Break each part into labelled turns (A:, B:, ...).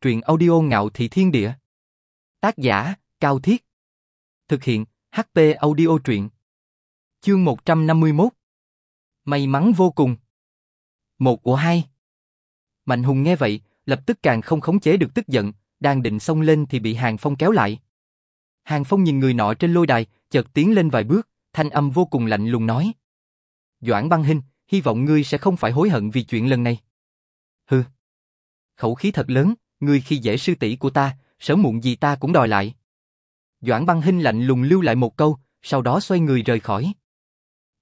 A: truyện audio ngạo thị thiên địa. Tác giả, Cao Thiết. Thực hiện, HP audio truyện. Chương 151. May mắn vô cùng. Một của hai. Mạnh Hùng nghe vậy, lập tức càng không khống chế được tức giận, đang định xông lên thì bị Hàng Phong kéo lại. Hàng Phong nhìn người nọ trên lôi đài, chợt tiến lên vài bước, thanh âm vô cùng lạnh lùng nói. Doãn băng hình, hy vọng ngươi sẽ không phải hối hận vì chuyện lần này. Hừ. Khẩu khí thật lớn, ngươi khi dễ sư tỷ của ta, sớm muộn gì ta cũng đòi lại. Doãn băng hình lạnh lùng lưu lại một câu, sau đó xoay người rời khỏi.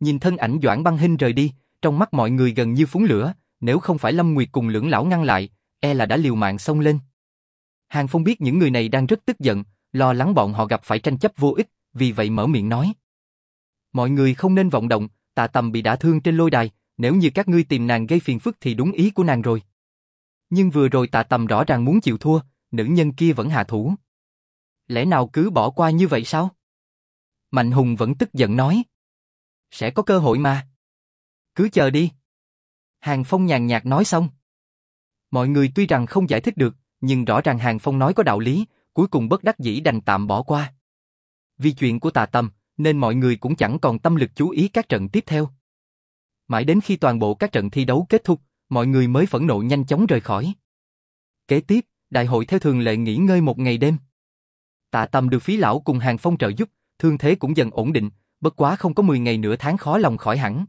A: Nhìn thân ảnh Doãn băng hình rời đi, trong mắt mọi người gần như phúng lửa, nếu không phải Lâm Nguyệt cùng lưỡng lão ngăn lại, e là đã liều mạng xông lên. Hàng Phong biết những người này đang rất tức giận, lo lắng bọn họ gặp phải tranh chấp vô ích, vì vậy mở miệng nói. Mọi người không nên vọng động, tạ tầm bị đả thương trên lôi đài, nếu như các ngươi tìm nàng gây phiền phức thì đúng ý của nàng rồi. Nhưng vừa rồi tạ tầm rõ ràng muốn chịu thua, nữ nhân kia vẫn hạ thủ. Lẽ nào cứ bỏ qua như vậy sao? Mạnh Hùng vẫn tức giận nói. Sẽ có cơ hội mà. Cứ chờ đi. Hàng Phong nhàn nhạt nói xong. Mọi người tuy rằng không giải thích được, nhưng rõ ràng Hàng Phong nói có đạo lý, cuối cùng bất đắc dĩ đành tạm bỏ qua. Vì chuyện của tà tâm, nên mọi người cũng chẳng còn tâm lực chú ý các trận tiếp theo. Mãi đến khi toàn bộ các trận thi đấu kết thúc, mọi người mới phẫn nộ nhanh chóng rời khỏi. Kế tiếp, đại hội theo thường lệ nghỉ ngơi một ngày đêm. Tạ Tâm được phí lão cùng Hàng Phong trợ giúp, thương thế cũng dần ổn định, bất quá không có 10 ngày nửa tháng khó lòng khỏi hẳn.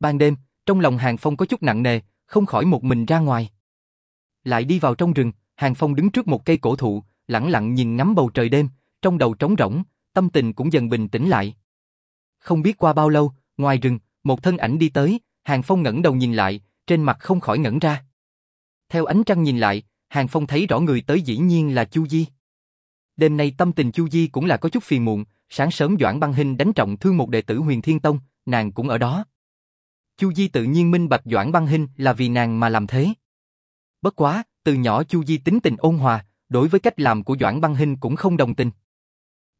A: Ban đêm, trong lòng Hàng Phong có chút nặng nề, không khỏi một mình ra ngoài. Lại đi vào trong rừng, Hàng Phong đứng trước một cây cổ thụ, lặng lặng nhìn ngắm bầu trời đêm, trong đầu trống rỗng, tâm tình cũng dần bình tĩnh lại. Không biết qua bao lâu, ngoài rừng, một thân ảnh đi tới, Hàng Phong ngẩng đầu nhìn lại, trên mặt không khỏi ngẩn ra. Theo ánh trăng nhìn lại, Hàng Phong thấy rõ người tới dĩ nhiên là Chu Di. Đêm nay tâm tình Chu Di cũng là có chút phiền muộn, sáng sớm Doãn Băng Hinh đánh trọng thương một đệ tử Huyền Thiên Tông, nàng cũng ở đó. Chu Di tự nhiên minh bạch Doãn Băng Hinh là vì nàng mà làm thế. Bất quá, từ nhỏ Chu Di tính tình ôn hòa, đối với cách làm của Doãn Băng Hinh cũng không đồng tình.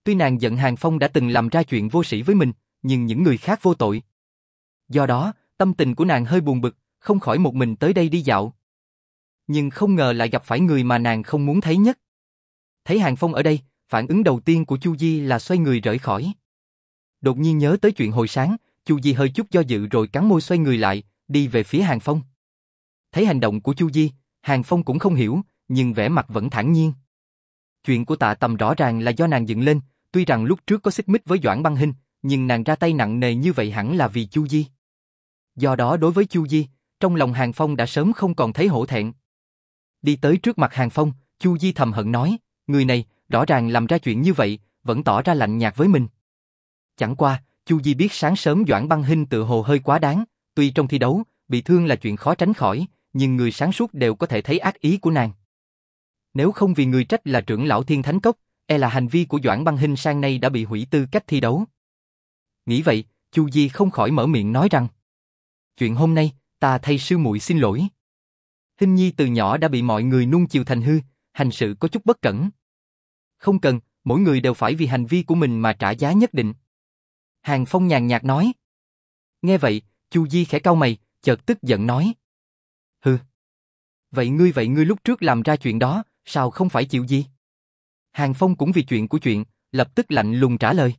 A: Tuy nàng giận Hàng Phong đã từng làm ra chuyện vô sĩ với mình, nhưng những người khác vô tội. Do đó, tâm tình của nàng hơi buồn bực, không khỏi một mình tới đây đi dạo. Nhưng không ngờ lại gặp phải người mà nàng không muốn thấy nhất. Thấy Hàng Phong ở đây, phản ứng đầu tiên của Chu Di là xoay người rời khỏi. Đột nhiên nhớ tới chuyện hồi sáng, Chu Di hơi chút do dự rồi cắn môi xoay người lại, đi về phía Hàng Phong. Thấy hành động của Chu Di, Hàng Phong cũng không hiểu, nhưng vẻ mặt vẫn thản nhiên. Chuyện của tạ tầm rõ ràng là do nàng dựng lên, tuy rằng lúc trước có xích mích với Doãn Băng Hinh, nhưng nàng ra tay nặng nề như vậy hẳn là vì Chu Di. Do đó đối với Chu Di, trong lòng Hàng Phong đã sớm không còn thấy hổ thẹn. Đi tới trước mặt Hàng Phong, Chu Di thầm hận nói, người này, rõ ràng làm ra chuyện như vậy, vẫn tỏ ra lạnh nhạt với mình. Chẳng qua, Chu Di biết sáng sớm Doãn Băng Hinh tự hồ hơi quá đáng, tuy trong thi đấu, bị thương là chuyện khó tránh khỏi, nhưng người sáng suốt đều có thể thấy ác ý của nàng. Nếu không vì người trách là trưởng lão Thiên Thánh Cốc, e là hành vi của Doãn Băng Hinh sang nay đã bị hủy tư cách thi đấu. Nghĩ vậy, Chu Di không khỏi mở miệng nói rằng Chuyện hôm nay, ta thay sư muội xin lỗi. Hình Nhi từ nhỏ đã bị mọi người nuông chiều thành hư, hành sự có chút bất cẩn. Không cần, mỗi người đều phải vì hành vi của mình mà trả giá nhất định. Hàng Phong nhàn nhạt nói. Nghe vậy, Chu Di khẽ cau mày, chợt tức giận nói. Hừ. Vậy ngươi vậy ngươi lúc trước làm ra chuyện đó, sao không phải chịu gì? Hàng Phong cũng vì chuyện của chuyện, lập tức lạnh lùng trả lời.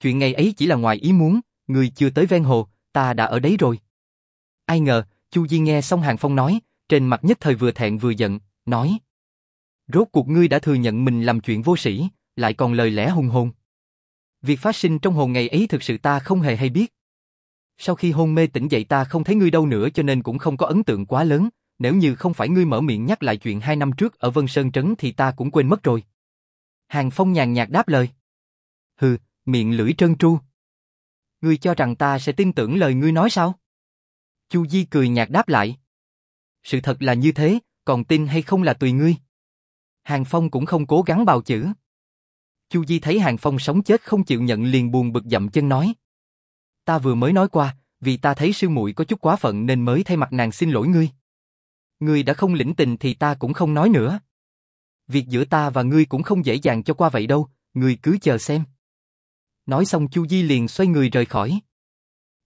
A: Chuyện ngày ấy chỉ là ngoài ý muốn, ngươi chưa tới ven hồ, ta đã ở đấy rồi. Ai ngờ, Chu Di nghe xong Hàng Phong nói, trên mặt nhất thời vừa thẹn vừa giận, nói. Rốt cuộc ngươi đã thừa nhận mình làm chuyện vô sĩ, lại còn lời lẽ hùng hồn. Việc phát sinh trong hồn ngày ấy thực sự ta không hề hay biết. Sau khi hôn mê tỉnh dậy ta không thấy ngươi đâu nữa cho nên cũng không có ấn tượng quá lớn, nếu như không phải ngươi mở miệng nhắc lại chuyện hai năm trước ở Vân Sơn Trấn thì ta cũng quên mất rồi. Hàng Phong nhàn nhạt đáp lời. Hừ, miệng lưỡi trơn tru. Ngươi cho rằng ta sẽ tin tưởng lời ngươi nói sao? Chu Di cười nhạt đáp lại. Sự thật là như thế, còn tin hay không là tùy ngươi. Hàng Phong cũng không cố gắng bào chữ. Chu Di thấy Hàng Phong sống chết không chịu nhận liền buồn bực dậm chân nói. Ta vừa mới nói qua, vì ta thấy sư muội có chút quá phận nên mới thay mặt nàng xin lỗi ngươi. Ngươi đã không lĩnh tình thì ta cũng không nói nữa. Việc giữa ta và ngươi cũng không dễ dàng cho qua vậy đâu, ngươi cứ chờ xem. Nói xong Chu Di liền xoay người rời khỏi.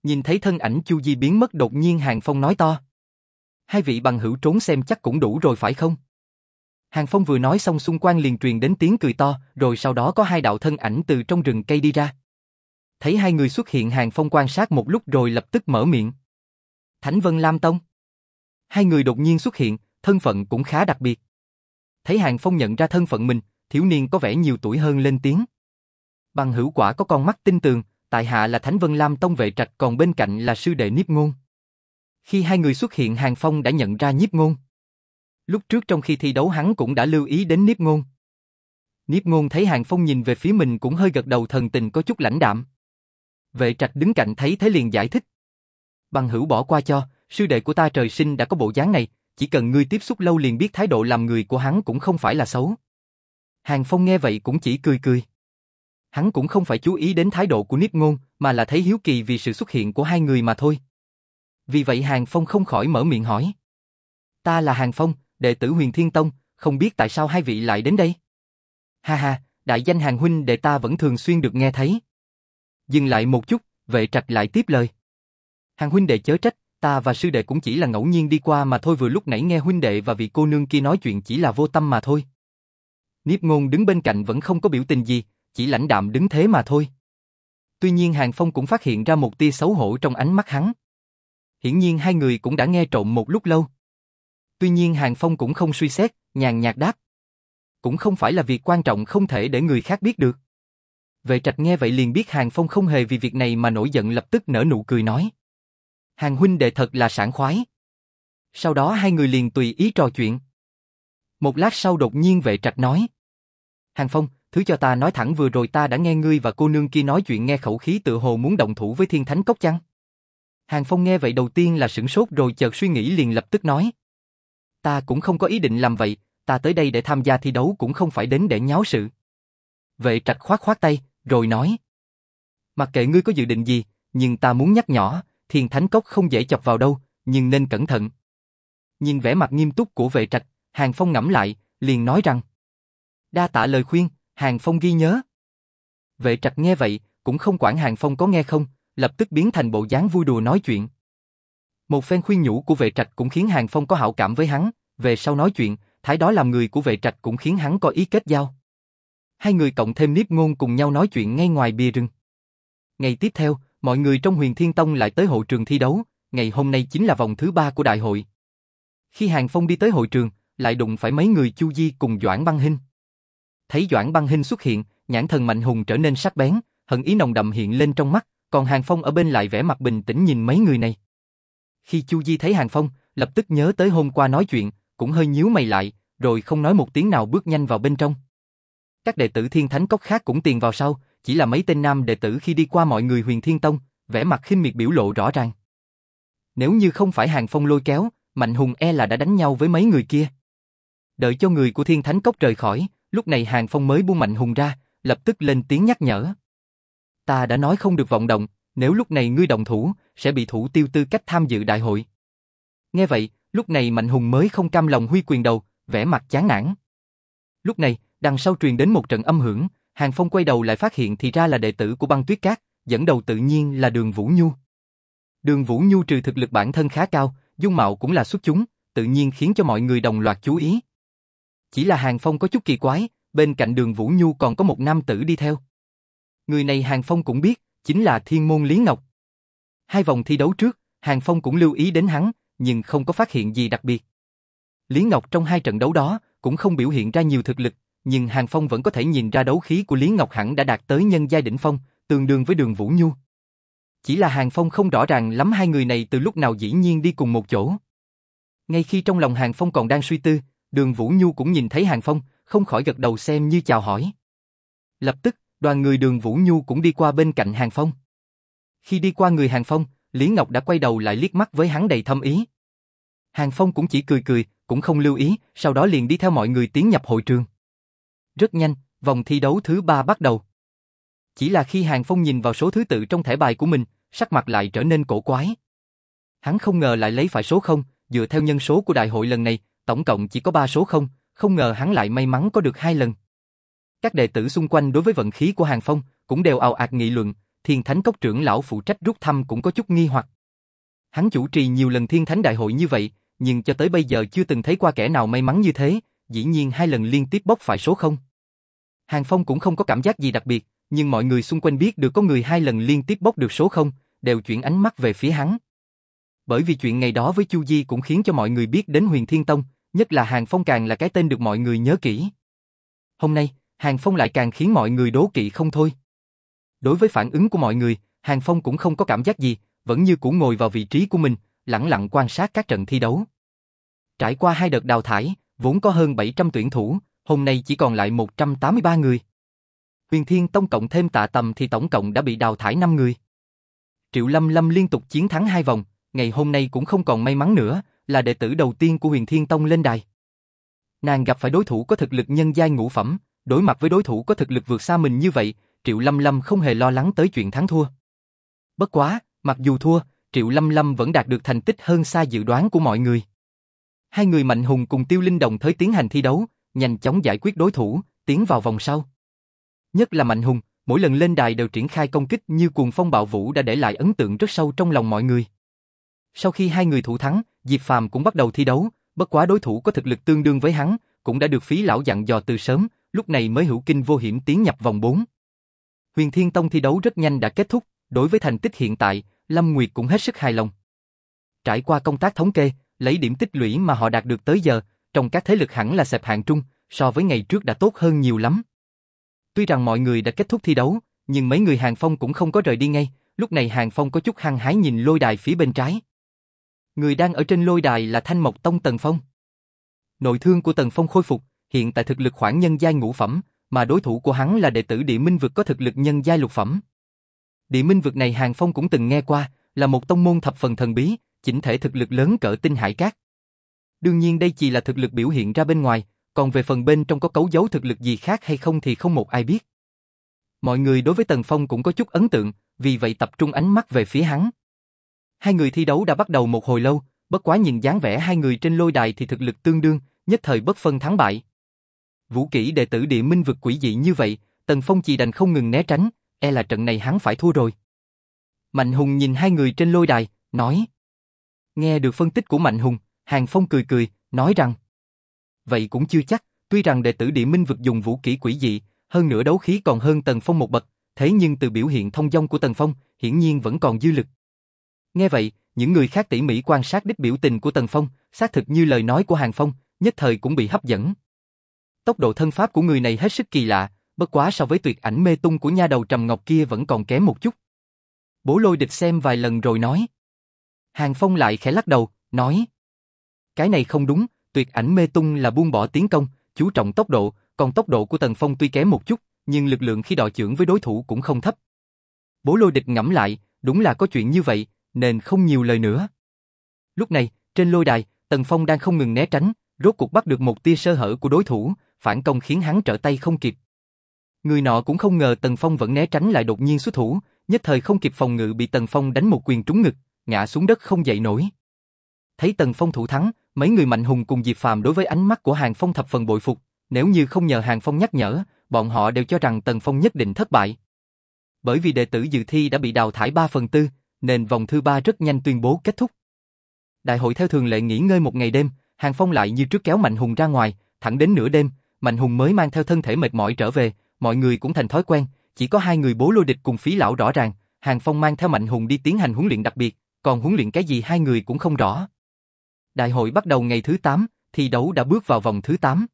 A: Nhìn thấy thân ảnh Chu Di biến mất đột nhiên Hàng Phong nói to. Hai vị bằng hữu trốn xem chắc cũng đủ rồi phải không? Hàng Phong vừa nói xong xung quanh liền truyền đến tiếng cười to, rồi sau đó có hai đạo thân ảnh từ trong rừng cây đi ra. Thấy hai người xuất hiện Hàng Phong quan sát một lúc rồi lập tức mở miệng. Thánh Vân Lam Tông. Hai người đột nhiên xuất hiện, thân phận cũng khá đặc biệt. Thấy Hàng Phong nhận ra thân phận mình, thiếu niên có vẻ nhiều tuổi hơn lên tiếng. Bằng hữu quả có con mắt tinh tường, tại hạ là Thánh Vân Lam Tông vệ trạch còn bên cạnh là sư đệ Niếp Ngôn. Khi hai người xuất hiện Hàng Phong đã nhận ra Niếp Ngôn. Lúc trước trong khi thi đấu hắn cũng đã lưu ý đến Niếp Ngôn. Niếp Ngôn thấy Hàng Phong nhìn về phía mình cũng hơi gật đầu thần tình có chút lãnh đạm. Vệ trạch đứng cạnh thấy thế liền giải thích. Bằng hữu bỏ qua cho, sư đệ của ta trời sinh đã có bộ dáng này, chỉ cần ngươi tiếp xúc lâu liền biết thái độ làm người của hắn cũng không phải là xấu. Hàng Phong nghe vậy cũng chỉ cười cười. Hắn cũng không phải chú ý đến thái độ của Niếp Ngôn, mà là thấy hiếu kỳ vì sự xuất hiện của hai người mà thôi. Vì vậy Hàng Phong không khỏi mở miệng hỏi. Ta là Hàng Phong, đệ tử huyền Thiên Tông, không biết tại sao hai vị lại đến đây? Ha ha, đại danh Hàng Huynh đệ ta vẫn thường xuyên được nghe thấy. Dừng lại một chút, vệ trạch lại tiếp lời. Hàng Huynh đệ chớ trách, ta và sư đệ cũng chỉ là ngẫu nhiên đi qua mà thôi vừa lúc nãy nghe huynh đệ và vị cô nương kia nói chuyện chỉ là vô tâm mà thôi. Niếp ngôn đứng bên cạnh vẫn không có biểu tình gì, chỉ lãnh đạm đứng thế mà thôi. Tuy nhiên Hàng Phong cũng phát hiện ra một tia xấu hổ trong ánh mắt hắn. Hiển nhiên hai người cũng đã nghe trộm một lúc lâu. Tuy nhiên Hàng Phong cũng không suy xét, nhàn nhạt đáp. Cũng không phải là việc quan trọng không thể để người khác biết được. Vệ trạch nghe vậy liền biết Hàng Phong không hề vì việc này mà nổi giận lập tức nở nụ cười nói. Hàng huynh đệ thật là sảng khoái. Sau đó hai người liền tùy ý trò chuyện. Một lát sau đột nhiên vệ trạch nói. Hàng Phong, thứ cho ta nói thẳng vừa rồi ta đã nghe ngươi và cô nương kia nói chuyện nghe khẩu khí tự hồ muốn động thủ với thiên thánh cốc chăng? Hàng Phong nghe vậy đầu tiên là sửng sốt rồi chợt suy nghĩ liền lập tức nói. Ta cũng không có ý định làm vậy, ta tới đây để tham gia thi đấu cũng không phải đến để nháo sự. Vệ trạch khoát khoát tay, rồi nói. Mặc kệ ngươi có dự định gì, nhưng ta muốn nhắc nhỏ, thiên thánh cốc không dễ chọc vào đâu, nhưng nên cẩn thận. Nhìn vẻ mặt nghiêm túc của vệ trạch, Hàng Phong ngẫm lại, liền nói rằng. Đa tạ lời khuyên, Hàng Phong ghi nhớ. Vệ trạch nghe vậy, cũng không quản Hàng Phong có nghe không, lập tức biến thành bộ dáng vui đùa nói chuyện. Một phen khuyên nhủ của vệ trạch cũng khiến Hàng Phong có hảo cảm với hắn, về sau nói chuyện, thái đó làm người của vệ trạch cũng khiến hắn có ý kết giao. Hai người cộng thêm niếp ngôn cùng nhau nói chuyện ngay ngoài bia rừng. Ngày tiếp theo, mọi người trong huyền thiên tông lại tới hội trường thi đấu, ngày hôm nay chính là vòng thứ ba của đại hội. Khi Hàng Phong đi tới hội trường, lại đụng phải mấy người Chu Di cùng Doãn Băng Hinh. Thấy Doãn Băng Hinh xuất hiện, nhãn thần mạnh hùng trở nên sắc bén, hận ý nồng đậm hiện lên trong mắt, còn Hàng Phong ở bên lại vẻ mặt bình tĩnh nhìn mấy người này. Khi Chu Di thấy Hàng Phong, lập tức nhớ tới hôm qua nói chuyện, cũng hơi nhíu mày lại, rồi không nói một tiếng nào bước nhanh vào bên trong. Các đệ tử Thiên Thánh Cốc khác cũng tiền vào sau, chỉ là mấy tên nam đệ tử khi đi qua mọi người Huyền Thiên Tông, vẻ mặt khinh miệt biểu lộ rõ ràng. Nếu như không phải Hàng Phong lôi kéo, Mạnh Hùng e là đã đánh nhau với mấy người kia. Đợi cho người của Thiên Thánh Cốc rời khỏi, lúc này Hàng Phong mới buông Mạnh Hùng ra, lập tức lên tiếng nhắc nhở. Ta đã nói không được vọng động, nếu lúc này ngươi đồng thủ, sẽ bị thủ tiêu tư cách tham dự đại hội. Nghe vậy, lúc này Mạnh Hùng mới không cam lòng huy quyền đầu, vẻ mặt chán nản. Lúc này, đằng sau truyền đến một trận âm hưởng, Hàng Phong quay đầu lại phát hiện thì ra là đệ tử của băng tuyết cát, dẫn đầu tự nhiên là đường Vũ Nhu. Đường Vũ Nhu trừ thực lực bản thân khá cao, dung mạo cũng là xuất chúng, tự nhiên khiến cho mọi người đồng loạt chú ý. Chỉ là Hàng Phong có chút kỳ quái, bên cạnh đường Vũ Nhu còn có một nam tử đi theo. Người này Hàng Phong cũng biết, chính là Thiên Môn Lý Ngọc. Hai vòng thi đấu trước, Hàng Phong cũng lưu ý đến hắn, nhưng không có phát hiện gì đặc biệt. Lý Ngọc trong hai trận đấu đó cũng không biểu hiện ra nhiều thực lực, nhưng Hàng Phong vẫn có thể nhìn ra đấu khí của Lý Ngọc hẳn đã đạt tới nhân giai đỉnh phong, tương đương với đường Vũ Nhu. Chỉ là Hàng Phong không rõ ràng lắm hai người này từ lúc nào dĩ nhiên đi cùng một chỗ. Ngay khi trong lòng Hàng Phong còn đang suy tư, đường Vũ Nhu cũng nhìn thấy Hàng Phong, không khỏi gật đầu xem như chào hỏi. Lập tức, đoàn người đường Vũ Nhu cũng đi qua bên cạnh Hàng Phong. Khi đi qua người Hàng Phong, Lý Ngọc đã quay đầu lại liếc mắt với hắn đầy thâm ý. Hàng Phong cũng chỉ cười cười, cũng không lưu ý, sau đó liền đi theo mọi người tiến nhập hội trường. Rất nhanh, vòng thi đấu thứ ba bắt đầu. Chỉ là khi Hàng Phong nhìn vào số thứ tự trong thẻ bài của mình, sắc mặt lại trở nên cổ quái. Hắn không ngờ lại lấy phải số 0, dựa theo nhân số của đại hội lần này, tổng cộng chỉ có 3 số không, không ngờ hắn lại may mắn có được hai lần. Các đệ tử xung quanh đối với vận khí của Hàng Phong cũng đều ào ạt nghị luận, Thiên Thánh Cốc trưởng lão phụ trách rút thăm cũng có chút nghi hoặc. Hắn chủ trì nhiều lần Thiên Thánh Đại hội như vậy, nhưng cho tới bây giờ chưa từng thấy qua kẻ nào may mắn như thế, dĩ nhiên hai lần liên tiếp bốc phải số không. Hàng Phong cũng không có cảm giác gì đặc biệt, nhưng mọi người xung quanh biết được có người hai lần liên tiếp bốc được số không, đều chuyển ánh mắt về phía hắn. Bởi vì chuyện ngày đó với Chu Di cũng khiến cho mọi người biết đến Huyền Thiên Tông, nhất là Hàng Phong càng là cái tên được mọi người nhớ kỹ. Hôm nay, Hàng Phong lại càng khiến mọi người đố kỵ không thôi. Đối với phản ứng của mọi người, Hàng Phong cũng không có cảm giác gì, vẫn như cũ ngồi vào vị trí của mình, lặng lặng quan sát các trận thi đấu. Trải qua hai đợt đào thải, vốn có hơn 700 tuyển thủ, hôm nay chỉ còn lại 183 người. Huyền Thiên Tông cộng thêm tạ tầm thì tổng cộng đã bị đào thải 5 người. Triệu Lâm Lâm liên tục chiến thắng hai vòng, ngày hôm nay cũng không còn may mắn nữa, là đệ tử đầu tiên của Huyền Thiên Tông lên đài. Nàng gặp phải đối thủ có thực lực nhân giai ngũ phẩm, đối mặt với đối thủ có thực lực vượt xa mình như vậy, Triệu Lâm Lâm không hề lo lắng tới chuyện thắng thua. Bất quá, mặc dù thua, Triệu Lâm Lâm vẫn đạt được thành tích hơn xa dự đoán của mọi người. Hai người Mạnh Hùng cùng Tiêu Linh đồng thời tiến hành thi đấu, nhanh chóng giải quyết đối thủ, tiến vào vòng sau. Nhất là Mạnh Hùng, mỗi lần lên đài đều triển khai công kích như cuồng phong bạo vũ đã để lại ấn tượng rất sâu trong lòng mọi người. Sau khi hai người thủ thắng, Diệp Phàm cũng bắt đầu thi đấu, bất quá đối thủ có thực lực tương đương với hắn, cũng đã được phí lão dặn dò từ sớm, lúc này mới hữu kinh vô hiểm tiến nhập vòng 4. Huyền Thiên Tông thi đấu rất nhanh đã kết thúc, đối với thành tích hiện tại, Lâm Nguyệt cũng hết sức hài lòng. Trải qua công tác thống kê, lấy điểm tích lũy mà họ đạt được tới giờ, trong các thế lực hẳn là xếp hạng trung, so với ngày trước đã tốt hơn nhiều lắm. Tuy rằng mọi người đã kết thúc thi đấu, nhưng mấy người Hàng Phong cũng không có rời đi ngay, lúc này Hàng Phong có chút hăng hái nhìn lôi đài phía bên trái. Người đang ở trên lôi đài là Thanh Mộc Tông Tần Phong. Nội thương của Tần Phong khôi phục, hiện tại thực lực khoảng nhân giai ngũ phẩm, mà đối thủ của hắn là đệ tử địa minh vực có thực lực nhân giai lục phẩm. Địa minh vực này Hàng Phong cũng từng nghe qua, là một tông môn thập phần thần bí, chỉnh thể thực lực lớn cỡ tinh hải cát. Đương nhiên đây chỉ là thực lực biểu hiện ra bên ngoài, còn về phần bên trong có cấu dấu thực lực gì khác hay không thì không một ai biết. Mọi người đối với Tần Phong cũng có chút ấn tượng, vì vậy tập trung ánh mắt về phía hắn. Hai người thi đấu đã bắt đầu một hồi lâu, bất quá nhìn dáng vẻ hai người trên lôi đài thì thực lực tương đương, nhất thời bất phân thắng bại. Vũ kỹ đệ tử địa minh vực quỷ dị như vậy, Tần Phong chỉ đành không ngừng né tránh, e là trận này hắn phải thua rồi. Mạnh Hùng nhìn hai người trên lôi đài, nói. Nghe được phân tích của Mạnh Hùng, Hàng Phong cười cười, nói rằng. Vậy cũng chưa chắc, tuy rằng đệ tử địa minh vực dùng vũ kỹ quỷ dị, hơn nữa đấu khí còn hơn Tần Phong một bậc, thế nhưng từ biểu hiện thông dong của Tần Phong, hiển nhiên vẫn còn dư lực. Nghe vậy, những người khác tỉ mỉ quan sát đích biểu tình của Tần Phong, xác thực như lời nói của Hàng Phong, nhất thời cũng bị hấp dẫn. Tốc độ thân pháp của người này hết sức kỳ lạ, bất quá so với tuyệt ảnh mê tung của nha đầu trầm ngọc kia vẫn còn kém một chút. Bố lôi địch xem vài lần rồi nói. Hàng Phong lại khẽ lắc đầu, nói. Cái này không đúng, tuyệt ảnh mê tung là buông bỏ tiến công, chú trọng tốc độ, còn tốc độ của Tần Phong tuy kém một chút, nhưng lực lượng khi đọ chưởng với đối thủ cũng không thấp. Bố lôi địch ngẫm lại, đúng là có chuyện như vậy, nên không nhiều lời nữa. Lúc này, trên lôi đài, Tần Phong đang không ngừng né tránh, rốt cuộc bắt được một tia sơ hở của đối thủ, phản công khiến hắn trở tay không kịp. Người nọ cũng không ngờ Tần Phong vẫn né tránh lại đột nhiên xuất thủ, nhất thời không kịp phòng ngự bị Tần Phong đánh một quyền trúng ngực, ngã xuống đất không dậy nổi. Thấy Tần Phong thủ thắng, mấy người mạnh hùng cùng Diệp Phàm đối với ánh mắt của Hàng Phong thập phần bội phục, nếu như không nhờ Hàng Phong nhắc nhở, bọn họ đều cho rằng Tần Phong nhất định thất bại. Bởi vì đệ tử dự thi đã bị đào thải 3 phần tư, nên vòng thứ ba rất nhanh tuyên bố kết thúc. Đại hội theo thường lệ nghỉ ngơi một ngày đêm, Hàng Phong lại như trước kéo Mạnh Hùng ra ngoài, thẳng đến nửa đêm, Mạnh Hùng mới mang theo thân thể mệt mỏi trở về, mọi người cũng thành thói quen, chỉ có hai người bố lôi địch cùng phí lão rõ ràng, Hàng Phong mang theo Mạnh Hùng đi tiến hành huấn luyện đặc biệt, còn huấn luyện cái gì hai người cũng không rõ. Đại hội bắt đầu ngày thứ 8, thi đấu đã bước vào vòng thứ 8.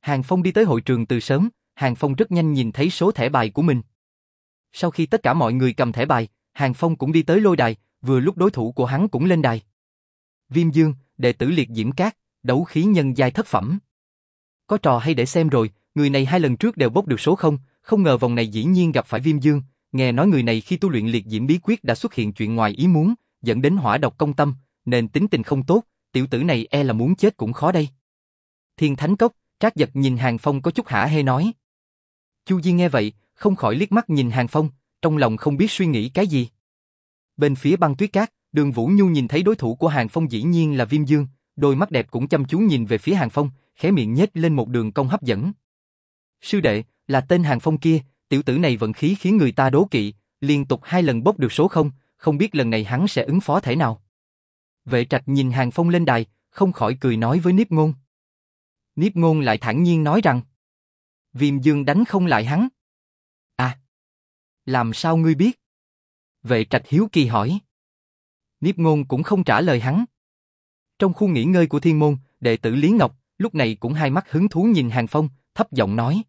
A: Hàng Phong đi tới hội trường từ sớm, Hàng Phong rất nhanh nhìn thấy số thẻ bài của mình. Sau khi tất cả mọi người cầm thẻ bài, Hàng Phong cũng đi tới lôi đài, vừa lúc đối thủ của hắn cũng lên đài. Viêm Dương, đệ tử liệt diễm cát, đấu khí nhân giai thất phẩm. Có trò hay để xem rồi, người này hai lần trước đều bốc được số không, không ngờ vòng này dĩ nhiên gặp phải Viêm Dương, nghe nói người này khi tu luyện liệt diễm bí quyết đã xuất hiện chuyện ngoài ý muốn, dẫn đến hỏa độc công tâm, nên tính tình không tốt, tiểu tử này e là muốn chết cũng khó đây. Thiên Thánh Cốc, Trác Giật nhìn Hàng Phong có chút hả hê nói. Chu Di nghe vậy, không khỏi liếc mắt nhìn Hàng Phong, trong lòng không biết suy nghĩ cái gì. Bên phía băng tuyết cát, đường Vũ Nhu nhìn thấy đối thủ của Hàng Phong dĩ nhiên là Viêm Dương, đôi mắt đẹp cũng chăm chú nhìn về phía Hàng Phong, khẽ miệng nhếch lên một đường cong hấp dẫn. Sư đệ, là tên Hàng Phong kia, tiểu tử này vận khí khiến người ta đố kỵ, liên tục hai lần bốc được số không, không biết lần này hắn sẽ ứng phó thế nào. Vệ trạch nhìn Hàng Phong lên đài, không khỏi cười nói với Niếp Ngôn. Niếp ngôn lại thản nhiên nói rằng, Viêm dương đánh không lại hắn. Làm sao ngươi biết? Vệ trạch hiếu kỳ hỏi. Niếp ngôn cũng không trả lời hắn. Trong khu nghỉ ngơi của thiên môn, đệ tử Lý Ngọc, lúc này cũng hai mắt hứng thú nhìn Hàng Phong, thấp giọng nói.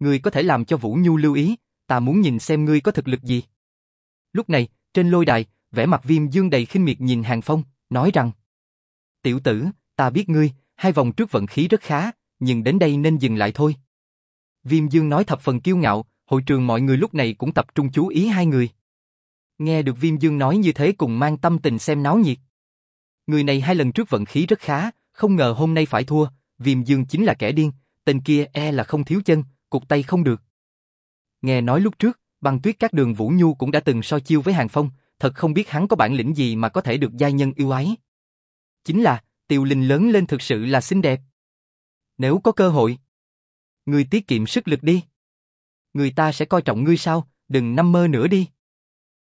A: Ngươi có thể làm cho Vũ Nhu lưu ý, ta muốn nhìn xem ngươi có thực lực gì. Lúc này, trên lôi đài, vẻ mặt viêm dương đầy khinh miệt nhìn Hàng Phong, nói rằng Tiểu tử, ta biết ngươi, hai vòng trước vận khí rất khá, nhưng đến đây nên dừng lại thôi. Viêm dương nói thập phần kiêu ngạo, hội trường mọi người lúc này cũng tập trung chú ý hai người. Nghe được Viêm Dương nói như thế cùng mang tâm tình xem náo nhiệt. Người này hai lần trước vận khí rất khá, không ngờ hôm nay phải thua, Viêm Dương chính là kẻ điên, tên kia e là không thiếu chân, cục tay không được. Nghe nói lúc trước, băng tuyết các đường Vũ Nhu cũng đã từng so chiêu với Hàng Phong, thật không biết hắn có bản lĩnh gì mà có thể được giai nhân yêu ái. Chính là, Tiêu Linh lớn lên thực sự là xinh đẹp. Nếu có cơ hội, người tiết kiệm sức lực đi. Người ta sẽ coi trọng ngươi sao, đừng nằm mơ nữa đi.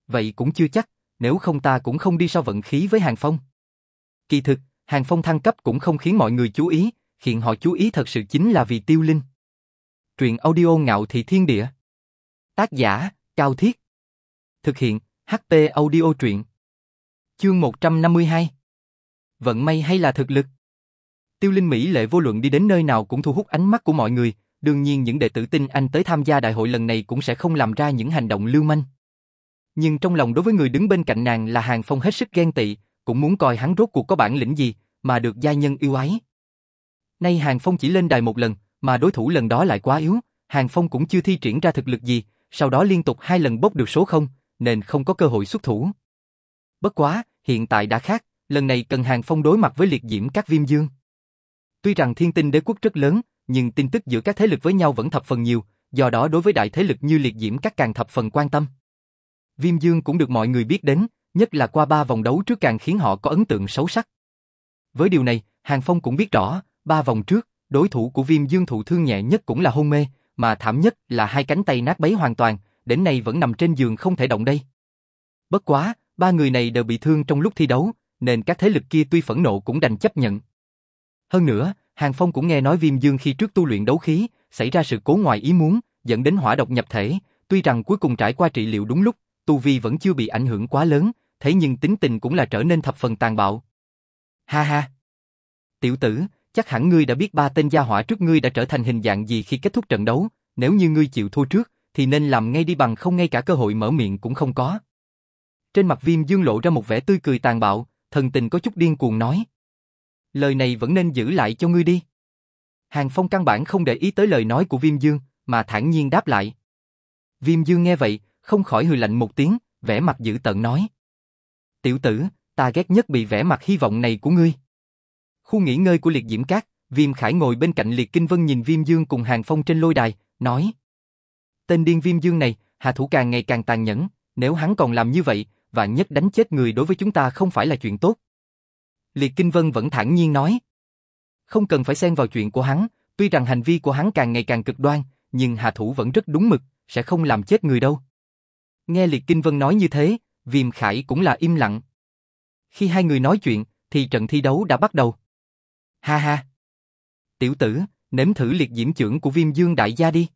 A: Vậy cũng chưa chắc, nếu không ta cũng không đi so vận khí với Hàng Phong. Kỳ thực, Hàng Phong thăng cấp cũng không khiến mọi người chú ý, khiến họ chú ý thật sự chính là vì Tiêu Linh. Truyện audio ngạo thị thiên địa. Tác giả, Cao Thiết. Thực hiện, HP audio truyện. Chương 152. Vận may hay là thực lực? Tiêu Linh Mỹ lệ vô luận đi đến nơi nào cũng thu hút ánh mắt của mọi người, đương nhiên những đệ tử tinh anh tới tham gia đại hội lần này cũng sẽ không làm ra những hành động lưu manh. Nhưng trong lòng đối với người đứng bên cạnh nàng là Hàng Phong hết sức ghen tị, cũng muốn coi hắn rốt cuộc có bản lĩnh gì, mà được gia nhân yêu ái. Nay Hàng Phong chỉ lên đài một lần, mà đối thủ lần đó lại quá yếu, Hàng Phong cũng chưa thi triển ra thực lực gì, sau đó liên tục hai lần bốc được số không, nên không có cơ hội xuất thủ. Bất quá, hiện tại đã khác, lần này cần Hàng Phong đối mặt với liệt diễm các viêm dương. Tuy rằng thiên tinh đế quốc rất lớn, nhưng tin tức giữa các thế lực với nhau vẫn thập phần nhiều, do đó đối với đại thế lực như liệt diễm các càng thập phần quan tâm. Viêm Dương cũng được mọi người biết đến, nhất là qua ba vòng đấu trước càng khiến họ có ấn tượng xấu sắc. Với điều này, Hàng Phong cũng biết rõ, ba vòng trước, đối thủ của Viêm Dương thụ thương nhẹ nhất cũng là hôn mê, mà thảm nhất là hai cánh tay nát bấy hoàn toàn, đến nay vẫn nằm trên giường không thể động đây. Bất quá, ba người này đều bị thương trong lúc thi đấu, nên các thế lực kia tuy phẫn nộ cũng đành chấp nhận. Hơn nữa, Hàng Phong cũng nghe nói Viêm Dương khi trước tu luyện đấu khí, xảy ra sự cố ngoài ý muốn, dẫn đến hỏa độc nhập thể, tuy rằng cuối cùng trải qua trị liệu đúng lúc, tu vi vẫn chưa bị ảnh hưởng quá lớn, thế nhưng tính tình cũng là trở nên thập phần tàn bạo. Ha ha! Tiểu tử, chắc hẳn ngươi đã biết ba tên gia hỏa trước ngươi đã trở thành hình dạng gì khi kết thúc trận đấu, nếu như ngươi chịu thua trước, thì nên làm ngay đi bằng không ngay cả cơ hội mở miệng cũng không có. Trên mặt viêm dương lộ ra một vẻ tươi cười tàn bạo, thần tình có chút điên cuồng nói. Lời này vẫn nên giữ lại cho ngươi đi. Hàng Phong căn bản không để ý tới lời nói của viêm dương, mà thản nhiên đáp lại. Viêm dương nghe vậy, không khỏi hừ lạnh một tiếng, vẻ mặt dữ tợn nói. Tiểu tử, ta ghét nhất bị vẻ mặt hy vọng này của ngươi. Khu nghỉ ngơi của liệt diễm cát, Viêm Khải ngồi bên cạnh liệt kinh vân nhìn Viêm Dương cùng Hàng Phong trên lôi đài, nói. Tên điên Viêm Dương này, hạ thủ càng ngày càng tàn nhẫn, nếu hắn còn làm như vậy, vạn nhất đánh chết người đối với chúng ta không phải là chuyện tốt. Liệt Kinh Vân vẫn thản nhiên nói. Không cần phải xen vào chuyện của hắn, tuy rằng hành vi của hắn càng ngày càng cực đoan, nhưng hạ thủ vẫn rất đúng mực, sẽ không làm chết người đâu. Nghe Liệt Kinh Vân nói như thế, Viêm Khải cũng là im lặng. Khi hai người nói chuyện, thì trận thi đấu đã bắt đầu. Ha ha! Tiểu tử, nếm thử liệt diễm trưởng của Viêm Dương đại gia đi.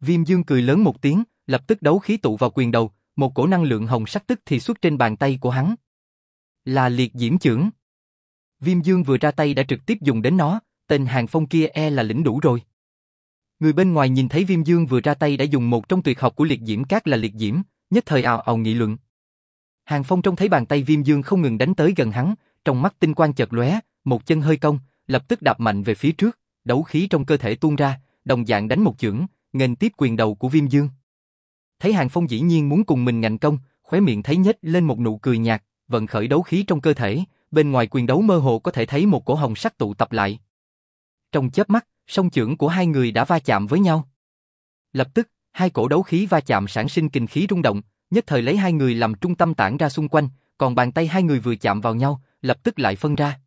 A: Viêm Dương cười lớn một tiếng, lập tức đấu khí tụ vào quyền đầu, một cổ năng lượng hồng sắc tức thì xuất trên bàn tay của hắn. Là liệt diễm trưởng. Viêm Dương vừa ra tay đã trực tiếp dùng đến nó, tên hàng phong kia e là lĩnh đủ rồi. Người bên ngoài nhìn thấy Viêm Dương vừa ra tay đã dùng một trong tuyệt học của liệt diễm cát là liệt diễm, nhất thời ào ào nghị luận. Hàng Phong trông thấy bàn tay Viêm Dương không ngừng đánh tới gần hắn, trong mắt tinh quang chợt lóe, một chân hơi cong, lập tức đạp mạnh về phía trước, đấu khí trong cơ thể tuôn ra, đồng dạng đánh một chưởng, nghênh tiếp quyền đầu của Viêm Dương. Thấy Hàng Phong dĩ nhiên muốn cùng mình ngạnh công, khóe miệng thấy nhếch lên một nụ cười nhạt, vận khởi đấu khí trong cơ thể, bên ngoài quyền đấu mơ hồ có thể thấy một cổ hồng sắc tụ tập lại. Trong chớp mắt, song chưởng của hai người đã va chạm với nhau. Lập tức, hai cổ đấu khí va chạm sản sinh kinh khí rung động, nhất thời lấy hai người làm trung tâm tản ra xung quanh, còn bàn tay hai người vừa chạm vào nhau, lập tức lại phân ra.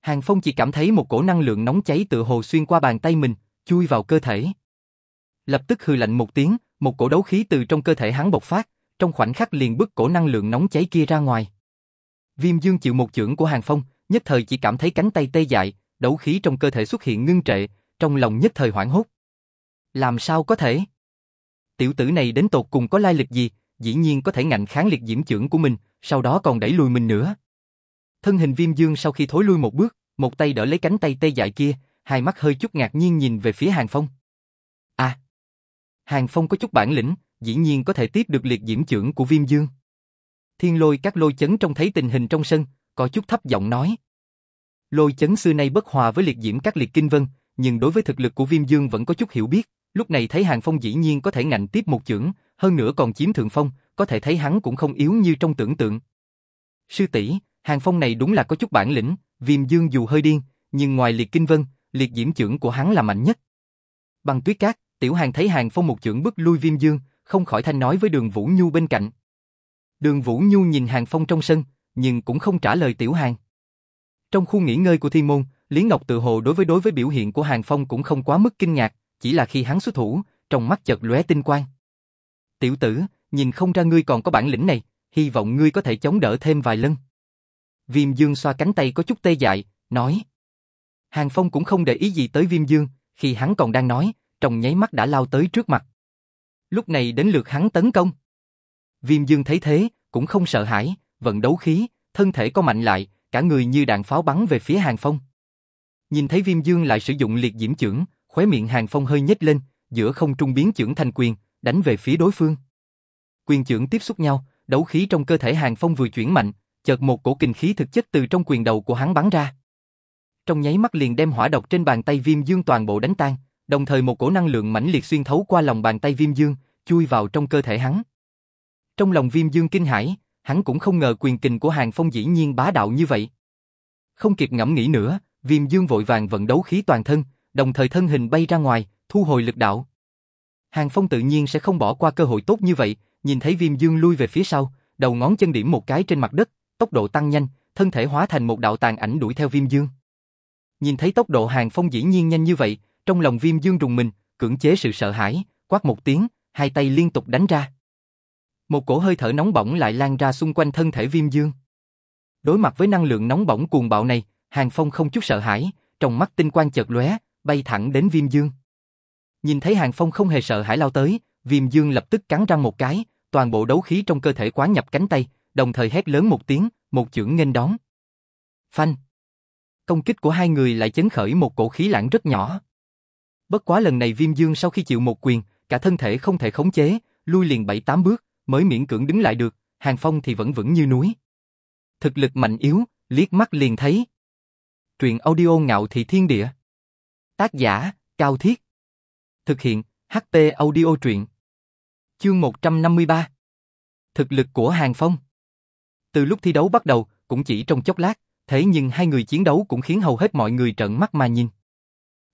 A: Hàng Phong chỉ cảm thấy một cổ năng lượng nóng cháy tự hồ xuyên qua bàn tay mình, chui vào cơ thể. Lập tức hừ lạnh một tiếng, một cổ đấu khí từ trong cơ thể hắn bộc phát, trong khoảnh khắc liền bức cổ năng lượng nóng cháy kia ra ngoài. Viêm Dương chịu một chưởng của Hàng Phong, nhất thời chỉ cảm thấy cánh tay tê dại, đấu khí trong cơ thể xuất hiện ngưng trệ, trong lòng nhất thời hoảng hốt. Làm sao có thể? Tiểu tử này đến tột cùng có lai lịch gì, dĩ nhiên có thể ngạnh kháng liệt diễm chưởng của mình, sau đó còn đẩy lùi mình nữa. Thân hình viêm dương sau khi thối lui một bước, một tay đỡ lấy cánh tay tê dại kia, hai mắt hơi chút ngạc nhiên nhìn về phía Hàng Phong. À! Hàng Phong có chút bản lĩnh, dĩ nhiên có thể tiếp được liệt diễm chưởng của viêm dương. Thiên lôi các lôi chấn trong thấy tình hình trong sân, có chút thấp giọng nói. Lôi chấn xưa nay bất hòa với liệt diễm các liệt kinh vân, nhưng đối với thực lực của viêm dương vẫn có chút hiểu biết, lúc này thấy Hàng Phong dĩ nhiên có thể ngạnh tiếp một chưởng, hơn nữa còn chiếm thượng phong, có thể thấy hắn cũng không yếu như trong tưởng tượng. Sư tỷ, Hàng Phong này đúng là có chút bản lĩnh, Viêm Dương dù hơi điên, nhưng ngoài liệt kinh vân, liệt diễm trưởng của hắn là mạnh nhất. Bằng tuyết cát, Tiểu Hàng thấy Hàng Phong một chưởng bức lui Viêm Dương, không khỏi thanh nói với Đường Vũ Nhu bên cạnh. Đường Vũ Nhu nhìn Hàng Phong trong sân, nhưng cũng không trả lời Tiểu Hàng. Trong khu nghỉ ngơi của Thiên Môn, Lý Ngọc tự hồ đối với đối với biểu hiện của Hàng Phong cũng không quá mức kinh ngạc, chỉ là khi hắn xuất thủ, trong mắt chợt lóe tinh quang. Tiểu tử, nhìn không ra ngươi còn có bản lĩnh này, hy vọng ngươi có thể chống đỡ thêm vài lần. Viêm Dương xoa cánh tay có chút tê dại, nói. Hàng Phong cũng không để ý gì tới Viêm Dương, khi hắn còn đang nói, trong nháy mắt đã lao tới trước mặt. Lúc này đến lượt hắn tấn công. Viêm Dương thấy thế, cũng không sợ hãi, vận đấu khí, thân thể có mạnh lại, cả người như đạn pháo bắn về phía Hàng Phong. Nhìn thấy Viêm Dương lại sử dụng liệt diễm chưởng, khóe miệng Hàng Phong hơi nhếch lên, giữa không trung biến chưởng thành quyền, đánh về phía đối phương. Quyền chưởng tiếp xúc nhau, đấu khí trong cơ thể Hàng Phong vừa chuyển mạnh, chợt một cổ kinh khí thực chất từ trong quyền đầu của hắn bắn ra. Trong nháy mắt liền đem hỏa độc trên bàn tay Viêm Dương toàn bộ đánh tan, đồng thời một cổ năng lượng mãnh liệt xuyên thấu qua lòng bàn tay Viêm Dương, chui vào trong cơ thể hắn. Trong lòng Viêm Dương kinh hãi, hắn cũng không ngờ quyền kình của Hàng Phong dĩ nhiên bá đạo như vậy. Không kịp ngẫm nghĩ nữa, Viêm Dương vội vàng vận đấu khí toàn thân, đồng thời thân hình bay ra ngoài, thu hồi lực đạo. Hàng Phong tự nhiên sẽ không bỏ qua cơ hội tốt như vậy, nhìn thấy Viêm Dương lui về phía sau, đầu ngón chân điểm một cái trên mặt đất, tốc độ tăng nhanh, thân thể hóa thành một đạo tàn ảnh đuổi theo Viêm Dương. Nhìn thấy tốc độ Hàng Phong dĩ nhiên nhanh như vậy, trong lòng Viêm Dương rùng mình, cưỡng chế sự sợ hãi, quát một tiếng, hai tay liên tục đánh ra. Một cổ hơi thở nóng bỏng lại lan ra xung quanh thân thể Viêm Dương. Đối mặt với năng lượng nóng bỏng cuồng bạo này, Hàng Phong không chút sợ hãi, trong mắt tinh quang chợt lóe, bay thẳng đến Viêm Dương. Nhìn thấy Hàng Phong không hề sợ hãi lao tới, Viêm Dương lập tức cắn răng một cái, toàn bộ đấu khí trong cơ thể quán nhập cánh tay, đồng thời hét lớn một tiếng, một chưởng nghênh đón. Phanh. Công kích của hai người lại chấn khởi một cổ khí lãng rất nhỏ. Bất quá lần này Viêm Dương sau khi chịu một quyền, cả thân thể không thể khống chế, lui liền bảy tám bước, mới miễn cưỡng đứng lại được, Hàng Phong thì vẫn vững như núi. Thực lực mạnh yếu, liếc mắt liền thấy. Truyện audio ngạo thị thiên địa. Tác giả, Cao Thiết. Thực hiện, HT audio truyện. Chương 153. Thực lực của Hàng Phong. Từ lúc thi đấu bắt đầu, cũng chỉ trong chốc lát, thế nhưng hai người chiến đấu cũng khiến hầu hết mọi người trợn mắt mà nhìn.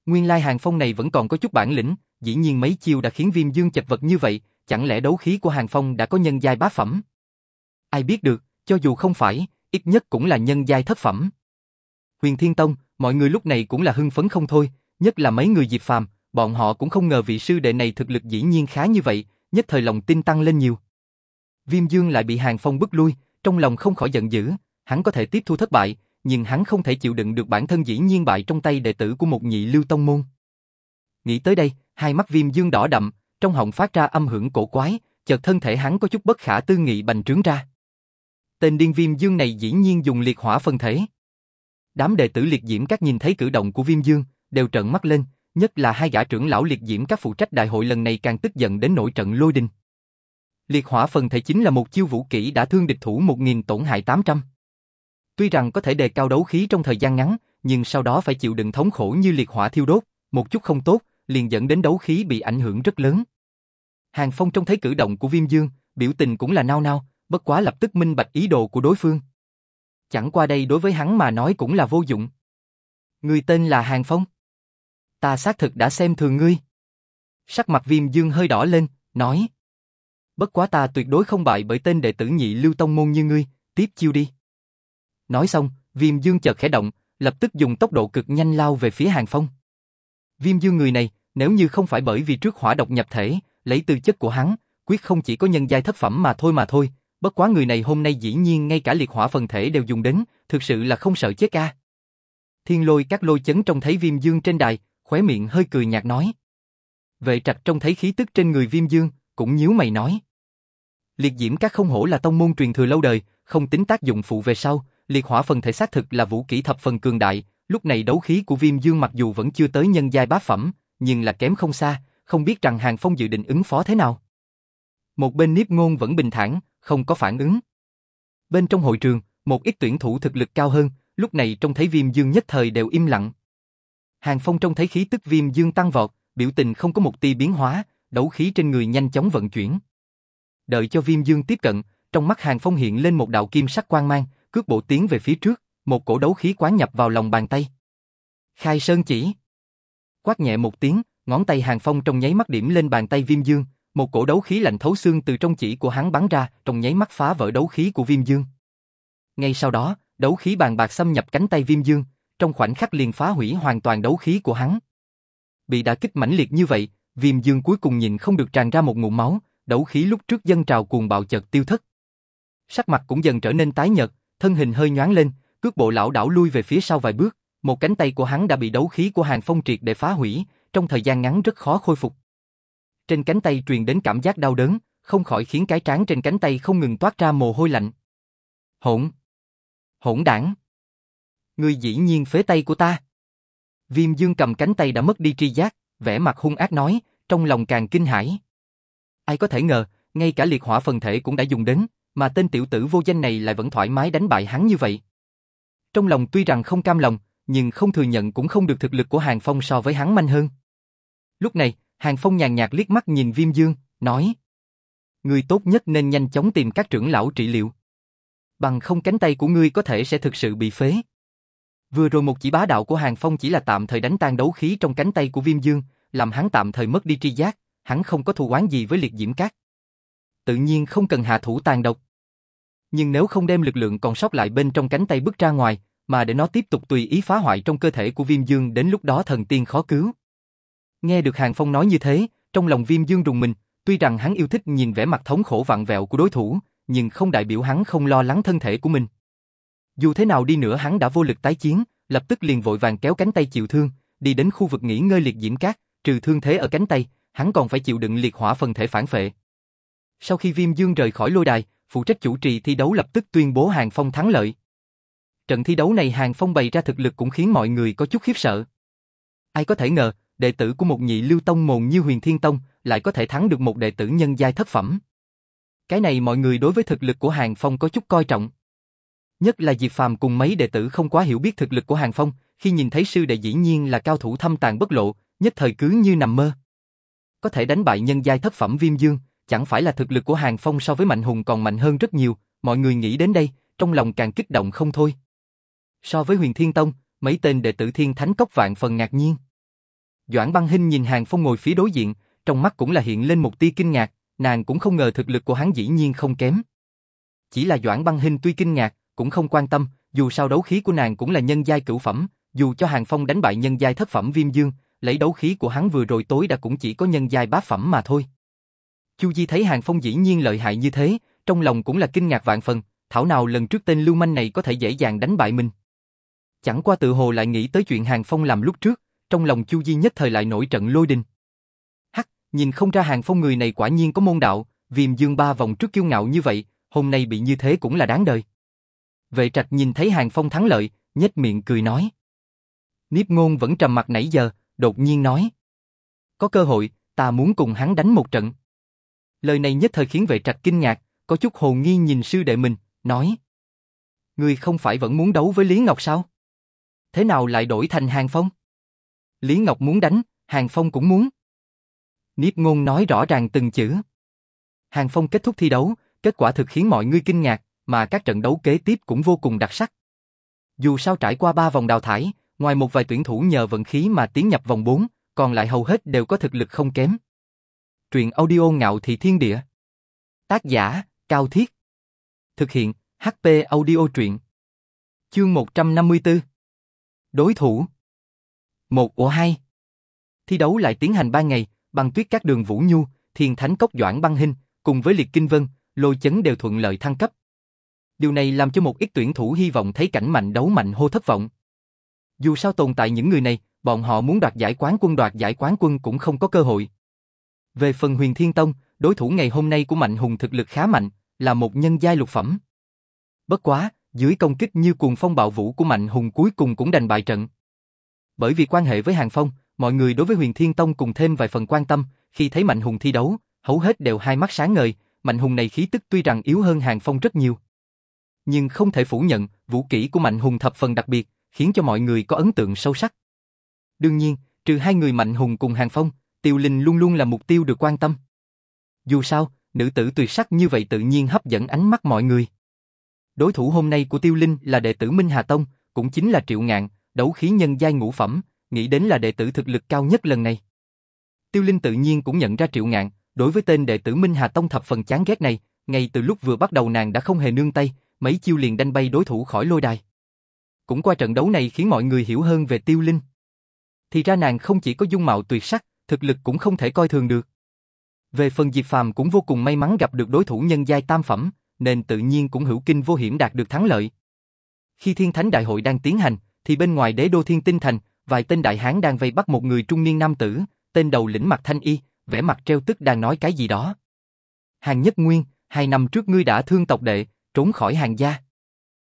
A: Nguyên lai Hàng Phong này vẫn còn có chút bản lĩnh, dĩ nhiên mấy chiêu đã khiến Viêm Dương chật vật như vậy, chẳng lẽ đấu khí của Hàng Phong đã có nhân giai bá phẩm? Ai biết được, cho dù không phải, ít nhất cũng là nhân giai thất phẩm. Huyền Thiên Tông, mọi người lúc này cũng là hưng phấn không thôi, nhất là mấy người Diệp Phàm, bọn họ cũng không ngờ vị sư đệ này thực lực dĩ nhiên khá như vậy, nhất thời lòng tin tăng lên nhiều. Viêm Dương lại bị Hàng Phong bức lui, trong lòng không khỏi giận dữ, hắn có thể tiếp thu thất bại, nhưng hắn không thể chịu đựng được bản thân dĩ nhiên bại trong tay đệ tử của một nhị lưu tông môn. Nghĩ tới đây, hai mắt Viêm Dương đỏ đậm, trong họng phát ra âm hưởng cổ quái, chợt thân thể hắn có chút bất khả tư nghị bành trướng ra. Tên điên Viêm Dương này dĩ nhiên dùng liệt hỏa phân thể. Đám đệ tử liệt diễm các nhìn thấy cử động của Viêm Dương, đều trợn mắt lên, nhất là hai gã trưởng lão liệt diễm các phụ trách đại hội lần này càng tức giận đến nổi trận lôi đình. Liệt hỏa phần thể chính là một chiêu vũ kỹ đã thương địch thủ 1.000 tổn hại 800. Tuy rằng có thể đề cao đấu khí trong thời gian ngắn, nhưng sau đó phải chịu đựng thống khổ như liệt hỏa thiêu đốt, một chút không tốt, liền dẫn đến đấu khí bị ảnh hưởng rất lớn. Hàng Phong trông thấy cử động của Viêm Dương, biểu tình cũng là nao nao, bất quá lập tức minh bạch ý đồ của đối phương. Chẳng qua đây đối với hắn mà nói cũng là vô dụng. Người tên là Hàng Phong. Ta xác thực đã xem thường ngươi. Sắc mặt Viêm Dương hơi đỏ lên, nói. Bất quá ta tuyệt đối không bại bởi tên đệ tử nhị lưu tông môn như ngươi, tiếp chiêu đi. Nói xong, Viêm Dương chợt khẽ động, lập tức dùng tốc độ cực nhanh lao về phía Hàng Phong. Viêm Dương người này, nếu như không phải bởi vì trước hỏa độc nhập thể, lấy tư chất của hắn, quyết không chỉ có nhân giai thất phẩm mà thôi mà thôi, bất quá người này hôm nay dĩ nhiên ngay cả liệt hỏa phần thể đều dùng đến, thực sự là không sợ chết ca. thiên lôi các lôi chấn trông thấy viêm dương trên đài, khóe miệng hơi cười nhạt nói. Vệ trạch trông thấy khí tức trên người viêm dương, cũng nhíu mày nói. Liệt diễm các không hổ là tông môn truyền thừa lâu đời, không tính tác dụng phụ về sau, liệt hỏa phần thể xác thực là vũ kỹ thập phần cường đại, lúc này đấu khí của viêm dương mặc dù vẫn chưa tới nhân giai bá phẩm, nhưng là kém không xa, không biết rằng Hàng Phong dự định ứng phó thế nào. Một bên Niếp Ngôn vẫn bình thản, không có phản ứng. Bên trong hội trường, một ít tuyển thủ thực lực cao hơn, lúc này trông thấy Viêm Dương nhất thời đều im lặng. Hàng Phong trông thấy khí tức Viêm Dương tăng vọt, biểu tình không có một tia biến hóa, đấu khí trên người nhanh chóng vận chuyển. Đợi cho Viêm Dương tiếp cận, trong mắt Hàng Phong hiện lên một đạo kim sắc quang mang, cước bộ tiến về phía trước, một cổ đấu khí quán nhập vào lòng bàn tay. Khai Sơn chỉ. Quát nhẹ một tiếng, ngón tay Hàng Phong trong nháy mắt điểm lên bàn tay Viêm Dương, một cổ đấu khí lạnh thấu xương từ trong chỉ của hắn bắn ra, trong nháy mắt phá vỡ đấu khí của Viêm Dương. Ngay sau đó, đấu khí bàn bạc xâm nhập cánh tay Viêm Dương, trong khoảnh khắc liền phá hủy hoàn toàn đấu khí của hắn. Bị đả kích mãnh liệt như vậy, Viêm Dương cuối cùng nhìn không được tràn ra một ngụm máu, đấu khí lúc trước dân trào cuồng bạo chợt tiêu thất. Sắc mặt cũng dần trở nên tái nhợt, thân hình hơi nhoáng lên, cước bộ lão đảo lui về phía sau vài bước, một cánh tay của hắn đã bị đấu khí của Hàng Phong triệt để phá hủy, trong thời gian ngắn rất khó khôi phục. Trên cánh tay truyền đến cảm giác đau đớn, không khỏi khiến cái trán trên cánh tay không ngừng toát ra mồ hôi lạnh. Hỗn! Hỗn đảng! Ngươi dĩ nhiên phế tay của ta! Viêm dương cầm cánh tay đã mất đi tri giác, vẻ mặt hung ác nói, trong lòng càng kinh hãi. Ai có thể ngờ, ngay cả liệt hỏa phần thể cũng đã dùng đến, mà tên tiểu tử vô danh này lại vẫn thoải mái đánh bại hắn như vậy. Trong lòng tuy rằng không cam lòng, nhưng không thừa nhận cũng không được thực lực của Hàng Phong so với hắn manh hơn. Lúc này, Hàng Phong nhàn nhạt liếc mắt nhìn Viêm Dương, nói Ngươi tốt nhất nên nhanh chóng tìm các trưởng lão trị liệu. Bằng không cánh tay của ngươi có thể sẽ thực sự bị phế. Vừa rồi một chỉ bá đạo của Hàng Phong chỉ là tạm thời đánh tan đấu khí trong cánh tay của Viêm Dương, làm hắn tạm thời mất đi tri giác, hắn không có thù oán gì với liệt diễm cát. Tự nhiên không cần hạ thủ tàn độc. Nhưng nếu không đem lực lượng còn sót lại bên trong cánh tay bước ra ngoài, mà để nó tiếp tục tùy ý phá hoại trong cơ thể của Viêm Dương đến lúc đó thần tiên khó cứu. Nghe được Hàng Phong nói như thế, trong lòng Viêm Dương rùng mình, tuy rằng hắn yêu thích nhìn vẻ mặt thống khổ vặn vẹo của đối thủ, nhưng không đại biểu hắn không lo lắng thân thể của mình. Dù thế nào đi nữa hắn đã vô lực tái chiến, lập tức liền vội vàng kéo cánh tay chịu thương, đi đến khu vực nghỉ ngơi liệt diễm cát, trừ thương thế ở cánh tay, hắn còn phải chịu đựng liệt hỏa phần thể phản phệ. Sau khi Viêm Dương rời khỏi lôi đài, phụ trách chủ trì thi đấu lập tức tuyên bố Hàng Phong thắng lợi. Trận thi đấu này Hàng Phong bày ra thực lực cũng khiến mọi người có chút khiếp sợ. Ai có thể ngờ, đệ tử của một nhị lưu tông mồn như huyền thiên tông lại có thể thắng được một đệ tử nhân giai thất phẩm. Cái này mọi người đối với thực lực của Hàng Phong có chút coi trọng. Nhất là Diệp Phàm cùng mấy đệ tử không quá hiểu biết thực lực của Hàng Phong, khi nhìn thấy sư đệ dĩ nhiên là cao thủ thâm tàn bất lộ, nhất thời cứ như nằm mơ. Có thể đánh bại nhân giai thất phẩm Viêm Dương, chẳng phải là thực lực của Hàng Phong so với Mạnh Hùng còn mạnh hơn rất nhiều, mọi người nghĩ đến đây, trong lòng càng kích động không thôi. So với Huyền Thiên Tông, mấy tên đệ tử Thiên Thánh Cốc vạn phần ngạc nhiên. Doãn Băng Hinh nhìn Hàng Phong ngồi phía đối diện, trong mắt cũng là hiện lên một tia kinh ngạc, nàng cũng không ngờ thực lực của hắn dĩ nhiên không kém. Chỉ là Doãn Băng Hinh tuy kinh ngạc, cũng không quan tâm, dù sao đấu khí của nàng cũng là nhân giai cửu phẩm, dù cho Hàng Phong đánh bại nhân giai thất phẩm Viêm Dương, lấy đấu khí của hắn vừa rồi tối đã cũng chỉ có nhân giai bá phẩm mà thôi. Chu Di thấy Hàng Phong dĩ nhiên lợi hại như thế, trong lòng cũng là kinh ngạc vạn phần, thảo nào lần trước tên lưu manh này có thể dễ dàng đánh bại mình. Chẳng qua tự hồ lại nghĩ tới chuyện Hàng Phong làm lúc trước, trong lòng Chu Di nhất thời lại nổi trận lôi đình. Hắc, nhìn không ra Hàng Phong người này quả nhiên có môn đạo, viêm dương ba vòng trước kiêu ngạo như vậy, hôm nay bị như thế cũng là đáng đời. Vệ trạch nhìn thấy Hàng Phong thắng lợi, nhếch miệng cười nói. Niếp ngôn vẫn trầm mặt nãy giờ, đột nhiên nói. Có cơ hội, ta muốn cùng hắn đánh một trận. Lời này nhất thời khiến vệ trạch kinh ngạc, có chút hồ nghi nhìn sư đệ mình, nói. Ngươi không phải vẫn muốn đấu với Lý Ngọc sao? Thế nào lại đổi thành Hàng Phong? Lý Ngọc muốn đánh, Hàng Phong cũng muốn. Niếp ngôn nói rõ ràng từng chữ. Hàng Phong kết thúc thi đấu, kết quả thực khiến mọi người kinh ngạc, mà các trận đấu kế tiếp cũng vô cùng đặc sắc. Dù sao trải qua ba vòng đào thải, ngoài một vài tuyển thủ nhờ vận khí mà tiến nhập vòng 4, còn lại hầu hết đều có thực lực không kém. Truyện audio ngạo thị thiên địa. Tác giả, Cao Thiết. Thực hiện, HP audio truyện. Chương 154. Đối thủ. Một của hai. Thi đấu lại tiến hành ba ngày, bằng tuyết các đường Vũ Nhu, thiền Thánh Cốc Doãn Băng Hinh, cùng với Liệt Kinh Vân, Lôi Chấn đều thuận lợi thăng cấp. Điều này làm cho một ít tuyển thủ hy vọng thấy cảnh mạnh đấu mạnh hô thất vọng. Dù sao tồn tại những người này, bọn họ muốn đoạt giải quán quân đoạt giải quán quân cũng không có cơ hội. Về phần huyền thiên tông, đối thủ ngày hôm nay của Mạnh Hùng thực lực khá mạnh, là một nhân giai lục phẩm. Bất quá, dưới công kích như cuồng phong bạo vũ của Mạnh Hùng cuối cùng cũng đành bại trận. Bởi vì quan hệ với Hàng Phong, mọi người đối với huyền thiên tông cùng thêm vài phần quan tâm, khi thấy Mạnh Hùng thi đấu, hầu hết đều hai mắt sáng ngời, Mạnh Hùng này khí tức tuy rằng yếu hơn Hàng Phong rất nhiều. Nhưng không thể phủ nhận, vũ kỹ của Mạnh Hùng thập phần đặc biệt, khiến cho mọi người có ấn tượng sâu sắc. Đương nhiên, trừ hai người Mạnh Hùng cùng Hàng Phong, Tiêu Linh luôn luôn là mục tiêu được quan tâm. Dù sao, nữ tử tuyệt sắc như vậy tự nhiên hấp dẫn ánh mắt mọi người. Đối thủ hôm nay của Tiêu Linh là đệ tử Minh Hà Tông, cũng chính là Triệu Ngạn, đấu khí nhân giai ngũ phẩm, nghĩ đến là đệ tử thực lực cao nhất lần này. Tiêu Linh tự nhiên cũng nhận ra Triệu Ngạn, đối với tên đệ tử Minh Hà Tông thập phần chán ghét này, ngay từ lúc vừa bắt đầu nàng đã không hề nương tay, mấy chiêu liền đánh bay đối thủ khỏi lôi đài. Cũng qua trận đấu này khiến mọi người hiểu hơn về Tiêu Linh. Thì ra nàng không chỉ có dung mạo tuyệt sắc, thực lực cũng không thể coi thường được. Về phần Diệp Phàm cũng vô cùng may mắn gặp được đối thủ nhân giai tam phẩm, nên tự nhiên cũng hữu kinh vô hiểm đạt được thắng lợi. Khi Thiên Thánh Đại hội đang tiến hành, thì bên ngoài đế đô Thiên Tinh Thành, vài tên đại hán đang vây bắt một người trung niên nam tử, tên đầu lĩnh mặt thanh y, vẻ mặt treo tức đang nói cái gì đó. Hàng Nhất Nguyên, hai năm trước ngươi đã thương tộc đệ, trốn khỏi hàng gia.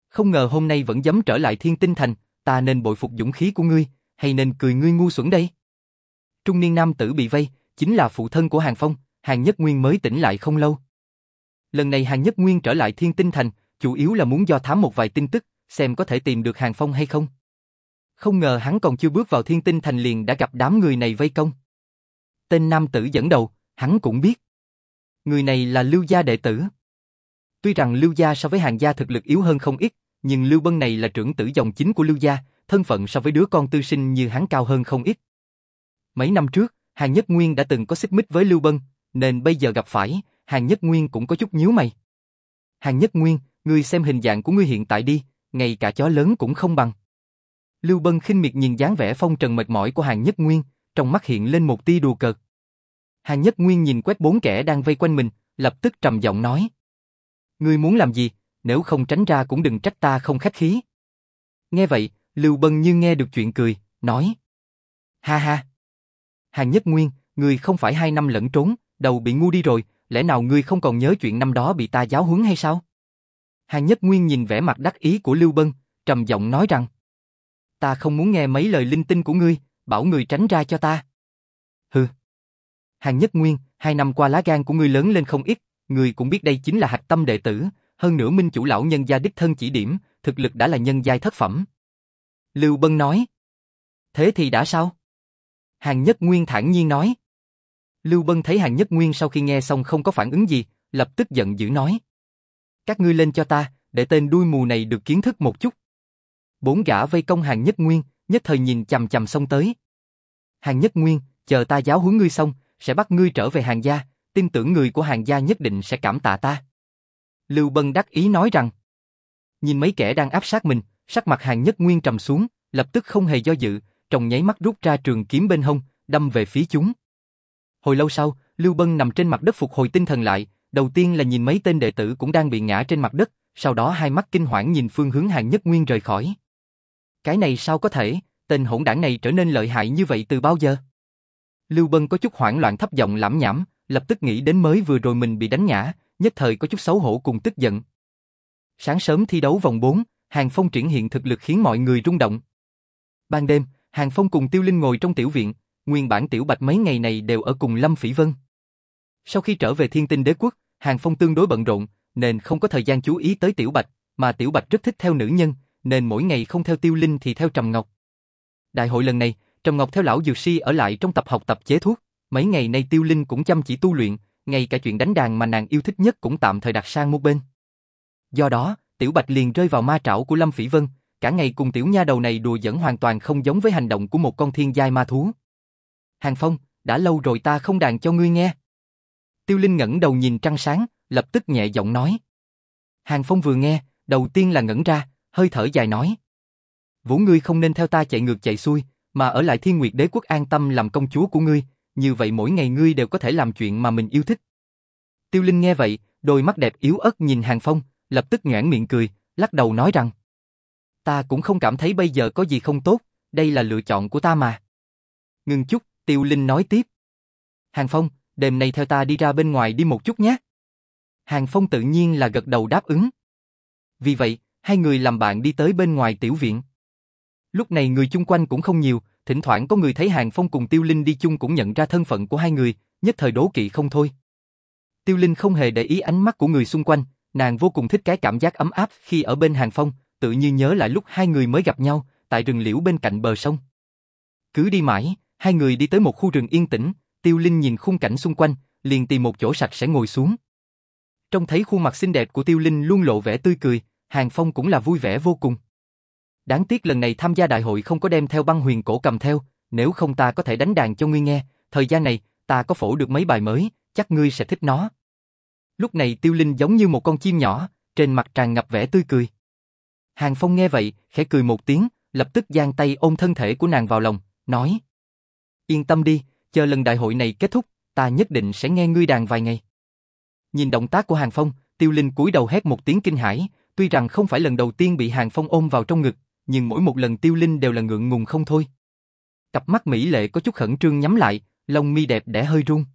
A: Không ngờ hôm nay vẫn dám trở lại Thiên Tinh Thành, ta nên bội phục dũng khí của ngươi, hay nên cười ngươi ngu xuẩn đây? Trung niên nam tử bị vây, chính là phụ thân của Hàng Phong, Hàng Nhất Nguyên mới tỉnh lại không lâu. Lần này Hàng Nhất Nguyên trở lại Thiên Tinh Thành, chủ yếu là muốn do thám một vài tin tức, xem có thể tìm được Hàng Phong hay không. Không ngờ hắn còn chưa bước vào Thiên Tinh Thành liền đã gặp đám người này vây công. Tên nam tử dẫn đầu, hắn cũng biết. Người này là Lưu Gia đệ tử. Tuy rằng Lưu Gia so với Hàng Gia thực lực yếu hơn không ít, nhưng Lưu Bân này là trưởng tử dòng chính của Lưu Gia, thân phận so với đứa con tư sinh như hắn cao hơn không ít. Mấy năm trước, Hàng Nhất Nguyên đã từng có xích mích với Lưu Bân, nên bây giờ gặp phải, Hàng Nhất Nguyên cũng có chút nhíu mày. Hàng Nhất Nguyên, ngươi xem hình dạng của ngươi hiện tại đi, ngay cả chó lớn cũng không bằng. Lưu Bân khinh miệt nhìn dáng vẻ phong trần mệt mỏi của Hàng Nhất Nguyên, trong mắt hiện lên một tia đùa cợt. Hàng Nhất Nguyên nhìn quét bốn kẻ đang vây quanh mình, lập tức trầm giọng nói. Ngươi muốn làm gì, nếu không tránh ra cũng đừng trách ta không khách khí. Nghe vậy, Lưu Bân như nghe được chuyện cười, nói. Ha ha. Hàng Nhất Nguyên, ngươi không phải hai năm lẫn trốn, đầu bị ngu đi rồi, lẽ nào ngươi không còn nhớ chuyện năm đó bị ta giáo huấn hay sao? Hàng Nhất Nguyên nhìn vẻ mặt đắc ý của Lưu Bân, trầm giọng nói rằng Ta không muốn nghe mấy lời linh tinh của ngươi, bảo người tránh ra cho ta. Hừ. Hàng Nhất Nguyên, hai năm qua lá gan của ngươi lớn lên không ít, ngươi cũng biết đây chính là hạch tâm đệ tử, hơn nữa minh chủ lão nhân gia đích thân chỉ điểm, thực lực đã là nhân giai thất phẩm. Lưu Bân nói. Thế thì đã sao? Hàng Nhất Nguyên thản nhiên nói. Lưu Bân thấy Hàng Nhất Nguyên sau khi nghe xong không có phản ứng gì, lập tức giận dữ nói. Các ngươi lên cho ta, để tên đuôi mù này được kiến thức một chút. Bốn gã vây công Hàng Nhất Nguyên, nhất thời nhìn chầm chầm xông tới. Hàng Nhất Nguyên, chờ ta giáo huấn ngươi xong, sẽ bắt ngươi trở về hàng gia, tin tưởng người của hàng gia nhất định sẽ cảm tạ ta. Lưu Bân đắc ý nói rằng, nhìn mấy kẻ đang áp sát mình, sắc mặt Hàng Nhất Nguyên trầm xuống, lập tức không hề do dự, trong nháy mắt rút ra trường kiếm bên hông, đâm về phía chúng. Hồi lâu sau, Lưu Bân nằm trên mặt đất phục hồi tinh thần lại, đầu tiên là nhìn mấy tên đệ tử cũng đang bị ngã trên mặt đất, sau đó hai mắt kinh hoảng nhìn phương hướng Hàng Nhất Nguyên rời khỏi. Cái này sao có thể, tên hỗn đảng này trở nên lợi hại như vậy từ bao giờ? Lưu Bân có chút hoảng loạn thấp giọng lẩm nhẩm, lập tức nghĩ đến mới vừa rồi mình bị đánh ngã, nhất thời có chút xấu hổ cùng tức giận. Sáng sớm thi đấu vòng 4, Hàng Phong triển hiện thực lực khiến mọi người rung động. Ban đêm, Hàng Phong cùng Tiêu Linh ngồi trong tiểu viện, nguyên bản Tiểu Bạch mấy ngày này đều ở cùng Lâm Phỉ Vân. Sau khi trở về Thiên Tinh Đế quốc, Hàng Phong tương đối bận rộn, nên không có thời gian chú ý tới Tiểu Bạch, mà Tiểu Bạch rất thích theo nữ nhân, nên mỗi ngày không theo Tiêu Linh thì theo Trầm Ngọc. Đại hội lần này, Trầm Ngọc theo lão dược si ở lại trong tập học tập chế thuốc, mấy ngày nay Tiêu Linh cũng chăm chỉ tu luyện, ngay cả chuyện đánh đàn mà nàng yêu thích nhất cũng tạm thời đặt sang một bên. Do đó, Tiểu Bạch liền rơi vào ma trảo của Lâm Phỉ Vân, cả ngày cùng tiểu nha đầu này đùa giỡn hoàn toàn không giống với hành động của một con thiên giai ma thú. Hàng Phong, đã lâu rồi ta không đàn cho ngươi nghe. Tiêu Linh ngẩng đầu nhìn trăng sáng, lập tức nhẹ giọng nói. Hàng Phong vừa nghe, đầu tiên là ngẩn ra, hơi thở dài nói. Vũ ngươi không nên theo ta chạy ngược chạy xuôi, mà ở lại thiên nguyệt đế quốc an tâm làm công chúa của ngươi, như vậy mỗi ngày ngươi đều có thể làm chuyện mà mình yêu thích. Tiêu Linh nghe vậy, đôi mắt đẹp yếu ớt nhìn Hàng Phong, lập tức nhoảng miệng cười, lắc đầu nói rằng. Ta cũng không cảm thấy bây giờ có gì không tốt, đây là lựa chọn của ta mà. Ngừng chút, Tiêu Linh nói tiếp. Hàng Phong, đêm nay theo ta đi ra bên ngoài đi một chút nhé. Hàng Phong tự nhiên là gật đầu đáp ứng. Vì vậy, hai người làm bạn đi tới bên ngoài tiểu viện. Lúc này người chung quanh cũng không nhiều, thỉnh thoảng có người thấy Hàng Phong cùng Tiêu Linh đi chung cũng nhận ra thân phận của hai người, nhất thời đố kỵ không thôi. Tiêu Linh không hề để ý ánh mắt của người xung quanh, nàng vô cùng thích cái cảm giác ấm áp khi ở bên Hàng Phong, tự nhiên nhớ lại lúc hai người mới gặp nhau, tại rừng liễu bên cạnh bờ sông. Cứ đi mãi, hai người đi tới một khu rừng yên tĩnh, Tiêu Linh nhìn khung cảnh xung quanh, liền tìm một chỗ sạch sẽ ngồi xuống. Trông thấy khuôn mặt xinh đẹp của Tiêu Linh luôn lộ vẻ tươi cười, Hàng Phong cũng là vui vẻ vô cùng. Đáng tiếc lần này tham gia đại hội không có đem theo băng huyền cổ cầm theo, nếu không ta có thể đánh đàn cho ngươi nghe, thời gian này, ta có phổ được mấy bài mới, chắc ngươi sẽ thích nó. Lúc này Tiêu Linh giống như một con chim nhỏ, trên mặt tràn ngập vẻ tươi cười. Hàng Phong nghe vậy, khẽ cười một tiếng, lập tức giang tay ôm thân thể của nàng vào lòng, nói Yên tâm đi, chờ lần đại hội này kết thúc, ta nhất định sẽ nghe ngươi đàn vài ngày. Nhìn động tác của Hàng Phong, Tiêu Linh cúi đầu hét một tiếng kinh hãi, tuy rằng không phải lần đầu tiên bị Hàng Phong ôm vào trong ngực, nhưng mỗi một lần Tiêu Linh đều là ngượng ngùng không thôi. Cặp mắt mỹ lệ có chút khẩn trương nhắm lại, lông mi đẹp đẽ hơi run.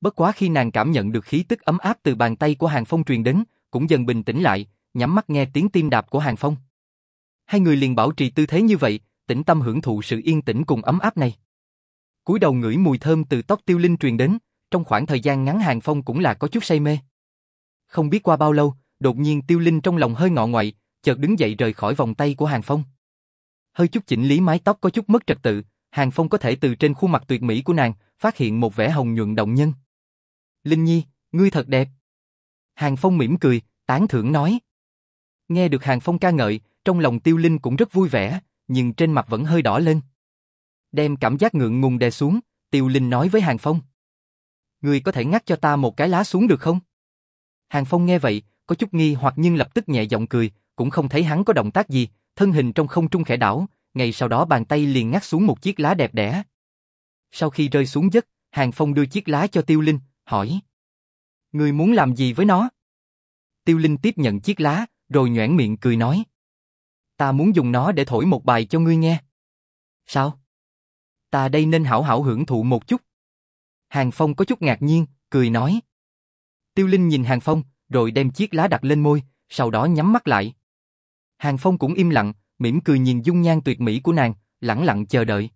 A: Bất quá khi nàng cảm nhận được khí tức ấm áp từ bàn tay của Hàng Phong truyền đến, cũng dần bình tĩnh lại, nhắm mắt nghe tiếng tim đạp của Hàng Phong. Hai người liền bảo trì tư thế như vậy, tĩnh tâm hưởng thụ sự yên tĩnh cùng ấm áp này cúi đầu ngửi mùi thơm từ tóc Tiêu Linh truyền đến, trong khoảng thời gian ngắn Hàng Phong cũng là có chút say mê. Không biết qua bao lâu, đột nhiên Tiêu Linh trong lòng hơi ngọ ngoại, chợt đứng dậy rời khỏi vòng tay của Hàng Phong. Hơi chút chỉnh lý mái tóc có chút mất trật tự, Hàng Phong có thể từ trên khuôn mặt tuyệt mỹ của nàng, phát hiện một vẻ hồng nhuận động nhân. Linh Nhi, ngươi thật đẹp. Hàng Phong mỉm cười, tán thưởng nói. Nghe được Hàng Phong ca ngợi, trong lòng Tiêu Linh cũng rất vui vẻ, nhưng trên mặt vẫn hơi đỏ lên. Đem cảm giác ngượng ngùng đè xuống, Tiêu Linh nói với Hàng Phong. Ngươi có thể ngắt cho ta một cái lá xuống được không? Hàng Phong nghe vậy, có chút nghi hoặc nhưng lập tức nhẹ giọng cười, cũng không thấy hắn có động tác gì, thân hình trong không trung khẽ đảo, ngay sau đó bàn tay liền ngắt xuống một chiếc lá đẹp đẽ. Sau khi rơi xuống đất, Hàng Phong đưa chiếc lá cho Tiêu Linh, hỏi. Người muốn làm gì với nó? Tiêu Linh tiếp nhận chiếc lá, rồi nhoảng miệng cười nói. Ta muốn dùng nó để thổi một bài cho ngươi nghe. Sao? Ta đây nên hảo hảo hưởng thụ một chút. Hàng Phong có chút ngạc nhiên, cười nói. Tiêu Linh nhìn Hàng Phong, rồi đem chiếc lá đặt lên môi, sau đó nhắm mắt lại. Hàng Phong cũng im lặng, mỉm cười nhìn dung nhan tuyệt mỹ của nàng, lặng lặng chờ đợi.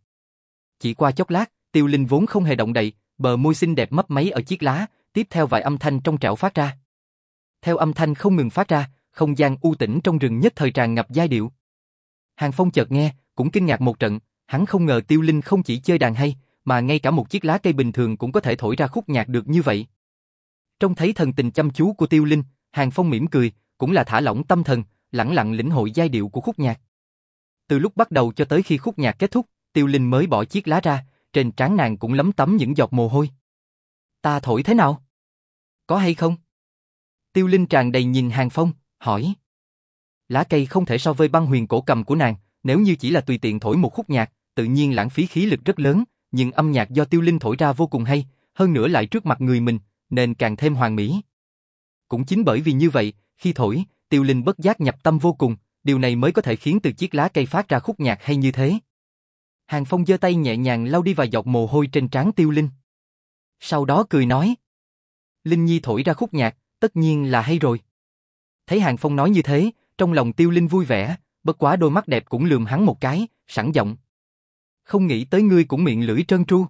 A: Chỉ qua chốc lát, Tiêu Linh vốn không hề động đậy, bờ môi xinh đẹp mấp máy ở chiếc lá, tiếp theo vài âm thanh trong trẻo phát ra. Theo âm thanh không ngừng phát ra, không gian u tĩnh trong rừng nhất thời tràn ngập giai điệu. Hàng Phong chợt nghe, cũng kinh ngạc một trận, hắn không ngờ Tiêu Linh không chỉ chơi đàn hay, mà ngay cả một chiếc lá cây bình thường cũng có thể thổi ra khúc nhạc được như vậy. Trong thấy thần tình chăm chú của Tiêu Linh, Hàng Phong mỉm cười, cũng là thả lỏng tâm thần, lặng lặng lĩnh hội giai điệu của khúc nhạc. Từ lúc bắt đầu cho tới khi khúc nhạc kết thúc, Tiêu Linh mới bỏ chiếc lá ra, trên trán nàng cũng lấm tấm những giọt mồ hôi. Ta thổi thế nào? Có hay không? Tiêu Linh tràn đầy nhìn Hàng Phong, hỏi. Lá cây không thể so với băng huyền cổ cầm của nàng, nếu như chỉ là tùy tiện thổi một khúc nhạc, tự nhiên lãng phí khí lực rất lớn, nhưng âm nhạc do Tiêu Linh thổi ra vô cùng hay, hơn nữa lại trước mặt người mình, nên càng thêm hoàn mỹ. Cũng chính bởi vì như vậy, khi thổi, Tiêu Linh bất giác nhập tâm vô cùng, điều này mới có thể khiến từ chiếc lá cây phát ra khúc nhạc hay như thế. Hàng Phong giơ tay nhẹ nhàng lau đi vài giọt mồ hôi trên trán Tiêu Linh. Sau đó cười nói. Linh Nhi thổi ra khúc nhạc, tất nhiên là hay rồi. Thấy Hàng Phong nói như thế, trong lòng Tiêu Linh vui vẻ, bất quá đôi mắt đẹp cũng lườm hắn một cái, sẵn giọng. Không nghĩ tới ngươi cũng miệng lưỡi trơn tru.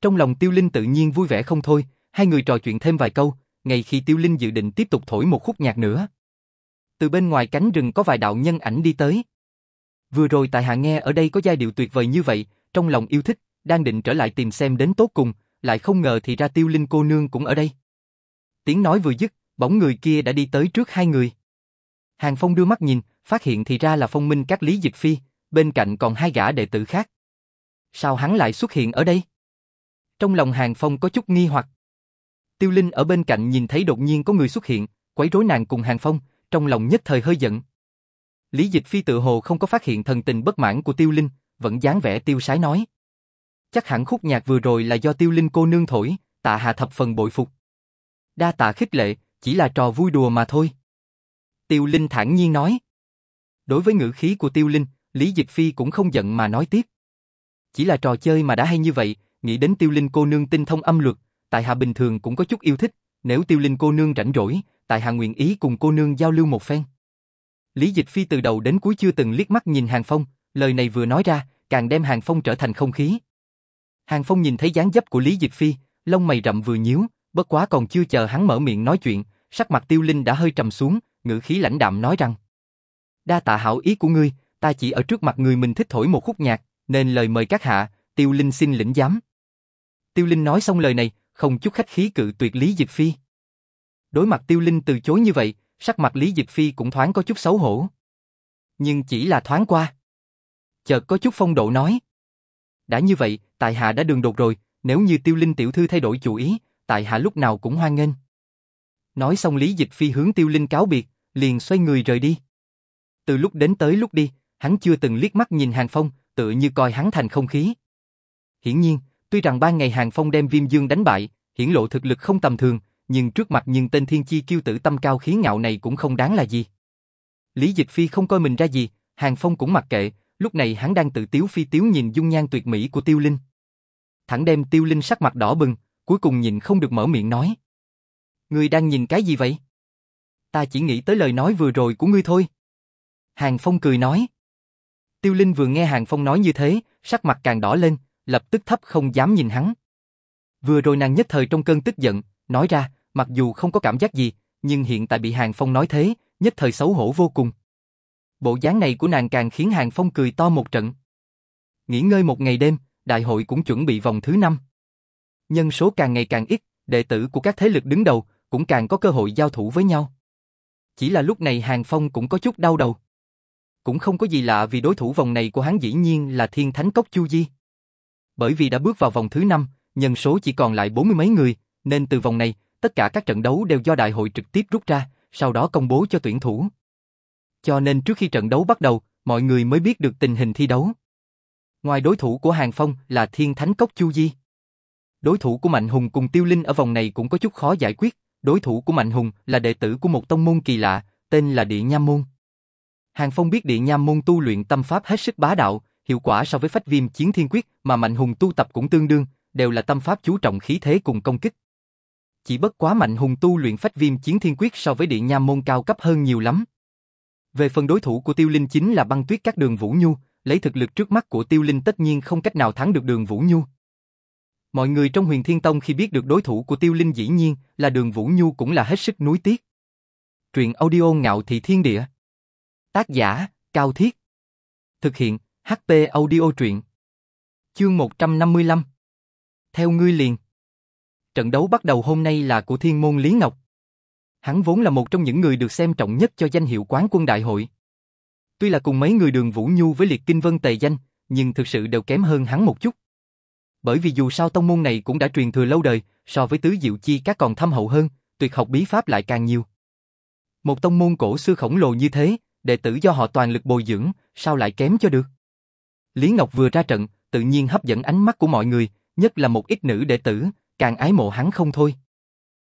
A: Trong lòng Tiêu Linh tự nhiên vui vẻ không thôi, hai người trò chuyện thêm vài câu, ngay khi Tiêu Linh dự định tiếp tục thổi một khúc nhạc nữa. Từ bên ngoài cánh rừng có vài đạo nhân ảnh đi tới. Vừa rồi tại hạ nghe ở đây có giai điệu tuyệt vời như vậy, trong lòng yêu thích, đang định trở lại tìm xem đến tốt cùng, lại không ngờ thì ra Tiêu Linh cô nương cũng ở đây. Tiếng nói vừa dứt, bóng người kia đã đi tới trước hai người. Hàng Phong đưa mắt nhìn, phát hiện thì ra là phong minh các Lý Dịch Phi, bên cạnh còn hai gã đệ tử khác. Sao hắn lại xuất hiện ở đây? Trong lòng Hàng Phong có chút nghi hoặc. Tiêu Linh ở bên cạnh nhìn thấy đột nhiên có người xuất hiện, quấy rối nàng cùng Hàng Phong, trong lòng nhất thời hơi giận. Lý Dịch Phi tự hồ không có phát hiện thần tình bất mãn của Tiêu Linh, vẫn dáng vẻ tiêu sái nói. Chắc hẳn khúc nhạc vừa rồi là do Tiêu Linh cô nương thổi, tạ hạ thập phần bội phục. Đa tạ khích lệ, chỉ là trò vui đùa mà thôi. Tiêu Linh thản nhiên nói. Đối với ngữ khí của Tiêu Linh, Lý Dịch Phi cũng không giận mà nói tiếp. Chỉ là trò chơi mà đã hay như vậy, nghĩ đến tiêu linh cô nương tinh thông âm luật, tại hạ bình thường cũng có chút yêu thích, nếu tiêu linh cô nương rảnh rỗi, tại hạ nguyện ý cùng cô nương giao lưu một phen. Lý Dịch Phi từ đầu đến cuối chưa từng liếc mắt nhìn Hàng Phong, lời này vừa nói ra, càng đem Hàng Phong trở thành không khí. Hàng Phong nhìn thấy dáng dấp của Lý Dịch Phi, lông mày rậm vừa nhíu, bất quá còn chưa chờ hắn mở miệng nói chuyện, sắc mặt tiêu linh đã hơi trầm xuống, ngữ khí lãnh đạm nói rằng Đa tạ hảo ý của ngươi, ta chỉ ở trước mặt người mình thích thổi một khúc nhạc, nên lời mời các hạ, tiêu linh xin lĩnh giám. Tiêu linh nói xong lời này, không chút khách khí cự tuyệt Lý Dịch Phi. Đối mặt tiêu linh từ chối như vậy, sắc mặt Lý Dịch Phi cũng thoáng có chút xấu hổ. Nhưng chỉ là thoáng qua. Chợt có chút phong độ nói. Đã như vậy, tại hạ đã đường đột rồi, nếu như tiêu linh tiểu thư thay đổi chủ ý, tại hạ lúc nào cũng hoan nghênh. Nói xong Lý Dịch Phi hướng tiêu linh cáo biệt, liền xoay người rời đi. Từ lúc đến tới lúc đi, hắn chưa từng liếc mắt nhìn Hàng Phong, tự như coi hắn thành không khí. Hiển nhiên, tuy rằng ban ngày Hàng Phong đem Viêm Dương đánh bại, hiển lộ thực lực không tầm thường, nhưng trước mặt nhưng tên thiên chi kiêu tử tâm cao khí ngạo này cũng không đáng là gì. Lý Dịch Phi không coi mình ra gì, Hàng Phong cũng mặc kệ, lúc này hắn đang tự tiếu phi tiếu nhìn dung nhan tuyệt mỹ của Tiêu Linh. Thẳng đem Tiêu Linh sắc mặt đỏ bừng, cuối cùng nhìn không được mở miệng nói. Ngươi đang nhìn cái gì vậy? Ta chỉ nghĩ tới lời nói vừa rồi của ngươi thôi. Hàng Phong cười nói. Tiêu Linh vừa nghe Hàng Phong nói như thế, sắc mặt càng đỏ lên, lập tức thấp không dám nhìn hắn. Vừa rồi nàng nhất thời trong cơn tức giận, nói ra, mặc dù không có cảm giác gì, nhưng hiện tại bị Hàng Phong nói thế, nhất thời xấu hổ vô cùng. Bộ dáng này của nàng càng khiến Hàng Phong cười to một trận. Nghỉ ngơi một ngày đêm, đại hội cũng chuẩn bị vòng thứ năm. Nhân số càng ngày càng ít, đệ tử của các thế lực đứng đầu cũng càng có cơ hội giao thủ với nhau. Chỉ là lúc này Hàng Phong cũng có chút đau đầu. Cũng không có gì lạ vì đối thủ vòng này của hắn dĩ nhiên là Thiên Thánh Cốc Chu Di. Bởi vì đã bước vào vòng thứ năm, nhân số chỉ còn lại bốn mươi mấy người, nên từ vòng này, tất cả các trận đấu đều do đại hội trực tiếp rút ra, sau đó công bố cho tuyển thủ. Cho nên trước khi trận đấu bắt đầu, mọi người mới biết được tình hình thi đấu. Ngoài đối thủ của Hàng Phong là Thiên Thánh Cốc Chu Di. Đối thủ của Mạnh Hùng cùng Tiêu Linh ở vòng này cũng có chút khó giải quyết, đối thủ của Mạnh Hùng là đệ tử của một tông môn kỳ lạ, tên là Địa nha Môn. Hàng Phong biết Địa Nham Môn tu luyện tâm pháp hết sức bá đạo, hiệu quả so với phách viêm chiến thiên quyết mà Mạnh Hùng tu tập cũng tương đương, đều là tâm pháp chú trọng khí thế cùng công kích. Chỉ bất quá Mạnh Hùng tu luyện phách viêm chiến thiên quyết so với Địa Nham Môn cao cấp hơn nhiều lắm. Về phần đối thủ của Tiêu Linh chính là băng tuyết các đường Vũ Nhu, lấy thực lực trước mắt của Tiêu Linh tất nhiên không cách nào thắng được đường Vũ Nhu. Mọi người trong huyền Thiên Tông khi biết được đối thủ của Tiêu Linh dĩ nhiên là đường Vũ Nhu cũng là hết sức nuối tiếc. Truyện audio ngạo thị thiên địa. Tác giả, Cao Thiết. Thực hiện, HP audio truyện. Chương 155. Theo ngươi liền. Trận đấu bắt đầu hôm nay là của thiên môn Lý Ngọc. Hắn vốn là một trong những người được xem trọng nhất cho danh hiệu quán quân đại hội. Tuy là cùng mấy người đường Vũ Nhu với liệt kinh vân tề danh, nhưng thực sự đều kém hơn hắn một chút. Bởi vì dù sao tông môn này cũng đã truyền thừa lâu đời, so với tứ diệu chi các còn thâm hậu hơn, tuyệt học bí pháp lại càng nhiều. Một tông môn cổ xưa khổng lồ như thế, đệ tử do họ toàn lực bồi dưỡng, sao lại kém cho được? Lý Ngọc vừa ra trận, tự nhiên hấp dẫn ánh mắt của mọi người, nhất là một ít nữ đệ tử, càng ái mộ hắn không thôi.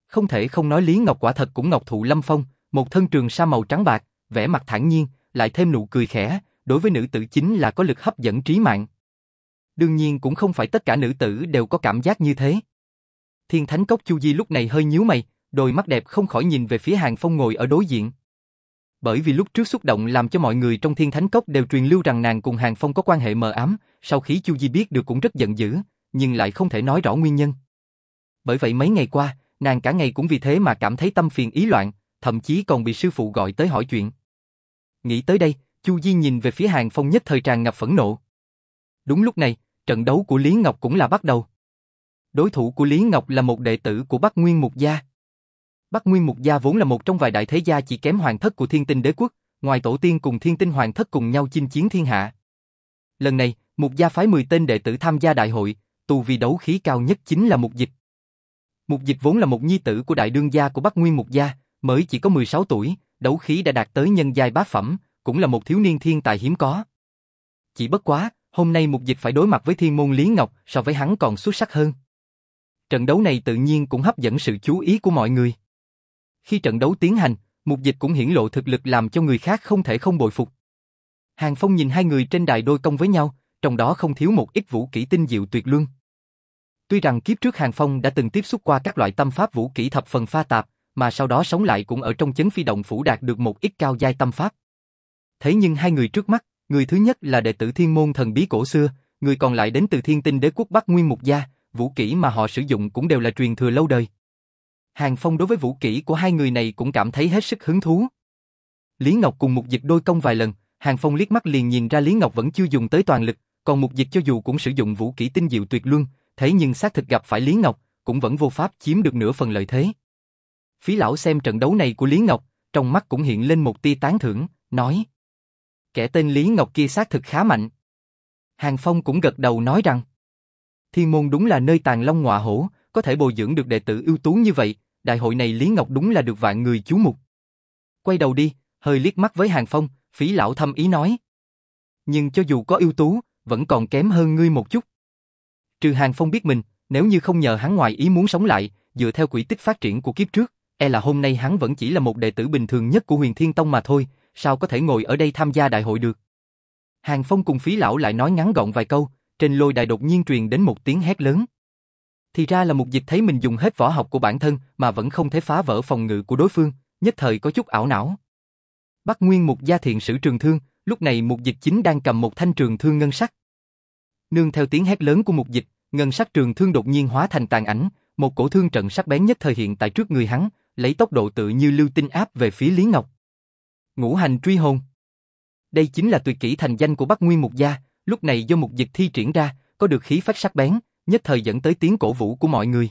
A: Không thể không nói Lý Ngọc quả thật cũng ngọc thụ lâm phong, một thân trường sa màu trắng bạc, vẻ mặt thản nhiên, lại thêm nụ cười khẽ, đối với nữ tử chính là có lực hấp dẫn trí mạng. Đương nhiên cũng không phải tất cả nữ tử đều có cảm giác như thế. Thiên Thánh Cốc Chu Di lúc này hơi nhíu mày, đôi mắt đẹp không khỏi nhìn về phía Hàng Phong ngồi ở đối diện. Bởi vì lúc trước xúc động làm cho mọi người trong Thiên Thánh Cốc đều truyền lưu rằng nàng cùng Hàng Phong có quan hệ mờ ám, sau khi Chu Di biết được cũng rất giận dữ, nhưng lại không thể nói rõ nguyên nhân. Bởi vậy mấy ngày qua, nàng cả ngày cũng vì thế mà cảm thấy tâm phiền ý loạn, thậm chí còn bị sư phụ gọi tới hỏi chuyện. Nghĩ tới đây, Chu Di nhìn về phía Hàng Phong nhất thời tràn ngập phẫn nộ. Đúng lúc này, trận đấu của Lý Ngọc cũng là bắt đầu. Đối thủ của Lý Ngọc là một đệ tử của Bắc Nguyên Mục Gia. Bắc Nguyên Mục Gia vốn là một trong vài đại thế gia chỉ kém hoàng thất của thiên tinh đế quốc, ngoài tổ tiên cùng thiên tinh hoàng thất cùng nhau chinh chiến thiên hạ. Lần này, Mục Gia phái 10 tên đệ tử tham gia đại hội, tù vì đấu khí cao nhất chính là Mục Dịch. Mục Dịch vốn là một nhi tử của đại đương gia của Bắc Nguyên Mục Gia, mới chỉ có 16 tuổi, đấu khí đã đạt tới nhân giai bát phẩm, cũng là một thiếu niên thiên tài hiếm có. Chỉ bất quá, hôm nay Mục Dịch phải đối mặt với thiên môn Lý Ngọc so với hắn còn xuất sắc hơn. Trận đấu này tự nhiên cũng hấp dẫn sự chú ý của mọi người. Khi trận đấu tiến hành, Mục Dịch cũng hiển lộ thực lực làm cho người khác không thể không bội phục. Hàng Phong nhìn hai người trên đài đôi công với nhau, trong đó không thiếu một ít vũ kỹ tinh diệu tuyệt luân. Tuy rằng kiếp trước Hàng Phong đã từng tiếp xúc qua các loại tâm pháp vũ kỹ thập phần pha tạp, mà sau đó sống lại cũng ở trong chấn phi động phủ đạt được một ít cao giai tâm pháp. Thế nhưng hai người trước mắt, người thứ nhất là đệ tử thiên môn thần bí cổ xưa, người còn lại đến từ thiên tinh đế quốc Bắc Nguyên Mục Gia, vũ kỹ mà họ sử dụng cũng đều là truyền thừa lâu đời. Hàng Phong đối với vũ kỹ của hai người này cũng cảm thấy hết sức hứng thú. Lý Ngọc cùng Mục Dịch đôi công vài lần, Hàng Phong liếc mắt liền nhìn ra Lý Ngọc vẫn chưa dùng tới toàn lực, còn Mục Dịch cho dù cũng sử dụng vũ kỹ tinh diệu tuyệt luân, thế nhưng xác thực gặp phải Lý Ngọc, cũng vẫn vô pháp chiếm được nửa phần lợi thế. Phí lão xem trận đấu này của Lý Ngọc, trong mắt cũng hiện lên một tia tán thưởng, nói: Kẻ tên Lý Ngọc kia xác thực khá mạnh. Hàng Phong cũng gật đầu nói rằng: Thiên môn đúng là nơi tàn long ngọa hổ, có thể bồi dưỡng được đệ tử ưu tú như vậy, đại hội này Lý Ngọc đúng là được vạn người chú mục. Quay đầu đi, hơi liếc mắt với Hàng Phong, phí lão thâm ý nói. Nhưng cho dù có ưu tú, vẫn còn kém hơn ngươi một chút. Trừ Hàng Phong biết mình, nếu như không nhờ hắn ngoài ý muốn sống lại, dựa theo quỹ tích phát triển của kiếp trước, e là hôm nay hắn vẫn chỉ là một đệ tử bình thường nhất của huyền Thiên Tông mà thôi, sao có thể ngồi ở đây tham gia đại hội được. Hàng Phong cùng phí lão lại nói ngắn gọn vài câu, trên lôi đài đột nhiên truyền đến một tiếng hét lớn. Thì ra là một dịch thấy mình dùng hết võ học của bản thân mà vẫn không thể phá vỡ phòng ngự của đối phương, nhất thời có chút ảo não. Bắc Nguyên một gia thiện sử trường thương, lúc này một dịch chính đang cầm một thanh trường thương ngân sắc. Nương theo tiếng hét lớn của một dịch, ngân sắc trường thương đột nhiên hóa thành tàn ảnh, một cổ thương trận sắc bén nhất thời hiện tại trước người hắn, lấy tốc độ tự như lưu tinh áp về phía Lý Ngọc. Ngũ hành truy hồn. Đây chính là tuyệt kỹ thành danh của Bắc Nguyên Mục gia, lúc này do Mục Dịch thi triển ra, có được khí phách sắc bén, nhất thời dẫn tới tiếng cổ vũ của mọi người.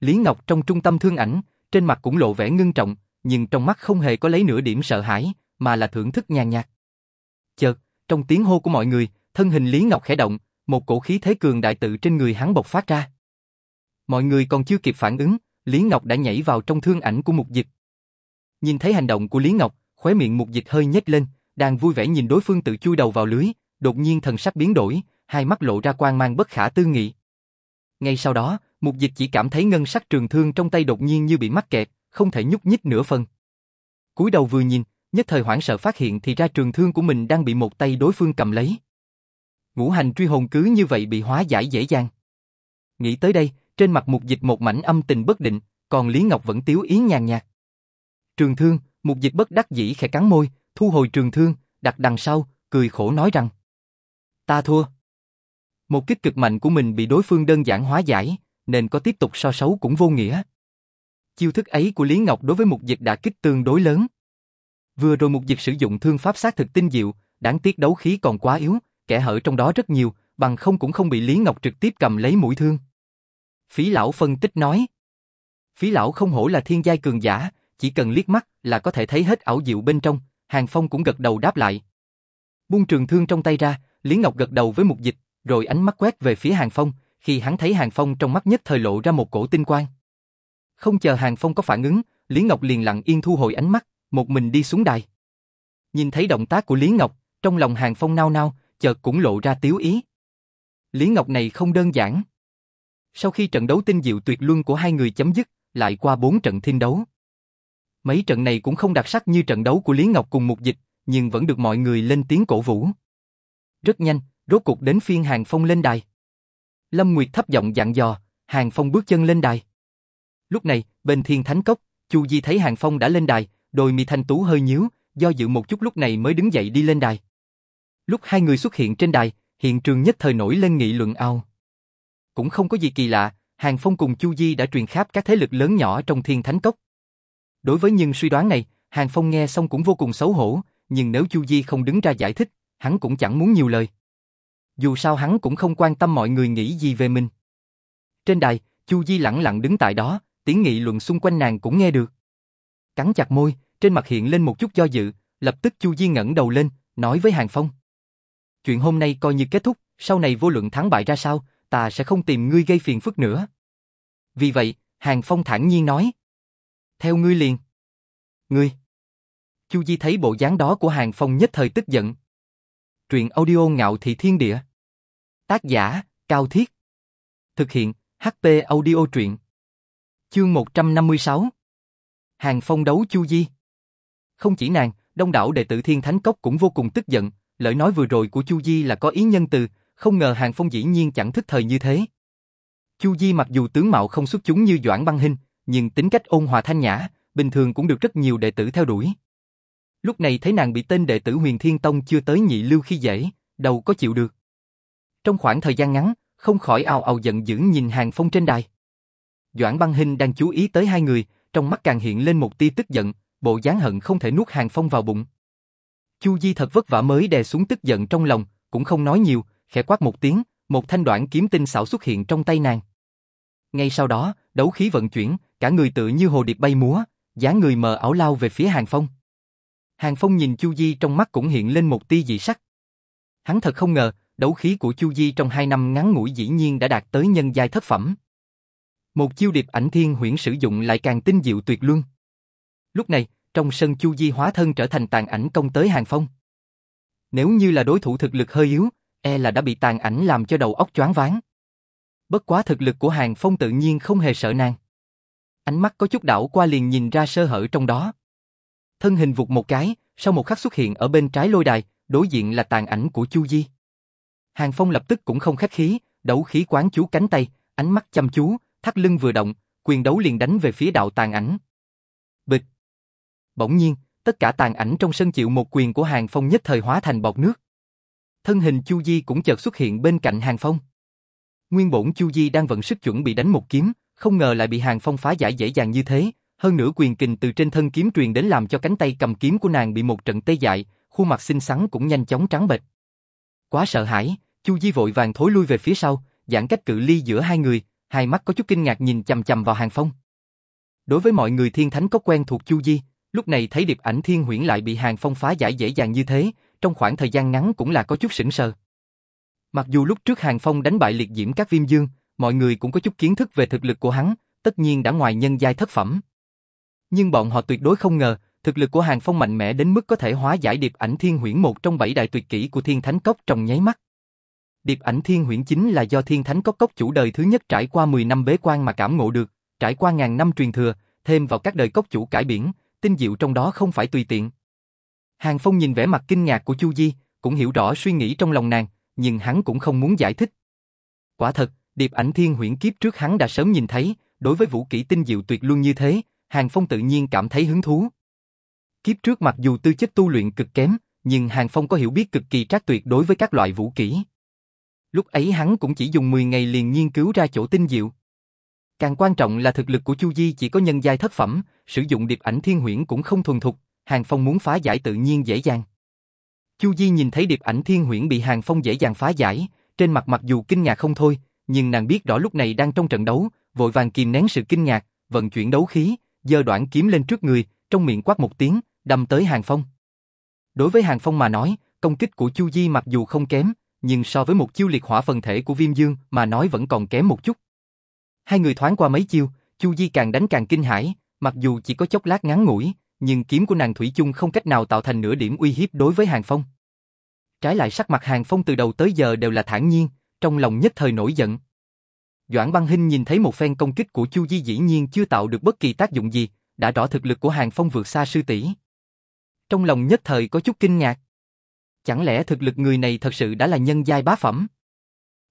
A: Lý Ngọc trong trung tâm thương ảnh, trên mặt cũng lộ vẻ ngưng trọng, nhưng trong mắt không hề có lấy nửa điểm sợ hãi, mà là thưởng thức nhàn nhạt. Chợt, trong tiếng hô của mọi người, thân hình Lý Ngọc khẽ động, một cổ khí thế cường đại tự trên người hắn bộc phát ra. Mọi người còn chưa kịp phản ứng, Lý Ngọc đã nhảy vào trong thương ảnh của Mục Dịch. Nhìn thấy hành động của Lý Ngọc, khóe miệng Mục Dịch hơi nhếch lên, đang vui vẻ nhìn đối phương tự chui đầu vào lưới, đột nhiên thần sắc biến đổi, hai mắt lộ ra quang mang bất khả tư nghị. Ngay sau đó, Mục Dịch chỉ cảm thấy ngân sắc trường thương trong tay đột nhiên như bị mắc kẹt, không thể nhúc nhích nửa phần. Cúi đầu vừa nhìn, nhất thời hoảng sợ phát hiện thì ra trường thương của mình đang bị một tay đối phương cầm lấy. Ngũ hành truy hồn cứ như vậy bị hóa giải dễ dàng. Nghĩ tới đây, trên mặt Mục Dịch một mảnh âm tình bất định, còn Lý Ngọc vẫn tiếu ý nhàn nhạt. Trường thương, Mục Dịch bất đắc dĩ khẽ cắn môi, thu hồi trường thương, đặt đằng sau, cười khổ nói rằng Ta thua. Một kích cực mạnh của mình bị đối phương đơn giản hóa giải, nên có tiếp tục so sấu cũng vô nghĩa. Chiêu thức ấy của Lý Ngọc đối với một dịch đã kích tương đối lớn. Vừa rồi một dịch sử dụng thương pháp sát thực tinh diệu, đáng tiếc đấu khí còn quá yếu, kẻ hở trong đó rất nhiều, bằng không cũng không bị Lý Ngọc trực tiếp cầm lấy mũi thương. Phí lão phân tích nói. Phí lão không hổ là thiên giai cường giả, chỉ cần liếc mắt là có thể thấy hết ảo diệu bên trong, Hàng Phong cũng gật đầu đáp lại. Buông trường thương trong tay ra, Lý Ngọc gật đầu với một dịch, rồi ánh mắt quét về phía Hàng Phong, khi hắn thấy Hàng Phong trong mắt nhất thời lộ ra một cổ tinh quang. Không chờ Hàng Phong có phản ứng, Lý Ngọc liền lặng yên thu hồi ánh mắt, một mình đi xuống đài. Nhìn thấy động tác của Lý Ngọc, trong lòng Hàng Phong nao nao, chợt cũng lộ ra tiếu ý. Lý Ngọc này không đơn giản. Sau khi trận đấu tinh diệu tuyệt luân của hai người chấm dứt, lại qua bốn trận thiên đấu. Mấy trận này cũng không đặc sắc như trận đấu của Lý Ngọc cùng Mục Dịch, nhưng vẫn được mọi người lên tiếng cổ vũ. Rất nhanh, rốt cục đến phiên Hàng Phong lên đài. Lâm Nguyệt thấp giọng dặn dò, Hàng Phong bước chân lên đài. Lúc này, bên Thiên Thánh Cốc, Chu Di thấy Hàng Phong đã lên đài, đôi mi thanh tú hơi nhíu, do dự một chút lúc này mới đứng dậy đi lên đài. Lúc hai người xuất hiện trên đài, hiện trường nhất thời nổi lên nghị luận ao. Cũng không có gì kỳ lạ, Hàng Phong cùng Chu Di đã truyền khắp các thế lực lớn nhỏ trong Thiên Thánh Cốc. Đối với những suy đoán này, Hàng Phong nghe xong cũng vô cùng xấu hổ, nhưng nếu Chu Di không đứng ra giải thích, hắn cũng chẳng muốn nhiều lời. Dù sao hắn cũng không quan tâm mọi người nghĩ gì về mình. Trên đài, Chu Di lặng lặng đứng tại đó, tiếng nghị luận xung quanh nàng cũng nghe được. Cắn chặt môi, trên mặt hiện lên một chút do dự, lập tức Chu Di ngẩng đầu lên, nói với Hàng Phong. Chuyện hôm nay coi như kết thúc, sau này vô luận thắng bại ra sao, ta sẽ không tìm ngươi gây phiền phức nữa. Vì vậy, Hàng Phong thản nhiên nói. Theo ngươi liền. Ngươi. Chu Di thấy bộ dáng đó của Hàng Phong nhất thời tức giận. Truyện audio ngạo thị thiên địa. Tác giả, Cao Thiết. Thực hiện, HP audio truyện. Chương 156 Hàng Phong đấu Chu Di Không chỉ nàng, đông đảo đệ tử Thiên Thánh Cốc cũng vô cùng tức giận, lời nói vừa rồi của Chu Di là có ý nhân từ, không ngờ Hàng Phong dĩ nhiên chẳng thức thời như thế. Chu Di mặc dù tướng mạo không xuất chúng như Doãn Băng Hinh, nhưng tính cách ôn hòa thanh nhã, bình thường cũng được rất nhiều đệ tử theo đuổi. Lúc này thấy nàng bị tên đệ tử Huyền Thiên Tông chưa tới nhị lưu khi dễ, đâu có chịu được. Trong khoảng thời gian ngắn, không khỏi ào ào giận dữ nhìn Hàng Phong trên đài. Doãn Băng Hinh đang chú ý tới hai người, trong mắt càng hiện lên một tia tức giận, bộ dáng hận không thể nuốt Hàng Phong vào bụng. Chu Di thật vất vả mới đè xuống tức giận trong lòng, cũng không nói nhiều, khẽ quát một tiếng, một thanh đoạn kiếm tinh xảo xuất hiện trong tay nàng. Ngay sau đó, đấu khí vận chuyển, cả người tự như hồ điệp bay múa, dáng người mờ ảo lao về phía Hàng Phong. Hàng Phong nhìn Chu Di trong mắt cũng hiện lên một tia dị sắc. Hắn thật không ngờ, đấu khí của Chu Di trong hai năm ngắn ngủi dĩ nhiên đã đạt tới nhân giai thất phẩm. Một chiêu điệp ảnh thiên huyễn sử dụng lại càng tinh diệu tuyệt luân. Lúc này, trong sân Chu Di hóa thân trở thành tàn ảnh công tới Hàng Phong. Nếu như là đối thủ thực lực hơi yếu, e là đã bị tàn ảnh làm cho đầu óc choáng váng. Bất quá thực lực của Hàng Phong tự nhiên không hề sợ nàng. Ánh mắt có chút đảo qua liền nhìn ra sơ hở trong đó. Thân hình vụt một cái, sau một khắc xuất hiện ở bên trái lôi đài, đối diện là tàn ảnh của Chu Di. Hàng Phong lập tức cũng không khách khí, đấu khí quán chú cánh tay, ánh mắt chăm chú, thắt lưng vừa động, quyền đấu liền đánh về phía đạo tàn ảnh. Bịch. Bỗng nhiên, tất cả tàn ảnh trong sân chịu một quyền của Hàng Phong nhất thời hóa thành bọt nước. Thân hình Chu Di cũng chợt xuất hiện bên cạnh Hàng Phong. Nguyên bổn Chu Di đang vận sức chuẩn bị đánh một kiếm, không ngờ lại bị Hàng Phong phá giải dễ dàng như thế, hơn nữa quyền kình từ trên thân kiếm truyền đến làm cho cánh tay cầm kiếm của nàng bị một trận tê dại, khuôn mặt xinh xắn cũng nhanh chóng trắng bệch. Quá sợ hãi, Chu Di vội vàng thối lui về phía sau, giãn cách cự ly giữa hai người, hai mắt có chút kinh ngạc nhìn chằm chằm vào Hàng Phong. Đối với mọi người thiên thánh có quen thuộc Chu Di, lúc này thấy điệp ảnh thiên huyễn lại bị Hàng Phong phá giải dễ dàng như thế, trong khoảng thời gian ngắn cũng là có chút sững sờ. Mặc dù lúc trước Hàng Phong đánh bại liệt diễm các viêm dương, mọi người cũng có chút kiến thức về thực lực của hắn, tất nhiên đã ngoài nhân giai thất phẩm. Nhưng bọn họ tuyệt đối không ngờ, thực lực của Hàng Phong mạnh mẽ đến mức có thể hóa giải điệp ảnh thiên huyễn một trong bảy đại tuyệt kỹ của thiên thánh cốc trong nháy mắt. Điệp ảnh thiên huyễn chính là do thiên thánh cốc cốc chủ đời thứ nhất trải qua 10 năm bế quan mà cảm ngộ được, trải qua ngàn năm truyền thừa, thêm vào các đời cốc chủ cải biển, tinh diệu trong đó không phải tùy tiện. Hàng Phong nhìn vẻ mặt kinh ngạc của Chu Di, cũng hiểu rõ suy nghĩ trong lòng nàng, nhưng hắn cũng không muốn giải thích. Quả thật, điệp ảnh thiên huyễn kiếp trước hắn đã sớm nhìn thấy, đối với vũ kỹ tinh diệu tuyệt luân như thế, Hàng Phong tự nhiên cảm thấy hứng thú. Kiếp trước mặc dù tư chất tu luyện cực kém, nhưng Hàng Phong có hiểu biết cực kỳ trác tuyệt đối với các loại vũ kỹ. Lúc ấy hắn cũng chỉ dùng 10 ngày liền nghiên cứu ra chỗ tinh diệu. Càng quan trọng là thực lực của Chu Di chỉ có nhân giai thất phẩm, sử dụng điệp ảnh thiên huyễn cũng không thuần thục, Hàng Phong muốn phá giải tự nhiên dễ dàng. Chu Di nhìn thấy điệp ảnh thiên huyễn bị Hàng Phong dễ dàng phá giải, trên mặt mặc dù kinh ngạc không thôi, nhưng nàng biết rõ lúc này đang trong trận đấu, vội vàng kìm nén sự kinh ngạc, vận chuyển đấu khí, giơ đoạn kiếm lên trước người, trong miệng quát một tiếng, đâm tới Hàng Phong. Đối với Hàng Phong mà nói, công kích của Chu Di mặc dù không kém, nhưng so với một chiêu liệt hỏa phần thể của Viêm Dương mà nói vẫn còn kém một chút. Hai người thoáng qua mấy chiêu, Chu Di càng đánh càng kinh hãi, mặc dù chỉ có chốc lát ngắn ngủi, nhưng kiếm của nàng thủy chung không cách nào tạo thành nửa điểm uy hiếp đối với Hàng Phong. Trái lại sắc mặt Hàng Phong từ đầu tới giờ đều là thản nhiên, trong lòng nhất thời nổi giận. Doãn Băng Hinh nhìn thấy một phen công kích của Chu Di dĩ nhiên chưa tạo được bất kỳ tác dụng gì, đã rõ thực lực của Hàng Phong vượt xa sư tỷ. Trong lòng nhất thời có chút kinh ngạc. Chẳng lẽ thực lực người này thật sự đã là nhân giai bá phẩm?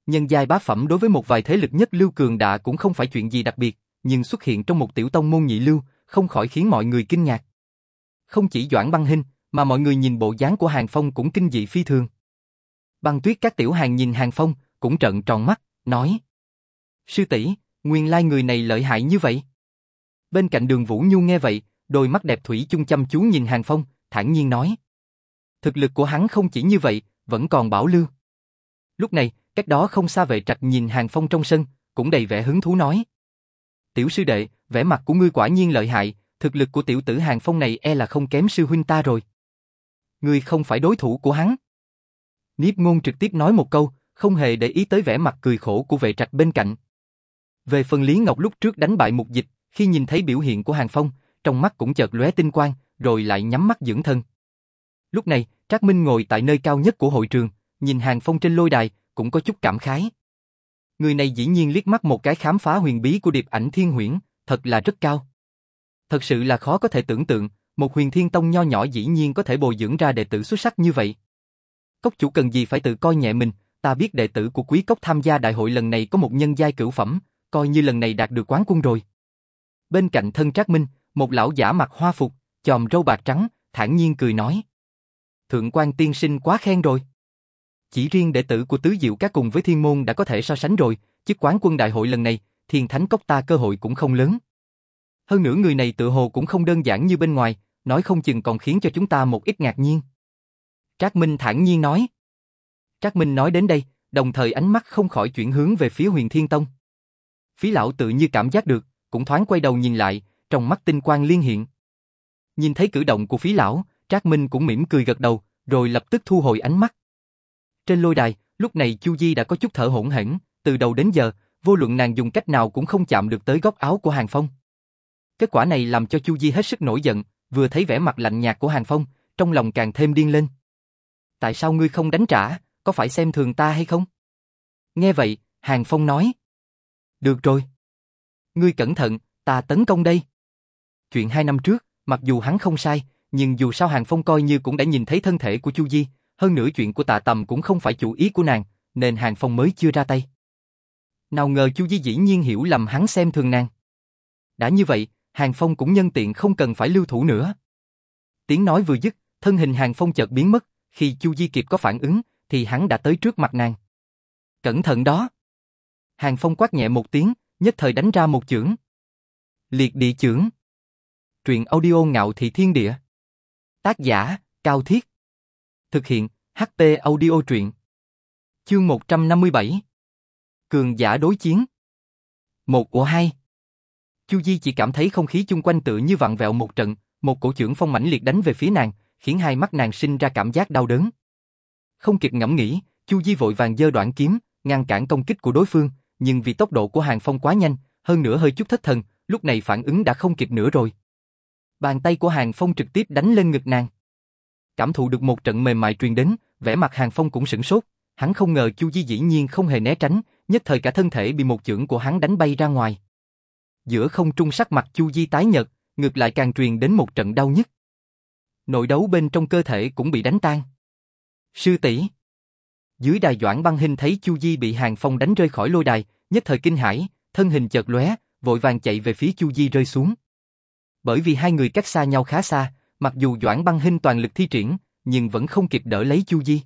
A: Nhân giai bá phẩm đối với một vài thế lực nhất lưu cường đạ cũng không phải chuyện gì đặc biệt, nhưng xuất hiện trong một tiểu tông môn nhị lưu, không khỏi khiến mọi người kinh ngạc. Không chỉ Doãn Băng Hinh, mà mọi người nhìn bộ dáng của Hàng Phong cũng kinh dị phi thường. Băng tuyết các tiểu hàng nhìn Hàng Phong, cũng trợn tròn mắt, nói. Sư tỷ, nguyên lai người này lợi hại như vậy. Bên cạnh đường Vũ Nhu nghe vậy, đôi mắt đẹp thủy chung chăm chú nhìn Hàng Phong, thản nhiên nói. Thực lực của hắn không chỉ như vậy, vẫn còn bảo lưu. Lúc này, cách đó không xa vệ trạch nhìn Hàng Phong trong sân, cũng đầy vẻ hứng thú nói. Tiểu sư đệ, vẻ mặt của ngươi quả nhiên lợi hại, thực lực của tiểu tử Hàng Phong này e là không kém sư huynh ta rồi. Ngươi không phải đối thủ của hắn. Niếp ngôn trực tiếp nói một câu, không hề để ý tới vẻ mặt cười khổ của vệ trạch bên cạnh. Về phần Lý Ngọc lúc trước đánh bại mục dịch, khi nhìn thấy biểu hiện của Hàng Phong, trong mắt cũng chợt lóe tinh quang, rồi lại nhắm mắt dưỡng thân. Lúc này, Trác Minh ngồi tại nơi cao nhất của hội trường, nhìn Hàng Phong trên lôi đài, cũng có chút cảm khái. Người này dĩ nhiên liếc mắt một cái khám phá huyền bí của điệp ảnh thiên huyễn, thật là rất cao. Thật sự là khó có thể tưởng tượng, một huyền thiên tông nho nhỏ dĩ nhiên có thể bồi dưỡng ra đệ tử xuất sắc như vậy. Cốc chủ cần gì phải tự coi nhẹ mình, ta biết đệ tử của quý cốc tham gia đại hội lần này có một nhân giai cửu phẩm, coi như lần này đạt được quán quân rồi. Bên cạnh thân Trác Minh, một lão giả mặc hoa phục, chòm râu bạc trắng, thản nhiên cười nói. Thượng quan tiên sinh quá khen rồi. Chỉ riêng đệ tử của Tứ Diệu các cùng với thiên môn đã có thể so sánh rồi, Chứ quán quân đại hội lần này, thiên thánh cốc ta cơ hội cũng không lớn. Hơn nữa người này tự hồ cũng không đơn giản như bên ngoài, nói không chừng còn khiến cho chúng ta một ít ngạc nhiên. Trác Minh thản nhiên nói. Trác Minh nói đến đây, đồng thời ánh mắt không khỏi chuyển hướng về phía huyền thiên tông. Phí lão tự như cảm giác được, cũng thoáng quay đầu nhìn lại, trong mắt tinh quang liên hiện. Nhìn thấy cử động của phí lão, Trác Minh cũng mỉm cười gật đầu, rồi lập tức thu hồi ánh mắt. Trên lôi đài, lúc này Chu Di đã có chút thở hổn hển, từ đầu đến giờ, vô luận nàng dùng cách nào cũng không chạm được tới góc áo của Hàng Phong. Kết quả này làm cho Chu Di hết sức nổi giận, vừa thấy vẻ mặt lạnh nhạt của Hàng Phong, trong lòng càng thêm điên lên. Tại sao ngươi không đánh trả, có phải xem thường ta hay không? Nghe vậy, Hàng Phong nói. Được rồi. Ngươi cẩn thận, ta tấn công đây. Chuyện hai năm trước, mặc dù hắn không sai, nhưng dù sao Hàng Phong coi như cũng đã nhìn thấy thân thể của Chu Di, hơn nữa chuyện của tạ tầm cũng không phải chủ ý của nàng, nên Hàng Phong mới chưa ra tay. Nào ngờ Chu Di dĩ nhiên hiểu lầm hắn xem thường nàng. Đã như vậy, Hàng Phong cũng nhân tiện không cần phải lưu thủ nữa. Tiếng nói vừa dứt, thân hình Hàng Phong chợt biến mất, khi Chu Di kịp có phản ứng, thì hắn đã tới trước mặt nàng. Cẩn thận đó! Hàng Phong quát nhẹ một tiếng, nhất thời đánh ra một chưởng. Liệt địa chưởng. Truyện audio ngạo thị thiên địa. Tác giả, Cao Thiết. Thực hiện, HT audio truyện. Chương 157. Cường giả đối chiến. Một của hai. Chu Di chỉ cảm thấy không khí chung quanh tự như vặn vẹo một trận, một cổ trưởng phong mãnh liệt đánh về phía nàng, khiến hai mắt nàng sinh ra cảm giác đau đớn. Không kịp ngẫm nghĩ, Chu Di vội vàng giơ đoạn kiếm, ngăn cản công kích của đối phương, nhưng vì tốc độ của Hàng Phong quá nhanh, hơn nữa hơi chút thất thần, lúc này phản ứng đã không kịp nữa rồi. Bàn tay của Hàng Phong trực tiếp đánh lên ngực nàng. Cảm thụ được một trận mềm mại truyền đến, vẻ mặt Hàng Phong cũng sửng sốt, hắn không ngờ Chu Di dĩ nhiên không hề né tránh, nhất thời cả thân thể bị một chưởng của hắn đánh bay ra ngoài. Giữa không trung sắc mặt Chu Di tái nhợt, ngược lại càng truyền đến một trận đau nhức. Nội đấu bên trong cơ thể cũng bị đánh tan. Sư tỷ Dưới đài Doãn băng hình thấy Chu Di bị Hàng Phong đánh rơi khỏi lôi đài, nhất thời kinh hãi, thân hình chợt lóe, vội vàng chạy về phía Chu Di rơi xuống. Bởi vì hai người cách xa nhau khá xa, mặc dù Doãn băng Hinh toàn lực thi triển, nhưng vẫn không kịp đỡ lấy Chu Di.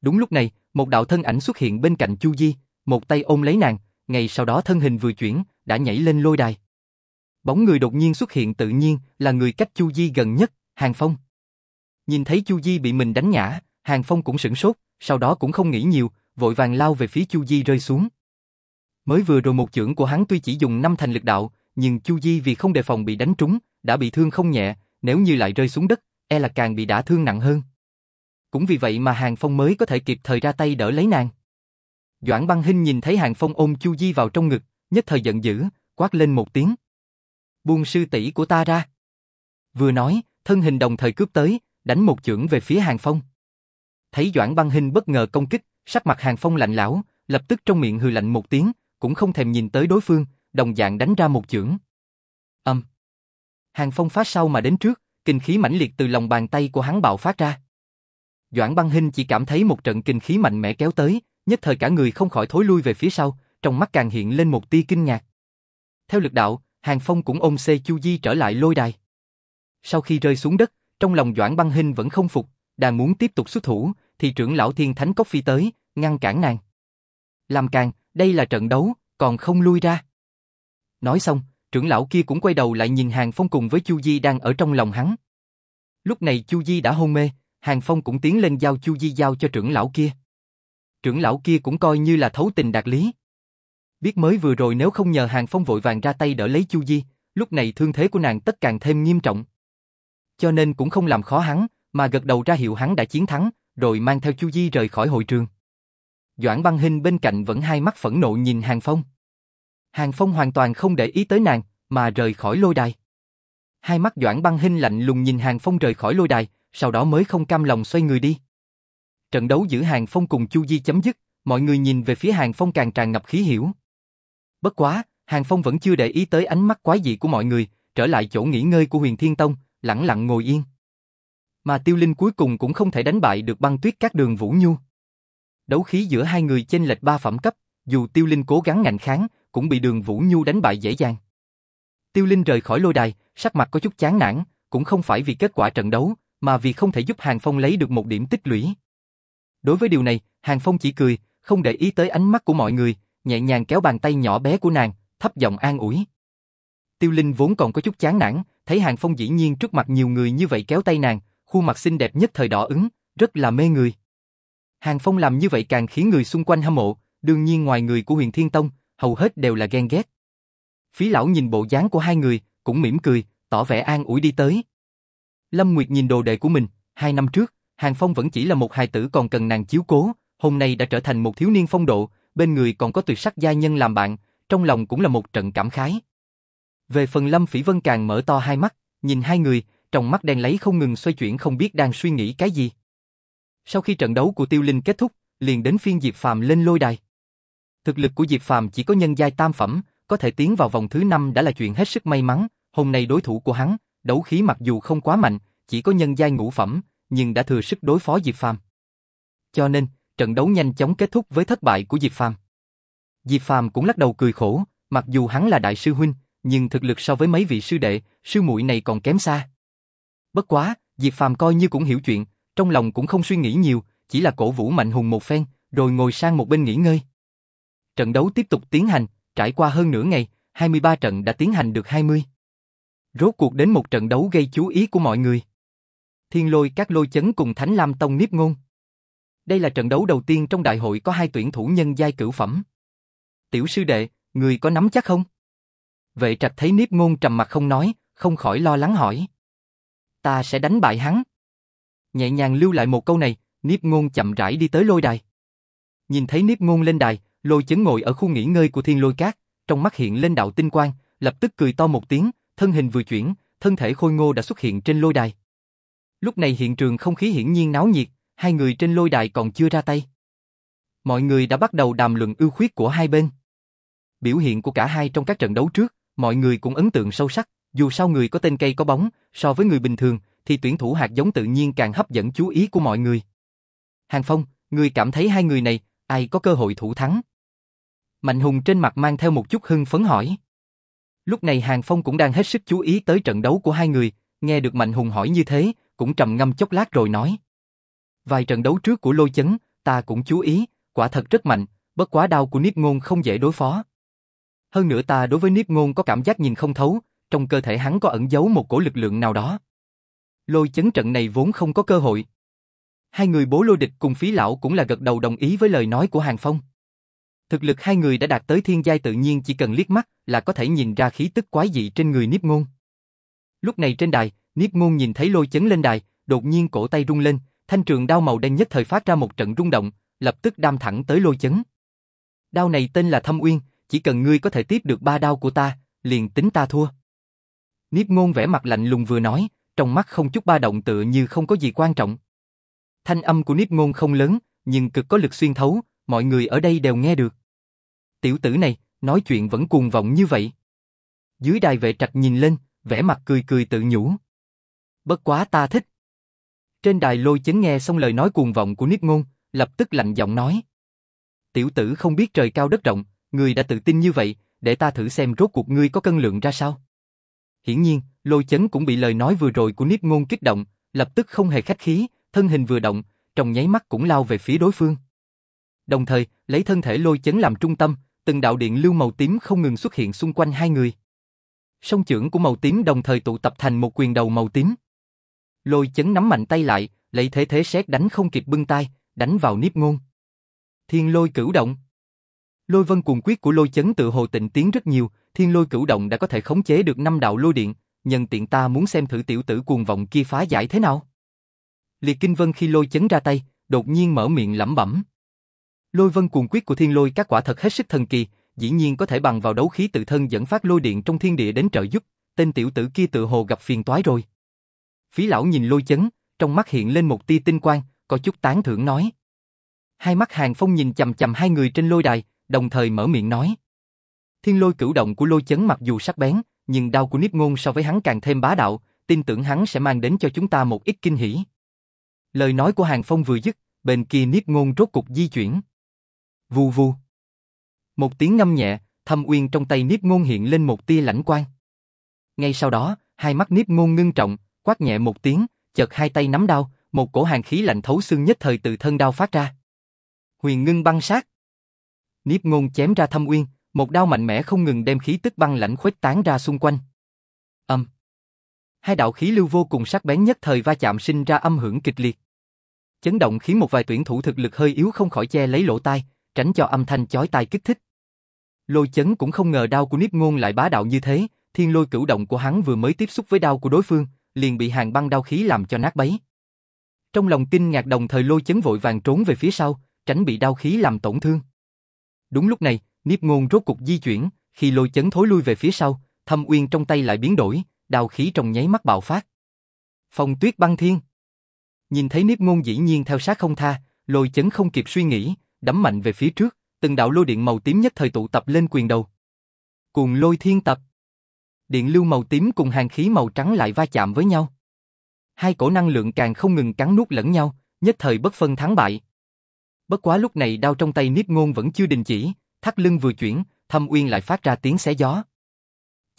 A: Đúng lúc này, một đạo thân ảnh xuất hiện bên cạnh Chu Di, một tay ôm lấy nàng, ngay sau đó thân hình vừa chuyển, đã nhảy lên lôi đài. Bóng người đột nhiên xuất hiện tự nhiên là người cách Chu Di gần nhất, Hàng Phong. Nhìn thấy Chu Di bị mình đánh ngã, Hàng Phong cũng sửng sốt, sau đó cũng không nghĩ nhiều, vội vàng lao về phía Chu Di rơi xuống. Mới vừa rồi một chưởng của hắn tuy chỉ dùng năm thành lực đạo, nhưng Chu Di vì không đề phòng bị đánh trúng, đã bị thương không nhẹ, nếu như lại rơi xuống đất, e là càng bị đả thương nặng hơn. Cũng vì vậy mà Hàng Phong mới có thể kịp thời ra tay đỡ lấy nàng. Doãn băng Hinh nhìn thấy Hàng Phong ôm Chu Di vào trong ngực, nhất thời giận dữ, quát lên một tiếng. Buông sư tỷ của ta ra. Vừa nói, thân hình đồng thời cướp tới, đánh một chưởng về phía Hàng Phong. Thấy Doãn băng Hinh bất ngờ công kích, sắc mặt Hàng Phong lạnh lão, lập tức trong miệng hừ lạnh một tiếng, cũng không thèm nhìn tới đối phương, đồng dạng đánh ra một chưởng. Âm. Hàng Phong phá sau mà đến trước, kinh khí mãnh liệt từ lòng bàn tay của hắn bạo phát ra. Doãn băng hình chỉ cảm thấy một trận kinh khí mạnh mẽ kéo tới, nhất thời cả người không khỏi thối lui về phía sau, trong mắt càng hiện lên một tia kinh ngạc. Theo lực đạo, Hàng Phong cũng ôm xe Chu Di trở lại lôi đài. Sau khi rơi xuống đất, trong lòng Doãn băng Hinh vẫn không phục, đang muốn tiếp tục xuất thủ, thì trưởng lão Thiên Thánh Cốc Phi tới, ngăn cản nàng. Làm càng, đây là trận đấu, còn không lui ra. Nói xong, trưởng lão kia cũng quay đầu lại nhìn Hàng Phong cùng với Chu Di đang ở trong lòng hắn. Lúc này Chu Di đã hôn mê, Hàng Phong cũng tiến lên giao Chu Di giao cho trưởng lão kia. Trưởng lão kia cũng coi như là thấu tình đạt lý. Biết mới vừa rồi nếu không nhờ Hàng Phong vội vàng ra tay đỡ lấy Chu Di, lúc này thương thế của nàng tất càng thêm nghiêm trọng. Cho nên cũng không làm khó hắn, mà gật đầu ra hiệu hắn đã chiến thắng, rồi mang theo Chu Di rời khỏi hội trường. Doãn băng hình bên cạnh vẫn hai mắt phẫn nộ nhìn Hàng Phong. Hàng Phong hoàn toàn không để ý tới nàng, mà rời khỏi lôi đài. Hai mắt Doãn băng hinh lạnh lùng nhìn Hàng Phong rời khỏi lôi đài, sau đó mới không cam lòng xoay người đi. Trận đấu giữa Hàng Phong cùng Chu Di chấm dứt, mọi người nhìn về phía Hàng Phong càng tràn ngập khí hiểu. Bất quá, Hàng Phong vẫn chưa để ý tới ánh mắt quái dị của mọi người, trở lại chỗ nghỉ ngơi của Huyền Thiên Tông, lặng lặng ngồi yên. Mà tiêu linh cuối cùng cũng không thể đánh bại được băng tuyết các đường Vũ Nhu. Đấu khí giữa hai người chênh lệch ba phẩm cấp, dù tiêu linh cố gắng ngạnh kháng, cũng bị đường Vũ Nhu đánh bại dễ dàng. Tiêu linh rời khỏi lôi đài, sắc mặt có chút chán nản, cũng không phải vì kết quả trận đấu, mà vì không thể giúp Hàng Phong lấy được một điểm tích lũy. Đối với điều này, Hàng Phong chỉ cười, không để ý tới ánh mắt của mọi người, nhẹ nhàng kéo bàn tay nhỏ bé của nàng, thấp giọng an ủi. Tiêu Linh vốn còn có chút chán nản, thấy Hàng Phong dĩ nhiên trước mặt nhiều người như vậy kéo tay nàng, khuôn mặt xinh đẹp nhất thời đỏ ứng, rất là mê người. Hàng Phong làm như vậy càng khiến người xung quanh hâm mộ, đương nhiên ngoài người của huyền Thiên Tông, hầu hết đều là ghen ghét. Phí lão nhìn bộ dáng của hai người, cũng mỉm cười, tỏ vẻ an ủi đi tới. Lâm Nguyệt nhìn đồ đệ của mình, hai năm trước, Hàng Phong vẫn chỉ là một hài tử còn cần nàng chiếu cố, hôm nay đã trở thành một thiếu niên phong độ, bên người còn có tuyệt sắc gia nhân làm bạn, trong lòng cũng là một trận cảm khái. Về phần Lâm Phỉ Vân càng mở to hai mắt, nhìn hai người, trong mắt đen lấy không ngừng xoay chuyển không biết đang suy nghĩ cái gì. Sau khi trận đấu của Tiêu Linh kết thúc, liền đến phiên Diệp Phàm lên lôi đài. Thực lực của Diệp Phàm chỉ có nhân giai tam phẩm, có thể tiến vào vòng thứ năm đã là chuyện hết sức may mắn, hôm nay đối thủ của hắn, đấu khí mặc dù không quá mạnh, chỉ có nhân giai ngũ phẩm, nhưng đã thừa sức đối phó Diệp Phàm. Cho nên, trận đấu nhanh chóng kết thúc với thất bại của Diệp Phàm. Diệp Phàm cũng lắc đầu cười khổ, mặc dù hắn là đại sư huynh, nhưng thực lực so với mấy vị sư đệ, sư muội này còn kém xa. Bất quá, Diệp Phàm coi như cũng hiểu chuyện, trong lòng cũng không suy nghĩ nhiều, chỉ là cổ vũ Mạnh Hùng một phen, rồi ngồi sang một bên nghỉ ngơi. Trận đấu tiếp tục tiến hành, trải qua hơn nửa ngày, 23 trận đã tiến hành được 20. Rốt cuộc đến một trận đấu gây chú ý của mọi người. Thiên lôi các lôi chấn cùng Thánh Lam Tông Niếp Ngôn. Đây là trận đấu đầu tiên trong đại hội có hai tuyển thủ nhân giai cửu phẩm. Tiểu sư đệ, người có nắm chắc không? Vệ trạch thấy Niếp Ngôn trầm mặt không nói, không khỏi lo lắng hỏi. Ta sẽ đánh bại hắn. Nhẹ nhàng lưu lại một câu này, Niếp Ngôn chậm rãi đi tới lôi đài. Nhìn thấy Niếp Ngôn lên đài, lôi chấn ngồi ở khu nghỉ ngơi của thiên lôi cát, trong mắt hiện lên đạo tinh quang, lập tức cười to một tiếng, thân hình vừa chuyển, thân thể khôi ngô đã xuất hiện trên lôi đài. Lúc này hiện trường không khí hiển nhiên náo nhiệt, hai người trên lôi đài còn chưa ra tay. Mọi người đã bắt đầu đàm luận ưu khuyết của hai bên. Biểu hiện của cả hai trong các trận đấu trước, mọi người cũng ấn tượng sâu sắc, dù sao người có tên cây có bóng, so với người bình thường, thì tuyển thủ hạt giống tự nhiên càng hấp dẫn chú ý của mọi người. Hàng Phong, người cảm thấy hai người này, ai có cơ hội thủ thắng? Mạnh Hùng trên mặt mang theo một chút hưng phấn hỏi. Lúc này Hàng Phong cũng đang hết sức chú ý tới trận đấu của hai người, nghe được Mạnh Hùng hỏi như thế, cũng trầm ngâm chốc lát rồi nói. Vài trận đấu trước của lôi chấn, ta cũng chú ý, quả thật rất mạnh, bất quá đau của Niếp Ngôn không dễ đối phó. Hơn nữa ta đối với Niếp Ngôn có cảm giác nhìn không thấu, trong cơ thể hắn có ẩn giấu một cổ lực lượng nào đó. Lôi chấn trận này vốn không có cơ hội. Hai người bố lôi địch cùng phí lão cũng là gật đầu đồng ý với lời nói của Hàng Phong. Thực lực hai người đã đạt tới thiên giai tự nhiên chỉ cần liếc mắt là có thể nhìn ra khí tức quái dị trên người Niếp Ngôn. Lúc này trên đài, Niếp Ngôn nhìn thấy lôi chấn lên đài, đột nhiên cổ tay rung lên, thanh trường đao màu đen nhất thời phát ra một trận rung động, lập tức đâm thẳng tới lôi chấn. Đao này tên là Thâm Uyên, chỉ cần ngươi có thể tiếp được ba đao của ta, liền tính ta thua. Niếp Ngôn vẻ mặt lạnh lùng vừa nói, trong mắt không chút ba động tựa như không có gì quan trọng. Thanh âm của Niếp Ngôn không lớn, nhưng cực có lực xuyên thấu, mọi người ở đây đều nghe được. Tiểu tử này, nói chuyện vẫn cuồng vọng như vậy. Dưới đài vệ trạch nhìn lên, vẻ mặt cười cười tự nhủ. Bất quá ta thích. Trên đài lôi chấn nghe xong lời nói cuồng vọng của Niếp Ngôn, lập tức lạnh giọng nói. Tiểu tử không biết trời cao đất rộng, người đã tự tin như vậy, để ta thử xem rốt cuộc ngươi có cân lượng ra sao. Hiển nhiên, lôi chấn cũng bị lời nói vừa rồi của Niếp Ngôn kích động, lập tức không hề khách khí, thân hình vừa động, trong nháy mắt cũng lao về phía đối phương. Đồng thời, lấy thân thể lôi chấn làm trung tâm, từng đạo điện lưu màu tím không ngừng xuất hiện xung quanh hai người. Song trưởng của màu tím đồng thời tụ tập thành một quyền đầu màu tím. Lôi chấn nắm mạnh tay lại, lấy thế thế sét đánh không kịp bưng tay, đánh vào niếp ngôn. Thiên lôi cửu động. Lôi vân cuồng quyết của lôi chấn tự hồ tịnh tiến rất nhiều, thiên lôi cửu động đã có thể khống chế được năm đạo lôi điện, nhân tiện ta muốn xem thử tiểu tử cuồng vọng kia phá giải thế nào. Liệt kinh vân khi lôi chấn ra tay, đột nhiên mở miệng lẩm bẩm. Lôi vân cuồng quyết của thiên lôi các quả thật hết sức thần kỳ, dĩ nhiên có thể bằng vào đấu khí tự thân dẫn phát lôi điện trong thiên địa đến trợ giúp, tên tiểu tử kia tự hồ gặp phiền toái rồi. Phí lão nhìn lôi chấn, trong mắt hiện lên một tia tinh quang, có chút tán thưởng nói. Hai mắt hàng phong nhìn chầm chầm hai người trên lôi đài, đồng thời mở miệng nói. Thiên lôi cửu động của lôi chấn mặc dù sắc bén, nhưng đau của Niếp Ngôn so với hắn càng thêm bá đạo, tin tưởng hắn sẽ mang đến cho chúng ta một ít kinh hỉ. Lời nói của Hàng Phong vừa dứt, bên kia Niếp Ngôn rốt cục di chuyển. Vù vù. Một tiếng ngâm nhẹ, thâm uyên trong tay Niếp Ngôn hiện lên một tia lãnh quang. Ngay sau đó, hai mắt Niếp Ngôn ngưng trọng, quát nhẹ một tiếng, chợt hai tay nắm đao, một cổ hàng khí lạnh thấu xương nhất thời từ thân đao phát ra. Huyền ngưng băng sát. Niếp Ngôn chém ra thâm uyên, một đao mạnh mẽ không ngừng đem khí tức băng lạnh khuếch tán ra xung quanh. Âm. Hai đạo khí lưu vô cùng sắc bén nhất thời va chạm sinh ra âm hưởng kịch liệt. Chấn động khiến một vài tuyển thủ thực lực hơi yếu không khỏi che lấy lỗ tai, tránh cho âm thanh chói tai kích thích. Lôi chấn cũng không ngờ đao của Niếp Ngôn lại bá đạo như thế, thiên lôi cửu động của hắn vừa mới tiếp xúc với đao của đối phương, liền bị hàng băng đao khí làm cho nát bấy. Trong lòng kinh ngạc đồng thời lôi chấn vội vàng trốn về phía sau, tránh bị đao khí làm tổn thương. Đúng lúc này, Niếp Ngôn rốt cục di chuyển, khi lôi chấn thối lui về phía sau, thâm uyên trong tay lại biến đổi, đào khí trong nháy mắt bạo phát. Phong tuyết băng thiên. Nhìn thấy Niếp Ngôn dĩ nhiên theo sát không tha, lôi chấn không kịp suy nghĩ, đấm mạnh về phía trước, từng đạo lôi điện màu tím nhất thời tụ tập lên quyền đầu. Cuồng lôi thiên tập. Điện lưu màu tím cùng hàng khí màu trắng lại va chạm với nhau. Hai cổ năng lượng càng không ngừng cắn nuốt lẫn nhau, nhất thời bất phân thắng bại. Bất quá lúc này đao trong tay Niếp Ngôn vẫn chưa đình chỉ, thắt lưng vừa chuyển, Thâm Uyên lại phát ra tiếng xé gió.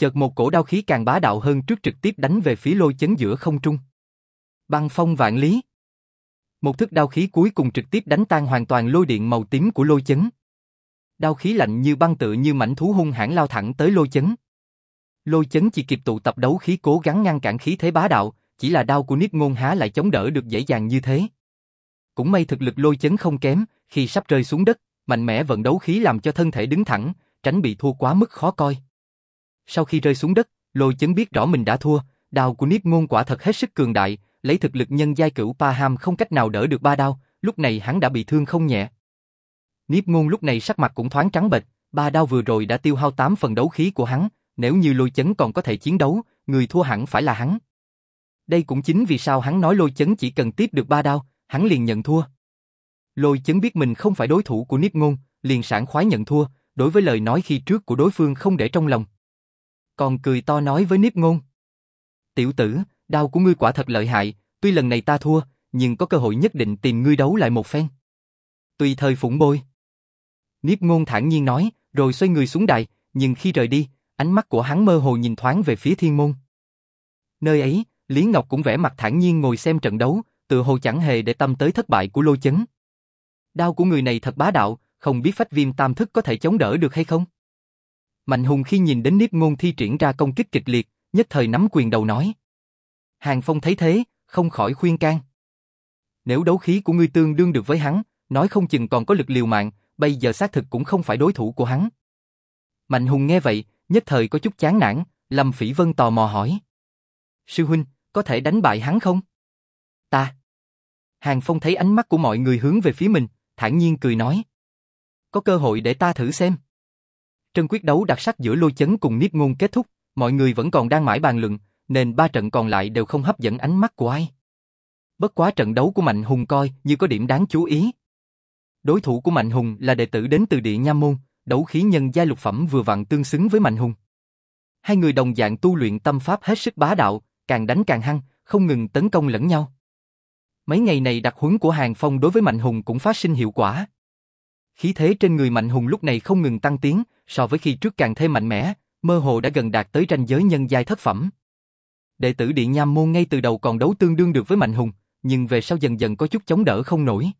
A: Chợt một cổ đao khí càng bá đạo hơn trước trực tiếp đánh về phía lôi chấn giữa không trung. Băng phong vạn lý. Một thức đao khí cuối cùng trực tiếp đánh tan hoàn toàn lôi điện màu tím của lôi chấn. Đao khí lạnh như băng tự như mảnh thú hung hãn lao thẳng tới lôi chấn. Lôi chấn chỉ kịp tụ tập đấu khí cố gắng ngăn cản khí thế bá đạo, chỉ là đao của Niếp Ngôn há lại chống đỡ được dễ dàng như thế. Cũng may thực lực lôi chấn không kém, khi sắp rơi xuống đất, mạnh mẽ vận đấu khí làm cho thân thể đứng thẳng, tránh bị thua quá mức khó coi. Sau khi rơi xuống đất, lôi chấn biết rõ mình đã thua, đao của Niếp Ngôn quả thật hết sức cường đại, lấy thực lực nhân giai cửu Pa Ham không cách nào đỡ được ba đao, lúc này hắn đã bị thương không nhẹ. Niếp Ngôn lúc này sắc mặt cũng thoáng trắng bệch, ba đao vừa rồi đã tiêu hao 8 phần đấu khí của hắn, nếu như lôi chấn còn có thể chiến đấu, người thua hẳn phải là hắn. Đây cũng chính vì sao hắn nói lôi chấn chỉ cần tiếp được ba đao, hắn liền nhận thua. Lôi chấn biết mình không phải đối thủ của Niếp Ngôn, liền sảng khoái nhận thua, đối với lời nói khi trước của đối phương không để trong lòng. Còn cười to nói với Niếp Ngôn. Tiểu tử, đau của ngươi quả thật lợi hại, tuy lần này ta thua, nhưng có cơ hội nhất định tìm ngươi đấu lại một phen. Tùy thời phụng bôi. Niếp Ngôn thản nhiên nói, rồi xoay người xuống đài, nhưng khi rời đi, ánh mắt của hắn mơ hồ nhìn thoáng về phía thiên môn. Nơi ấy, Lý Ngọc cũng vẻ mặt thản nhiên ngồi xem trận đấu, tự hồ chẳng hề để tâm tới thất bại của lôi chấn. đau của người này thật bá đạo, không biết phách viêm tam thức có thể chống đỡ được hay không? Mạnh Hùng khi nhìn đến Niếp Ngôn thi triển ra công kích kịch liệt, nhất thời nắm quyền đầu nói. Hàng Phong thấy thế, không khỏi khuyên can. Nếu đấu khí của ngươi tương đương được với hắn, nói không chừng còn có lực liều mạng, bây giờ xác thực cũng không phải đối thủ của hắn. Mạnh Hùng nghe vậy, nhất thời có chút chán nản, Lâm Phỉ Vân tò mò hỏi. Sư huynh, có thể đánh bại hắn không? Ta. Hàng Phong thấy ánh mắt của mọi người hướng về phía mình, thản nhiên cười nói. Có cơ hội để ta thử xem. Trận quyết đấu đặc sắc giữa lôi chấn cùng Niếp Ngôn kết thúc, mọi người vẫn còn đang mãi bàn luận, nên ba trận còn lại đều không hấp dẫn ánh mắt của ai. Bất quá trận đấu của Mạnh Hùng coi như có điểm đáng chú ý. Đối thủ của Mạnh Hùng là đệ tử đến từ địa Nha Môn, đấu khí nhân giai lục phẩm vừa vặn tương xứng với Mạnh Hùng. Hai người đồng dạng tu luyện tâm pháp hết sức bá đạo, càng đánh càng hăng, không ngừng tấn công lẫn nhau. Mấy ngày này đặc huấn của Hàng Phong đối với Mạnh Hùng cũng phát sinh hiệu quả. Khí thế trên người Mạnh Hùng lúc này không ngừng tăng tiến, so với khi trước càng thêm mạnh mẽ, mơ hồ đã gần đạt tới ranh giới nhân giai thất phẩm. Đệ tử Điện Nham Môn ngay từ đầu còn đấu tương đương được với Mạnh Hùng, nhưng về sau dần dần có chút chống đỡ không nổi.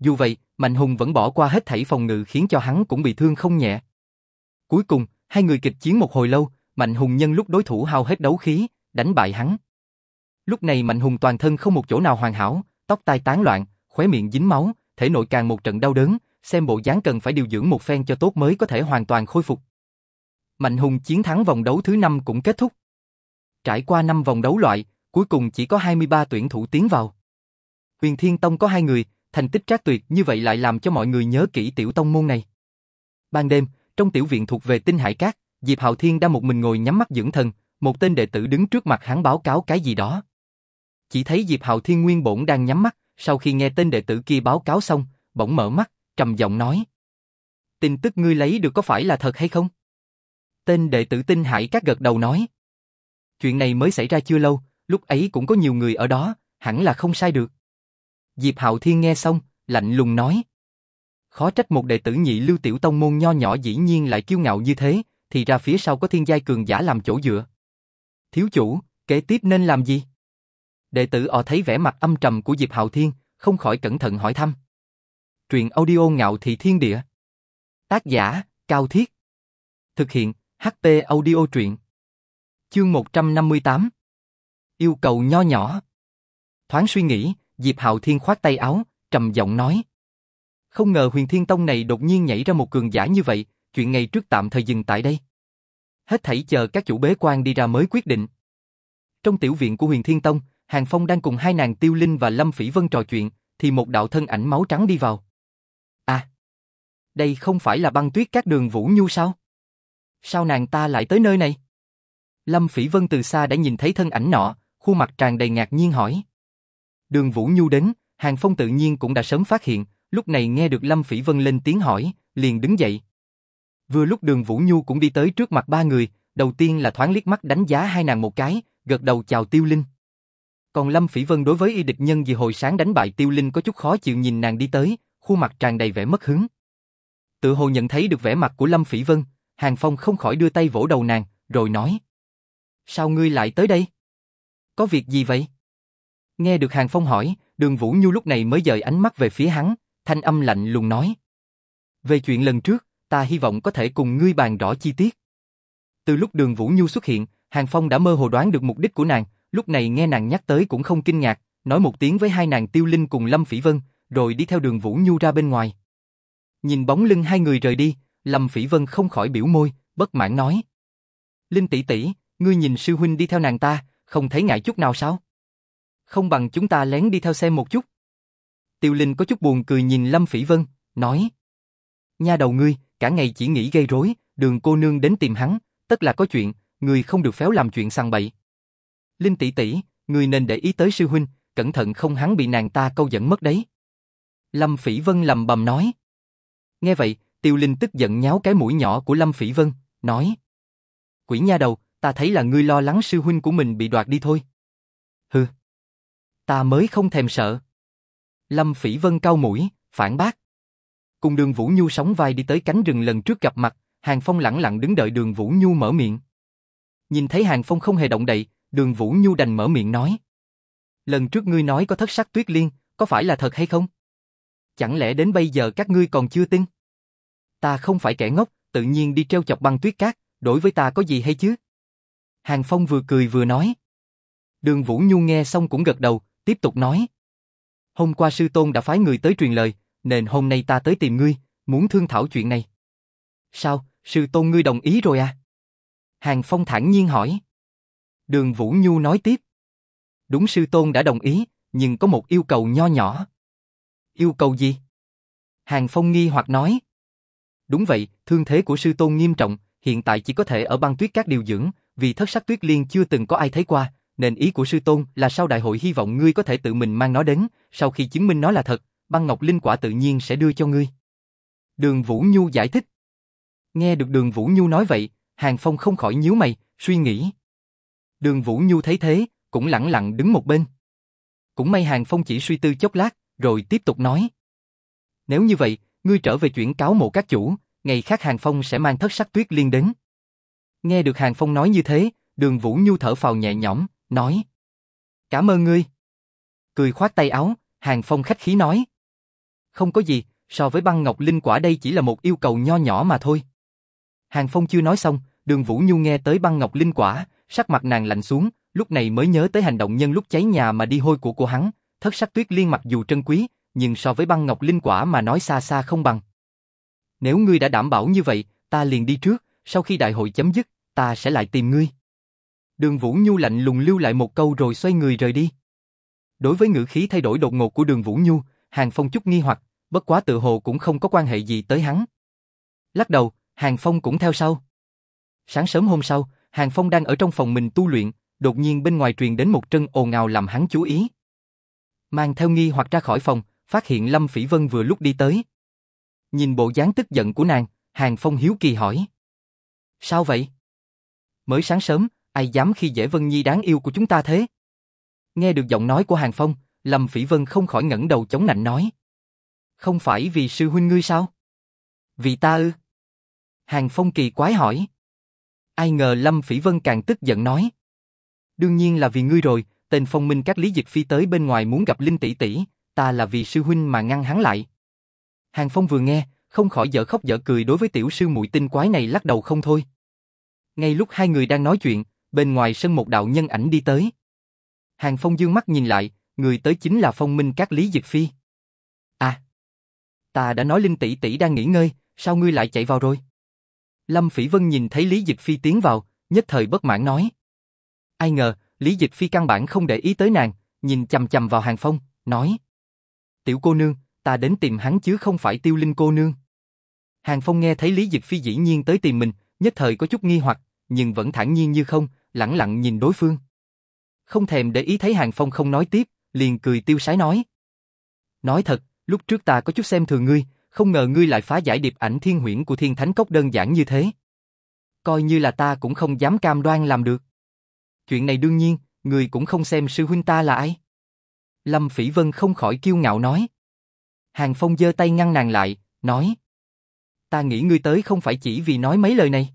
A: Dù vậy, Mạnh Hùng vẫn bỏ qua hết thảy phòng ngự khiến cho hắn cũng bị thương không nhẹ. Cuối cùng, hai người kịch chiến một hồi lâu, Mạnh Hùng nhân lúc đối thủ hao hết đấu khí, đánh bại hắn. Lúc này Mạnh Hùng toàn thân không một chỗ nào hoàn hảo, tóc tai tán loạn, khóe miệng dính máu, thể nội càng một trận đau đớn, xem bộ dáng cần phải điều dưỡng một phen cho tốt mới có thể hoàn toàn khôi phục. Mạnh Hùng chiến thắng vòng đấu thứ 5 cũng kết thúc. Trải qua 5 vòng đấu loại, cuối cùng chỉ có 23 tuyển thủ tiến vào. Huyền Thiên Tông có hai người, thành tích trác tuyệt như vậy lại làm cho mọi người nhớ kỹ tiểu tông môn này. Ban đêm, trong tiểu viện thuộc về Tinh Hải Cát, Diệp Hạo Thiên đang một mình ngồi nhắm mắt dưỡng thần, một tên đệ tử đứng trước mặt hắn báo cáo cái gì đó. Chỉ thấy Diệp Hạo Thiên nguyên bổn đang nhắm mắt, sau khi nghe tên đệ tử kia báo cáo xong, bỗng mở mắt, trầm giọng nói. Tin tức ngươi lấy được có phải là thật hay không? Tên đệ tử Tinh Hải các gật đầu nói. Chuyện này mới xảy ra chưa lâu, lúc ấy cũng có nhiều người ở đó, hẳn là không sai được. Diệp Hạo Thiên nghe xong, lạnh lùng nói. Khó trách một đệ tử nhị lưu tiểu tông môn nho nhỏ dĩ nhiên lại kiêu ngạo như thế, thì ra phía sau có thiên giai cường giả làm chỗ dựa. Thiếu chủ, kế tiếp nên làm gì? Đệ tử ọ thấy vẻ mặt âm trầm của Diệp Hạo Thiên, không khỏi cẩn thận hỏi thăm. Truyện audio ngạo thị thiên địa. Tác giả, Cao Thiết. Thực hiện, HP audio truyện. Chương 158. Yêu cầu nho nhỏ. Thoáng suy nghĩ, Diệp Hạo Thiên khoát tay áo, trầm giọng nói. Không ngờ huyền thiên tông này đột nhiên nhảy ra một cường giả như vậy, chuyện ngày trước tạm thời dừng tại đây. Hết thảy chờ các chủ bế quan đi ra mới quyết định. Trong tiểu viện của huyền thiên tông, Hàng Phong đang cùng hai nàng Tiêu Linh và Lâm Phỉ Vân trò chuyện, thì một đạo thân ảnh máu trắng đi vào. À, đây không phải là băng tuyết các đường Vũ Nhu sao? Sao nàng ta lại tới nơi này? Lâm Phỉ Vân từ xa đã nhìn thấy thân ảnh nọ, khuôn mặt tràn đầy ngạc nhiên hỏi. Đường Vũ Nhu đến, Hàng Phong tự nhiên cũng đã sớm phát hiện, lúc này nghe được Lâm Phỉ Vân lên tiếng hỏi, liền đứng dậy. Vừa lúc đường Vũ Nhu cũng đi tới trước mặt ba người, đầu tiên là thoáng liếc mắt đánh giá hai nàng một cái, gật đầu chào Tiêu Linh. Còn Lâm Phỉ Vân đối với y địch nhân vì hồi sáng đánh bại Tiêu Linh có chút khó chịu nhìn nàng đi tới, khuôn mặt tràn đầy vẻ mất hứng. Tự hồ nhận thấy được vẻ mặt của Lâm Phỉ Vân, Hàng Phong không khỏi đưa tay vỗ đầu nàng, rồi nói. Sao ngươi lại tới đây? Có việc gì vậy? Nghe được Hàng Phong hỏi, đường Vũ Nhu lúc này mới dời ánh mắt về phía hắn, thanh âm lạnh lùng nói. Về chuyện lần trước, ta hy vọng có thể cùng ngươi bàn rõ chi tiết. Từ lúc đường Vũ Nhu xuất hiện, Hàng Phong đã mơ hồ đoán được mục đích của nàng, lúc này nghe nàng nhắc tới cũng không kinh ngạc, nói một tiếng với hai nàng Tiêu Linh cùng Lâm Phỉ Vân, rồi đi theo đường Vũ Nhu ra bên ngoài. Nhìn bóng lưng hai người rời đi, Lâm Phỉ Vân không khỏi biểu môi, bất mãn nói. Linh tỷ tỷ, ngươi nhìn sư huynh đi theo nàng ta, không thấy ngại chút nào sao? Không bằng chúng ta lén đi theo xem một chút. Tiêu Linh có chút buồn cười nhìn Lâm Phỉ Vân, nói. Nha đầu ngươi, cả ngày chỉ nghĩ gây rối, đường cô nương đến tìm hắn, tất là có chuyện, ngươi không được phép làm chuyện sằng bậy. Linh tỷ tỷ, ngươi nên để ý tới sư huynh, cẩn thận không hắn bị nàng ta câu dẫn mất đấy. Lâm Phỉ Vân lầm bầm nói. Nghe vậy, Tiêu Linh tức giận nháo cái mũi nhỏ của Lâm Phỉ Vân, nói. Quỷ nha đầu, ta thấy là ngươi lo lắng sư huynh của mình bị đoạt đi thôi. Hừ. Ta mới không thèm sợ. Lâm Phỉ Vân cau mũi, phản bác. Cùng đường Vũ Nhu sóng vai đi tới cánh rừng lần trước gặp mặt, Hàng Phong lặng lặng đứng đợi đường Vũ Nhu mở miệng. Nhìn thấy Hàng Phong không hề động đậy, đường Vũ Nhu đành mở miệng nói. Lần trước ngươi nói có thất sắc tuyết liên, có phải là thật hay không? Chẳng lẽ đến bây giờ các ngươi còn chưa tin? Ta không phải kẻ ngốc, tự nhiên đi treo chọc băng tuyết cát, đối với ta có gì hay chứ? Hàng Phong vừa cười vừa nói. Đường Vũ Nhu nghe xong cũng gật đầu, tiếp tục nói. Hôm qua sư tôn đã phái người tới truyền lời, nên hôm nay ta tới tìm ngươi, muốn thương thảo chuyện này. Sao, sư tôn ngươi đồng ý rồi à? Hàng Phong thản nhiên hỏi. Đường Vũ Nhu nói tiếp. Đúng sư tôn đã đồng ý, nhưng có một yêu cầu nho nhỏ. Yêu cầu gì? Hàng Phong nghi hoặc nói. Đúng vậy, thương thế của sư tôn nghiêm trọng, hiện tại chỉ có thể ở băng tuyết các điều dưỡng, vì thất sắc tuyết liên chưa từng có ai thấy qua, nên ý của sư tôn là sau đại hội hy vọng ngươi có thể tự mình mang nó đến, sau khi chứng minh nó là thật, băng ngọc linh quả tự nhiên sẽ đưa cho ngươi. Đường Vũ Nhu giải thích. Nghe được đường Vũ Nhu nói vậy, Hàng Phong không khỏi nhíu mày, suy nghĩ. Đường Vũ Nhu thấy thế, cũng lặng lặng đứng một bên. Cũng may Hàng Phong chỉ suy tư chốc lát, rồi tiếp tục nói. Nếu như vậy, ngươi trở về chuyển cáo mộ các chủ, ngày khác Hàng Phong sẽ mang thất sắc tuyết liên đến. Nghe được Hàng Phong nói như thế, đường Vũ Nhu thở phào nhẹ nhõm, nói. Cảm ơn ngươi. Cười khoát tay áo, Hàng Phong khách khí nói. Không có gì, so với băng ngọc linh quả đây chỉ là một yêu cầu nho nhỏ mà thôi. Hàng Phong chưa nói xong, đường Vũ Nhu nghe tới băng ngọc linh quả, sắc mặt nàng lạnh xuống, lúc này mới nhớ tới hành động nhân lúc cháy nhà mà đi hôi của cô hắn, thất sắc tuyết liên mặc dù trân quý, nhưng so với băng ngọc linh quả mà nói xa xa không bằng. Nếu ngươi đã đảm bảo như vậy, ta liền đi trước, sau khi đại hội chấm dứt, ta sẽ lại tìm ngươi. Đường Vũ Nhu lạnh lùng lưu lại một câu rồi xoay người rời đi. Đối với ngữ khí thay đổi đột ngột của đường Vũ Nhu, Hàng Phong chút nghi hoặc, bất quá tự hồ cũng không có quan hệ gì tới hắn. Lắc đầu, Hàng Phong cũng theo sau. Sáng sớm hôm sau, Hàng Phong đang ở trong phòng mình tu luyện, đột nhiên bên ngoài truyền đến một trân ồn ào làm hắn chú ý. Mang theo nghi hoặc ra khỏi phòng, phát hiện Lâm Phỉ Vân vừa lúc đi tới. Nhìn bộ dáng tức giận của nàng, Hàng Phong hiếu kỳ hỏi. Sao vậy? Mới sáng sớm, ai dám khi dễ Vân Nhi đáng yêu của chúng ta thế? Nghe được giọng nói của Hàng Phong, Lâm Phỉ Vân không khỏi ngẩng đầu chống nạnh nói. Không phải vì sư huynh ngươi sao? Vì ta ư? Hàng Phong kỳ quái hỏi. Ai ngờ Lâm Phỉ Vân càng tức giận nói. Đương nhiên là vì ngươi rồi, tên phong minh các lý dịch phi tới bên ngoài muốn gặp Linh tỷ tỷ, ta là vì sư huynh mà ngăn hắn lại. Hàng Phong vừa nghe, không khỏi dở khóc dở cười đối với tiểu sư muội tinh quái này lắc đầu không thôi. Ngay lúc hai người đang nói chuyện, bên ngoài sân một đạo nhân ảnh đi tới. Hàng Phong dương mắt nhìn lại, người tới chính là phong minh các lý dịch phi. À, ta đã nói Linh tỷ tỷ đang nghỉ ngơi, sao ngươi lại chạy vào rồi? Lâm Phỉ Vân nhìn thấy Lý Dịch Phi tiến vào, nhất thời bất mãn nói. Ai ngờ, Lý Dịch Phi căn bản không để ý tới nàng, nhìn chầm chầm vào Hàng Phong, nói. Tiểu cô nương, ta đến tìm hắn chứ không phải tiêu linh cô nương. Hàng Phong nghe thấy Lý Dịch Phi dĩ nhiên tới tìm mình, nhất thời có chút nghi hoặc, nhưng vẫn thản nhiên như không, lặng lặng nhìn đối phương. Không thèm để ý thấy Hàng Phong không nói tiếp, liền cười tiêu sái nói. Nói thật, lúc trước ta có chút xem thường ngươi, không ngờ ngươi lại phá giải điệp ảnh thiên huyễn của thiên thánh cốc đơn giản như thế. Coi như là ta cũng không dám cam đoan làm được. Chuyện này đương nhiên, người cũng không xem sư huynh ta là ai. Lâm Phỉ Vân không khỏi kiêu ngạo nói. Hàng Phong giơ tay ngăn nàng lại, nói. Ta nghĩ ngươi tới không phải chỉ vì nói mấy lời này.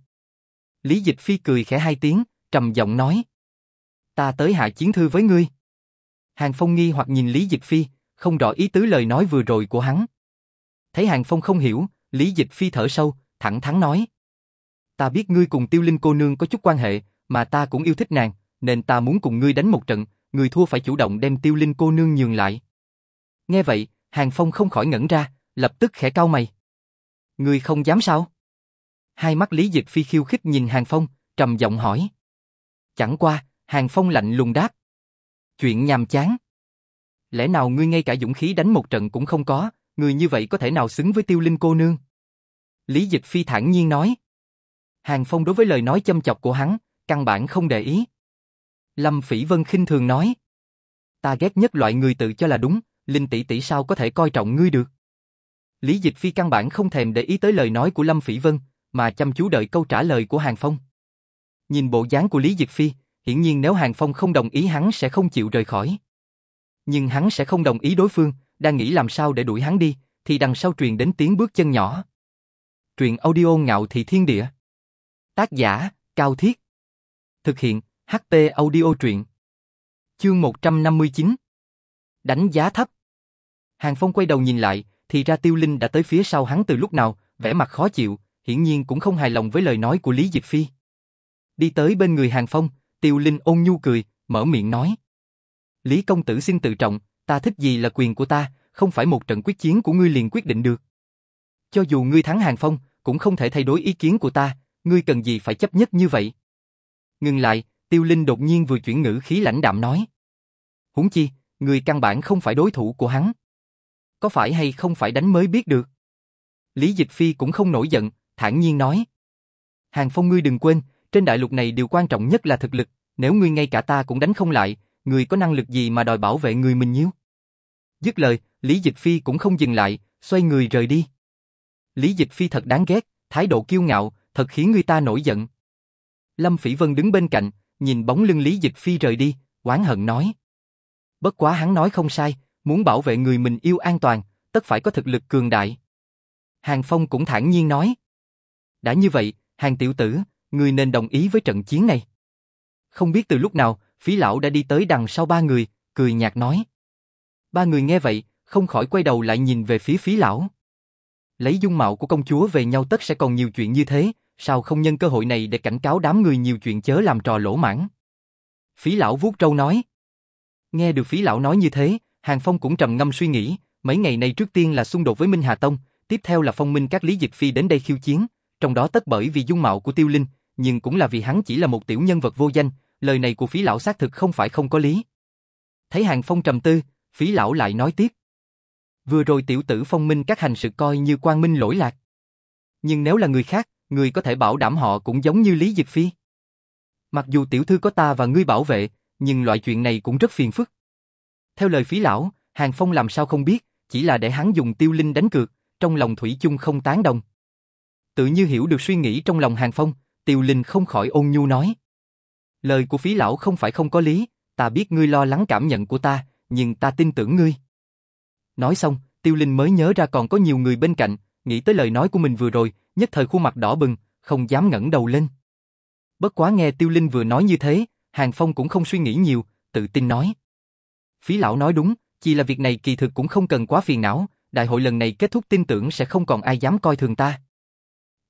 A: Lý Dịch Phi cười khẽ hai tiếng, trầm giọng nói. Ta tới hạ chiến thư với ngươi. Hàng Phong nghi hoặc nhìn Lý Dịch Phi, không rõ ý tứ lời nói vừa rồi của hắn. Thấy Hàng Phong không hiểu, Lý Dịch Phi thở sâu, thẳng thắn nói. Ta biết ngươi cùng Tiêu Linh cô nương có chút quan hệ, mà ta cũng yêu thích nàng, nên ta muốn cùng ngươi đánh một trận, người thua phải chủ động đem Tiêu Linh cô nương nhường lại. Nghe vậy, Hàng Phong không khỏi ngẩn ra, lập tức khẽ cau mày. Ngươi không dám sao? Hai mắt Lý Dịch Phi khiêu khích nhìn Hàng Phong, trầm giọng hỏi. Chẳng qua, Hàng Phong lạnh lùng đáp. Chuyện nhàm chán. Lẽ nào ngươi ngay cả dũng khí đánh một trận cũng không có, người như vậy có thể nào xứng với tiêu linh cô nương? Lý Dịch Phi thản nhiên nói. Hàng Phong đối với lời nói châm chọc của hắn, căn bản không để ý. Lâm Phỉ Vân khinh thường nói. Ta ghét nhất loại người tự cho là đúng, Linh tỷ tỷ sao có thể coi trọng ngươi được? Lý Dịch Phi căn bản không thèm để ý tới lời nói của Lâm Phỉ Vân, mà chăm chú đợi câu trả lời của Hàng Phong. Nhìn bộ dáng của Lý Dịch Phi, hiển nhiên nếu Hàng Phong không đồng ý hắn sẽ không chịu rời khỏi. Nhưng hắn sẽ không đồng ý đối phương, đang nghĩ làm sao để đuổi hắn đi, thì đằng sau truyền đến tiếng bước chân nhỏ. Truyện audio ngạo thị thiên địa. Tác giả, Cao Thiết. Thực hiện, HP audio truyện. Chương 159. Đánh giá thấp. Hàng Phong quay đầu nhìn lại, thì ra Tiêu Linh đã tới phía sau hắn từ lúc nào, vẻ mặt khó chịu, hiển nhiên cũng không hài lòng với lời nói của Lý Diệp Phi. Đi tới bên người Hàng Phong, Tiêu Linh ôn nhu cười, mở miệng nói. Lý công tử xin tự trọng, ta thích gì là quyền của ta, không phải một trận quyết chiến của ngươi liền quyết định được. Cho dù ngươi thắng Hàng Phong, cũng không thể thay đổi ý kiến của ta, ngươi cần gì phải chấp nhất như vậy. Ngừng lại, Tiêu Linh đột nhiên vừa chuyển ngữ khí lãnh đạm nói. Huống chi, người căn bản không phải đối thủ của hắn. Có phải hay không phải đánh mới biết được. Lý Dịch Phi cũng không nổi giận, thản nhiên nói. Hàng Phong ngươi đừng quên, trên đại lục này điều quan trọng nhất là thực lực, nếu ngươi ngay cả ta cũng đánh không lại, người có năng lực gì mà đòi bảo vệ người mình nhiêu? Dứt lời, Lý Dịch Phi cũng không dừng lại, xoay người rời đi. Lý Dịch Phi thật đáng ghét, thái độ kiêu ngạo, thật khiến người ta nổi giận. Lâm Phỉ Vân đứng bên cạnh, nhìn bóng lưng Lý Dịch Phi rời đi, oán hận nói. Bất quá hắn nói không sai, muốn bảo vệ người mình yêu an toàn, tất phải có thực lực cường đại. Hàng Phong cũng thản nhiên nói. Đã như vậy, Hàng tiểu tử, người nên đồng ý với trận chiến này. Không biết từ lúc nào, phí lão đã đi tới đằng sau ba người, cười nhạt nói. Ba người nghe vậy, không khỏi quay đầu lại nhìn về phía phí lão. Lấy dung mạo của công chúa về nhau tất sẽ còn nhiều chuyện như thế, sao không nhân cơ hội này để cảnh cáo đám người nhiều chuyện chớ làm trò lỗ mãng. Phí lão vuốt trâu nói. Nghe được phí lão nói như thế, Hàng Phong cũng trầm ngâm suy nghĩ, mấy ngày này trước tiên là xung đột với Minh Hà Tông, tiếp theo là phong minh các lý dịch phi đến đây khiêu chiến, trong đó tất bởi vì dung mạo của Tiêu Linh, nhưng cũng là vì hắn chỉ là một tiểu nhân vật vô danh, lời này của phí lão xác thực không phải không có lý. Thấy Hàng Phong trầm tư, phí lão lại nói tiếp. Vừa rồi tiểu tử phong minh các hành sự coi như quang minh lỗi lạc. Nhưng nếu là người khác, người có thể bảo đảm họ cũng giống như Lý Dịch Phi. Mặc dù tiểu thư có ta và ngươi bảo vệ, nhưng loại chuyện này cũng rất phiền phức. Theo lời phí lão, Hàng Phong làm sao không biết, chỉ là để hắn dùng tiêu linh đánh cược, trong lòng Thủy chung không tán đồng. Tự như hiểu được suy nghĩ trong lòng Hàng Phong, tiêu linh không khỏi ôn nhu nói. Lời của phí lão không phải không có lý, ta biết ngươi lo lắng cảm nhận của ta, nhưng ta tin tưởng ngươi. Nói xong, Tiêu Linh mới nhớ ra còn có nhiều người bên cạnh, nghĩ tới lời nói của mình vừa rồi, nhất thời khuôn mặt đỏ bừng, không dám ngẩng đầu lên. Bất quá nghe Tiêu Linh vừa nói như thế, Hàng Phong cũng không suy nghĩ nhiều, tự tin nói. Phí lão nói đúng, chỉ là việc này kỳ thực cũng không cần quá phiền não, đại hội lần này kết thúc tin tưởng sẽ không còn ai dám coi thường ta.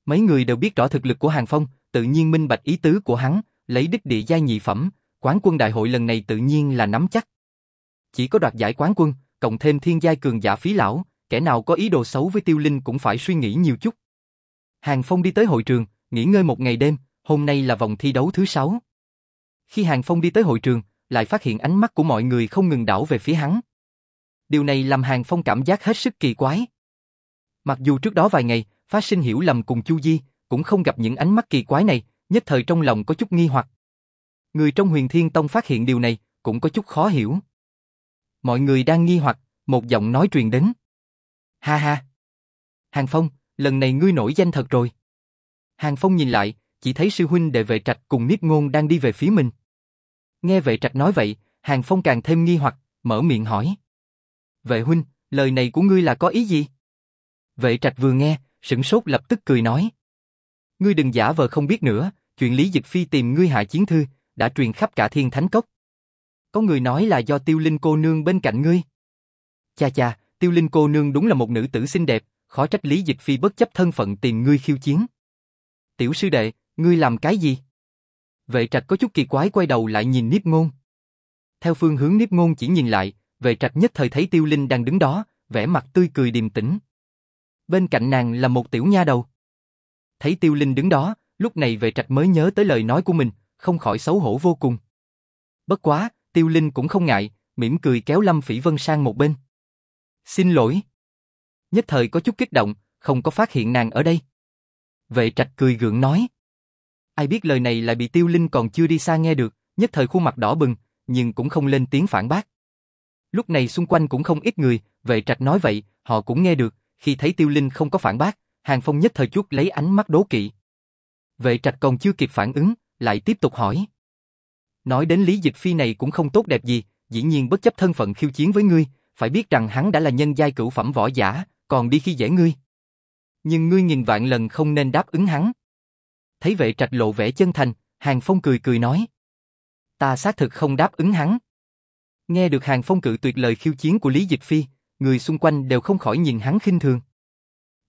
A: Mấy người đều biết rõ thực lực của Hàng Phong, tự nhiên minh bạch ý tứ của hắn, lấy đích địa giai nhị phẩm, quán quân đại hội lần này tự nhiên là nắm chắc. Chỉ có đoạt giải quán quân, cộng thêm thiên giai cường giả phí lão, kẻ nào có ý đồ xấu với tiêu linh cũng phải suy nghĩ nhiều chút. Hàng Phong đi tới hội trường, nghỉ ngơi một ngày đêm, hôm nay là vòng thi đấu thứ sáu. Khi Hàng Phong đi tới hội trường, lại phát hiện ánh mắt của mọi người không ngừng đảo về phía hắn. Điều này làm Hàng Phong cảm giác hết sức kỳ quái. Mặc dù trước đó vài ngày, phát sinh hiểu lầm cùng Chu Di, cũng không gặp những ánh mắt kỳ quái này, nhất thời trong lòng có chút nghi hoặc. Người trong huyền thiên tông phát hiện điều này, cũng có chút khó hiểu. Mọi người đang nghi hoặc, một giọng nói truyền đến. Ha ha! Hàng Phong, lần này ngươi nổi danh thật rồi. Hàng Phong nhìn lại, chỉ thấy sư huynh đệ vệ trạch cùng Niếp Ngôn đang đi về phía mình. Nghe vệ trạch nói vậy, Hàng Phong càng thêm nghi hoặc, mở miệng hỏi. Vệ huynh, lời này của ngươi là có ý gì? Vệ trạch vừa nghe, sững sốt lập tức cười nói. Ngươi đừng giả vờ không biết nữa, chuyện Lý Dực Phi tìm ngươi hạ chiến thư, đã truyền khắp cả thiên thánh cốc. Có người nói là do tiêu linh cô nương bên cạnh ngươi. Cha cha, tiêu linh cô nương đúng là một nữ tử xinh đẹp, khó trách Lý Dịch Phi bất chấp thân phận tìm ngươi khiêu chiến. Tiểu sư đệ, ngươi làm cái gì? Vệ trạch có chút kỳ quái quay đầu lại nhìn Niếp Ngôn. Theo phương hướng Niếp Ngôn chỉ nhìn lại, vệ trạch nhất thời thấy Tiêu Linh đang đứng đó, vẻ mặt tươi cười điềm tĩnh. Bên cạnh nàng là một tiểu nha đầu. Thấy Tiêu Linh đứng đó, lúc này vệ trạch mới nhớ tới lời nói của mình, không khỏi xấu hổ vô cùng. Bất quá, Tiêu Linh cũng không ngại, mỉm cười kéo Lâm Phỉ Vân sang một bên. Xin lỗi. Nhất thời có chút kích động, không có phát hiện nàng ở đây. Vệ trạch cười gượng nói. Ai biết lời này lại bị Tiêu Linh còn chưa đi xa nghe được, nhất thời khuôn mặt đỏ bừng, nhưng cũng không lên tiếng phản bác. Lúc này xung quanh cũng không ít người, vệ trạch nói vậy, họ cũng nghe được, khi thấy Tiêu Linh không có phản bác, Hàng Phong nhất thời chút lấy ánh mắt đố kỵ. Vệ trạch còn chưa kịp phản ứng, lại tiếp tục hỏi. Nói đến Lý Dịch Phi này cũng không tốt đẹp gì, dĩ nhiên bất chấp thân phận khiêu chiến với ngươi, phải biết rằng hắn đã là nhân giai cửu phẩm võ giả, còn đi khi dễ ngươi. Nhưng ngươi nhìn vạn lần không nên đáp ứng hắn. Thấy vệ trạch lộ vẻ chân thành, Hàng Phong cười cười nói. Ta xác thực không đáp ứng hắn. Nghe được Hàng Phong cự tuyệt lời khiêu chiến của Lý Dịch Phi, người xung quanh đều không khỏi nhìn hắn khinh thường.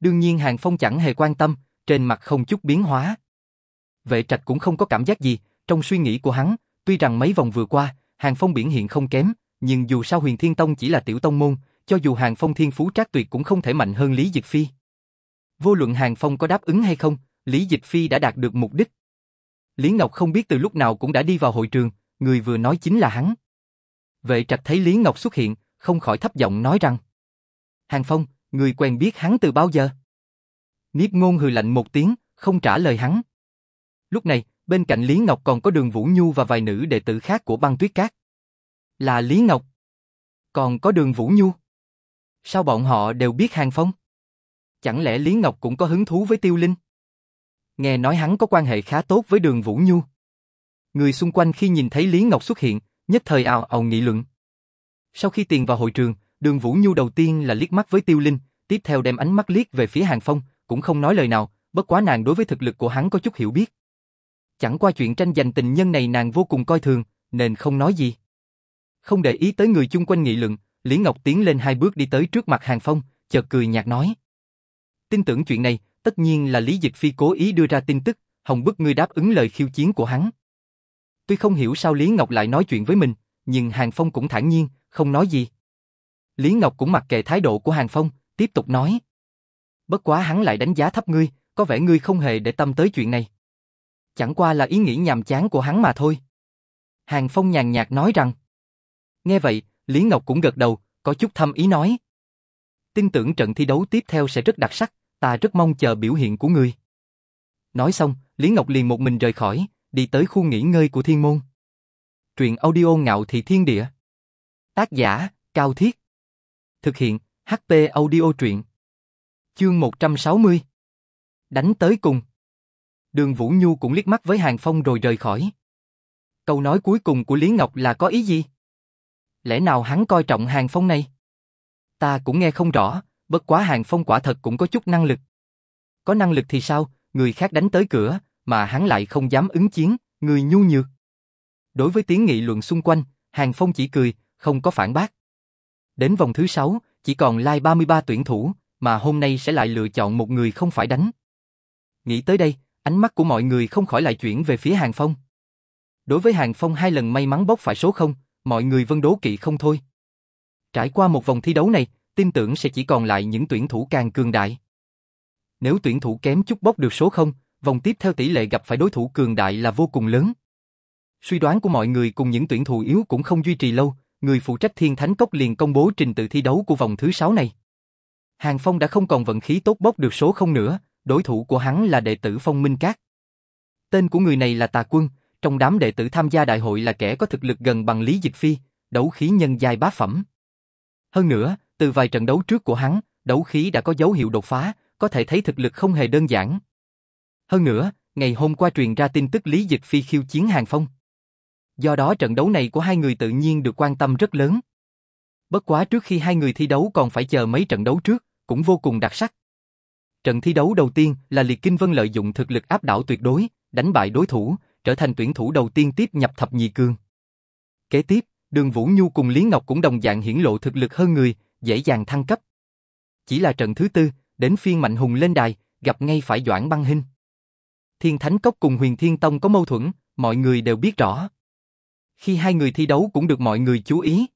A: Đương nhiên Hàng Phong chẳng hề quan tâm, trên mặt không chút biến hóa. Vệ trạch cũng không có cảm giác gì, trong suy nghĩ của hắn, tuy rằng mấy vòng vừa qua, Hàng Phong biển hiện không kém, nhưng dù sao huyền thiên tông chỉ là tiểu tông môn, cho dù Hàng Phong thiên phú trác tuyệt cũng không thể mạnh hơn Lý Dịch Phi. Vô luận Hàng Phong có đáp ứng hay không, Lý Dịch Phi đã đạt được mục đích. Lý Ngọc không biết từ lúc nào cũng đã đi vào hội trường, người vừa nói chính là hắn. Vệ trạch thấy Lý Ngọc xuất hiện, không khỏi thấp giọng nói rằng Hàng Phong, người quen biết hắn từ bao giờ? Niếp ngôn hừ lạnh một tiếng, không trả lời hắn. Lúc này, bên cạnh Lý Ngọc còn có đường Vũ Nhu và vài nữ đệ tử khác của băng tuyết cát. Là Lý Ngọc. Còn có đường Vũ Nhu. Sao bọn họ đều biết Hàng Phong? Chẳng lẽ Lý Ngọc cũng có hứng thú với Tiêu Linh? Nghe nói hắn có quan hệ khá tốt với đường Vũ Nhu. Người xung quanh khi nhìn thấy Lý Ngọc xuất hiện, nhất thời ào ào nghị luận. Sau khi tiền vào hội trường, đường Vũ Nhu đầu tiên là liếc mắt với Tiêu Linh, tiếp theo đem ánh mắt liếc về phía Hàng Phong, cũng không nói lời nào, bất quá nàng đối với thực lực của hắn có chút hiểu biết. Chẳng qua chuyện tranh giành tình nhân này nàng vô cùng coi thường, nên không nói gì. Không để ý tới người chung quanh nghị luận, Lý Ngọc tiến lên hai bước đi tới trước mặt Hàng Phong, chợt cười nhạt nói. Tin tưởng chuyện này, tất nhiên là Lý Dịch Phi cố ý đưa ra tin tức, hồng bức ngươi đáp ứng lời khiêu chiến của hắn. Tuy không hiểu sao Lý Ngọc lại nói chuyện với mình, nhưng Hàng Phong cũng thản nhiên, không nói gì. Lý Ngọc cũng mặc kệ thái độ của Hàng Phong, tiếp tục nói. Bất quá hắn lại đánh giá thấp ngươi, có vẻ ngươi không hề để tâm tới chuyện này. Chẳng qua là ý nghĩ nhàm chán của hắn mà thôi. Hàng Phong nhàn nhạt nói rằng. Nghe vậy, Lý Ngọc cũng gật đầu, có chút thâm ý nói. Tin tưởng trận thi đấu tiếp theo sẽ rất đặc sắc, ta rất mong chờ biểu hiện của ngươi. Nói xong, Lý Ngọc liền một mình rời khỏi, đi tới khu nghỉ ngơi của thiên môn. Truyện audio ngạo thị thiên địa. Tác giả, Cao Thiết. Thực hiện, HP audio truyện. Chương 160. Đánh tới cùng. Đường Vũ Nhu cũng liếc mắt với Hàng Phong rồi rời khỏi. Câu nói cuối cùng của Lý Ngọc là có ý gì? Lẽ nào hắn coi trọng Hàng Phong này? Ta cũng nghe không rõ, bất quá Hàng Phong quả thật cũng có chút năng lực. Có năng lực thì sao, người khác đánh tới cửa, mà hắn lại không dám ứng chiến, người nhu nhược. Đối với tiếng nghị luận xung quanh, Hàng Phong chỉ cười, không có phản bác. Đến vòng thứ 6, chỉ còn lai 33 tuyển thủ, mà hôm nay sẽ lại lựa chọn một người không phải đánh. Nghĩ tới đây, ánh mắt của mọi người không khỏi lại chuyển về phía Hàng Phong. Đối với Hàng Phong hai lần may mắn bốc phải số không, mọi người vân đố kỵ không thôi. Trải qua một vòng thi đấu này, tin tưởng sẽ chỉ còn lại những tuyển thủ càng cường đại. Nếu tuyển thủ kém chút bốc được số không, vòng tiếp theo tỷ lệ gặp phải đối thủ cường đại là vô cùng lớn. Suy đoán của mọi người cùng những tuyển thủ yếu cũng không duy trì lâu, người phụ trách Thiên Thánh Cốc liền công bố trình tự thi đấu của vòng thứ 6 này. Hàng Phong đã không còn vận khí tốt bốc được số không nữa, đối thủ của hắn là đệ tử Phong Minh Cát. Tên của người này là Tà Quân, trong đám đệ tử tham gia đại hội là kẻ có thực lực gần bằng Lý Dịch Phi, đấu khí nhân giai bá phẩm. Hơn nữa, từ vài trận đấu trước của hắn, đấu khí đã có dấu hiệu đột phá, có thể thấy thực lực không hề đơn giản. Hơn nữa, ngày hôm qua truyền ra tin tức Lý Dịch Phi khiêu chiến Hàng Phong. Do đó trận đấu này của hai người tự nhiên được quan tâm rất lớn. Bất quá trước khi hai người thi đấu còn phải chờ mấy trận đấu trước, cũng vô cùng đặc sắc. Trận thi đấu đầu tiên là Liệt Kinh Vân lợi dụng thực lực áp đảo tuyệt đối, đánh bại đối thủ, trở thành tuyển thủ đầu tiên tiếp nhập thập nhị cương. Kế tiếp, Đường Vũ Nhu cùng Lý Ngọc cũng đồng dạng hiển lộ thực lực hơn người, dễ dàng thăng cấp. Chỉ là trận thứ tư, đến phiên Mạnh Hùng lên đài, gặp ngay phải Doãn Băng Hinh. Thiên Thánh Cốc cùng Huyền Thiên Tông có mâu thuẫn, mọi người đều biết rõ. Khi hai người thi đấu cũng được mọi người chú ý.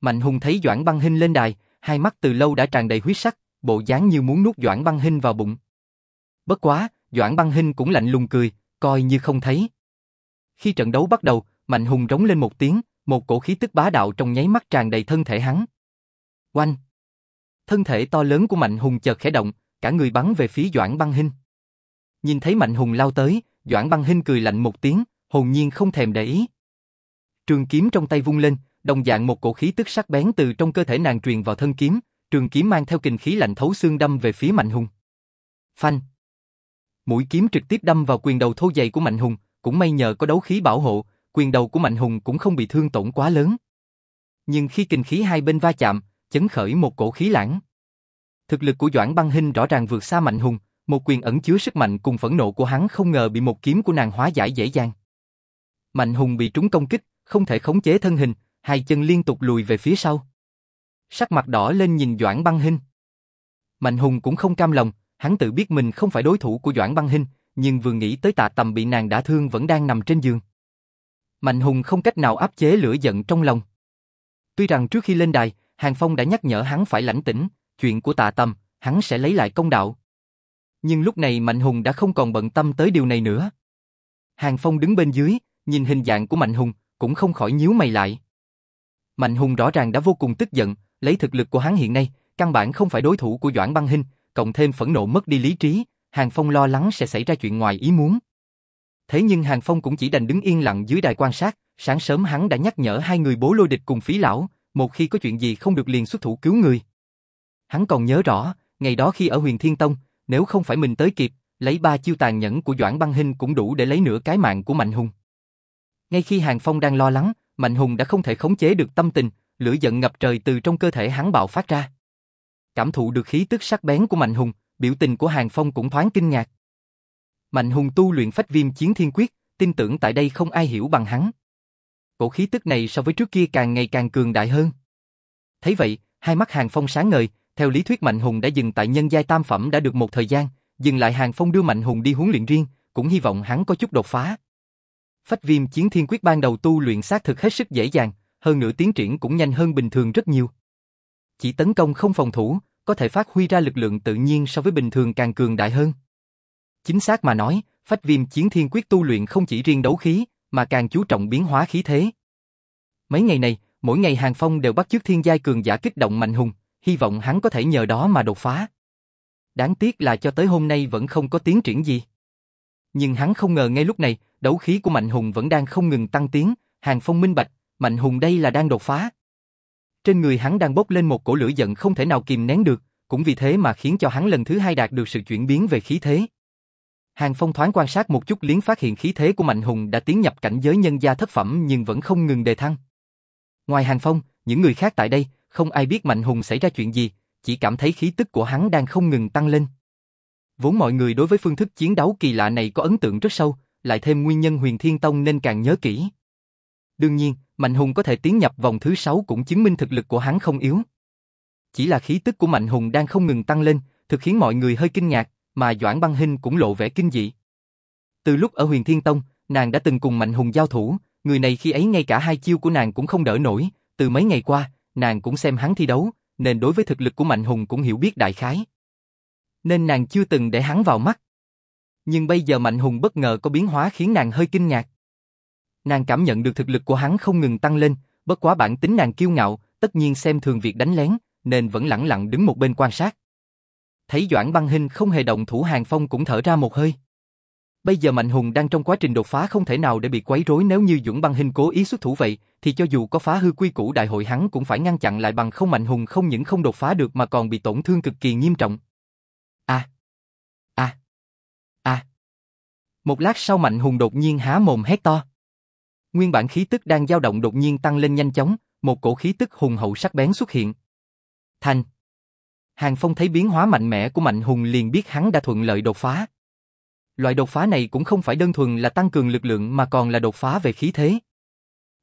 A: Mạnh Hùng thấy Doãn Băng Hinh lên đài, hai mắt từ lâu đã tràn đầy huyết sắc, bộ dáng như muốn nuốt Doãn Băng Hinh vào bụng. Bất quá, Doãn Băng Hinh cũng lạnh lùng cười, coi như không thấy. Khi trận đấu bắt đầu, Mạnh Hùng rống lên một tiếng, một cổ khí tức bá đạo trong nháy mắt tràn đầy thân thể hắn. Oanh! Thân thể to lớn của Mạnh Hùng chợt khẽ động, cả người bắn về phía Doãn Băng Hinh. Nhìn thấy Mạnh Hùng lao tới, Doãn Băng Hinh cười lạnh một tiếng, hồn nhiên không thèm để ý. Trường kiếm trong tay vung lên, đồng dạng một cổ khí tức sắc bén từ trong cơ thể nàng truyền vào thân kiếm, trường kiếm mang theo kình khí lạnh thấu xương đâm về phía Mạnh Hùng. Phanh! Mũi kiếm trực tiếp đâm vào quyền đầu thô dày của Mạnh Hùng, cũng may nhờ có đấu khí bảo hộ, quyền đầu của Mạnh Hùng cũng không bị thương tổn quá lớn. Nhưng khi kinh khí hai bên va chạm, chấn khởi một cổ khí lãng. Thực lực của Doãn Băng Hinh rõ ràng vượt xa Mạnh Hùng, một quyền ẩn chứa sức mạnh cùng phẫn nộ của hắn không ngờ bị một kiếm của nàng hóa giải dễ dàng. Mạnh Hùng bị trúng công kích, không thể khống chế thân hình, hai chân liên tục lùi về phía sau. Sắc mặt đỏ lên nhìn Doãn Băng Hinh. Mạnh Hùng cũng không cam lòng, hắn tự biết mình không phải đối thủ của Doãn Băng Hinh, nhưng vừa nghĩ tới tạ tầm bị nàng đã thương vẫn đang nằm trên giường. Mạnh Hùng không cách nào áp chế lửa giận trong lòng. Tuy rằng trước khi lên đài, Hàng Phong đã nhắc nhở hắn phải lãnh tĩnh, chuyện của tạ tầm, hắn sẽ lấy lại công đạo. Nhưng lúc này Mạnh Hùng đã không còn bận tâm tới điều này nữa. Hàng Phong đứng bên dưới, nhìn hình dạng của Mạnh Hùng, cũng không khỏi nhíu mày lại. Mạnh Hùng rõ ràng đã vô cùng tức giận, lấy thực lực của hắn hiện nay, căn bản không phải đối thủ của Doãn Băng Hinh, cộng thêm phẫn nộ mất đi lý trí, Hàng Phong lo lắng sẽ xảy ra chuyện ngoài ý muốn. Thế nhưng Hàng Phong cũng chỉ đành đứng yên lặng dưới đài quan sát, sáng sớm hắn đã nhắc nhở hai người bố lôi địch cùng phí lão, một khi có chuyện gì không được liền xuất thủ cứu người. Hắn còn nhớ rõ, ngày đó khi ở huyền Thiên Tông, nếu không phải mình tới kịp, lấy ba chiêu tàn nhẫn của Doãn Băng Hinh cũng đủ để lấy nửa cái mạng của Mạnh Hùng. Ngay khi Hàng Phong đang lo lắng, Mạnh Hùng đã không thể khống chế được tâm tình, lửa giận ngập trời từ trong cơ thể hắn bạo phát ra. Cảm thụ được khí tức sắc bén của Mạnh Hùng, biểu tình của Hàng Phong cũng thoáng kinh ngạc. Mạnh Hùng tu luyện phách viêm chiến thiên quyết, tin tưởng tại đây không ai hiểu bằng hắn. Cổ khí tức này so với trước kia càng ngày càng cường đại hơn. Thấy vậy, hai mắt Hàng Phong sáng ngời, theo lý thuyết Mạnh Hùng đã dừng tại nhân giai tam phẩm đã được một thời gian, dừng lại Hàng Phong đưa Mạnh Hùng đi huấn luyện riêng, cũng hy vọng hắn có chút đột phá. Phách viêm chiến thiên quyết ban đầu tu luyện xác thực hết sức dễ dàng, hơn nữa tiến triển cũng nhanh hơn bình thường rất nhiều. Chỉ tấn công không phòng thủ, có thể phát huy ra lực lượng tự nhiên so với bình thường càng cường đại hơn. Chính xác mà nói, phách viêm chiến thiên quyết tu luyện không chỉ riêng đấu khí, mà càng chú trọng biến hóa khí thế. Mấy ngày này, mỗi ngày Hàng Phong đều bắt chước thiên giai cường giả kích động mạnh hùng, hy vọng hắn có thể nhờ đó mà đột phá. Đáng tiếc là cho tới hôm nay vẫn không có tiến triển gì. Nhưng hắn không ngờ ngay lúc này, đấu khí của Mạnh Hùng vẫn đang không ngừng tăng tiến, Hàng Phong minh bạch, Mạnh Hùng đây là đang đột phá. Trên người hắn đang bốc lên một cổ lửa giận không thể nào kìm nén được, cũng vì thế mà khiến cho hắn lần thứ hai đạt được sự chuyển biến về khí thế. Hàng Phong thoáng quan sát một chút liếng phát hiện khí thế của Mạnh Hùng đã tiến nhập cảnh giới nhân gia thất phẩm nhưng vẫn không ngừng đề thăng. Ngoài Hàng Phong, những người khác tại đây, không ai biết Mạnh Hùng xảy ra chuyện gì, chỉ cảm thấy khí tức của hắn đang không ngừng tăng lên. Vốn mọi người đối với phương thức chiến đấu kỳ lạ này có ấn tượng rất sâu, lại thêm nguyên nhân huyền thiên tông nên càng nhớ kỹ. Đương nhiên, Mạnh Hùng có thể tiến nhập vòng thứ 6 cũng chứng minh thực lực của hắn không yếu. Chỉ là khí tức của Mạnh Hùng đang không ngừng tăng lên, thực khiến mọi người hơi kinh ngạc, mà Doãn Băng Hinh cũng lộ vẻ kinh dị. Từ lúc ở huyền thiên tông, nàng đã từng cùng Mạnh Hùng giao thủ, người này khi ấy ngay cả hai chiêu của nàng cũng không đỡ nổi, từ mấy ngày qua, nàng cũng xem hắn thi đấu, nên đối với thực lực của Mạnh Hùng cũng hiểu biết đại khái. Nên nàng chưa từng để hắn vào mắt. Nhưng bây giờ Mạnh Hùng bất ngờ có biến hóa khiến nàng hơi kinh ngạc. Nàng cảm nhận được thực lực của hắn không ngừng tăng lên, bất quá bản tính nàng kiêu ngạo, tất nhiên xem thường việc đánh lén, nên vẫn lặng lặng đứng một bên quan sát. Thấy Doãn Băng Hinh không hề động thủ Hàng Phong cũng thở ra một hơi. Bây giờ Mạnh Hùng đang trong quá trình đột phá không thể nào để bị quấy rối nếu như Dũng Băng Hinh cố ý xuất thủ vậy, thì cho dù có phá hư quy củ đại hội hắn cũng phải ngăn chặn lại bằng không Mạnh Hùng không những không đột phá được mà còn bị tổn thương cực kỳ nghiêm trọng. À! À! À! Một lát sau Mạnh Hùng đột nhiên há mồm hét to. Nguyên bản khí tức đang dao động đột nhiên tăng lên nhanh chóng, một cổ khí tức hùng hậu sắc bén xuất hiện. Thành! Hàng Phong thấy biến hóa mạnh mẽ của Mạnh Hùng liền biết hắn đã thuận lợi đột phá. Loại đột phá này cũng không phải đơn thuần là tăng cường lực lượng mà còn là đột phá về khí thế.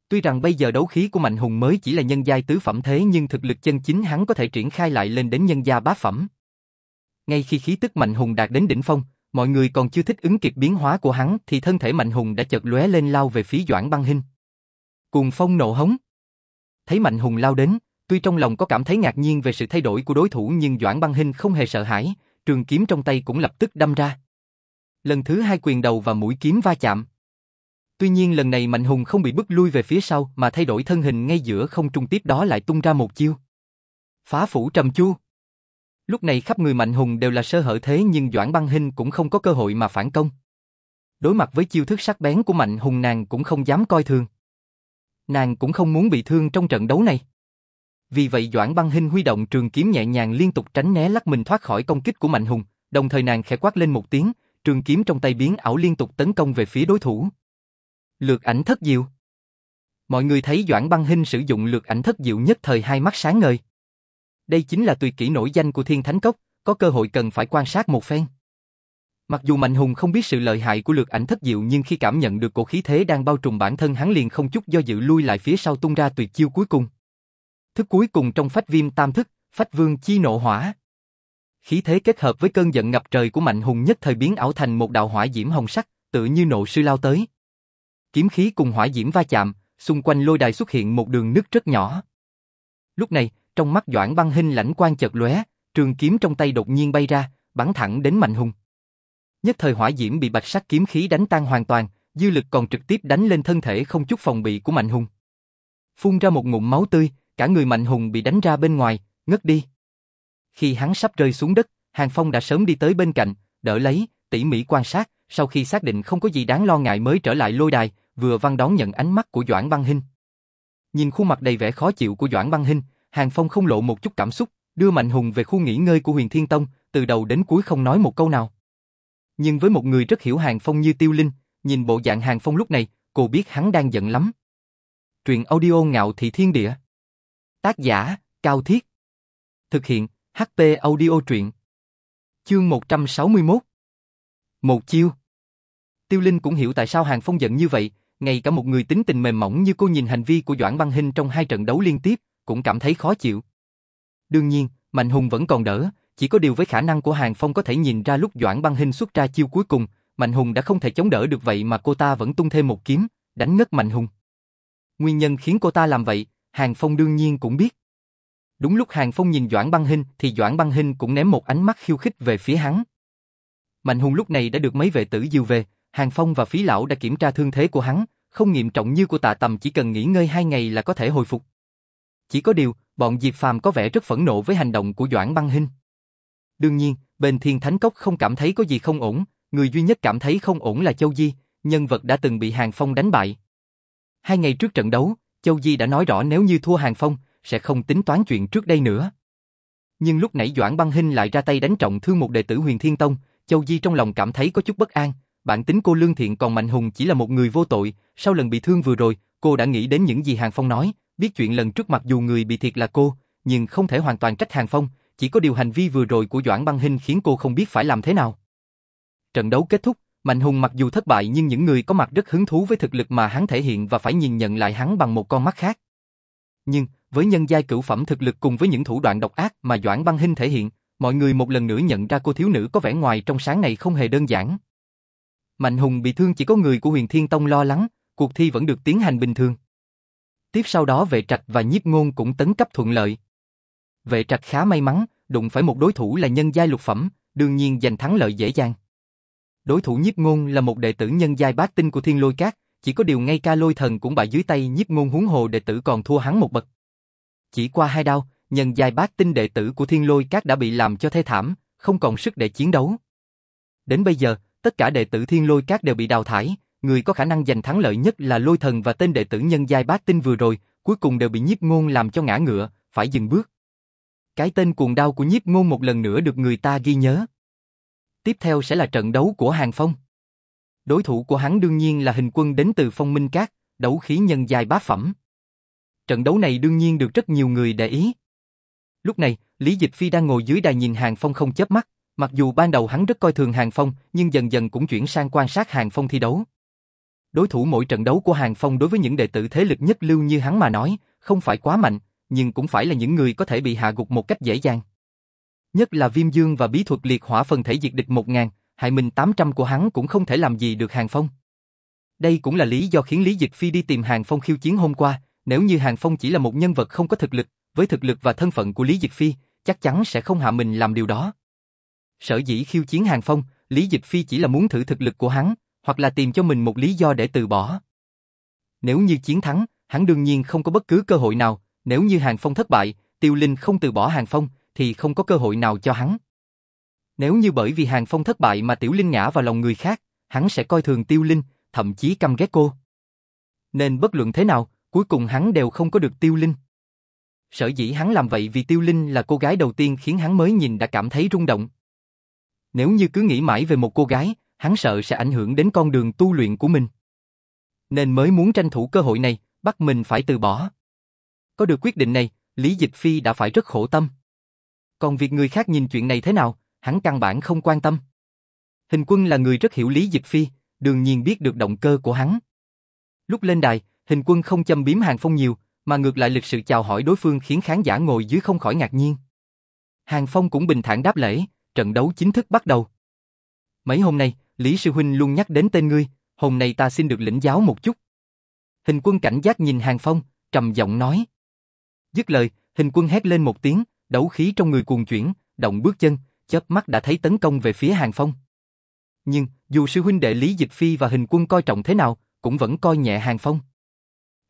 A: Tuy rằng bây giờ đấu khí của Mạnh Hùng mới chỉ là nhân giai tứ phẩm thế nhưng thực lực chân chính hắn có thể triển khai lại lên đến nhân gia bá phẩm. Ngay khi khí tức Mạnh Hùng đạt đến đỉnh phong, mọi người còn chưa thích ứng kịp biến hóa của hắn thì thân thể Mạnh Hùng đã chợt lóe lên lao về phía Doãn Băng Hinh. Cùng phong nộ hống. Thấy Mạnh Hùng lao đến, tuy trong lòng có cảm thấy ngạc nhiên về sự thay đổi của đối thủ nhưng Doãn Băng Hinh không hề sợ hãi, trường kiếm trong tay cũng lập tức đâm ra. Lần thứ hai quyền đầu và mũi kiếm va chạm. Tuy nhiên lần này Mạnh Hùng không bị bức lui về phía sau mà thay đổi thân hình ngay giữa không trung tiếp đó lại tung ra một chiêu. Phá phủ trầm chu. Lúc này khắp người Mạnh Hùng đều là sơ hở thế nhưng Doãn Băng Hinh cũng không có cơ hội mà phản công. Đối mặt với chiêu thức sắc bén của Mạnh Hùng nàng cũng không dám coi thường. Nàng cũng không muốn bị thương trong trận đấu này. Vì vậy Doãn Băng Hinh huy động trường kiếm nhẹ nhàng liên tục tránh né lắc mình thoát khỏi công kích của Mạnh Hùng, đồng thời nàng khẽ quát lên một tiếng, trường kiếm trong tay biến ảo liên tục tấn công về phía đối thủ. Lược ảnh thất diệu. Mọi người thấy Doãn Băng Hinh sử dụng lược ảnh thất diệu nhất thời hai mắt sáng ngời. Đây chính là tuyệt kỹ nổi danh của Thiên Thánh Cốc, có cơ hội cần phải quan sát một phen. Mặc dù Mạnh Hùng không biết sự lợi hại của lược ảnh thất diệu nhưng khi cảm nhận được cổ khí thế đang bao trùm bản thân hắn liền không chút do dự lui lại phía sau tung ra tuyệt chiêu cuối cùng. Thức cuối cùng trong phách viêm tam thức, phách vương chi nộ hỏa. Khí thế kết hợp với cơn giận ngập trời của Mạnh Hùng nhất thời biến ảo thành một đạo hỏa diễm hồng sắc, tự như nộ sư lao tới. Kiếm khí cùng hỏa diễm va chạm, xung quanh lôi đài xuất hiện một đường nứt rất nhỏ. Lúc này, trong mắt Doãn Băng Hinh lãnh quan chợt lóe, trường kiếm trong tay đột nhiên bay ra, bắn thẳng đến Mạnh Hùng. Nhất thời hỏa diễm bị bạch sắc kiếm khí đánh tan hoàn toàn, dư lực còn trực tiếp đánh lên thân thể không chút phòng bị của Mạnh Hùng. Phun ra một ngụm máu tươi, cả người Mạnh Hùng bị đánh ra bên ngoài, ngất đi. Khi hắn sắp rơi xuống đất, Hàng Phong đã sớm đi tới bên cạnh, đỡ lấy, tỉ mỉ quan sát, sau khi xác định không có gì đáng lo ngại mới trở lại lôi đài, vừa văn đón nhận ánh mắt của Doãn Băng Hinh. Nhìn khuôn mặt đầy vẻ khó chịu của Doãn Băng Hinh, Hàng Phong không lộ một chút cảm xúc, đưa Mạnh Hùng về khu nghỉ ngơi của Huyền Thiên Tông, từ đầu đến cuối không nói một câu nào. Nhưng với một người rất hiểu Hàng Phong như Tiêu Linh, nhìn bộ dạng Hàng Phong lúc này, cô biết hắn đang giận lắm. Truyện audio ngạo thị thiên địa. Tác giả, Cao Thiết. Thực hiện, HP audio truyện. Chương 161. Một chiêu. Tiêu Linh cũng hiểu tại sao Hàng Phong giận như vậy, ngay cả một người tính tình mềm mỏng như cô nhìn hành vi của Doãn Băng Hinh trong hai trận đấu liên tiếp, cũng cảm thấy khó chịu. Đương nhiên, Mạnh Hùng vẫn còn đỡ, chỉ có điều với khả năng của Hàng Phong có thể nhìn ra lúc Doãn Băng Hinh xuất ra chiêu cuối cùng, Mạnh Hùng đã không thể chống đỡ được vậy mà cô ta vẫn tung thêm một kiếm, đánh ngất Mạnh Hùng. Nguyên nhân khiến cô ta làm vậy, Hàng Phong đương nhiên cũng biết. Đúng lúc Hàng Phong nhìn Doãn Băng Hinh thì Doãn Băng Hinh cũng ném một ánh mắt khiêu khích về phía hắn. Mạnh Hùng lúc này đã được mấy vệ tử dìu về, Hàng Phong và Phí Lão đã kiểm tra thương thế của hắn, không nghiêm trọng như của tạ tầm chỉ cần nghỉ ngơi hai ngày là có thể hồi phục. Chỉ có điều, bọn Diệp Phàm có vẻ rất phẫn nộ với hành động của Doãn Băng Hinh. Đương nhiên, bên Thiên Thánh Cốc không cảm thấy có gì không ổn, người duy nhất cảm thấy không ổn là Châu Di, nhân vật đã từng bị Hàng Phong đánh bại. Hai ngày trước trận đấu, Châu Di đã nói rõ nếu như thua Hàng Phong, sẽ không tính toán chuyện trước đây nữa. Nhưng lúc nãy Doãn Băng Hinh lại ra tay đánh trọng thương một đệ tử Huyền Thiên Tông, Châu Di trong lòng cảm thấy có chút bất an, bản tính cô lương thiện còn Mạnh Hùng chỉ là một người vô tội, sau lần bị thương vừa rồi, cô đã nghĩ đến những gì Hàng Phong nói, biết chuyện lần trước mặc dù người bị thiệt là cô, nhưng không thể hoàn toàn trách Hàng Phong, chỉ có điều hành vi vừa rồi của Doãn Băng Hinh khiến cô không biết phải làm thế nào. Trận đấu kết thúc, Mạnh Hùng mặc dù thất bại nhưng những người có mặt rất hứng thú với thực lực mà hắn thể hiện và phải nhìn nhận lại hắn bằng một con mắt khác. Nhưng, với nhân giai cửu phẩm thực lực cùng với những thủ đoạn độc ác mà Doãn Băng Hinh thể hiện, mọi người một lần nữa nhận ra cô thiếu nữ có vẻ ngoài trong sáng này không hề đơn giản. Mạnh Hùng bị thương chỉ có người của Huyền Thiên Tông lo lắng, cuộc thi vẫn được tiến hành bình thường. Tiếp sau đó vệ trạch và nhiếp ngôn cũng tấn cấp thuận lợi. Vệ trạch khá may mắn, đụng phải một đối thủ là nhân giai lục phẩm, đương nhiên giành thắng lợi dễ dàng. Đối thủ nhiếp ngôn là một đệ tử nhân giai bát tinh của thiên lôi cát, chỉ có điều ngay ca lôi thần cũng bại dưới tay nhiếp ngôn huống hồ đệ tử còn thua hắn một bậc. Chỉ qua hai đao, nhân giai bát tinh đệ tử của thiên lôi cát đã bị làm cho thê thảm, không còn sức để chiến đấu. Đến bây giờ, tất cả đệ tử thiên lôi cát đều bị đào thải, người có khả năng giành thắng lợi nhất là lôi thần và tên đệ tử nhân giai bát tinh vừa rồi, cuối cùng đều bị nhiếp ngôn làm cho ngã ngựa, phải dừng bước. Cái tên cuồng đao của nhiếp ngôn một lần nữa được người ta ghi nhớ. Tiếp theo sẽ là trận đấu của Hàng Phong. Đối thủ của hắn đương nhiên là hình quân đến từ phong minh cát, đấu khí nhân giai bát phẩm. Trận đấu này đương nhiên được rất nhiều người để ý. Lúc này, Lý Dịch Phi đang ngồi dưới đài nhìn Hàng Phong không chớp mắt, mặc dù ban đầu hắn rất coi thường Hàng Phong, nhưng dần dần cũng chuyển sang quan sát Hàng Phong thi đấu. Đối thủ mỗi trận đấu của Hàng Phong đối với những đệ tử thế lực nhất lưu như hắn mà nói, không phải quá mạnh, nhưng cũng phải là những người có thể bị hạ gục một cách dễ dàng. Nhất là Viêm Dương và bí thuật liệt hỏa phần thể diệt địch 1000, hại mình 800 của hắn cũng không thể làm gì được Hàng Phong. Đây cũng là lý do khiến Lý Dịch Phi đi tìm Hàng Phong khiêu chiến hôm qua, nếu như Hàng Phong chỉ là một nhân vật không có thực lực, với thực lực và thân phận của Lý Dịch Phi, chắc chắn sẽ không hạ mình làm điều đó. Sở dĩ khiêu chiến Hàng Phong, Lý Dịch Phi chỉ là muốn thử thực lực của hắn, hoặc là tìm cho mình một lý do để từ bỏ. Nếu như chiến thắng, hắn đương nhiên không có bất cứ cơ hội nào, nếu như Hàng Phong thất bại, Tiêu Linh không từ bỏ Hàng Phong, thì không có cơ hội nào cho hắn. Nếu như bởi vì Hàng Phong thất bại mà Tiểu Linh ngã vào lòng người khác, hắn sẽ coi thường Tiêu Linh, thậm chí căm ghét cô. Nên bất luận thế nào, cuối cùng hắn đều không có được Tiêu Linh. Sở dĩ hắn làm vậy vì Tiêu Linh là cô gái đầu tiên khiến hắn mới nhìn đã cảm thấy rung động. Nếu như cứ nghĩ mãi về một cô gái, hắn sợ sẽ ảnh hưởng đến con đường tu luyện của mình. Nên mới muốn tranh thủ cơ hội này, bắt mình phải từ bỏ. Có được quyết định này, Lý Dịch Phi đã phải rất khổ tâm. Còn việc người khác nhìn chuyện này thế nào, hắn căn bản không quan tâm. Hình quân là người rất hiểu Lý Dịch Phi, đương nhiên biết được động cơ của hắn. Lúc lên đài, hình quân không châm biếm Hàng Phong nhiều, mà ngược lại lịch sự chào hỏi đối phương khiến khán giả ngồi dưới không khỏi ngạc nhiên. Hàng Phong cũng bình thản đáp lễ, trận đấu chính thức bắt đầu. Mấy hôm nay, Lý Sư Huynh luôn nhắc đến tên ngươi, hôm nay ta xin được lĩnh giáo một chút. Hình quân cảnh giác nhìn Hàng Phong, trầm giọng nói. Dứt lời, hình quân hét lên một tiếng, đấu khí trong người cuồng chuyển, động bước chân, chớp mắt đã thấy tấn công về phía Hàng Phong. Nhưng, dù sư huynh đệ Lý Dịch Phi và hình quân coi trọng thế nào, cũng vẫn coi nhẹ Hàng Phong.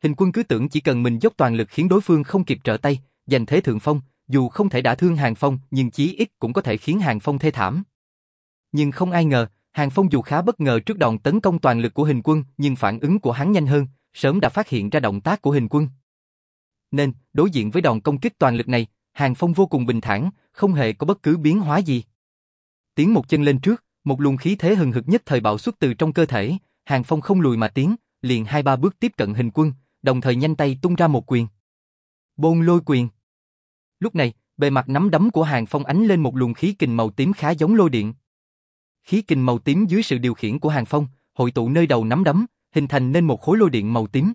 A: Hình quân cứ tưởng chỉ cần mình dốc toàn lực khiến đối phương không kịp trợ tay, giành thế thượng phong, dù không thể đả thương Hàng Phong nhưng chí ít cũng có thể khiến Hàng Phong thê thảm. Nhưng không ai ngờ, Hàng Phong dù khá bất ngờ trước đòn tấn công toàn lực của hình quân nhưng phản ứng của hắn nhanh hơn, sớm đã phát hiện ra động tác của hình quân. Nên, đối diện với đòn công kích toàn lực này, Hàng Phong vô cùng bình thản, không hề có bất cứ biến hóa gì. Tiến một chân lên trước, một luồng khí thế hừng hực nhất thời bạo xuất từ trong cơ thể, Hàng Phong không lùi mà tiến, liền hai ba bước tiếp cận hình quân, đồng thời nhanh tay tung ra một quyền. Bôn lôi quyền. Lúc này, bề mặt nắm đấm của Hàng Phong ánh lên một luồng khí kình màu tím khá giống lôi điện. Khí kình màu tím dưới sự điều khiển của Hàng Phong, hội tụ nơi đầu nắm đấm, hình thành nên một khối lôi điện màu tím.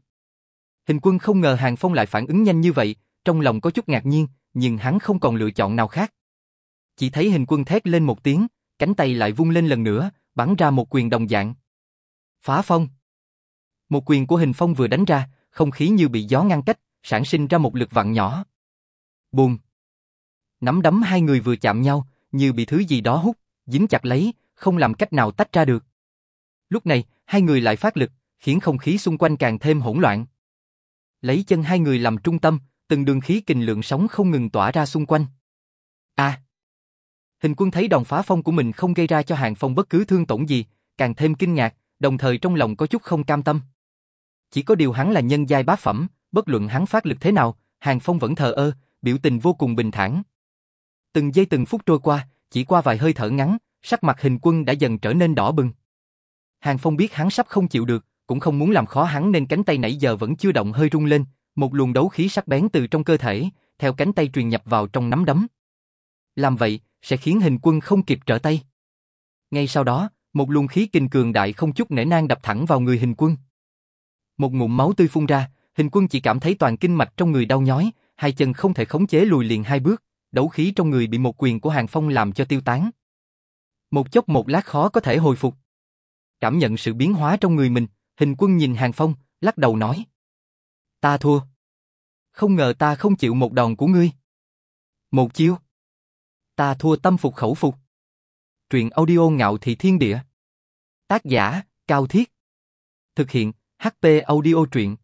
A: Hình quân không ngờ Hàng Phong lại phản ứng nhanh như vậy, trong lòng có chút ngạc nhiên, nhưng hắn không còn lựa chọn nào khác. Chỉ thấy hình quân thét lên một tiếng, cánh tay lại vung lên lần nữa, bắn ra một quyền đồng dạng. Phá phong. Một quyền của hình phong vừa đánh ra, không khí như bị gió ngăn cách, sản sinh ra một lực vặn nhỏ. Bùm. Nắm đấm hai người vừa chạm nhau, như bị thứ gì đó hút, dính chặt lấy, không làm cách nào tách ra được. Lúc này, hai người lại phát lực, khiến không khí xung quanh càng thêm hỗn loạn. Lấy chân hai người làm trung tâm, từng đường khí kình lượng sóng không ngừng tỏa ra xung quanh. A. Hình quân thấy đòn phá phong của mình không gây ra cho Hàng Phong bất cứ thương tổn gì, càng thêm kinh ngạc, đồng thời trong lòng có chút không cam tâm. Chỉ có điều hắn là nhân giai bá phẩm, bất luận hắn phát lực thế nào, Hàng Phong vẫn thờ ơ, biểu tình vô cùng bình thản. Từng giây từng phút trôi qua, chỉ qua vài hơi thở ngắn, sắc mặt hình quân đã dần trở nên đỏ bừng. Hàng Phong biết hắn sắp không chịu được, cũng không muốn làm khó hắn nên cánh tay nãy giờ vẫn chưa động hơi rung lên, một luồng đấu khí sắc bén từ trong cơ thể, theo cánh tay truyền nhập vào trong nắm đấm. Làm vậy, sẽ khiến hình quân không kịp trở tay. Ngay sau đó, một luồng khí kinh cường đại không chút nể nang đập thẳng vào người hình quân. Một ngụm máu tươi phun ra, hình quân chỉ cảm thấy toàn kinh mạch trong người đau nhói, hai chân không thể khống chế lùi liền hai bước, đấu khí trong người bị một quyền của Hàng Phong làm cho tiêu tán. Một chốc một lát khó có thể hồi phục. Cảm nhận sự biến hóa trong người mình, hình quân nhìn Hàng Phong, lắc đầu nói. Ta thua. Không ngờ ta không chịu một đòn của ngươi. Một chiêu. Ta thua tâm phục khẩu phục. Truyện audio ngạo thị thiên địa. Tác giả, Cao Thiết. Thực hiện, HP audio truyện.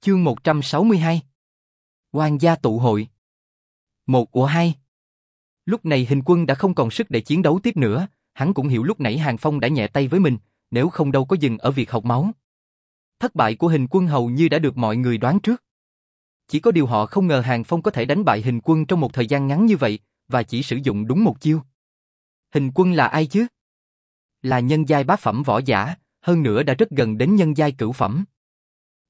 A: Chương 162. Quan gia tụ hội. Một của hai. Lúc này hình quân đã không còn sức để chiến đấu tiếp nữa, hắn cũng hiểu lúc nãy Hàng Phong đã nhẹ tay với mình, nếu không đâu có dừng ở việc học máu. Thất bại của hình quân hầu như đã được mọi người đoán trước. Chỉ có điều họ không ngờ Hàng Phong có thể đánh bại hình quân trong một thời gian ngắn như vậy, và chỉ sử dụng đúng một chiêu. Hình quân là ai chứ? Là nhân giai bá phẩm võ giả, hơn nữa đã rất gần đến nhân giai cửu phẩm.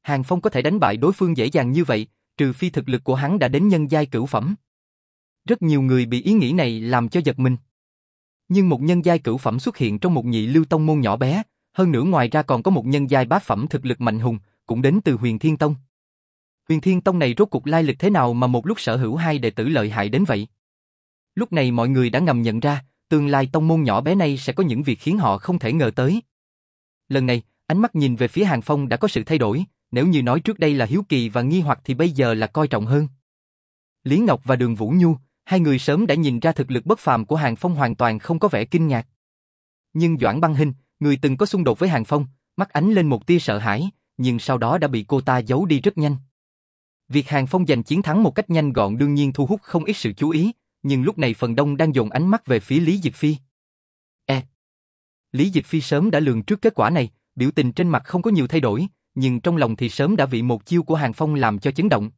A: Hàng Phong có thể đánh bại đối phương dễ dàng như vậy, trừ phi thực lực của hắn đã đến nhân giai cửu phẩm. Rất nhiều người bị ý nghĩ này làm cho giật mình. Nhưng một nhân giai cửu phẩm xuất hiện trong một nhị lưu tông môn nhỏ bé, hơn nữa ngoài ra còn có một nhân giai bá phẩm thực lực mạnh hùng, cũng đến từ huyền thiên tông. Huyền thiên tông này rốt cuộc lai lịch thế nào mà một lúc sở hữu hai đệ tử lợi hại đến vậy? Lúc này mọi người đã ngầm nhận ra, tương lai tông môn nhỏ bé này sẽ có những việc khiến họ không thể ngờ tới. Lần này, ánh mắt nhìn về phía Hàng Phong đã có sự thay đổi, nếu như nói trước đây là hiếu kỳ và nghi hoặc thì bây giờ là coi trọng hơn. Lý Ngọc và Đường Vũ Nhu, hai người sớm đã nhìn ra thực lực bất phàm của Hàng Phong hoàn toàn không có vẻ kinh ngạc. Nhưng Doãn Băng Hinh, người từng có xung đột với Hàng Phong, mắt ánh lên một tia sợ hãi, nhưng sau đó đã bị cô ta giấu đi rất nhanh. Việc Hàng Phong giành chiến thắng một cách nhanh gọn đương nhiên thu hút không ít sự chú ý, nhưng lúc này phần đông đang dồn ánh mắt về phía Lý Dịch Phi. E. Lý Dịch Phi sớm đã lường trước kết quả này, biểu tình trên mặt không có nhiều thay đổi, nhưng trong lòng thì sớm đã bị một chiêu của Hàng Phong làm cho chấn động.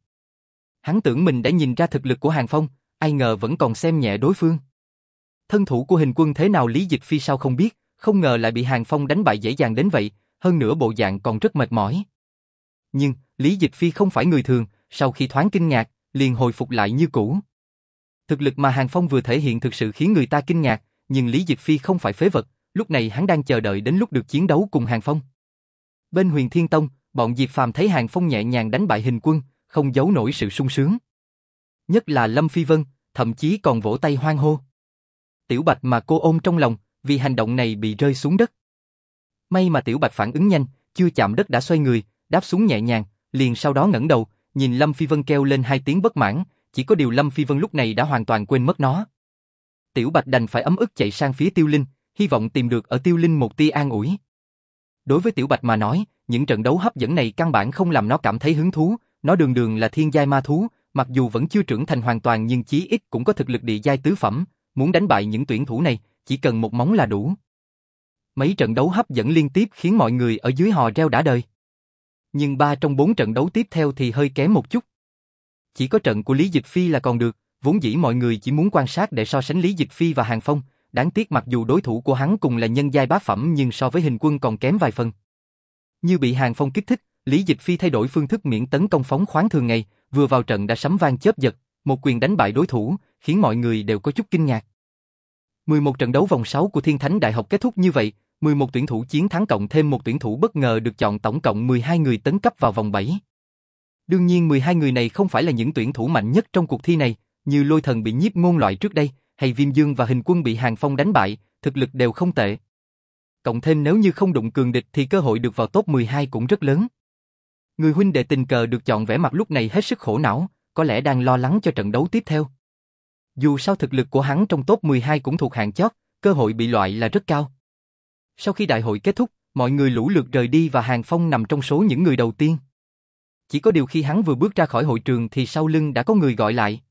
A: Hắn tưởng mình đã nhìn ra thực lực của Hàng Phong, ai ngờ vẫn còn xem nhẹ đối phương. Thân thủ của hình quân thế nào Lý Dịch Phi sao không biết, không ngờ lại bị Hàng Phong đánh bại dễ dàng đến vậy, hơn nữa bộ dạng còn rất mệt mỏi. Nhưng, Lý Dịch Phi không phải người thường, sau khi thoáng kinh ngạc, liền hồi phục lại như cũ. Thực lực mà Hàng Phong vừa thể hiện thực sự khiến người ta kinh ngạc, nhưng Lý Dịch Phi không phải phế vật, lúc này hắn đang chờ đợi đến lúc được chiến đấu cùng Hàng Phong. Bên Huyền Thiên Tông, bọn Diệp Phàm thấy Hàng Phong nhẹ nhàng đánh bại hình quân, không giấu nổi sự sung sướng. Nhất là Lâm Phi Vân, thậm chí còn vỗ tay hoan hô. Tiểu Bạch mà cô ôm trong lòng, vì hành động này bị rơi xuống đất. May mà Tiểu Bạch phản ứng nhanh, chưa chạm đất đã xoay người, đáp xuống nhẹ nhàng, liền sau đó ngẩng đầu, nhìn Lâm Phi Vân kêu lên hai tiếng bất mãn, chỉ có điều Lâm Phi Vân lúc này đã hoàn toàn quên mất nó. Tiểu Bạch đành phải ấm ức chạy sang phía Tiêu Linh, hy vọng tìm được ở Tiêu Linh một tia an ủi. Đối với Tiểu Bạch mà nói, những trận đấu hấp dẫn này căn bản không làm nó cảm thấy hứng thú, nó đường đường là thiên giai ma thú, mặc dù vẫn chưa trưởng thành hoàn toàn nhưng chí ít cũng có thực lực địa giai tứ phẩm, muốn đánh bại những tuyển thủ này, chỉ cần một móng là đủ. Mấy trận đấu hấp dẫn liên tiếp khiến mọi người ở dưới hò reo đã đời. Nhưng ba trong bốn trận đấu tiếp theo thì hơi kém một chút. Chỉ có trận của Lý Dịch Phi là còn được, vốn dĩ mọi người chỉ muốn quan sát để so sánh Lý Dịch Phi và Hàng Phong, đáng tiếc mặc dù đối thủ của hắn cùng là nhân giai bá phẩm nhưng so với hình quân còn kém vài phần. Như bị Hàng Phong kích thích, Lý Dịch Phi thay đổi phương thức miễn tấn công phóng khoáng thường ngày, vừa vào trận đã sấm vang chớp giật, một quyền đánh bại đối thủ, khiến mọi người đều có chút kinh ngạc. 11 trận đấu vòng 6 của Thiên Thánh Đại học kết thúc như vậy, 11 tuyển thủ chiến thắng cộng thêm một tuyển thủ bất ngờ được chọn tổng cộng 12 người tấn cấp vào vòng 7. Đương nhiên 12 người này không phải là những tuyển thủ mạnh nhất trong cuộc thi này, như lôi thần bị nhiếp ngôn loại trước đây, hay viêm dương và hình quân bị hàng phong đánh bại, thực lực đều không tệ. Cộng thêm nếu như không đụng cường địch thì cơ hội được vào top 12 cũng rất lớn. Người huynh đệ tình cờ được chọn vẻ mặt lúc này hết sức khổ não, có lẽ đang lo lắng cho trận đấu tiếp theo. Dù sao thực lực của hắn trong top 12 cũng thuộc hạng chót, cơ hội bị loại là rất cao. Sau khi đại hội kết thúc, mọi người lũ lượt rời đi và Hàng Phong nằm trong số những người đầu tiên. Chỉ có điều khi hắn vừa bước ra khỏi hội trường thì sau lưng đã có người gọi lại.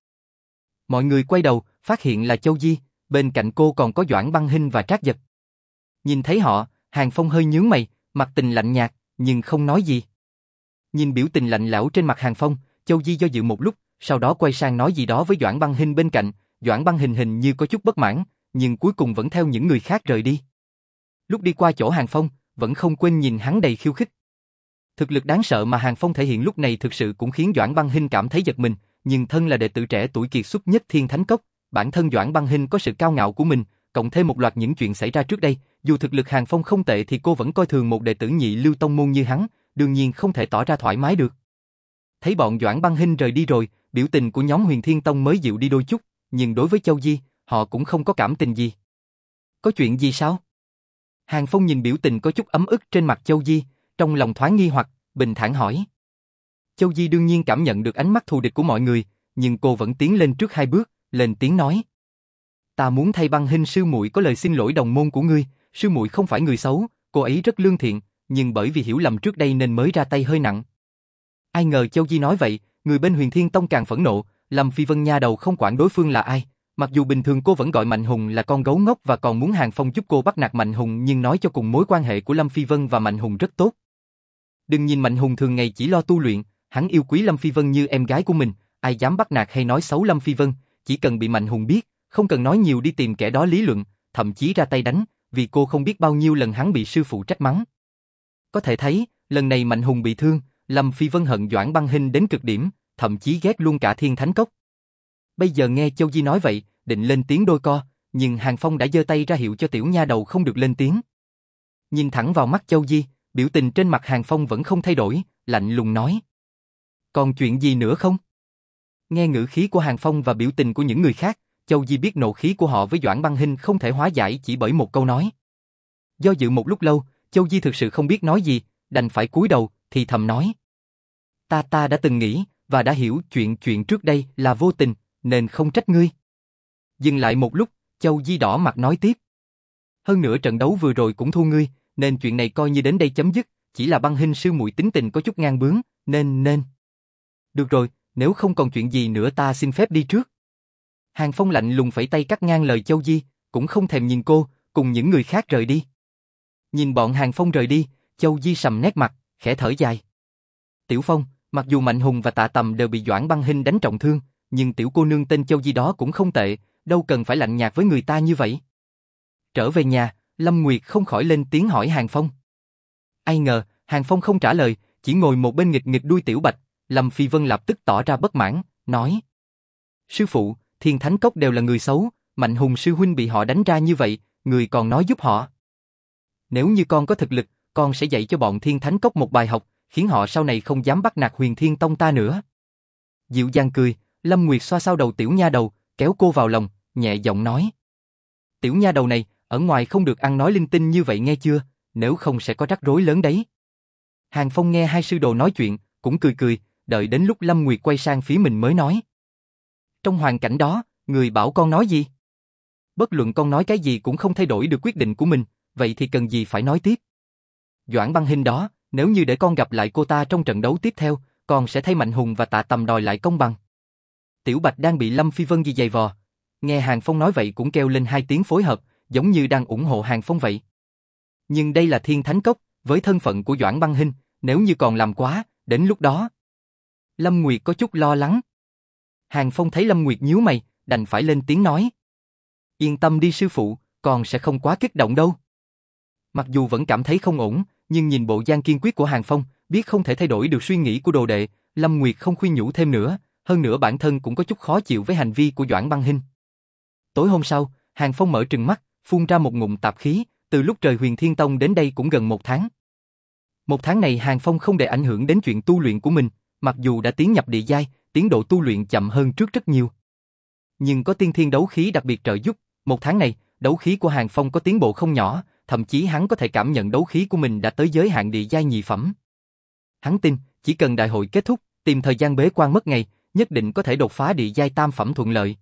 A: Mọi người quay đầu, phát hiện là Châu Di, bên cạnh cô còn có Doãn Băng Hinh và Trác Giật. Nhìn thấy họ, Hàng Phong hơi nhướng mày, mặt tình lạnh nhạt, nhưng không nói gì. Nhìn biểu tình lạnh lẽo trên mặt Hàng Phong, Châu Di do dự một lúc, sau đó quay sang nói gì đó với Doãn Băng hình bên cạnh, Doãn Băng Hình hình như có chút bất mãn, nhưng cuối cùng vẫn theo những người khác rời đi. Lúc đi qua chỗ Hàng Phong, vẫn không quên nhìn hắn đầy khiêu khích. Thực lực đáng sợ mà Hàng Phong thể hiện lúc này thực sự cũng khiến Doãn Băng Hinh cảm thấy giật mình, nhưng thân là đệ tử trẻ tuổi kiệt xuất nhất Thiên Thánh Cốc, bản thân Doãn Băng Hinh có sự cao ngạo của mình, cộng thêm một loạt những chuyện xảy ra trước đây, dù thực lực Hàng Phong không tệ thì cô vẫn coi thường một đệ tử nhị lưu tông môn như hắn, đương nhiên không thể tỏ ra thoải mái được. Thấy bọn Doãn Băng Hinh rời đi rồi, biểu tình của nhóm Huyền Thiên Tông mới dịu đi đôi chút, nhưng đối với Châu Di, họ cũng không có cảm tình gì. Có chuyện gì sao? Hàng Phong nhìn biểu tình có chút ấm ức trên mặt Châu Di, trong lòng thoáng nghi hoặc, bình thản hỏi. Châu Di đương nhiên cảm nhận được ánh mắt thù địch của mọi người, nhưng cô vẫn tiến lên trước hai bước, lên tiếng nói. Ta muốn thay băng hình sư muội có lời xin lỗi đồng môn của ngươi, sư muội không phải người xấu, cô ấy rất lương thiện, nhưng bởi vì hiểu lầm trước đây nên mới ra tay hơi nặng. Ai ngờ Châu Di nói vậy, người bên huyền thiên tông càng phẫn nộ, Lâm Phi Vân nha đầu không quản đối phương là ai. Mặc dù bình thường cô vẫn gọi Mạnh Hùng là con gấu ngốc và còn muốn Hàng Phong giúp cô bắt nạt Mạnh Hùng nhưng nói cho cùng mối quan hệ của Lâm Phi Vân và Mạnh Hùng rất tốt. Đừng nhìn Mạnh Hùng thường ngày chỉ lo tu luyện, hắn yêu quý Lâm Phi Vân như em gái của mình, ai dám bắt nạt hay nói xấu Lâm Phi Vân, chỉ cần bị Mạnh Hùng biết, không cần nói nhiều đi tìm kẻ đó lý luận, thậm chí ra tay đánh, vì cô không biết bao nhiêu lần hắn bị sư phụ trách mắng. Có thể thấy, lần này Mạnh Hùng bị thương, Lâm Phi Vân hận Doãn Băng Hinh đến cực điểm, thậm chí ghét luôn cả Thiên Thánh Cốc. Bây giờ nghe Châu Di nói vậy, định lên tiếng đôi co, nhưng Hàng Phong đã giơ tay ra hiệu cho tiểu nha đầu không được lên tiếng. Nhìn thẳng vào mắt Châu Di, biểu tình trên mặt Hàng Phong vẫn không thay đổi, lạnh lùng nói. Còn chuyện gì nữa không? Nghe ngữ khí của Hàng Phong và biểu tình của những người khác, Châu Di biết nộ khí của họ với Doãn Băng Hinh không thể hóa giải chỉ bởi một câu nói. Do dự một lúc lâu, Châu Di thực sự không biết nói gì, đành phải cúi đầu, thì thầm nói. Ta ta đã từng nghĩ, và đã hiểu chuyện chuyện trước đây là vô tình, nên không trách ngươi. Dừng lại một lúc, Châu Di đỏ mặt nói tiếp. Hơn nữa trận đấu vừa rồi cũng thua ngươi, nên chuyện này coi như đến đây chấm dứt, chỉ là băng hình sư muội tính tình có chút ngang bướng, nên nên. Được rồi, nếu không còn chuyện gì nữa ta xin phép đi trước. Hàng Phong lạnh lùng phẩy tay cắt ngang lời Châu Di, cũng không thèm nhìn cô, cùng những người khác rời đi. Nhìn bọn Hàng Phong rời đi, Châu Di sầm nét mặt, khẽ thở dài. Tiểu Phong, mặc dù Mạnh Hùng và Tạ Tầm đều bị Doãn Băng Hinh đánh trọng thương, nhưng tiểu cô nương tên Châu Di đó cũng không tệ, đâu cần phải lạnh nhạt với người ta như vậy. Trở về nhà, Lâm Nguyệt không khỏi lên tiếng hỏi Hàng Phong. Ai ngờ, Hàng Phong không trả lời, chỉ ngồi một bên nghịch nghịch đuôi tiểu bạch, Lâm Phi Vân lập tức tỏ ra bất mãn, nói. Sư phụ, thiên thánh cốc đều là người xấu, Mạnh Hùng sư huynh bị họ đánh ra như vậy, người còn nói giúp họ. Nếu như con có thực lực, con sẽ dạy cho bọn thiên thánh cốc một bài học, khiến họ sau này không dám bắt nạt huyền thiên tông ta nữa. Dịu dàng cười, Lâm Nguyệt xoa sau đầu tiểu nha đầu, kéo cô vào lòng, nhẹ giọng nói. Tiểu nha đầu này, ở ngoài không được ăn nói linh tinh như vậy nghe chưa, nếu không sẽ có rắc rối lớn đấy. Hàng Phong nghe hai sư đồ nói chuyện, cũng cười cười, đợi đến lúc Lâm Nguyệt quay sang phía mình mới nói. Trong hoàn cảnh đó, người bảo con nói gì? Bất luận con nói cái gì cũng không thay đổi được quyết định của mình, vậy thì cần gì phải nói tiếp? Doãn băng hình đó, nếu như để con gặp lại cô ta trong trận đấu tiếp theo, con sẽ thay Mạnh Hùng và tạ tầm đòi lại công bằng. Tiểu Bạch đang bị Lâm Phi Vân gì dày vò. Nghe Hàng Phong nói vậy cũng kêu lên hai tiếng phối hợp, giống như đang ủng hộ Hàng Phong vậy. Nhưng đây là thiên thánh cốc, với thân phận của Doãn băng hình, nếu như còn làm quá, đến lúc đó. Lâm Nguyệt có chút lo lắng. Hàng Phong thấy Lâm Nguyệt nhíu mày, đành phải lên tiếng nói. Yên tâm đi sư phụ, con sẽ không quá kích động đâu. Mặc dù vẫn cảm thấy không ổn, nhưng nhìn bộ gian kiên quyết của Hàng Phong, biết không thể thay đổi được suy nghĩ của đồ đệ, Lâm Nguyệt không khuyên nhủ thêm nữa, hơn nữa bản thân cũng có chút khó chịu với hành vi của Doãn Băng Hinh. Tối hôm sau, Hàng Phong mở trừng mắt, phun ra một ngụm tạp khí, từ lúc trời huyền thiên tông đến đây cũng gần một tháng. Một tháng này Hàng Phong không để ảnh hưởng đến chuyện tu luyện của mình, mặc dù đã tiến nhập địa giai, tiến độ tu luyện chậm hơn trước rất nhiều. Nhưng có tiên thiên đấu khí đặc biệt trợ giúp, một tháng này, đấu khí của Hàng Phong có tiến bộ không nhỏ, thậm chí hắn có thể cảm nhận đấu khí của mình đã tới giới hạn địa giai nhị phẩm. Hắn tin, chỉ cần đại hội kết thúc, tìm thời gian bế quan mất ngày, nhất định có thể đột phá địa giai tam phẩm thuận lợi.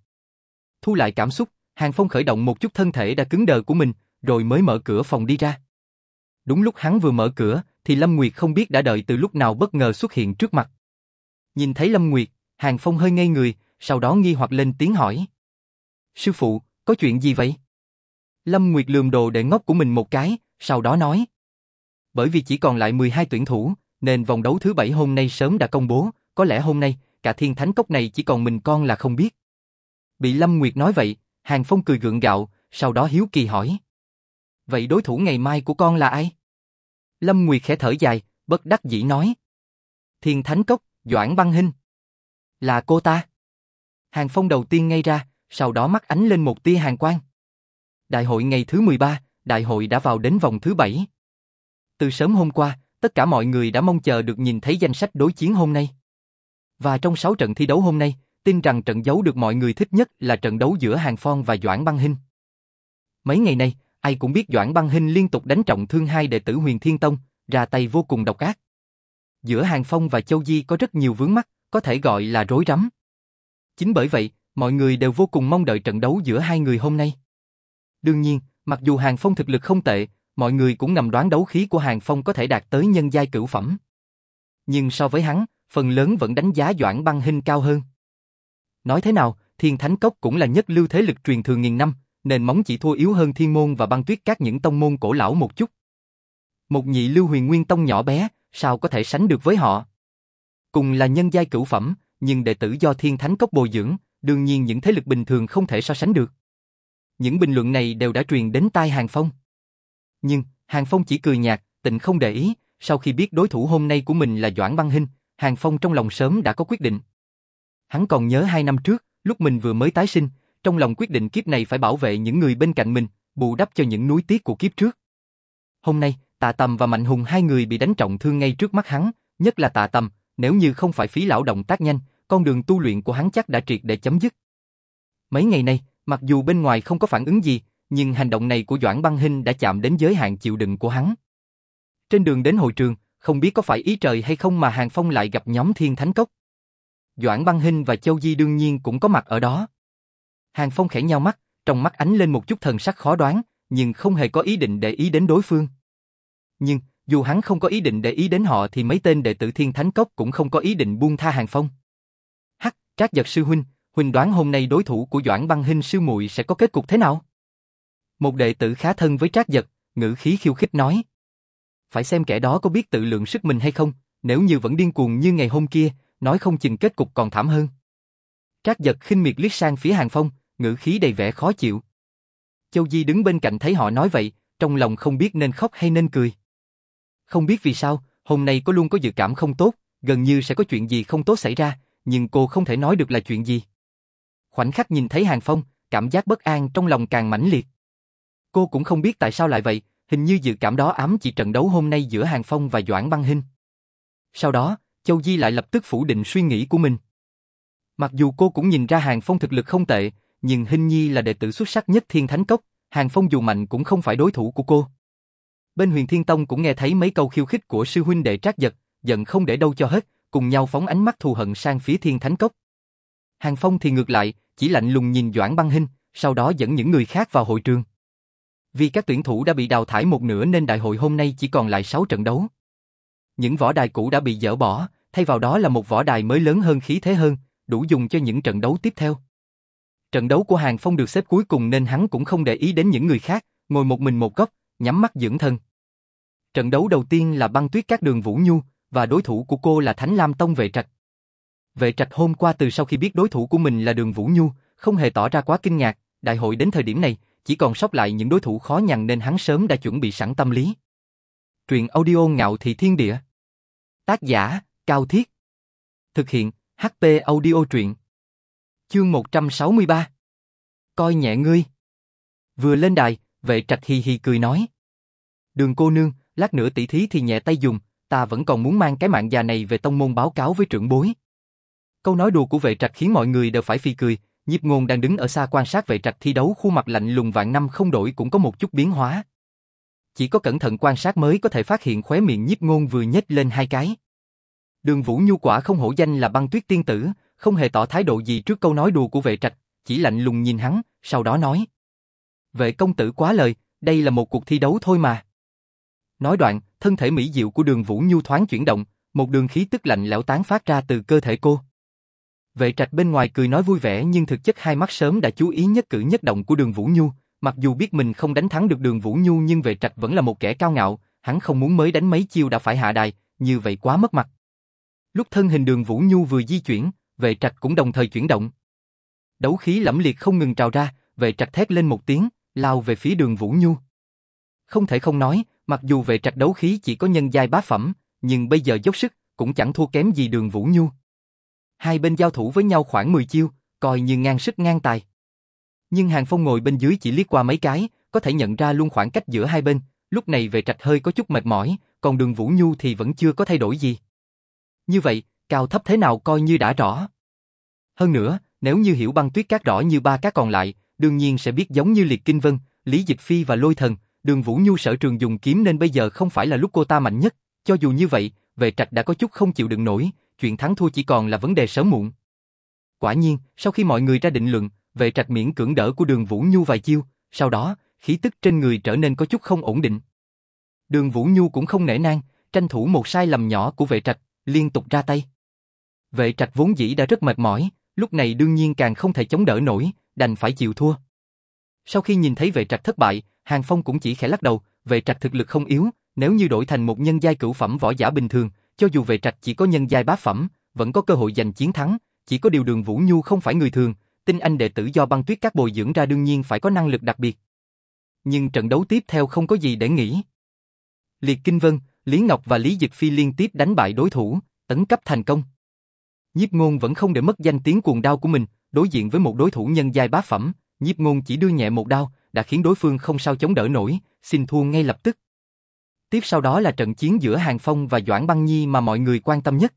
A: Thu lại cảm xúc, Hàng Phong khởi động một chút thân thể đã cứng đờ của mình, rồi mới mở cửa phòng đi ra. Đúng lúc hắn vừa mở cửa, thì Lâm Nguyệt không biết đã đợi từ lúc nào bất ngờ xuất hiện trước mặt. Nhìn thấy Lâm Nguyệt, Hàng Phong hơi ngây người, sau đó nghi hoặc lên tiếng hỏi. Sư phụ, có chuyện gì vậy? Lâm Nguyệt lườm đồ để ngốc của mình một cái, sau đó nói. Bởi vì chỉ còn lại 12 tuyển thủ, nên vòng đấu thứ bảy hôm nay sớm đã công bố, có lẽ hôm nay, cả thiên thánh cốc này chỉ còn mình con là không biết. Bị Lâm Nguyệt nói vậy, Hàng Phong cười gượng gạo, sau đó hiếu kỳ hỏi. Vậy đối thủ ngày mai của con là ai? Lâm Nguyệt khẽ thở dài, bất đắc dĩ nói. Thiên Thánh Cốc, Doãn Băng Hinh. Là cô ta. Hàng Phong đầu tiên ngay ra, sau đó mắt ánh lên một tia hàng quang. Đại hội ngày thứ 13, đại hội đã vào đến vòng thứ 7. Từ sớm hôm qua, tất cả mọi người đã mong chờ được nhìn thấy danh sách đối chiến hôm nay. Và trong 6 trận thi đấu hôm nay, tin rằng trận đấu được mọi người thích nhất là trận đấu giữa Hàng Phong và Doãn Băng Hinh. Mấy ngày nay, ai cũng biết Doãn Băng Hinh liên tục đánh trọng thương hai đệ tử Huyền Thiên Tông, ra tay vô cùng độc ác. Giữa Hàng Phong và Châu Di có rất nhiều vướng mắc, có thể gọi là rối rắm. Chính bởi vậy, mọi người đều vô cùng mong đợi trận đấu giữa hai người hôm nay. Đương nhiên, mặc dù Hàng Phong thực lực không tệ, mọi người cũng ngầm đoán đấu khí của Hàng Phong có thể đạt tới nhân giai cửu phẩm. Nhưng so với hắn, phần lớn vẫn đánh giá Doãn Băng Hinh cao hơn. Nói thế nào, Thiên Thánh Cốc cũng là nhất lưu thế lực truyền thừa nghìn năm, nền móng chỉ thua yếu hơn Thiên Môn và băng tuyết các những tông môn cổ lão một chút. Một nhị lưu huyền nguyên tông nhỏ bé, sao có thể sánh được với họ? Cùng là nhân giai cửu phẩm, nhưng đệ tử do Thiên Thánh Cốc bồi dưỡng, đương nhiên những thế lực bình thường không thể so sánh được. Những bình luận này đều đã truyền đến tai Hàng Phong. Nhưng, Hàng Phong chỉ cười nhạt, tịnh không để ý, sau khi biết đối thủ hôm nay của mình là Doãn Băng Hinh, Hàng Phong trong lòng sớm đã có quyết định. Hắn còn nhớ hai năm trước, lúc mình vừa mới tái sinh, trong lòng quyết định kiếp này phải bảo vệ những người bên cạnh mình, bù đắp cho những núi tiếc của kiếp trước. Hôm nay, Tạ Tầm và Mạnh Hùng hai người bị đánh trọng thương ngay trước mắt hắn, nhất là Tạ Tầm, nếu như không phải phí lão động tác nhanh, con đường tu luyện của hắn chắc đã triệt để chấm dứt. Mấy ngày nay, mặc dù bên ngoài không có phản ứng gì, nhưng hành động này của Doãn Băng Hinh đã chạm đến giới hạn chịu đựng của hắn. Trên đường đến hội trường, không biết có phải ý trời hay không mà Hàng Phong lại gặp nhóm Thiên Thánh Cốc. Doãn Băng Hinh và Châu Di đương nhiên cũng có mặt ở đó. Hàng Phong khẽ nhau mắt, trong mắt ánh lên một chút thần sắc khó đoán, nhưng không hề có ý định để ý đến đối phương. Nhưng, dù hắn không có ý định để ý đến họ thì mấy tên đệ tử Thiên Thánh Cốc cũng không có ý định buông tha Hàng Phong. Hắc, Trác Giật sư huynh, huynh đoán hôm nay đối thủ của Doãn Băng Hinh sư muội sẽ có kết cục thế nào? Một đệ tử khá thân với Trác Giật, ngữ khí khiêu khích nói. Phải xem kẻ đó có biết tự lượng sức mình hay không, nếu như vẫn điên cuồng như ngày hôm kia, nói không chừng kết cục còn thảm hơn. Trác Giật khinh miệt liếc sang phía Hàng Phong, ngữ khí đầy vẻ khó chịu. Châu Di đứng bên cạnh thấy họ nói vậy, trong lòng không biết nên khóc hay nên cười. Không biết vì sao, hôm nay có luôn có dự cảm không tốt, gần như sẽ có chuyện gì không tốt xảy ra, nhưng cô không thể nói được là chuyện gì. Khoảnh khắc nhìn thấy Hàng Phong, cảm giác bất an trong lòng càng mãnh liệt. Cô cũng không biết tại sao lại vậy, hình như dự cảm đó ám chỉ trận đấu hôm nay giữa Hàng Phong và Doãn Băng Hinh. Sau đó, Châu Di lại lập tức phủ định suy nghĩ của mình. Mặc dù cô cũng nhìn ra Hàng Phong thực lực không tệ, nhưng Hinh Nhi là đệ tử xuất sắc nhất Thiên Thánh Cốc, Hàng Phong dù mạnh cũng không phải đối thủ của cô. Bên Huyền Thiên Tông cũng nghe thấy mấy câu khiêu khích của sư huynh đệ Trác Giật, giận không để đâu cho hết, cùng nhau phóng ánh mắt thù hận sang phía Thiên Thánh Cốc. Hàng Phong thì ngược lại, chỉ lạnh lùng nhìn Doãn Băng Hinh, sau đó dẫn những người khác vào hội trường. Vì các tuyển thủ đã bị đào thải một nửa nên đại hội hôm nay chỉ còn lại 6 trận đấu. Những võ đài cũ đã bị dỡ bỏ, thay vào đó là một võ đài mới lớn hơn khí thế hơn, đủ dùng cho những trận đấu tiếp theo. Trận đấu của Hàng Phong được xếp cuối cùng nên hắn cũng không để ý đến những người khác, ngồi một mình một góc, nhắm mắt dưỡng thân. Trận đấu đầu tiên là băng tuyết các đường Vũ Nhu, và đối thủ của cô là Thánh Lam Tông Vệ Trạch. Vệ Trạch hôm qua từ sau khi biết đối thủ của mình là đường Vũ Nhu, không hề tỏ ra quá kinh ngạc, đại hội đến thời điểm này, chỉ còn sót lại những đối thủ khó nhằn nên hắn sớm đã chuẩn bị sẵn tâm lý. Truyện audio ngạo thị thiên địa. Tác giả, Cao Thiết. Thực hiện, HP audio truyện. Chương 163. Coi nhẹ ngươi. Vừa lên đài, vệ trạch hi hi cười nói. Đường cô nương, lát nữa tỷ thí thì nhẹ tay dùng, ta vẫn còn muốn mang cái mạng già này về tông môn báo cáo với trưởng bối. Câu nói đùa của vệ trạch khiến mọi người đều phải phi cười, Nhiếp ngôn đang đứng ở xa quan sát vệ trạch thi đấu khuôn mặt lạnh lùng vạn năm không đổi cũng có một chút biến hóa. Chỉ có cẩn thận quan sát mới có thể phát hiện khóe miệng nhiếp ngôn vừa nhếch lên hai cái. Đường Vũ Nhu quả không hổ danh là băng tuyết tiên tử, không hề tỏ thái độ gì trước câu nói đùa của vệ trạch, chỉ lạnh lùng nhìn hắn, sau đó nói. Vệ công tử quá lời, đây là một cuộc thi đấu thôi mà. Nói đoạn, thân thể mỹ diệu của đường Vũ Nhu thoáng chuyển động, một đường khí tức lạnh lẽo tán phát ra từ cơ thể cô. Vệ trạch bên ngoài cười nói vui vẻ nhưng thực chất hai mắt sớm đã chú ý nhất cử nhất động của đường Vũ Nhu, mặc dù biết mình không đánh thắng được đường Vũ Nhu nhưng vệ trạch vẫn là một kẻ cao ngạo, hắn không muốn mới đánh mấy chiêu đã phải hạ đài, như vậy quá mất mặt. Lúc thân hình đường Vũ Nhu vừa di chuyển, vệ trạch cũng đồng thời chuyển động. Đấu khí lẫm liệt không ngừng trào ra, vệ trạch thét lên một tiếng, lao về phía đường Vũ Nhu. Không thể không nói, mặc dù vệ trạch đấu khí chỉ có nhân giai bá phẩm, nhưng bây giờ dốc sức, cũng chẳng thua kém gì đường Vũ Nhu. Hai bên giao thủ với nhau khoảng 10 chiêu, coi như ngang sức ngang tài. Nhưng Hàng Phong ngồi bên dưới chỉ liếc qua mấy cái, có thể nhận ra luôn khoảng cách giữa hai bên, lúc này về trạch hơi có chút mệt mỏi, còn đường Vũ Nhu thì vẫn chưa có thay đổi gì. Như vậy, cao thấp thế nào coi như đã rõ. Hơn nữa, nếu như hiểu băng tuyết cát rõ như ba cát còn lại, đương nhiên sẽ biết giống như Liệt Kinh Vân, Lý Dịch Phi và Lôi Thần, đường Vũ Nhu sở trường dùng kiếm nên bây giờ không phải là lúc cô ta mạnh nhất, cho dù như vậy, về trạch đã có chút không chịu đựng nổi, chuyện thắng thua chỉ còn là vấn đề sớm muộn. Quả nhiên, sau khi mọi người ra định luận, vệ trạch miễn cưỡng đỡ của đường Vũ Nhu vài chiêu, sau đó, khí tức trên người trở nên có chút không ổn định. Đường Vũ Nhu cũng không nể nang, tranh thủ một sai lầm nhỏ của vệ trạch, liên tục ra tay. Vệ trạch vốn dĩ đã rất mệt mỏi, lúc này đương nhiên càng không thể chống đỡ nổi, đành phải chịu thua. Sau khi nhìn thấy vệ trạch thất bại, Hàng Phong cũng chỉ khẽ lắc đầu, vệ trạch thực lực không yếu, nếu như đổi thành một nhân giai cửu phẩm võ giả bình thường, cho dù về trạch chỉ có nhân giai bá phẩm, vẫn có cơ hội giành chiến thắng, chỉ có điều đường Vũ Nhu không phải người thường, tinh anh đệ tử do băng tuyết các bồi dưỡng ra đương nhiên phải có năng lực đặc biệt. Nhưng trận đấu tiếp theo không có gì để nghĩ. Liệt Kinh Vân, Lý Ngọc và Lý Dực Phi liên tiếp đánh bại đối thủ, tấn cấp thành công. Nhiếp ngôn vẫn không để mất danh tiếng cuồng đao của mình, đối diện với một đối thủ nhân giai bá phẩm, nhiếp ngôn chỉ đưa nhẹ một đao, đã khiến đối phương không sao chống đỡ nổi, xin thua ngay lập tức. Tiếp sau đó là trận chiến giữa Hàng Phong và Doãn Băng Nhi mà mọi người quan tâm nhất.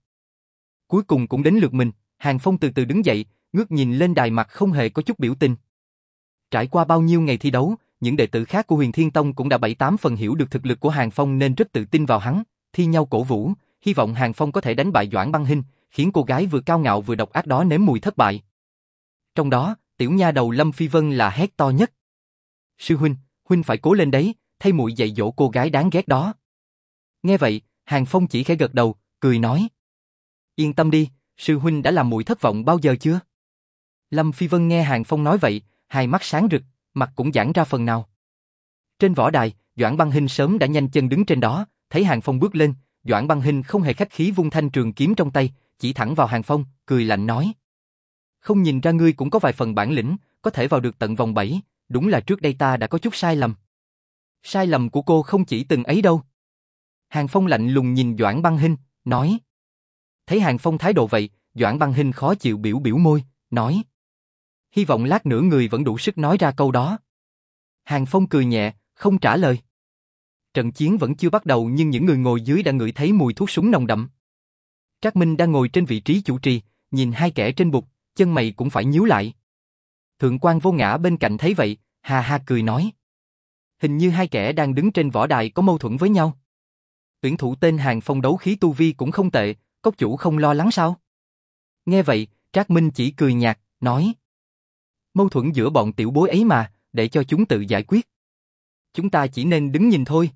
A: Cuối cùng cũng đến lượt mình, Hàng Phong từ từ đứng dậy, ngước nhìn lên đài mặt không hề có chút biểu tình. Trải qua bao nhiêu ngày thi đấu, những đệ tử khác của Huyền Thiên Tông cũng đã bảy tám phần hiểu được thực lực của Hàng Phong nên rất tự tin vào hắn, thi nhau cổ vũ, hy vọng Hàng Phong có thể đánh bại Doãn Băng Hinh, khiến cô gái vừa cao ngạo vừa độc ác đó nếm mùi thất bại. Trong đó, tiểu nha đầu Lâm Phi Vân là hét to nhất. Sư huynh, huynh phải cố lên đấy, thay muội dạy dỗ cô gái đáng ghét đó. Nghe vậy, Hàng Phong chỉ khẽ gật đầu, cười nói. Yên tâm đi, sư huynh đã làm muội thất vọng bao giờ chưa? Lâm Phi Vân nghe Hàng Phong nói vậy, hai mắt sáng rực, mặt cũng giãn ra phần nào. Trên võ đài, Doãn Băng Hinh sớm đã nhanh chân đứng trên đó, thấy Hàng Phong bước lên, Doãn Băng Hinh không hề khách khí vung thanh trường kiếm trong tay, chỉ thẳng vào Hàng Phong, cười lạnh nói. Không nhìn ra ngươi cũng có vài phần bản lĩnh, có thể vào được tận vòng 7, đúng là trước đây ta đã có chút sai lầm. Sai lầm của cô không chỉ từng ấy đâu. Hàng Phong lạnh lùng nhìn Doãn Băng Hinh, nói. Thấy Hàng Phong thái độ vậy, Doãn Băng Hinh khó chịu biểu biểu môi, nói. Hy vọng lát nữa người vẫn đủ sức nói ra câu đó. Hàng Phong cười nhẹ, không trả lời. Trận chiến vẫn chưa bắt đầu nhưng những người ngồi dưới đã ngửi thấy mùi thuốc súng nồng đậm. Trác Minh đang ngồi trên vị trí chủ trì, nhìn hai kẻ trên bục, chân mày cũng phải nhíu lại. Thượng quan vô ngã bên cạnh thấy vậy, ha ha cười nói. Hình như hai kẻ đang đứng trên võ đài có mâu thuẫn với nhau. Tuyển thủ tên Hàng Phong đấu khí tu vi cũng không tệ, cốc chủ không lo lắng sao? Nghe vậy, Trác Minh chỉ cười nhạt, nói. Mâu thuẫn giữa bọn tiểu bối ấy mà, để cho chúng tự giải quyết. Chúng ta chỉ nên đứng nhìn thôi.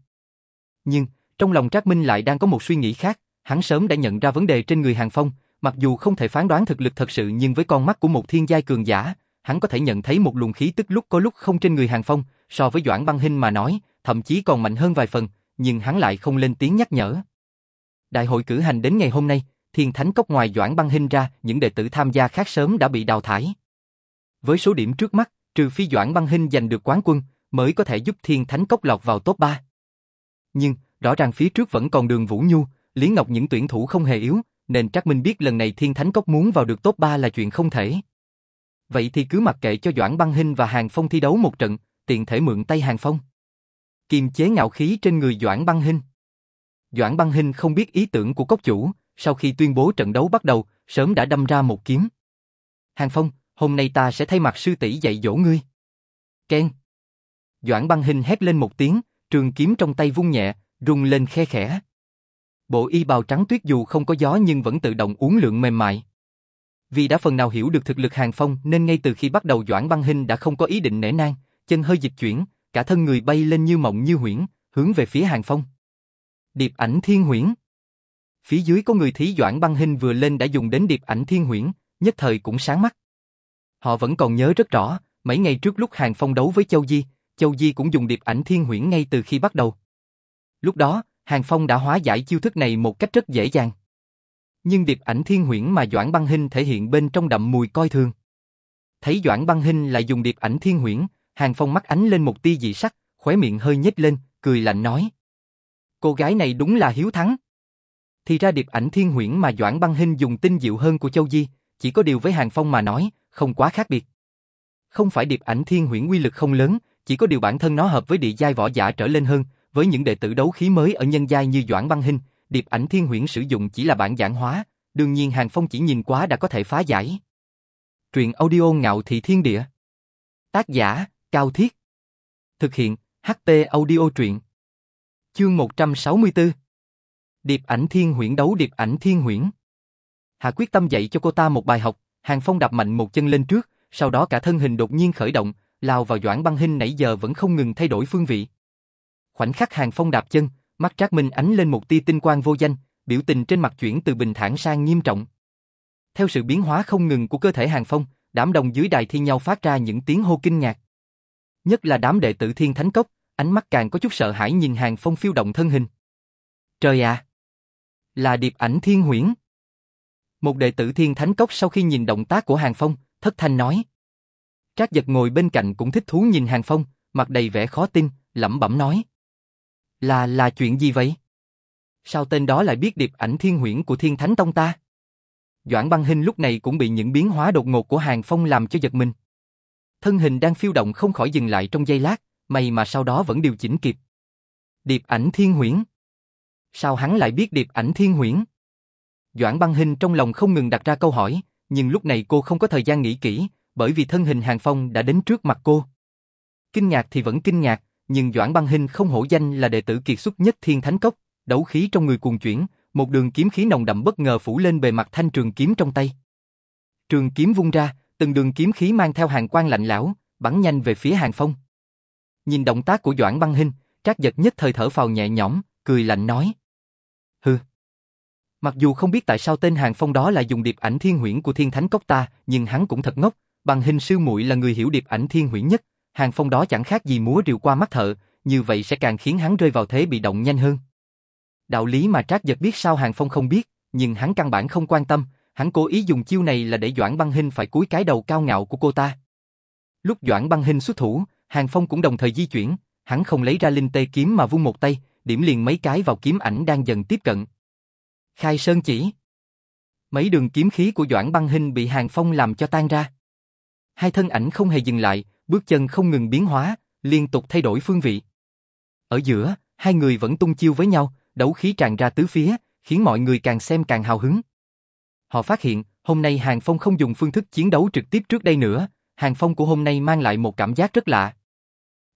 A: Nhưng, trong lòng Trác Minh lại đang có một suy nghĩ khác, hắn sớm đã nhận ra vấn đề trên người Hàng Phong, mặc dù không thể phán đoán thực lực thật sự nhưng với con mắt của một thiên giai cường giả, hắn có thể nhận thấy một luồng khí tức lúc có lúc không trên người Hàng Phong, so với Doãn Băng Hinh mà nói, thậm chí còn mạnh hơn vài phần, nhưng hắn lại không lên tiếng nhắc nhở. Đại hội cử hành đến ngày hôm nay, Thiên Thánh Cốc ngoài Doãn Băng Hinh ra, những đệ tử tham gia khác sớm đã bị đào thải. Với số điểm trước mắt, trừ phi Doãn Băng Hinh giành được quán quân, mới có thể giúp Thiên Thánh Cốc lọt vào top 3. Nhưng, rõ ràng phía trước vẫn còn đường Vũ Nhu, Lý Ngọc những tuyển thủ không hề yếu, nên Trác Minh biết lần này Thiên Thánh Cốc muốn vào được top 3 là chuyện không thể. Vậy thì cứ mặc kệ cho Doãn Băng Hinh và Hàng Phong thi đấu một trận, tiện thể mượn tay Hàng Phong. Kiềm chế ngạo khí trên người Doãn Băng Hinh. Doãn Băng Hinh không biết ý tưởng của cốc chủ, sau khi tuyên bố trận đấu bắt đầu, sớm đã đâm ra một kiếm. Hàng Phong, hôm nay ta sẽ thay mặt sư tỷ dạy dỗ ngươi. Ken. Doãn Băng Hinh hét lên một tiếng, trường kiếm trong tay vung nhẹ, rung lên khe khẽ. Bộ y bào trắng tuyết dù không có gió nhưng vẫn tự động uốn lượn mềm mại. Vì đã phần nào hiểu được thực lực Hàng Phong nên ngay từ khi bắt đầu Doãn Băng Hinh đã không có ý định nể nang, chân hơi dịch chuyển, cả thân người bay lên như mộng như huyễn, hướng về phía Hàng Phong. Điệp ảnh thiên huyễn. Phía dưới có người thí Doãn Băng Hinh vừa lên đã dùng đến điệp ảnh thiên huyễn, nhất thời cũng sáng mắt. Họ vẫn còn nhớ rất rõ, mấy ngày trước lúc Hàng Phong đấu với Châu Di, Châu Di cũng dùng điệp ảnh thiên huyễn ngay từ khi bắt đầu. Lúc đó, Hàng Phong đã hóa giải chiêu thức này một cách rất dễ dàng. Nhưng điệp ảnh thiên huyễn mà Doãn Băng Hinh thể hiện bên trong đậm mùi coi thường. Thấy Doãn Băng Hinh lại dùng điệp ảnh thiên huyễn, Hàng Phong mắt ánh lên một tia dị sắc, khóe miệng hơi nhếch lên, cười lạnh nói. Cô gái này đúng là hiếu thắng. thì ra điệp ảnh thiên huyễn mà Doãn Băng Hinh dùng tinh diệu hơn của Châu Di, chỉ có điều với Hàng Phong mà nói, không quá khác biệt. Không phải điệp ảnh thiên huyễn uy lực không lớn, chỉ có điều bản thân nó hợp với địa giai võ giả trở lên hơn, với những đệ tử đấu khí mới ở nhân giai như Doãn Băng Hinh, điệp ảnh thiên huyễn sử dụng chỉ là bản giản hóa, đương nhiên Hàng Phong chỉ nhìn quá đã có thể phá giải. Truyện audio ngạo thị thiên địa. Tác giả, Cao Thiết. Thực hiện, ht audio truyện. Chương 164 Điệp ảnh thiên huyễn đấu điệp ảnh thiên huyễn. Hạ quyết tâm dạy cho cô ta một bài học, Hàng Phong đạp mạnh một chân lên trước, sau đó cả thân hình đột nhiên khởi động, lao vào Doãn Băng Hinh nãy giờ vẫn không ngừng thay đổi phương vị. Khoảnh khắc Hàng Phong đạp chân, mắt Trác Minh ánh lên một tia tinh quang vô danh, biểu tình trên mặt chuyển từ bình thản sang nghiêm trọng. Theo sự biến hóa không ngừng của cơ thể Hàng Phong, đám đồng dưới đài thi nhau phát ra những tiếng hô kinh ngạc. Nhất là đám đệ tử Thiên Thánh Cốc, ánh mắt càng có chút sợ hãi nhìn Hàng Phong phiêu động thân hình. Trời ạ! Là điệp ảnh thiên huyễn. Một đệ tử Thiên Thánh Cốc sau khi nhìn động tác của Hàng Phong, thất thanh nói. Trác giật ngồi bên cạnh cũng thích thú nhìn Hàng Phong, mặt đầy vẻ khó tin, lẩm bẩm nói. Là, là chuyện gì vậy? Sao tên đó lại biết điệp ảnh thiên huyễn của Thiên Thánh Tông ta? Doãn băng hình lúc này cũng bị những biến hóa đột ngột của Hàng Phong làm cho giật mình. Thân hình đang phiêu động không khỏi dừng lại trong giây lát, may mà sau đó vẫn điều chỉnh kịp. Điệp ảnh thiên huyễn. Sao hắn lại biết điệp ảnh thiên huyễn? Doãn băng hình trong lòng không ngừng đặt ra câu hỏi, nhưng lúc này cô không có thời gian nghĩ kỹ, bởi vì thân hình Hàng Phong đã đến trước mặt cô. Kinh ngạc thì vẫn kinh ngạc, nhưng Doãn băng Hinh không hổ danh là đệ tử kiệt xuất nhất thiên thánh cốc, đấu khí trong người cuồng chuyển, một đường kiếm khí nồng đậm bất ngờ phủ lên bề mặt thanh trường kiếm trong tay. Trường kiếm vung ra, từng đường kiếm khí mang theo hàng quang lạnh lão, bắn nhanh về phía Hàng Phong. Nhìn động tác của Doãn Băng Hinh, Trác Dật nhất thời thở phào nhẹ nhõm, cười lạnh nói: "Hừ." Mặc dù không biết tại sao tên Hàng Phong đó lại dùng điệp ảnh thiên huyễn của Thiên Thánh Cốc ta, nhưng hắn cũng thật ngốc, Băng Hinh sư muội là người hiểu điệp ảnh thiên huyễn nhất, Hàng Phong đó chẳng khác gì múa rìu qua mắt thợ, như vậy sẽ càng khiến hắn rơi vào thế bị động nhanh hơn. Đạo lý mà Trác Giật biết sao Hàng Phong không biết, nhưng hắn căn bản không quan tâm, hắn cố ý dùng chiêu này là để Doãn Băng Hinh phải cúi cái đầu cao ngạo của cô ta. Lúc Doãn Băng Hinh xuất thủ, Hàng Phong cũng đồng thời di chuyển, hắn không lấy ra linh tê kiếm mà vung một tay, điểm liền mấy cái vào kiếm ảnh đang dần tiếp cận. Khai sơn chỉ. Mấy đường kiếm khí của Doãn Băng Hinh bị Hàng Phong làm cho tan ra. Hai thân ảnh không hề dừng lại, bước chân không ngừng biến hóa, liên tục thay đổi phương vị. Ở giữa, hai người vẫn tung chiêu với nhau, đấu khí tràn ra tứ phía, khiến mọi người càng xem càng hào hứng. Họ phát hiện, hôm nay Hàng Phong không dùng phương thức chiến đấu trực tiếp trước đây nữa, Hàng Phong của hôm nay mang lại một cảm giác rất lạ.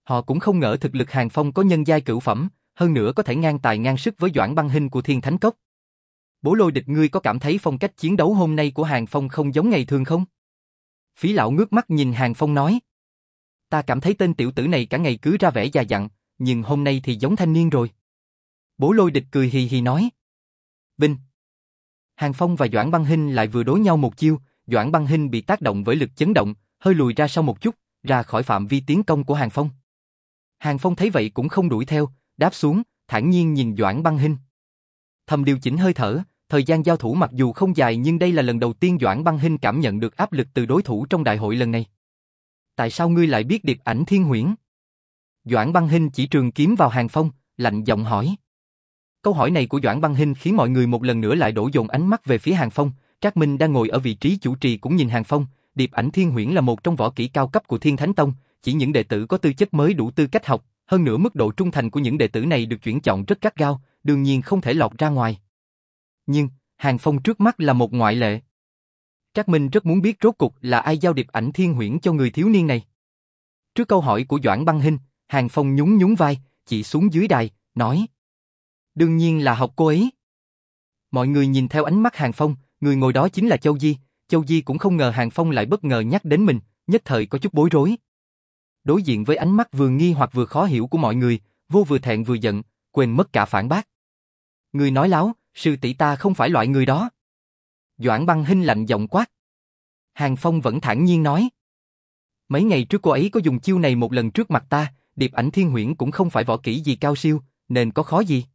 A: Họ cũng không ngờ thực lực Hàng Phong có nhân giai cửu phẩm, hơn nữa có thể ngang tài ngang sức với Doãn Băng Hinh của Thiên Thánh Cốc. Bố lôi địch ngươi có cảm thấy phong cách chiến đấu hôm nay của Hàng Phong không giống ngày thường không? Phí lão ngước mắt nhìn Hàng Phong nói. Ta cảm thấy tên tiểu tử này cả ngày cứ ra vẻ già dặn, nhưng hôm nay thì giống thanh niên rồi. Bố lôi địch cười hì hì nói. Binh. Hàng Phong và Doãn Băng Hinh lại vừa đối nhau một chiêu, Doãn Băng Hinh bị tác động với lực chấn động, hơi lùi ra sau một chút, ra khỏi phạm vi tiến công của Hàng Phong. Hàng Phong thấy vậy cũng không đuổi theo, đáp xuống, thản nhiên nhìn Doãn Băng Hinh. Thầm điều chỉnh hơi thở, thời gian giao thủ mặc dù không dài nhưng đây là lần đầu tiên Doãn Băng Hinh cảm nhận được áp lực từ đối thủ trong đại hội lần này. Tại sao ngươi lại biết điệp ảnh thiên huyễn? Doãn Băng hình chỉ trường kiếm vào Hàng Phong, lạnh giọng hỏi. Câu hỏi này của Doãn Băng hình khiến mọi người một lần nữa lại đổ dồn ánh mắt về phía Hàng Phong. Trác Minh đang ngồi ở vị trí chủ trì cũng nhìn Hàng Phong. Điệp ảnh Thiên Huyễn là một trong võ kỹ cao cấp của Thiên Thánh Tông, chỉ những đệ tử có tư chất mới đủ tư cách học. Hơn nữa mức độ trung thành của những đệ tử này được chuyển chọn rất gắt gao, đương nhiên không thể lọt ra ngoài. Nhưng Hàng Phong trước mắt là một ngoại lệ. Trác Minh rất muốn biết rốt cục là ai giao điệp ảnh Thiên Huyễn cho người thiếu niên này. Trước câu hỏi của Doãn Băng Hinh, Hàng Phong nhún nhún vai, chỉ xuống dưới đài, nói. Đương nhiên là học cô ấy. Mọi người nhìn theo ánh mắt Hàng Phong, người ngồi đó chính là Châu Di. Châu Di cũng không ngờ Hàng Phong lại bất ngờ nhắc đến mình, nhất thời có chút bối rối. Đối diện với ánh mắt vừa nghi hoặc vừa khó hiểu của mọi người, vô vừa thẹn vừa giận, quên mất cả phản bác. Người nói láo, sư tỷ ta không phải loại người đó. Doãn băng hinh lạnh giọng quát. Hàng Phong vẫn thản nhiên nói. Mấy ngày trước cô ấy có dùng chiêu này một lần trước mặt ta, điệp ảnh thiên huyễn cũng không phải võ kỹ gì cao siêu, nên có khó gì.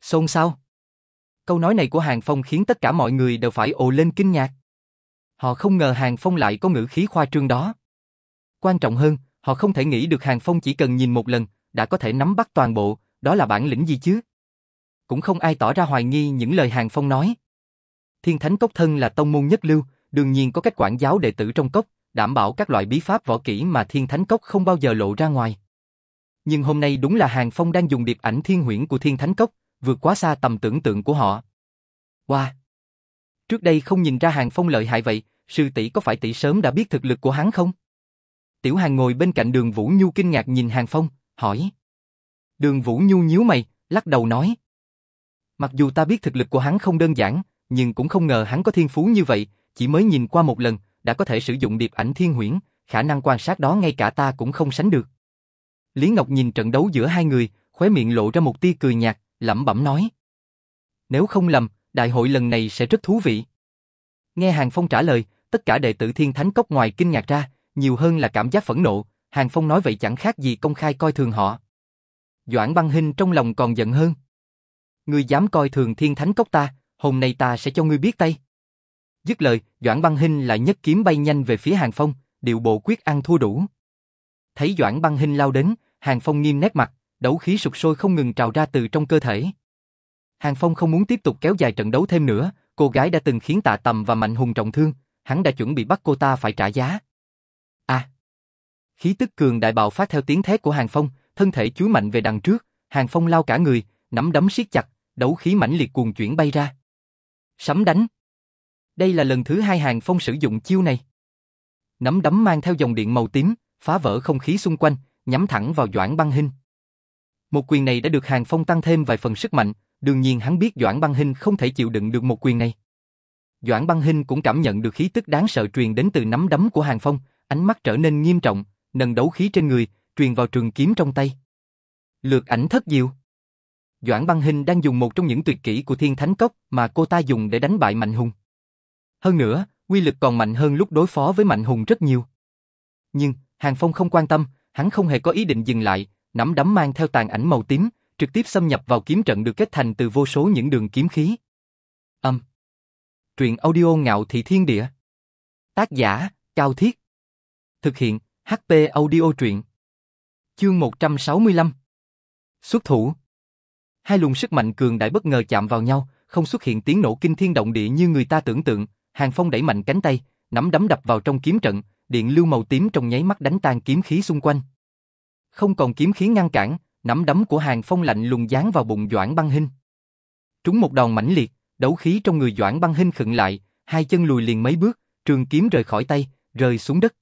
A: Xôn xao. Câu nói này của Hàng Phong khiến tất cả mọi người đều phải ồ lên kinh ngạc. Họ không ngờ Hàng Phong lại có ngữ khí khoa trương đó. Quan trọng hơn, họ không thể nghĩ được Hàng Phong chỉ cần nhìn một lần, đã có thể nắm bắt toàn bộ, đó là bản lĩnh gì chứ? cũng không ai tỏ ra hoài nghi những lời Hàng Phong nói. Thiên Thánh Cốc thân là tông môn nhất lưu, đương nhiên có cách quản giáo đệ tử trong cốc, đảm bảo các loại bí pháp võ kỹ mà Thiên Thánh Cốc không bao giờ lộ ra ngoài. Nhưng hôm nay đúng là Hàng Phong đang dùng điệp ảnh thiên huyễn của Thiên Thánh Cốc, vượt quá xa tầm tưởng tượng của họ. Wow! Trước đây không nhìn ra Hàng Phong lợi hại vậy, sư tỷ có phải tỷ sớm đã biết thực lực của hắn không? Tiểu Hàng ngồi bên cạnh đường Vũ Nhu kinh ngạc nhìn Hàng Phong, hỏi. Đường Vũ Nhu nhíu mày, lắc đầu nói. Mặc dù ta biết thực lực của hắn không đơn giản, nhưng cũng không ngờ hắn có thiên phú như vậy, chỉ mới nhìn qua một lần, đã có thể sử dụng điệp ảnh thiên huyễn, khả năng quan sát đó ngay cả ta cũng không sánh được. Lý Ngọc nhìn trận đấu giữa hai người, khóe miệng lộ ra một tia cười nhạt, lẩm bẩm nói. Nếu không lầm, đại hội lần này sẽ rất thú vị. Nghe Hàng Phong trả lời, tất cả đệ tử Thiên Thánh Cốc ngoài kinh ngạc ra, nhiều hơn là cảm giác phẫn nộ, Hàng Phong nói vậy chẳng khác gì công khai coi thường họ. Doãn băng hình trong lòng còn giận hơn. Ngươi dám coi thường Thiên Thánh Cốc ta, hôm nay ta sẽ cho ngươi biết tay. Dứt lời, Doãn băng hình lại nhất kiếm bay nhanh về phía Hàng Phong, điệu bộ quyết ăn thua đủ. Thấy Doãn băng hình lao đến, Hàng Phong nghiêm nét mặt, đấu khí sụp sôi không ngừng trào ra từ trong cơ thể. Hàng Phong không muốn tiếp tục kéo dài trận đấu thêm nữa, cô gái đã từng khiến Tạ Tầm và Mạnh Hùng trọng thương, hắn đã chuẩn bị bắt cô ta phải trả giá. À! Khí tức cường đại bạo phát theo tiếng thét của Hàng Phong, thân thể chúi mạnh về đằng trước, Hàng Phong lao cả người, nắm đấm siết chặt, đấu khí mãnh liệt cuồng chuyển bay ra. Sấm đánh! Đây là lần thứ hai Hàng Phong sử dụng chiêu này. Nắm đấm mang theo dòng điện màu tím, phá vỡ không khí xung quanh, nhắm thẳng vào Doãn Băng Hinh. Một quyền này đã được Hàng Phong tăng thêm vài phần sức mạnh, đương nhiên hắn biết Doãn Băng Hinh không thể chịu đựng được một quyền này. Doãn Băng Hinh cũng cảm nhận được khí tức đáng sợ truyền đến từ nắm đấm của Hàng Phong, ánh mắt trở nên nghiêm trọng, nâng đấu khí trên người, truyền vào trường kiếm trong tay. Lược ảnh thất diệu. Doãn Băng Hinh đang dùng một trong những tuyệt kỹ của Thiên Thánh Cốc mà cô ta dùng để đánh bại Mạnh Hùng. Hơn nữa, quy lực còn mạnh hơn lúc đối phó với Mạnh Hùng rất nhiều. Nhưng, Hàng Phong không quan tâm, hắn không hề có ý định dừng lại, nắm đấm mang theo tàn ảnh màu tím, trực tiếp xâm nhập vào kiếm trận được kết thành từ vô số những đường kiếm khí. Âm. Truyện audio ngạo thị thiên địa. Tác giả, Cao Thiết. Thực hiện, HP audio truyện. Chương 165. Xuất thủ. Hai luồng sức mạnh cường đại bất ngờ chạm vào nhau, không xuất hiện tiếng nổ kinh thiên động địa như người ta tưởng tượng, Hàng Phong đẩy mạnh cánh tay, nắm đấm đập vào trong kiếm trận, điện lưu màu tím trong nháy mắt đánh tan kiếm khí xung quanh. Không còn kiếm khí ngăn cản, nắm đấm của Hàng Phong lạnh lùng giáng vào bụng Doãn Băng Hinh. Trúng một đòn mãnh liệt, đấu khí trong người Doãn Băng Hinh khựng lại, hai chân lùi liền mấy bước, trường kiếm rời khỏi tay, rơi xuống đất.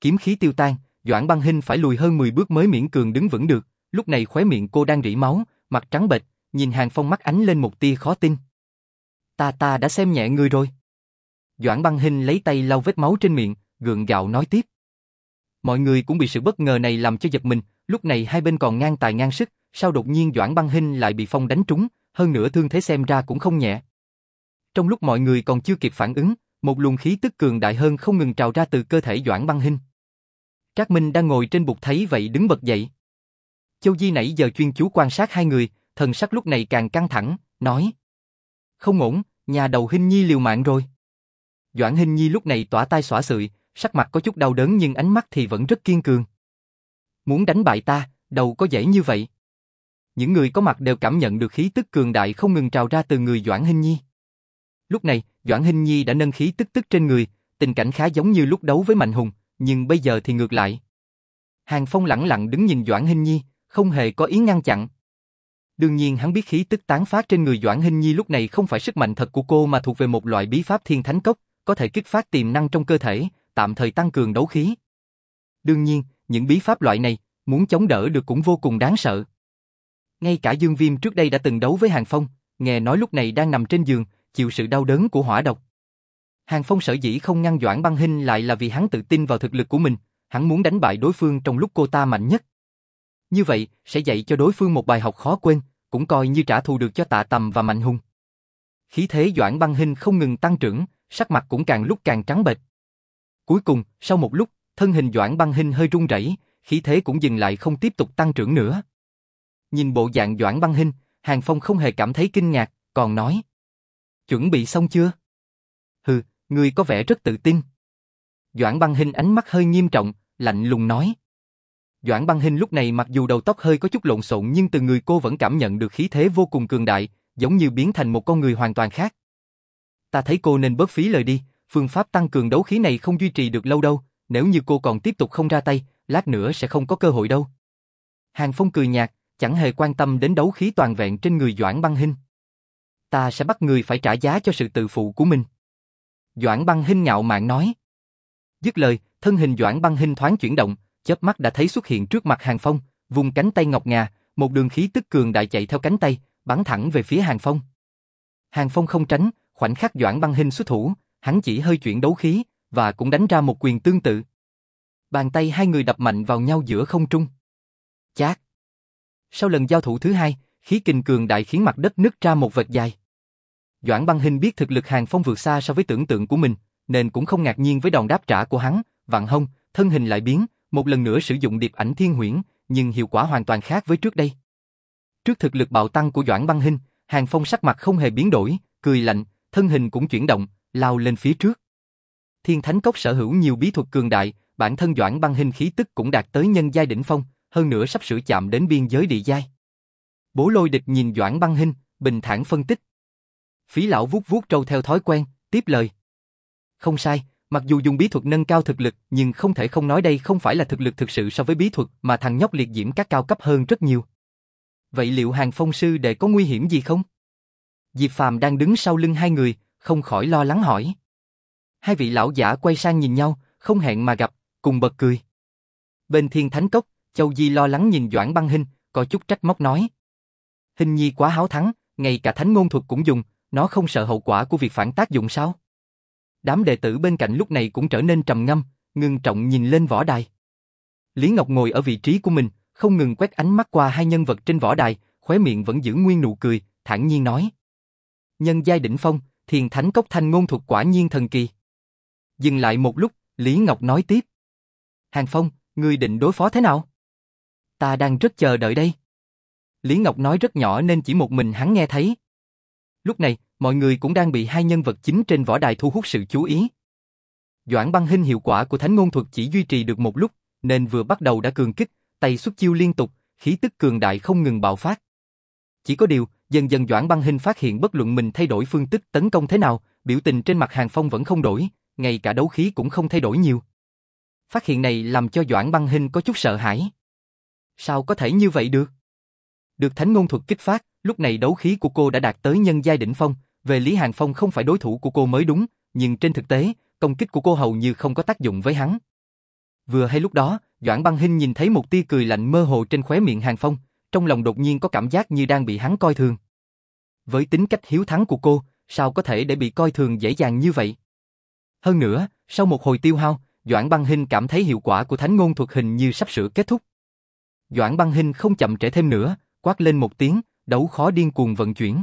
A: Kiếm khí tiêu tan, Doãn Băng Hinh phải lùi hơn 10 bước mới miễn cường đứng vững được, lúc này khóe miệng cô đang rỉ máu, mặt trắng bệch, nhìn Hàng Phong mắt ánh lên một tia khó tin. Ta ta đã xem nhẹ ngươi rồi. Doãn Băng hình lấy tay lau vết máu trên miệng, gượng gạo nói tiếp. Mọi người cũng bị sự bất ngờ này làm cho giật mình, lúc này hai bên còn ngang tài ngang sức, sao đột nhiên Doãn Băng hình lại bị Phong đánh trúng, hơn nữa thương thế xem ra cũng không nhẹ. Trong lúc mọi người còn chưa kịp phản ứng, một luồng khí tức cường đại hơn không ngừng trào ra từ cơ thể Doãn Băng hình. Trác Minh đang ngồi trên bục thấy vậy đứng bật dậy. Châu Di nãy giờ chuyên chú quan sát hai người, thần sắc lúc này càng căng thẳng, nói. Không ổn, nhà đầu Hinh Nhi liều mạng rồi. Doãn Hinh Nhi lúc này tỏa tai xỏa sợi, sắc mặt có chút đau đớn nhưng ánh mắt thì vẫn rất kiên cường. Muốn đánh bại ta, đâu có dễ như vậy. Những người có mặt đều cảm nhận được khí tức cường đại không ngừng trào ra từ người Doãn Hinh Nhi. Lúc này, Doãn Hinh Nhi đã nâng khí tức tức trên người, tình cảnh khá giống như lúc đấu với Mạnh Hùng, nhưng bây giờ thì ngược lại. Hàng Phong lặng lặng đứng nhìn Doãn Hinh Nhi, không hề có ý ngăn chặn. Đương nhiên hắn biết khí tức tán phát trên người Doãn Hinh Nhi lúc này không phải sức mạnh thật của cô mà thuộc về một loại bí pháp thiên thánh cốc, có thể kích phát tiềm năng trong cơ thể, tạm thời tăng cường đấu khí. Đương nhiên, những bí pháp loại này, muốn chống đỡ được cũng vô cùng đáng sợ. Ngay cả Dương Viêm trước đây đã từng đấu với Hàng Phong, nghe nói lúc này đang nằm trên giường, chịu sự đau đớn của hỏa độc. Hàng Phong sở dĩ không ngăn Doãn Băng Hinh lại là vì hắn tự tin vào thực lực của mình, hắn muốn đánh bại đối phương trong lúc cô ta mạnh nhất. Như vậy, sẽ dạy cho đối phương một bài học khó quên, cũng coi như trả thù được cho tạ tầm và mạnh hùng. Khí thế Doãn Băng Hinh không ngừng tăng trưởng, sắc mặt cũng càng lúc càng trắng bệch. Cuối cùng, sau một lúc, thân hình Doãn Băng Hinh hơi run rẩy, khí thế cũng dừng lại không tiếp tục tăng trưởng nữa. Nhìn bộ dạng Doãn Băng Hinh, Hàng Phong không hề cảm thấy kinh ngạc, còn nói: "Chuẩn bị xong chưa?" "Hừ, ngươi có vẻ rất tự tin." Doãn Băng Hinh ánh mắt hơi nghiêm trọng, lạnh lùng nói: Doãn băng hình lúc này mặc dù đầu tóc hơi có chút lộn xộn nhưng từ người cô vẫn cảm nhận được khí thế vô cùng cường đại, giống như biến thành một con người hoàn toàn khác. Ta thấy cô nên bớt phí lời đi, phương pháp tăng cường đấu khí này không duy trì được lâu đâu, nếu như cô còn tiếp tục không ra tay, lát nữa sẽ không có cơ hội đâu. Hàng Phong cười nhạt, chẳng hề quan tâm đến đấu khí toàn vẹn trên người Doãn băng hình. Ta sẽ bắt người phải trả giá cho sự tự phụ của mình. Doãn băng hình ngạo mạn nói. Dứt lời, thân hình Doãn băng hình thoáng chuyển động, chớp mắt đã thấy xuất hiện trước mặt Hàng Phong, vùng cánh tay ngọc ngà, một đường khí tức cường đại chạy theo cánh tay, bắn thẳng về phía Hàng Phong. Hàng Phong không tránh, khoảnh khắc Doãn băng hình xuất thủ, hắn chỉ hơi chuyển đấu khí, và cũng đánh ra một quyền tương tự. Bàn tay hai người đập mạnh vào nhau giữa không trung. Chát. Sau lần giao thủ thứ hai, khí kình cường đại khiến mặt đất nứt ra một vệt dài. Doãn băng hình biết thực lực Hàng Phong vượt xa so với tưởng tượng của mình, nên cũng không ngạc nhiên với đòn đáp trả của hắn, vặn hông, thân hình lại biến, một lần nữa sử dụng điệp ảnh thiên huyễn, nhưng hiệu quả hoàn toàn khác với trước đây. Trước thực lực bạo tăng của Doãn băng hinh, Hàng Phong sắc mặt không hề biến đổi, cười lạnh, thân hình cũng chuyển động, lao lên phía trước. Thiên Thánh Cốc sở hữu nhiều bí thuật cường đại, bản thân Doãn băng hinh khí tức cũng đạt tới nhân giai đỉnh phong, hơn nữa sắp sửa chạm đến biên giới địa giai. Bố lôi địch nhìn Doãn băng hinh bình thản phân tích. Phí lão vuốt vuốt trâu theo thói quen, tiếp lời. Không sai, mặc dù dùng bí thuật nâng cao thực lực, nhưng không thể không nói đây không phải là thực lực thực sự so với bí thuật mà thằng nhóc liệt diễm các cao cấp hơn rất nhiều. Vậy liệu hàng phong sư đệ có nguy hiểm gì không? Diệp Phàm đang đứng sau lưng hai người, không khỏi lo lắng hỏi. Hai vị lão giả quay sang nhìn nhau, không hẹn mà gặp, cùng bật cười. Bên thiên thánh cốc, Châu Di lo lắng nhìn Doãn băng hình, có chút trách móc nói. Hình nhi quá háo thắng, ngay cả thánh ngôn thuật cũng dùng, nó không sợ hậu quả của việc phản tác dụng sao? Đám đệ tử bên cạnh lúc này cũng trở nên trầm ngâm, ngưng trọng nhìn lên võ đài. Lý Ngọc ngồi ở vị trí của mình, không ngừng quét ánh mắt qua hai nhân vật trên võ đài, khóe miệng vẫn giữ nguyên nụ cười, thản nhiên nói. Nhân giai đỉnh phong, thiền thánh cốc thanh ngôn thuật quả nhiên thần kỳ. Dừng lại một lúc, Lý Ngọc nói tiếp. Hàng Phong, ngươi định đối phó thế nào? Ta đang rất chờ đợi đây. Lý Ngọc nói rất nhỏ nên chỉ một mình hắn nghe thấy. Lúc này, mọi người cũng đang bị hai nhân vật chính trên võ đài thu hút sự chú ý. Doãn băng hình hiệu quả của thánh ngôn thuật chỉ duy trì được một lúc, nên vừa bắt đầu đã cường kích, tay xuất chiêu liên tục, khí tức cường đại không ngừng bạo phát. Chỉ có điều, dần dần Doãn băng hình phát hiện bất luận mình thay đổi phương tức tấn công thế nào, biểu tình trên mặt Hàng Phong vẫn không đổi, ngay cả đấu khí cũng không thay đổi nhiều. Phát hiện này làm cho Doãn băng hình có chút sợ hãi. Sao có thể như vậy được? Được thánh ngôn thuật kích phát, lúc này đấu khí của cô đã đạt tới nhân giai đỉnh phong, về Lý Hàng Phong không phải đối thủ của cô mới đúng, nhưng trên thực tế, công kích của cô hầu như không có tác dụng với hắn. Vừa hay lúc đó, Doãn Băng Hinh nhìn thấy một tia cười lạnh mơ hồ trên khóe miệng Hàng Phong, trong lòng đột nhiên có cảm giác như đang bị hắn coi thường. Với tính cách hiếu thắng của cô, sao có thể để bị coi thường dễ dàng như vậy? Hơn nữa, sau một hồi tiêu hao, Doãn Băng Hinh cảm thấy hiệu quả của thánh ngôn thuật hình như sắp sửa kết thúc. Doãn Băng Hinh không chậm trễ thêm nữa, quát lên một tiếng, đấu khó điên cuồng vận chuyển.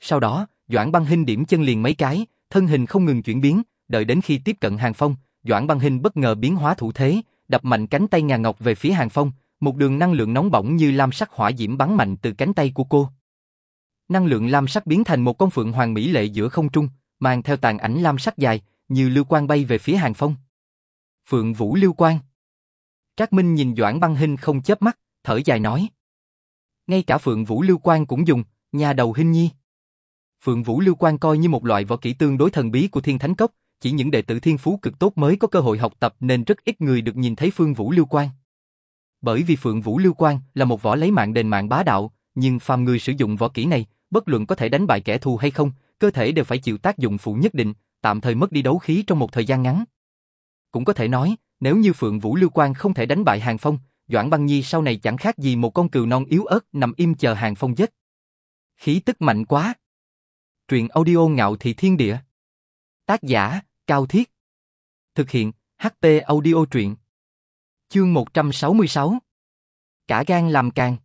A: Sau đó, Doãn Băng Hinh điểm chân liền mấy cái, thân hình không ngừng chuyển biến, đợi đến khi tiếp cận Hàng Phong, Doãn Băng Hinh bất ngờ biến hóa thủ thế, đập mạnh cánh tay ngà ngọc về phía Hàng Phong, một đường năng lượng nóng bỏng như lam sắc hỏa diễm bắn mạnh từ cánh tay của cô. Năng lượng lam sắc biến thành một con phượng hoàng mỹ lệ giữa không trung, mang theo tàn ảnh lam sắc dài, như lưu quang bay về phía Hàng Phong. Phượng Vũ lưu quang. Trác Minh nhìn Doãn Băng Hinh không chớp mắt, thở dài nói: ngay cả Phượng Vũ Lưu Quan cũng dùng, nhà đầu hình nhi. Phượng Vũ Lưu Quan coi như một loại võ kỹ tương đối thần bí của Thiên Thánh Cốc, chỉ những đệ tử thiên phú cực tốt mới có cơ hội học tập nên rất ít người được nhìn thấy Phương Vũ Lưu Quan. Bởi vì Phượng Vũ Lưu Quan là một võ lấy mạng đền mạng bá đạo, nhưng phàm người sử dụng võ kỹ này, bất luận có thể đánh bại kẻ thù hay không, cơ thể đều phải chịu tác dụng phụ nhất định, tạm thời mất đi đấu khí trong một thời gian ngắn. Cũng có thể nói, nếu như Phượng Vũ Lưu Quan không thể đánh bại Hàng Phong, Doãn Băng Nhi sau này chẳng khác gì một con cừu non yếu ớt nằm im chờ hàng phong giết. Khí tức mạnh quá. Truyện audio ngạo thị thiên địa. Tác giả, Cao Thiết. Thực hiện, ht audio truyện. Chương 166. Cả gan làm càng.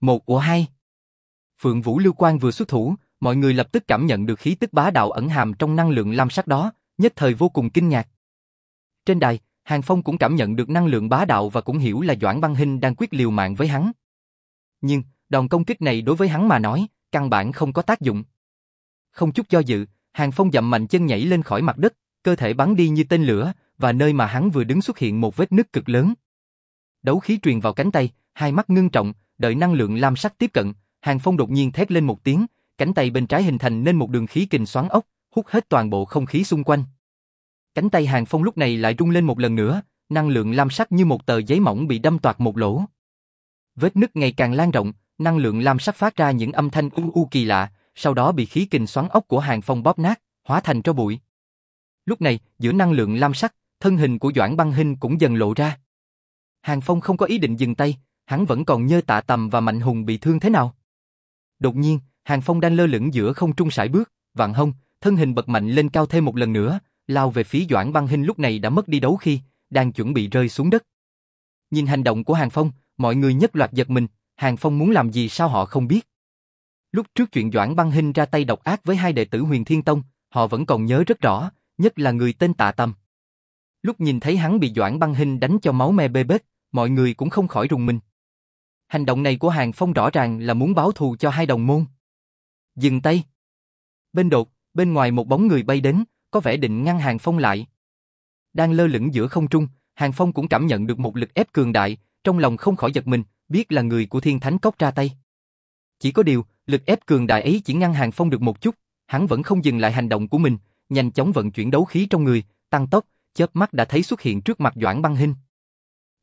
A: Một của hai. Phượng Vũ Lưu Quan vừa xuất thủ, mọi người lập tức cảm nhận được khí tức bá đạo ẩn hàm trong năng lượng lam sắc đó, nhất thời vô cùng kinh ngạc. Trên đài, Hàng Phong cũng cảm nhận được năng lượng bá đạo và cũng hiểu là Doãn Băng Hinh đang quyết liều mạng với hắn. Nhưng, đòn công kích này đối với hắn mà nói, căn bản không có tác dụng. Không chút do dự, Hàng Phong dậm mạnh chân nhảy lên khỏi mặt đất, cơ thể bắn đi như tên lửa, và nơi mà hắn vừa đứng xuất hiện một vết nứt cực lớn. đấu khí truyền vào cánh tay, hai mắt ngưng trọng, đợi năng lượng lam sắc tiếp cận, Hàng Phong đột nhiên thét lên một tiếng, cánh tay bên trái hình thành nên một đường khí kình xoắn ốc, hút hết toàn bộ không khí xung quanh. Cánh tay Hàng Phong lúc này lại rung lên một lần nữa, năng lượng lam sắc như một tờ giấy mỏng bị đâm toạc một lỗ. Vết nứt ngày càng lan rộng, năng lượng lam sắc phát ra những âm thanh u u kỳ lạ, sau đó bị khí kình xoắn ốc của Hàng Phong bóp nát, hóa thành tro bụi. Lúc này, giữa năng lượng lam sắc, thân hình của Doãn Băng Hinh cũng dần lộ ra. Hàng Phong không có ý định dừng tay, hắn vẫn còn nhớ tạ tầm và Mạnh Hùng bị thương thế nào. Đột nhiên, Hàng Phong đang lơ lửng giữa không trung sải bước, vạn hông, thân hình bật mạnh lên cao thêm một lần nữa, lao về phía Doãn Băng Hinh lúc này đã mất đi đấu khi, đang chuẩn bị rơi xuống đất. Nhìn hành động của Hàng Phong, mọi người nhất loạt giật mình, Hàng Phong muốn làm gì sao họ không biết. Lúc trước chuyện Doãn Băng Hinh ra tay độc ác với hai đệ tử Huyền Thiên Tông, họ vẫn còn nhớ rất rõ, nhất là người tên Tạ Tâm. Lúc nhìn thấy hắn bị Doãn Băng Hinh đánh cho máu me bê bết, mọi người cũng không khỏi rùng mình. Hành động này của Hàng Phong rõ ràng là muốn báo thù cho hai đồng môn. Dừng tay. Bên đột, bên ngoài một bóng người bay đến, có vẻ định ngăn Hàng Phong lại. Đang lơ lửng giữa không trung, Hàng Phong cũng cảm nhận được một lực ép cường đại, trong lòng không khỏi giật mình, biết là người của Thiên Thánh Cốc ra tay. Chỉ có điều, lực ép cường đại ấy chỉ ngăn Hàng Phong được một chút, hắn vẫn không dừng lại hành động của mình, nhanh chóng vận chuyển đấu khí trong người, tăng tốc, chớp mắt đã thấy xuất hiện trước mặt Doãn Băng Hinh.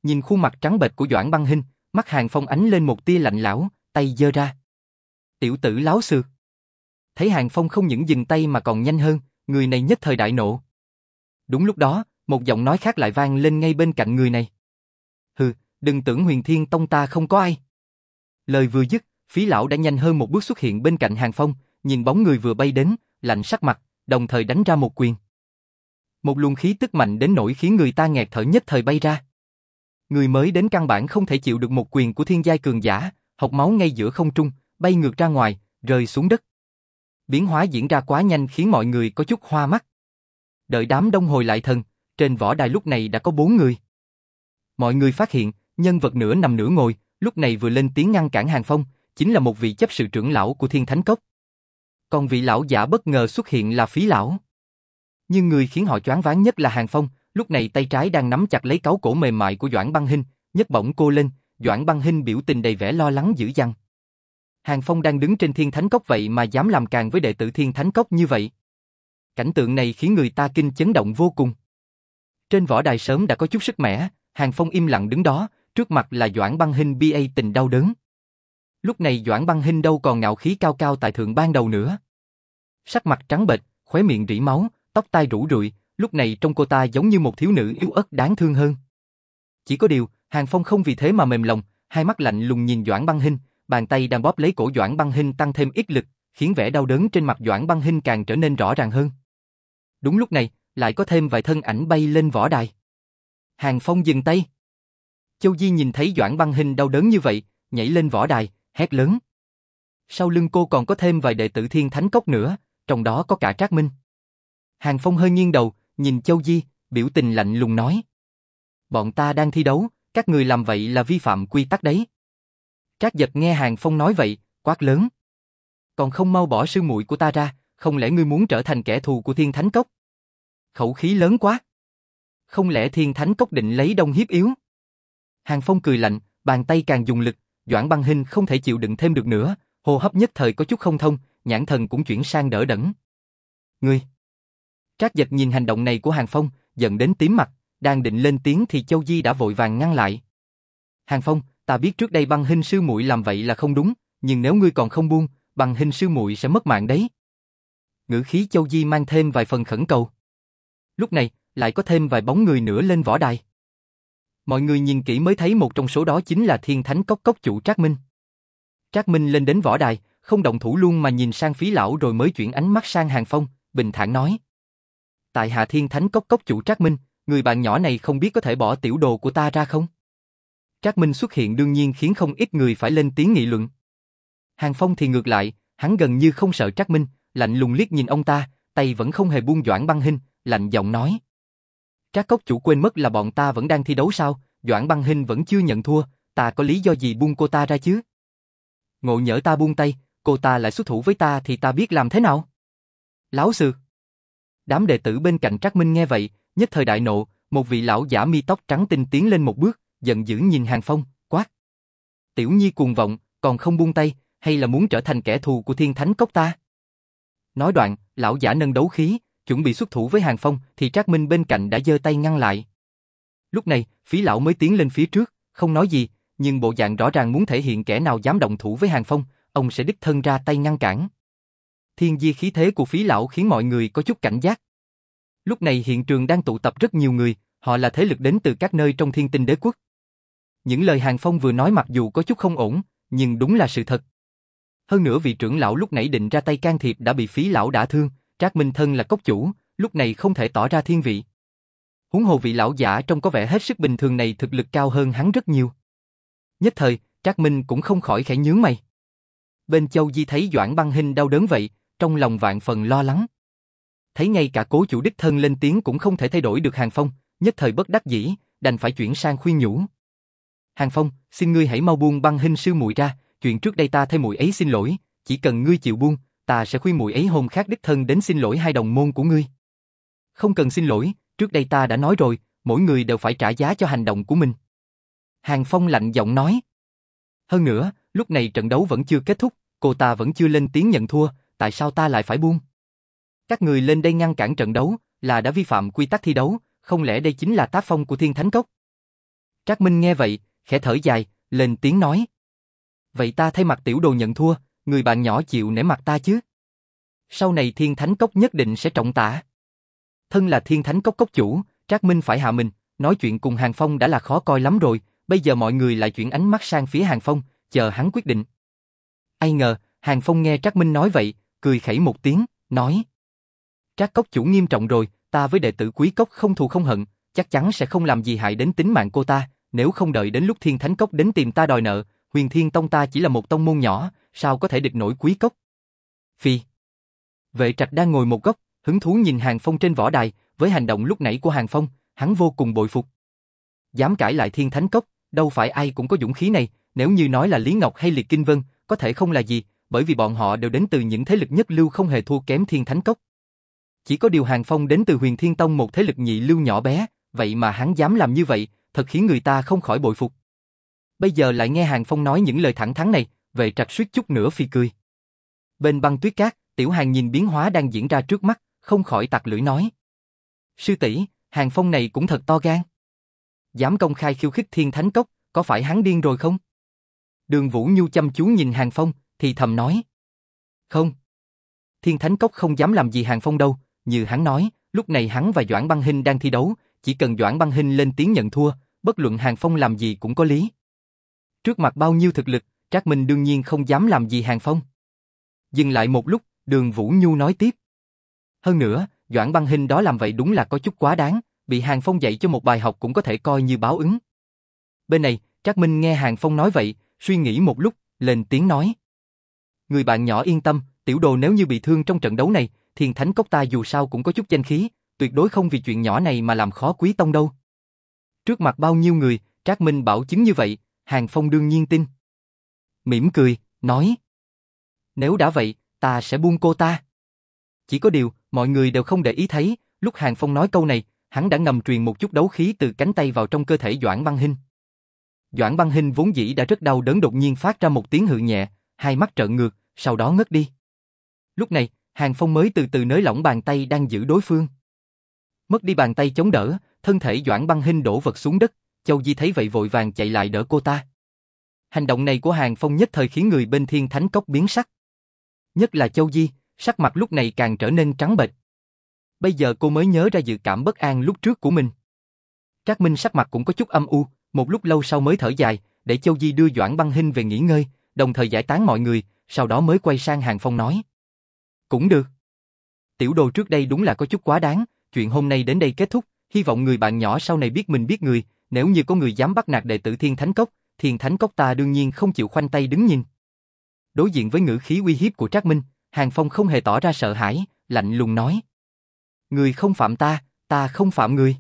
A: Nhìn khuôn mặt trắng bệch của Doãn Băng Hinh, mắt Hàng Phong ánh lên một tia lạnh lão, tay giơ ra. Tiểu tử láo sư, Thấy Hàng Phong không những dừng tay mà còn nhanh hơn, người này nhất thời đại nộ. Đúng lúc đó, một giọng nói khác lại vang lên ngay bên cạnh người này. Hừ, đừng tưởng huyền thiên tông ta không có ai. Lời vừa dứt, phí lão đã nhanh hơn một bước xuất hiện bên cạnh Hàng Phong, nhìn bóng người vừa bay đến, lạnh sắc mặt, đồng thời đánh ra một quyền. Một luồng khí tức mạnh đến nỗi khiến người ta nghẹt thở nhất thời bay ra. Người mới đến căn bản không thể chịu được một quyền của thiên giai cường giả, học máu ngay giữa không trung, bay ngược ra ngoài, rơi xuống đất. Biến hóa diễn ra quá nhanh khiến mọi người có chút hoa mắt. Đợi đám đông hồi lại thần, trên võ đài lúc này đã có bốn người. Mọi người phát hiện, nhân vật nửa nằm nửa ngồi, lúc này vừa lên tiếng ngăn cản Hàng Phong, chính là một vị chấp sự trưởng lão của Thiên Thánh Cốc. Còn vị lão giả bất ngờ xuất hiện là phí lão. Nhưng người khiến họ choáng váng nhất là Hàng Phong, lúc này tay trái đang nắm chặt lấy cáu cổ mềm mại của Doãn Băng Hinh, nhấc bổng cô lên, Doãn Băng Hinh biểu tình đầy vẻ lo lắng dữ dằn. Hàng Phong đang đứng trên Thiên Thánh Cốc vậy mà dám làm càng với đệ tử Thiên Thánh Cốc như vậy. Cảnh tượng này khiến người ta kinh chấn động vô cùng. Trên võ đài sớm đã có chút sức mẻ, Hàng Phong im lặng đứng đó, trước mặt là Doãn Băng Hinh BA tình đau đớn. Lúc này Doãn Băng Hinh đâu còn ngạo khí cao cao tại thượng ban đầu nữa. Sắc mặt trắng bệch, khóe miệng rỉ máu, tóc tai rủ rượi, lúc này trong cô ta giống như một thiếu nữ yếu ớt đáng thương hơn. Chỉ có điều, Hàng Phong không vì thế mà mềm lòng, hai mắt lạnh lùng nhìn Doãn Băng Hinh, bàn tay đang bóp lấy cổ Doãn Băng Hinh tăng thêm ít lực, khiến vẻ đau đớn trên mặt Doãn Băng Hinh càng trở nên rõ ràng hơn. Đúng lúc này, lại có thêm vài thân ảnh bay lên võ đài. Hàng Phong dừng tay. Châu Di nhìn thấy Doãn Băng Hinh đau đớn như vậy, nhảy lên võ đài, hét lớn. Sau lưng cô còn có thêm vài đệ tử Thiên Thánh Cốc nữa, trong đó có cả Trác Minh. Hàng Phong hơi nghiêng đầu, nhìn Châu Di, biểu tình lạnh lùng nói. Bọn ta đang thi đấu, các người làm vậy là vi phạm quy tắc đấy. Trác giật nghe Hàng Phong nói vậy, quát lớn. Còn không mau bỏ sư muội của ta ra, không lẽ ngươi muốn trở thành kẻ thù của Thiên Thánh Cốc? Khẩu khí lớn quá. Không lẽ Thiên Thánh Cốc định lấy đông hiếp yếu? Hàng Phong cười lạnh, bàn tay càng dùng lực, Doãn Băng Hinh không thể chịu đựng thêm được nữa, hô hấp nhất thời có chút không thông, nhãn thần cũng chuyển sang đỡ đẫn. Ngươi! Trác Giật nhìn hành động này của Hàng Phong, giận đến tím mặt, đang định lên tiếng thì Châu Di đã vội vàng ngăn lại. Hàng Phong, ta biết trước đây băng hình sư muội làm vậy là không đúng, nhưng nếu ngươi còn không buông, băng hình sư muội sẽ mất mạng đấy. Ngữ khí Châu Di mang thêm vài phần khẩn cầu. Lúc này, lại có thêm vài bóng người nữa lên võ đài. Mọi người nhìn kỹ mới thấy một trong số đó chính là Thiên Thánh Cốc Cốc chủ Trác Minh. Trác Minh lên đến võ đài, không động thủ luôn mà nhìn sang phí lão rồi mới chuyển ánh mắt sang Hàng Phong, bình thản nói. Tại Hạ Thiên Thánh Cốc Cốc chủ Trác Minh, người bạn nhỏ này không biết có thể bỏ tiểu đồ của ta ra không? Trác Minh xuất hiện đương nhiên khiến không ít người phải lên tiếng nghị luận. Hàng Phong thì ngược lại, hắn gần như không sợ Trác Minh, lạnh lùng liếc nhìn ông ta, tay vẫn không hề buông Doãn Băng Hinh, lạnh giọng nói. Trác Cốc chủ quên mất là bọn ta vẫn đang thi đấu sao, Doãn Băng Hinh vẫn chưa nhận thua, ta có lý do gì buông cô ta ra chứ? Ngộ nhỡ ta buông tay, cô ta lại xuất thủ với ta thì ta biết làm thế nào? Láo sư. Đám đệ tử bên cạnh Trác Minh nghe vậy, nhất thời đại nộ, một vị lão giả mi tóc trắng tinh tiến lên một bước, giận dữ nhìn Hàng Phong, quát. Tiểu Nhi cuồng vọng, còn không buông tay, hay là muốn trở thành kẻ thù của thiên thánh cốc ta? Nói đoạn, lão giả nâng đấu khí, chuẩn bị xuất thủ với Hàng Phong, thì Trác Minh bên cạnh đã giơ tay ngăn lại. Lúc này, phí lão mới tiến lên phía trước, không nói gì, nhưng bộ dạng rõ ràng muốn thể hiện kẻ nào dám động thủ với Hàng Phong, ông sẽ đích thân ra tay ngăn cản. Thiên di khí thế của phí lão khiến mọi người có chút cảnh giác. Lúc này hiện trường đang tụ tập rất nhiều người, họ là thế lực đến từ các nơi trong thiên tinh đế quốc. Những lời Hàng Phong vừa nói mặc dù có chút không ổn, nhưng đúng là sự thật. Hơn nữa vị trưởng lão lúc nãy định ra tay can thiệp đã bị phí lão đả thương, Trác Minh Thân là cốc chủ, lúc này không thể tỏ ra thiên vị. Huống hồ vị lão giả trông có vẻ hết sức bình thường này thực lực cao hơn hắn rất nhiều. Nhất thời, Trác Minh cũng không khỏi khẽ nhướng mày. Bên Châu Di thấy Doãn Băng Hinh đau đớn vậy, trong lòng vạn phần lo lắng. Thấy ngay cả cố chủ đích thân lên tiếng cũng không thể thay đổi được Hàng Phong, nhất thời bất đắc dĩ, đành phải chuyển sang khuyên nhủ. Hàng Phong, xin ngươi hãy mau buông băng hình sư muội ra, chuyện trước đây ta thay muội ấy xin lỗi, chỉ cần ngươi chịu buông, ta sẽ khuyên muội ấy hồn khác đích thân đến xin lỗi hai đồng môn của ngươi. Không cần xin lỗi, trước đây ta đã nói rồi, mỗi người đều phải trả giá cho hành động của mình. Hàng Phong lạnh giọng nói. Hơn nữa, lúc này trận đấu vẫn chưa kết thúc, cô ta vẫn chưa lên tiếng nhận thua, tại sao ta lại phải buông? Các người lên đây ngăn cản trận đấu, là đã vi phạm quy tắc thi đấu, không lẽ đây chính là tác phong của Thiên Thánh Cốc? Trác Minh nghe vậy, khẽ thở dài, lên tiếng nói. Vậy ta thay mặt tiểu đồ nhận thua, người bạn nhỏ chịu nể mặt ta chứ? Sau này Thiên Thánh Cốc nhất định sẽ trọng tả. Thân là Thiên Thánh Cốc cốc chủ, Trác Minh phải hạ mình, nói chuyện cùng Hàng Phong đã là khó coi lắm rồi, bây giờ mọi người lại chuyển ánh mắt sang phía Hàng Phong, chờ hắn quyết định. Ai ngờ, Hàng Phong nghe Trác Minh nói vậy, cười khẩy một tiếng, nói. Trác cốc chủ nghiêm trọng rồi, ta với đệ tử quý cốc không thù không hận, chắc chắn sẽ không làm gì hại đến tính mạng cô ta, nếu không đợi đến lúc thiên thánh cốc đến tìm ta đòi nợ, huyền thiên tông ta chỉ là một tông môn nhỏ, sao có thể địch nổi quý cốc. Phi. Vệ trạch đang ngồi một góc, hứng thú nhìn Hàng Phong trên võ đài, với hành động lúc nãy của Hàng Phong, hắn vô cùng bội phục. Dám cãi lại thiên thánh cốc, đâu phải ai cũng có dũng khí này, nếu như nói là Lý Ngọc hay Liệt Kinh Vân, có thể không là gì, bởi vì bọn họ đều đến từ những thế lực nhất lưu không hề thua kém thiên thánh cốc. Chỉ có điều Hàng Phong đến từ huyền thiên tông một thế lực nhị lưu nhỏ bé, vậy mà hắn dám làm như vậy, thật khiến người ta không khỏi bội phục. Bây giờ lại nghe Hàng Phong nói những lời thẳng thắn này, về trạch suýt chút nữa phi cười. Bên băng tuyết cát, Tiểu Hàng nhìn biến hóa đang diễn ra trước mắt, không khỏi tặc lưỡi nói. Sư tỷ, Hàng Phong này cũng thật to gan. Dám công khai khiêu khích thiên thánh cốc, có phải hắn điên rồi không? Đường Vũ Nhu chăm chú nhìn Hàng Phong, thì thầm nói. Không. Thiên Thánh Cốc không dám làm gì Hàng Phong đâu, như hắn nói, lúc này hắn và Doãn Băng Hinh đang thi đấu, chỉ cần Doãn Băng Hinh lên tiếng nhận thua, bất luận Hàng Phong làm gì cũng có lý. Trước mặt bao nhiêu thực lực, Trác Minh đương nhiên không dám làm gì Hàng Phong. Dừng lại một lúc, đường Vũ Nhu nói tiếp. Hơn nữa, Doãn Băng Hinh đó làm vậy đúng là có chút quá đáng, bị Hàng Phong dạy cho một bài học cũng có thể coi như báo ứng. Bên này, Trác Minh nghe Hàng Phong nói vậy, suy nghĩ một lúc, lên tiếng nói. Người bạn nhỏ yên tâm, tiểu đồ nếu như bị thương trong trận đấu này, thiền thánh cốc ta dù sao cũng có chút danh khí, tuyệt đối không vì chuyện nhỏ này mà làm khó quý tông đâu. Trước mặt bao nhiêu người, Trác Minh bảo chứng như vậy, Hàng Phong đương nhiên tin. Mỉm cười, nói. Nếu đã vậy, ta sẽ buông cô ta. Chỉ có điều, mọi người đều không để ý thấy, lúc Hàng Phong nói câu này, hắn đã ngầm truyền một chút đấu khí từ cánh tay vào trong cơ thể Doãn Băng Hinh. Doãn Băng Hinh vốn dĩ đã rất đau đớn đột nhiên phát ra một tiếng hự nhẹ, hai mắt trợn ngược, sau đó ngất đi. Lúc này, Hàng Phong mới từ từ nới lỏng bàn tay đang giữ đối phương. Mất đi bàn tay chống đỡ, thân thể Doãn Băng Hinh đổ vật xuống đất, Châu Di thấy vậy vội vàng chạy lại đỡ cô ta. Hành động này của Hàng Phong nhất thời khiến người bên Thiên Thánh Cốc biến sắc. Nhất là Châu Di, sắc mặt lúc này càng trở nên trắng bệch. Bây giờ cô mới nhớ ra dự cảm bất an lúc trước của mình. Trác Minh sắc mặt cũng có chút âm u, một lúc lâu sau mới thở dài, để Châu Di đưa Doãn Băng Hinh về nghỉ ngơi, đồng thời giải tán mọi người, sau đó mới quay sang Hàng Phong nói. Cũng được. Tiểu đồ trước đây đúng là có chút quá đáng, chuyện hôm nay đến đây kết thúc, hy vọng người bạn nhỏ sau này biết mình biết người, nếu như có người dám bắt nạt đệ tử Thiên Thánh Cốc, Thiên Thánh Cốc ta đương nhiên không chịu khoanh tay đứng nhìn. Đối diện với ngữ khí uy hiếp của Trác Minh, Hàng Phong không hề tỏ ra sợ hãi, lạnh lùng nói. Người không phạm ta, ta không phạm người.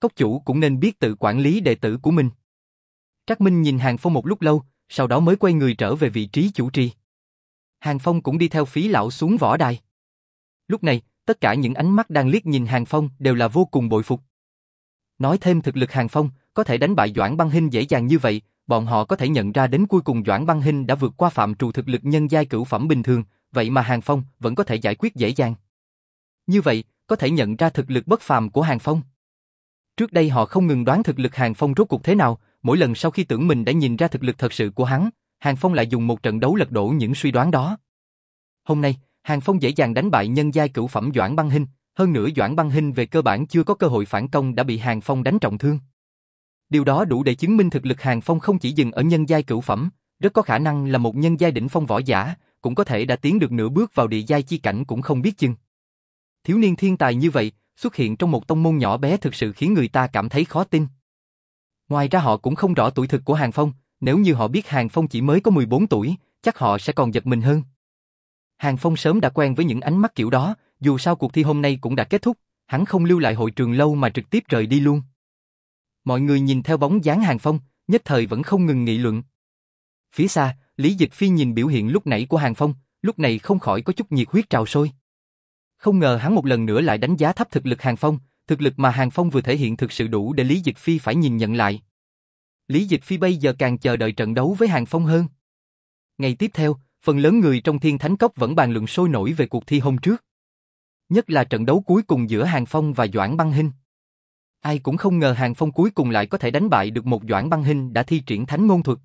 A: Cốc chủ cũng nên biết tự quản lý đệ tử của mình. Trác Minh nhìn Hàng Phong một lúc lâu, sau đó mới quay người trở về vị trí chủ trì. Hàng Phong cũng đi theo phí lão xuống võ đài. Lúc này, tất cả những ánh mắt đang liếc nhìn Hàng Phong đều là vô cùng bội phục. Nói thêm thực lực Hàng Phong, có thể đánh bại Doãn Băng Hinh dễ dàng như vậy, bọn họ có thể nhận ra đến cuối cùng Doãn Băng Hinh đã vượt qua phạm trù thực lực nhân giai cửu phẩm bình thường, vậy mà Hàng Phong vẫn có thể giải quyết dễ dàng. Như vậy, có thể nhận ra thực lực bất phàm của Hàng Phong. Trước đây họ không ngừng đoán thực lực Hàng Phong rốt cuộc thế nào, mỗi lần sau khi tưởng mình đã nhìn ra thực lực thật sự của hắn, Hàng Phong lại dùng một trận đấu lật đổ những suy đoán đó. Hôm nay, Hàng Phong dễ dàng đánh bại nhân giai cửu phẩm Doãn Băng Hinh, hơn nữa Doãn Băng Hinh về cơ bản chưa có cơ hội phản công đã bị Hàng Phong đánh trọng thương. Điều đó đủ để chứng minh thực lực Hàng Phong không chỉ dừng ở nhân giai cửu phẩm, rất có khả năng là một nhân giai đỉnh phong võ giả, cũng có thể đã tiến được nửa bước vào địa giai chi cảnh cũng không biết chừng. Thiếu niên thiên tài như vậy, xuất hiện trong một tông môn nhỏ bé thực sự khiến người ta cảm thấy khó tin. Ngoài ra họ cũng không rõ tuổi thực của Hàng Phong, nếu như họ biết Hàng Phong chỉ mới có 14 tuổi, chắc họ sẽ còn giật mình hơn. Hàng Phong sớm đã quen với những ánh mắt kiểu đó, dù sao cuộc thi hôm nay cũng đã kết thúc, hắn không lưu lại hội trường lâu mà trực tiếp rời đi luôn. Mọi người nhìn theo bóng dáng Hàng Phong, nhất thời vẫn không ngừng nghị luận. Phía xa, Lý Dịch Phi nhìn biểu hiện lúc nãy của Hàng Phong, lúc này không khỏi có chút nhiệt huyết trào sôi. Không ngờ hắn một lần nữa lại đánh giá thấp thực lực Hàng Phong, thực lực mà Hàng Phong vừa thể hiện thực sự đủ để Lý Dịch Phi phải nhìn nhận lại. Lý Dịch Phi bây giờ càng chờ đợi trận đấu với Hàng Phong hơn. Ngày tiếp theo, phần lớn người trong Thiên Thánh Cốc vẫn bàn luận sôi nổi về cuộc thi hôm trước. Nhất là trận đấu cuối cùng giữa Hàng Phong và Doãn Băng Hinh. Ai cũng không ngờ Hàng Phong cuối cùng lại có thể đánh bại được một Doãn Băng Hinh đã thi triển thánh ngôn thuật.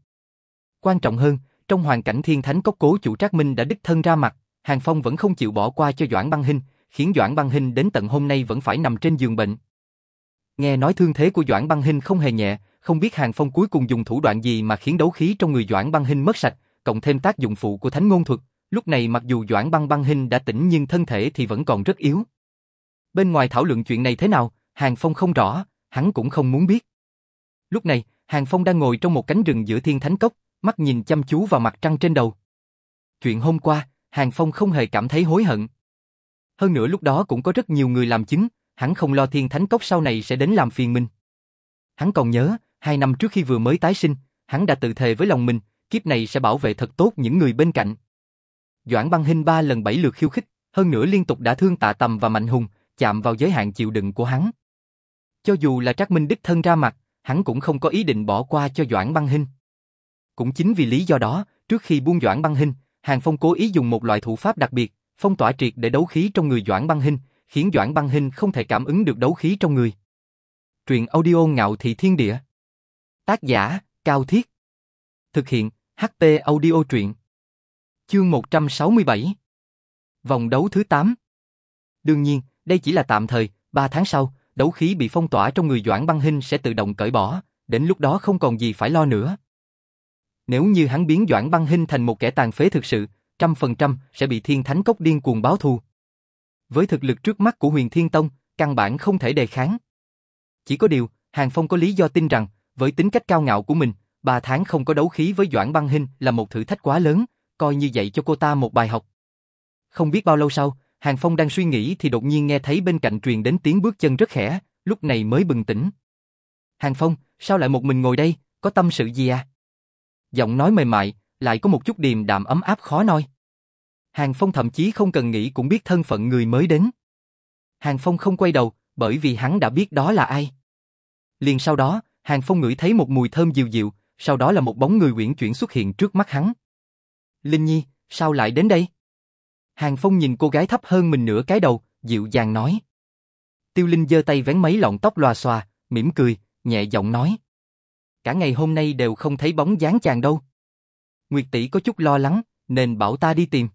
A: Quan trọng hơn, trong hoàn cảnh Thiên Thánh Cốc cố chủ Trác Minh đã đích thân ra mặt, Hàng Phong vẫn không chịu bỏ qua cho Doãn Băng Hinh, khiến Doãn Băng Hinh đến tận hôm nay vẫn phải nằm trên giường bệnh. Nghe nói thương thế của Doãn Băng Hinh không hề nhẹ, không biết Hàng Phong cuối cùng dùng thủ đoạn gì mà khiến đấu khí trong người Doãn Băng Hinh mất sạch, cộng thêm tác dụng phụ của thánh ngôn thuật, lúc này mặc dù Doãn Băng Băng Hinh đã tỉnh nhưng thân thể thì vẫn còn rất yếu. Bên ngoài thảo luận chuyện này thế nào, Hàng Phong không rõ, hắn cũng không muốn biết. Lúc này, Hàng Phong đang ngồi trong một cánh rừng giữa thiên thánh cốc, mắt nhìn chăm chú vào mặt trăng trên đầu. Chuyện hôm qua, Hàng Phong không hề cảm thấy hối hận. Hơn nữa lúc đó cũng có rất nhiều người làm chứng, hắn không lo thiên thánh cốc sau này sẽ đến làm phiền mình. Hắn còn nhớ, hai năm trước khi vừa mới tái sinh, hắn đã tự thề với lòng mình, kiếp này sẽ bảo vệ thật tốt những người bên cạnh. Doãn băng hình ba lần bảy lượt khiêu khích, hơn nữa liên tục đã thương tạ tầm và mạnh hùng, chạm vào giới hạn chịu đựng của hắn. Cho dù là Trác Minh đích thân ra mặt, hắn cũng không có ý định bỏ qua cho Doãn băng hình. Cũng chính vì lý do đó, trước khi buông Doãn băng hình, Hàng Phong cố ý dùng một loại thủ pháp đặc biệt, phong tỏa triệt để đấu khí trong người Doãn băng hình, khiến Doãn băng hình không thể cảm ứng được đấu khí trong người. Truyện audio ngạo thị thiên địa. Tác giả, Cao Thiết. Thực hiện, HP audio truyện. Chương 167. Vòng đấu thứ 8. Đương nhiên, đây chỉ là tạm thời, 3 tháng sau, đấu khí bị phong tỏa trong người Doãn Băng Hinh sẽ tự động cởi bỏ, đến lúc đó không còn gì phải lo nữa. Nếu như hắn biến Doãn Băng Hinh thành một kẻ tàn phế thực sự, trăm phần trăm sẽ bị Thiên Thánh Cốc điên cuồng báo thù. Với thực lực trước mắt của Huyền Thiên Tông, căn bản không thể đề kháng. Chỉ có điều, Hàng Phong có lý do tin rằng, với tính cách cao ngạo của mình, ba tháng không có đấu khí với Doãn Băng Hinh là một thử thách quá lớn, coi như dạy cho cô ta một bài học. Không biết bao lâu sau, Hàng Phong đang suy nghĩ thì đột nhiên nghe thấy bên cạnh truyền đến tiếng bước chân rất khẽ, lúc này mới bừng tỉnh. Hàng Phong, sao lại một mình ngồi đây, có tâm sự gì à? Giọng nói mềm mại, lại có một chút điềm đạm ấm áp khó nói. Hàng Phong thậm chí không cần nghĩ cũng biết thân phận người mới đến. Hàng Phong không quay đầu, bởi vì hắn đã biết đó là ai. Liền sau đó, Hàng Phong ngửi thấy một mùi thơm dịu dịu, sau đó là một bóng người uyển chuyển xuất hiện trước mắt hắn. Linh Nhi, sao lại đến đây? Hàng Phong nhìn cô gái thấp hơn mình nửa cái đầu, dịu dàng nói. Tiêu Linh giơ tay vén mấy lọn tóc loà xòa, mỉm cười, nhẹ giọng nói. Cả ngày hôm nay đều không thấy bóng dáng chàng đâu. Nguyệt tỷ có chút lo lắng, nên bảo ta đi tìm.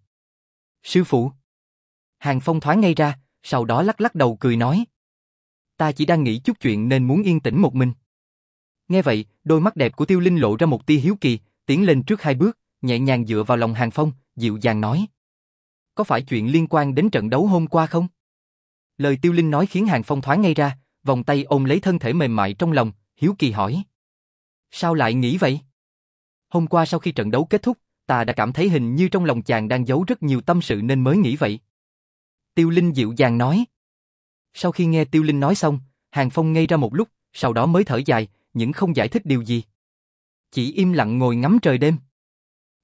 A: Sư phụ. Hàng Phong thoáng ngay ra, sau đó lắc lắc đầu cười nói. Ta chỉ đang nghĩ chút chuyện nên muốn yên tĩnh một mình. Nghe vậy, đôi mắt đẹp của Tiêu Linh lộ ra một tia hiếu kỳ, tiến lên trước hai bước, nhẹ nhàng dựa vào lòng Hàng Phong, dịu dàng nói. Có phải chuyện liên quan đến trận đấu hôm qua không? Lời Tiêu Linh nói khiến Hàng Phong thoáng ngay ra, vòng tay ôm lấy thân thể mềm mại trong lòng, hiếu kỳ hỏi. Sao lại nghĩ vậy? Hôm qua sau khi trận đấu kết thúc, ta đã cảm thấy hình như trong lòng chàng đang giấu rất nhiều tâm sự nên mới nghĩ vậy. Tiêu Linh dịu dàng nói. Sau khi nghe Tiêu Linh nói xong, Hàng Phong ngây ra một lúc, sau đó mới thở dài, nhưng không giải thích điều gì. Chỉ im lặng ngồi ngắm trời đêm.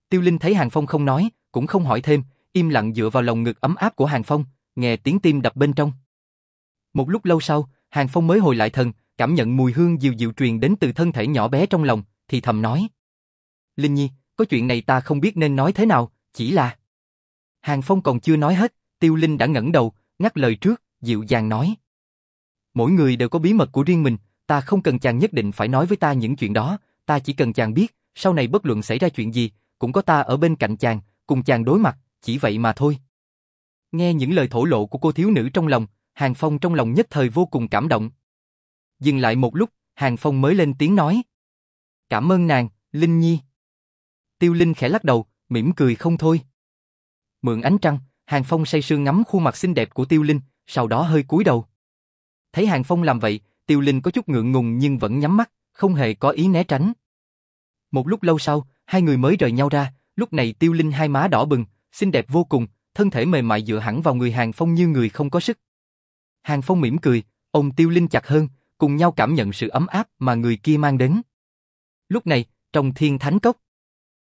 A: Tiêu Linh thấy Hàng Phong không nói, cũng không hỏi thêm, im lặng dựa vào lòng ngực ấm áp của Hàng Phong, nghe tiếng tim đập bên trong. Một lúc lâu sau, Hàng Phong mới hồi lại thần, cảm nhận mùi hương dịu dịu truyền đến từ thân thể nhỏ bé trong lòng, thì thầm nói. Linh Nhi, có chuyện này ta không biết nên nói thế nào, chỉ là... Hàng Phong còn chưa nói hết, Tiêu Linh đã ngẩng đầu, ngắt lời trước, dịu dàng nói. Mỗi người đều có bí mật của riêng mình, ta không cần chàng nhất định phải nói với ta những chuyện đó, ta chỉ cần chàng biết, sau này bất luận xảy ra chuyện gì, cũng có ta ở bên cạnh chàng, cùng chàng đối mặt, chỉ vậy mà thôi. Nghe những lời thổ lộ của cô thiếu nữ trong lòng, Hàng Phong trong lòng nhất thời vô cùng cảm động. Dừng lại một lúc, Hàng Phong mới lên tiếng nói. Cảm ơn nàng, Linh Nhi. Tiêu Linh khẽ lắc đầu, mỉm cười không thôi. Mượn ánh trăng, Hàng Phong say sưa ngắm khuôn mặt xinh đẹp của Tiêu Linh, sau đó hơi cúi đầu. Thấy Hàng Phong làm vậy, Tiêu Linh có chút ngượng ngùng nhưng vẫn nhắm mắt, không hề có ý né tránh. Một lúc lâu sau, hai người mới rời nhau ra, lúc này Tiêu Linh hai má đỏ bừng, xinh đẹp vô cùng, thân thể mềm mại dựa hẳn vào người Hàng Phong như người không có sức. Hàng Phong mỉm cười, ôm Tiêu Linh chặt hơn, cùng nhau cảm nhận sự ấm áp mà người kia mang đến. Lúc này, trong thiên thánh cốc,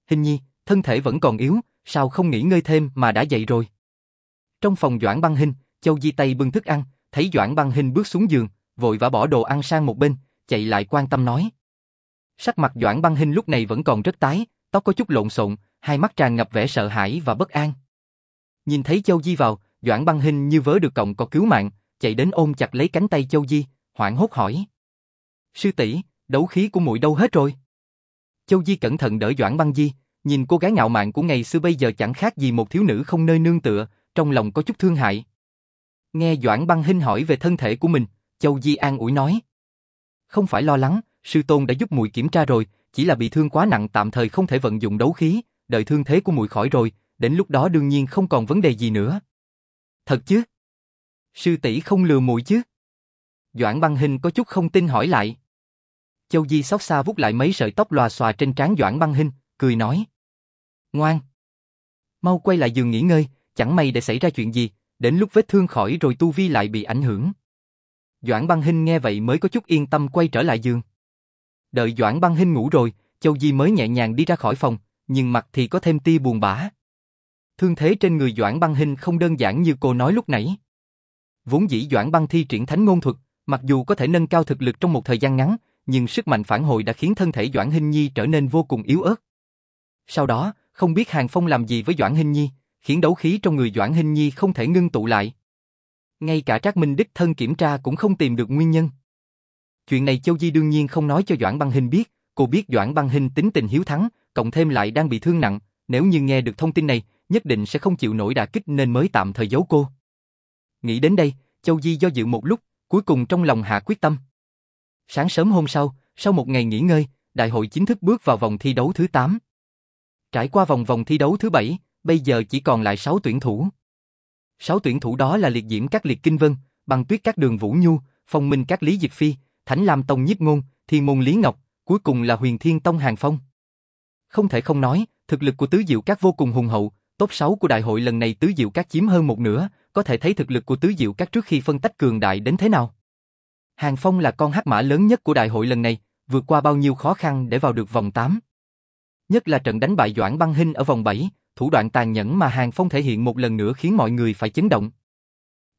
A: Hình nhi, thân thể vẫn còn yếu, sao không nghỉ ngơi thêm mà đã dậy rồi. Trong phòng Doãn Băng Hinh, Châu Di Tây bưng thức ăn, thấy Doãn Băng Hinh bước xuống giường, vội vã bỏ đồ ăn sang một bên, chạy lại quan tâm nói. Sắc mặt Doãn Băng Hinh lúc này vẫn còn rất tái, tóc có chút lộn xộn, hai mắt tràn ngập vẻ sợ hãi và bất an. Nhìn thấy Châu Di vào, Doãn Băng Hinh như vớ được cọng có cứu mạng, chạy đến ôm chặt lấy cánh tay Châu Di, hoảng hốt hỏi. Sư tỷ, đấu khí của muội đâu hết rồi? Châu Di cẩn thận đỡ Doãn Băng Di, nhìn cô gái ngạo mạn của ngày xưa bây giờ chẳng khác gì một thiếu nữ không nơi nương tựa, trong lòng có chút thương hại. Nghe Doãn Băng Hinh hỏi về thân thể của mình, Châu Di an ủi nói. Không phải lo lắng, sư tôn đã giúp muội kiểm tra rồi, chỉ là bị thương quá nặng tạm thời không thể vận dụng đấu khí, đợi thương thế của muội khỏi rồi, đến lúc đó đương nhiên không còn vấn đề gì nữa. Thật chứ? Sư tỷ không lừa muội chứ? Doãn Băng hình có chút không tin hỏi lại. Châu Di xót xa vút lại mấy sợi tóc lòa xòa trên trán Doãn Băng hình, cười nói. Ngoan! Mau quay lại giường nghỉ ngơi, chẳng may để xảy ra chuyện gì, đến lúc vết thương khỏi rồi tu vi lại bị ảnh hưởng. Doãn Băng Hinh nghe vậy mới có chút yên tâm quay trở lại giường. Đợi Doãn Băng Hinh ngủ rồi, Châu Di mới nhẹ nhàng đi ra khỏi phòng, nhưng mặt thì có thêm tia buồn bã. Thương thế trên người Doãn Băng Hinh không đơn giản như cô nói lúc nãy. Vốn dĩ Doãn Băng thi triển thánh ngôn thuật, mặc dù có thể nâng cao thực lực trong một thời gian ngắn, nhưng sức mạnh phản hồi đã khiến thân thể Doãn Hinh Nhi trở nên vô cùng yếu ớt. Sau đó, không biết Hàng Phong làm gì với Doãn Hinh Nhi, khiến đấu khí trong người Doãn Hinh Nhi không thể ngưng tụ lại. Ngay cả Trác Minh đích thân kiểm tra cũng không tìm được nguyên nhân. Chuyện này Châu Di đương nhiên không nói cho Doãn Băng hình biết, cô biết Doãn Băng hình tính tình hiếu thắng, cộng thêm lại đang bị thương nặng, nếu như nghe được thông tin này, nhất định sẽ không chịu nổi đả kích nên mới tạm thời giấu cô. Nghĩ đến đây, Châu Di do dự một lúc, cuối cùng trong lòng hạ quyết tâm. Sáng sớm hôm sau, sau một ngày nghỉ ngơi, đại hội chính thức bước vào vòng thi đấu thứ 8. Trải qua vòng vòng thi đấu thứ 7, bây giờ chỉ còn lại 6 tuyển thủ sáu tuyển thủ đó là Liệt Diễm các Liệt Kinh Vân, Băng Tuyết các Đường Vũ Nhu, Phong Minh các Lý diệt Phi, Thánh Lam Tông Nhiếp Ngôn, Thiên Môn Lý Ngọc, cuối cùng là Huyền Thiên Tông Hàng Phong. Không thể không nói, thực lực của Tứ Diệu Các vô cùng hùng hậu, top 6 của đại hội lần này Tứ Diệu Các chiếm hơn một nửa, có thể thấy thực lực của Tứ Diệu Các trước khi phân tách cường đại đến thế nào. Hàng Phong là con hắc mã lớn nhất của đại hội lần này, vượt qua bao nhiêu khó khăn để vào được vòng 8. Nhất là trận đánh bại Doãn Băng Hinh ở vòng 7, thủ đoạn tàn nhẫn mà Hàng Phong thể hiện một lần nữa khiến mọi người phải chấn động.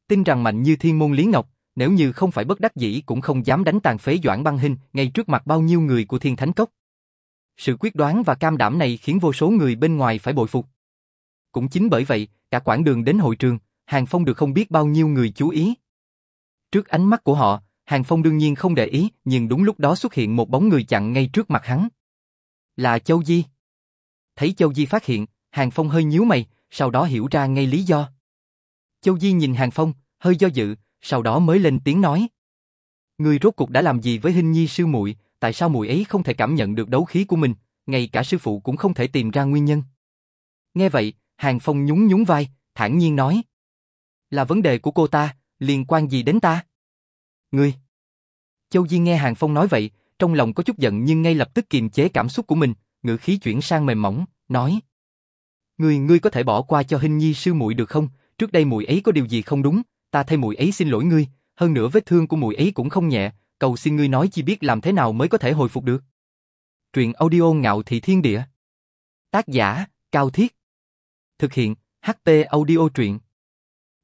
A: Tin rằng mạnh như thiên môn Lý Ngọc, nếu như không phải bất đắc dĩ cũng không dám đánh tàn phế Doãn Băng Hinh ngay trước mặt bao nhiêu người của Thiên Thánh Cốc. Sự quyết đoán và cam đảm này khiến vô số người bên ngoài phải bội phục. Cũng chính bởi vậy, cả quãng đường đến hội trường, Hàng Phong được không biết bao nhiêu người chú ý. Trước ánh mắt của họ, Hàng Phong đương nhiên không để ý, nhưng đúng lúc đó xuất hiện một bóng người chặn ngay trước mặt hắn. Là Châu Di. Thấy Châu Di phát hiện, Hàng Phong hơi nhíu mày, sau đó hiểu ra ngay lý do. Châu Di nhìn Hàng Phong, hơi do dự, sau đó mới lên tiếng nói. Người rốt cuộc đã làm gì với Hinh Nhi sư muội, tại sao muội ấy không thể cảm nhận được đấu khí của mình, ngay cả sư phụ cũng không thể tìm ra nguyên nhân. Nghe vậy, Hàng Phong nhún nhún vai, thản nhiên nói. Là vấn đề của cô ta, liên quan gì đến ta? Ngươi! Châu Di nghe Hàng Phong nói vậy, trong lòng có chút giận nhưng ngay lập tức kiềm chế cảm xúc của mình, ngữ khí chuyển sang mềm mỏng, nói. Ngươi, ngươi có thể bỏ qua cho hình Nhi sư muội được không? Trước đây muội ấy có điều gì không đúng, ta thay muội ấy xin lỗi ngươi, hơn nữa vết thương của muội ấy cũng không nhẹ, cầu xin ngươi nói chi biết làm thế nào mới có thể hồi phục được. Truyện audio ngạo thị thiên địa. Tác giả, Cao Thiết. Thực hiện, ht audio truyện.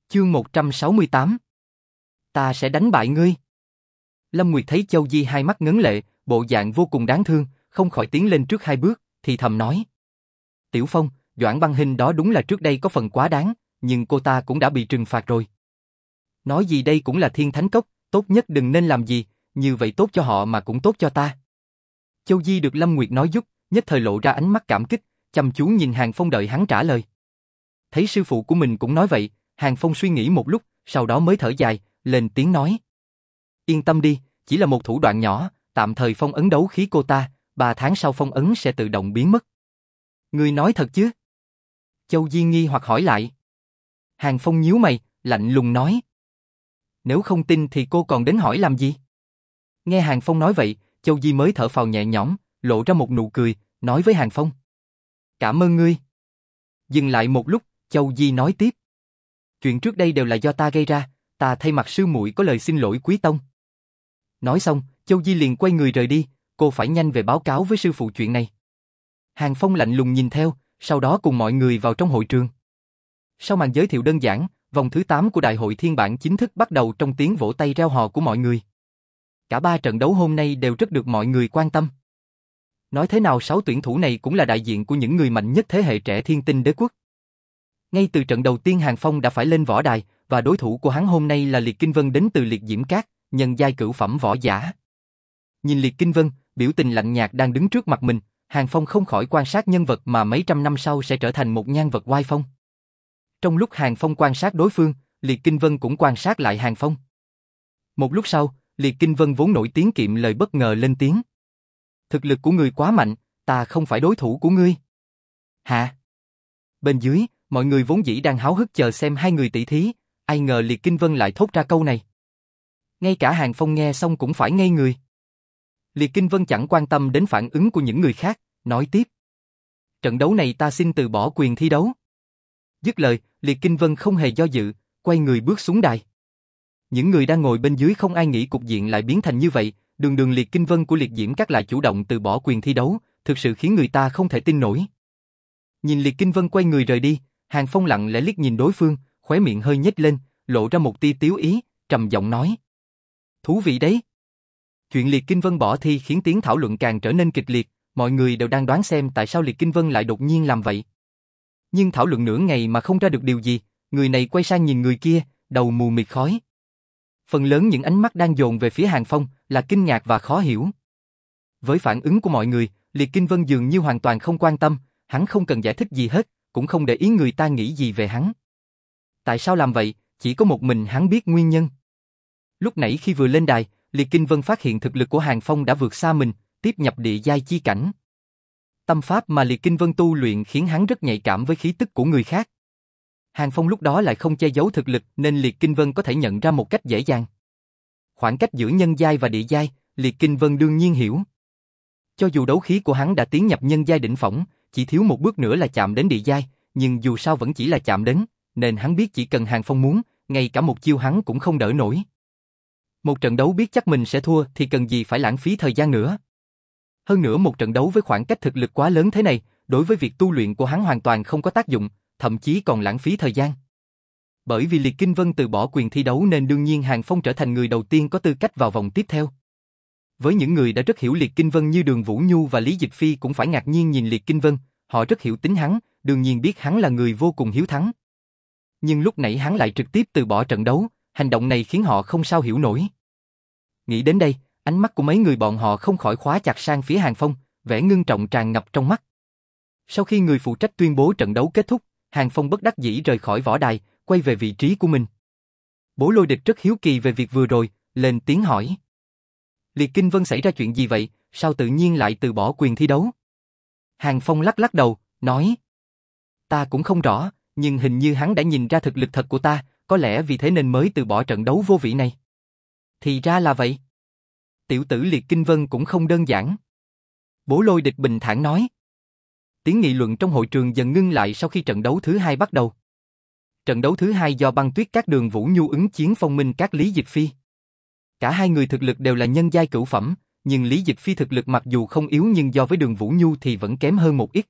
A: Chương 168. Ta sẽ đánh bại ngươi. Lâm Nguyệt thấy Châu Di hai mắt ngấn lệ, bộ dạng vô cùng đáng thương, không khỏi tiến lên trước hai bước, thì thầm nói. Tiểu Phong, Doãn băng hình đó đúng là trước đây có phần quá đáng, nhưng cô ta cũng đã bị trừng phạt rồi. Nói gì đây cũng là thiên thánh cốc, tốt nhất đừng nên làm gì, như vậy tốt cho họ mà cũng tốt cho ta. Châu Di được Lâm Nguyệt nói giúp, nhất thời lộ ra ánh mắt cảm kích, chăm chú nhìn Hàng Phong đợi hắn trả lời. Thấy sư phụ của mình cũng nói vậy, Hàng Phong suy nghĩ một lúc, sau đó mới thở dài, lên tiếng nói. Yên tâm đi, chỉ là một thủ đoạn nhỏ, tạm thời phong ấn đấu khí cô ta, ba tháng sau phong ấn sẽ tự động biến mất. Người nói thật chứ? Châu Di nghi hoặc hỏi lại. Hàng Phong nhíu mày, lạnh lùng nói. Nếu không tin thì cô còn đến hỏi làm gì? Nghe Hàng Phong nói vậy, Châu Di mới thở phào nhẹ nhõm, lộ ra một nụ cười, nói với Hàng Phong. Cảm ơn ngươi. Dừng lại một lúc, Châu Di nói tiếp. Chuyện trước đây đều là do ta gây ra, ta thay mặt sư muội có lời xin lỗi quý tông. Nói xong, Châu Di liền quay người rời đi, cô phải nhanh về báo cáo với sư phụ chuyện này. Hàng Phong lạnh lùng nhìn theo, sau đó cùng mọi người vào trong hội trường. Sau màn giới thiệu đơn giản, vòng thứ 8 của đại hội thiên bản chính thức bắt đầu trong tiếng vỗ tay reo hò của mọi người. Cả ba trận đấu hôm nay đều rất được mọi người quan tâm. Nói thế nào sáu tuyển thủ này cũng là đại diện của những người mạnh nhất thế hệ trẻ thiên tinh đế quốc. Ngay từ trận đầu tiên Hàng Phong đã phải lên võ đài, và đối thủ của hắn hôm nay là Liệt Kinh Vân đến từ Liệt Diễm Cát, nhân giai cửu phẩm võ giả. Nhìn Liệt Kinh Vân, biểu tình lạnh nhạt đang đứng trước mặt mình, Hàng Phong không khỏi quan sát nhân vật mà mấy trăm năm sau sẽ trở thành một nhân vật oai phong. Trong lúc Hàng Phong quan sát đối phương, Liệt Kinh Vân cũng quan sát lại Hàng Phong. Một lúc sau, Liệt Kinh Vân vốn nổi tiếng kiệm lời bất ngờ lên tiếng. Thực lực của người quá mạnh, ta không phải đối thủ của ngươi. Hả? Bên dưới, mọi người vốn dĩ đang háo hức chờ xem hai người tỷ thí, ai ngờ Liệt Kinh Vân lại thốt ra câu này. Ngay cả Hàng Phong nghe xong cũng phải ngây người. Liệt Kinh Vân chẳng quan tâm đến phản ứng của những người khác, nói tiếp. Trận đấu này ta xin từ bỏ quyền thi đấu. Dứt lời, Liệt Kinh Vân không hề do dự, quay người bước xuống đài. Những người đang ngồi bên dưới không ai nghĩ cục diện lại biến thành như vậy, đường đường Liệt Kinh Vân của Liệt Diễm các lại chủ động từ bỏ quyền thi đấu, thực sự khiến người ta không thể tin nổi. Nhìn Liệt Kinh Vân quay người rời đi, Hàng Phong lặng lẽ liếc nhìn đối phương, khóe miệng hơi nhếch lên, lộ ra một tia tiếu ý, trầm giọng nói. Thú vị đấy. Chuyện Liệt Kinh Vân bỏ thi khiến tiếng thảo luận càng trở nên kịch liệt, mọi người đều đang đoán xem tại sao Liệt Kinh Vân lại đột nhiên làm vậy. Nhưng thảo luận nửa ngày mà không ra được điều gì, người này quay sang nhìn người kia, đầu mù mịt khói. Phần lớn những ánh mắt đang dồn về phía Hàng Phong là kinh ngạc và khó hiểu. Với phản ứng của mọi người, Liệt Kinh Vân dường như hoàn toàn không quan tâm, hắn không cần giải thích gì hết, cũng không để ý người ta nghĩ gì về hắn. Tại sao làm vậy, chỉ có một mình hắn biết nguyên nhân. Lúc nãy khi vừa lên đài, Liệt Kinh Vân phát hiện thực lực của Hàng Phong đã vượt xa mình, tiếp nhập địa giai chi cảnh. Tâm pháp mà Liệt Kinh Vân tu luyện khiến hắn rất nhạy cảm với khí tức của người khác. Hàng Phong lúc đó lại không che giấu thực lực nên Liệt Kinh Vân có thể nhận ra một cách dễ dàng. Khoảng cách giữa nhân giai và địa giai, Liệt Kinh Vân đương nhiên hiểu. Cho dù đấu khí của hắn đã tiến nhập nhân giai đỉnh phỏng, chỉ thiếu một bước nữa là chạm đến địa giai, nhưng dù sao vẫn chỉ là chạm đến, nên hắn biết chỉ cần Hàng Phong muốn, ngay cả một chiêu hắn cũng không đỡ nổi. Một trận đấu biết chắc mình sẽ thua thì cần gì phải lãng phí thời gian nữa. Hơn nữa một trận đấu với khoảng cách thực lực quá lớn thế này, đối với việc tu luyện của hắn hoàn toàn không có tác dụng, thậm chí còn lãng phí thời gian. Bởi vì Liệt Kinh Vân từ bỏ quyền thi đấu nên đương nhiên Hàng Phong trở thành người đầu tiên có tư cách vào vòng tiếp theo. Với những người đã rất hiểu Liệt Kinh Vân như Đường Vũ Nhu và Lý Dịch Phi cũng phải ngạc nhiên nhìn Liệt Kinh Vân, họ rất hiểu tính hắn, đương nhiên biết hắn là người vô cùng hiếu thắng. Nhưng lúc nãy hắn lại trực tiếp từ bỏ trận đấu, hành động này khiến họ không sao hiểu nổi. Nghĩ đến đây, ánh mắt của mấy người bọn họ không khỏi khóa chặt sang phía Hàng Phong, vẻ ngưng trọng tràn ngập trong mắt. Sau khi người phụ trách tuyên bố trận đấu kết thúc, Hàng Phong bất đắc dĩ rời khỏi võ đài, quay về vị trí của mình. Bố lôi địch rất hiếu kỳ về việc vừa rồi, lên tiếng hỏi. Liệt Kinh Vân xảy ra chuyện gì vậy, sao tự nhiên lại từ bỏ quyền thi đấu? Hàng Phong lắc lắc đầu, nói. Ta cũng không rõ, nhưng hình như hắn đã nhìn ra thực lực thật của ta, có lẽ vì thế nên mới từ bỏ trận đấu vô vị này. Thì ra là vậy. Tiểu tử Liệt Kinh Vân cũng không đơn giản. Bố lôi địch bình thản nói. Tiếng nghị luận trong hội trường dần ngưng lại sau khi trận đấu thứ hai bắt đầu. Trận đấu thứ hai do băng tuyết các đường Vũ Nhu ứng chiến phong minh các Lý Dịch Phi. Cả hai người thực lực đều là nhân giai cửu phẩm, nhưng Lý Dịch Phi thực lực mặc dù không yếu nhưng do với đường Vũ Nhu thì vẫn kém hơn một ít.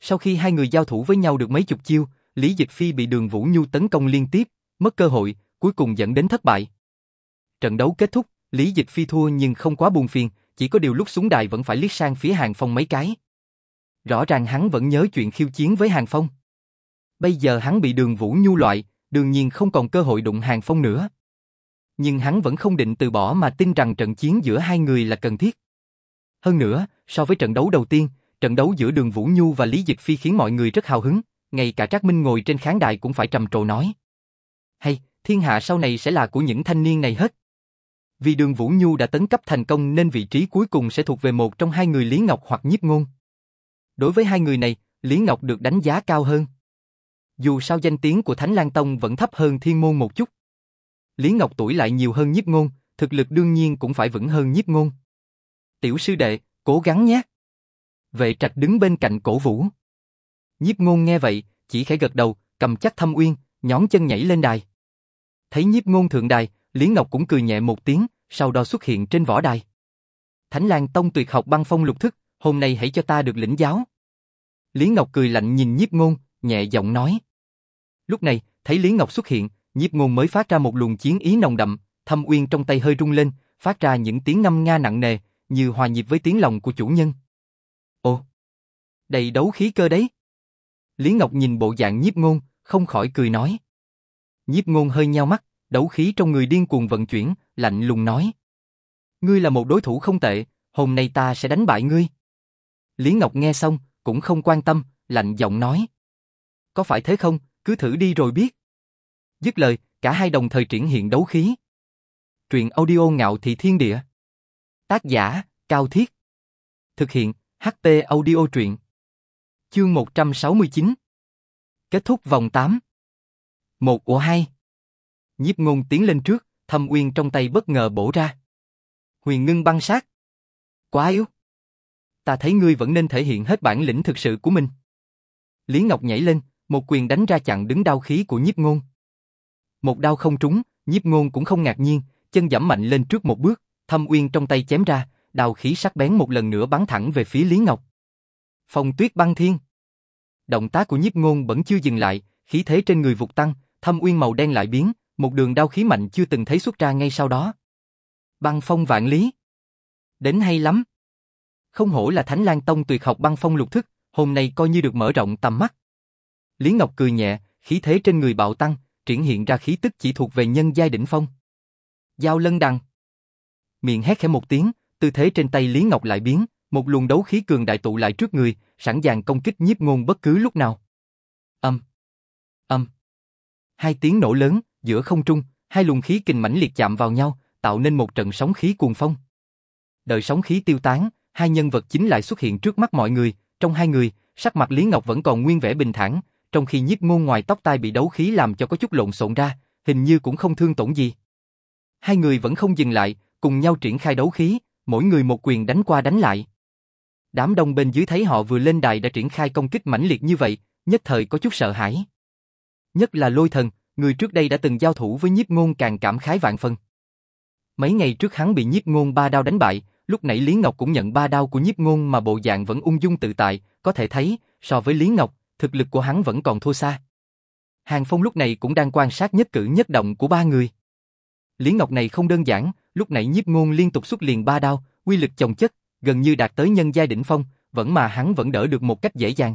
A: Sau khi hai người giao thủ với nhau được mấy chục chiêu, Lý Dịch Phi bị đường Vũ Nhu tấn công liên tiếp, mất cơ hội, cuối cùng dẫn đến thất bại. Trận đấu kết thúc, Lý Dịch Phi thua nhưng không quá buồn phiền, chỉ có điều lúc xuống đài vẫn phải liếc sang phía Hàng Phong mấy cái. Rõ ràng hắn vẫn nhớ chuyện khiêu chiến với Hàng Phong. Bây giờ hắn bị đường Vũ Nhu loại, đương nhiên không còn cơ hội đụng Hàng Phong nữa. Nhưng hắn vẫn không định từ bỏ mà tin rằng trận chiến giữa hai người là cần thiết. Hơn nữa, so với trận đấu đầu tiên, trận đấu giữa đường Vũ Nhu và Lý Dịch Phi khiến mọi người rất hào hứng, ngay cả Trác Minh ngồi trên khán đài cũng phải trầm trồ nói. Hay, thiên hạ sau này sẽ là của những thanh niên này hết. Vì đường Vũ Nhu đã tấn cấp thành công nên vị trí cuối cùng sẽ thuộc về một trong hai người Lý Ngọc hoặc Nhiếp Ngôn. Đối với hai người này, Lý Ngọc được đánh giá cao hơn. Dù sao danh tiếng của Thánh Lan Tông vẫn thấp hơn Thiên Môn một chút. Lý Ngọc tuổi lại nhiều hơn Nhiếp Ngôn, thực lực đương nhiên cũng phải vững hơn Nhiếp Ngôn. Tiểu sư đệ, cố gắng nhé. Vệ trạch đứng bên cạnh cổ vũ. Nhiếp Ngôn nghe vậy, chỉ khẽ gật đầu, cầm chắc thâm uyên, nhón chân nhảy lên đài. Thấy Nhiếp Ngôn thượng đài, Lý Ngọc cũng cười nhẹ một tiếng, sau đó xuất hiện trên võ đài. Thánh Lan Tông tuyệt học băng phong lục thức, hôm nay hãy cho ta được lĩnh giáo. Lý Ngọc cười lạnh nhìn nhiếp ngôn, nhẹ giọng nói. Lúc này, thấy Lý Ngọc xuất hiện, nhiếp ngôn mới phát ra một luồng chiến ý nồng đậm, thâm uyên trong tay hơi rung lên, phát ra những tiếng ngâm nga nặng nề, như hòa nhịp với tiếng lòng của chủ nhân. Ồ, đầy đấu khí cơ đấy. Lý Ngọc nhìn bộ dạng nhiếp ngôn, không khỏi cười nói. Nhiếp ngôn hơi nhao mắt, đấu khí trong người điên cuồng vận chuyển, lạnh lùng nói. Ngươi là một đối thủ không tệ, hôm nay ta sẽ đánh bại ngươi. Lý Ngọc nghe xong, cũng không quan tâm, lạnh giọng nói. Có phải thế không, cứ thử đi rồi biết. Dứt lời, cả hai đồng thời triển hiện đấu khí. Truyện audio ngạo thị thiên địa. Tác giả, Cao Thiết. Thực hiện, HT audio truyện. Chương 169. Kết thúc vòng 8. Một của hai. Nhiếp ngôn tiến lên trước, thâm uyên trong tay bất ngờ bổ ra. Huyền ngưng băng sát. Quá yếu ta thấy ngươi vẫn nên thể hiện hết bản lĩnh thực sự của mình. Lý Ngọc nhảy lên, một quyền đánh ra chặn đứng đau khí của nhiếp ngôn. Một đau không trúng, nhiếp ngôn cũng không ngạc nhiên, chân giảm mạnh lên trước một bước, thâm uyên trong tay chém ra, đau khí sắc bén một lần nữa bắn thẳng về phía Lý Ngọc. Phong tuyết băng thiên. Động tác của nhiếp ngôn vẫn chưa dừng lại, khí thế trên người vụt tăng, thâm uyên màu đen lại biến, một đường đao khí mạnh chưa từng thấy xuất ra ngay sau đó. Băng phong vạn lý. Đến hay lắm. Không hổ là Thánh Lan Tông tuyệt học băng phong lục thức, hôm nay coi như được mở rộng tầm mắt. Lý Ngọc cười nhẹ, khí thế trên người bạo tăng, triển hiện ra khí tức chỉ thuộc về nhân giai đỉnh phong. Giao lân đằng. Miệng hét khẽ một tiếng, tư thế trên tay Lý Ngọc lại biến, một luồng đấu khí cường đại tụ lại trước người, sẵn sàng công kích nhiếp ngôn bất cứ lúc nào. Âm. Âm. Hai tiếng nổ lớn, giữa không trung, hai luồng khí kình mãnh liệt chạm vào nhau, tạo nên một trận sóng khí cuồng phong. Đợi sóng khí tiêu tán, hai nhân vật chính lại xuất hiện trước mắt mọi người, trong hai người, sắc mặt Lý Ngọc vẫn còn nguyên vẻ bình thản, trong khi nhiếp ngôn ngoài tóc tai bị đấu khí làm cho có chút lộn xộn ra, hình như cũng không thương tổn gì. Hai người vẫn không dừng lại, cùng nhau triển khai đấu khí, mỗi người một quyền đánh qua đánh lại. Đám đông bên dưới thấy họ vừa lên đài đã triển khai công kích mãnh liệt như vậy, nhất thời có chút sợ hãi. Nhất là lôi thần, người trước đây đã từng giao thủ với nhiếp ngôn càng cảm khái vạn phần. Mấy ngày trước hắn bị nhiếp ngôn ba đao đánh bại, Lúc nãy Lý Ngọc cũng nhận ba đao của nhiếp ngôn mà bộ dạng vẫn ung dung tự tại, có thể thấy, so với Lý Ngọc, thực lực của hắn vẫn còn thua xa. Hàng Phong lúc này cũng đang quan sát nhất cử nhất động của ba người. Lý Ngọc này không đơn giản, lúc nãy nhiếp ngôn liên tục xuất liền ba đao, quy lực chồng chất, gần như đạt tới nhân giai đỉnh phong, vẫn mà hắn vẫn đỡ được một cách dễ dàng.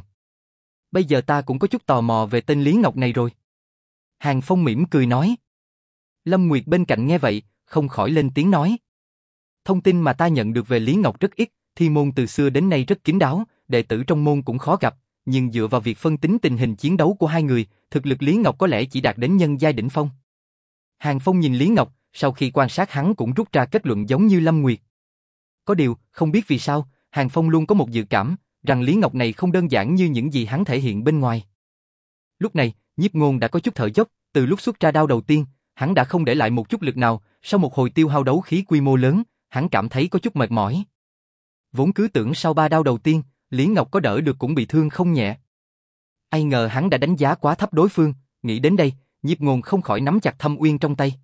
A: Bây giờ ta cũng có chút tò mò về tên Lý Ngọc này rồi. Hàng Phong mỉm cười nói. Lâm Nguyệt bên cạnh nghe vậy, không khỏi lên tiếng nói. Thông tin mà ta nhận được về Lý Ngọc rất ít, thi môn từ xưa đến nay rất kín đáo, đệ tử trong môn cũng khó gặp, nhưng dựa vào việc phân tính tình hình chiến đấu của hai người, thực lực Lý Ngọc có lẽ chỉ đạt đến nhân giai đỉnh phong. Hàng Phong nhìn Lý Ngọc, sau khi quan sát hắn cũng rút ra kết luận giống như Lâm Nguyệt. Có điều, không biết vì sao, Hàng Phong luôn có một dự cảm, rằng Lý Ngọc này không đơn giản như những gì hắn thể hiện bên ngoài. Lúc này, nhiếp ngôn đã có chút thở dốc, từ lúc xuất ra đao đầu tiên, hắn đã không để lại một chút lực nào, sau một hồi tiêu hao đấu khí quy mô lớn, hắn cảm thấy có chút mệt mỏi. Vốn cứ tưởng sau ba đau đầu tiên, Lý Ngọc có đỡ được cũng bị thương không nhẹ. Ai ngờ hắn đã đánh giá quá thấp đối phương, nghĩ đến đây, nhiếp ngôn không khỏi nắm chặt thâm uyên trong tay.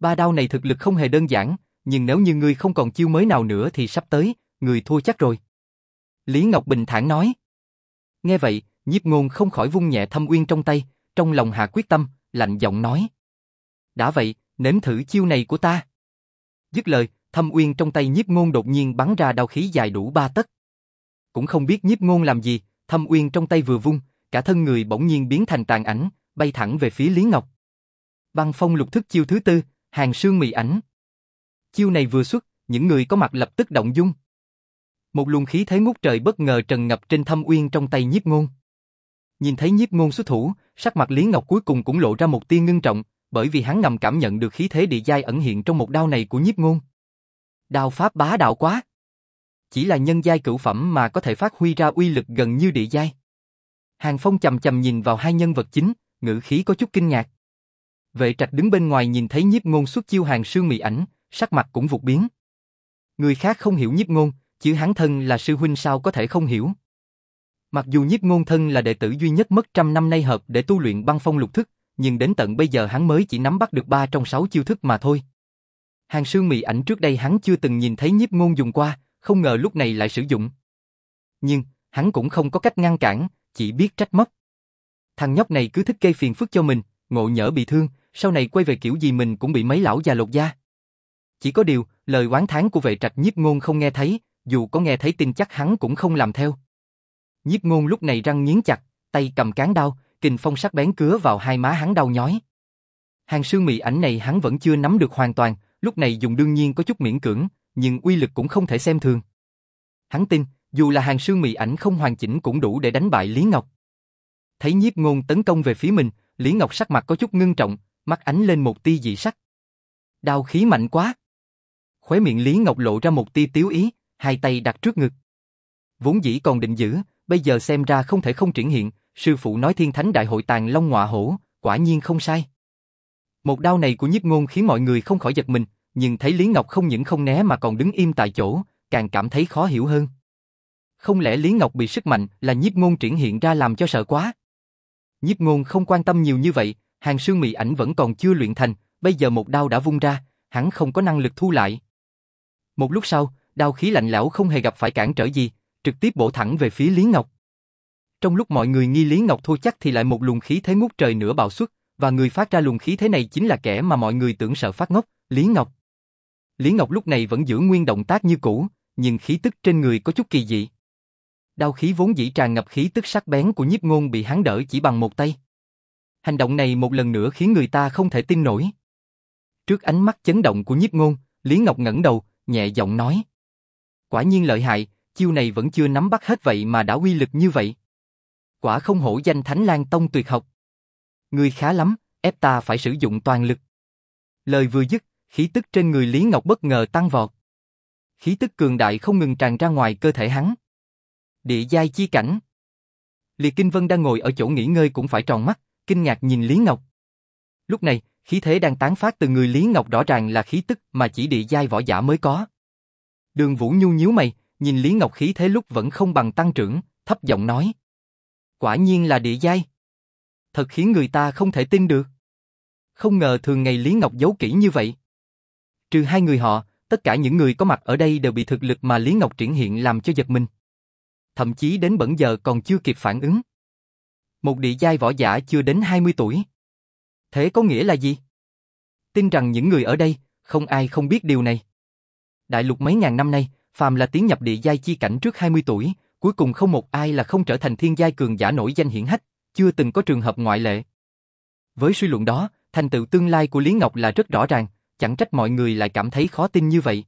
A: Ba đao này thực lực không hề đơn giản, nhưng nếu như ngươi không còn chiêu mới nào nữa thì sắp tới, người thua chắc rồi. Lý Ngọc bình thản nói. Nghe vậy, nhiếp ngôn không khỏi vung nhẹ thâm uyên trong tay, trong lòng hạ quyết tâm, lạnh giọng nói. Đã vậy, nếm thử chiêu này của ta. Dứt lời, thâm uyên trong tay nhiếp ngôn đột nhiên bắn ra đao khí dài đủ ba tấc. Cũng không biết nhiếp ngôn làm gì, thâm uyên trong tay vừa vung, cả thân người bỗng nhiên biến thành tàn ảnh, bay thẳng về phía Lý Ngọc. Băng phong lục thức chiêu thứ tư, hàng sương mị ảnh. Chiêu này vừa xuất, những người có mặt lập tức động dung. Một luồng khí thế ngút trời bất ngờ trần ngập trên thâm uyên trong tay nhiếp ngôn. Nhìn thấy nhiếp ngôn xuất thủ, sắc mặt Lý Ngọc cuối cùng cũng lộ ra một tia ngưng trọng, bởi vì hắn ngầm cảm nhận được khí thế địa giai ẩn hiện trong một đao này của nhiếp ngôn. Đao pháp bá đạo quá. Chỉ là nhân giai cửu phẩm mà có thể phát huy ra uy lực gần như địa giai. Hàng Phong chầm chầm nhìn vào hai nhân vật chính, ngữ khí có chút kinh ngạc. Vệ trạch đứng bên ngoài nhìn thấy nhiếp ngôn xuất chiêu hàng sương mị ảnh, sắc mặt cũng vụt biến. Người khác không hiểu nhiếp ngôn, chứ hắn thân là sư huynh sao có thể không hiểu. Mặc dù nhiếp ngôn thân là đệ tử duy nhất mất trăm năm nay hợp để tu luyện băng phong lục thức, nhưng đến tận bây giờ hắn mới chỉ nắm bắt được ba trong sáu chiêu thức mà thôi. Hàng sương mị ảnh trước đây hắn chưa từng nhìn thấy nhiếp ngôn dùng qua, không ngờ lúc này lại sử dụng. Nhưng, hắn cũng không có cách ngăn cản, chỉ biết trách móc. Thằng nhóc này cứ thích gây phiền phức cho mình, ngộ nhỡ bị thương, sau này quay về kiểu gì mình cũng bị mấy lão già lột da. Chỉ có điều, lời oán thán của vệ trạch nhiếp ngôn không nghe thấy, dù có nghe thấy tin chắc hắn cũng không làm theo. Nhiếp ngôn lúc này răng nghiến chặt, tay cầm cán đao, kình phong sắc bén cứa vào hai má hắn đau nhói. Hàng sương mị ảnh này hắn vẫn chưa nắm được hoàn toàn, lúc này dùng đương nhiên có chút miễn cưỡng, nhưng uy lực cũng không thể xem thường. Hắn tin, dù là hàng sương mị ảnh không hoàn chỉnh cũng đủ để đánh bại Lý Ngọc. Thấy nhiếp ngôn tấn công về phía mình, Lý Ngọc sắc mặt có chút ngưng trọng, mắt ánh lên một tia dị sắc. Đao khí mạnh quá. Khóe miệng Lý Ngọc lộ ra một tia tiếu ý, hai tay đặt trước ngực. Vốn dĩ còn định giữ, bây giờ xem ra không thể không triển hiện, sư phụ nói thiên thánh đại hội tàng long ngọa hổ, quả nhiên không sai. Một đao này của nhiếp ngôn khiến mọi người không khỏi giật mình, nhưng thấy Lý Ngọc không những không né mà còn đứng im tại chỗ, càng cảm thấy khó hiểu hơn. Không lẽ Lý Ngọc bị sức mạnh là nhiếp ngôn triển hiện ra làm cho sợ quá? Nhiếp ngôn không quan tâm nhiều như vậy, hàng sương mị ảnh vẫn còn chưa luyện thành, bây giờ một đao đã vung ra, hắn không có năng lực thu lại. Một lúc sau, đao khí lạnh lẽo không hề gặp phải cản trở gì, trực tiếp bổ thẳng về phía Lý Ngọc. Trong lúc mọi người nghi Lý Ngọc thôi chắc thì lại một luồng khí thế ngút trời nữa bạo xuất, và người phát ra luồng khí thế này chính là kẻ mà mọi người tưởng sợ phát ngốc, Lý Ngọc. Lý Ngọc lúc này vẫn giữ nguyên động tác như cũ, nhưng khí tức trên người có chút kỳ dị. Đao khí vốn dĩ tràn ngập khí tức sắc bén của nhiếp ngôn bị hắn đỡ chỉ bằng một tay. Hành động này một lần nữa khiến người ta không thể tin nổi. Trước ánh mắt chấn động của nhiếp ngôn, Lý Ngọc ngẩng đầu, nhẹ giọng nói. Quả nhiên lợi hại, chiêu này vẫn chưa nắm bắt hết vậy mà đã uy lực như vậy. Quả không hổ danh Thánh Lan Tông tuyệt học. Người khá lắm, ép ta phải sử dụng toàn lực. Lời vừa dứt, khí tức trên người Lý Ngọc bất ngờ tăng vọt. Khí tức cường đại không ngừng tràn ra ngoài cơ thể hắn. Địa giai chi cảnh. Liệt Kinh Vân đang ngồi ở chỗ nghỉ ngơi cũng phải tròn mắt, kinh ngạc nhìn Lý Ngọc. Lúc này, khí thế đang tán phát từ người Lý Ngọc rõ ràng là khí tức mà chỉ địa giai võ giả mới có. Đường Vũ Nhu nhíu mày, nhìn Lý Ngọc khí thế lúc vẫn không bằng tăng trưởng, thấp giọng nói. Quả nhiên là địa giai. Thật khiến người ta không thể tin được. Không ngờ thường ngày Lý Ngọc giấu kỹ như vậy. Trừ hai người họ, tất cả những người có mặt ở đây đều bị thực lực mà Lý Ngọc triển hiện làm cho giật mình. Thậm chí đến bẩn giờ còn chưa kịp phản ứng. Một địa giai võ giả chưa đến 20 tuổi. Thế có nghĩa là gì? Tin rằng những người ở đây, không ai không biết điều này. Đại lục mấy ngàn năm nay, phàm là tiến nhập địa giai chi cảnh trước 20 tuổi, cuối cùng không một ai là không trở thành thiên giai cường giả nổi danh hiển hách, chưa từng có trường hợp ngoại lệ. Với suy luận đó, thành tựu tương lai của Lý Ngọc là rất rõ ràng, chẳng trách mọi người lại cảm thấy khó tin như vậy.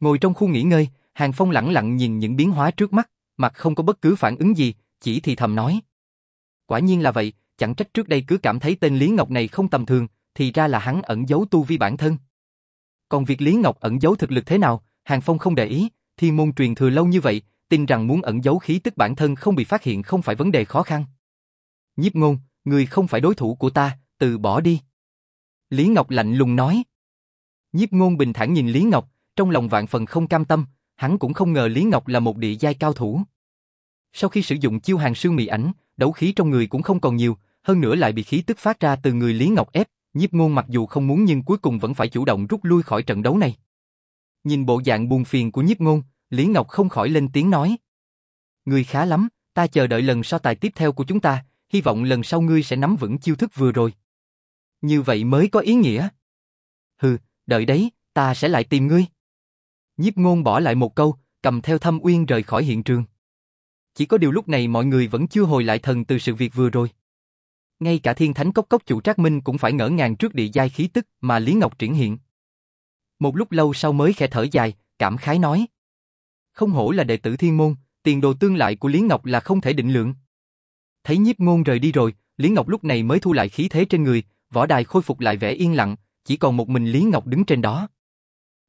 A: Ngồi trong khu nghỉ ngơi, Hàng Phong lặng lặng nhìn những biến hóa trước mắt, mặt không có bất cứ phản ứng gì, chỉ thì thầm nói. Quả nhiên là vậy, chẳng trách trước đây cứ cảm thấy tên Lý Ngọc này không tầm thường, thì ra là hắn ẩn giấu tu vi bản thân. Còn việc Lý Ngọc ẩn giấu thực lực thế nào, Hàng Phong không để ý, thiên môn truyền thừa lâu như vậy, tin rằng muốn ẩn giấu khí tức bản thân không bị phát hiện không phải vấn đề khó khăn. Nhiếp ngôn, người không phải đối thủ của ta, từ bỏ đi. Lý Ngọc lạnh lùng nói. Nhiếp ngôn bình thản nhìn Lý Ngọc, trong lòng vạn phần không cam tâm, hắn cũng không ngờ Lý Ngọc là một địa giai cao thủ. Sau khi sử dụng chiêu hàng sương mị ảnh, đấu khí trong người cũng không còn nhiều, hơn nữa lại bị khí tức phát ra từ người Lý Ngọc ép, nhiếp ngôn mặc dù không muốn nhưng cuối cùng vẫn phải chủ động rút lui khỏi trận đấu này. Nhìn bộ dạng buồn phiền của nhiếp ngôn, Lý Ngọc không khỏi lên tiếng nói. Ngươi khá lắm, ta chờ đợi lần so tài tiếp theo của chúng ta, hy vọng lần sau ngươi sẽ nắm vững chiêu thức vừa rồi. Như vậy mới có ý nghĩa. Hừ, đợi đấy, ta sẽ lại tìm ngươi. Nhiếp ngôn bỏ lại một câu, cầm theo thâm uyên rời khỏi hiện trường. Chỉ có điều lúc này mọi người vẫn chưa hồi lại thần từ sự việc vừa rồi. Ngay cả thiên thánh cốc cốc chủ Trác Minh cũng phải ngỡ ngàng trước địa giai khí tức mà Lý Ngọc triển hiện. Một lúc lâu sau mới khẽ thở dài, cảm khái nói. Không hổ là đệ tử thiên môn, tiền đồ tương lại của Lý Ngọc là không thể định lượng. Thấy nhiếp ngôn rời đi rồi, Lý Ngọc lúc này mới thu lại khí thế trên người, võ đài khôi phục lại vẻ yên lặng, chỉ còn một mình Lý Ngọc đứng trên đó.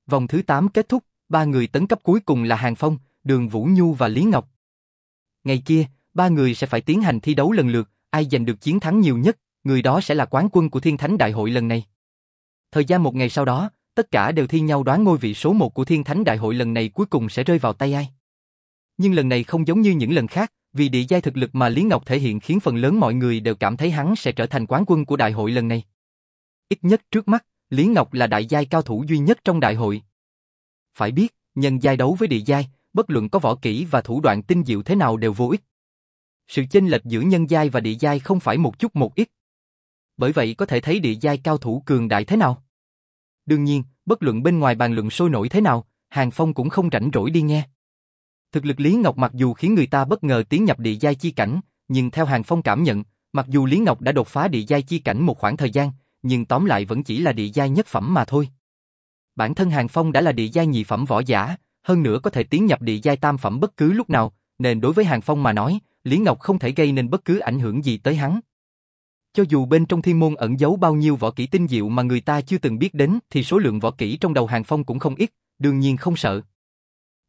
A: Vòng thứ 8 kết thúc, ba người tấn cấp cuối cùng là Hàng Phong, Đường Vũ Nhu và Lý Ngọc. Ngày kia, ba người sẽ phải tiến hành thi đấu lần lượt, ai giành được chiến thắng nhiều nhất, người đó sẽ là quán quân của Thiên Thánh Đại hội lần này. Thời gian một ngày sau đó, tất cả đều thi nhau đoán ngôi vị số một của Thiên Thánh Đại hội lần này cuối cùng sẽ rơi vào tay ai. Nhưng lần này không giống như những lần khác, vì địa giai thực lực mà Lý Ngọc thể hiện khiến phần lớn mọi người đều cảm thấy hắn sẽ trở thành quán quân của đại hội lần này. Ít nhất trước mắt, Lý Ngọc là đại giai cao thủ duy nhất trong đại hội. Phải biết, nhân giai đấu với địa giai, bất luận có võ kỹ và thủ đoạn tinh diệu thế nào đều vô ích. Sự chênh lệch giữa nhân giai và địa giai không phải một chút một ít. Bởi vậy có thể thấy địa giai cao thủ cường đại thế nào. Đương nhiên, bất luận bên ngoài bàn luận sôi nổi thế nào, Hàng Phong cũng không rảnh rỗi đi nghe. Thực lực Lý Ngọc mặc dù khiến người ta bất ngờ tiến nhập địa giai chi cảnh, nhưng theo Hàng Phong cảm nhận, mặc dù Lý Ngọc đã đột phá địa giai chi cảnh một khoảng thời gian, nhưng tóm lại vẫn chỉ là địa giai nhất phẩm mà thôi. Bản thân Hàng Phong đã là địa giai nhị phẩm võ giả, hơn nữa có thể tiến nhập địa giai tam phẩm bất cứ lúc nào, nên đối với Hàng Phong mà nói, Lý Ngọc không thể gây nên bất cứ ảnh hưởng gì tới hắn. Cho dù bên trong thiên môn ẩn giấu bao nhiêu võ kỹ tinh diệu mà người ta chưa từng biết đến thì số lượng võ kỹ trong đầu Hàng Phong cũng không ít, đương nhiên không sợ.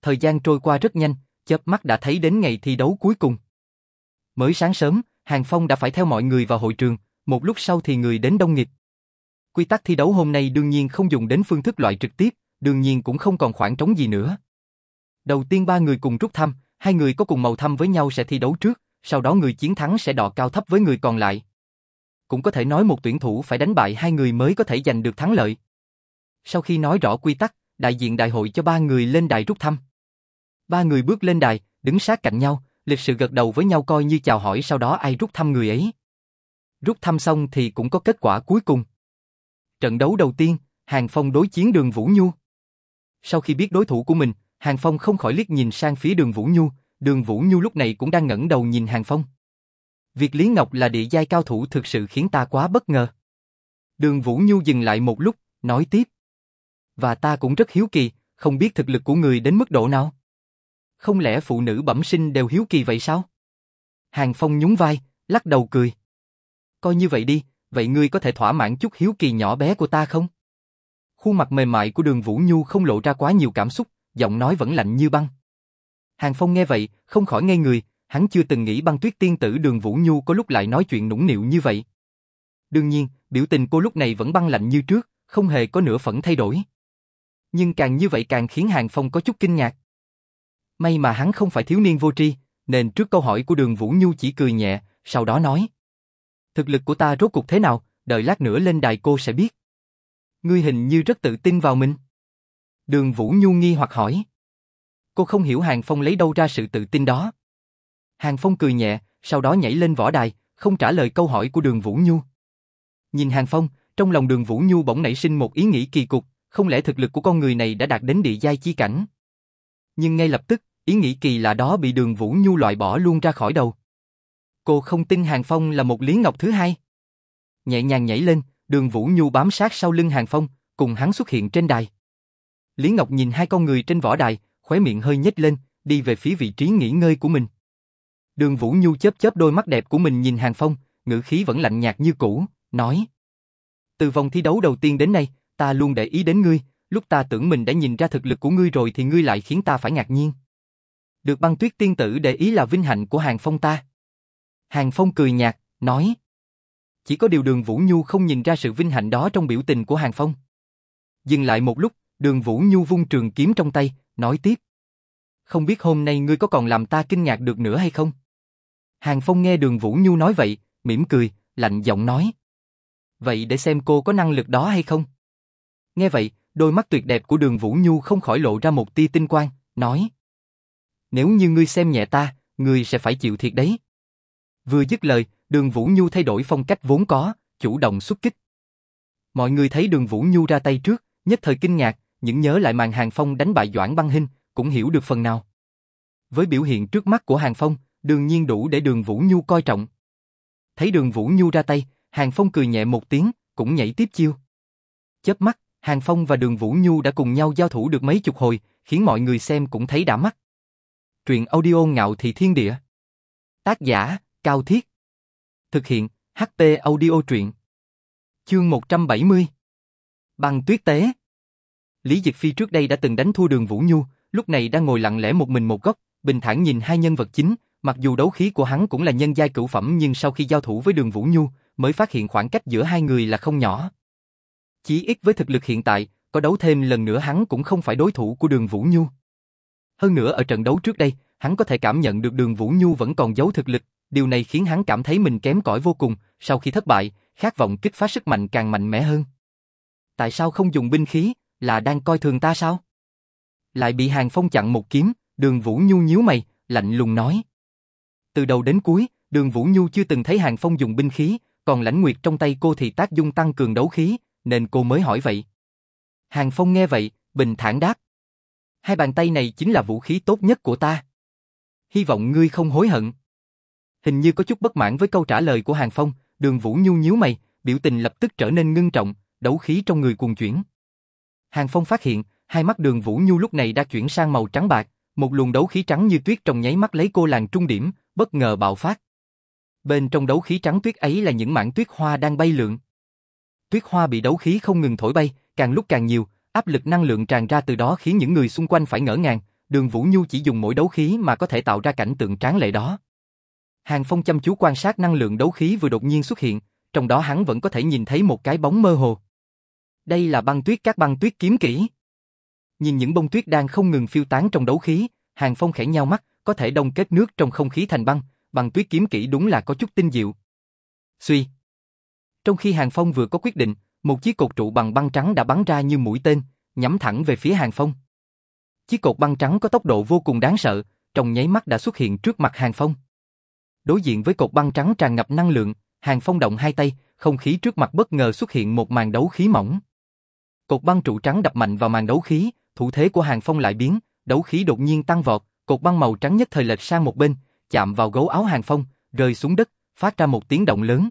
A: Thời gian trôi qua rất nhanh, chớp mắt đã thấy đến ngày thi đấu cuối cùng. Mới sáng sớm, Hàng Phong đã phải theo mọi người vào hội trường, một lúc sau thì người đến đông nghịch. Quy tắc thi đấu hôm nay đương nhiên không dùng đến phương thức loại trực tiếp, đương nhiên cũng không còn khoảng trống gì nữa. Đầu tiên ba người cùng rút thăm, hai người có cùng màu thăm với nhau sẽ thi đấu trước, sau đó người chiến thắng sẽ đọ cao thấp với người còn lại. Cũng có thể nói một tuyển thủ phải đánh bại hai người mới có thể giành được thắng lợi. Sau khi nói rõ quy tắc, đại diện đại hội cho ba người lên đài rút thăm. Ba người bước lên đài, đứng sát cạnh nhau, lịch sự gật đầu với nhau coi như chào hỏi sau đó ai rút thăm người ấy. Rút thăm xong thì cũng có kết quả cuối cùng. Trận đấu đầu tiên, Hàng Phong đối chiến đường Vũ Nhu. Sau khi biết đối thủ của mình, Hàng Phong không khỏi liếc nhìn sang phía đường Vũ Nhu, đường Vũ Nhu lúc này cũng đang ngẩng đầu nhìn Hàng Phong. Việc Lý Ngọc là địa giai cao thủ thực sự khiến ta quá bất ngờ. Đường Vũ Nhu dừng lại một lúc, nói tiếp. Và ta cũng rất hiếu kỳ, không biết thực lực của người đến mức độ nào. Không lẽ phụ nữ bẩm sinh đều hiếu kỳ vậy sao? Hàng Phong nhún vai, lắc đầu cười. Coi như vậy đi, vậy ngươi có thể thỏa mãn chút hiếu kỳ nhỏ bé của ta không? Khuôn mặt mềm mại của đường Vũ Nhu không lộ ra quá nhiều cảm xúc, giọng nói vẫn lạnh như băng. Hàng Phong nghe vậy, không khỏi ngây người, hắn chưa từng nghĩ băng tuyết tiên tử đường Vũ Nhu có lúc lại nói chuyện nũng nịu như vậy. Đương nhiên, biểu tình cô lúc này vẫn băng lạnh như trước, không hề có nửa phẫn thay đổi. Nhưng càng như vậy càng khiến Hàng Phong có chút kinh ngạc. May mà hắn không phải thiếu niên vô tri, nên trước câu hỏi của đường Vũ Nhu chỉ cười nhẹ, sau đó nói. Thực lực của ta rốt cuộc thế nào, đợi lát nữa lên đài cô sẽ biết. Ngươi hình như rất tự tin vào mình. Đường Vũ Nhu nghi hoặc hỏi. Cô không hiểu Hàng Phong lấy đâu ra sự tự tin đó. Hàng Phong cười nhẹ, sau đó nhảy lên võ đài, không trả lời câu hỏi của đường Vũ Nhu. Nhìn Hàng Phong, trong lòng đường Vũ Nhu bỗng nảy sinh một ý nghĩ kỳ cục, không lẽ thực lực của con người này đã đạt đến địa giai chi cảnh? Nhưng ngay lập tức, ý nghĩ kỳ lạ đó bị đường Vũ Nhu loại bỏ luôn ra khỏi đầu. Cô không tin Hàng Phong là một Lý Ngọc thứ hai. Nhẹ nhàng nhảy lên, đường Vũ Nhu bám sát sau lưng Hàng Phong, cùng hắn xuất hiện trên đài. Lý Ngọc nhìn hai con người trên võ đài, khóe miệng hơi nhếch lên, đi về phía vị trí nghỉ ngơi của mình. Đường Vũ Nhu chớp chớp đôi mắt đẹp của mình nhìn Hàng Phong, ngữ khí vẫn lạnh nhạt như cũ, nói. Từ vòng thi đấu đầu tiên đến nay, ta luôn để ý đến ngươi, lúc ta tưởng mình đã nhìn ra thực lực của ngươi rồi thì ngươi lại khiến ta phải ngạc nhiên. Được băng tuyết tiên tử để ý là vinh hạnh của Hàng Phong ta. Hàng Phong cười nhạt, nói. Chỉ có điều đường Vũ Nhu không nhìn ra sự vinh hạnh đó trong biểu tình của Hàng Phong. Dừng lại một lúc, đường Vũ Nhu vung trường kiếm trong tay, nói tiếp. Không biết hôm nay ngươi có còn làm ta kinh ngạc được nữa hay không? Hàng Phong nghe đường Vũ Nhu nói vậy, mỉm cười, lạnh giọng nói. Vậy để xem cô có năng lực đó hay không? Nghe vậy, đôi mắt tuyệt đẹp của đường Vũ Nhu không khỏi lộ ra một tia tinh quang, nói. Nếu như ngươi xem nhẹ ta, ngươi sẽ phải chịu thiệt đấy. Vừa dứt lời, đường Vũ Nhu thay đổi phong cách vốn có, chủ động xuất kích. Mọi người thấy đường Vũ Nhu ra tay trước, nhất thời kinh ngạc, những nhớ lại màn Hàng Phong đánh bại Doãn Băng Hinh, cũng hiểu được phần nào. Với biểu hiện trước mắt của Hàng Phong, đương nhiên đủ để đường Vũ Nhu coi trọng. Thấy đường Vũ Nhu ra tay, Hàng Phong cười nhẹ một tiếng, cũng nhảy tiếp chiêu. Chớp mắt, Hàng Phong và đường Vũ Nhu đã cùng nhau giao thủ được mấy chục hồi, khiến mọi người xem cũng thấy đã mắt. Truyện audio ngạo thị thiên địa. Tác giả, Cao Thiết. Thực hiện, ht audio truyện. Chương 170. Băng tuyết tế. Lý Dịch Phi trước đây đã từng đánh thua đường Vũ Nhu, lúc này đang ngồi lặng lẽ một mình một góc, bình thản nhìn hai nhân vật chính, mặc dù đấu khí của hắn cũng là nhân giai cửu phẩm nhưng sau khi giao thủ với đường Vũ Nhu, mới phát hiện khoảng cách giữa hai người là không nhỏ. Chỉ ít với thực lực hiện tại, có đấu thêm lần nữa hắn cũng không phải đối thủ của đường Vũ Nhu. Hơn nữa ở trận đấu trước đây, hắn có thể cảm nhận được đường Vũ Nhu vẫn còn giấu thực lực, điều này khiến hắn cảm thấy mình kém cỏi vô cùng, sau khi thất bại, khát vọng kích phát sức mạnh càng mạnh mẽ hơn. Tại sao không dùng binh khí, là đang coi thường ta sao? Lại bị Hàng Phong chặn một kiếm, đường Vũ Nhu nhíu mày, lạnh lùng nói. Từ đầu đến cuối, đường Vũ Nhu chưa từng thấy Hàng Phong dùng binh khí, còn lãnh nguyệt trong tay cô thì tác dung tăng cường đấu khí, nên cô mới hỏi vậy. Hàng Phong nghe vậy, bình thản đáp. Hai bàn tay này chính là vũ khí tốt nhất của ta. Hy vọng ngươi không hối hận. Hình như có chút bất mãn với câu trả lời của Hàng Phong, đường Vũ Nhu nhíu mày, biểu tình lập tức trở nên ngưng trọng, đấu khí trong người cuồng chuyển. Hàng Phong phát hiện, hai mắt đường Vũ Nhu lúc này đã chuyển sang màu trắng bạc, một luồng đấu khí trắng như tuyết trong nháy mắt lấy cô làng trung điểm, bất ngờ bạo phát. Bên trong đấu khí trắng tuyết ấy là những mảng tuyết hoa đang bay lượn. Tuyết hoa bị đấu khí không ngừng thổi bay, càng lúc càng nhiều, áp lực năng lượng tràn ra từ đó khiến những người xung quanh phải ngỡ ngàng, đường Vũ Nhu chỉ dùng mỗi đấu khí mà có thể tạo ra cảnh tượng tráng lệ đó. Hàng Phong chăm chú quan sát năng lượng đấu khí vừa đột nhiên xuất hiện, trong đó hắn vẫn có thể nhìn thấy một cái bóng mơ hồ. Đây là băng tuyết các băng tuyết kiếm kỹ. Nhìn những bông tuyết đang không ngừng phiêu tán trong đấu khí, Hàng Phong khẽ nhao mắt, có thể đông kết nước trong không khí thành băng, băng tuyết kiếm kỹ đúng là có chút tinh diệu. Suy. Trong khi Hàng Phong vừa có quyết định, một chiếc cột trụ bằng băng trắng đã bắn ra như mũi tên, nhắm thẳng về phía Hàng Phong. Chiếc cột băng trắng có tốc độ vô cùng đáng sợ, trong nháy mắt đã xuất hiện trước mặt Hàng Phong. Đối diện với cột băng trắng tràn ngập năng lượng, Hàng Phong động hai tay, không khí trước mặt bất ngờ xuất hiện một màn đấu khí mỏng. Cột băng trụ trắng đập mạnh vào màn đấu khí, thủ thế của Hàng Phong lại biến, đấu khí đột nhiên tăng vọt, cột băng màu trắng nhất thời lệch sang một bên, chạm vào gấu áo Hàng Phong, rơi xuống đất, phát ra một tiếng động lớn.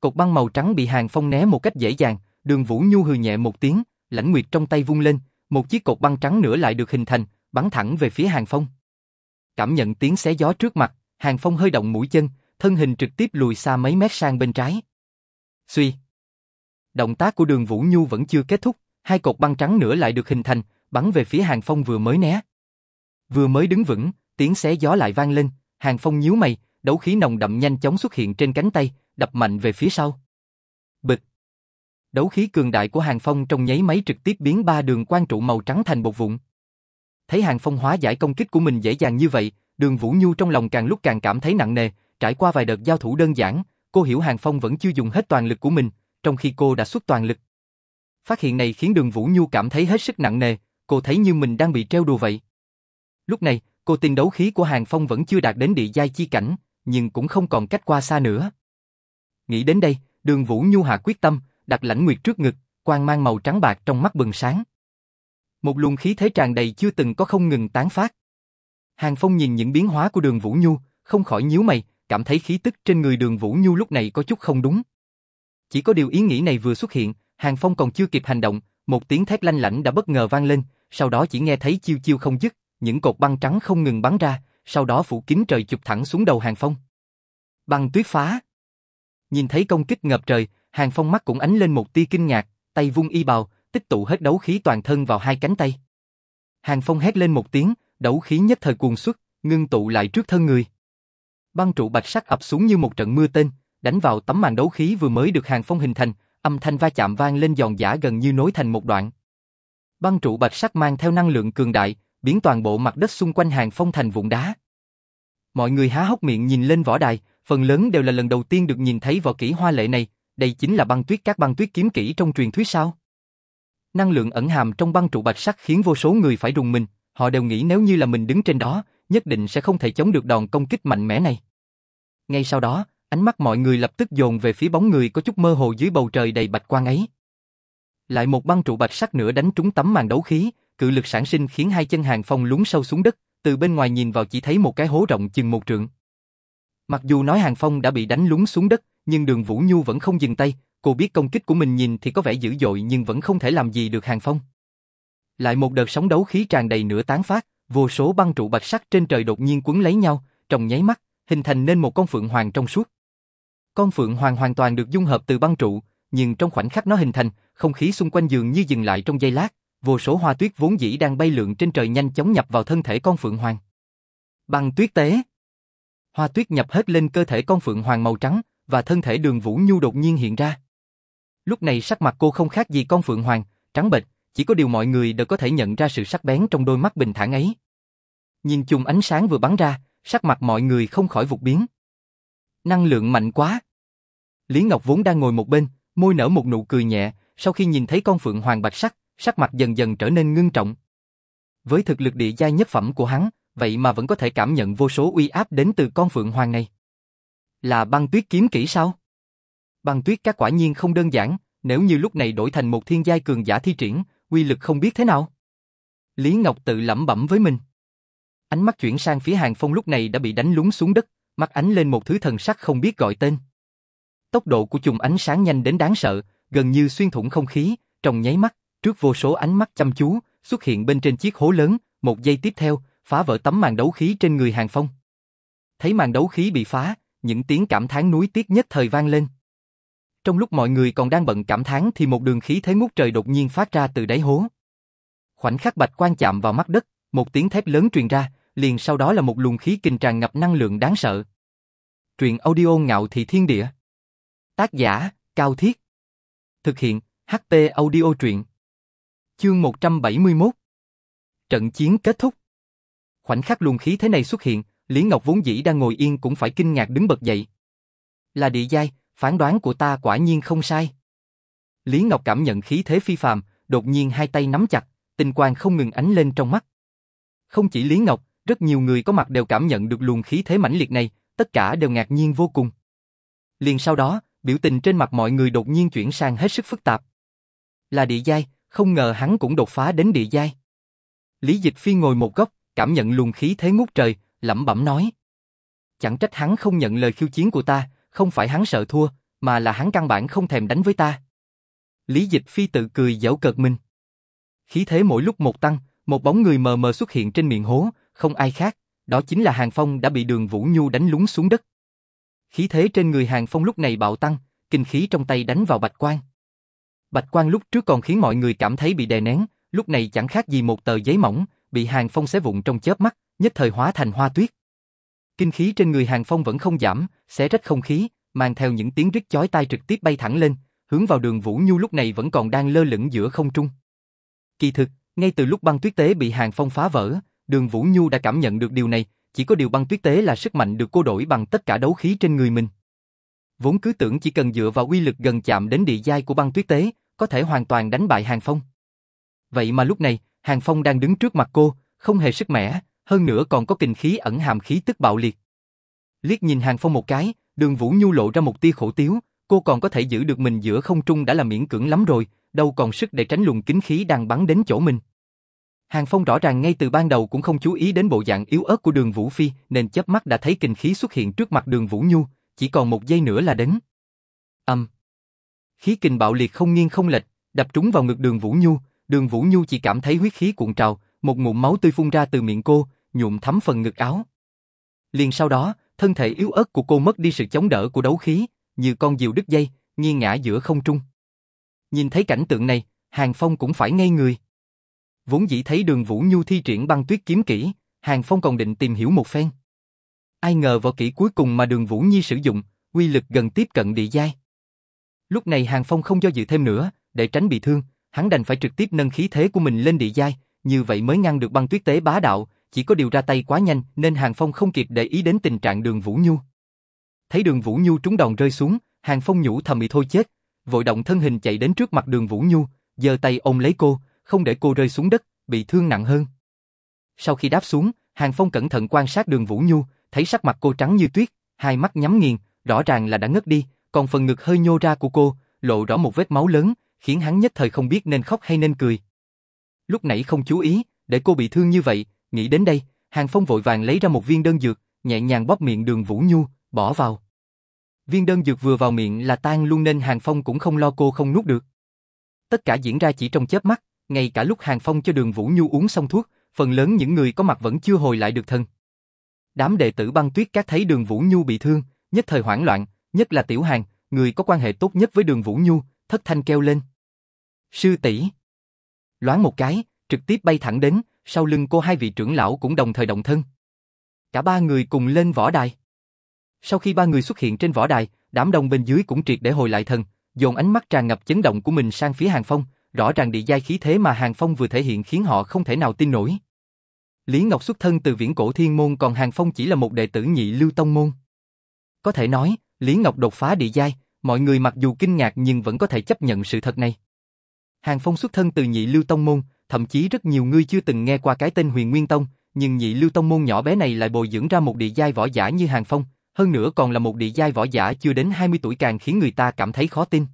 A: Cột băng màu trắng bị Hàng Phong né một cách dễ dàng, Đường Vũ Nhu hừ nhẹ một tiếng, lãnh nguyệt trong tay vung lên, một chiếc cột băng trắng nữa lại được hình thành, bắn thẳng về phía Hàng Phong. Cảm nhận tiếng xé gió trước mặt, Hàng Phong hơi động mũi chân, thân hình trực tiếp lùi xa mấy mét sang bên trái. Suy. Động tác của đường Vũ Nhu vẫn chưa kết thúc, hai cột băng trắng nữa lại được hình thành, bắn về phía Hàng Phong vừa mới né. Vừa mới đứng vững, tiếng xé gió lại vang lên, Hàng Phong nhíu mày, đấu khí nồng đậm nhanh chóng xuất hiện trên cánh tay, đập mạnh về phía sau. Bịch. Đấu khí cường đại của Hàng Phong trong nháy máy trực tiếp biến ba đường quan trụ màu trắng thành bột vụn. Thấy Hàng Phong hóa giải công kích của mình dễ dàng như vậy, Đường Vũ Nhu trong lòng càng lúc càng cảm thấy nặng nề, trải qua vài đợt giao thủ đơn giản, cô hiểu Hàng Phong vẫn chưa dùng hết toàn lực của mình, trong khi cô đã xuất toàn lực. Phát hiện này khiến Đường Vũ Nhu cảm thấy hết sức nặng nề, cô thấy như mình đang bị treo đùa vậy. Lúc này, cô tin đấu khí của Hàng Phong vẫn chưa đạt đến địa giai chi cảnh, nhưng cũng không còn cách qua xa nữa. Nghĩ đến đây, Đường Vũ Nhu hạ quyết tâm, đặt lãnh nguyệt trước ngực, quang mang màu trắng bạc trong mắt bừng sáng. Một luồng khí thế tràn đầy chưa từng có không ngừng tán phát. Hàng Phong nhìn những biến hóa của đường Vũ Nhu, không khỏi nhíu mày, cảm thấy khí tức trên người đường Vũ Nhu lúc này có chút không đúng. Chỉ có điều ý nghĩ này vừa xuất hiện, Hàng Phong còn chưa kịp hành động, một tiếng thét lanh lảnh đã bất ngờ vang lên, sau đó chỉ nghe thấy chiêu chiêu không dứt, những cột băng trắng không ngừng bắn ra, sau đó phủ kín trời chụp thẳng xuống đầu Hàng Phong. Băng tuyết phá. Nhìn thấy công kích ngập trời, Hàng Phong mắt cũng ánh lên một tia kinh ngạc, tay vung y bào, tích tụ hết đấu khí toàn thân vào hai cánh tay. Hàng Phong hét lên một tiếng, đấu khí nhất thời cuồng xuất, ngưng tụ lại trước thân người. Băng trụ bạch sắc ập xuống như một trận mưa tên, đánh vào tấm màn đấu khí vừa mới được Hàng Phong hình thành, âm thanh va chạm vang lên giòn giả gần như nối thành một đoạn. Băng trụ bạch sắc mang theo năng lượng cường đại, biến toàn bộ mặt đất xung quanh Hàng Phong thành vụn đá. Mọi người há hốc miệng nhìn lên võ đài, phần lớn đều là lần đầu tiên được nhìn thấy võ kỹ hoa lệ này, đây chính là băng tuyết các băng tuyết kiếm kỹ trong truyền thuyết sao? Năng lượng ẩn hàm trong băng trụ bạch sắc khiến vô số người phải rùng mình, họ đều nghĩ nếu như là mình đứng trên đó, nhất định sẽ không thể chống được đòn công kích mạnh mẽ này. Ngay sau đó, ánh mắt mọi người lập tức dồn về phía bóng người có chút mơ hồ dưới bầu trời đầy bạch quang ấy. Lại một băng trụ bạch sắc nữa đánh trúng tấm màn đấu khí, cự lực sản sinh khiến hai chân Hàng Phong lún sâu xuống đất, từ bên ngoài nhìn vào chỉ thấy một cái hố rộng chừng một trượng. Mặc dù nói Hàng Phong đã bị đánh lún xuống đất, nhưng đường Vũ Nhu vẫn không dừng tay, cô biết công kích của mình nhìn thì có vẻ dữ dội nhưng vẫn không thể làm gì được Hàng Phong. Lại một đợt sóng đấu khí tràn đầy nửa tán phát, vô số băng trụ bạch sắc trên trời đột nhiên quấn lấy nhau, trong nháy mắt, hình thành nên một con phượng hoàng trong suốt. Con phượng hoàng hoàn toàn được dung hợp từ băng trụ, nhưng trong khoảnh khắc nó hình thành, không khí xung quanh giường như dừng lại trong giây lát, vô số hoa tuyết vốn dĩ đang bay lượn trên trời nhanh chóng nhập vào thân thể con phượng hoàng. Băng tuyết tế. Hoa tuyết nhập hết lên cơ thể con phượng hoàng màu trắng, và thân thể đường Vũ Nhu đột nhiên hiện ra. Lúc này sắc mặt cô không khác gì con phượng hoàng, trắng bệch, chỉ có điều mọi người đều có thể nhận ra sự sắc bén trong đôi mắt bình thản ấy. Nhìn chùm ánh sáng vừa bắn ra, sắc mặt mọi người không khỏi vụt biến. Năng lượng mạnh quá. Lý Ngọc vốn đang ngồi một bên, môi nở một nụ cười nhẹ, sau khi nhìn thấy con phượng hoàng bạch sắc, sắc mặt dần dần trở nên ngưng trọng. Với thực lực địa giai nhất phẩm của hắn, vậy mà vẫn có thể cảm nhận vô số uy áp đến từ con phượng hoàng này. Là băng tuyết kiếm kỹ sao? Băng tuyết các quả nhiên không đơn giản, nếu như lúc này đổi thành một thiên giai cường giả thi triển, uy lực không biết thế nào. Lý Ngọc tự lẩm bẩm với mình. Ánh mắt chuyển sang phía Hàng Phong lúc này đã bị đánh lún xuống đất, mắt ánh lên một thứ thần sắc không biết gọi tên. Tốc độ của chùm ánh sáng nhanh đến đáng sợ, gần như xuyên thủng không khí, trong nháy mắt, trước vô số ánh mắt chăm chú, xuất hiện bên trên chiếc hố lớn, một giây tiếp theo, phá vỡ tấm màn đấu khí trên người Hàng Phong. Thấy màn đấu khí bị phá, những tiếng cảm thán núi tiếc nhất thời vang lên. Trong lúc mọi người còn đang bận cảm thán thì một đường khí thế ngút trời đột nhiên phát ra từ đáy hố. Khoảnh khắc bạch quan chạm vào mắt đất, một tiếng thét lớn truyền ra, liền sau đó là một luồng khí kinh tràn ngập năng lượng đáng sợ. Truyện audio ngạo thị thiên địa. Tác giả, Cao Thiết. Thực hiện, HT audio truyện. Chương 171. Trận chiến kết thúc. Khoảnh khắc luồng khí thế này xuất hiện, Lý Ngọc vốn dĩ đang ngồi yên cũng phải kinh ngạc đứng bật dậy. Là địa giai, phán đoán của ta quả nhiên không sai. Lý Ngọc cảm nhận khí thế phi phàm, đột nhiên hai tay nắm chặt, tinh quang không ngừng ánh lên trong mắt. Không chỉ Lý Ngọc, rất nhiều người có mặt đều cảm nhận được luồng khí thế mãnh liệt này, tất cả đều ngạc nhiên vô cùng. Liền sau đó, biểu tình trên mặt mọi người đột nhiên chuyển sang hết sức phức tạp. Là địa giai, không ngờ hắn cũng đột phá đến địa giai. Lý Dịch Phi ngồi một góc, cảm nhận luồng khí thế ngút trời, lẩm bẩm nói. Chẳng trách hắn không nhận lời khiêu chiến của ta, không phải hắn sợ thua, mà là hắn căn bản không thèm đánh với ta. Lý Dịch Phi tự cười dẫu cợt mình. Khí thế mỗi lúc một tăng, một bóng người mờ mờ xuất hiện trên miệng hố, không ai khác, đó chính là Hàng Phong đã bị đường Vũ Nhu đánh lún xuống đất. Khí thế trên người Hàng Phong lúc này bạo tăng, kinh khí trong tay đánh vào Bạch Quang. Bạch Quang lúc trước còn khiến mọi người cảm thấy bị đè nén, lúc này chẳng khác gì một tờ giấy mỏng, bị Hàng Phong xé vụn trong chớp mắt, nhất thời hóa thành hoa tuyết. Kinh khí trên người Hàng Phong vẫn không giảm, xé rách không khí, mang theo những tiếng rít chói tai trực tiếp bay thẳng lên, hướng vào đường Vũ Nhu lúc này vẫn còn đang lơ lửng giữa không trung. Kỳ thực, ngay từ lúc băng tuyết tế bị Hàng Phong phá vỡ, đường Vũ Nhu đã cảm nhận được điều này, chỉ có điều băng tuyết tế là sức mạnh được cô đổi bằng tất cả đấu khí trên người mình. Vốn cứ tưởng chỉ cần dựa vào uy lực gần chạm đến địa giai của băng tuyết tế, có thể hoàn toàn đánh bại Hàng Phong. Vậy mà lúc này, Hàng Phong đang đứng trước mặt cô, không hề sức mẻ, hơn nữa còn có kinh khí ẩn hàm khí tức bạo liệt. Liếc nhìn Hàng Phong một cái, đường Vũ Nhu lộ ra một tia khổ tiếu, cô còn có thể giữ được mình giữa không trung đã là miễn cưỡng lắm rồi, đâu còn sức để tránh luồng kính khí đang bắn đến chỗ mình. Hàng Phong rõ ràng ngay từ ban đầu cũng không chú ý đến bộ dạng yếu ớt của đường Vũ Phi nên chớp mắt đã thấy kinh khí xuất hiện trước mặt đường Vũ Nhu, chỉ còn một giây nữa là đến. Âm. Khí kình bạo liệt không nghiêng không lệch, đập trúng vào ngực đường Vũ Nhu, đường Vũ Nhu chỉ cảm thấy huyết khí cuộn trào, một ngụm máu tươi phun ra từ miệng cô, nhuộm thấm phần ngực áo. Liền sau đó, thân thể yếu ớt của cô mất đi sự chống đỡ của đấu khí, như con diều đứt dây, nghiêng ngã giữa không trung. Nhìn thấy cảnh tượng này, Hàng Phong cũng phải ngây người. Vốn dĩ thấy đường Vũ Nhu thi triển băng tuyết kiếm kỹ, Hàng Phong còn định tìm hiểu một phen. Ai ngờ võ kỹ cuối cùng mà đường Vũ Nhi sử dụng, uy lực gần tiếp cận địa giai. Lúc này Hàng Phong không do dự thêm nữa, để tránh bị thương, hắn đành phải trực tiếp nâng khí thế của mình lên địa giai, như vậy mới ngăn được băng tuyết tế bá đạo, chỉ có điều ra tay quá nhanh nên Hàng Phong không kịp để ý đến tình trạng đường Vũ Nhu. Thấy đường Vũ Nhu trúng đòn rơi xuống, Hàng Phong nhủ thầm bị thôi chết, vội động thân hình chạy đến trước mặt đường Vũ Nhu, giơ tay ôm lấy cô, không để cô rơi xuống đất, bị thương nặng hơn. Sau khi đáp xuống, Hàng Phong cẩn thận quan sát đường Vũ Nhu, thấy sắc mặt cô trắng như tuyết, hai mắt nhắm nghiền, rõ ràng là đã ngất đi, còn phần ngực hơi nhô ra của cô, lộ rõ một vết máu lớn, khiến hắn nhất thời không biết nên khóc hay nên cười. Lúc nãy không chú ý, để cô bị thương như vậy, nghĩ đến đây, Hàng Phong vội vàng lấy ra một viên đơn dược, nhẹ nhàng bóp miệng đường Vũ Nhu, bỏ vào. Viên đơn dược vừa vào miệng là tan luôn nên Hàng Phong cũng không lo cô không nuốt được. Tất cả diễn ra chỉ trong chớp mắt, ngay cả lúc Hàng Phong cho đường Vũ Nhu uống xong thuốc, phần lớn những người có mặt vẫn chưa hồi lại được thân. Đám đệ tử băng tuyết các thấy đường Vũ Nhu bị thương, nhất thời hoảng loạn, nhất là Tiểu Hàng, người có quan hệ tốt nhất với đường Vũ Nhu, thất thanh kêu lên. Sư tỷ Loáng một cái, trực tiếp bay thẳng đến, sau lưng cô hai vị trưởng lão cũng đồng thời động thân. Cả ba người cùng lên võ đài. Sau khi ba người xuất hiện trên võ đài, đám đông bên dưới cũng triệt để hồi lại thần, dồn ánh mắt tràn ngập chấn động của mình sang phía Hàng Phong, rõ ràng địa giai khí thế mà Hàng Phong vừa thể hiện khiến họ không thể nào tin nổi. Lý Ngọc xuất thân từ viễn cổ thiên môn còn Hàng Phong chỉ là một đệ tử nhị lưu tông môn. Có thể nói, Lý Ngọc đột phá địa giai, mọi người mặc dù kinh ngạc nhưng vẫn có thể chấp nhận sự thật này. Hàng Phong xuất thân từ nhị lưu tông môn, thậm chí rất nhiều người chưa từng nghe qua cái tên huyền Nguyên Tông, nhưng nhị lưu tông môn nhỏ bé này lại bồi dưỡng ra một địa giai võ giả như Hàng Phong, hơn nữa còn là một địa giai võ giả chưa đến 20 tuổi càng khiến người ta cảm thấy khó tin.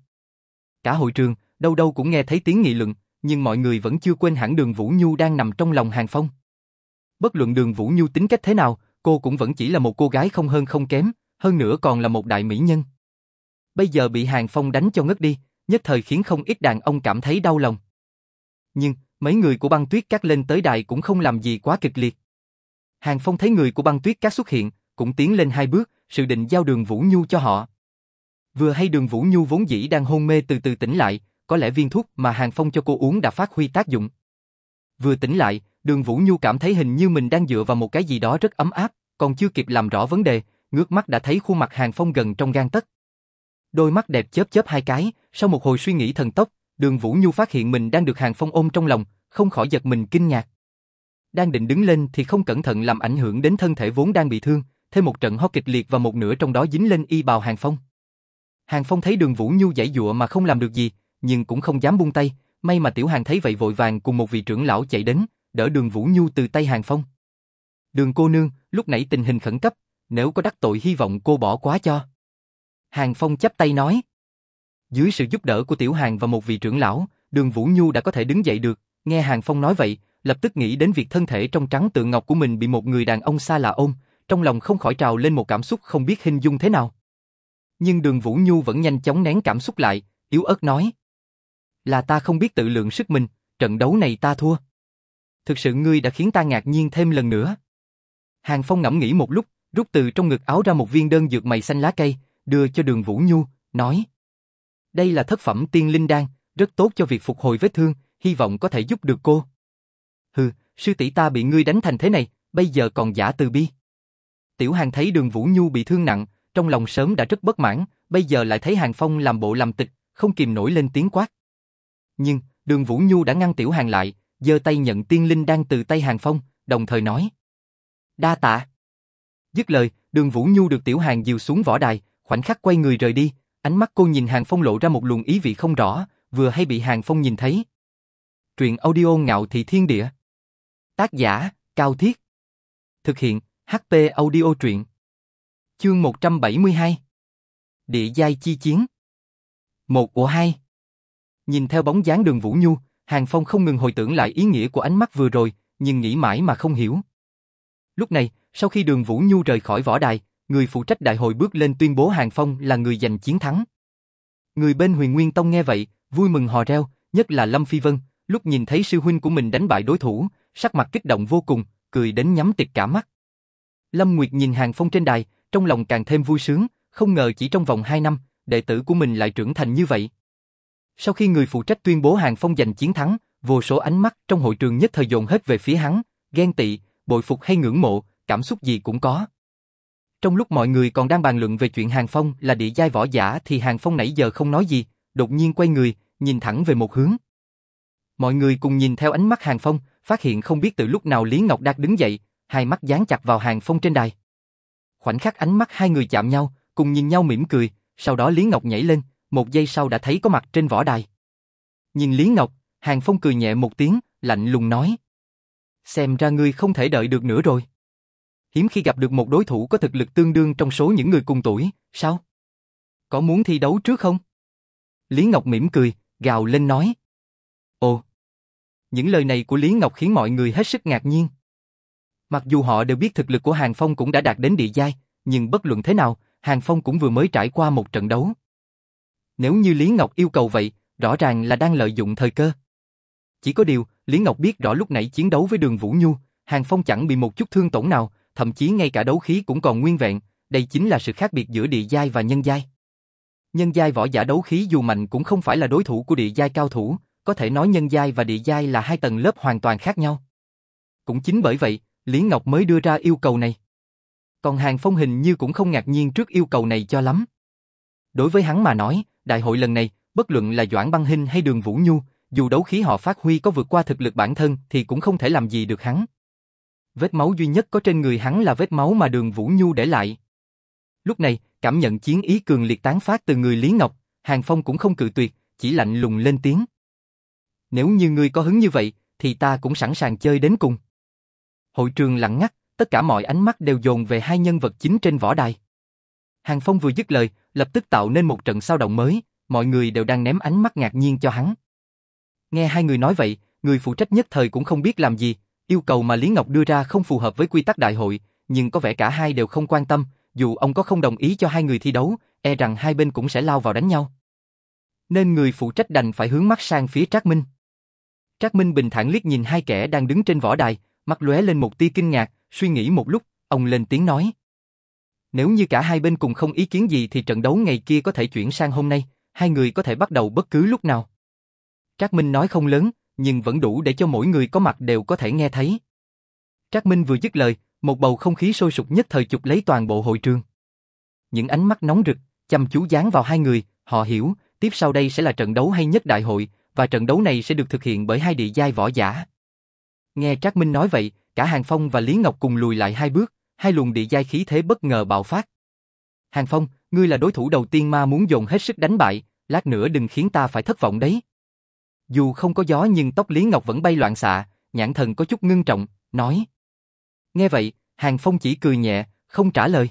A: Cả hội trường, đâu đâu cũng nghe thấy tiếng nghị luận, nhưng mọi người vẫn chưa quên hẳn đường Vũ Nhu đang nằm trong lòng Hàng Phong. Bất luận đường Vũ Nhu tính cách thế nào, cô cũng vẫn chỉ là một cô gái không hơn không kém, hơn nữa còn là một đại mỹ nhân. Bây giờ bị Hàng Phong đánh cho ngất đi, nhất thời khiến không ít đàn ông cảm thấy đau lòng. Nhưng, mấy người của băng tuyết cát lên tới đài cũng không làm gì quá kịch liệt. Hàng Phong thấy người của băng tuyết cát xuất hiện, cũng tiến lên hai bước, sự định giao đường Vũ Nhu cho họ. Vừa hay đường Vũ Nhu vốn dĩ đang hôn mê từ từ tỉnh lại, có lẽ viên thuốc mà Hàng Phong cho cô uống đã phát huy tác dụng. Vừa tỉnh lại, đường Vũ Nhu cảm thấy hình như mình đang dựa vào một cái gì đó rất ấm áp, còn chưa kịp làm rõ vấn đề, ngước mắt đã thấy khuôn mặt Hàng Phong gần trong gan tấc. Đôi mắt đẹp chớp chớp hai cái, sau một hồi suy nghĩ thần tốc, đường Vũ Nhu phát hiện mình đang được Hàng Phong ôm trong lòng, không khỏi giật mình kinh ngạc. Đang định đứng lên thì không cẩn thận làm ảnh hưởng đến thân thể vốn đang bị thương, thêm một trận ho kịch liệt và một nửa trong đó dính lên y bào Hàng Phong. Hàng Phong thấy đường Vũ Nhu giải dụa mà không làm được gì, nhưng cũng không dám buông tay, may mà Tiểu Hàng thấy vậy vội vàng cùng một vị trưởng lão chạy đến, đỡ đường Vũ Nhu từ tay Hàng Phong. Đường cô nương, lúc nãy tình hình khẩn cấp, nếu có đắc tội hy vọng cô bỏ quá cho. Hàng Phong chắp tay nói. Dưới sự giúp đỡ của Tiểu Hàng và một vị trưởng lão, đường Vũ Nhu đã có thể đứng dậy được, nghe Hàng Phong nói vậy, lập tức nghĩ đến việc thân thể trong trắng tượng ngọc của mình bị một người đàn ông xa lạ ôm, trong lòng không khỏi trào lên một cảm xúc không biết hình dung thế nào. Nhưng đường Vũ Nhu vẫn nhanh chóng nén cảm xúc lại, yếu ớt nói. Là ta không biết tự lượng sức mình, trận đấu này ta thua. Thực sự ngươi đã khiến ta ngạc nhiên thêm lần nữa. Hàng Phong ngẫm nghĩ một lúc, rút từ trong ngực áo ra một viên đơn dược mày xanh lá cây, đưa cho đường Vũ Nhu, nói. Đây là thất phẩm tiên linh đan, rất tốt cho việc phục hồi vết thương, hy vọng có thể giúp được cô. Hừ, sư tỷ ta bị ngươi đánh thành thế này, bây giờ còn giả từ bi. Tiểu Hàng thấy đường Vũ Nhu bị thương nặng, trong lòng sớm đã rất bất mãn, bây giờ lại thấy Hàng Phong làm bộ làm tịch, không kìm nổi lên tiếng quát. Nhưng, đường Vũ Nhu đã ngăn Tiểu Hàng lại, giơ tay nhận tiên linh đang từ tay Hàng Phong, đồng thời nói. Đa tạ. Dứt lời, đường Vũ Nhu được Tiểu Hàng dìu xuống võ đài, khoảnh khắc quay người rời đi, ánh mắt cô nhìn Hàng Phong lộ ra một luồng ý vị không rõ, vừa hay bị Hàng Phong nhìn thấy. Truyện audio ngạo thị thiên địa. Tác giả, Cao Thiết. Thực hiện, HP audio truyện. Chương 172. Địa giai chi chiến. Một của hai. Nhìn theo bóng dáng đường Vũ Nhu, Hàng Phong không ngừng hồi tưởng lại ý nghĩa của ánh mắt vừa rồi, nhưng nghĩ mãi mà không hiểu. Lúc này, sau khi đường Vũ Nhu rời khỏi võ đài, người phụ trách đại hội bước lên tuyên bố Hàng Phong là người giành chiến thắng. Người bên huyền Nguyên Tông nghe vậy, vui mừng hò reo, nhất là Lâm Phi Vân, lúc nhìn thấy sư huynh của mình đánh bại đối thủ, sắc mặt kích động vô cùng, cười đến nhắm tịt cả mắt. Lâm Nguyệt nhìn Hàng Phong trên đài, trong lòng càng thêm vui sướng, không ngờ chỉ trong vòng 2 năm, đệ tử của mình lại trưởng thành như vậy. Sau khi người phụ trách tuyên bố Hàng Phong giành chiến thắng, vô số ánh mắt trong hội trường nhất thời dồn hết về phía hắn, ghen tị, bội phục hay ngưỡng mộ, cảm xúc gì cũng có. Trong lúc mọi người còn đang bàn luận về chuyện Hàng Phong là địa giai võ giả thì Hàng Phong nãy giờ không nói gì, đột nhiên quay người, nhìn thẳng về một hướng. Mọi người cùng nhìn theo ánh mắt Hàng Phong, phát hiện không biết từ lúc nào Lý Ngọc Đạt đứng dậy, hai mắt dán chặt vào Hàng Phong trên đài. Khoảnh khắc ánh mắt hai người chạm nhau, cùng nhìn nhau mỉm cười, sau đó Lý Ngọc nhảy lên, một giây sau đã thấy có mặt trên võ đài. Nhìn Lý Ngọc, Hàng Phong cười nhẹ một tiếng, lạnh lùng nói. Xem ra ngươi không thể đợi được nữa rồi. Hiếm khi gặp được một đối thủ có thực lực tương đương trong số những người cùng tuổi, sao? Có muốn thi đấu trước không? Lý Ngọc mỉm cười, gào lên nói. Ồ! Những lời này của Lý Ngọc khiến mọi người hết sức ngạc nhiên. Mặc dù họ đều biết thực lực của Hàng Phong cũng đã đạt đến địa giai, nhưng bất luận thế nào, Hàng Phong cũng vừa mới trải qua một trận đấu. Nếu như Lý Ngọc yêu cầu vậy, rõ ràng là đang lợi dụng thời cơ. Chỉ có điều, Lý Ngọc biết rõ lúc nãy chiến đấu với đường Vũ Nhu, Hàng Phong chẳng bị một chút thương tổn nào, thậm chí ngay cả đấu khí cũng còn nguyên vẹn, đây chính là sự khác biệt giữa địa giai và nhân giai. Nhân giai võ giả đấu khí dù mạnh cũng không phải là đối thủ của địa giai cao thủ, có thể nói nhân giai và địa giai là hai tầng lớp hoàn toàn khác nhau. Cũng chính bởi vậy, Lý Ngọc mới đưa ra yêu cầu này. Còn Hàng Phong hình như cũng không ngạc nhiên trước yêu cầu này cho lắm. Đối với hắn mà nói, đại hội lần này, bất luận là Doãn Băng Hinh hay Đường Vũ Nhu, dù đấu khí họ phát huy có vượt qua thực lực bản thân thì cũng không thể làm gì được hắn. Vết máu duy nhất có trên người hắn là vết máu mà Đường Vũ Nhu để lại. Lúc này, cảm nhận chiến ý cường liệt tán phát từ người Lý Ngọc, Hàng Phong cũng không cự tuyệt, chỉ lạnh lùng lên tiếng. Nếu như ngươi có hứng như vậy, thì ta cũng sẵn sàng chơi đến cùng. Hội trường lặng ngắt, tất cả mọi ánh mắt đều dồn về hai nhân vật chính trên võ đài. Hàng Phong vừa dứt lời, lập tức tạo nên một trận sao động mới, mọi người đều đang ném ánh mắt ngạc nhiên cho hắn. Nghe hai người nói vậy, người phụ trách nhất thời cũng không biết làm gì, yêu cầu mà Lý Ngọc đưa ra không phù hợp với quy tắc đại hội, nhưng có vẻ cả hai đều không quan tâm, dù ông có không đồng ý cho hai người thi đấu, e rằng hai bên cũng sẽ lao vào đánh nhau. Nên người phụ trách đành phải hướng mắt sang phía Trác Minh. Trác Minh bình thản liếc nhìn hai kẻ đang đứng trên võ đài, mắt lóe lên một tia kinh ngạc, suy nghĩ một lúc, ông lên tiếng nói. Nếu như cả hai bên cùng không ý kiến gì thì trận đấu ngày kia có thể chuyển sang hôm nay, hai người có thể bắt đầu bất cứ lúc nào. Trác Minh nói không lớn, nhưng vẫn đủ để cho mỗi người có mặt đều có thể nghe thấy. Trác Minh vừa dứt lời, một bầu không khí sôi sục nhất thời chụp lấy toàn bộ hội trường. Những ánh mắt nóng rực, chăm chú dán vào hai người, họ hiểu, tiếp sau đây sẽ là trận đấu hay nhất đại hội, và trận đấu này sẽ được thực hiện bởi hai địa giai võ giả. Nghe Trác Minh nói vậy, cả Hàng Phong và Lý Ngọc cùng lùi lại hai bước, hai luồng địa giai khí thế bất ngờ bạo phát. Hàng Phong, ngươi là đối thủ đầu tiên ma muốn dồn hết sức đánh bại, lát nữa đừng khiến ta phải thất vọng đấy. Dù không có gió nhưng tóc Lý Ngọc vẫn bay loạn xạ, nhãn thần có chút ngưng trọng, nói. Nghe vậy, Hàng Phong chỉ cười nhẹ, không trả lời.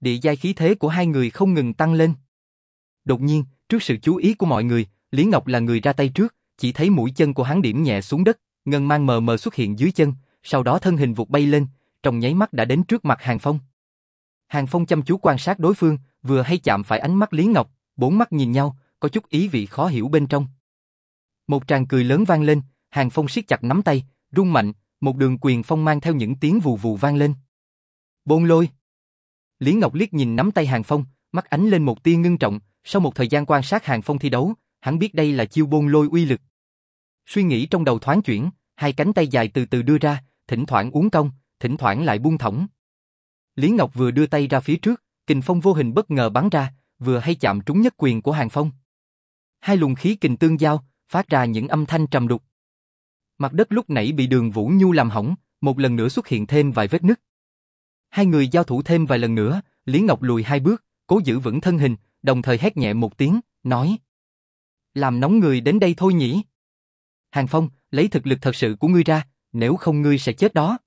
A: Địa giai khí thế của hai người không ngừng tăng lên. Đột nhiên, trước sự chú ý của mọi người, Lý Ngọc là người ra tay trước, chỉ thấy mũi chân của hắn điểm nhẹ xuống đất, ngân mang mờ mờ xuất hiện dưới chân, sau đó thân hình vụt bay lên, trong nháy mắt đã đến trước mặt Hàng Phong. Hàng Phong chăm chú quan sát đối phương, vừa hay chạm phải ánh mắt Lý Ngọc, bốn mắt nhìn nhau, có chút ý vị khó hiểu bên trong. Một tràng cười lớn vang lên, Hàng Phong siết chặt nắm tay, rung mạnh, một đường quyền phong mang theo những tiếng vù vù vang lên. Bôn lôi. Lý Ngọc liếc nhìn nắm tay Hàng Phong, mắt ánh lên một tia ngưng trọng, sau một thời gian quan sát Hàng Phong thi đấu, hắn biết đây là chiêu bôn lôi uy lực. Suy nghĩ trong đầu thoáng chuyển, hai cánh tay dài từ từ đưa ra, thỉnh thoảng uốn cong, thỉnh thoảng lại buông thõng. Lý Ngọc vừa đưa tay ra phía trước, kình phong vô hình bất ngờ bắn ra, vừa hay chạm trúng nhất quyền của Hàng Phong. Hai luồng khí kình tương giao, phát ra những âm thanh trầm đục. Mặt đất lúc nãy bị đường Vũ Nhu làm hỏng, một lần nữa xuất hiện thêm vài vết nứt. Hai người giao thủ thêm vài lần nữa, Lý Ngọc lùi hai bước, cố giữ vững thân hình, đồng thời hét nhẹ một tiếng, nói. Làm nóng người đến đây thôi nhỉ. Hàng Phong, lấy thực lực thật sự của ngươi ra, nếu không ngươi sẽ chết đó.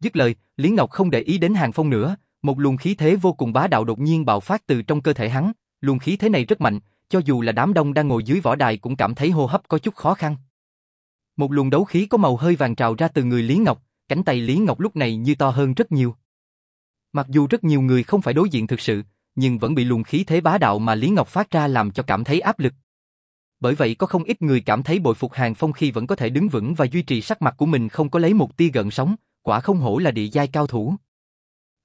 A: Dứt lời, Lý Ngọc không để ý đến Hàng Phong nữa, một luồng khí thế vô cùng bá đạo đột nhiên bạo phát từ trong cơ thể hắn, luồng khí thế này rất mạnh, cho dù là đám đông đang ngồi dưới võ đài cũng cảm thấy hô hấp có chút khó khăn. Một luồng đấu khí có màu hơi vàng trào ra từ người Lý Ngọc, cánh tay Lý Ngọc lúc này như to hơn rất nhiều. Mặc dù rất nhiều người không phải đối diện thực sự, nhưng vẫn bị luồng khí thế bá đạo mà Lý Ngọc phát ra làm cho cảm thấy áp lực. Bởi vậy có không ít người cảm thấy bội phục Hàng Phong khi vẫn có thể đứng vững và duy trì sắc mặt của mình không có lấy một tia gợn sóng, quả không hổ là địa giai cao thủ.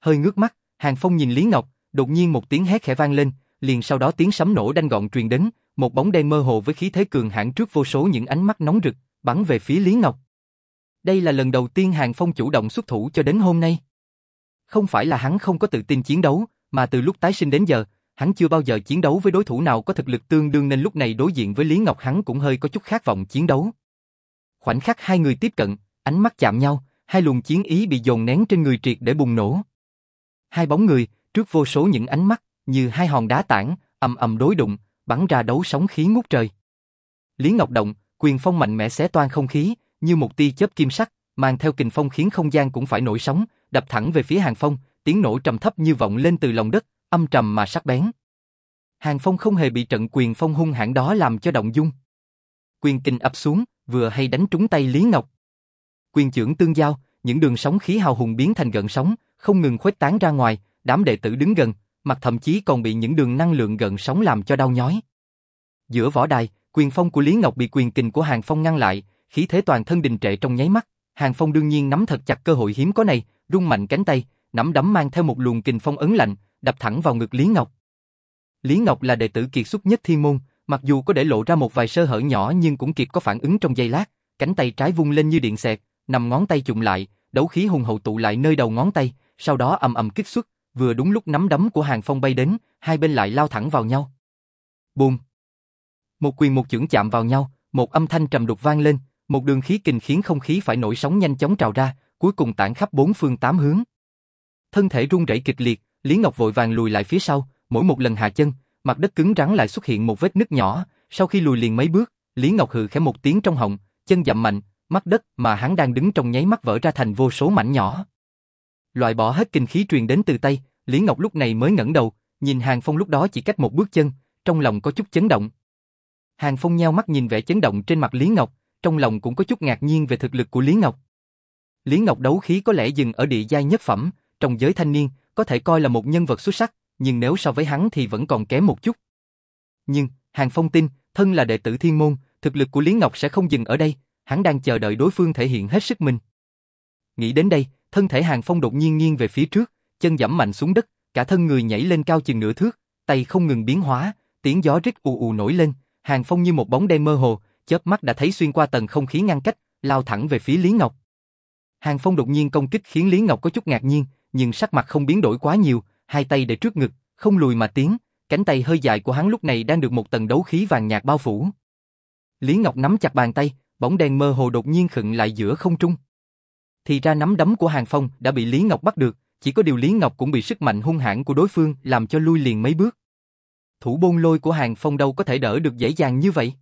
A: Hơi ngước mắt, Hàng Phong nhìn Lý Ngọc, đột nhiên một tiếng hét khẽ vang lên, liền sau đó tiếng sấm nổ đanh gọn truyền đến, một bóng đen mơ hồ với khí thế cường hãn trước vô số những ánh mắt nóng rực, bắn về phía Lý Ngọc. Đây là lần đầu tiên Hàng Phong chủ động xuất thủ cho đến hôm nay. Không phải là hắn không có tự tin chiến đấu, mà từ lúc tái sinh đến giờ, hắn chưa bao giờ chiến đấu với đối thủ nào có thực lực tương đương nên lúc này đối diện với Lý Ngọc hắn cũng hơi có chút khát vọng chiến đấu. Khoảnh khắc hai người tiếp cận, ánh mắt chạm nhau, hai luồng chiến ý bị dồn nén trên người triệt để bùng nổ. Hai bóng người, trước vô số những ánh mắt, như hai hòn đá tảng, ầm ầm đối đụng, bắn ra đấu sóng khí ngút trời. Lý Ngọc động, quyền phong mạnh mẽ xé toan không khí, như một tia chớp kim sắc, mang theo kình phong khiến không gian cũng phải nổi sóng, đập thẳng về phía Hàng Phong, tiếng nổ trầm thấp như vọng lên từ lòng đất, âm trầm mà sắc bén. Hàng Phong không hề bị trận quyền phong hung hãn đó làm cho động dung. Quyền kình ập xuống, vừa hay đánh trúng tay Lý Ngọc. Quyền trưởng tương giao, những đường sóng khí hào hùng biến thành gợn sóng, không ngừng khuếch tán ra ngoài, đám đệ tử đứng gần, mặt thậm chí còn bị những đường năng lượng gợn sóng làm cho đau nhói. Giữa võ đài, quyền phong của Lý Ngọc bị quyền kình của Hàng Phong ngăn lại, khí thế toàn thân đình trệ trong nháy mắt. Hàng Phong đương nhiên nắm thật chặt cơ hội hiếm có này, rung mạnh cánh tay, nắm đấm mang theo một luồng kình phong ấn lạnh, đập thẳng vào ngực Lý Ngọc. Lý Ngọc là đệ tử kiệt xuất nhất thiên môn, mặc dù có để lộ ra một vài sơ hở nhỏ nhưng cũng kịp có phản ứng trong giây lát, cánh tay trái vung lên như điện xẹt, nằm ngón tay chụm lại, đấu khí hùng hậu tụ lại nơi đầu ngón tay, sau đó ầm ầm kích xuất, vừa đúng lúc nắm đấm của Hàng Phong bay đến, hai bên lại lao thẳng vào nhau. Bùm! Một quyền một chưởng chạm vào nhau, một âm thanh trầm đục vang lên, một đường khí kình khiến không khí phải nổi sóng nhanh chóng trào ra, cuối cùng tản khắp bốn phương tám hướng. Thân thể rung rẩy kịch liệt, Lý Ngọc vội vàng lùi lại phía sau, mỗi một lần hạ chân, mặt đất cứng rắn lại xuất hiện một vết nứt nhỏ, sau khi lùi liền mấy bước, Lý Ngọc hừ khẽ một tiếng trong họng, chân dậm mạnh, mắt đất mà hắn đang đứng trong nháy mắt vỡ ra thành vô số mảnh nhỏ. Loại bỏ hết kinh khí truyền đến từ tay, Lý Ngọc lúc này mới ngẩng đầu, nhìn Hàng Phong lúc đó chỉ cách một bước chân, trong lòng có chút chấn động. Hàng Phong nheo mắt nhìn vẻ chấn động trên mặt Lý Ngọc, trong lòng cũng có chút ngạc nhiên về thực lực của Lý Ngọc. Lý Ngọc đấu khí có lẽ dừng ở địa giai nhất phẩm, trong giới thanh niên, có thể coi là một nhân vật xuất sắc, nhưng nếu so với hắn thì vẫn còn kém một chút. Nhưng, Hàng Phong tin, thân là đệ tử thiên môn, thực lực của Lý Ngọc sẽ không dừng ở đây, hắn đang chờ đợi đối phương thể hiện hết sức mình. Nghĩ đến đây, thân thể Hàng Phong đột nhiên nghiêng về phía trước, chân giẫm mạnh xuống đất, cả thân người nhảy lên cao chừng nửa thước, tay không ngừng biến hóa, tiếng gió rít ù ù nổi lên, Hàng Phong như một bóng đen mơ hồ, chớp mắt đã thấy xuyên qua tầng không khí ngăn cách, lao thẳng về phía Lý Ngọc. Hàng Phong đột nhiên công kích khiến Lý Ngọc có chút ngạc nhiên, nhưng sắc mặt không biến đổi quá nhiều, hai tay để trước ngực, không lùi mà tiến, cánh tay hơi dài của hắn lúc này đang được một tầng đấu khí vàng nhạt bao phủ. Lý Ngọc nắm chặt bàn tay, bóng đèn mơ hồ đột nhiên khựng lại giữa không trung. Thì ra nắm đấm của Hàng Phong đã bị Lý Ngọc bắt được, chỉ có điều Lý Ngọc cũng bị sức mạnh hung hãn của đối phương làm cho lui liền mấy bước. Thủ bôn lôi của Hàng Phong đâu có thể đỡ được dễ dàng như vậy.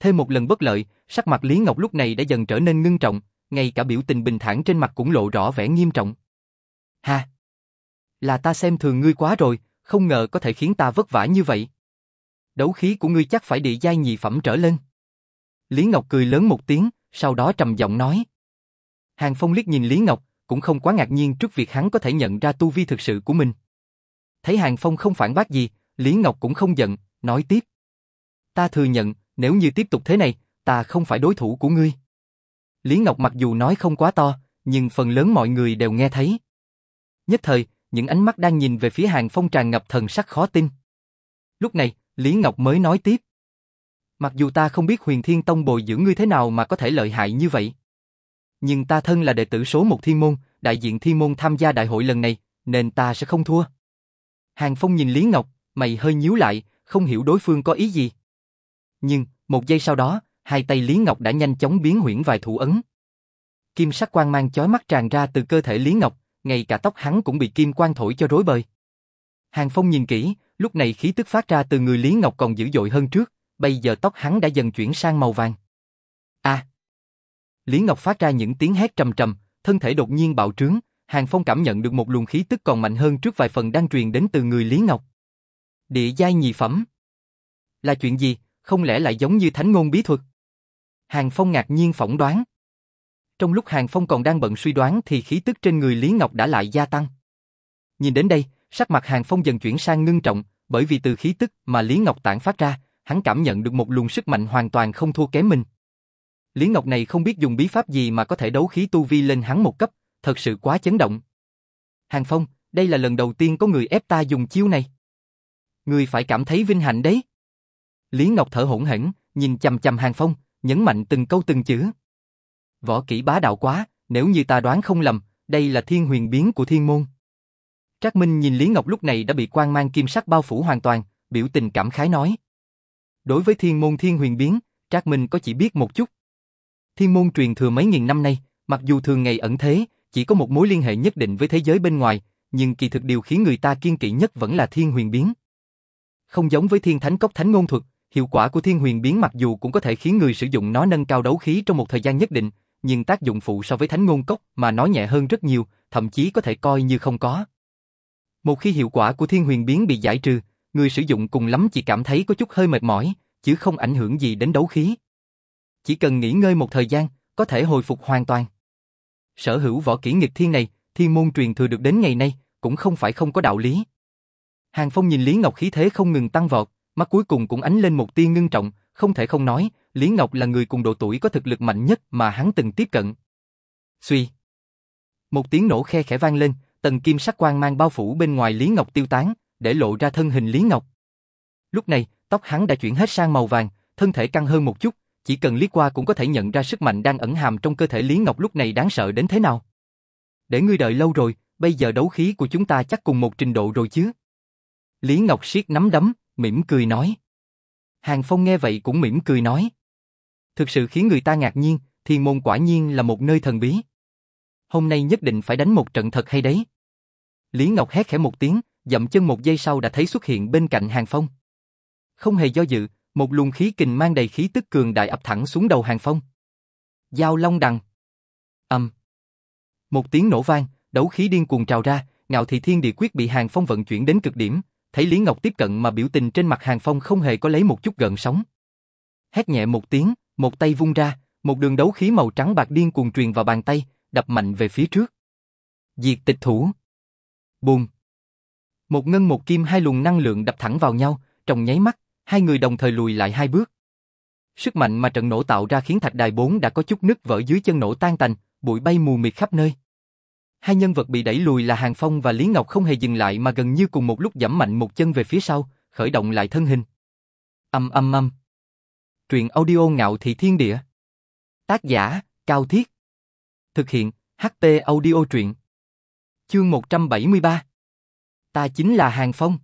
A: Thêm một lần bất lợi, sắc mặt Lý Ngọc lúc này đã dần trở nên ngưng trọng, ngay cả biểu tình bình thản trên mặt cũng lộ rõ vẻ nghiêm trọng. Ha! Là ta xem thường ngươi quá rồi, không ngờ có thể khiến ta vất vả như vậy. Đấu khí của ngươi chắc phải địa giai nhị phẩm trở lên. Lý Ngọc cười lớn một tiếng, sau đó trầm giọng nói. Hàng Phong liếc nhìn Lý Ngọc, cũng không quá ngạc nhiên trước việc hắn có thể nhận ra tu vi thực sự của mình. Thấy Hàng Phong không phản bác gì, Lý Ngọc cũng không giận, nói tiếp. Ta thừa nhận, nếu như tiếp tục thế này, ta không phải đối thủ của ngươi. Lý Ngọc mặc dù nói không quá to, nhưng phần lớn mọi người đều nghe thấy. Nhất thời, những ánh mắt đang nhìn về phía Hàng Phong tràn ngập thần sắc khó tin. Lúc này, Lý Ngọc mới nói tiếp. Mặc dù ta không biết huyền thiên tông bồi dưỡng ngươi thế nào mà có thể lợi hại như vậy. Nhưng ta thân là đệ tử số một thiên môn, đại diện thiên môn tham gia đại hội lần này, nên ta sẽ không thua. Hàng Phong nhìn Lý Ngọc, mày hơi nhíu lại, không hiểu đối phương có ý gì. Nhưng, một giây sau đó, hai tay Lý Ngọc đã nhanh chóng biến huyễn vài thủ ấn. Kim sắc quang mang chói mắt tràn ra từ cơ thể Lý Ngọc, ngay cả tóc hắn cũng bị kim quang thổi cho rối bời. Hàng Phong nhìn kỹ, lúc này khí tức phát ra từ người Lý Ngọc còn dữ dội hơn trước, bây giờ tóc hắn đã dần chuyển sang màu vàng. A! Lý Ngọc phát ra những tiếng hét trầm trầm, thân thể đột nhiên bạo trướng, Hàng Phong cảm nhận được một luồng khí tức còn mạnh hơn trước vài phần đang truyền đến từ người Lý Ngọc. Địa giai nhị phẩm. Là chuyện gì, không lẽ lại giống như thánh ngôn bí thuật? Hàng Phong ngạc nhiên phỏng đoán. Trong lúc Hàng Phong còn đang bận suy đoán thì khí tức trên người Lý Ngọc đã lại gia tăng. Nhìn đến đây, sắc mặt Hàng Phong dần chuyển sang ngưng trọng, bởi vì từ khí tức mà Lý Ngọc tản phát ra, hắn cảm nhận được một luồng sức mạnh hoàn toàn không thua kém mình. Lý Ngọc này không biết dùng bí pháp gì mà có thể đấu khí tu vi lên hắn một cấp, thật sự quá chấn động. Hàng Phong, đây là lần đầu tiên có người ép ta dùng chiêu này. Người phải cảm thấy vinh hạnh đấy. Lý Ngọc thở hổn hển, nhìn chầm chầm Hàng Phong, nhấn mạnh từng câu từng chữ. Võ kỹ bá đạo quá, nếu như ta đoán không lầm, đây là thiên huyền biến của thiên môn. Trác Minh nhìn Lý Ngọc lúc này đã bị quang mang kim sắc bao phủ hoàn toàn, biểu tình cảm khái nói. Đối với thiên môn thiên huyền biến, Trác Minh có chỉ biết một chút. Thiên môn truyền thừa mấy nghìn năm nay, mặc dù thường ngày ẩn thế, chỉ có một mối liên hệ nhất định với thế giới bên ngoài, nhưng kỳ thực điều khiến người ta kiên kỵ nhất vẫn là thiên huyền biến. Không giống với thiên thánh cốc thánh ngôn thuật, hiệu quả của thiên huyền biến mặc dù cũng có thể khiến người sử dụng nó nâng cao đấu khí trong một thời gian nhất định, nhưng tác dụng phụ so với thánh ngôn cốc mà nó nhẹ hơn rất nhiều, thậm chí có thể coi như không có. Một khi hiệu quả của thiên huyền biến bị giải trừ, người sử dụng cùng lắm chỉ cảm thấy có chút hơi mệt mỏi, chứ không ảnh hưởng gì đến đấu khí. Chỉ cần nghỉ ngơi một thời gian, có thể hồi phục hoàn toàn. Sở hữu võ kỹ nghịch thiên này, thiên môn truyền thừa được đến ngày nay, cũng không phải không có đạo lý. Hàng Phong nhìn Lý Ngọc khí thế không ngừng tăng vọt, mắt cuối cùng cũng ánh lên một tia ngưng trọng, không thể không nói, Lý Ngọc là người cùng độ tuổi có thực lực mạnh nhất mà hắn từng tiếp cận. Suy. Một tiếng nổ khe khẽ vang lên, tầng kim sắc quang mang bao phủ bên ngoài Lý Ngọc tiêu tán, để lộ ra thân hình Lý Ngọc. Lúc này, tóc hắn đã chuyển hết sang màu vàng, thân thể căng hơn một chút, chỉ cần liếc qua cũng có thể nhận ra sức mạnh đang ẩn hàm trong cơ thể Lý Ngọc lúc này đáng sợ đến thế nào. Để ngươi đợi lâu rồi, bây giờ đấu khí của chúng ta chắc cùng một trình độ rồi chứ. Lý Ngọc siết nắm đấm, mỉm cười nói. Hàng Phong nghe vậy cũng mỉm cười nói. Thực sự khiến người ta ngạc nhiên, thiên môn quả nhiên là một nơi thần bí. Hôm nay nhất định phải đánh một trận thật hay đấy. Lý Ngọc hét khẽ một tiếng, dậm chân một giây sau đã thấy xuất hiện bên cạnh Hàng Phong. Không hề do dự, một luồng khí kình mang đầy khí tức cường đại ập thẳng xuống đầu Hàng Phong. Giao Long Đằng. Âm. Một tiếng nổ vang, đấu khí điên cuồng trào ra, ngạo thị thiên địa quyết bị Hàng Phong vận chuyển đến cực điểm, thấy Lý Ngọc tiếp cận mà biểu tình trên mặt Hàng Phong không hề có lấy một chút gợn sóng. Hét nhẹ một tiếng, một tay vung ra, một đường đấu khí màu trắng bạc điên cuồng truyền vào bàn tay, đập mạnh về phía trước. Diệt tịch thủ. Bùm. Một ngân một kim hai luồng năng lượng đập thẳng vào nhau, trong nháy mắt, hai người đồng thời lùi lại hai bước. Sức mạnh mà trận nổ tạo ra khiến thạch đài 4 đã có chút nứt vỡ dưới chân nổ tan tành, bụi bay mù mịt khắp nơi. Hai nhân vật bị đẩy lùi là Hàng Phong và Lý Ngọc không hề dừng lại mà gần như cùng một lúc giảm mạnh một chân về phía sau, khởi động lại thân hình. Âm âm âm. Truyện audio ngạo thị thiên địa. Tác giả, Cao Thiết. Thực hiện, HT audio truyện. Chương 173. Ta chính là Hàng Phong.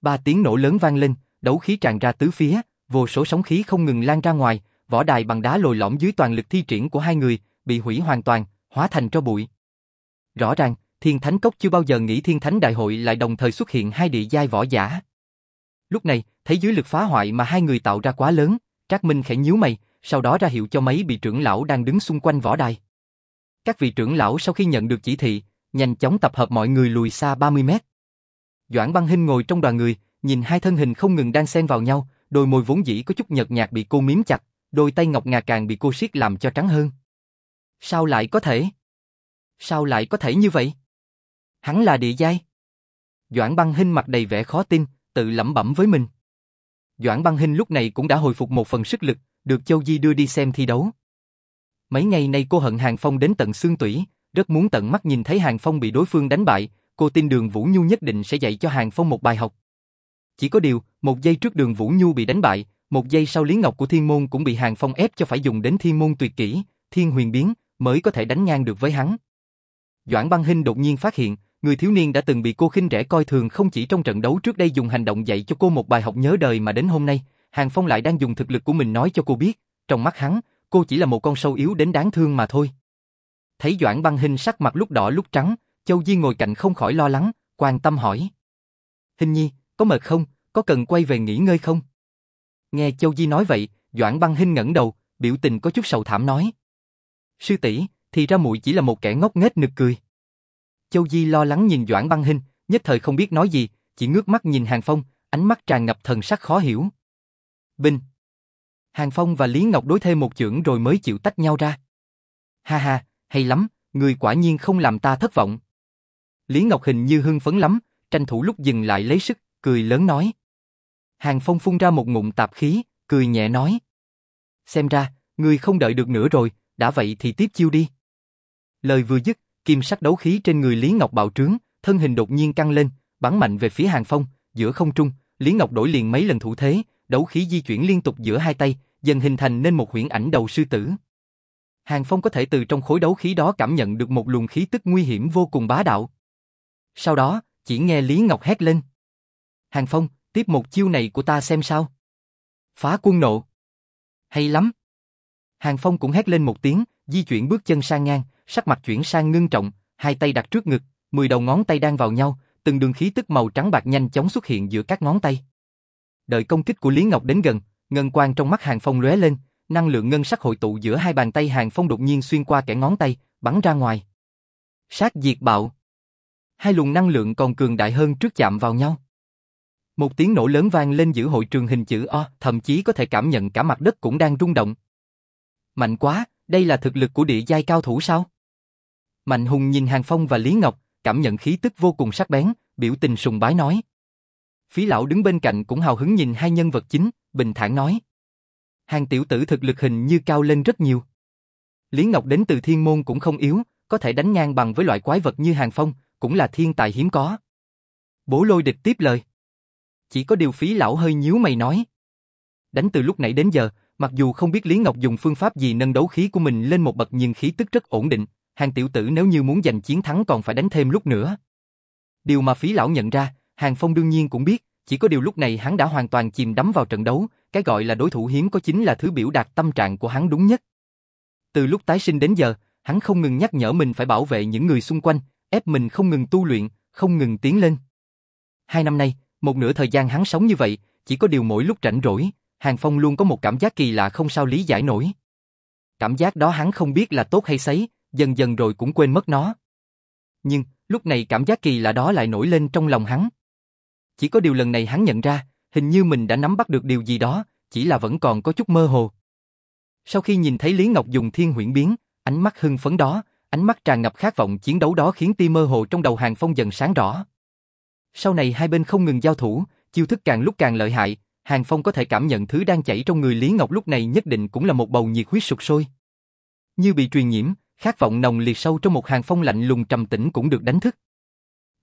A: Ba tiếng nổ lớn vang lên, đấu khí tràn ra tứ phía, vô số sóng khí không ngừng lan ra ngoài, võ đài bằng đá lồi lõm dưới toàn lực thi triển của hai người, bị hủy hoàn toàn, hóa thành tro bụi. Rõ ràng, Thiên Thánh Cốc chưa bao giờ nghĩ Thiên Thánh Đại hội lại đồng thời xuất hiện hai địa giai võ giả. Lúc này, thấy dưới lực phá hoại mà hai người tạo ra quá lớn, Trác Minh khẽ nhíu mày, sau đó ra hiệu cho mấy vị trưởng lão đang đứng xung quanh võ đài. Các vị trưởng lão sau khi nhận được chỉ thị, nhanh chóng tập hợp mọi người lùi xa 30 mét. Doãn Băng Hinh ngồi trong đoàn người, nhìn hai thân hình không ngừng đang xen vào nhau, đôi môi vốn dĩ có chút nhợt nhạt bị cô miếm chặt, đôi tay ngọc ngà càng bị cô siết làm cho trắng hơn. Sao lại có thể? Sao lại có thể như vậy? Hắn là địa giai. Doãn băng hình mặt đầy vẻ khó tin, tự lẩm bẩm với mình. Doãn băng hình lúc này cũng đã hồi phục một phần sức lực, được Châu Di đưa đi xem thi đấu. Mấy ngày nay cô hận Hàng Phong đến tận xương tủy, rất muốn tận mắt nhìn thấy Hàng Phong bị đối phương đánh bại, cô tin đường Vũ Nhu nhất định sẽ dạy cho Hàng Phong một bài học. Chỉ có điều, một giây trước đường Vũ Nhu bị đánh bại, một giây sau Lý Ngọc của Thiên Môn cũng bị Hàng Phong ép cho phải dùng đến Thiên Môn tuyệt kỹ, Thiên Huyền Biến, mới có thể đánh ngang được với hắn. Doãn Băng Hinh đột nhiên phát hiện, người thiếu niên đã từng bị cô khinh rẻ coi thường không chỉ trong trận đấu trước đây dùng hành động dạy cho cô một bài học nhớ đời mà đến hôm nay, Hàng Phong lại đang dùng thực lực của mình nói cho cô biết, trong mắt hắn, cô chỉ là một con sâu yếu đến đáng thương mà thôi. Thấy Doãn Băng Hinh sắc mặt lúc đỏ lúc trắng, Châu Di ngồi cạnh không khỏi lo lắng, quan tâm hỏi. Hình nhi, có mệt không, có cần quay về nghỉ ngơi không? Nghe Châu Di nói vậy, Doãn Băng Hinh ngẩng đầu, biểu tình có chút sầu thảm nói. Sư tỷ, thì ra muội chỉ là một kẻ ngốc nghếch nực cười. Châu Di lo lắng nhìn Doãn Băng Hinh, nhất thời không biết nói gì, chỉ ngước mắt nhìn Hàng Phong, ánh mắt tràn ngập thần sắc khó hiểu. Binh. Hàng Phong và Lý Ngọc đối thêm một chưởng rồi mới chịu tách nhau ra. Ha ha, hay lắm, người quả nhiên không làm ta thất vọng. Lý Ngọc hình như hưng phấn lắm, tranh thủ lúc dừng lại lấy sức, cười lớn nói. Hàng Phong phun ra một ngụm tạp khí, cười nhẹ nói. Xem ra, người không đợi được nữa rồi, đã vậy thì tiếp chiêu đi. Lời vừa dứt, kim sắc đấu khí trên người Lý Ngọc bạo trướng, thân hình đột nhiên căng lên, bắn mạnh về phía Hàng Phong, giữa không trung, Lý Ngọc đổi liền mấy lần thủ thế, đấu khí di chuyển liên tục giữa hai tay, dần hình thành nên một huyễn ảnh đầu sư tử. Hàng Phong có thể từ trong khối đấu khí đó cảm nhận được một luồng khí tức nguy hiểm vô cùng bá đạo. Sau đó, chỉ nghe Lý Ngọc hét lên. Hàng Phong, tiếp một chiêu này của ta xem sao. Phá quân nộ. Hay lắm. Hàng Phong cũng hét lên một tiếng, di chuyển bước chân sang ngang, sắc mặt chuyển sang ngưng trọng, hai tay đặt trước ngực, mười đầu ngón tay đang vào nhau, từng đường khí tức màu trắng bạc nhanh chóng xuất hiện giữa các ngón tay. Đợi công kích của Lý Ngọc đến gần, ngân quang trong mắt Hàng Phong lóe lên, năng lượng ngân sắc hội tụ giữa hai bàn tay Hàng Phong đột nhiên xuyên qua kẻ ngón tay, bắn ra ngoài. Sát diệt bạo. Hai luồng năng lượng còn cường đại hơn trước chạm vào nhau. Một tiếng nổ lớn vang lên giữa hội trường hình chữ O, thậm chí có thể cảm nhận cả mặt đất cũng đang rung động. Mạnh quá, đây là thực lực của địa giai cao thủ sao? Mạnh Hùng nhìn Hàng Phong và Lý Ngọc, cảm nhận khí tức vô cùng sắc bén, biểu tình sùng bái nói. Phí lão đứng bên cạnh cũng hào hứng nhìn hai nhân vật chính, bình thản nói. Hàng tiểu tử thực lực hình như cao lên rất nhiều. Lý Ngọc đến từ thiên môn cũng không yếu, có thể đánh ngang bằng với loại quái vật như Hàng Phong, cũng là thiên tài hiếm có. Bố lôi địch tiếp lời. Chỉ có điều phí lão hơi nhíu mày nói. Đánh từ lúc nãy đến giờ, mặc dù không biết Lý Ngọc dùng phương pháp gì nâng đấu khí của mình lên một bậc nhưng khí tức rất ổn định, hàng tiểu tử nếu như muốn giành chiến thắng còn phải đánh thêm lúc nữa. Điều mà phí lão nhận ra, Hàng Phong đương nhiên cũng biết, chỉ có điều lúc này hắn đã hoàn toàn chìm đắm vào trận đấu, cái gọi là đối thủ hiếm có chính là thứ biểu đạt tâm trạng của hắn đúng nhất. Từ lúc tái sinh đến giờ, hắn không ngừng nhắc nhở mình phải bảo vệ những người xung quanh, ép mình không ngừng tu luyện, không ngừng tiến lên. Hai năm nay, một nửa thời gian hắn sống như vậy, chỉ có điều mỗi lúc rảnh rỗi, Hàng Phong luôn có một cảm giác kỳ lạ không sao lý giải nổi. Cảm giác đó hắn không biết là tốt hay xấu, dần dần rồi cũng quên mất nó. Nhưng, lúc này cảm giác kỳ lạ đó lại nổi lên trong lòng hắn. Chỉ có điều lần này hắn nhận ra, hình như mình đã nắm bắt được điều gì đó, chỉ là vẫn còn có chút mơ hồ. Sau khi nhìn thấy Lý Ngọc dùng thiên huyễn biến, ánh mắt hưng phấn đó, ánh mắt tràn ngập khát vọng chiến đấu đó khiến tim mơ hồ trong đầu Hàng Phong dần sáng rõ. Sau này hai bên không ngừng giao thủ, chiêu thức càng lúc càng lợi hại, Hàng Phong có thể cảm nhận thứ đang chảy trong người Lý Ngọc lúc này nhất định cũng là một bầu nhiệt huyết sục sôi. Như bị truyền nhiễm, khát vọng nồng liệt sâu trong một Hàng Phong lạnh lùng trầm tĩnh cũng được đánh thức.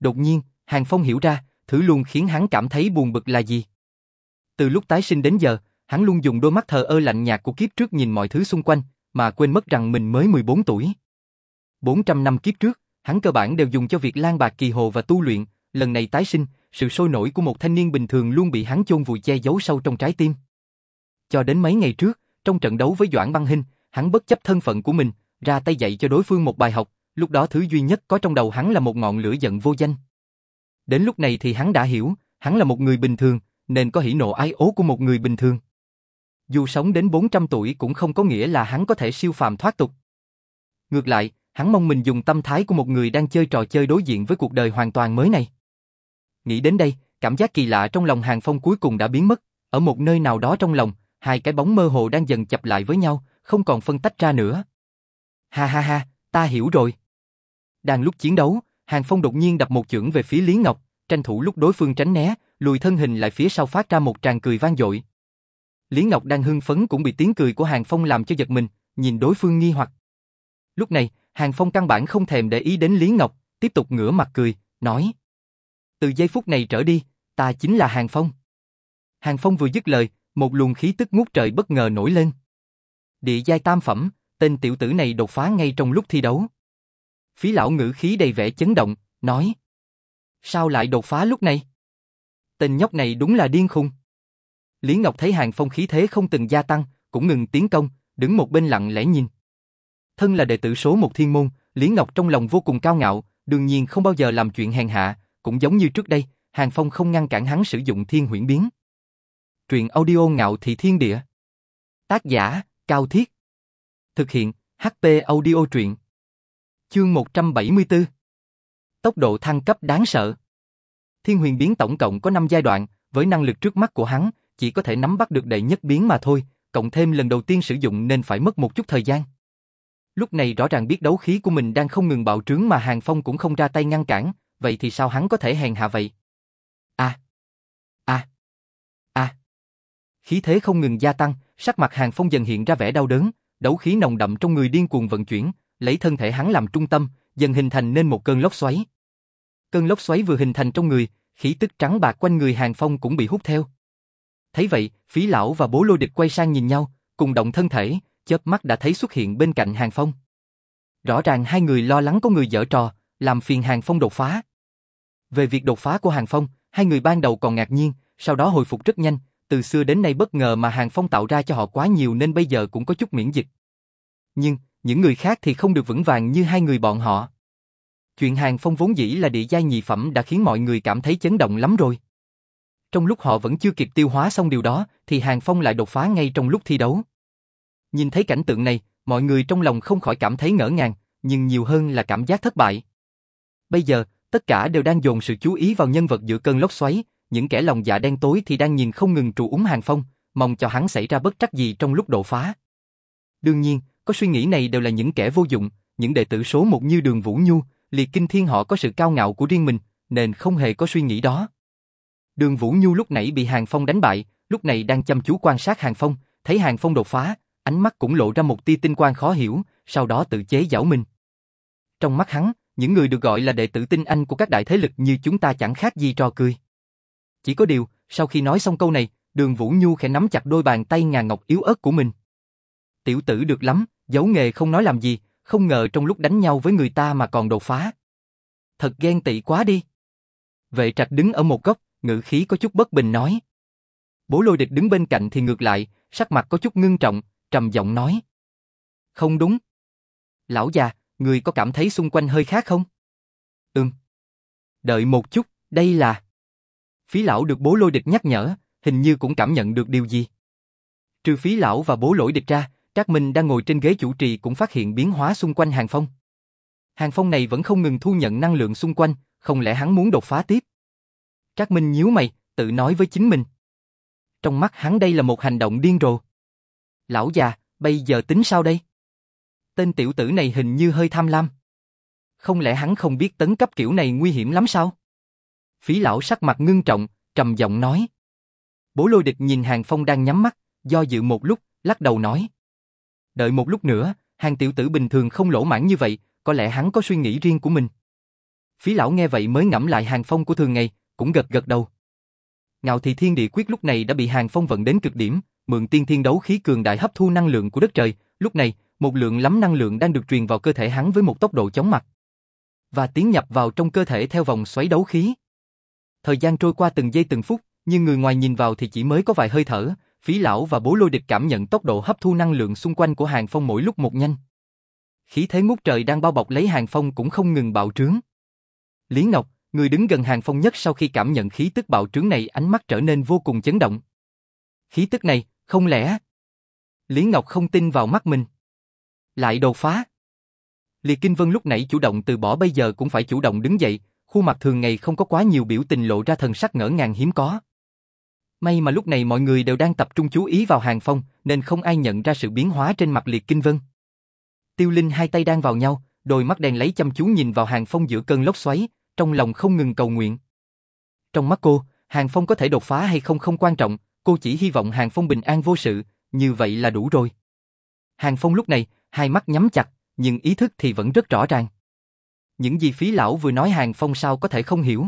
A: Đột nhiên, Hàng Phong hiểu ra, thứ luôn khiến hắn cảm thấy buồn bực là gì. Từ lúc tái sinh đến giờ, hắn luôn dùng đôi mắt thờ ơ lạnh nhạt của kiếp trước nhìn mọi thứ xung quanh, mà quên mất rằng mình mới 14 tuổi. 400 năm kiếp trước, hắn cơ bản đều dùng cho việc lan bạc kỳ hồ và tu luyện, lần này tái sinh, sự sôi nổi của một thanh niên bình thường luôn bị hắn chôn vùi che giấu sâu trong trái tim. Cho đến mấy ngày trước, trong trận đấu với Doãn Băng Hinh, hắn bất chấp thân phận của mình, ra tay dạy cho đối phương một bài học, lúc đó thứ duy nhất có trong đầu hắn là một ngọn lửa giận vô danh. Đến lúc này thì hắn đã hiểu, hắn là một người bình thường, nên có hỉ nộ ái ố của một người bình thường. Dù sống đến 400 tuổi cũng không có nghĩa là hắn có thể siêu phàm thoát tục. Ngược lại, hắn mong mình dùng tâm thái của một người đang chơi trò chơi đối diện với cuộc đời hoàn toàn mới này. Nghĩ đến đây, cảm giác kỳ lạ trong lòng Hàng Phong cuối cùng đã biến mất, ở một nơi nào đó trong lòng, hai cái bóng mơ hồ đang dần chập lại với nhau, không còn phân tách ra nữa. Ha ha ha, ta hiểu rồi. Đang lúc chiến đấu, Hàng Phong đột nhiên đập một chưởng về phía Lý Ngọc, tranh thủ lúc đối phương tránh né, lùi thân hình lại phía sau phát ra một tràng cười vang dội. Lý Ngọc đang hưng phấn cũng bị tiếng cười của Hàng Phong làm cho giật mình, nhìn đối phương nghi hoặc. Lúc này, Hàng Phong căn bản không thèm để ý đến Lý Ngọc, tiếp tục ngửa mặt cười, nói. Từ giây phút này trở đi, ta chính là Hàng Phong. Hàng Phong vừa dứt lời, một luồng khí tức ngút trời bất ngờ nổi lên. Địa giai tam phẩm, tên tiểu tử này đột phá ngay trong lúc thi đấu. Phí lão ngữ khí đầy vẻ chấn động, nói. Sao lại đột phá lúc này? Tên nhóc này đúng là điên khùng. Lý Ngọc thấy Hàng Phong khí thế không từng gia tăng, cũng ngừng tiến công, đứng một bên lặng lẽ nhìn. Thân là đệ tử số một thiên môn, Lý Ngọc trong lòng vô cùng cao ngạo, đương nhiên không bao giờ làm chuyện hèn hạ, cũng giống như trước đây, Hàng Phong không ngăn cản hắn sử dụng thiên huyễn biến. Truyện audio ngạo thị thiên địa. Tác giả, Cao Thiết. Thực hiện, HP audio truyện. Chương 174. Tốc độ thăng cấp đáng sợ. Thiên huyền biến tổng cộng có 5 giai đoạn, với năng lực trước mắt của hắn, chỉ có thể nắm bắt được đệ nhất biến mà thôi, cộng thêm lần đầu tiên sử dụng nên phải mất một chút thời gian. Lúc này rõ ràng biết đấu khí của mình đang không ngừng bạo trướng mà Hàng Phong cũng không ra tay ngăn cản, vậy thì sao hắn có thể hèn hạ vậy? A, a, a. Khí thế không ngừng gia tăng, sắc mặt Hàng Phong dần hiện ra vẻ đau đớn, đấu khí nồng đậm trong người điên cuồng vận chuyển, lấy thân thể hắn làm trung tâm, dần hình thành nên một cơn lốc xoáy. Cơn lốc xoáy vừa hình thành trong người, khí tức trắng bạc quanh người Hàng Phong cũng bị hút theo. Thấy vậy, phí lão và bố lôi địch quay sang nhìn nhau, cùng động thân thể, chớp mắt đã thấy xuất hiện bên cạnh Hàng Phong. Rõ ràng hai người lo lắng có người dở trò, làm phiền Hàng Phong đột phá. Về việc đột phá của Hàng Phong, hai người ban đầu còn ngạc nhiên, sau đó hồi phục rất nhanh, từ xưa đến nay bất ngờ mà Hàng Phong tạo ra cho họ quá nhiều nên bây giờ cũng có chút miễn dịch. Nhưng, những người khác thì không được vững vàng như hai người bọn họ. Chuyện Hàng Phong vốn dĩ là địa giai nhị phẩm đã khiến mọi người cảm thấy chấn động lắm rồi. Trong lúc họ vẫn chưa kịp tiêu hóa xong điều đó, thì Hàng Phong lại đột phá ngay trong lúc thi đấu. Nhìn thấy cảnh tượng này, mọi người trong lòng không khỏi cảm thấy ngỡ ngàng, nhưng nhiều hơn là cảm giác thất bại. Bây giờ, tất cả đều đang dồn sự chú ý vào nhân vật giữa cơn lốc xoáy, những kẻ lòng dạ đen tối thì đang nhìn không ngừng trù úng Hàng Phong, mong cho hắn xảy ra bất trắc gì trong lúc đột phá. Đương nhiên, có suy nghĩ này đều là những kẻ vô dụng, những đệ tử số một như Đường Vũ Nhu, Liệt Kinh Thiên họ có sự cao ngạo của riêng mình, nên không hề có suy nghĩ đó. Đường Vũ Nhu lúc nãy bị Hàng Phong đánh bại, lúc này đang chăm chú quan sát Hàng Phong, thấy Hàng Phong đột phá, ánh mắt cũng lộ ra một tia tinh quang khó hiểu, sau đó tự chế giảo mình. Trong mắt hắn, những người được gọi là đệ tử tinh anh của các đại thế lực như chúng ta chẳng khác gì trò cười. Chỉ có điều, sau khi nói xong câu này, đường Vũ Nhu khẽ nắm chặt đôi bàn tay ngà ngọc yếu ớt của mình. Tiểu tử được lắm, giấu nghề không nói làm gì, không ngờ trong lúc đánh nhau với người ta mà còn đột phá. Thật ghen tị quá đi. Vệ trạch đứng ở một góc, ngữ khí có chút bất bình nói. Bố lôi địch đứng bên cạnh thì ngược lại, sắc mặt có chút ngưng trọng, trầm giọng nói. Không đúng. Lão già, người có cảm thấy xung quanh hơi khác không? Ừm. Đợi một chút, đây là... Phí lão được bố lôi địch nhắc nhở, hình như cũng cảm nhận được điều gì. Trừ phí lão và bố lỗi địch ra, Trác Minh đang ngồi trên ghế chủ trì cũng phát hiện biến hóa xung quanh Hàng Phong. Hàng Phong này vẫn không ngừng thu nhận năng lượng xung quanh, không lẽ hắn muốn đột phá tiếp? Trác Minh nhíu mày, tự nói với chính mình. Trong mắt hắn đây là một hành động điên rồ. Lão già, bây giờ tính sao đây? Tên tiểu tử này hình như hơi tham lam. Không lẽ hắn không biết tấn cấp kiểu này nguy hiểm lắm sao? Phí lão sắc mặt ngưng trọng, trầm giọng nói. Bố lôi địch nhìn Hàng Phong đang nhắm mắt, do dự một lúc, lắc đầu nói. Đợi một lúc nữa, hàng tiểu tử bình thường không lỗ mãn như vậy, có lẽ hắn có suy nghĩ riêng của mình. Phí lão nghe vậy mới ngẫm lại Hàng Phong của thường ngày, cũng gật gật đầu. Ngạo thị thiên địa quyết lúc này đã bị Hàng Phong vận đến cực điểm, mượn tiên thiên đấu khí cường đại hấp thu năng lượng của đất trời, lúc này, một lượng lắm năng lượng đang được truyền vào cơ thể hắn với một tốc độ chóng mặt. Và tiến nhập vào trong cơ thể theo vòng xoáy đấu khí. Thời gian trôi qua từng giây từng phút, nhưng người ngoài nhìn vào thì chỉ mới có vài hơi thở, phí lão và bố lôi địch cảm nhận tốc độ hấp thu năng lượng xung quanh của hàng phong mỗi lúc một nhanh. Khí thế ngút trời đang bao bọc lấy hàng phong cũng không ngừng bạo trướng. Lý Ngọc, người đứng gần hàng phong nhất sau khi cảm nhận khí tức bạo trướng này ánh mắt trở nên vô cùng chấn động. Khí tức này, không lẽ... Lý Ngọc không tin vào mắt mình. Lại đột phá. Liệt Kinh Vân lúc nãy chủ động từ bỏ bây giờ cũng phải chủ động đứng dậy, khuôn mặt thường ngày không có quá nhiều biểu tình lộ ra thần sắc ngỡ ngàng hiếm có. May mà lúc này mọi người đều đang tập trung chú ý vào Hàng Phong, nên không ai nhận ra sự biến hóa trên mặt Liệt Kinh Vân. Tiêu Linh hai tay đang vào nhau, đôi mắt đèn lấy chăm chú nhìn vào Hàng Phong giữa cơn lốc xoáy, trong lòng không ngừng cầu nguyện. Trong mắt cô, Hàng Phong có thể đột phá hay không không quan trọng, cô chỉ hy vọng Hàng Phong bình an vô sự, như vậy là đủ rồi. Hàng Phong lúc này, hai mắt nhắm chặt, nhưng ý thức thì vẫn rất rõ ràng. Những gì phí lão vừa nói Hàng Phong sao có thể không hiểu.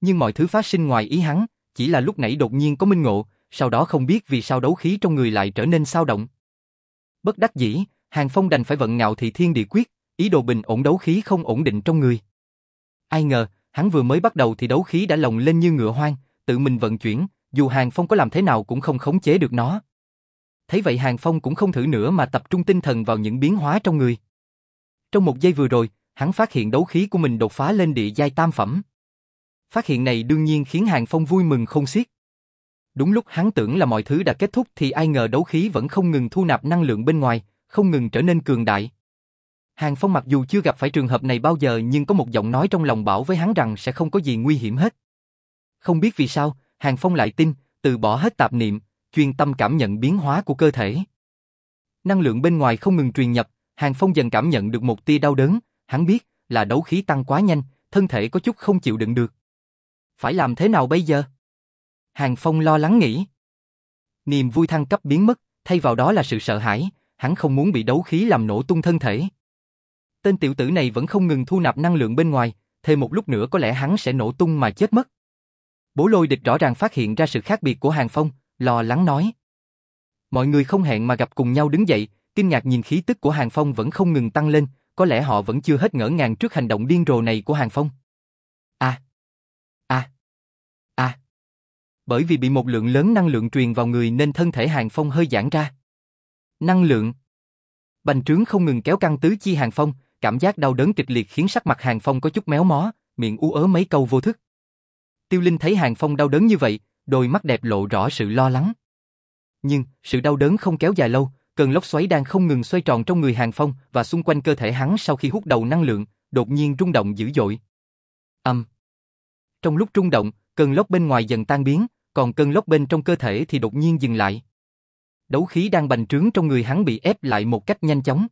A: Nhưng mọi thứ phát sinh ngoài ý hắn, chỉ là lúc nãy đột nhiên có minh ngộ, sau đó không biết vì sao đấu khí trong người lại trở nên sao động. Bất đắc dĩ, Hàng Phong đành phải vận ngạo thị thiên địa quyết, ý đồ bình ổn đấu khí không ổn định trong người. Ai ngờ, hắn vừa mới bắt đầu thì đấu khí đã lồng lên như ngựa hoang, tự mình vận chuyển, dù Hàng Phong có làm thế nào cũng không khống chế được nó. Thấy vậy Hàng Phong cũng không thử nữa mà tập trung tinh thần vào những biến hóa trong người. Trong một giây vừa rồi, hắn phát hiện đấu khí của mình đột phá lên địa giai tam phẩm. Phát hiện này đương nhiên khiến Hàng Phong vui mừng không xiết. Đúng lúc hắn tưởng là mọi thứ đã kết thúc thì ai ngờ đấu khí vẫn không ngừng thu nạp năng lượng bên ngoài, không ngừng trở nên cường đại. Hàng Phong mặc dù chưa gặp phải trường hợp này bao giờ nhưng có một giọng nói trong lòng bảo với hắn rằng sẽ không có gì nguy hiểm hết. Không biết vì sao, Hàng Phong lại tin, từ bỏ hết tạp niệm, chuyên tâm cảm nhận biến hóa của cơ thể. Năng lượng bên ngoài không ngừng truyền nhập, Hàng Phong dần cảm nhận được một tia đau đớn, hắn biết là đấu khí tăng quá nhanh, thân thể có chút không chịu đựng được. Phải làm thế nào bây giờ? Hàng Phong lo lắng nghĩ. Niềm vui thăng cấp biến mất, thay vào đó là sự sợ hãi, hắn không muốn bị đấu khí làm nổ tung thân thể. Tên tiểu tử này vẫn không ngừng thu nạp năng lượng bên ngoài, thêm một lúc nữa có lẽ hắn sẽ nổ tung mà chết mất. Bố lôi địch rõ ràng phát hiện ra sự khác biệt của Hàng Phong, lo lắng nói. Mọi người không hẹn mà gặp cùng nhau đứng dậy, kinh ngạc nhìn khí tức của Hàng Phong vẫn không ngừng tăng lên, có lẽ họ vẫn chưa hết ngỡ ngàng trước hành động điên rồ này của Hàng Phong. À! À! À! Bởi vì bị một lượng lớn năng lượng truyền vào người nên thân thể Hàng Phong hơi giãn ra. Năng lượng! Bành trướng không ngừng kéo căng tứ chi Hàng Phong, cảm giác đau đớn kịch liệt khiến sắc mặt Hàng Phong có chút méo mó, miệng u ớ mấy câu vô thức. Tiêu Linh thấy Hàng Phong đau đớn như vậy, đôi mắt đẹp lộ rõ sự lo lắng. Nhưng, sự đau đớn không kéo dài lâu, cơn lốc xoáy đang không ngừng xoay tròn trong người Hàng Phong và xung quanh cơ thể hắn sau khi hút đầu năng lượng, đột nhiên rung động dữ dội. Âm. Trong lúc rung động, cơn lốc bên ngoài dần tan biến, còn cơn lốc bên trong cơ thể thì đột nhiên dừng lại. Đấu khí đang bành trướng trong người hắn bị ép lại một cách nhanh chóng.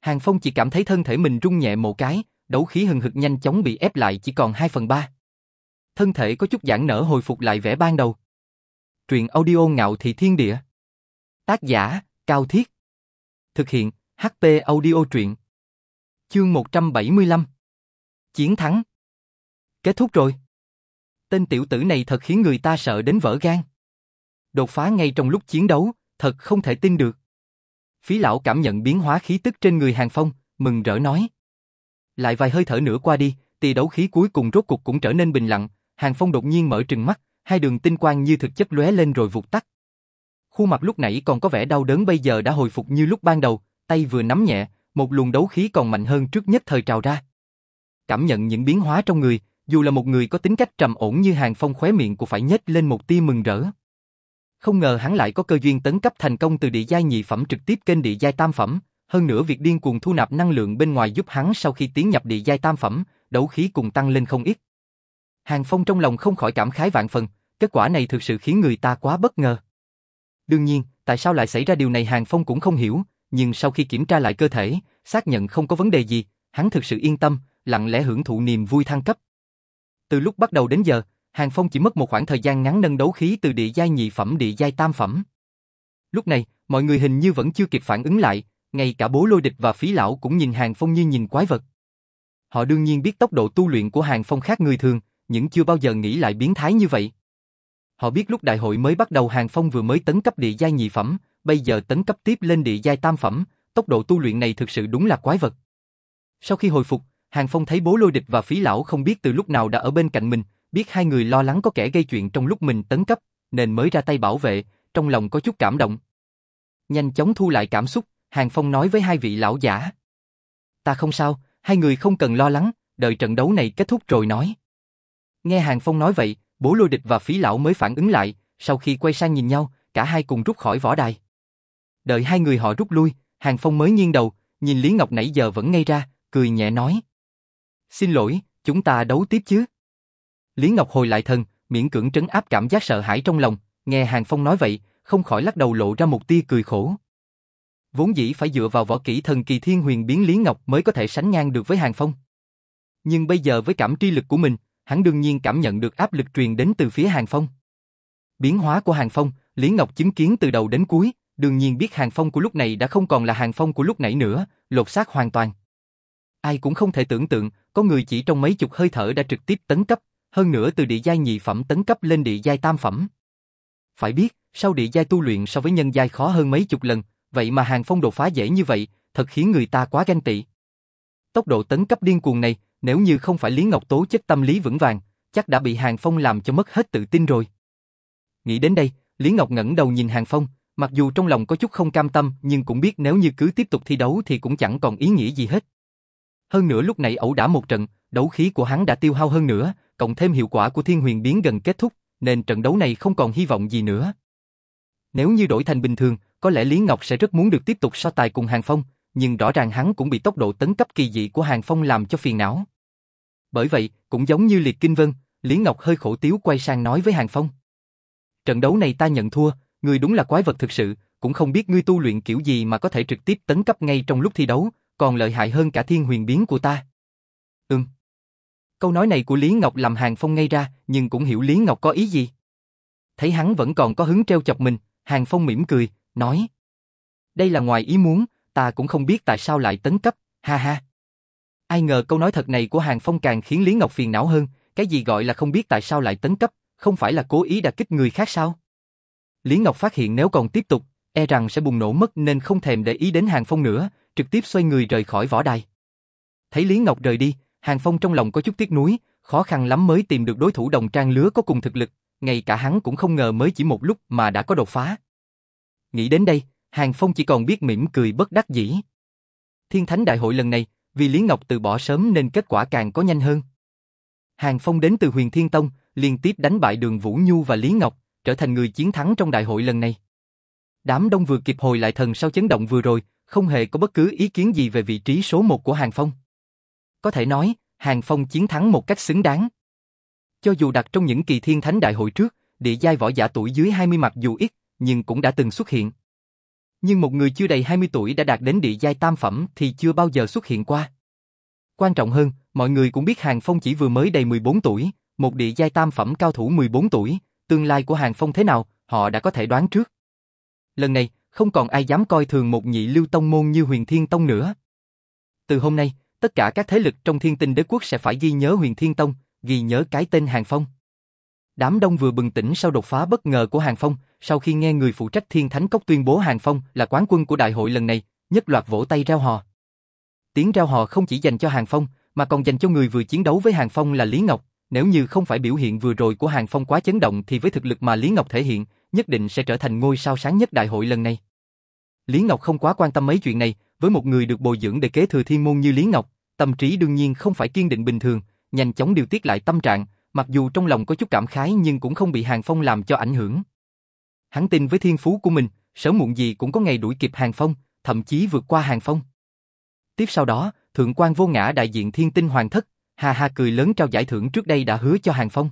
A: Hàng Phong chỉ cảm thấy thân thể mình rung nhẹ một cái, đấu khí hừng hực nhanh chóng bị ép lại chỉ còn 2 phần 3. Thân thể có chút giãn nở hồi phục lại vẻ ban đầu. Truyện audio ngạo thị thiên địa. Tác giả, Cao Thiết. Thực hiện, HP audio truyện. Chương 175. Chiến thắng. Kết thúc rồi. Tên tiểu tử này thật khiến người ta sợ đến vỡ gan. Đột phá ngay trong lúc chiến đấu, thật không thể tin được. Phí lão cảm nhận biến hóa khí tức trên người Hàng Phong, mừng rỡ nói. Lại vài hơi thở nữa qua đi, tì đấu khí cuối cùng rốt cục cũng trở nên bình lặng, Hàng Phong đột nhiên mở trừng mắt, hai đường tinh quang như thực chất lóe lên rồi vụt tắt. Khuôn mặt lúc nãy còn có vẻ đau đớn bây giờ đã hồi phục như lúc ban đầu, tay vừa nắm nhẹ, một luồng đấu khí còn mạnh hơn trước nhất thời trào ra. Cảm nhận những biến hóa trong người, dù là một người có tính cách trầm ổn như Hàng Phong khóe miệng cũng phải nhếch lên một tia mừng rỡ. Không ngờ hắn lại có cơ duyên tấn cấp thành công từ địa giai nhị phẩm trực tiếp kênh địa giai tam phẩm, hơn nữa việc điên cuồng thu nạp năng lượng bên ngoài giúp hắn sau khi tiến nhập địa giai tam phẩm, đấu khí cùng tăng lên không ít. Hàng Phong trong lòng không khỏi cảm khái vạn phần, kết quả này thực sự khiến người ta quá bất ngờ. Đương nhiên, tại sao lại xảy ra điều này Hàng Phong cũng không hiểu, nhưng sau khi kiểm tra lại cơ thể, xác nhận không có vấn đề gì, hắn thực sự yên tâm, lặng lẽ hưởng thụ niềm vui thăng cấp. Từ lúc bắt đầu đến giờ, Hàng Phong chỉ mất một khoảng thời gian ngắn nâng đấu khí từ địa giai nhị phẩm địa giai tam phẩm. Lúc này, mọi người hình như vẫn chưa kịp phản ứng lại, ngay cả bố lôi địch và phí lão cũng nhìn Hàng Phong như nhìn quái vật. Họ đương nhiên biết tốc độ tu luyện của Hàng Phong khác người thường, nhưng chưa bao giờ nghĩ lại biến thái như vậy. Họ biết lúc đại hội mới bắt đầu Hàng Phong vừa mới tấn cấp địa giai nhị phẩm, bây giờ tấn cấp tiếp lên địa giai tam phẩm, tốc độ tu luyện này thực sự đúng là quái vật. Sau khi hồi phục, Hàng Phong thấy bố lôi địch và phí lão không biết từ lúc nào đã ở bên cạnh mình, biết hai người lo lắng có kẻ gây chuyện trong lúc mình tấn cấp, nên mới ra tay bảo vệ, trong lòng có chút cảm động. Nhanh chóng thu lại cảm xúc, Hàng Phong nói với hai vị lão giả. Ta không sao, hai người không cần lo lắng, đợi trận đấu này kết thúc rồi nói. Nghe Hàng Phong nói vậy, bố lôi địch và phí lão mới phản ứng lại, sau khi quay sang nhìn nhau, cả hai cùng rút khỏi võ đài. Đợi hai người họ rút lui, Hàng Phong mới nghiêng đầu, nhìn Lý Ngọc nãy giờ vẫn ngây ra, cười nhẹ nói. Xin lỗi, chúng ta đấu tiếp chứ? Lý Ngọc hồi lại thân, miễn cưỡng trấn áp cảm giác sợ hãi trong lòng, nghe Hàng Phong nói vậy, không khỏi lắc đầu lộ ra một tia cười khổ. Vốn dĩ phải dựa vào võ kỹ thần kỳ thiên huyền biến Lý Ngọc mới có thể sánh ngang được với Hàng Phong. Nhưng bây giờ với cảm tri lực của mình, hắn đương nhiên cảm nhận được áp lực truyền đến từ phía Hàng Phong. Biến hóa của Hàng Phong, Lý Ngọc chứng kiến từ đầu đến cuối, đương nhiên biết Hàng Phong của lúc này đã không còn là Hàng Phong của lúc nãy nữa, lột xác hoàn toàn. Ai cũng không thể tưởng tượng, có người chỉ trong mấy chục hơi thở đã trực tiếp tấn cấp, hơn nữa từ địa giai nhị phẩm tấn cấp lên địa giai tam phẩm. Phải biết, sau địa giai tu luyện so với nhân giai khó hơn mấy chục lần, vậy mà Hàng Phong đột phá dễ như vậy, thật khiến người ta quá ganh tị. Tốc độ tấn cấp điên cuồng này, nếu như không phải Lý Ngọc tố chất tâm lý vững vàng, chắc đã bị Hàng Phong làm cho mất hết tự tin rồi. Nghĩ đến đây, Lý Ngọc ngẩng đầu nhìn Hàng Phong, mặc dù trong lòng có chút không cam tâm nhưng cũng biết nếu như cứ tiếp tục thi đấu thì cũng chẳng còn ý nghĩa gì hết. Hơn nữa lúc này ẩu đả một trận, đấu khí của hắn đã tiêu hao hơn nữa, cộng thêm hiệu quả của thiên huyền biến gần kết thúc, nên trận đấu này không còn hy vọng gì nữa. Nếu như đổi thành bình thường, có lẽ Lý Ngọc sẽ rất muốn được tiếp tục so tài cùng Hàng Phong, nhưng rõ ràng hắn cũng bị tốc độ tấn cấp kỳ dị của Hàng Phong làm cho phiền não. Bởi vậy, cũng giống như Liệt Kinh Vân, Lý Ngọc hơi khổ tiếu quay sang nói với Hàng Phong. Trận đấu này ta nhận thua, ngươi đúng là quái vật thực sự, cũng không biết ngươi tu luyện kiểu gì mà có thể trực tiếp tấn cấp ngay trong lúc thi đấu, còn lợi hại hơn cả thiên huyền biến của ta. Ừm. Câu nói này của Lý Ngọc làm Hàng Phong ngay ra, nhưng cũng hiểu Lý Ngọc có ý gì. Thấy hắn vẫn còn có hứng treo chọc mình, Hàng Phong mỉm cười, nói. Đây là ngoài ý muốn, ta cũng không biết tại sao lại tấn cấp, ha ha. Ai ngờ câu nói thật này của Hàng Phong càng khiến Lý Ngọc phiền não hơn, cái gì gọi là không biết tại sao lại tấn cấp, không phải là cố ý đả kích người khác sao? Lý Ngọc phát hiện nếu còn tiếp tục, e rằng sẽ bùng nổ mất nên không thèm để ý đến Hàng Phong nữa, trực tiếp xoay người rời khỏi võ đài. Thấy Lý Ngọc rời đi, Hàng Phong trong lòng có chút tiếc nuối, khó khăn lắm mới tìm được đối thủ đồng trang lứa có cùng thực lực, ngay cả hắn cũng không ngờ mới chỉ một lúc mà đã có đột phá. Nghĩ đến đây, Hàng Phong chỉ còn biết mỉm cười bất đắc dĩ. Thiên Thánh Đại hội lần này, vì Lý Ngọc từ bỏ sớm nên kết quả càng có nhanh hơn. Hàng Phong đến từ Huyền Thiên Tông, liên tiếp đánh bại Đường Vũ Nhu và Lý Ngọc, trở thành người chiến thắng trong đại hội lần này. Đám đông vừa kịp hồi lại thần sau chấn động vừa rồi, không hề có bất cứ ý kiến gì về vị trí số một của Hàng Phong. Có thể nói, Hàng Phong chiến thắng một cách xứng đáng. Cho dù đặt trong những kỳ thiên thánh đại hội trước, địa giai võ giả tuổi dưới 20 mặc dù ít, nhưng cũng đã từng xuất hiện. Nhưng một người chưa đầy 20 tuổi đã đạt đến địa giai tam phẩm thì chưa bao giờ xuất hiện qua. Quan trọng hơn, mọi người cũng biết Hàng Phong chỉ vừa mới đầy 14 tuổi, một địa giai tam phẩm cao thủ 14 tuổi, tương lai của Hàng Phong thế nào, họ đã có thể đoán trước. Lần này, không còn ai dám coi thường một nhị lưu tông môn như huyền thiên tông nữa. Từ hôm nay, tất cả các thế lực trong thiên tinh đế quốc sẽ phải ghi nhớ huyền thiên tông, ghi nhớ cái tên Hàng Phong. Đám đông vừa bừng tỉnh sau đột phá bất ngờ của Hàng Phong, sau khi nghe người phụ trách Thiên Thánh Cốc tuyên bố Hàng Phong là quán quân của đại hội lần này, nhất loạt vỗ tay reo hò. Tiếng reo hò không chỉ dành cho Hàng Phong, mà còn dành cho người vừa chiến đấu với Hàng Phong là Lý Ngọc. Nếu như không phải biểu hiện vừa rồi của Hàng Phong quá chấn động thì với thực lực mà Lý Ngọc thể hiện, nhất định sẽ trở thành ngôi sao sáng nhất đại hội lần này. Lý Ngọc không quá quan tâm mấy chuyện này, với một người được bồi dưỡng để kế thừa thiên môn như Lý Ngọc, tâm trí đương nhiên không phải kiên định bình thường, nhanh chóng điều tiết lại tâm trạng, mặc dù trong lòng có chút cảm khái nhưng cũng không bị Hàng Phong làm cho ảnh hưởng. Hắn tin với thiên phú của mình, sớm muộn gì cũng có ngày đuổi kịp Hàng Phong, thậm chí vượt qua Hàng Phong. Tiếp sau đó, Thượng quan vô ngã đại diện thiên tinh hoàng thất, hà hà cười lớn trao giải thưởng trước đây đã hứa cho Hàng Phong.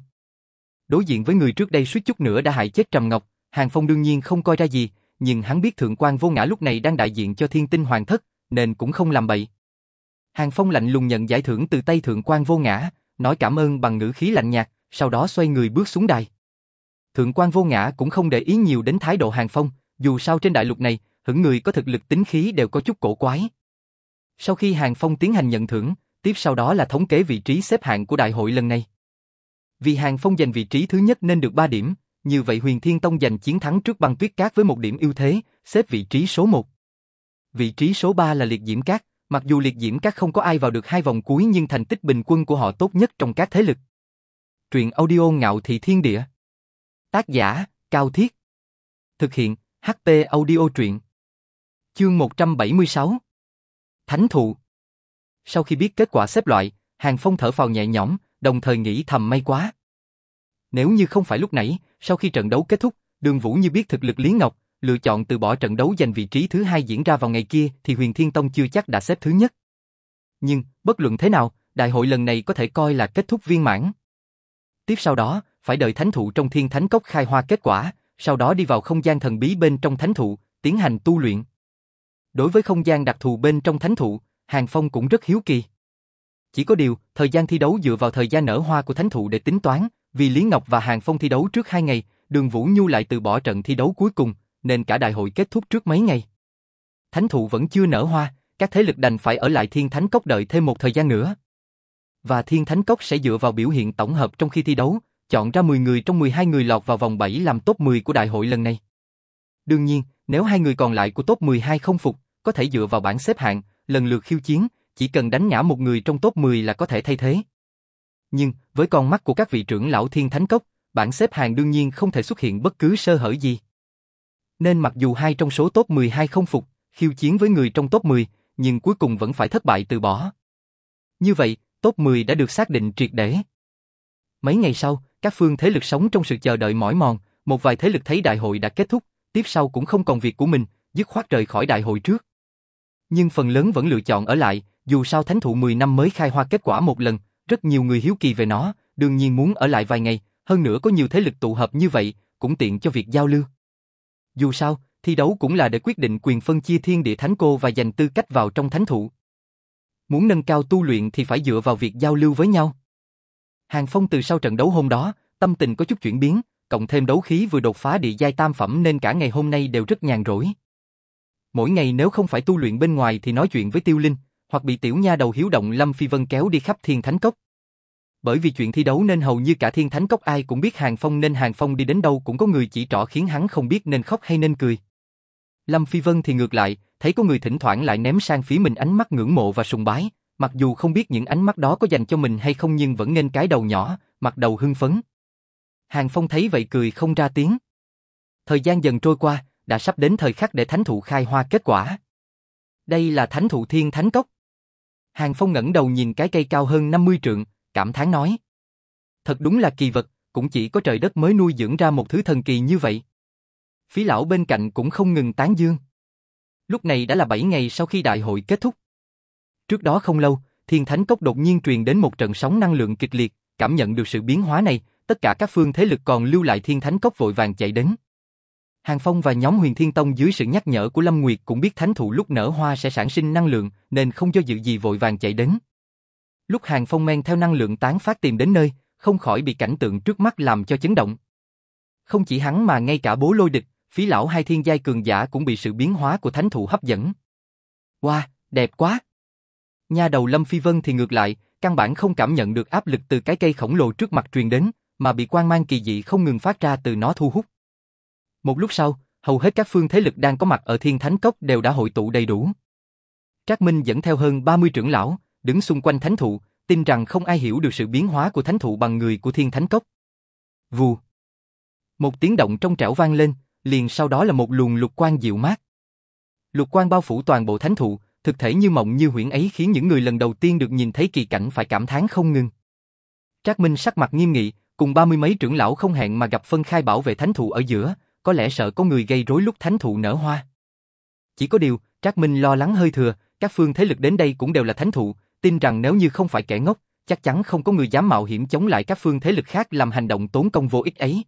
A: Đối diện với người trước đây suýt chút nữa đã hại chết Trầm Ngọc, Hàng Phong đương nhiên không coi ra gì, nhưng hắn biết Thượng quan vô ngã lúc này đang đại diện cho thiên tinh hoàng thất, nên cũng không làm bậy. Hàng Phong lạnh lùng nhận giải thưởng từ tay Thượng quan vô ngã, nói cảm ơn bằng ngữ khí lạnh nhạt, sau đó xoay người bước xuống đài. Thượng quan vô ngã cũng không để ý nhiều đến thái độ Hàng Phong, dù sao trên đại lục này, hững người có thực lực tính khí đều có chút cổ quái. Sau khi Hàng Phong tiến hành nhận thưởng, tiếp sau đó là thống kế vị trí xếp hạng của đại hội lần này. Vì Hàng Phong giành vị trí thứ nhất nên được 3 điểm, như vậy Huyền Thiên Tông giành chiến thắng trước băng tuyết cát với một điểm ưu thế, xếp vị trí số 1. Vị trí số 3 là liệt diễm cát, mặc dù liệt diễm các không có ai vào được hai vòng cuối nhưng thành tích bình quân của họ tốt nhất trong các thế lực. Truyện audio ngạo thị thiên địa. Tác giả, Cao Thiết. Thực hiện, ht audio truyện. Chương 176 Thánh thụ Sau khi biết kết quả xếp loại, Hàng Phong thở phào nhẹ nhõm, đồng thời nghĩ thầm may quá. Nếu như không phải lúc nãy, sau khi trận đấu kết thúc, Đường Vũ như biết thực lực Lý Ngọc, lựa chọn từ bỏ trận đấu giành vị trí thứ hai diễn ra vào ngày kia thì Huyền Thiên Tông chưa chắc đã xếp thứ nhất. Nhưng, bất luận thế nào, đại hội lần này có thể coi là kết thúc viên mãn. Tiếp sau đó, phải đợi thánh thụ trong thiên thánh cốc khai hoa kết quả, sau đó đi vào không gian thần bí bên trong thánh thụ, tiến hành tu luyện. Đối với không gian đặc thù bên trong thánh thụ, Hàng Phong cũng rất hiếu kỳ. Chỉ có điều, thời gian thi đấu dựa vào thời gian nở hoa của thánh thụ để tính toán, vì Lý Ngọc và Hàng Phong thi đấu trước hai ngày, Đường Vũ Nhu lại từ bỏ trận thi đấu cuối cùng, nên cả đại hội kết thúc trước mấy ngày. Thánh thụ vẫn chưa nở hoa, các thế lực đành phải ở lại Thiên Thánh Cốc đợi thêm một thời gian nữa. Và Thiên Thánh Cốc sẽ dựa vào biểu hiện tổng hợp trong khi thi đấu, chọn ra 10 người trong 12 người lọt vào vòng 7 làm top 10 của đại hội lần này. Đương nhiên, nếu hai người còn lại của top 12 không phục, có thể dựa vào bảng xếp hạng, lần lượt khiêu chiến, chỉ cần đánh ngã một người trong top 10 là có thể thay thế. Nhưng, với con mắt của các vị trưởng lão Thiên Thánh Cốc, bảng xếp hạng đương nhiên không thể xuất hiện bất cứ sơ hở gì. Nên mặc dù hai trong số top 12 không phục, khiêu chiến với người trong top 10, nhưng cuối cùng vẫn phải thất bại từ bỏ. Như vậy, top 10 đã được xác định triệt để. Mấy ngày sau, các phương thế lực sống trong sự chờ đợi mỏi mòn, một vài thế lực thấy đại hội đã kết thúc, tiếp sau cũng không còn việc của mình, dứt khoát rời khỏi đại hội trước. Nhưng phần lớn vẫn lựa chọn ở lại, dù sao thánh thụ 10 năm mới khai hoa kết quả một lần, rất nhiều người hiếu kỳ về nó, đương nhiên muốn ở lại vài ngày, hơn nữa có nhiều thế lực tụ hợp như vậy, cũng tiện cho việc giao lưu. Dù sao, thi đấu cũng là để quyết định quyền phân chia thiên địa thánh cô và giành tư cách vào trong thánh thụ. Muốn nâng cao tu luyện thì phải dựa vào việc giao lưu với nhau. Hàng Phong từ sau trận đấu hôm đó, tâm tình có chút chuyển biến, cộng thêm đấu khí vừa đột phá địa giai tam phẩm nên cả ngày hôm nay đều rất nhàn rỗi. Mỗi ngày nếu không phải tu luyện bên ngoài thì nói chuyện với Tiêu Linh, hoặc bị tiểu nha đầu hiếu động Lâm Phi Vân kéo đi khắp thiên thánh cốc. Bởi vì chuyện thi đấu nên hầu như cả thiên thánh cốc ai cũng biết Hàng Phong nên Hàng Phong đi đến đâu cũng có người chỉ trỏ khiến hắn không biết nên khóc hay nên cười. Lâm Phi Vân thì ngược lại, thấy có người thỉnh thoảng lại ném sang phía mình ánh mắt ngưỡng mộ và sùng bái, mặc dù không biết những ánh mắt đó có dành cho mình hay không nhưng vẫn nên cái đầu nhỏ, mặt đầu hưng phấn. Hàng Phong thấy vậy cười không ra tiếng. Thời gian dần trôi qua, đã sắp đến thời khắc để thánh thụ khai hoa kết quả. Đây là thánh thụ thiên thánh cốc. Hàng Phong ngẩng đầu nhìn cái cây cao hơn 50 trượng, cảm thán nói. Thật đúng là kỳ vật, cũng chỉ có trời đất mới nuôi dưỡng ra một thứ thần kỳ như vậy. Phí lão bên cạnh cũng không ngừng tán dương. Lúc này đã là 7 ngày sau khi đại hội kết thúc. Trước đó không lâu, Thiên Thánh Cốc đột nhiên truyền đến một trận sóng năng lượng kịch liệt, cảm nhận được sự biến hóa này, tất cả các phương thế lực còn lưu lại thiên thánh cốc vội vàng chạy đến. Hàng Phong và nhóm huyền thiên tông dưới sự nhắc nhở của Lâm Nguyệt cũng biết thánh thụ lúc nở hoa sẽ sản sinh năng lượng nên không do dự gì vội vàng chạy đến. Lúc Hàng Phong men theo năng lượng tán phát tìm đến nơi, không khỏi bị cảnh tượng trước mắt làm cho chấn động. Không chỉ hắn mà ngay cả bố lôi địch, phí lão hai thiên giai cường giả cũng bị sự biến hóa của thánh thụ hấp dẫn. Wow, đẹp quá! Nhà đầu Lâm Phi Vân thì ngược lại, căn bản không cảm nhận được áp lực từ cái cây khổng lồ trước mặt truyền đến, mà bị quang mang kỳ dị không ngừng phát ra từ nó thu hút. Một lúc sau, hầu hết các phương thế lực đang có mặt ở Thiên Thánh Cốc đều đã hội tụ đầy đủ. Trác Minh dẫn theo hơn 30 trưởng lão, đứng xung quanh thánh thụ, tin rằng không ai hiểu được sự biến hóa của thánh thụ bằng người của Thiên Thánh Cốc. Vù. Một tiếng động trong trẻo vang lên, liền sau đó là một luồng lục quang dịu mát. Lục quang bao phủ toàn bộ thánh thụ, thực thể như mộng như huyễn ấy khiến những người lần đầu tiên được nhìn thấy kỳ cảnh phải cảm thán không ngừng. Trác Minh sắc mặt nghiêm nghị, cùng ba mươi mấy trưởng lão không hẹn mà gặp phân khai bảo vệ thánh thụ ở giữa, có lẽ sợ có người gây rối lúc thánh thụ nở hoa. Chỉ có điều, Trác Minh lo lắng hơi thừa, các phương thế lực đến đây cũng đều là thánh thụ, tin rằng nếu như không phải kẻ ngốc, chắc chắn không có người dám mạo hiểm chống lại các phương thế lực khác làm hành động tốn công vô ích ấy.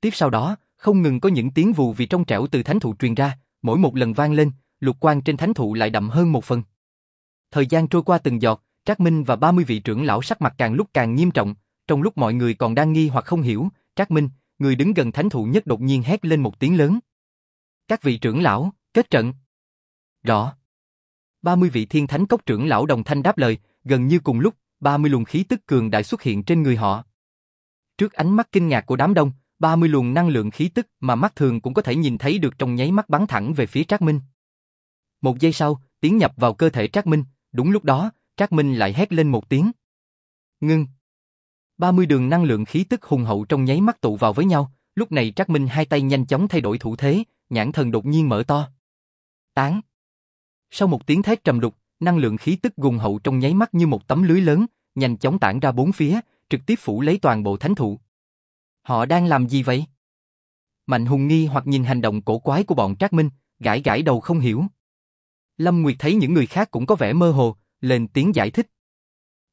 A: Tiếp sau đó, không ngừng có những tiếng vù vì trong trẻo từ thánh thụ truyền ra, mỗi một lần vang lên, lục quang trên thánh thụ lại đậm hơn một phần. Thời gian trôi qua từng giọt, Trác Minh và 30 vị trưởng lão sắc mặt càng lúc càng nghiêm trọng, trong lúc mọi người còn đang nghi hoặc không hiểu, Trác Minh, người đứng gần thánh thụ nhất đột nhiên hét lên một tiếng lớn. Các vị trưởng lão, kết trận. Rõ. 30 vị thiên thánh cốc trưởng lão đồng thanh đáp lời, gần như cùng lúc, 30 luồng khí tức cường đại xuất hiện trên người họ. Trước ánh mắt kinh ngạc của đám đông, 30 luồng năng lượng khí tức mà mắt thường cũng có thể nhìn thấy được trong nháy mắt bắn thẳng về phía Trác Minh. Một giây sau, tiến nhập vào cơ thể Trác Minh, đúng lúc đó, Trác Minh lại hét lên một tiếng. Ngưng. 30 đường năng lượng khí tức hùng hậu trong nháy mắt tụ vào với nhau, lúc này Trác Minh hai tay nhanh chóng thay đổi thủ thế, nhãn thần đột nhiên mở to. Tán. Sau một tiếng thét trầm đục, năng lượng khí tức gùng hậu trong nháy mắt như một tấm lưới lớn, nhanh chóng tản ra bốn phía, trực tiếp phủ lấy toàn bộ thánh thụ. Họ đang làm gì vậy? Mạnh Hùng nghi hoặc nhìn hành động cổ quái của bọn Trác Minh, gãi gãi đầu không hiểu. Lâm Nguyệt thấy những người khác cũng có vẻ mơ hồ, lên tiếng giải thích.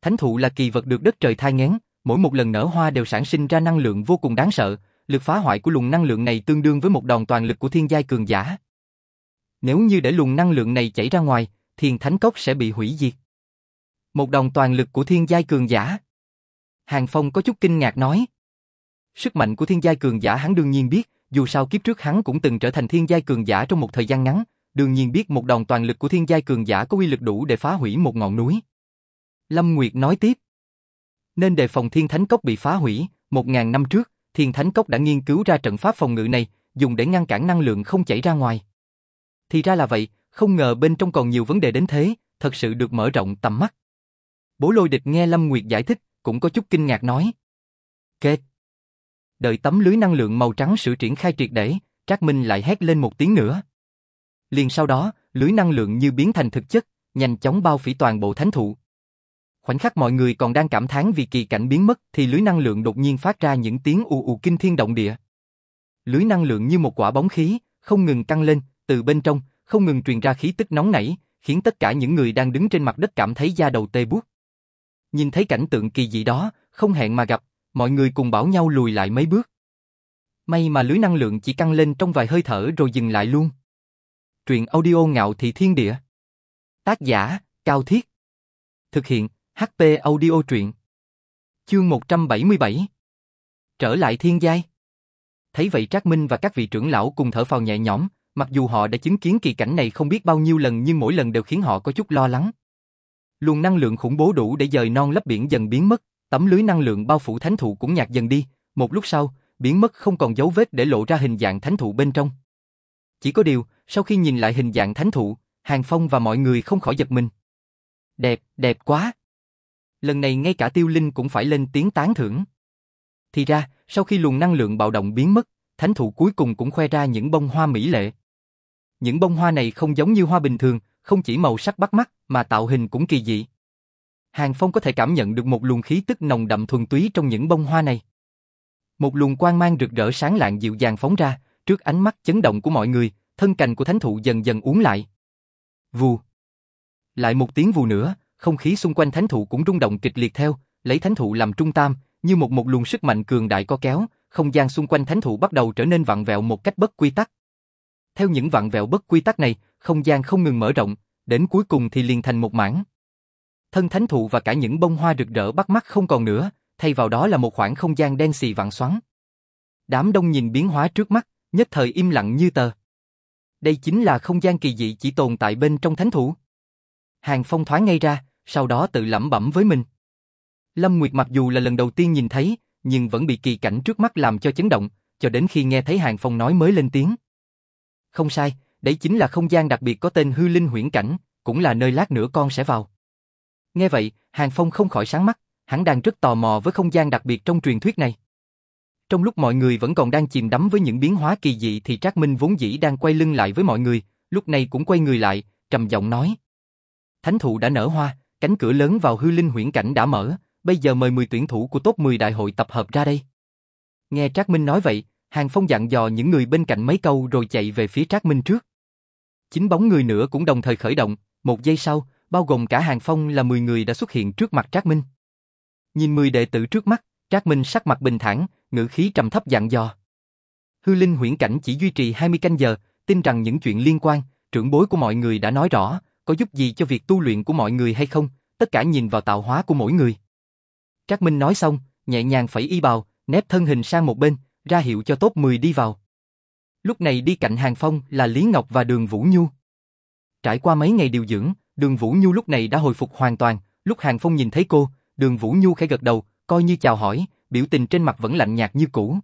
A: Thánh thụ là kỳ vật được đất trời thai ngén, mỗi một lần nở hoa đều sản sinh ra năng lượng vô cùng đáng sợ, lực phá hoại của luồng năng lượng này tương đương với một đòn toàn lực của thiên giai cường giả. Nếu như để luồng năng lượng này chảy ra ngoài, thiên thánh cốc sẽ bị hủy diệt. Một đòn toàn lực của thiên giai cường giả. Hàng Phong có chút kinh ngạc nói. Sức mạnh của thiên giai cường giả hắn đương nhiên biết, dù sao kiếp trước hắn cũng từng trở thành thiên giai cường giả trong một thời gian ngắn, đương nhiên biết một đòn toàn lực của thiên giai cường giả có uy lực đủ để phá hủy một ngọn núi. Lâm Nguyệt nói tiếp. Nên đề phòng thiên thánh cốc bị phá hủy, một ngàn năm trước, thiên thánh cốc đã nghiên cứu ra trận pháp phòng ngự này, dùng để ngăn cản năng lượng không chảy ra ngoài. Thì ra là vậy, không ngờ bên trong còn nhiều vấn đề đến thế, thật sự được mở rộng tầm mắt. Bố lôi địch nghe Lâm Nguyệt giải thích, cũng có chút kinh ngạc nói. Kết. Đợi tấm lưới năng lượng màu trắng sự triển khai triệt để, Trác Minh lại hét lên một tiếng nữa. Liền sau đó, lưới năng lượng như biến thành thực chất, nhanh chóng bao phủ toàn bộ thánh thụ. Khoảnh khắc mọi người còn đang cảm thán vì kỳ cảnh biến mất thì lưới năng lượng đột nhiên phát ra những tiếng ù ù kinh thiên động địa. Lưới năng lượng như một quả bóng khí, không ngừng căng lên, từ bên trong, không ngừng truyền ra khí tức nóng nảy, khiến tất cả những người đang đứng trên mặt đất cảm thấy da đầu tê buốt. Nhìn thấy cảnh tượng kỳ dị đó, không hẹn mà gặp, mọi người cùng bảo nhau lùi lại mấy bước. May mà lưới năng lượng chỉ căng lên trong vài hơi thở rồi dừng lại luôn. Truyện audio ngạo thị thiên địa. Tác giả, Cao Thiết. Thực hiện, HP audio truyện. Chương 177. Trở lại thiên giai. Thấy vậy Trác Minh và các vị trưởng lão cùng thở phào nhẹ nhõm, mặc dù họ đã chứng kiến kỳ cảnh này không biết bao nhiêu lần nhưng mỗi lần đều khiến họ có chút lo lắng. Luồng năng lượng khủng bố đủ để dời non lấp biển dần biến mất, tấm lưới năng lượng bao phủ thánh thụ cũng nhạt dần đi, một lúc sau, biến mất không còn dấu vết để lộ ra hình dạng thánh thụ bên trong. Chỉ có điều, sau khi nhìn lại hình dạng thánh thụ, Hàng Phong và mọi người không khỏi giật mình. Đẹp, đẹp quá. Lần này ngay cả tiêu linh cũng phải lên tiếng tán thưởng. Thì ra, sau khi luồng năng lượng bạo động biến mất, thánh thụ cuối cùng cũng khoe ra những bông hoa mỹ lệ. Những bông hoa này không giống như hoa bình thường, không chỉ màu sắc bắt mắt, mà tạo hình cũng kỳ dị. Hàng Phong có thể cảm nhận được một luồng khí tức nồng đậm thuần túy trong những bông hoa này. Một luồng quang mang rực rỡ sáng lạng dịu dàng phóng ra, trước ánh mắt chấn động của mọi người, thân cành của thánh thụ dần dần uốn lại. Vù. Lại một tiếng vù nữa, không khí xung quanh thánh thụ cũng rung động kịch liệt theo, lấy thánh thụ làm trung tâm, như một một luồng sức mạnh cường đại co kéo, không gian xung quanh thánh thụ bắt đầu trở nên vặn vẹo một cách bất quy tắc. Theo những vặn vẹo bất quy tắc này, không gian không ngừng mở rộng, đến cuối cùng thì liền thành một mảng. Thân thánh thụ và cả những bông hoa rực rỡ bắt mắt không còn nữa, thay vào đó là một khoảng không gian đen xì vặn xoắn. Đám đông nhìn biến hóa trước mắt, nhất thời im lặng như tờ. Đây chính là không gian kỳ dị chỉ tồn tại bên trong thánh thụ. Hàng Phong thoáng ngay ra, sau đó tự lẩm bẩm với mình. Lâm Nguyệt mặc dù là lần đầu tiên nhìn thấy, nhưng vẫn bị kỳ cảnh trước mắt làm cho chấn động, cho đến khi nghe thấy Hàng Phong nói mới lên tiếng. Không sai, đấy chính là không gian đặc biệt có tên hư linh huyễn cảnh, cũng là nơi lát nữa con sẽ vào. Nghe vậy, Hàng Phong không khỏi sáng mắt, hắn đang rất tò mò với không gian đặc biệt trong truyền thuyết này. Trong lúc mọi người vẫn còn đang chìm đắm với những biến hóa kỳ dị thì Trác Minh vốn dĩ đang quay lưng lại với mọi người, lúc này cũng quay người lại, trầm giọng nói. Thánh thụ đã nở hoa, cánh cửa lớn vào hư linh huyễn cảnh đã mở, bây giờ mời 10 tuyển thủ của top 10 đại hội tập hợp ra đây. Nghe Trác Minh nói vậy, Hàng Phong dặn dò những người bên cạnh mấy câu rồi chạy về phía Trác Minh trước. Chín bóng người nữa cũng đồng thời khởi động, một giây sau, bao gồm cả Hàng Phong là 10 người đã xuất hiện trước mặt Trác Minh. Nhìn 10 đệ tử trước mắt, Trác Minh sắc mặt bình thản, ngữ khí trầm thấp dặn dò. Hư linh huyễn cảnh chỉ duy trì 20 canh giờ, tin rằng những chuyện liên quan, trưởng bối của mọi người đã nói rõ, có giúp gì cho việc tu luyện của mọi người hay không, tất cả nhìn vào tạo hóa của mỗi người. Trác Minh nói xong, nhẹ nhàng phẩy y bào, nép thân hình sang một bên, ra hiệu cho top 10 đi vào. Lúc này đi cạnh Hàng Phong là Lý Ngọc và Đường Vũ Nhu. Trải qua mấy ngày điều dưỡng, Đường Vũ Nhu lúc này đã hồi phục hoàn toàn, lúc Hàng Phong nhìn thấy cô, Đường Vũ Nhu khẽ gật đầu, coi như chào hỏi, biểu tình trên mặt vẫn lạnh nhạt như cũ.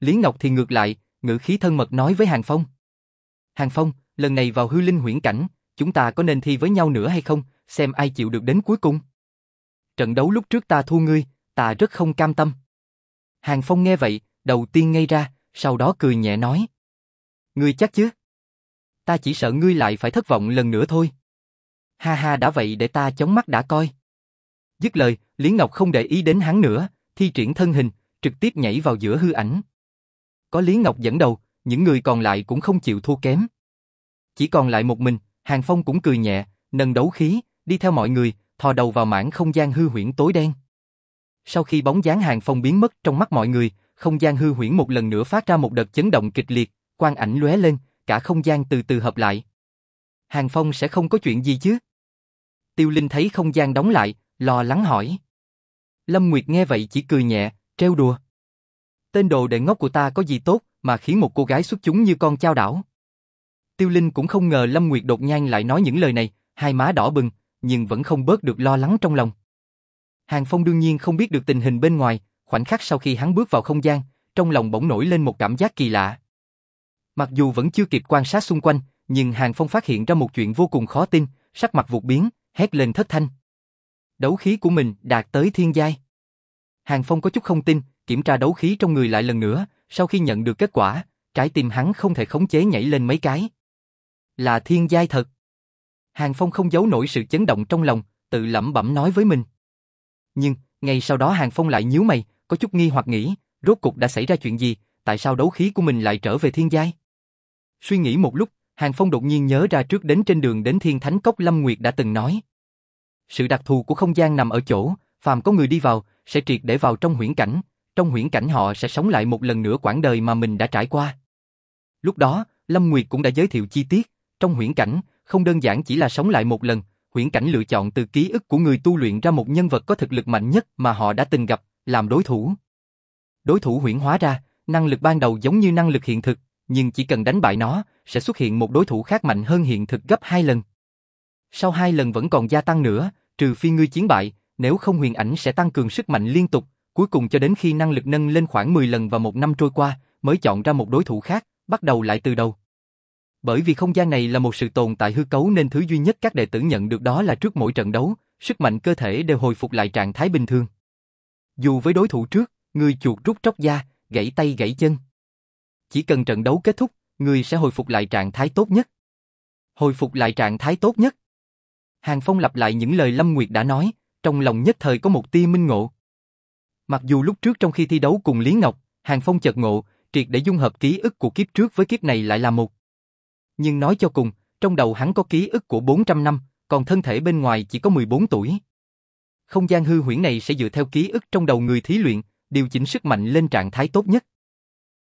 A: Lý Ngọc thì ngược lại, ngữ khí thân mật nói với Hàng Phong. Hàng Phong, lần này vào hư linh huyễn cảnh, chúng ta có nên thi với nhau nữa hay không, xem ai chịu được đến cuối cùng. Trận đấu lúc trước ta thua ngươi, ta rất không cam tâm. Hàng Phong nghe vậy, đầu tiên ngay ra, sau đó cười nhẹ nói. Ngươi chắc chứ? Ta chỉ sợ ngươi lại phải thất vọng lần nữa thôi. Ha ha đã vậy để ta chống mắt đã coi. Dứt lời, Lý Ngọc không để ý đến hắn nữa, thi triển thân hình, trực tiếp nhảy vào giữa hư ảnh. Có Lý Ngọc dẫn đầu, những người còn lại cũng không chịu thua kém. Chỉ còn lại một mình, Hàng Phong cũng cười nhẹ, nâng đấu khí, đi theo mọi người, thò đầu vào mảng không gian hư huyễn tối đen. Sau khi bóng dáng Hàng Phong biến mất trong mắt mọi người, không gian hư huyễn một lần nữa phát ra một đợt chấn động kịch liệt, quang ảnh lóe lên, cả không gian từ từ hợp lại. Hàng Phong sẽ không có chuyện gì chứ? Tiêu Linh thấy không gian đóng lại, lo lắng hỏi. Lâm Nguyệt nghe vậy chỉ cười nhẹ, trêu đùa. Tên đồ đệ ngốc của ta có gì tốt mà khiến một cô gái xuất chúng như con trao đảo. Tiêu Linh cũng không ngờ Lâm Nguyệt đột nhiên lại nói những lời này, hai má đỏ bừng, nhưng vẫn không bớt được lo lắng trong lòng. Hàng Phong đương nhiên không biết được tình hình bên ngoài, khoảnh khắc sau khi hắn bước vào không gian, trong lòng bỗng nổi lên một cảm giác kỳ lạ. Mặc dù vẫn chưa kịp quan sát xung quanh, nhưng Hàng Phong phát hiện ra một chuyện vô cùng khó tin, sắc mặt vụt biến, hét lên thất thanh. Đấu khí của mình đạt tới thiên giai. Hàng Phong có chút không tin, kiểm tra đấu khí trong người lại lần nữa, sau khi nhận được kết quả, trái tim hắn không thể khống chế nhảy lên mấy cái. Là thiên giai thật. Hàng Phong không giấu nổi sự chấn động trong lòng, tự lẩm bẩm nói với mình. Nhưng, ngay sau đó Hàng Phong lại nhíu mày, có chút nghi hoặc nghĩ, rốt cục đã xảy ra chuyện gì, tại sao đấu khí của mình lại trở về thiên giai? Suy nghĩ một lúc, Hàng Phong đột nhiên nhớ ra trước đến trên đường đến Thiên Thánh Cốc Lâm Nguyệt đã từng nói. Sự đặc thù của không gian nằm ở chỗ, phàm có người đi vào, sẽ triệt để vào trong huyễn cảnh, trong huyễn cảnh họ sẽ sống lại một lần nữa quãng đời mà mình đã trải qua. Lúc đó, Lâm Nguyệt cũng đã giới thiệu chi tiết, trong huyễn cảnh, không đơn giản chỉ là sống lại một lần, huyễn cảnh lựa chọn từ ký ức của người tu luyện ra một nhân vật có thực lực mạnh nhất mà họ đã từng gặp, làm đối thủ. Đối thủ huyễn hóa ra, năng lực ban đầu giống như năng lực hiện thực, nhưng chỉ cần đánh bại nó, sẽ xuất hiện một đối thủ khác mạnh hơn hiện thực gấp hai lần. Sau hai lần vẫn còn gia tăng nữa, trừ phi ngươi chiến bại, nếu không huyền ảnh sẽ tăng cường sức mạnh liên tục, cuối cùng cho đến khi năng lực nâng lên khoảng 10 lần và một năm trôi qua, mới chọn ra một đối thủ khác, bắt đầu lại từ đầu. Bởi vì không gian này là một sự tồn tại hư cấu nên thứ duy nhất các đệ tử nhận được đó là trước mỗi trận đấu, sức mạnh cơ thể đều hồi phục lại trạng thái bình thường. Dù với đối thủ trước, người chuột rút tróc da, gãy tay gãy chân. Chỉ cần trận đấu kết thúc, người sẽ hồi phục lại trạng thái tốt nhất. Hồi phục lại trạng thái tốt nhất. Hàng Phong lặp lại những lời Lâm Nguyệt đã nói, trong lòng nhất thời có một tia minh ngộ. Mặc dù lúc trước trong khi thi đấu cùng Lý Ngọc, Hàng Phong chợt ngộ, triệt để dung hợp ký ức của kiếp trước với kiếp này lại là một. Nhưng nói cho cùng, trong đầu hắn có ký ức của 400 năm, còn thân thể bên ngoài chỉ có 14 tuổi. Không gian hư huyễn này sẽ dựa theo ký ức trong đầu người thí luyện, điều chỉnh sức mạnh lên trạng thái tốt nhất.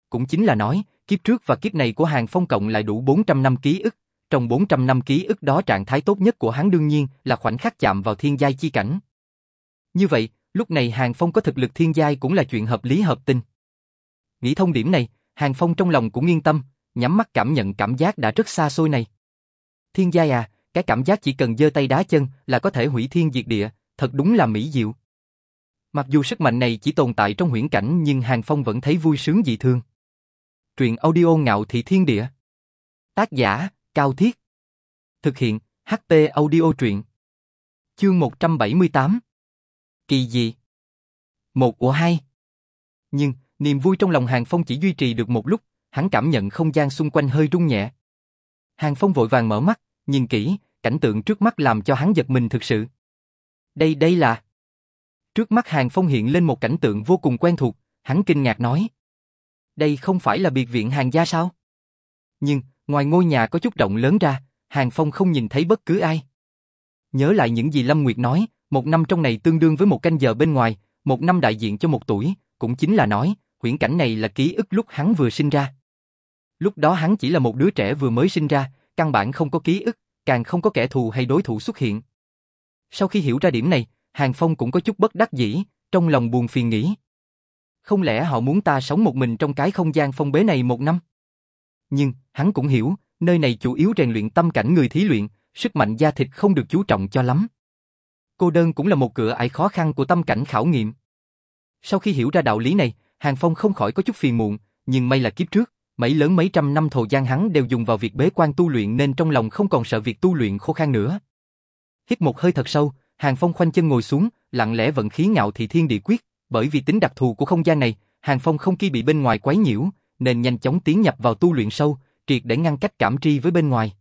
A: Cũng chính là nói, kiếp trước và kiếp này của Hàng Phong cộng lại đủ 400 năm ký ức, trong 400 năm ký ức đó trạng thái tốt nhất của hắn đương nhiên là khoảnh khắc chạm vào thiên giai chi cảnh. Như vậy, lúc này Hàng Phong có thực lực thiên giai cũng là chuyện hợp lý hợp tình. Nghĩ thông điểm này, Hàng Phong trong lòng cũng yên tâm, nhắm mắt cảm nhận cảm giác đã rất xa xôi này. Thiên giai à, cái cảm giác chỉ cần giơ tay đá chân là có thể hủy thiên diệt địa, thật đúng là mỹ diệu. Mặc dù sức mạnh này chỉ tồn tại trong huyễn cảnh nhưng Hàng Phong vẫn thấy vui sướng dị thương. Truyện audio ngạo thị thiên địa. Tác giả, Cao Thiết. Thực hiện, HT audio truyện. Chương 178. Kỳ dị. Một của hai. Nhưng, niềm vui trong lòng Hàng Phong chỉ duy trì được một lúc, hắn cảm nhận không gian xung quanh hơi rung nhẹ. Hàng Phong vội vàng mở mắt, nhìn kỹ, cảnh tượng trước mắt làm cho hắn giật mình thực sự. Đây đây là... Trước mắt Hàng Phong hiện lên một cảnh tượng vô cùng quen thuộc, hắn kinh ngạc nói. Đây không phải là biệt viện hàng gia sao? Nhưng, ngoài ngôi nhà có chút động lớn ra, Hàng Phong không nhìn thấy bất cứ ai. Nhớ lại những gì Lâm Nguyệt nói, một năm trong này tương đương với một canh giờ bên ngoài, một năm đại diện cho một tuổi, cũng chính là nói, huyễn cảnh này là ký ức lúc hắn vừa sinh ra. Lúc đó hắn chỉ là một đứa trẻ vừa mới sinh ra, căn bản không có ký ức, càng không có kẻ thù hay đối thủ xuất hiện. Sau khi hiểu ra điểm này, Hàng Phong cũng có chút bất đắc dĩ, trong lòng buồn phiền nghĩ. Không lẽ họ muốn ta sống một mình trong cái không gian phong bế này một năm? Nhưng, hắn cũng hiểu, nơi này chủ yếu rèn luyện tâm cảnh người thí luyện, sức mạnh da thịt không được chú trọng cho lắm. Cô đơn cũng là một cửa ải khó khăn của tâm cảnh khảo nghiệm. Sau khi hiểu ra đạo lý này, Hàng Phong không khỏi có chút phiền muộn, nhưng may là kiếp trước, mấy lớn mấy trăm năm thổ gian hắn đều dùng vào việc bế quan tu luyện nên trong lòng không còn sợ việc tu luyện khô khan nữa. Hít một hơi thật sâu, Hàng Phong khoanh chân ngồi xuống, lặng lẽ vận khí ngạo thị thiên địa quyết, bởi vì tính đặc thù của không gian này, Hàng Phong không khi bị bên ngoài quấy nhiễu, nên nhanh chóng tiến nhập vào tu luyện sâu, triệt để ngăn cách cảm tri với bên ngoài.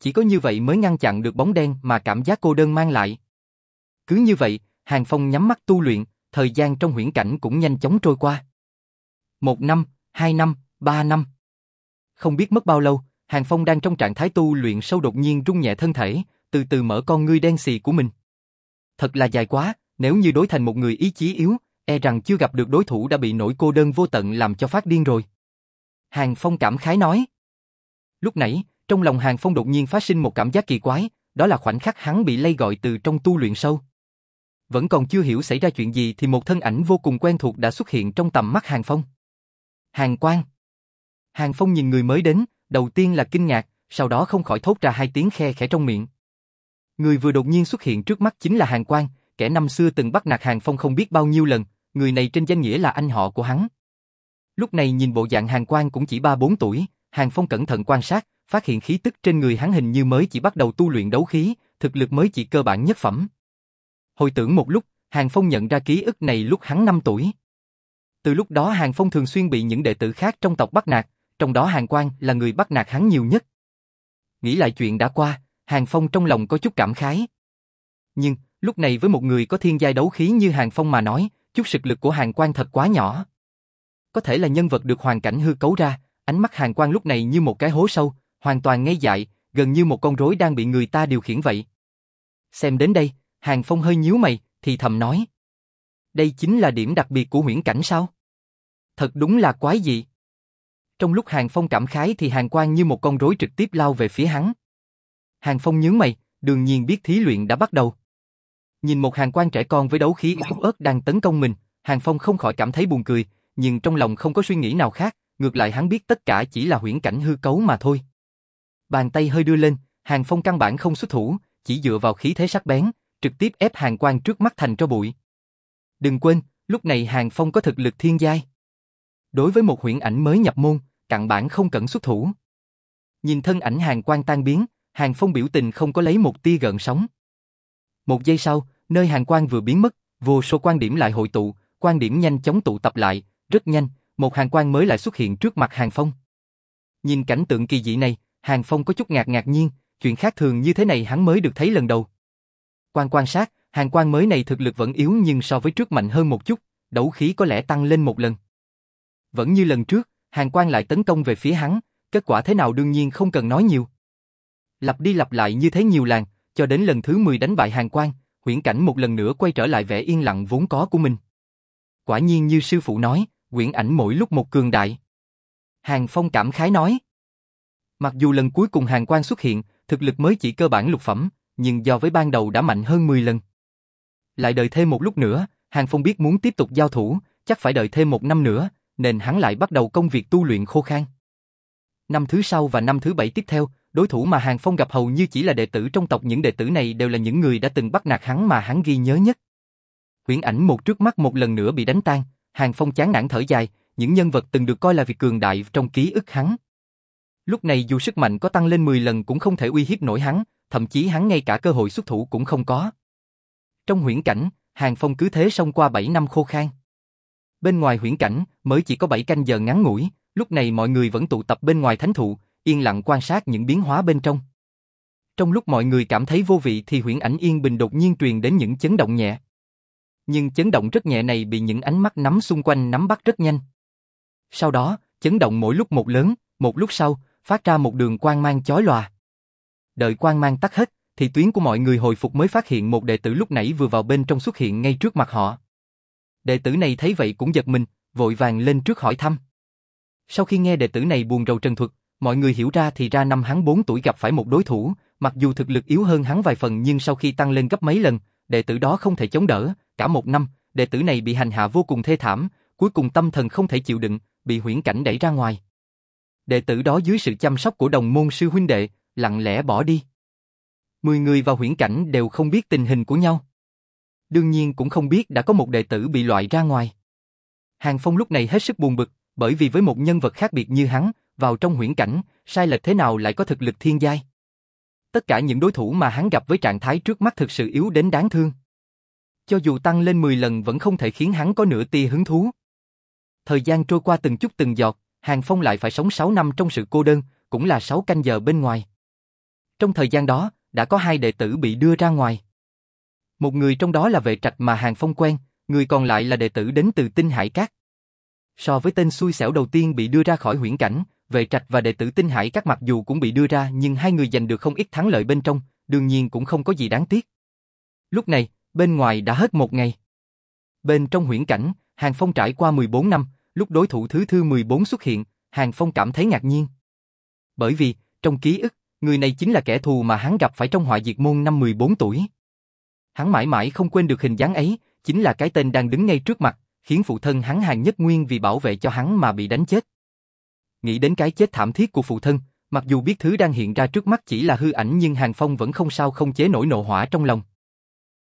A: Chỉ có như vậy mới ngăn chặn được bóng đen mà cảm giác cô đơn mang lại. Cứ như vậy, Hàng Phong nhắm mắt tu luyện, thời gian trong huyễn cảnh cũng nhanh chóng trôi qua. Một năm, hai năm, ba năm. Không biết mất bao lâu, Hàng Phong đang trong trạng thái tu luyện sâu đột nhiên rung nhẹ thân thể, từ từ mở con ngươi đen xì của mình. Thật là dài quá, nếu như đối thành một người ý chí yếu, e rằng chưa gặp được đối thủ đã bị nỗi cô đơn vô tận làm cho phát điên rồi. Hàng Phong cảm khái nói. Lúc nãy, trong lòng Hàng Phong đột nhiên phát sinh một cảm giác kỳ quái, đó là khoảnh khắc hắn bị lay gọi từ trong tu luyện sâu. Vẫn còn chưa hiểu xảy ra chuyện gì thì một thân ảnh vô cùng quen thuộc đã xuất hiện trong tầm mắt Hàng Phong. Hàng Quang. Hàng Phong nhìn người mới đến, đầu tiên là kinh ngạc, sau đó không khỏi thốt ra hai tiếng khe khẽ trong miệng. Người vừa đột nhiên xuất hiện trước mắt chính là Hàng Quang, kẻ năm xưa từng bắt nạt Hàng Phong không biết bao nhiêu lần, người này trên danh nghĩa là anh họ của hắn. Lúc này nhìn bộ dạng Hàng Quang cũng chỉ 3-4 tuổi, Hàng Phong cẩn thận quan sát, phát hiện khí tức trên người hắn hình như mới chỉ bắt đầu tu luyện đấu khí, thực lực mới chỉ cơ bản nhất phẩm. Hồi tưởng một lúc, Hàng Phong nhận ra ký ức này lúc hắn 5 tuổi. Từ lúc đó Hàng Phong thường xuyên bị những đệ tử khác trong tộc bắt nạt, trong đó Hàng Quang là người bắt nạt hắn nhiều nhất. Nghĩ lại chuyện đã qua, Hàng Phong trong lòng có chút cảm khái. Nhưng, lúc này với một người có thiên giai đấu khí như Hàng Phong mà nói, chút sức lực của Hàng Quang thật quá nhỏ. Có thể là nhân vật được hoàn cảnh hư cấu ra, ánh mắt Hàng Quang lúc này như một cái hố sâu, hoàn toàn ngây dại, gần như một con rối đang bị người ta điều khiển vậy. Xem đến đây, Hàng Phong hơi nhíu mày, thì thầm nói. Đây chính là điểm đặc biệt của huyễn cảnh sao? Thật đúng là quái dị. Trong lúc Hàng Phong cảm khái thì Hàng Quang như một con rối trực tiếp lao về phía hắn. Hàng Phong nhướng mày, đương nhiên biết thí luyện đã bắt đầu. Nhìn một Hàng quan trẻ con với đấu khí yếu ớt đang tấn công mình, Hàng Phong không khỏi cảm thấy buồn cười, nhưng trong lòng không có suy nghĩ nào khác, ngược lại hắn biết tất cả chỉ là huyễn cảnh hư cấu mà thôi. Bàn tay hơi đưa lên, Hàng Phong căn bản không xuất thủ, chỉ dựa vào khí thế sắc bén, trực tiếp ép Hàng quan trước mắt thành tro bụi. Đừng quên, lúc này Hàng Phong có thực lực thiên giai. Đối với một huyễn ảnh mới nhập môn, cặn bản không cần xuất thủ. Nhìn thân ảnh Hàng quan tan biến, Hàng Phong biểu tình không có lấy một tia gợn sóng. Một giây sau, nơi Hàng quan vừa biến mất, vô số quan điểm lại hội tụ, quan điểm nhanh chóng tụ tập lại, rất nhanh, một Hàng quan mới lại xuất hiện trước mặt Hàng Phong. Nhìn cảnh tượng kỳ dị này, Hàng Phong có chút ngạc ngạc nhiên, chuyện khác thường như thế này hắn mới được thấy lần đầu. Quan quan sát, Hàng quan mới này thực lực vẫn yếu nhưng so với trước mạnh hơn một chút, đấu khí có lẽ tăng lên một lần. Vẫn như lần trước, Hàng quan lại tấn công về phía hắn, kết quả thế nào đương nhiên không cần nói nhiều. Lặp đi lặp lại như thế nhiều lần, cho đến lần thứ 10 đánh bại Hàng Quang, huyễn cảnh một lần nữa quay trở lại vẻ yên lặng vốn có của mình. Quả nhiên như sư phụ nói, huyễn ảnh mỗi lúc một cường đại. Hàng Phong cảm khái nói. Mặc dù lần cuối cùng Hàng Quang xuất hiện, thực lực mới chỉ cơ bản lục phẩm, nhưng do với ban đầu đã mạnh hơn 10 lần. Lại đợi thêm một lúc nữa, Hàng Phong biết muốn tiếp tục giao thủ, chắc phải đợi thêm một năm nữa, nên hắn lại bắt đầu công việc tu luyện khô khan. Năm thứ sau và năm thứ bảy tiếp theo, đối thủ mà Hàng Phong gặp hầu như chỉ là đệ tử trong tộc những đệ tử này đều là những người đã từng bắt nạt hắn mà hắn ghi nhớ nhất. Huyễn ảnh một trước mắt một lần nữa bị đánh tan, Hàng Phong chán nản thở dài, những nhân vật từng được coi là việc cường đại trong ký ức hắn. Lúc này dù sức mạnh có tăng lên 10 lần cũng không thể uy hiếp nổi hắn, thậm chí hắn ngay cả cơ hội xuất thủ cũng không có. Trong huyễn cảnh, Hàng Phong cứ thế xông qua 7 năm khô khan. Bên ngoài huyễn cảnh, mới chỉ có 7 canh giờ ngắn ngủi, lúc này mọi người vẫn tụ tập bên ngoài thánh thụ, yên lặng quan sát những biến hóa bên trong. Trong lúc mọi người cảm thấy vô vị thì huyễn ảnh yên bình đột nhiên truyền đến những chấn động nhẹ. Nhưng chấn động rất nhẹ này bị những ánh mắt nắm xung quanh nắm bắt rất nhanh. Sau đó, chấn động mỗi lúc một lớn, một lúc sau, phát ra một đường quang mang chói lòa. Đợi quang mang tắt hết, thì tuyến của mọi người hồi phục mới phát hiện một đệ tử lúc nãy vừa vào bên trong xuất hiện ngay trước mặt họ. Đệ tử này thấy vậy cũng giật mình, vội vàng lên trước hỏi thăm. Sau khi nghe đệ tử này buồn rầu trần thuật, mọi người hiểu ra thì ra năm hắn 4 tuổi gặp phải một đối thủ, mặc dù thực lực yếu hơn hắn vài phần nhưng sau khi tăng lên gấp mấy lần, đệ tử đó không thể chống đỡ, cả một năm, đệ tử này bị hành hạ vô cùng thê thảm, cuối cùng tâm thần không thể chịu đựng, bị huyễn cảnh đẩy ra ngoài. Đệ tử đó dưới sự chăm sóc của đồng môn sư huynh đệ, lặng lẽ bỏ đi. Mười người vào huyễn cảnh đều không biết tình hình của nhau. Đương nhiên cũng không biết đã có một đệ tử bị loại ra ngoài. Hàng Phong lúc này hết sức buồn bực, bởi vì với một nhân vật khác biệt như hắn, vào trong huyễn cảnh, sai lệch thế nào lại có thực lực thiên giai. Tất cả những đối thủ mà hắn gặp với trạng thái trước mắt thực sự yếu đến đáng thương. Cho dù tăng lên 10 lần vẫn không thể khiến hắn có nửa tia hứng thú. Thời gian trôi qua từng chút từng giọt, Hàng Phong lại phải sống 6 năm trong sự cô đơn, cũng là 6 canh giờ bên ngoài. Trong thời gian đó, đã có hai đệ tử bị đưa ra ngoài. Một người trong đó là vệ trạch mà Hàng Phong quen, người còn lại là đệ tử đến từ Tinh Hải Cát. So với tên xui xẻo đầu tiên bị đưa ra khỏi huyễn cảnh, vệ trạch và đệ tử Tinh Hải các mặc dù cũng bị đưa ra nhưng hai người giành được không ít thắng lợi bên trong, đương nhiên cũng không có gì đáng tiếc. Lúc này, bên ngoài đã hết một ngày. Bên trong huyễn cảnh, Hàng Phong trải qua 14 năm, lúc đối thủ thứ thư 14 xuất hiện, Hàng Phong cảm thấy ngạc nhiên. Bởi vì, trong ký ức, người này chính là kẻ thù mà hắn gặp phải trong họa diệt môn năm 14 tuổi. Hắn mãi mãi không quên được hình dáng ấy, chính là cái tên đang đứng ngay trước mặt, khiến phụ thân hắn Hàng Nhất Nguyên vì bảo vệ cho hắn mà bị đánh chết. Nghĩ đến cái chết thảm thiết của phụ thân, mặc dù biết thứ đang hiện ra trước mắt chỉ là hư ảnh nhưng Hàng Phong vẫn không sao không chế nổi nộ hỏa trong lòng.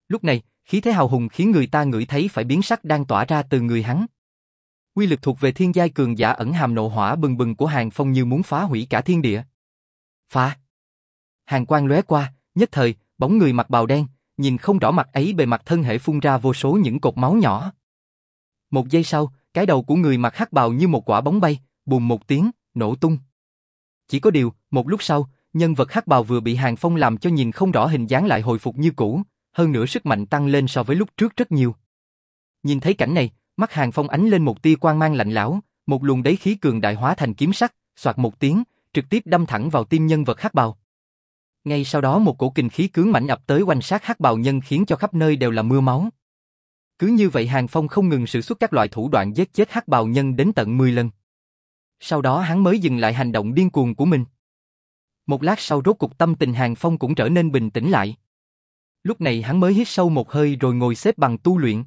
A: Lúc này, khí thế hào hùng khiến người ta ngửi thấy phải biến sắc đang tỏa ra từ người hắn. Quy lực thuộc về thiên giai cường giả ẩn hàm nộ hỏa bừng bừng của Hàng Phong như muốn phá hủy cả thiên địa. Phá! Hàng quang lóe qua, nhất thời, bóng người mặc bào đen, nhìn không rõ mặt ấy bề mặt thân thể phun ra vô số những cột máu nhỏ. Một giây sau, cái đầu của người mặc hắc bào như một quả bóng bay, bùm một tiếng, nổ tung. Chỉ có điều, một lúc sau, nhân vật hắc bào vừa bị Hàng Phong làm cho nhìn không rõ hình dáng lại hồi phục như cũ, hơn nữa sức mạnh tăng lên so với lúc trước rất nhiều. Nhìn thấy cảnh này, mắt Hàng Phong ánh lên một tia quang mang lạnh lão, một luồng đế khí cường đại hóa thành kiếm sắc, soạt một tiếng, trực tiếp đâm thẳng vào tim nhân vật hắc bào. Ngay sau đó một cổ kinh khí cứng mạnh ập tới quanh sát hắc bào nhân khiến cho khắp nơi đều là mưa máu. Cứ như vậy Hàng Phong không ngừng sử xuất các loại thủ đoạn giết chết hắc bào nhân đến tận 10 lần. Sau đó hắn mới dừng lại hành động điên cuồng của mình. Một lát sau rốt cục tâm tình Hàng Phong cũng trở nên bình tĩnh lại. Lúc này hắn mới hít sâu một hơi rồi ngồi xếp bằng tu luyện.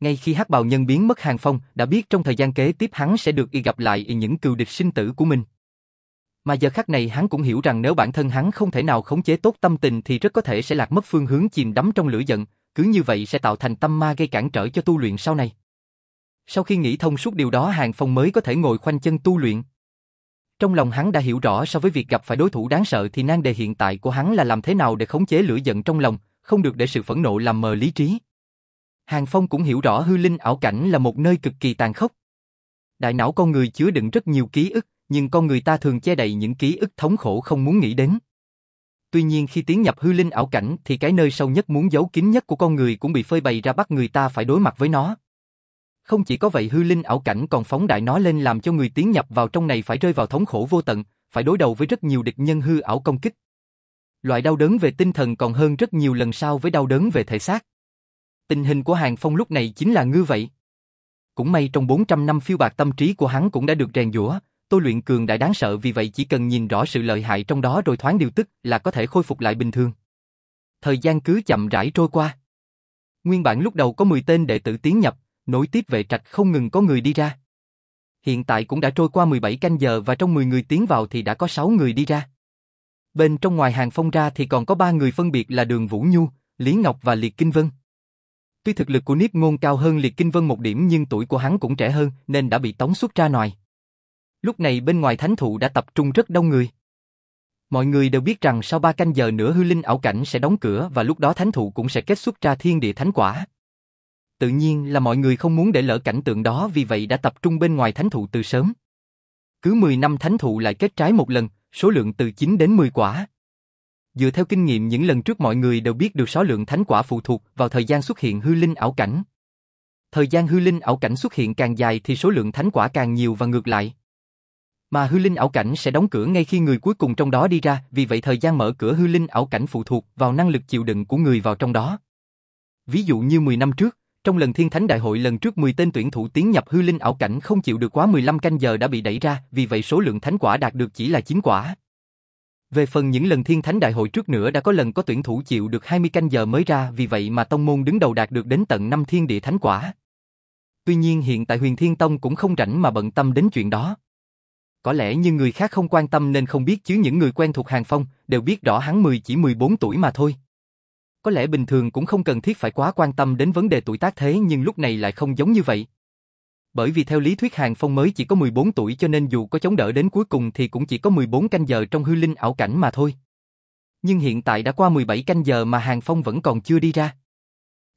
A: Ngay khi hắc bào nhân biến mất Hàng Phong đã biết trong thời gian kế tiếp hắn sẽ được y gặp lại những cừu địch sinh tử của mình. Mà giờ khắc này hắn cũng hiểu rằng nếu bản thân hắn không thể nào khống chế tốt tâm tình thì rất có thể sẽ lạc mất phương hướng chìm đắm trong lửa giận, cứ như vậy sẽ tạo thành tâm ma gây cản trở cho tu luyện sau này. Sau khi nghĩ thông suốt điều đó Hàng Phong mới có thể ngồi khoanh chân tu luyện. Trong lòng hắn đã hiểu rõ so với việc gặp phải đối thủ đáng sợ thì nan đề hiện tại của hắn là làm thế nào để khống chế lửa giận trong lòng, không được để sự phẫn nộ làm mờ lý trí. Hàng Phong cũng hiểu rõ hư linh ảo cảnh là một nơi cực kỳ tàn khốc. Đại não con người chứa đựng rất nhiều ký ức, nhưng con người ta thường che đậy những ký ức thống khổ không muốn nghĩ đến. Tuy nhiên khi tiến nhập hư linh ảo cảnh thì cái nơi sâu nhất muốn giấu kín nhất của con người cũng bị phơi bày ra bắt người ta phải đối mặt với nó. Không chỉ có vậy hư linh ảo cảnh còn phóng đại nó lên làm cho người tiến nhập vào trong này phải rơi vào thống khổ vô tận, phải đối đầu với rất nhiều địch nhân hư ảo công kích. Loại đau đớn về tinh thần còn hơn rất nhiều lần sau với đau đớn về thể xác. Tình hình của Hàng Phong lúc này chính là ngư vậy. Cũng may trong 400 năm phiêu bạc tâm trí của hắn cũng đã được rèn giũa, tôi luyện cường đại đáng sợ vì vậy chỉ cần nhìn rõ sự lợi hại trong đó rồi thoáng điều tức là có thể khôi phục lại bình thường. Thời gian cứ chậm rãi trôi qua. Nguyên bản lúc đầu có 10 tên đệ tử tiến nhập, nối tiếp về trạch không ngừng có người đi ra. Hiện tại cũng đã trôi qua 17 canh giờ và trong 10 người tiến vào thì đã có 6 người đi ra. Bên trong ngoài hàng phong ra thì còn có 3 người phân biệt là Đường Vũ Nhu, Lý Ngọc và Liệt Kinh Vân. Tuy thực lực của Niếp Ngôn cao hơn Liệt Kinh Vân một điểm nhưng tuổi của hắn cũng trẻ hơn nên đã bị tống xuất ra ngoài. Lúc này bên ngoài thánh thụ đã tập trung rất đông người. Mọi người đều biết rằng sau ba canh giờ nữa hư linh ảo cảnh sẽ đóng cửa và lúc đó thánh thụ cũng sẽ kết xuất ra thiên địa thánh quả. Tự nhiên là mọi người không muốn để lỡ cảnh tượng đó vì vậy đã tập trung bên ngoài thánh thụ từ sớm. Cứ 10 năm thánh thụ lại kết trái một lần, số lượng từ 9 đến 10 quả. Dựa theo kinh nghiệm những lần trước mọi người đều biết được số lượng thánh quả phụ thuộc vào thời gian xuất hiện hư linh ảo cảnh. Thời gian hư linh ảo cảnh xuất hiện càng dài thì số lượng thánh quả càng nhiều và ngược lại. Mà hư linh ảo cảnh sẽ đóng cửa ngay khi người cuối cùng trong đó đi ra, vì vậy thời gian mở cửa hư linh ảo cảnh phụ thuộc vào năng lực chịu đựng của người vào trong đó. Ví dụ như 10 năm trước, trong lần Thiên Thánh Đại hội lần trước 10 tên tuyển thủ tiến nhập hư linh ảo cảnh không chịu được quá 15 canh giờ đã bị đẩy ra, vì vậy số lượng thánh quả đạt được chỉ là 9 quả. Về phần những lần Thiên Thánh Đại hội trước nữa đã có lần có tuyển thủ chịu được 20 canh giờ mới ra, vì vậy mà tông môn đứng đầu đạt được đến tận 5 thiên địa thánh quả. Tuy nhiên hiện tại Huyền Thiên Tông cũng không rảnh mà bận tâm đến chuyện đó. Có lẽ như người khác không quan tâm nên không biết chứ những người quen thuộc Hàng Phong đều biết rõ hắn 10 chỉ 14 tuổi mà thôi. Có lẽ bình thường cũng không cần thiết phải quá quan tâm đến vấn đề tuổi tác thế nhưng lúc này lại không giống như vậy. Bởi vì theo lý thuyết Hàng Phong mới chỉ có 14 tuổi cho nên dù có chống đỡ đến cuối cùng thì cũng chỉ có 14 canh giờ trong hư linh ảo cảnh mà thôi. Nhưng hiện tại đã qua 17 canh giờ mà Hàng Phong vẫn còn chưa đi ra.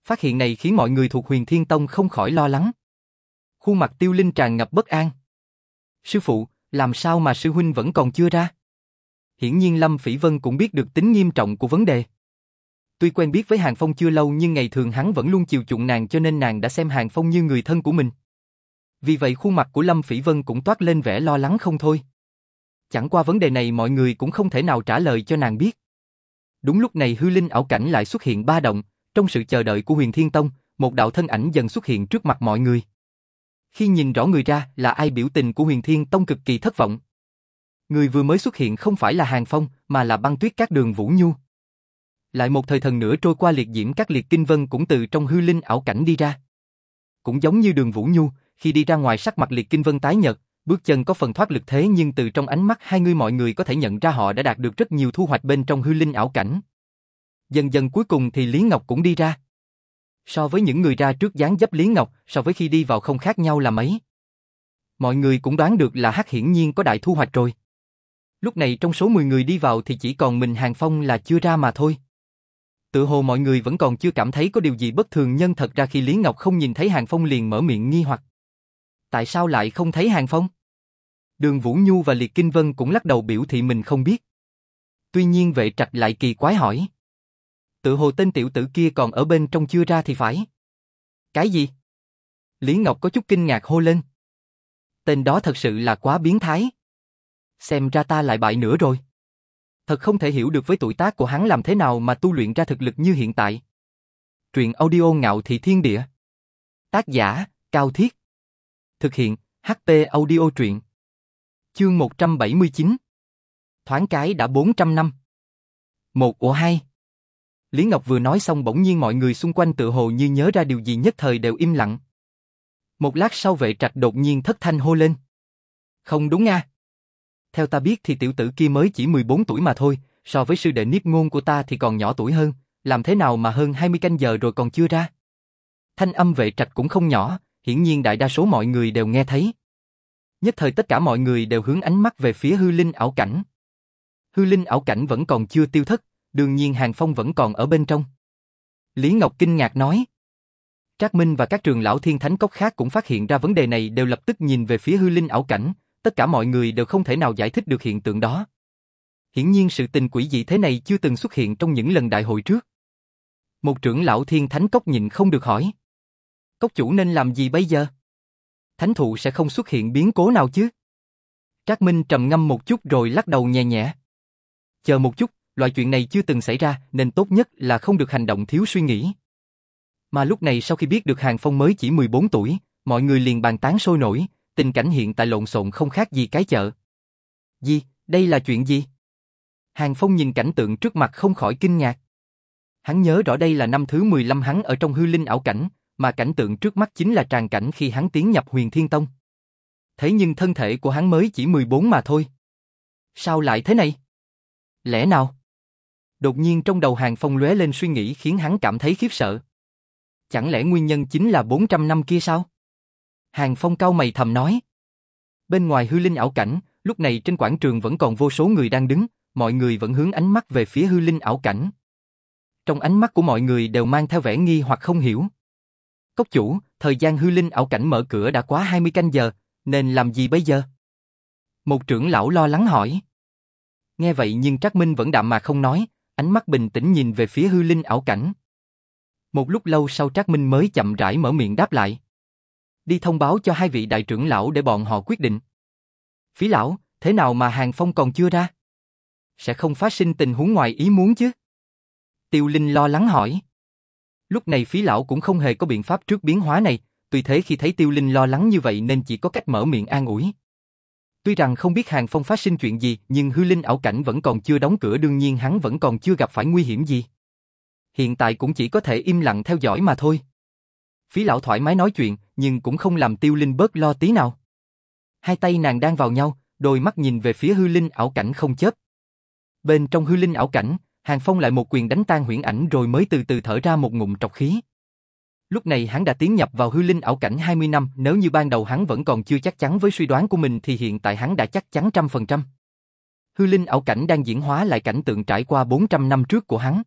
A: Phát hiện này khiến mọi người thuộc huyền thiên tông không khỏi lo lắng. Khuôn mặt tiêu linh tràn ngập bất an. Sư phụ, làm sao mà sư huynh vẫn còn chưa ra? Hiển nhiên Lâm Phỉ Vân cũng biết được tính nghiêm trọng của vấn đề. Tuy quen biết với Hàng Phong chưa lâu nhưng ngày thường hắn vẫn luôn chiều chuộng nàng cho nên nàng đã xem Hàng Phong như người thân của mình. Vì vậy khuôn mặt của Lâm Phỉ Vân cũng toát lên vẻ lo lắng không thôi. Chẳng qua vấn đề này mọi người cũng không thể nào trả lời cho nàng biết. Đúng lúc này hư linh ảo cảnh lại xuất hiện ba động, trong sự chờ đợi của huyền thiên tông, một đạo thân ảnh dần xuất hiện trước mặt mọi người. Khi nhìn rõ người ra là ai biểu tình của huyền thiên tông cực kỳ thất vọng. Người vừa mới xuất hiện không phải là Hàng Phong mà là băng tuyết các đường Vũ Nhu. Lại một thời thần nữa trôi qua liệt diễm các liệt kinh vân cũng từ trong hư linh ảo cảnh đi ra. Cũng giống như đường Vũ Nhu, khi đi ra ngoài sắc mặt liệt kinh vân tái nhợt, bước chân có phần thoát lực thế nhưng từ trong ánh mắt hai người mọi người có thể nhận ra họ đã đạt được rất nhiều thu hoạch bên trong hư linh ảo cảnh. Dần dần cuối cùng thì Lý Ngọc cũng đi ra. So với những người ra trước dáng dấp Lý Ngọc, so với khi đi vào không khác nhau là mấy. Mọi người cũng đoán được là Hắc hiển nhiên có đại thu hoạch rồi. Lúc này trong số 10 người đi vào thì chỉ còn mình Hàng Phong là chưa ra mà thôi. Tự hồ mọi người vẫn còn chưa cảm thấy có điều gì bất thường nhân thật ra khi Lý Ngọc không nhìn thấy Hàng Phong liền mở miệng nghi hoặc. Tại sao lại không thấy Hàng Phong? Đường Vũ Nhu và Liệt Kinh Vân cũng lắc đầu biểu thị mình không biết. Tuy nhiên vệ trạch lại kỳ quái hỏi. Tự hồ tên tiểu tử kia còn ở bên trong chưa ra thì phải. Cái gì? Lý Ngọc có chút kinh ngạc hô lên. Tên đó thật sự là quá biến thái. Xem ra ta lại bại nữa rồi. Thật không thể hiểu được với tuổi tác của hắn làm thế nào mà tu luyện ra thực lực như hiện tại. Truyện audio ngạo thị thiên địa. Tác giả, Cao Thiết. Thực hiện, HP audio truyện. Chương 179. Thoáng cái đã 400 năm. Một của hai. Lý Ngọc vừa nói xong bỗng nhiên mọi người xung quanh tự hồ như nhớ ra điều gì nhất thời đều im lặng. Một lát sau vệ trạch đột nhiên thất thanh hô lên. Không đúng nga. Theo ta biết thì tiểu tử kia mới chỉ 14 tuổi mà thôi, so với sư đệ niếp ngôn của ta thì còn nhỏ tuổi hơn, làm thế nào mà hơn 20 canh giờ rồi còn chưa ra. Thanh âm vệ trạch cũng không nhỏ, hiển nhiên đại đa số mọi người đều nghe thấy. Nhất thời tất cả mọi người đều hướng ánh mắt về phía hư linh ảo cảnh. Hư linh ảo cảnh vẫn còn chưa tiêu thất, đương nhiên Hàng Phong vẫn còn ở bên trong. Lý Ngọc kinh ngạc nói. Trác Minh và các trường lão thiên thánh cốc khác cũng phát hiện ra vấn đề này đều lập tức nhìn về phía hư linh ảo cảnh, tất cả mọi người đều không thể nào giải thích được hiện tượng đó. Hiển nhiên sự tình quỷ dị thế này chưa từng xuất hiện trong những lần đại hội trước. Một trưởng lão thiên thánh cốc nhìn không được hỏi. Cốc chủ nên làm gì bây giờ? Thánh thụ sẽ không xuất hiện biến cố nào chứ? Trác Minh trầm ngâm một chút rồi lắc đầu nhẹ nhẹ. Chờ một chút, loại chuyện này chưa từng xảy ra nên tốt nhất là không được hành động thiếu suy nghĩ. Mà lúc này sau khi biết được Hàng Phong mới chỉ 14 tuổi, mọi người liền bàn tán sôi nổi, tình cảnh hiện tại lộn xộn không khác gì cái chợ. Gì, đây là chuyện gì? Hàng Phong nhìn cảnh tượng trước mặt không khỏi kinh ngạc. Hắn nhớ rõ đây là năm thứ 15 hắn ở trong hư linh ảo cảnh, mà cảnh tượng trước mắt chính là tràn cảnh khi hắn tiến nhập huyền thiên tông. Thế nhưng thân thể của hắn mới chỉ 14 mà thôi. Sao lại thế này? Lẽ nào? Đột nhiên trong đầu Hàng Phong lóe lên suy nghĩ khiến hắn cảm thấy khiếp sợ. Chẳng lẽ nguyên nhân chính là 400 năm kia sao? Hàng Phong cao mày thầm nói. Bên ngoài hư linh ảo cảnh, lúc này trên quảng trường vẫn còn vô số người đang đứng, mọi người vẫn hướng ánh mắt về phía hư linh ảo cảnh. Trong ánh mắt của mọi người đều mang theo vẻ nghi hoặc không hiểu. Cốc chủ, thời gian hư linh ảo cảnh mở cửa đã quá 20 canh giờ, nên làm gì bây giờ? Một trưởng lão lo lắng hỏi. Nghe vậy nhưng Trác Minh vẫn đạm mà không nói, ánh mắt bình tĩnh nhìn về phía hư linh ảo cảnh. Một lúc lâu sau Trác Minh mới chậm rãi mở miệng đáp lại. Đi thông báo cho hai vị đại trưởng lão để bọn họ quyết định. Phí lão, thế nào mà Hàng Phong còn chưa ra? Sẽ không phát sinh tình huống ngoài ý muốn chứ? Tiêu Linh lo lắng hỏi. Lúc này phí lão cũng không hề có biện pháp trước biến hóa này, tuy thế khi thấy Tiêu Linh lo lắng như vậy nên chỉ có cách mở miệng an ủi. Tuy rằng không biết Hàng Phong phát sinh chuyện gì, nhưng hư linh ảo cảnh vẫn còn chưa đóng cửa đương nhiên hắn vẫn còn chưa gặp phải nguy hiểm gì. Hiện tại cũng chỉ có thể im lặng theo dõi mà thôi. Phí lão thoải mái nói chuyện, nhưng cũng không làm tiêu linh bớt lo tí nào. Hai tay nàng đang vào nhau, đôi mắt nhìn về phía hư linh ảo cảnh không chớp. Bên trong hư linh ảo cảnh, Hàng Phong lại một quyền đánh tan huyễn ảnh rồi mới từ từ thở ra một ngụm trọc khí. Lúc này hắn đã tiến nhập vào hư linh ảo cảnh 20 năm, nếu như ban đầu hắn vẫn còn chưa chắc chắn với suy đoán của mình thì hiện tại hắn đã chắc chắn trăm phần trăm. Hư linh ảo cảnh đang diễn hóa lại cảnh tượng trải qua 400 năm trước của hắn.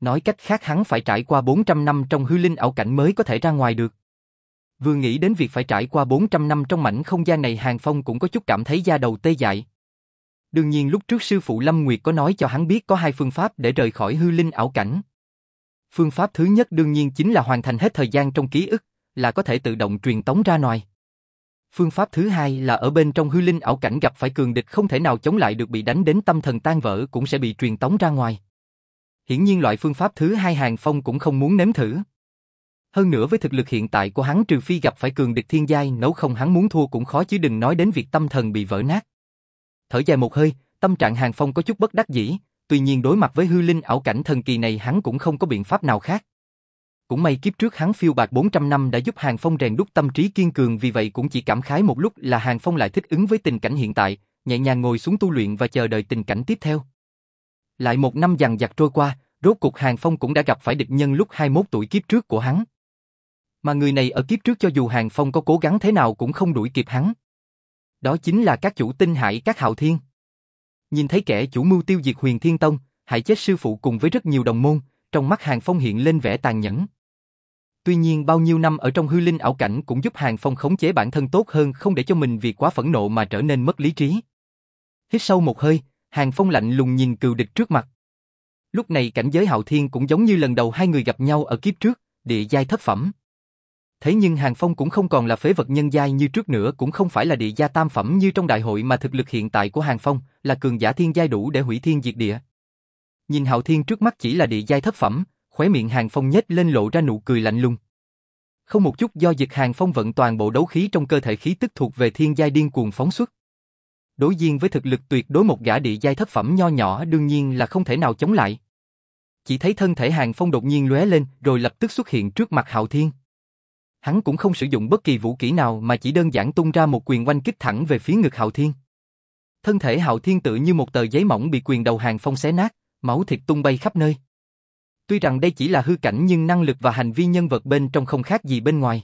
A: Nói cách khác hắn phải trải qua 400 năm trong hư linh ảo cảnh mới có thể ra ngoài được. Vừa nghĩ đến việc phải trải qua 400 năm trong mảnh không gian này Hàng Phong cũng có chút cảm thấy da đầu tê dại. Đương nhiên lúc trước sư phụ Lâm Nguyệt có nói cho hắn biết có hai phương pháp để rời khỏi hư linh ảo cảnh. Phương pháp thứ nhất đương nhiên chính là hoàn thành hết thời gian trong ký ức, là có thể tự động truyền tống ra ngoài. Phương pháp thứ hai là ở bên trong hư linh ảo cảnh gặp phải cường địch không thể nào chống lại được bị đánh đến tâm thần tan vỡ cũng sẽ bị truyền tống ra ngoài. Hiển nhiên loại phương pháp thứ hai Hàng Phong cũng không muốn nếm thử. Hơn nữa với thực lực hiện tại của hắn trừ phi gặp phải cường địch thiên giai nấu không hắn muốn thua cũng khó chứ đừng nói đến việc tâm thần bị vỡ nát. Thở dài một hơi, tâm trạng Hàng Phong có chút bất đắc dĩ, tuy nhiên đối mặt với hư linh ảo cảnh thần kỳ này hắn cũng không có biện pháp nào khác. Cũng may kiếp trước hắn phiêu bạc 400 năm đã giúp Hàng Phong rèn đúc tâm trí kiên cường vì vậy cũng chỉ cảm khái một lúc là Hàng Phong lại thích ứng với tình cảnh hiện tại, nhẹ nhàng ngồi xuống tu luyện và chờ đợi tình cảnh tiếp theo. Lại một năm dằn dặt trôi qua, rốt cục Hàng Phong cũng đã gặp phải địch nhân lúc 21 tuổi kiếp trước của hắn. Mà người này ở kiếp trước cho dù Hàng Phong có cố gắng thế nào cũng không đuổi kịp hắn. Đó chính là các chủ tinh hải các hạo thiên. Nhìn thấy kẻ chủ mưu tiêu diệt huyền thiên tông, hại chết sư phụ cùng với rất nhiều đồng môn, trong mắt Hàng Phong hiện lên vẻ tàn nhẫn. Tuy nhiên bao nhiêu năm ở trong hư linh ảo cảnh cũng giúp Hàng Phong khống chế bản thân tốt hơn không để cho mình vì quá phẫn nộ mà trở nên mất lý trí. Hít sâu một hơi, Hàng Phong lạnh lùng nhìn cừu địch trước mặt. Lúc này cảnh giới hạo thiên cũng giống như lần đầu hai người gặp nhau ở kiếp trước, địa giai thất phẩm. Thế nhưng Hàng Phong cũng không còn là phế vật nhân giai như trước nữa cũng không phải là địa gia tam phẩm như trong đại hội mà thực lực hiện tại của Hàng Phong là cường giả thiên giai đủ để hủy thiên diệt địa. Nhìn Hạo Thiên trước mắt chỉ là địa giai thất phẩm, khóe miệng Hàng Phong nhếch lên lộ ra nụ cười lạnh lùng. Không một chút do dịch Hàng Phong vận toàn bộ đấu khí trong cơ thể khí tức thuộc về thiên giai điên cuồng phóng xuất. Đối diện với thực lực tuyệt đối một gã địa giai thất phẩm nho nhỏ đương nhiên là không thể nào chống lại. Chỉ thấy thân thể Hàng Phong đột nhiên lóe lên rồi lập tức xuất hiện trước mặt Hạo Thiên. Hắn cũng không sử dụng bất kỳ vũ kỹ nào mà chỉ đơn giản tung ra một quyền oanh kích thẳng về phía ngực Hạo Thiên. Thân thể Hạo Thiên tự như một tờ giấy mỏng bị quyền đầu Hàng Phong xé nát, máu thịt tung bay khắp nơi. Tuy rằng đây chỉ là hư cảnh nhưng năng lực và hành vi nhân vật bên trong không khác gì bên ngoài.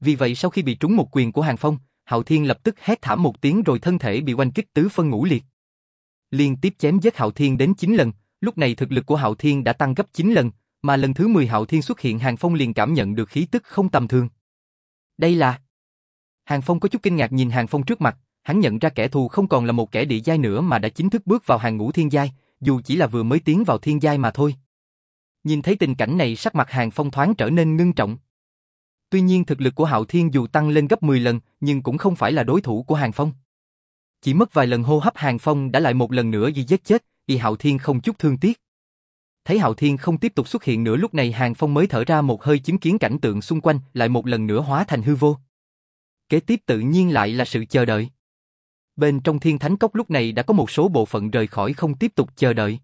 A: Vì vậy sau khi bị trúng một quyền của Hàng Phong, Hạo Thiên lập tức hét thảm một tiếng rồi thân thể bị oanh kích tứ phân ngũ liệt. Liên tiếp chém giết Hạo Thiên đến 9 lần, lúc này thực lực của Hạo Thiên đã tăng gấp 9 lần, mà lần thứ 10 Hạo Thiên xuất hiện Hàng Phong liền cảm nhận được khí tức không tầm thường. Đây là... Hàng Phong có chút kinh ngạc nhìn Hàng Phong trước mặt, hắn nhận ra kẻ thù không còn là một kẻ địa giai nữa mà đã chính thức bước vào hàng ngũ thiên giai, dù chỉ là vừa mới tiến vào thiên giai mà thôi. Nhìn thấy tình cảnh này sắc mặt Hàng Phong thoáng trở nên ngưng trọng. Tuy nhiên thực lực của Hạo Thiên dù tăng lên gấp 10 lần, nhưng cũng không phải là đối thủ của Hàng Phong. Chỉ mất vài lần hô hấp Hàng Phong đã lại một lần nữa giết chết, Y Hạo Thiên không chút thương tiếc. Thấy Hạo Thiên không tiếp tục xuất hiện nữa lúc này Hàng Phong mới thở ra một hơi chứng kiến cảnh tượng xung quanh lại một lần nữa hóa thành hư vô. Kế tiếp tự nhiên lại là sự chờ đợi. Bên trong thiên thánh cốc lúc này đã có một số bộ phận rời khỏi không tiếp tục chờ đợi.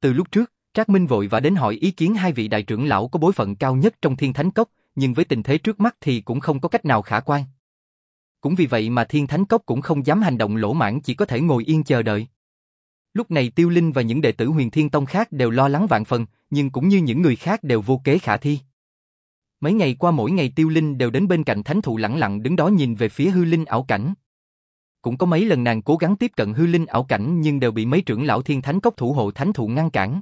A: Từ lúc trước, Trác Minh vội và đến hỏi ý kiến hai vị đại trưởng lão có bối phận cao nhất trong thiên thánh cốc, nhưng với tình thế trước mắt thì cũng không có cách nào khả quan. Cũng vì vậy mà thiên thánh cốc cũng không dám hành động lỗ mãn chỉ có thể ngồi yên chờ đợi. Lúc này Tiêu Linh và những đệ tử huyền thiên tông khác đều lo lắng vạn phần, nhưng cũng như những người khác đều vô kế khả thi. Mấy ngày qua mỗi ngày Tiêu Linh đều đến bên cạnh thánh thụ lặng lặng đứng đó nhìn về phía hư linh ảo cảnh. Cũng có mấy lần nàng cố gắng tiếp cận hư linh ảo cảnh nhưng đều bị mấy trưởng lão thiên thánh cốc thủ hộ thánh thụ ngăn cản.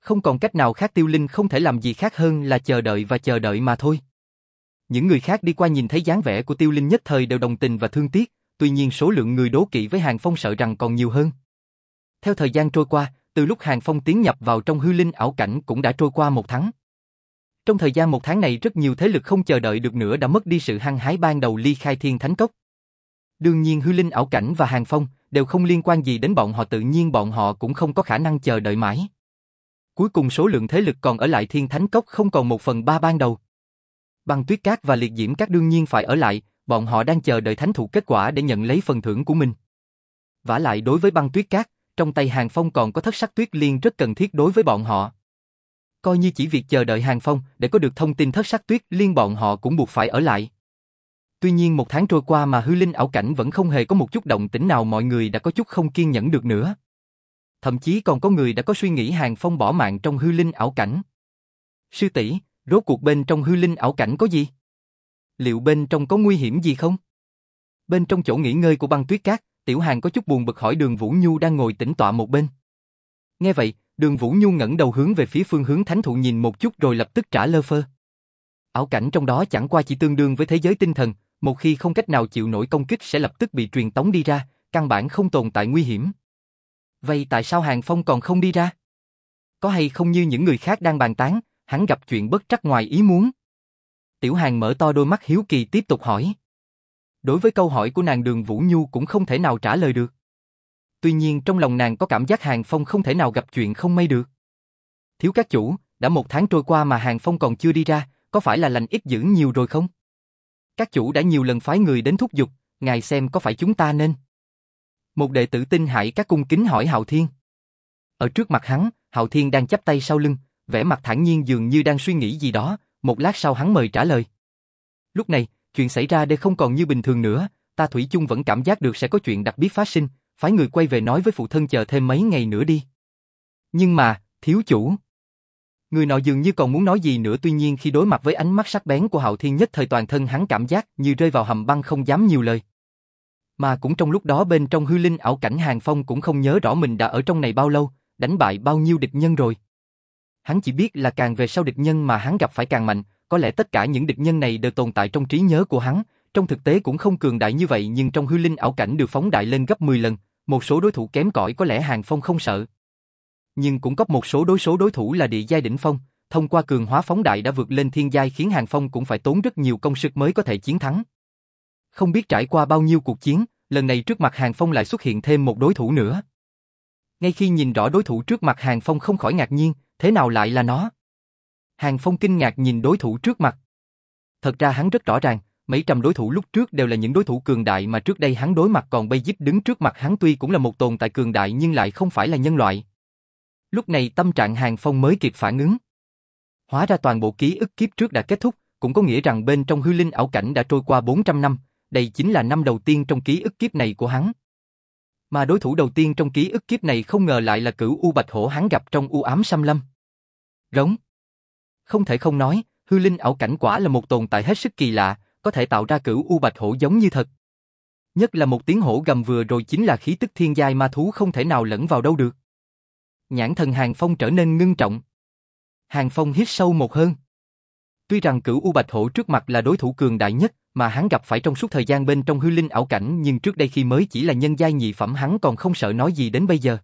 A: Không còn cách nào khác Tiêu Linh không thể làm gì khác hơn là chờ đợi và chờ đợi mà thôi. Những người khác đi qua nhìn thấy dáng vẻ của Tiêu Linh nhất thời đều đồng tình và thương tiếc, tuy nhiên số lượng người đố kỵ với Hàng Phong sợ rằng còn nhiều hơn. Theo thời gian trôi qua, từ lúc Hàng Phong tiến nhập vào trong hư linh ảo cảnh cũng đã trôi qua một tháng. Trong thời gian một tháng này rất nhiều thế lực không chờ đợi được nữa đã mất đi sự hăng hái ban đầu ly khai thiên thánh cốc. Đương nhiên hư linh ảo cảnh và Hàng Phong đều không liên quan gì đến bọn họ tự nhiên bọn họ cũng không có khả năng chờ đợi mãi. Cuối cùng số lượng thế lực còn ở lại thiên thánh cốc không còn một phần ba ban đầu. Băng tuyết cát và liệt diễm cát đương nhiên phải ở lại, bọn họ đang chờ đợi thánh thụ kết quả để nhận lấy phần thưởng của mình. Vả lại đối với băng tuyết cát, trong tay Hàng Phong còn có thất sắc tuyết liên rất cần thiết đối với bọn họ. Coi như chỉ việc chờ đợi Hàng Phong để có được thông tin thất sắc tuyết liên bọn họ cũng buộc phải ở lại. Tuy nhiên một tháng trôi qua mà hư linh ảo cảnh vẫn không hề có một chút động tĩnh nào mọi người đã có chút không kiên nhẫn được nữa. Thậm chí còn có người đã có suy nghĩ Hàng Phong bỏ mạng trong hư linh ảo cảnh. Sư tỷ, rốt cuộc bên trong hư linh ảo cảnh có gì? Liệu bên trong có nguy hiểm gì không? Bên trong chỗ nghỉ ngơi của băng tuyết cát, Tiểu Hàng có chút buồn bực hỏi đường Vũ Nhu đang ngồi tĩnh tọa một bên. Nghe vậy, đường Vũ Nhu ngẩng đầu hướng về phía phương hướng thánh thụ nhìn một chút rồi lập tức trả lơ phơ. Ảo cảnh trong đó chẳng qua chỉ tương đương với thế giới tinh thần, một khi không cách nào chịu nổi công kích sẽ lập tức bị truyền tống đi ra, căn bản không tồn tại nguy hiểm. Vậy tại sao Hàng Phong còn không đi ra? Có hay không như những người khác đang bàn tán, hắn gặp chuyện bất trắc ngoài ý muốn? Tiểu Hàng mở to đôi mắt hiếu kỳ tiếp tục hỏi. Đối với câu hỏi của nàng đường Vũ Nhu cũng không thể nào trả lời được. Tuy nhiên trong lòng nàng có cảm giác Hàng Phong không thể nào gặp chuyện không may được. Thiếu các chủ, đã một tháng trôi qua mà Hàng Phong còn chưa đi ra, có phải là lành ít dữ nhiều rồi không? Các chủ đã nhiều lần phái người đến thúc giục, ngài xem có phải chúng ta nên. Một đệ tử tinh hải các cung kính hỏi Hạo Thiên. Ở trước mặt hắn, Hạo Thiên đang chắp tay sau lưng, vẻ mặt thản nhiên dường như đang suy nghĩ gì đó, một lát sau hắn mời trả lời. Lúc này, chuyện xảy ra đây không còn như bình thường nữa, ta Thủy chung vẫn cảm giác được sẽ có chuyện đặc biệt phát sinh, phải người quay về nói với phụ thân chờ thêm mấy ngày nữa đi. Nhưng mà, thiếu chủ. Người nọ dường như còn muốn nói gì nữa tuy nhiên khi đối mặt với ánh mắt sắc bén của Hạo Thiên nhất thời toàn thân hắn cảm giác như rơi vào hầm băng không dám nhiều lời. Mà cũng trong lúc đó bên trong hư linh ảo cảnh Hàng Phong cũng không nhớ rõ mình đã ở trong này bao lâu, đánh bại bao nhiêu địch nhân rồi. Hắn chỉ biết là càng về sau địch nhân mà hắn gặp phải càng mạnh, có lẽ tất cả những địch nhân này đều tồn tại trong trí nhớ của hắn, trong thực tế cũng không cường đại như vậy nhưng trong hư linh ảo cảnh được phóng đại lên gấp 10 lần, một số đối thủ kém cỏi có lẽ Hàng Phong không sợ. Nhưng cũng có một số đối số đối thủ là địa giai đỉnh phong, thông qua cường hóa phóng đại đã vượt lên thiên giai khiến Hàng Phong cũng phải tốn rất nhiều công sức mới có thể chiến thắng. Không biết trải qua bao nhiêu cuộc chiến, lần này trước mặt Hàng Phong lại xuất hiện thêm một đối thủ nữa. Ngay khi nhìn rõ đối thủ trước mặt Hàng Phong không khỏi ngạc nhiên, thế nào lại là nó? Hàng Phong kinh ngạc nhìn đối thủ trước mặt. Thật ra hắn rất rõ ràng, mấy trăm đối thủ lúc trước đều là những đối thủ cường đại mà trước đây hắn đối mặt còn bây giúp đứng trước mặt hắn tuy cũng là một tồn tại cường đại nhưng lại không phải là nhân loại. Lúc này tâm trạng Hàng Phong mới kịp phản ứng. Hóa ra toàn bộ ký ức kiếp trước đã kết thúc, cũng có nghĩa rằng bên trong hư linh ảo cảnh đã trôi qua 400 năm, đây chính là năm đầu tiên trong ký ức kiếp này của hắn. Mà đối thủ đầu tiên trong ký ức kiếp này không ngờ lại là cửu U Bạch Hổ hắn gặp trong u ám xăm lâm. Rống. Không thể không nói, hư linh ảo cảnh quả là một tồn tại hết sức kỳ lạ, có thể tạo ra cửu U Bạch Hổ giống như thật. Nhất là một tiếng hổ gầm vừa rồi chính là khí tức thiên giai ma thú không thể nào lẫn vào đâu được. Nhãn thần Hàng Phong trở nên ngưng trọng. Hàng Phong hít sâu một hơn. Tuy rằng cửu U Bạch Hổ trước mặt là đối thủ cường đại nhất mà hắn gặp phải trong suốt thời gian bên trong hư linh ảo cảnh nhưng trước đây khi mới chỉ là nhân giai nhị phẩm hắn còn không sợ nói gì đến bây giờ.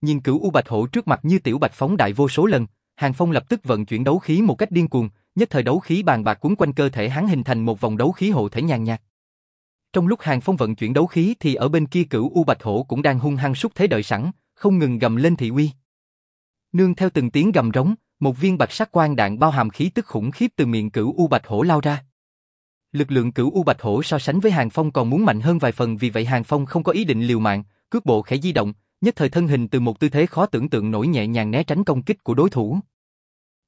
A: Nhưng cửu U Bạch Hổ trước mặt như tiểu bạch phóng đại vô số lần, Hàng Phong lập tức vận chuyển đấu khí một cách điên cuồng, nhất thời đấu khí bàn bạc cuốn quanh cơ thể hắn hình thành một vòng đấu khí hộ thể nhàn nhạt. Trong lúc Hàng Phong vận chuyển đấu khí thì ở bên kia cửu U Bạch Hổ cũng đang hung hăng sút thế đợi sẵn, không ngừng gầm lên thị uy. Nương theo từng tiếng gầm rống, một viên bạch sắc quang đạn bao hàm khí tức khủng khiếp từ miệng cửu u bạch hổ lao ra. Lực lượng cửu u bạch hổ so sánh với Hàng Phong còn muốn mạnh hơn vài phần vì vậy Hàng Phong không có ý định liều mạng, cước bộ khẽ di động, nhất thời thân hình từ một tư thế khó tưởng tượng nổi nhẹ nhàng né tránh công kích của đối thủ.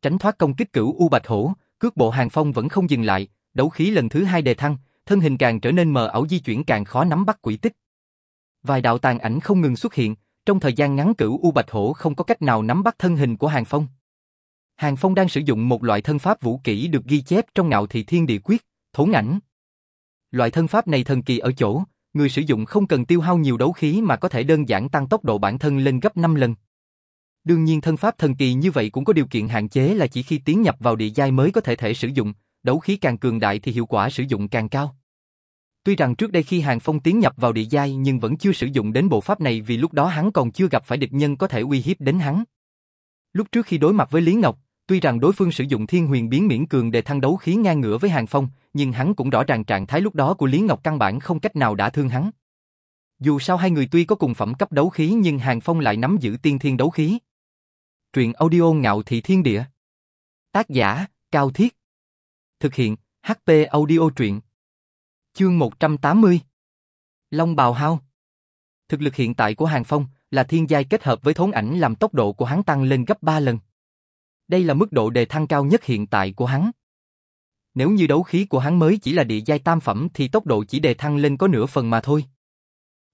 A: Tránh thoát công kích cửu u bạch hổ, cước bộ Hàng Phong vẫn không dừng lại, đấu khí lần thứ hai đề thăng, thân hình càng trở nên mờ ảo di chuyển càng khó nắm bắt quỹ tích. Vài đạo tàn ảnh không ngừng xuất hiện, trong thời gian ngắn cửu u bạch hổ không có cách nào nắm bắt thân hình của Hàng Phong. Hàng Phong đang sử dụng một loại thân pháp vũ kỹ được ghi chép trong ngạo thị thiên địa quyết, thốn ảnh. Loại thân pháp này thần kỳ ở chỗ, người sử dụng không cần tiêu hao nhiều đấu khí mà có thể đơn giản tăng tốc độ bản thân lên gấp 5 lần. Đương nhiên thân pháp thần kỳ như vậy cũng có điều kiện hạn chế là chỉ khi tiến nhập vào địa giai mới có thể thể sử dụng, đấu khí càng cường đại thì hiệu quả sử dụng càng cao. Tuy rằng trước đây khi Hàng Phong tiến nhập vào địa giai nhưng vẫn chưa sử dụng đến bộ pháp này vì lúc đó hắn còn chưa gặp phải địch nhân có thể uy hiếp đến hắn. Lúc trước khi đối mặt với Lý Ngọc, tuy rằng đối phương sử dụng thiên huyền biến miễn cường để thăng đấu khí ngang ngửa với Hàng Phong, nhưng hắn cũng rõ ràng trạng thái lúc đó của Lý Ngọc căn bản không cách nào đã thương hắn. Dù sao hai người tuy có cùng phẩm cấp đấu khí nhưng Hàng Phong lại nắm giữ tiên thiên đấu khí. Truyện audio ngạo thị thiên địa. Tác giả, Cao Thiết. Thực hiện, HP audio truyện. Chương 180 Long bào hao Thực lực hiện tại của Hàng Phong là thiên giai kết hợp với thốn ảnh làm tốc độ của hắn tăng lên gấp 3 lần. Đây là mức độ đề thăng cao nhất hiện tại của hắn. Nếu như đấu khí của hắn mới chỉ là địa giai tam phẩm thì tốc độ chỉ đề thăng lên có nửa phần mà thôi.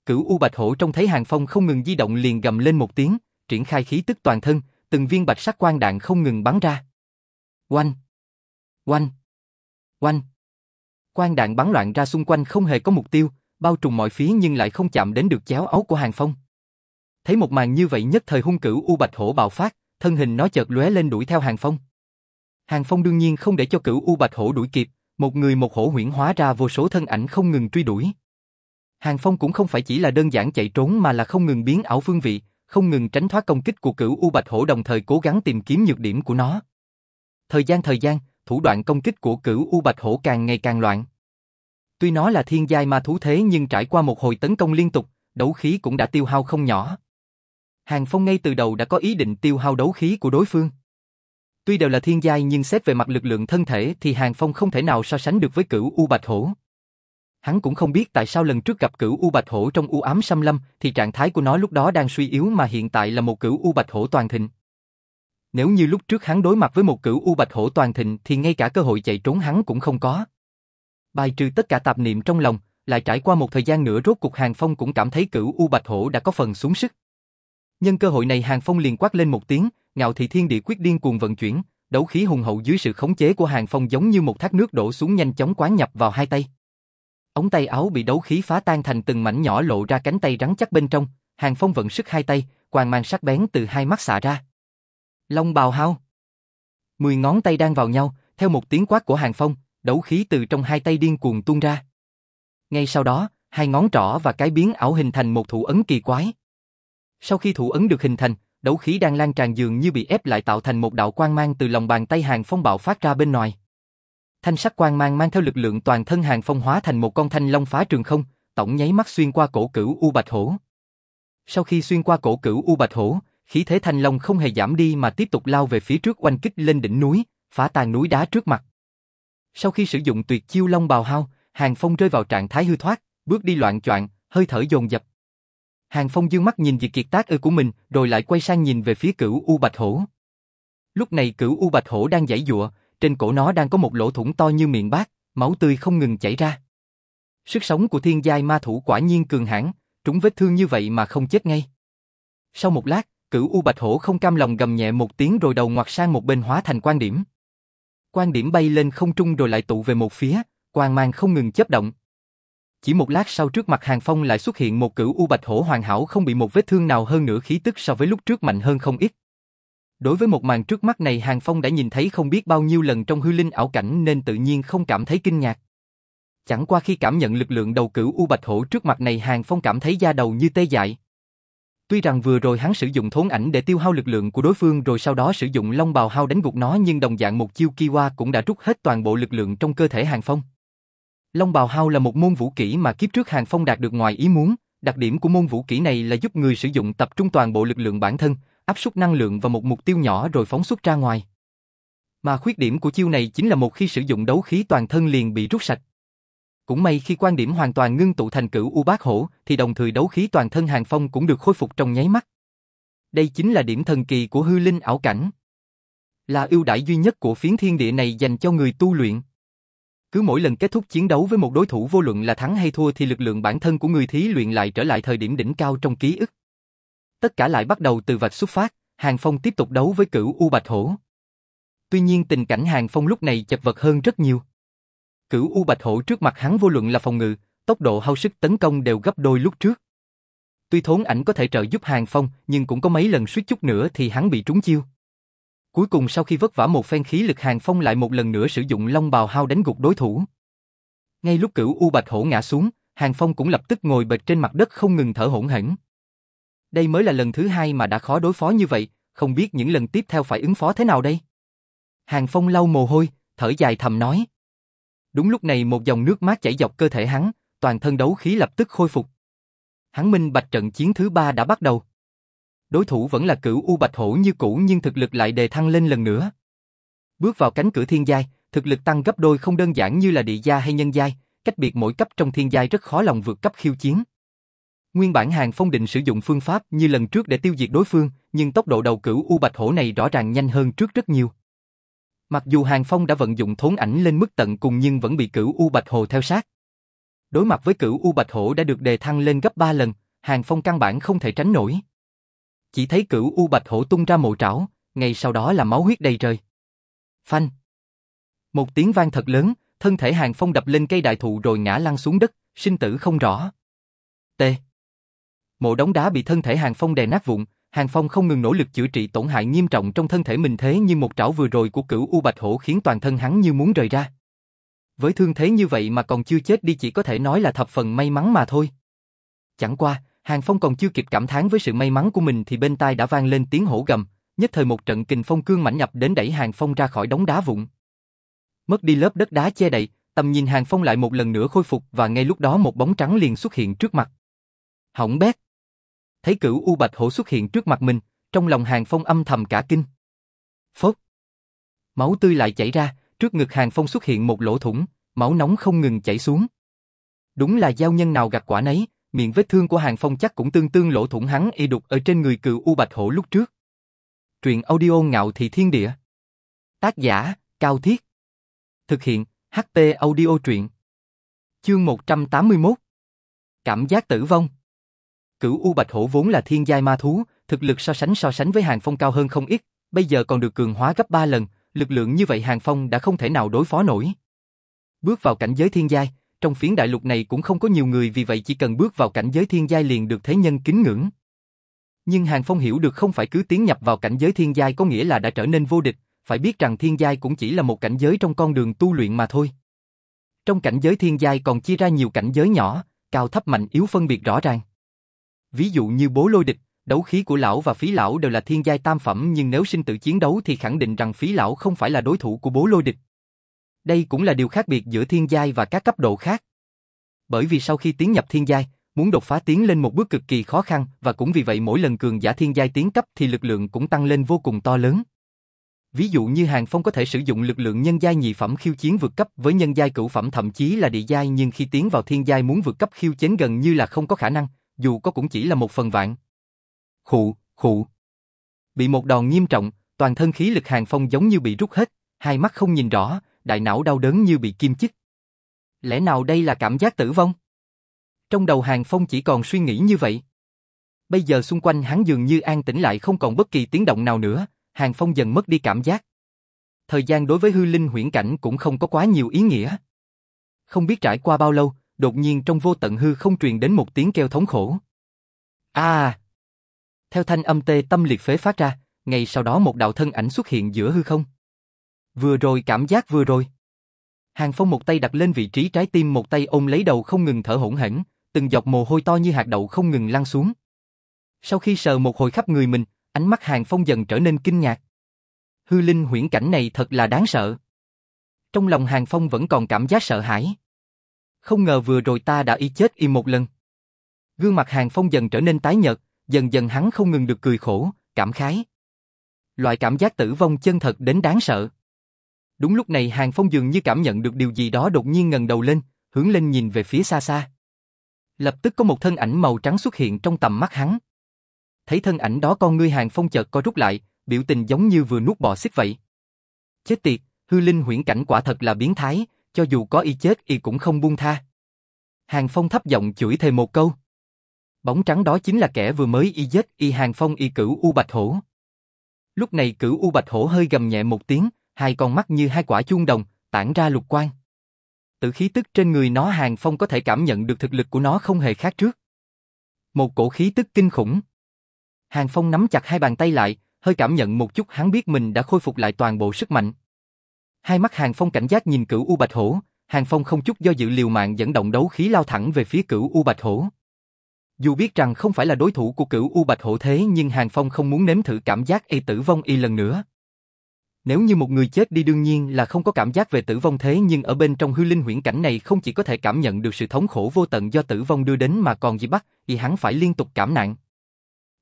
A: Cửu U Bạch Hổ trông thấy Hàng Phong không ngừng di động liền gầm lên một tiếng, triển khai khí tức toàn thân, từng viên bạch sắc quang đạn không ngừng bắn ra. Oanh! Oanh! Oanh! Quang đạn bắn loạn ra xung quanh không hề có mục tiêu, bao trùm mọi phía nhưng lại không chạm đến được chéo áo của Hàng Phong. Thấy một màn như vậy nhất thời hung cửu U Bạch Hổ bạo phát, thân hình nó chợt lóe lên đuổi theo Hàng Phong. Hàng Phong đương nhiên không để cho cửu U Bạch Hổ đuổi kịp, một người một hổ huyễn hóa ra vô số thân ảnh không ngừng truy đuổi. Hàng Phong cũng không phải chỉ là đơn giản chạy trốn mà là không ngừng biến ảo phương vị, không ngừng tránh thoát công kích của cửu U Bạch Hổ đồng thời cố gắng tìm kiếm nhược điểm của nó. Thời gian thời gian, thủ đoạn công kích của cửu U Bạch Hổ càng ngày càng loạn. Tuy nó là thiên giai ma thú thế nhưng trải qua một hồi tấn công liên tục, đấu khí cũng đã tiêu hao không nhỏ. Hàng Phong ngay từ đầu đã có ý định tiêu hao đấu khí của đối phương. Tuy đều là thiên giai nhưng xét về mặt lực lượng thân thể thì Hàng Phong không thể nào so sánh được với cửu U Bạch Hổ. Hắn cũng không biết tại sao lần trước gặp cửu U Bạch Hổ trong u ám xâm lâm thì trạng thái của nó lúc đó đang suy yếu mà hiện tại là một cửu U Bạch Hổ toàn thịnh. Nếu như lúc trước hắn đối mặt với một cửu U Bạch Hổ toàn thịnh thì ngay cả cơ hội chạy trốn hắn cũng không có. Bài trừ tất cả tạp niệm trong lòng, lại trải qua một thời gian nữa rốt cuộc Hàng Phong cũng cảm thấy cửu U Bạch Hổ đã có phần xuống sức. Nhân cơ hội này Hàng Phong liền quát lên một tiếng, ngạo thị thiên địa quyết điên cuồng vận chuyển, đấu khí hùng hậu dưới sự khống chế của Hàng Phong giống như một thác nước đổ xuống nhanh chóng quán nhập vào hai tay. Ống tay áo bị đấu khí phá tan thành từng mảnh nhỏ lộ ra cánh tay rắn chắc bên trong, Hàng Phong vận sức hai tay, quàng mang sắc bén từ hai mắt xạ ra. Long bào hao. Mười ngón tay đang vào nhau, theo một tiếng quát của Hàng Phong, đấu khí từ trong hai tay điên cuồng tuôn ra. Ngay sau đó, hai ngón trỏ và cái biến ảo hình thành một thủ ấn kỳ quái. Sau khi thủ ấn được hình thành, đấu khí đang lan tràn dường như bị ép lại tạo thành một đạo quang mang từ lòng bàn tay Hàng Phong bạo phát ra bên ngoài. Thanh sắc quang mang mang theo lực lượng toàn thân Hàng Phong hóa thành một con thanh long phá trường không, tổng nháy mắt xuyên qua cổ cửu U Bạch Hổ. Sau khi xuyên qua cổ cửu U Bạch Hổ, khí thế thanh long không hề giảm đi mà tiếp tục lao về phía trước oanh kích lên đỉnh núi, phá tan núi đá trước mặt. Sau khi sử dụng tuyệt chiêu long bào hao, Hàng Phong rơi vào trạng thái hư thoát, bước đi loạn choạng, hơi thở dồn dập. Hàng Phong dương mắt nhìn việc kiệt tác ư của mình, rồi lại quay sang nhìn về phía cửu U Bạch Hổ. Lúc này cửu U Bạch Hổ đang giãy giụa, trên cổ nó đang có một lỗ thủng to như miệng bát, máu tươi không ngừng chảy ra. Sức sống của thiên giai ma thủ quả nhiên cường hãn, trúng vết thương như vậy mà không chết ngay. Sau một lát, cửu U Bạch Hổ không cam lòng gầm nhẹ một tiếng rồi đầu ngoặt sang một bên hóa thành quan điểm. Quan điểm bay lên không trung rồi lại tụ về một phía, quang mang không ngừng chớp động. Chỉ một lát sau trước mặt Hàng Phong lại xuất hiện một cửu U Bạch Hổ hoàn hảo không bị một vết thương nào hơn nữa khí tức so với lúc trước mạnh hơn không ít. Đối với một màn trước mắt này Hàng Phong đã nhìn thấy không biết bao nhiêu lần trong hư linh ảo cảnh nên tự nhiên không cảm thấy kinh ngạc. Chẳng qua khi cảm nhận lực lượng đầu cửu U Bạch Hổ trước mặt này Hàng Phong cảm thấy da đầu như tê dại. Tuy rằng vừa rồi hắn sử dụng thốn ảnh để tiêu hao lực lượng của đối phương rồi sau đó sử dụng long bào hao đánh gục nó nhưng đồng dạng một chiêu Kiwa cũng đã rút hết toàn bộ lực lượng trong cơ thể Hàng Phong. Long bào hao là một môn vũ kỹ mà kiếp trước Hàng Phong đạt được ngoài ý muốn, Đặc điểm của môn vũ kỹ này là giúp người sử dụng tập trung toàn bộ lực lượng bản thân, áp suất năng lượng vào một mục tiêu nhỏ rồi phóng xuất ra ngoài. Mà khuyết điểm của chiêu này chính là một khi sử dụng đấu khí toàn thân liền bị rút sạch. Cũng may khi quan điểm hoàn toàn ngưng tụ thành cửu U Bát Hổ thì đồng thời đấu khí toàn thân Hàng Phong cũng được khôi phục trong nháy mắt. Đây chính là điểm thần kỳ của hư linh ảo cảnh. Là ưu đãi duy nhất của phiến thiên địa này dành cho người tu luyện. Cứ mỗi lần kết thúc chiến đấu với một đối thủ vô luận là thắng hay thua thì lực lượng bản thân của người thí luyện lại trở lại thời điểm đỉnh cao trong ký ức. Tất cả lại bắt đầu từ vạch xuất phát, Hàng Phong tiếp tục đấu với cửu U Bạch Hổ. Tuy nhiên tình cảnh Hàng Phong lúc này chật vật hơn rất nhiều. Cửu U Bạch Hổ trước mặt hắn vô luận là phòng ngự, tốc độ hao sức tấn công đều gấp đôi lúc trước. Tuy thốn ảnh có thể trợ giúp Hàng Phong, nhưng cũng có mấy lần suýt chút nữa thì hắn bị trúng chiêu. Cuối cùng sau khi vất vả một phen khí lực Hàng Phong lại một lần nữa sử dụng long bào hao đánh gục đối thủ. Ngay lúc cửu U Bạch Hổ ngã xuống, Hàng Phong cũng lập tức ngồi bệt trên mặt đất không ngừng thở hổn hển. Đây mới là lần thứ hai mà đã khó đối phó như vậy, không biết những lần tiếp theo phải ứng phó thế nào đây? Hàng Phong lau mồ hôi, thở dài thầm nói. Đúng lúc này một dòng nước mát chảy dọc cơ thể hắn, toàn thân đấu khí lập tức khôi phục. Hắn minh bạch trận chiến thứ ba đã bắt đầu. Đối thủ vẫn là cửu U Bạch Hổ như cũ nhưng thực lực lại đề thăng lên lần nữa. Bước vào cánh cửa thiên giai, thực lực tăng gấp đôi không đơn giản như là địa gia hay nhân giai, cách biệt mỗi cấp trong thiên giai rất khó lòng vượt cấp khiêu chiến. Nguyên bản Hàng Phong định sử dụng phương pháp như lần trước để tiêu diệt đối phương, nhưng tốc độ đầu cửu U Bạch Hổ này rõ ràng nhanh hơn trước rất nhiều. Mặc dù Hàng Phong đã vận dụng thốn ảnh lên mức tận cùng nhưng vẫn bị cửu U Bạch Hổ theo sát. Đối mặt với cửu U Bạch Hổ đã được đề thăng lên gấp 3 lần, Hàng Phong căn bản không thể tránh nổi. Chỉ thấy cửu U Bạch Hổ tung ra mộ trảo, ngay sau đó là máu huyết đầy trời. Phanh. Một tiếng vang thật lớn, thân thể Hàng Phong đập lên cây đại thụ rồi ngã lăn xuống đất, sinh tử không rõ. T. Mộ đống đá bị thân thể Hàng Phong đè nát vụn, Hàng Phong không ngừng nỗ lực chữa trị tổn hại nghiêm trọng trong thân thể mình thế nhưng một trảo vừa rồi của cửu U Bạch Hổ khiến toàn thân hắn như muốn rời ra. Với thương thế như vậy mà còn chưa chết đi chỉ có thể nói là thập phần may mắn mà thôi. Chẳng qua, Hàng Phong còn chưa kịp cảm thán với sự may mắn của mình thì bên tai đã vang lên tiếng hổ gầm, nhất thời một trận kình phong cương mãnh nhập đến đẩy Hàng Phong ra khỏi đống đá vụn. Mất đi lớp đất đá che đậy, tầm nhìn Hàng Phong lại một lần nữa khôi phục và ngay lúc đó một bóng trắng liền xuất hiện trước mặt. Hỏng bét. Thấy cửu U Bạch Hổ xuất hiện trước mặt mình, trong lòng Hàng Phong âm thầm cả kinh. Phốt. Máu tươi lại chảy ra, trước ngực Hàng Phong xuất hiện một lỗ thủng, máu nóng không ngừng chảy xuống. Đúng là giao nhân nào gặt quả nấy, miệng vết thương của Hàng Phong chắc cũng tương tương lỗ thủng hắn y đục ở trên người cựu U Bạch Hổ lúc trước. Truyện audio ngạo thị thiên địa. Tác giả, Cao Thiết. Thực hiện, ht audio truyện. Chương 181. Cảm giác tử vong. Cửu U Bạch Hổ vốn là thiên giai ma thú, thực lực so sánh so sánh với Hàng Phong cao hơn không ít, bây giờ còn được cường hóa gấp 3 lần, lực lượng như vậy Hàng Phong đã không thể nào đối phó nổi. Bước vào cảnh giới thiên giai, trong phiến đại lục này cũng không có nhiều người vì vậy chỉ cần bước vào cảnh giới thiên giai liền được thế nhân kính ngưỡng. Nhưng Hàng Phong hiểu được không phải cứ tiến nhập vào cảnh giới thiên giai có nghĩa là đã trở nên vô địch, phải biết rằng thiên giai cũng chỉ là một cảnh giới trong con đường tu luyện mà thôi. Trong cảnh giới thiên giai còn chia ra nhiều cảnh giới nhỏ, cao thấp mạnh yếu phân biệt rõ ràng. Ví dụ như bố lôi địch, đấu khí của lão và phí lão đều là thiên giai tam phẩm nhưng nếu sinh tử chiến đấu thì khẳng định rằng phí lão không phải là đối thủ của bố lôi địch. Đây cũng là điều khác biệt giữa thiên giai và các cấp độ khác. Bởi vì sau khi tiến nhập thiên giai, muốn đột phá tiến lên một bước cực kỳ khó khăn và cũng vì vậy mỗi lần cường giả thiên giai tiến cấp thì lực lượng cũng tăng lên vô cùng to lớn. Ví dụ như Hàng Phong có thể sử dụng lực lượng nhân giai nhị phẩm khiêu chiến vượt cấp với nhân giai cửu phẩm thậm chí là địa giai nhưng khi tiến vào thiên giai muốn vượt cấp khiêu chiến gần như là không có khả năng, dù có cũng chỉ là một phần vạn. Khụ, khụ. Bị một đòn nghiêm trọng, toàn thân khí lực Hàng Phong giống như bị rút hết, hai mắt không nhìn rõ, đại não đau đớn như bị kim chích. Lẽ nào đây là cảm giác tử vong? Trong đầu Hàng Phong chỉ còn suy nghĩ như vậy. Bây giờ xung quanh hắn dường như an tĩnh lại không còn bất kỳ tiếng động nào nữa, Hàng Phong dần mất đi cảm giác. Thời gian đối với hư linh huyễn cảnh cũng không có quá nhiều ý nghĩa. Không biết trải qua bao lâu, đột nhiên trong vô tận hư không truyền đến một tiếng kêu thống khổ. À! Theo thanh âm tê tâm liệt phế phát ra, ngay sau đó một đạo thân ảnh xuất hiện giữa hư không. Vừa rồi cảm giác vừa rồi. Hàng Phong một tay đặt lên vị trí trái tim một tay ôm lấy đầu không ngừng thở hỗn hển, từng giọt mồ hôi to như hạt đậu không ngừng lăn xuống. Sau khi sờ một hồi khắp người mình, ánh mắt Hàng Phong dần trở nên kinh ngạc. Hư linh huyễn cảnh này thật là đáng sợ. Trong lòng Hàng Phong vẫn còn cảm giác sợ hãi. Không ngờ vừa rồi ta đã y chết y một lần. Gương mặt Hàng Phong dần trở nên tái nhợt, dần dần hắn không ngừng được cười khổ, cảm khái. Loại cảm giác tử vong chân thật đến đáng sợ. Đúng lúc này Hàng Phong dường như cảm nhận được điều gì đó đột nhiên ngẩng đầu lên, hướng lên nhìn về phía xa xa. Lập tức có một thân ảnh màu trắng xuất hiện trong tầm mắt hắn. Thấy thân ảnh đó con ngươi Hàng Phong chợt co rút lại, biểu tình giống như vừa nuốt bò xích vậy. Chết tiệt, hư linh huyễn cảnh quả thật là biến thái, cho dù có y chết y cũng không buông tha. Hàng Phong thấp giọng chửi thề một câu. Bóng trắng đó chính là kẻ vừa mới y giết y Hàng Phong y cửu U Bạch Hổ. Lúc này cửu U Bạch Hổ hơi gầm nhẹ một tiếng, hai con mắt như hai quả chuông đồng, tản ra lục quang. Tự khí tức trên người nó Hàng Phong có thể cảm nhận được thực lực của nó không hề khác trước. Một cổ khí tức kinh khủng. Hàng Phong nắm chặt hai bàn tay lại, hơi cảm nhận một chút hắn biết mình đã khôi phục lại toàn bộ sức mạnh. Hai mắt Hàng Phong cảnh giác nhìn cửu U Bạch Hổ, Hàng Phong không chút do dự liều mạng dẫn động đấu khí lao thẳng về phía cửu U Bạch Hổ. Dù biết rằng không phải là đối thủ của cửu U Bạch Hổ thế nhưng Hàng Phong không muốn nếm thử cảm giác y tử vong y lần nữa. Nếu như một người chết đi đương nhiên là không có cảm giác về tử vong thế nhưng ở bên trong hư linh huyễn cảnh này không chỉ có thể cảm nhận được sự thống khổ vô tận do tử vong đưa đến mà còn gì bắt, thì hắn phải liên tục cảm nạn.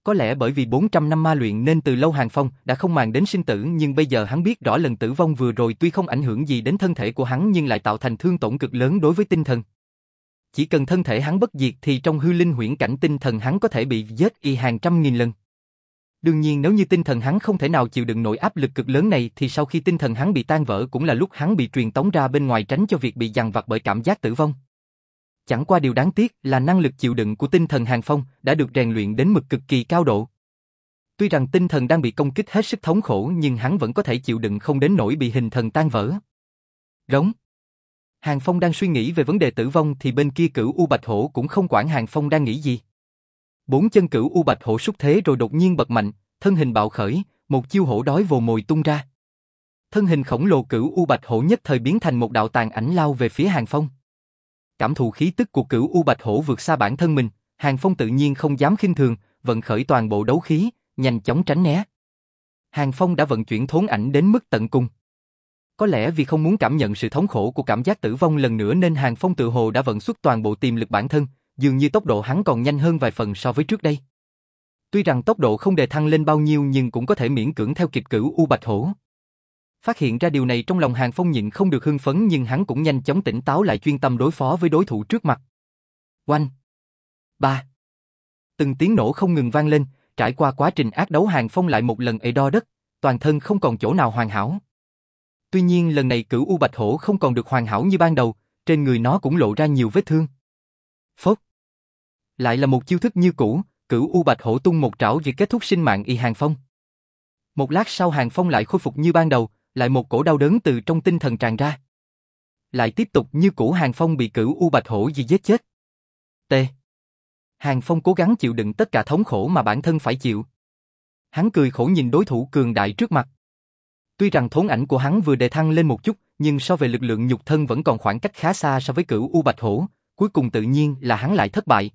A: Có lẽ bởi vì 400 năm ma luyện nên từ lâu Hàng Phong đã không màng đến sinh tử nhưng bây giờ hắn biết rõ lần tử vong vừa rồi tuy không ảnh hưởng gì đến thân thể của hắn nhưng lại tạo thành thương tổn cực lớn đối với tinh thần. Chỉ cần thân thể hắn bất diệt thì trong hư linh huyễn cảnh tinh thần hắn có thể bị giết y hàng trăm nghìn lần. Đương nhiên nếu như tinh thần hắn không thể nào chịu đựng nổi áp lực cực lớn này, thì sau khi tinh thần hắn bị tan vỡ cũng là lúc hắn bị truyền tống ra bên ngoài tránh cho việc bị dằn vặt bởi cảm giác tử vong. Chẳng qua điều đáng tiếc là năng lực chịu đựng của tinh thần Hàng Phong đã được rèn luyện đến mực cực kỳ cao độ. Tuy rằng tinh thần đang bị công kích hết sức thống khổ, nhưng hắn vẫn có thể chịu đựng không đến nỗi bị hình thần tan vỡ. Rống. Hàng Phong đang suy nghĩ về vấn đề tử vong thì bên kia cửu U Bạch Hổ cũng không quản Hàng Phong đang nghĩ gì. Bốn chân cửu U Bạch Hổ xuất thế rồi đột nhiên bật mạnh, thân hình bạo khởi, một chiêu hổ đói vồ mồi tung ra. Thân hình khổng lồ cửu U Bạch Hổ nhất thời biến thành một đạo tàn ảnh lao về phía Hàng Phong. Cảm thụ khí tức của cửu U Bạch Hổ vượt xa bản thân mình, Hàng Phong tự nhiên không dám khinh thường, vận khởi toàn bộ đấu khí, nhanh chóng tránh né. Hàng Phong đã vận chuyển thốn ảnh đến mức tận cùng. Có lẽ vì không muốn cảm nhận sự thống khổ của cảm giác tử vong lần nữa nên Hàng Phong tự hồ đã vận xuất toàn bộ tiềm lực bản thân, dường như tốc độ hắn còn nhanh hơn vài phần so với trước đây. Tuy rằng tốc độ không đề thăng lên bao nhiêu nhưng cũng có thể miễn cưỡng theo kịp cửu U Bạch Hổ. Phát hiện ra điều này trong lòng Hàng Phong nhịn không được hưng phấn nhưng hắn cũng nhanh chóng tỉnh táo lại chuyên tâm đối phó với đối thủ trước mặt. Oanh! Ba! Từng tiếng nổ không ngừng vang lên, trải qua quá trình ác đấu Hàng Phong lại một lần ệ đo đất, toàn thân không còn chỗ nào hoàn hảo. Tuy nhiên lần này cửu U Bạch Hổ không còn được hoàn hảo như ban đầu, trên người nó cũng lộ ra nhiều vết thương. Phốt! Lại là một chiêu thức như cũ, cửu U Bạch Hổ tung một trảo việc kết thúc sinh mạng y Hàng Phong. Một lát sau Hàng Phong lại khôi phục như ban đầu, lại một cổ đau đớn từ trong tinh thần tràn ra. Lại tiếp tục như cũ Hàng Phong bị cửu U Bạch Hổ gì giết chết. T. Hàng Phong cố gắng chịu đựng tất cả thống khổ mà bản thân phải chịu. Hắn cười khổ nhìn đối thủ cường đại trước mặt. Tuy rằng thốn ảnh của hắn vừa đề thăng lên một chút, nhưng so về lực lượng nhục thân vẫn còn khoảng cách khá xa so với cửu U Bạch Hổ, cuối cùng tự nhiên là hắn lại thất bại.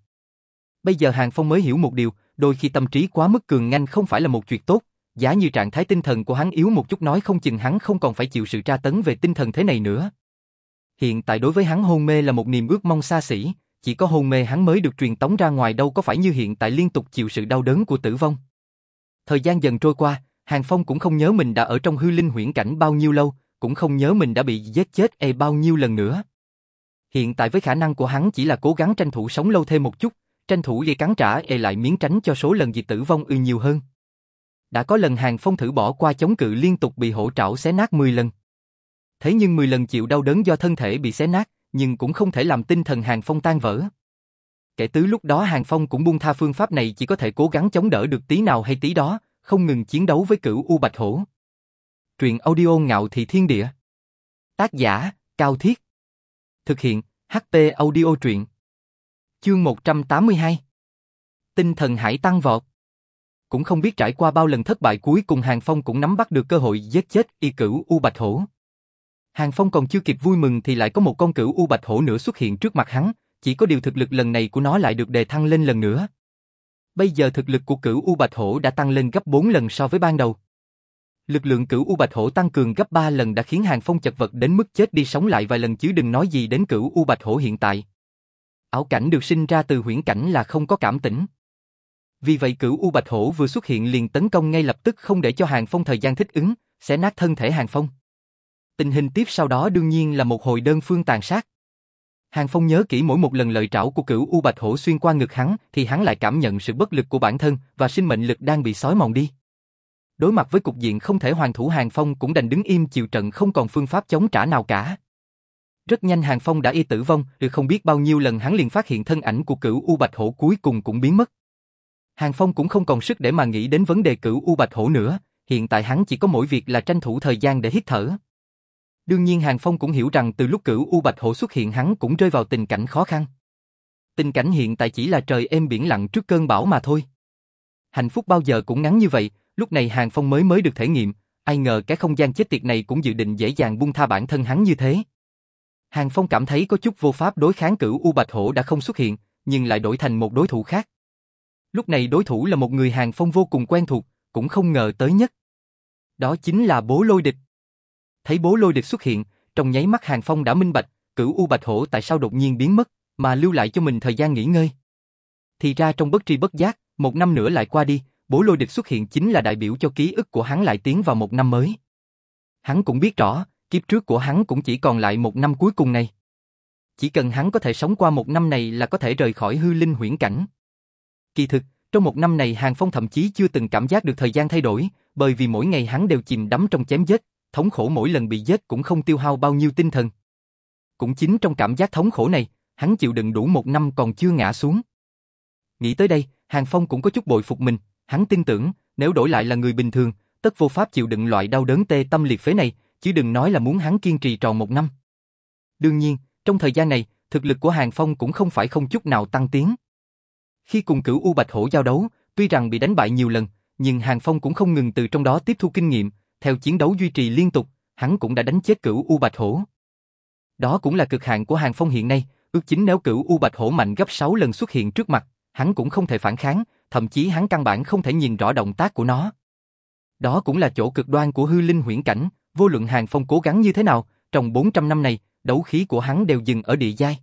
A: Bây giờ Hàng Phong mới hiểu một điều, đôi khi tâm trí quá mức cường nhanh không phải là một chuyện tốt, Giá như trạng thái tinh thần của hắn yếu một chút nói không chừng hắn không còn phải chịu sự tra tấn về tinh thần thế này nữa. Hiện tại đối với hắn hôn mê là một niềm ước mong xa xỉ, chỉ có hôn mê hắn mới được truyền tống ra ngoài đâu có phải như hiện tại liên tục chịu sự đau đớn của tử vong. Thời gian dần trôi qua, Hàng Phong cũng không nhớ mình đã ở trong hư linh huyễn cảnh bao nhiêu lâu, cũng không nhớ mình đã bị giết chết e bao nhiêu lần nữa. Hiện tại với khả năng của hắn chỉ là cố gắng tranh thủ sống lâu thêm một chút, tranh thủ gây cắn trả e lại miếng tránh cho số lần diệt tử vong ư nhiều hơn. Đã có lần Hàng Phong thử bỏ qua chống cự liên tục bị hổ trảo xé nát 10 lần. Thế nhưng 10 lần chịu đau đớn do thân thể bị xé nát, nhưng cũng không thể làm tinh thần Hàng Phong tan vỡ. Kể từ lúc đó Hàng Phong cũng buông tha phương pháp này chỉ có thể cố gắng chống đỡ được tí nào hay tí đó, không ngừng chiến đấu với cửu U Bạch Hổ. Truyện audio ngạo thị thiên địa. Tác giả, Cao Thiết. Thực hiện, HP audio truyện. Chương 182. Tinh thần hải tăng vọt cũng không biết trải qua bao lần thất bại cuối cùng Hàng Phong cũng nắm bắt được cơ hội giết chết y cửu U Bạch Hổ. Hàng Phong còn chưa kịp vui mừng thì lại có một con cửu U Bạch Hổ nữa xuất hiện trước mặt hắn, chỉ có điều thực lực lần này của nó lại được đề thăng lên lần nữa. Bây giờ thực lực của cửu U Bạch Hổ đã tăng lên gấp 4 lần so với ban đầu. Lực lượng cửu U Bạch Hổ tăng cường gấp 3 lần đã khiến Hàng Phong chật vật đến mức chết đi sống lại vài lần chứ đừng nói gì đến cửu U Bạch Hổ hiện tại. Ảo cảnh được sinh ra từ huyễn cảnh là không có cảm tỉnh. Vì vậy cửu U Bạch Hổ vừa xuất hiện liền tấn công ngay lập tức không để cho Hàng Phong thời gian thích ứng, sẽ nát thân thể Hàng Phong. Tình hình tiếp sau đó đương nhiên là một hồi đơn phương tàn sát. Hàng Phong nhớ kỹ mỗi một lần lợi trảo của cửu U Bạch Hổ xuyên qua ngực hắn thì hắn lại cảm nhận sự bất lực của bản thân và sinh mệnh lực đang bị sói mòn đi. Đối mặt với cục diện không thể hoàn thủ Hàng Phong cũng đành đứng im chịu trận không còn phương pháp chống trả nào cả. Rất nhanh Hàng Phong đã y tử vong, được không biết bao nhiêu lần hắn liền phát hiện thân ảnh của cửu U Bạch Hổ cuối cùng cũng biến mất. Hàng Phong cũng không còn sức để mà nghĩ đến vấn đề cửu U Bạch Hổ nữa, hiện tại hắn chỉ có mỗi việc là tranh thủ thời gian để hít thở. Đương nhiên Hàng Phong cũng hiểu rằng từ lúc cửu U Bạch Hổ xuất hiện hắn cũng rơi vào tình cảnh khó khăn. Tình cảnh hiện tại chỉ là trời êm biển lặng trước cơn bão mà thôi. Hạnh phúc bao giờ cũng ngắn như vậy, lúc này Hàng Phong mới mới được thể nghiệm, ai ngờ cái không gian chết tiệt này cũng dự định dễ dàng buông tha bản thân hắn như thế. Hàng Phong cảm thấy có chút vô pháp đối kháng cửu U Bạch Hổ đã không xuất hiện, nhưng lại đổi thành một đối thủ khác. Lúc này đối thủ là một người Hàng Phong vô cùng quen thuộc, cũng không ngờ tới nhất. Đó chính là bố lôi địch. Thấy bố lôi địch xuất hiện, trong nháy mắt Hàng Phong đã minh bạch, cửu U Bạch Hổ tại sao đột nhiên biến mất, mà lưu lại cho mình thời gian nghỉ ngơi. Thì ra trong bất tri bất giác, một năm nữa lại qua đi, bố lôi địch xuất hiện chính là đại biểu cho ký ức của hắn lại tiến vào một năm mới. Hắn cũng biết rõ, kiếp trước của hắn cũng chỉ còn lại một năm cuối cùng này. Chỉ cần hắn có thể sống qua một năm này là có thể rời khỏi hư linh huyễn cảnh. Kỳ thực, trong một năm này Hàng Phong thậm chí chưa từng cảm giác được thời gian thay đổi, bởi vì mỗi ngày hắn đều chìm đắm trong chém giết, thống khổ mỗi lần bị giết cũng không tiêu hao bao nhiêu tinh thần. Cũng chính trong cảm giác thống khổ này, hắn chịu đựng đủ một năm còn chưa ngã xuống. Nghĩ tới đây, Hàng Phong cũng có chút bội phục mình, hắn tin tưởng, nếu đổi lại là người bình thường, tất vô pháp chịu đựng loại đau đớn tê tâm liệt phế này, chứ đừng nói là muốn hắn kiên trì tròn một năm. Đương nhiên, trong thời gian này, thực lực của Hàng Phong cũng không phải không chút nào tăng tiến. Khi cùng cửu U Bạch Hổ giao đấu, tuy rằng bị đánh bại nhiều lần, nhưng Hàng Phong cũng không ngừng từ trong đó tiếp thu kinh nghiệm, theo chiến đấu duy trì liên tục, hắn cũng đã đánh chết cửu U Bạch Hổ. Đó cũng là cực hạn của Hàng Phong hiện nay, ước chính nếu cửu U Bạch Hổ mạnh gấp 6 lần xuất hiện trước mặt, hắn cũng không thể phản kháng, thậm chí hắn căn bản không thể nhìn rõ động tác của nó. Đó cũng là chỗ cực đoan của hư linh huyễn cảnh, vô luận Hàng Phong cố gắng như thế nào, trong 400 năm này, đấu khí của hắn đều dừng ở địa giai.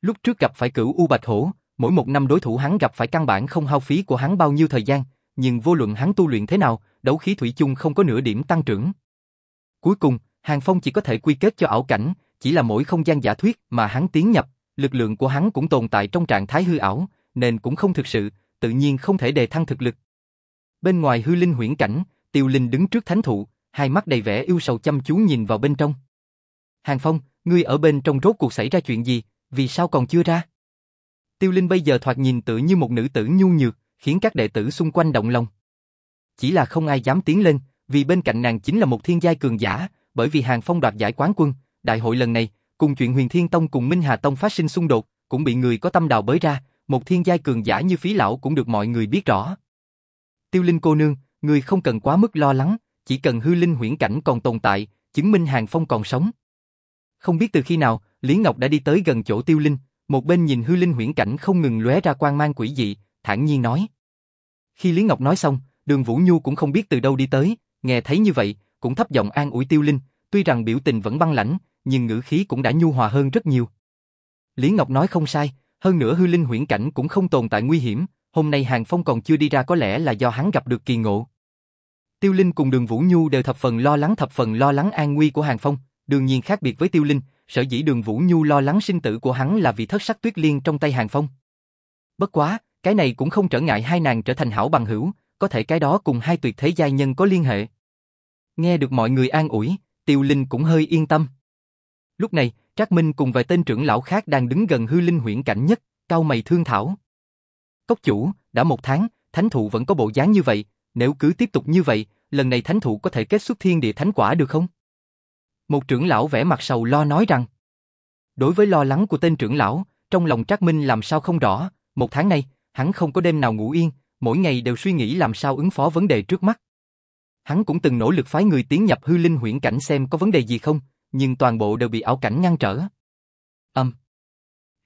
A: Lúc trước gặp phải cửu U Bạch Hổ, mỗi một năm đối thủ hắn gặp phải căn bản không hao phí của hắn bao nhiêu thời gian, nhưng vô luận hắn tu luyện thế nào, đấu khí thủy chung không có nửa điểm tăng trưởng. Cuối cùng, Hàng Phong chỉ có thể quy kết cho ảo cảnh, chỉ là mỗi không gian giả thuyết mà hắn tiến nhập, lực lượng của hắn cũng tồn tại trong trạng thái hư ảo, nên cũng không thực sự, tự nhiên không thể đề thăng thực lực. Bên ngoài hư linh huyễn cảnh, Tiêu Linh đứng trước thánh thụ, hai mắt đầy vẻ yêu sầu chăm chú nhìn vào bên trong. Hàng Phong, ngươi ở bên trong rốt cuộc xảy ra chuyện gì, vì sao còn chưa ra? Tiêu Linh bây giờ thoạt nhìn tự như một nữ tử nhu nhược, khiến các đệ tử xung quanh động lòng. Chỉ là không ai dám tiến lên, vì bên cạnh nàng chính là một thiên giai cường giả, bởi vì Hàng Phong đoạt giải quán quân, đại hội lần này, cùng chuyện Huyền Thiên Tông cùng Minh Hà Tông phát sinh xung đột, cũng bị người có tâm đào bới ra, một thiên giai cường giả như phí lão cũng được mọi người biết rõ. Tiêu Linh cô nương, người không cần quá mức lo lắng, chỉ cần hư linh huyễn cảnh còn tồn tại, chứng minh Hàng Phong còn sống. Không biết từ khi nào, Lý Ngọc đã đi tới gần chỗ Tiêu Linh, một bên nhìn hư linh huyễn cảnh không ngừng lóe ra quang mang quỷ dị, thản nhiên nói. Khi Lý Ngọc nói xong, đường Vũ Nhu cũng không biết từ đâu đi tới, nghe thấy như vậy, cũng thấp giọng an ủi Tiêu Linh, tuy rằng biểu tình vẫn băng lãnh, nhưng ngữ khí cũng đã nhu hòa hơn rất nhiều. Lý Ngọc nói không sai, hơn nữa hư linh huyễn cảnh cũng không tồn tại nguy hiểm, hôm nay Hàng Phong còn chưa đi ra có lẽ là do hắn gặp được kỳ ngộ. Tiêu Linh cùng đường Vũ Nhu đều thập phần lo lắng thập phần lo lắng an nguy của Hàng Phong, đương nhiên khác biệt với Tiêu Linh, sở dĩ đường Vũ Nhu lo lắng sinh tử của hắn là vì thất sắc tuyết liên trong tay Hàng Phong. Bất quá, cái này cũng không trở ngại hai nàng trở thành hảo bằng hữu, có thể cái đó cùng hai tuyệt thế giai nhân có liên hệ. Nghe được mọi người an ủi, Tiêu Linh cũng hơi yên tâm. Lúc này, Trác Minh cùng vài tên trưởng lão khác đang đứng gần hư linh huyễn cảnh nhất, cao mày thương thảo. Cốc chủ, đã một tháng, thánh thụ vẫn có bộ dáng như vậy, nếu cứ tiếp tục như vậy, lần này thánh thủ có thể kết xuất thiên địa thánh quả được không? Một trưởng lão vẻ mặt sầu lo nói rằng, đối với lo lắng của tên trưởng lão, trong lòng Trác Minh làm sao không rõ, một tháng nay, hắn không có đêm nào ngủ yên, mỗi ngày đều suy nghĩ làm sao ứng phó vấn đề trước mắt. Hắn cũng từng nỗ lực phái người tiến nhập hư linh huyễn cảnh xem có vấn đề gì không, nhưng toàn bộ đều bị ảo cảnh ngăn trở. Âm.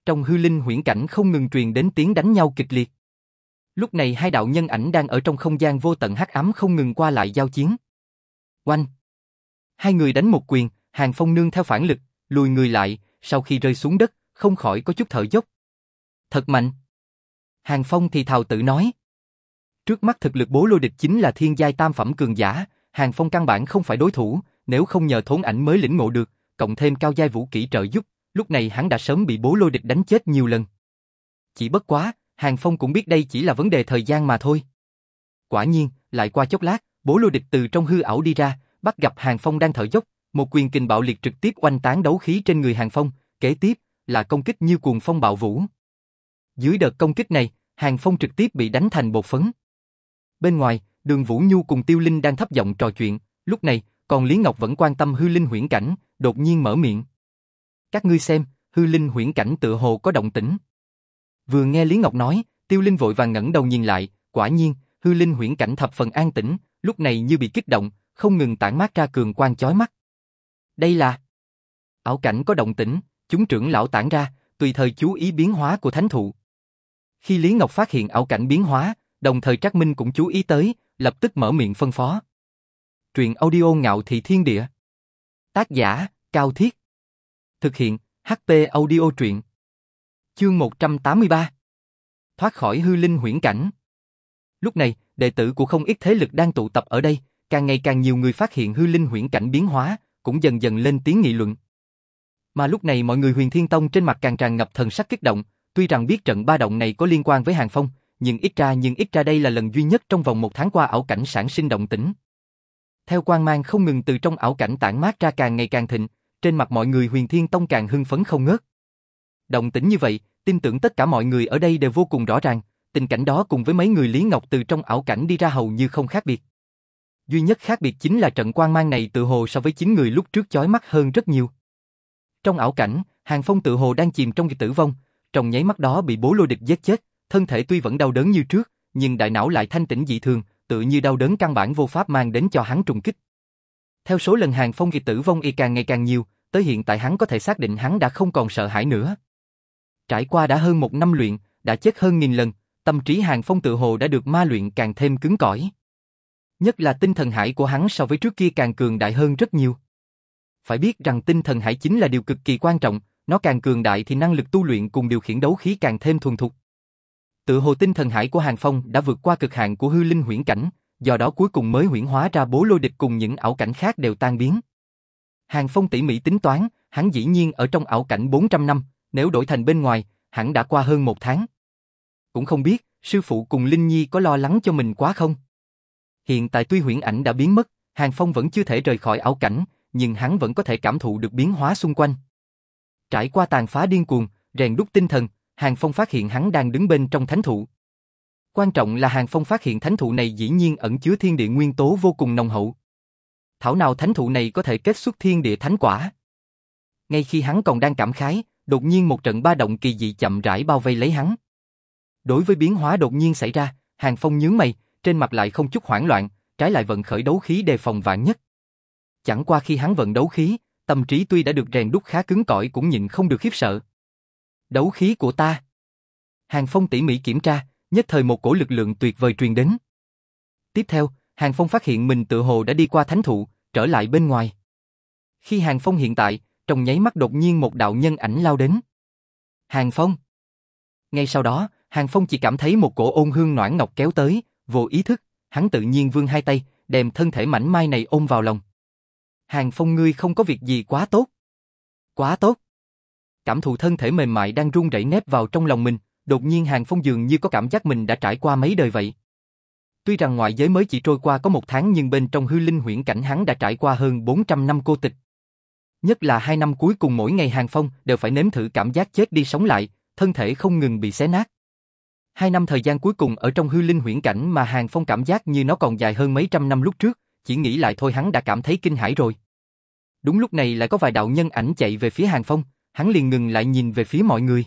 A: Trong hư linh huyễn cảnh không ngừng truyền đến tiếng đánh nhau kịch liệt. Lúc này hai đạo nhân ảnh đang ở trong không gian vô tận hắc ám không ngừng qua lại giao chiến. Oanh. Hai người đánh một quyền, Hàng Phong nương theo phản lực, lùi người lại, sau khi rơi xuống đất, không khỏi có chút thở dốc, Thật mạnh. Hàng Phong thì thào tự nói. Trước mắt thực lực bố lôi địch chính là thiên giai tam phẩm cường giả, Hàng Phong căn bản không phải đối thủ, nếu không nhờ thốn ảnh mới lĩnh ngộ được, cộng thêm cao giai vũ kỹ trợ giúp, lúc này hắn đã sớm bị bố lôi địch đánh chết nhiều lần. Chỉ bất quá, Hàng Phong cũng biết đây chỉ là vấn đề thời gian mà thôi. Quả nhiên, lại qua chốc lát, bố lôi địch từ trong hư ảo đi ra, bắt gặp Hàng Phong đang thở dốc, một quyền kình bạo liệt trực tiếp oanh tán đấu khí trên người Hàng Phong, kế tiếp là công kích như cuồng phong bạo vũ. Dưới đợt công kích này, Hàng Phong trực tiếp bị đánh thành bột phấn. Bên ngoài, Đường Vũ Nhu cùng Tiêu Linh đang thấp giọng trò chuyện, lúc này, còn Lý Ngọc vẫn quan tâm hư linh huyễn cảnh, đột nhiên mở miệng. Các ngươi xem, hư linh huyễn cảnh tựa hồ có động tĩnh. Vừa nghe Lý Ngọc nói, Tiêu Linh vội vàng ngẩng đầu nhìn lại, quả nhiên, hư linh huyễn cảnh thập phần an tĩnh, lúc này như bị kích động, không ngừng tản mát ra cường quang chói mắt. Đây là ảo cảnh có động tĩnh, chúng trưởng lão tản ra, tùy thời chú ý biến hóa của thánh thụ. Khi Lý Ngọc phát hiện ảo cảnh biến hóa, đồng thời Trác Minh cũng chú ý tới, lập tức mở miệng phân phó. Truyện audio ngạo thị thiên địa. Tác giả, Cao Thiết. Thực hiện, HP audio truyện. Chương 183. Thoát khỏi hư linh huyễn cảnh. Lúc này, đệ tử của không ít thế lực đang tụ tập ở đây, càng ngày càng nhiều người phát hiện hư linh huyễn cảnh biến hóa, cũng dần dần lên tiếng nghị luận. Mà lúc này mọi người huyền thiên tông trên mặt càng tràn ngập thần sắc kích động, tuy rằng biết trận ba động này có liên quan với Hàng Phong, nhưng ít ra nhưng ít ra đây là lần duy nhất trong vòng một tháng qua ảo cảnh sản sinh động tĩnh. Theo quang mang không ngừng từ trong ảo cảnh tản mát ra càng ngày càng thịnh, trên mặt mọi người huyền thiên tông càng hưng phấn không ngớt đồng tĩnh như vậy, tin tưởng tất cả mọi người ở đây đều vô cùng rõ ràng, tình cảnh đó cùng với mấy người Lý Ngọc từ trong ảo cảnh đi ra hầu như không khác biệt. Duy nhất khác biệt chính là trận quang mang này tự hồ so với chín người lúc trước chói mắt hơn rất nhiều. Trong ảo cảnh, Hàng Phong tự hồ đang chìm trong việc tử vong, trong nháy mắt đó bị bố lôi địch giết chết, thân thể tuy vẫn đau đớn như trước, nhưng đại não lại thanh tĩnh dị thường, tự như đau đớn căn bản vô pháp mang đến cho hắn trùng kích. Theo số lần Hàng Phong kỳ tử vong y càng ngày càng nhiều, tới hiện tại hắn có thể xác định hắn đã không còn sợ hãi nữa. Trải qua đã hơn một năm luyện, đã chết hơn nghìn lần, tâm trí Hàng Phong tự hồ đã được ma luyện càng thêm cứng cỏi. Nhất là tinh thần hải của hắn so với trước kia càng cường đại hơn rất nhiều. Phải biết rằng tinh thần hải chính là điều cực kỳ quan trọng, nó càng cường đại thì năng lực tu luyện cùng điều khiển đấu khí càng thêm thuần thục. Tự hồ tinh thần hải của Hàng Phong đã vượt qua cực hạn của hư linh huyễn cảnh, do đó cuối cùng mới huyễn hóa ra bố lôi địch cùng những ảo cảnh khác đều tan biến. Hàng Phong tỉ mỉ tính toán, hắn dĩ nhiên ở trong ảo cảnh 400 năm, nếu đổi thành bên ngoài, hẳn đã qua hơn một tháng. Cũng không biết, sư phụ cùng Linh Nhi có lo lắng cho mình quá không? Hiện tại tuy huyễn ảnh đã biến mất, Hàng Phong vẫn chưa thể rời khỏi ảo cảnh, nhưng hắn vẫn có thể cảm thụ được biến hóa xung quanh. Trải qua tàn phá điên cuồng, rèn đúc tinh thần, Hàng Phong phát hiện hắn đang đứng bên trong thánh thụ. Quan trọng là Hàng Phong phát hiện thánh thụ này dĩ nhiên ẩn chứa thiên địa nguyên tố vô cùng nồng hậu. Thảo nào thánh thụ này có thể kết xuất thiên địa thánh quả. Ngay khi hắn còn đang cảm khái, đột nhiên một trận ba động kỳ dị chậm rãi bao vây lấy hắn. Đối với biến hóa đột nhiên xảy ra, Hàng Phong nhướng mày, trên mặt lại không chút hoảng loạn, trái lại vận khởi đấu khí đề phòng vạn nhất. Chẳng qua khi hắn vận đấu khí, tâm trí tuy đã được rèn đúc khá cứng cỏi cũng nhịn không được khiếp sợ. Đấu khí của ta. Hàng Phong tỉ mỉ kiểm tra, nhất thời một cổ lực lượng tuyệt vời truyền đến. Tiếp theo, Hàng Phong phát hiện mình tự hồ đã đi qua thánh thụ, trở lại bên ngoài. Khi Hàng Phong hiện tại, trong nháy mắt đột nhiên một đạo nhân ảnh lao đến. Hàng Phong. Ngay sau đó, Hàng Phong chỉ cảm thấy một cổ ôn hương noãn ngọc kéo tới, vô ý thức, hắn tự nhiên vươn hai tay, đem thân thể mảnh mai này ôm vào lòng. Hàng Phong ngươi không có việc gì quá tốt. Quá tốt. Cảm thụ thân thể mềm mại đang run rẩy nép vào trong lòng mình, đột nhiên Hàng Phong dường như có cảm giác mình đã trải qua mấy đời vậy. Tuy rằng ngoại giới mới chỉ trôi qua có một tháng nhưng bên trong hư linh huyễn cảnh hắn đã trải qua hơn 400 năm cô tịch. Nhất là hai năm cuối cùng mỗi ngày Hàng Phong đều phải nếm thử cảm giác chết đi sống lại, thân thể không ngừng bị xé nát. Hai năm thời gian cuối cùng ở trong hư linh huyễn cảnh mà Hàng Phong cảm giác như nó còn dài hơn mấy trăm năm lúc trước, chỉ nghĩ lại thôi hắn đã cảm thấy kinh hãi rồi. Đúng lúc này lại có vài đạo nhân ảnh chạy về phía Hàng Phong, hắn liền ngừng lại nhìn về phía mọi người.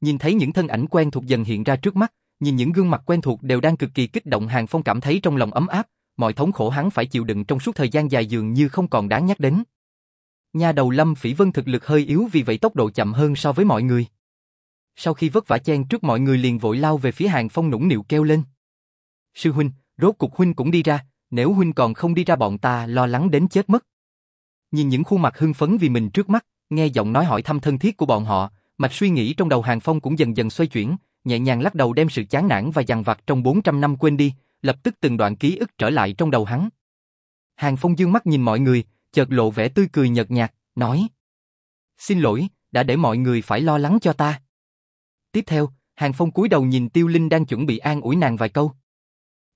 A: Nhìn thấy những thân ảnh quen thuộc dần hiện ra trước mắt, nhìn những gương mặt quen thuộc đều đang cực kỳ kích động Hàng Phong cảm thấy trong lòng ấm áp, mọi thống khổ hắn phải chịu đựng trong suốt thời gian dài dường như không còn đáng nhắc đến. Nhà đầu Lâm Phỉ Vân thực lực hơi yếu vì vậy tốc độ chậm hơn so với mọi người. Sau khi vất vả chen trước mọi người liền vội lao về phía Hàng Phong nũng nịu kêu lên. Sư huynh, rốt cục huynh cũng đi ra, nếu huynh còn không đi ra bọn ta lo lắng đến chết mất. Nhìn những khuôn mặt hưng phấn vì mình trước mắt, nghe giọng nói hỏi thăm thân thiết của bọn họ, Mạch suy nghĩ trong đầu Hàng Phong cũng dần dần xoay chuyển, nhẹ nhàng lắc đầu đem sự chán nản và dằn vặt trong 400 năm quên đi, lập tức từng đoạn ký ức trở lại trong đầu hắn. Hàng Phong dương mắt nhìn mọi người, chợt lộ vẻ tươi cười nhợt nhạt, nói Xin lỗi, đã để mọi người phải lo lắng cho ta. Tiếp theo, Hàng Phong cúi đầu nhìn Tiêu Linh đang chuẩn bị an ủi nàng vài câu.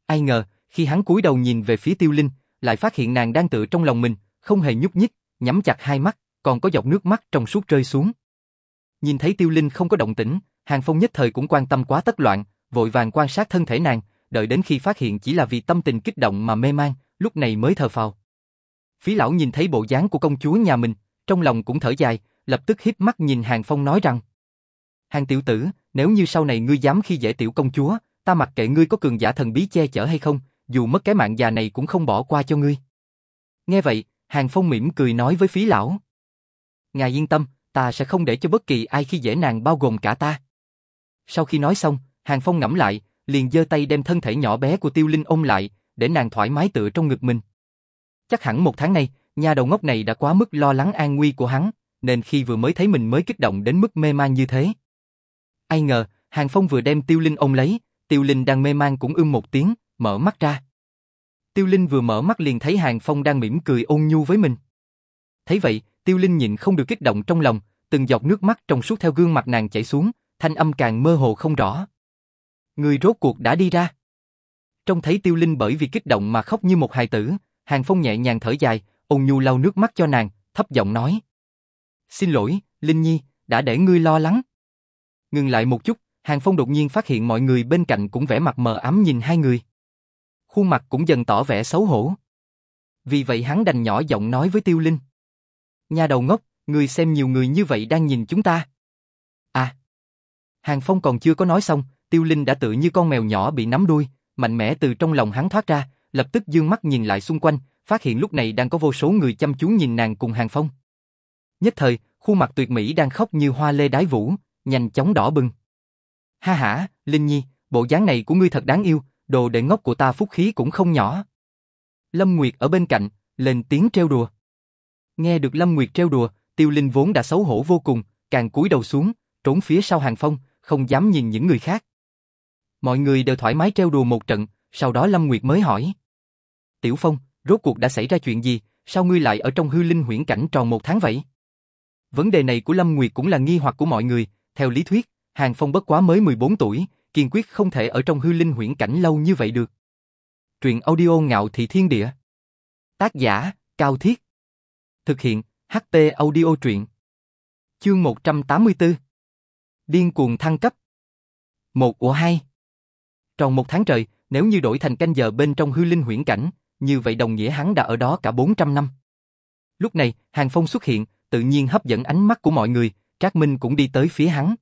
A: Ai ngờ, khi hắn cúi đầu nhìn về phía Tiêu Linh, lại phát hiện nàng đang tự trong lòng mình, không hề nhúc nhích, nhắm chặt hai mắt, còn có giọt nước mắt trong suốt rơi xuống. Nhìn thấy Tiêu Linh không có động tĩnh, Hàng Phong nhất thời cũng quan tâm quá tất loạn, vội vàng quan sát thân thể nàng, đợi đến khi phát hiện chỉ là vì tâm tình kích động mà mê man, lúc này mới thờ phào. Phí lão nhìn thấy bộ dáng của công chúa nhà mình, trong lòng cũng thở dài, lập tức híp mắt nhìn Hàng Phong nói rằng Hàng tiểu tử, nếu như sau này ngươi dám khi dễ tiểu công chúa, ta mặc kệ ngươi có cường giả thần bí che chở hay không, dù mất cái mạng già này cũng không bỏ qua cho ngươi. Nghe vậy, Hàng Phong mỉm cười nói với phí lão. Ngài yên tâm, ta sẽ không để cho bất kỳ ai khi dễ nàng bao gồm cả ta. Sau khi nói xong, Hàng Phong ngẫm lại, liền giơ tay đem thân thể nhỏ bé của Tiêu Linh ôm lại, để nàng thoải mái tựa trong ngực mình. Chắc hẳn một tháng nay, nhà đầu ngốc này đã quá mức lo lắng an nguy của hắn, nên khi vừa mới thấy mình mới kích động đến mức mê man như thế. Ai ngờ, Hàng Phong vừa đem Tiêu Linh ôm lấy, Tiêu Linh đang mê man cũng ưm một tiếng, mở mắt ra. Tiêu Linh vừa mở mắt liền thấy Hàng Phong đang mỉm cười ôn nhu với mình. Thấy vậy, Tiêu Linh nhịn không được kích động trong lòng, từng giọt nước mắt trong suốt theo gương mặt nàng chảy xuống, thanh âm càng mơ hồ không rõ. Người rốt cuộc đã đi ra. Trông thấy Tiêu Linh bởi vì kích động mà khóc như một hài tử, Hàng Phong nhẹ nhàng thở dài, ôn nhu lau nước mắt cho nàng, thấp giọng nói. Xin lỗi, Linh Nhi, đã để ngươi lo lắng. Ngừng lại một chút, Hàng Phong đột nhiên phát hiện mọi người bên cạnh cũng vẻ mặt mờ ám nhìn hai người. Khuôn mặt cũng dần tỏ vẻ xấu hổ. Vì vậy hắn đành nhỏ giọng nói với Tiêu Linh. Nhà đầu ngốc, người xem nhiều người như vậy đang nhìn chúng ta. À! Hàng Phong còn chưa có nói xong, Tiêu Linh đã tự như con mèo nhỏ bị nắm đuôi, mạnh mẽ từ trong lòng hắn thoát ra, lập tức dương mắt nhìn lại xung quanh, phát hiện lúc này đang có vô số người chăm chú nhìn nàng cùng Hàng Phong. Nhất thời, khuôn mặt tuyệt mỹ đang khóc như hoa lê đái vũ, nhanh chóng đỏ bừng. Ha ha, Linh Nhi, bộ dáng này của ngươi thật đáng yêu, đồ đệ ngốc của ta phúc khí cũng không nhỏ. Lâm Nguyệt ở bên cạnh, lên tiếng treo đùa. Nghe được Lâm Nguyệt treo đùa, Tiêu Linh vốn đã xấu hổ vô cùng, càng cúi đầu xuống, trốn phía sau hàng phong, không dám nhìn những người khác. Mọi người đều thoải mái treo đùa một trận, sau đó Lâm Nguyệt mới hỏi. Tiểu Phong, rốt cuộc đã xảy ra chuyện gì, sao ngươi lại ở trong hư linh huyễn cảnh tròn một tháng vậy? Vấn đề này của Lâm Nguyệt cũng là nghi hoặc của mọi người, theo lý thuyết, Hàng Phong bất quá mới 14 tuổi, kiên quyết không thể ở trong hư linh huyễn cảnh lâu như vậy được. Truyện audio ngạo thị thiên địa. Tác giả, Cao Thiết. Thực hiện, HP audio truyện. Chương 184. Điên cuồng thăng cấp. Một của hai. Tròn một tháng trời, nếu như đổi thành canh giờ bên trong hư linh huyễn cảnh, như vậy đồng nghĩa hắn đã ở đó cả 400 năm. Lúc này, Hàng Phong xuất hiện, tự nhiên hấp dẫn ánh mắt của mọi người, Trác Minh cũng đi tới phía hắn.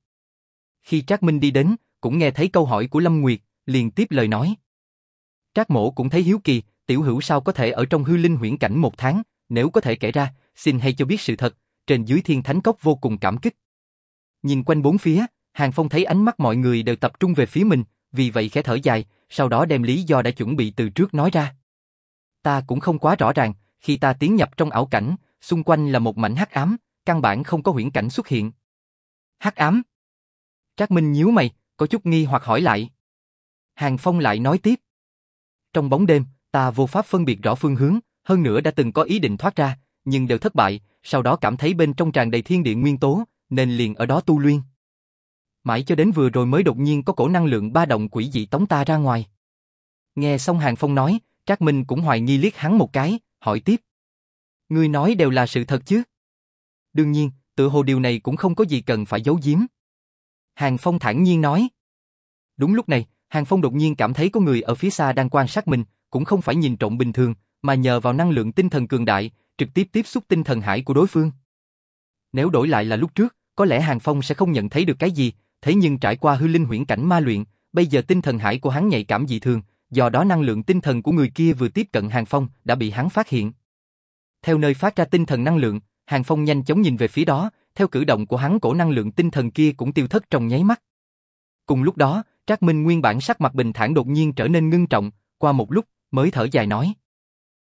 A: Khi Trác Minh đi đến, cũng nghe thấy câu hỏi của Lâm Nguyệt, liền tiếp lời nói. Trác mổ cũng thấy hiếu kỳ, tiểu hữu sao có thể ở trong hư linh huyễn cảnh một tháng, nếu có thể kể ra, xin hay cho biết sự thật, trên dưới thiên thánh cốc vô cùng cảm kích. Nhìn quanh bốn phía, Hàng Phong thấy ánh mắt mọi người đều tập trung về phía mình, vì vậy khẽ thở dài, sau đó đem lý do đã chuẩn bị từ trước nói ra. Ta cũng không quá rõ ràng, khi ta tiến nhập trong ảo cảnh, xung quanh là một mảnh hắc ám, căn bản không có huyễn cảnh xuất hiện. Hắc ám? Trác Minh nhíu mày, có chút nghi hoặc hỏi lại. Hàng Phong lại nói tiếp. Trong bóng đêm, ta vô pháp phân biệt rõ phương hướng, hơn nữa đã từng có ý định thoát ra, nhưng đều thất bại, sau đó cảm thấy bên trong tràn đầy thiên địa nguyên tố, nên liền ở đó tu luyện. Mãi cho đến vừa rồi mới đột nhiên có cổ năng lượng ba động quỷ dị tống ta ra ngoài. Nghe xong Hàng Phong nói, Trác Minh cũng hoài nghi liếc hắn một cái, hỏi tiếp. Ngươi nói đều là sự thật chứ? Đương nhiên, tự hồ điều này cũng không có gì cần phải giấu giếm. Hàng Phong thản nhiên nói. Đúng lúc này, Hàng Phong đột nhiên cảm thấy có người ở phía xa đang quan sát mình, cũng không phải nhìn trộm bình thường, mà nhờ vào năng lượng tinh thần cường đại, trực tiếp tiếp xúc tinh thần hải của đối phương. Nếu đổi lại là lúc trước, có lẽ Hàng Phong sẽ không nhận thấy được cái gì, thế nhưng trải qua hư linh huyễn cảnh ma luyện, bây giờ tinh thần hải của hắn nhạy cảm dị thường, do đó năng lượng tinh thần của người kia vừa tiếp cận Hàng Phong đã bị hắn phát hiện. Theo nơi phát ra tinh thần năng lượng, Hàng Phong nhanh chóng nhìn về phía đó, theo cử động của hắn cổ năng lượng tinh thần kia cũng tiêu thất trong nháy mắt. Cùng lúc đó, Trác Minh nguyên bản sắc mặt bình thản đột nhiên trở nên ngưng trọng, qua một lúc mới thở dài nói: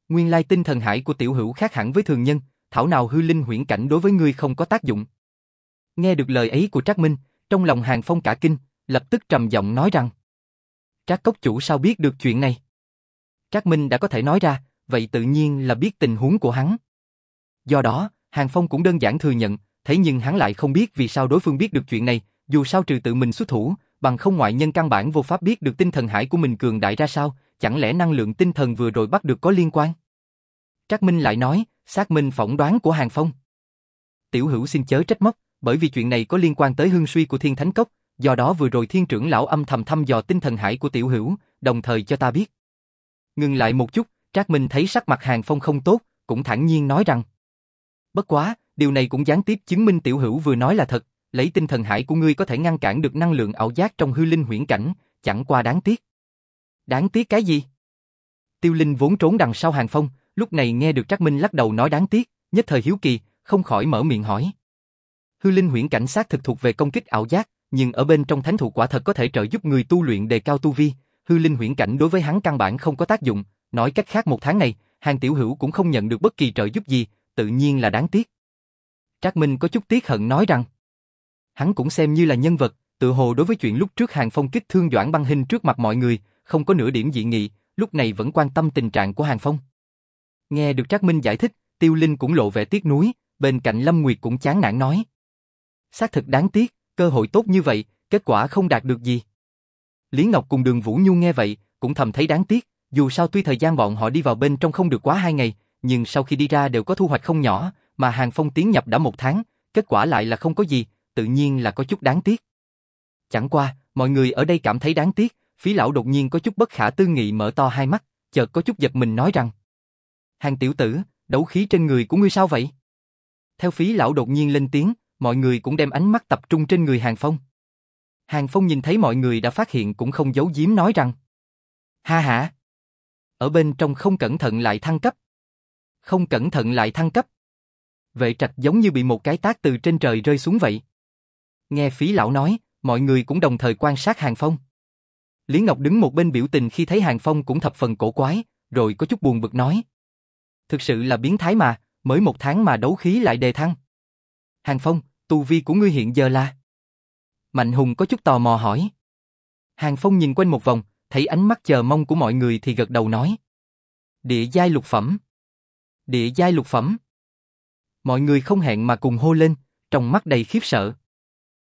A: Nguyên lai tinh thần hải của tiểu hữu khác hẳn với thường nhân, thảo nào hư linh huyễn cảnh đối với ngươi không có tác dụng. Nghe được lời ấy của Trác Minh, trong lòng Hàng Phong cả kinh, lập tức trầm giọng nói rằng Trác cốc chủ sao biết được chuyện này? Trác Minh đã có thể nói ra, vậy tự nhiên là biết tình huống của hắn. Do đó, Hàng Phong cũng đơn giản thừa nhận, thế nhưng hắn lại không biết vì sao đối phương biết được chuyện này, dù sao trừ tự mình xuất thủ, bằng không ngoại nhân căn bản vô pháp biết được tinh thần hải của mình cường đại ra sao, chẳng lẽ năng lượng tinh thần vừa rồi bắt được có liên quan? Trác Minh lại nói, xác minh phỏng đoán của Hàng Phong. Tiểu hữu xin chớ trách móc, bởi vì chuyện này có liên quan tới hưng suy của thiên thánh cốc, do đó vừa rồi thiên trưởng lão âm thầm thăm dò tinh thần hải của tiểu hữu, đồng thời cho ta biết. Ngừng lại một chút, Trác Minh thấy sắc mặt Hàng Phong không tốt, cũng thản nhiên nói rằng. Bất quá, điều này cũng gián tiếp chứng minh tiểu hữu vừa nói là thật, lấy tinh thần hải của ngươi có thể ngăn cản được năng lượng ảo giác trong hư linh huyễn cảnh, chẳng qua đáng tiếc. Đáng tiếc cái gì? Tiêu Linh vốn trốn đằng sau Hàng Phong, lúc này nghe được Trác Minh lắc đầu nói đáng tiếc, nhất thời hiếu kỳ, không khỏi mở miệng hỏi. Hư linh huyễn cảnh sát thực thuộc về công kích ảo giác, nhưng ở bên trong thánh thụ quả thật có thể trợ giúp người tu luyện đề cao tu vi, hư linh huyễn cảnh đối với hắn căn bản không có tác dụng, nói cách khác một tháng này, Hàng Tiểu Hữu cũng không nhận được bất kỳ trợ giúp gì, tự nhiên là đáng tiếc. Trác Minh có chút tiếc hận nói rằng, hắn cũng xem như là nhân vật, tự hồ đối với chuyện lúc trước Hàng Phong kích thương Doãn Băng Hình trước mặt mọi người, không có nửa điểm dị nghị, lúc này vẫn quan tâm tình trạng của Hàng Phong. Nghe được Trác Minh giải thích, Tiêu Linh cũng lộ vẻ tiếc nuối, bên cạnh Lâm Nguyệt cũng chán nản nói. Xác thực đáng tiếc, cơ hội tốt như vậy, kết quả không đạt được gì. Lý Ngọc cùng Đường Vũ Nhu nghe vậy, cũng thầm thấy đáng tiếc, dù sao tuy thời gian bọn họ đi vào bên trong không được quá hai ngày, nhưng sau khi đi ra đều có thu hoạch không nhỏ, mà Hàng Phong tiến nhập đã một tháng, kết quả lại là không có gì, tự nhiên là có chút đáng tiếc. Chẳng qua, mọi người ở đây cảm thấy đáng tiếc, phí lão đột nhiên có chút bất khả tư nghị mở to hai mắt, chợt có chút giật mình nói rằng Hàng tiểu tử, đấu khí trên người của ngươi sao vậy? Theo phí lão đột nhiên lên tiếng, mọi người cũng đem ánh mắt tập trung trên người Hàng Phong. Hàng Phong nhìn thấy mọi người đã phát hiện cũng không giấu giếm nói rằng Ha ha! Ở bên trong không cẩn thận lại thăng cấp. Không cẩn thận lại thăng cấp. Vệ trạch giống như bị một cái tác từ trên trời rơi xuống vậy. Nghe phí lão nói, mọi người cũng đồng thời quan sát Hàng Phong. Lý Ngọc đứng một bên biểu tình khi thấy Hàng Phong cũng thập phần cổ quái, rồi có chút buồn bực nói. Thực sự là biến thái mà, mới một tháng mà đấu khí lại đề thăng. Hàng Phong, tu vi của ngươi hiện giờ là... Mạnh Hùng có chút tò mò hỏi. Hàng Phong nhìn quanh một vòng, thấy ánh mắt chờ mong của mọi người thì gật đầu nói. Địa giai lục phẩm. Địa giai lục phẩm. Mọi người không hẹn mà cùng hô lên, trong mắt đầy khiếp sợ.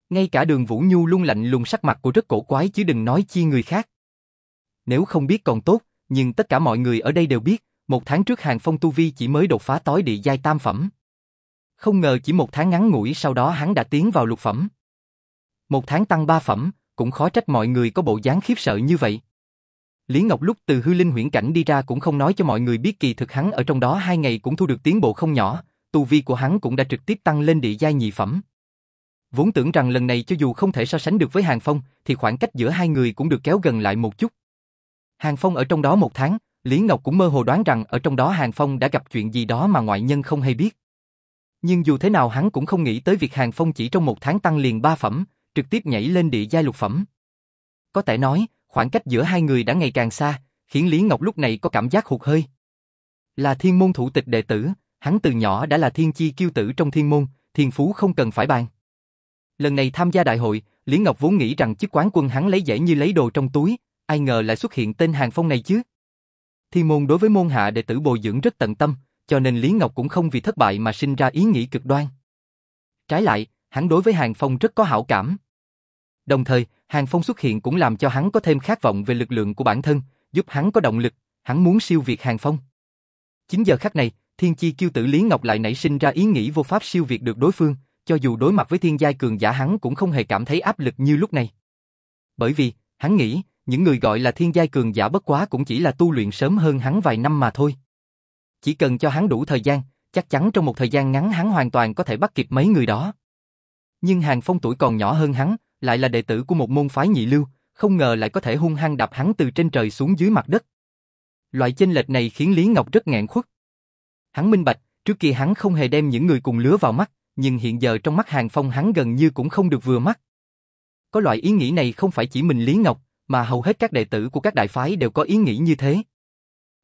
A: Ngay cả đường Vũ Nhu luôn lạnh lùng sắc mặt của rất cổ quái chứ đừng nói chi người khác. Nếu không biết còn tốt, nhưng tất cả mọi người ở đây đều biết, một tháng trước Hàng Phong Tu Vi chỉ mới đột phá tối địa giai tam phẩm. Không ngờ chỉ một tháng ngắn ngủi sau đó hắn đã tiến vào lục phẩm. Một tháng tăng ba phẩm, cũng khó trách mọi người có bộ dáng khiếp sợ như vậy. Lý Ngọc lúc từ hư linh huyễn cảnh đi ra cũng không nói cho mọi người biết kỳ thực hắn ở trong đó hai ngày cũng thu được tiến bộ không nhỏ, tu vi của hắn cũng đã trực tiếp tăng lên địa giai nhị phẩm. Vốn tưởng rằng lần này cho dù không thể so sánh được với Hàng Phong, thì khoảng cách giữa hai người cũng được kéo gần lại một chút. Hàng Phong ở trong đó một tháng, Lý Ngọc cũng mơ hồ đoán rằng ở trong đó Hàng Phong đã gặp chuyện gì đó mà ngoại nhân không hay biết. Nhưng dù thế nào hắn cũng không nghĩ tới việc Hàng Phong chỉ trong một tháng tăng liền ba phẩm, trực tiếp nhảy lên địa giai lục phẩm. Có thể nói, khoảng cách giữa hai người đã ngày càng xa, khiến Lý Ngọc lúc này có cảm giác hụt hơi. Là thiên môn thủ tịch đệ tử, hắn từ nhỏ đã là thiên chi kiêu tử trong thiên môn, thiên phú không cần phải bàn. Lần này tham gia đại hội, Lý Ngọc vốn nghĩ rằng chức quán quân hắn lấy dễ như lấy đồ trong túi, ai ngờ lại xuất hiện tên Hàng Phong này chứ. Thiên môn đối với môn hạ đệ tử bồi dưỡng rất tận tâm, cho nên Lý Ngọc cũng không vì thất bại mà sinh ra ý nghĩ cực đoan. Trái lại, hắn đối với Hàng Phong rất có hảo cảm. Đồng thời, Hàng Phong xuất hiện cũng làm cho hắn có thêm khát vọng về lực lượng của bản thân, giúp hắn có động lực, hắn muốn siêu việt Hàng Phong. Chính giờ khắc này, Thiên Chi Kiêu Tử Lý Ngọc lại nảy sinh ra ý nghĩ vô pháp siêu việt được đối phương, cho dù đối mặt với thiên giai cường giả hắn cũng không hề cảm thấy áp lực như lúc này. Bởi vì, hắn nghĩ, những người gọi là thiên giai cường giả bất quá cũng chỉ là tu luyện sớm hơn hắn vài năm mà thôi. Chỉ cần cho hắn đủ thời gian, chắc chắn trong một thời gian ngắn hắn hoàn toàn có thể bắt kịp mấy người đó. Nhưng Hàng Phong tuổi còn nhỏ hơn hắn, lại là đệ tử của một môn phái nhị lưu, không ngờ lại có thể hung hăng đạp hắn từ trên trời xuống dưới mặt đất. Loại chênh lệch này khiến Lý Ngọc rất nghẹn khuất. Hắn minh bạch, trước kia hắn không hề đem những người cùng lứa vào mắt, nhưng hiện giờ trong mắt Hàng Phong hắn gần như cũng không được vừa mắt. Có loại ý nghĩ này không phải chỉ mình Lý Ngọc, mà hầu hết các đệ tử của các đại phái đều có ý nghĩ như thế.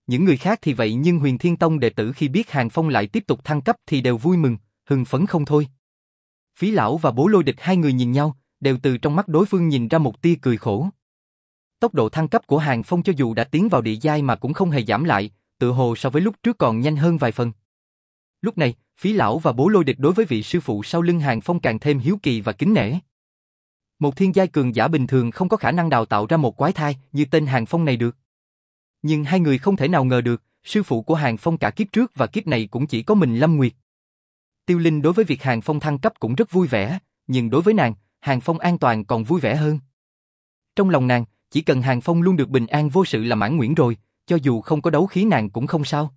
A: Những người khác thì vậy nhưng huyền thiên tông đệ tử khi biết Hàng Phong lại tiếp tục thăng cấp thì đều vui mừng, hưng phấn không thôi. Phí lão và bố lôi địch hai người nhìn nhau, đều từ trong mắt đối phương nhìn ra một tia cười khổ. Tốc độ thăng cấp của Hàng Phong cho dù đã tiến vào địa giai mà cũng không hề giảm lại, tự hồ so với lúc trước còn nhanh hơn vài phần. Lúc này, phí lão và bố lôi địch đối với vị sư phụ sau lưng Hàng Phong càng thêm hiếu kỳ và kính nể. Một thiên giai cường giả bình thường không có khả năng đào tạo ra một quái thai như tên Hàng Phong này được. Nhưng hai người không thể nào ngờ được, sư phụ của Hàng Phong cả kiếp trước và kiếp này cũng chỉ có mình Lâm Nguyệt. Tiêu Linh đối với việc Hàng Phong thăng cấp cũng rất vui vẻ, nhưng đối với nàng, Hàng Phong an toàn còn vui vẻ hơn. Trong lòng nàng, chỉ cần Hàng Phong luôn được bình an vô sự là mãn nguyện rồi, cho dù không có đấu khí nàng cũng không sao.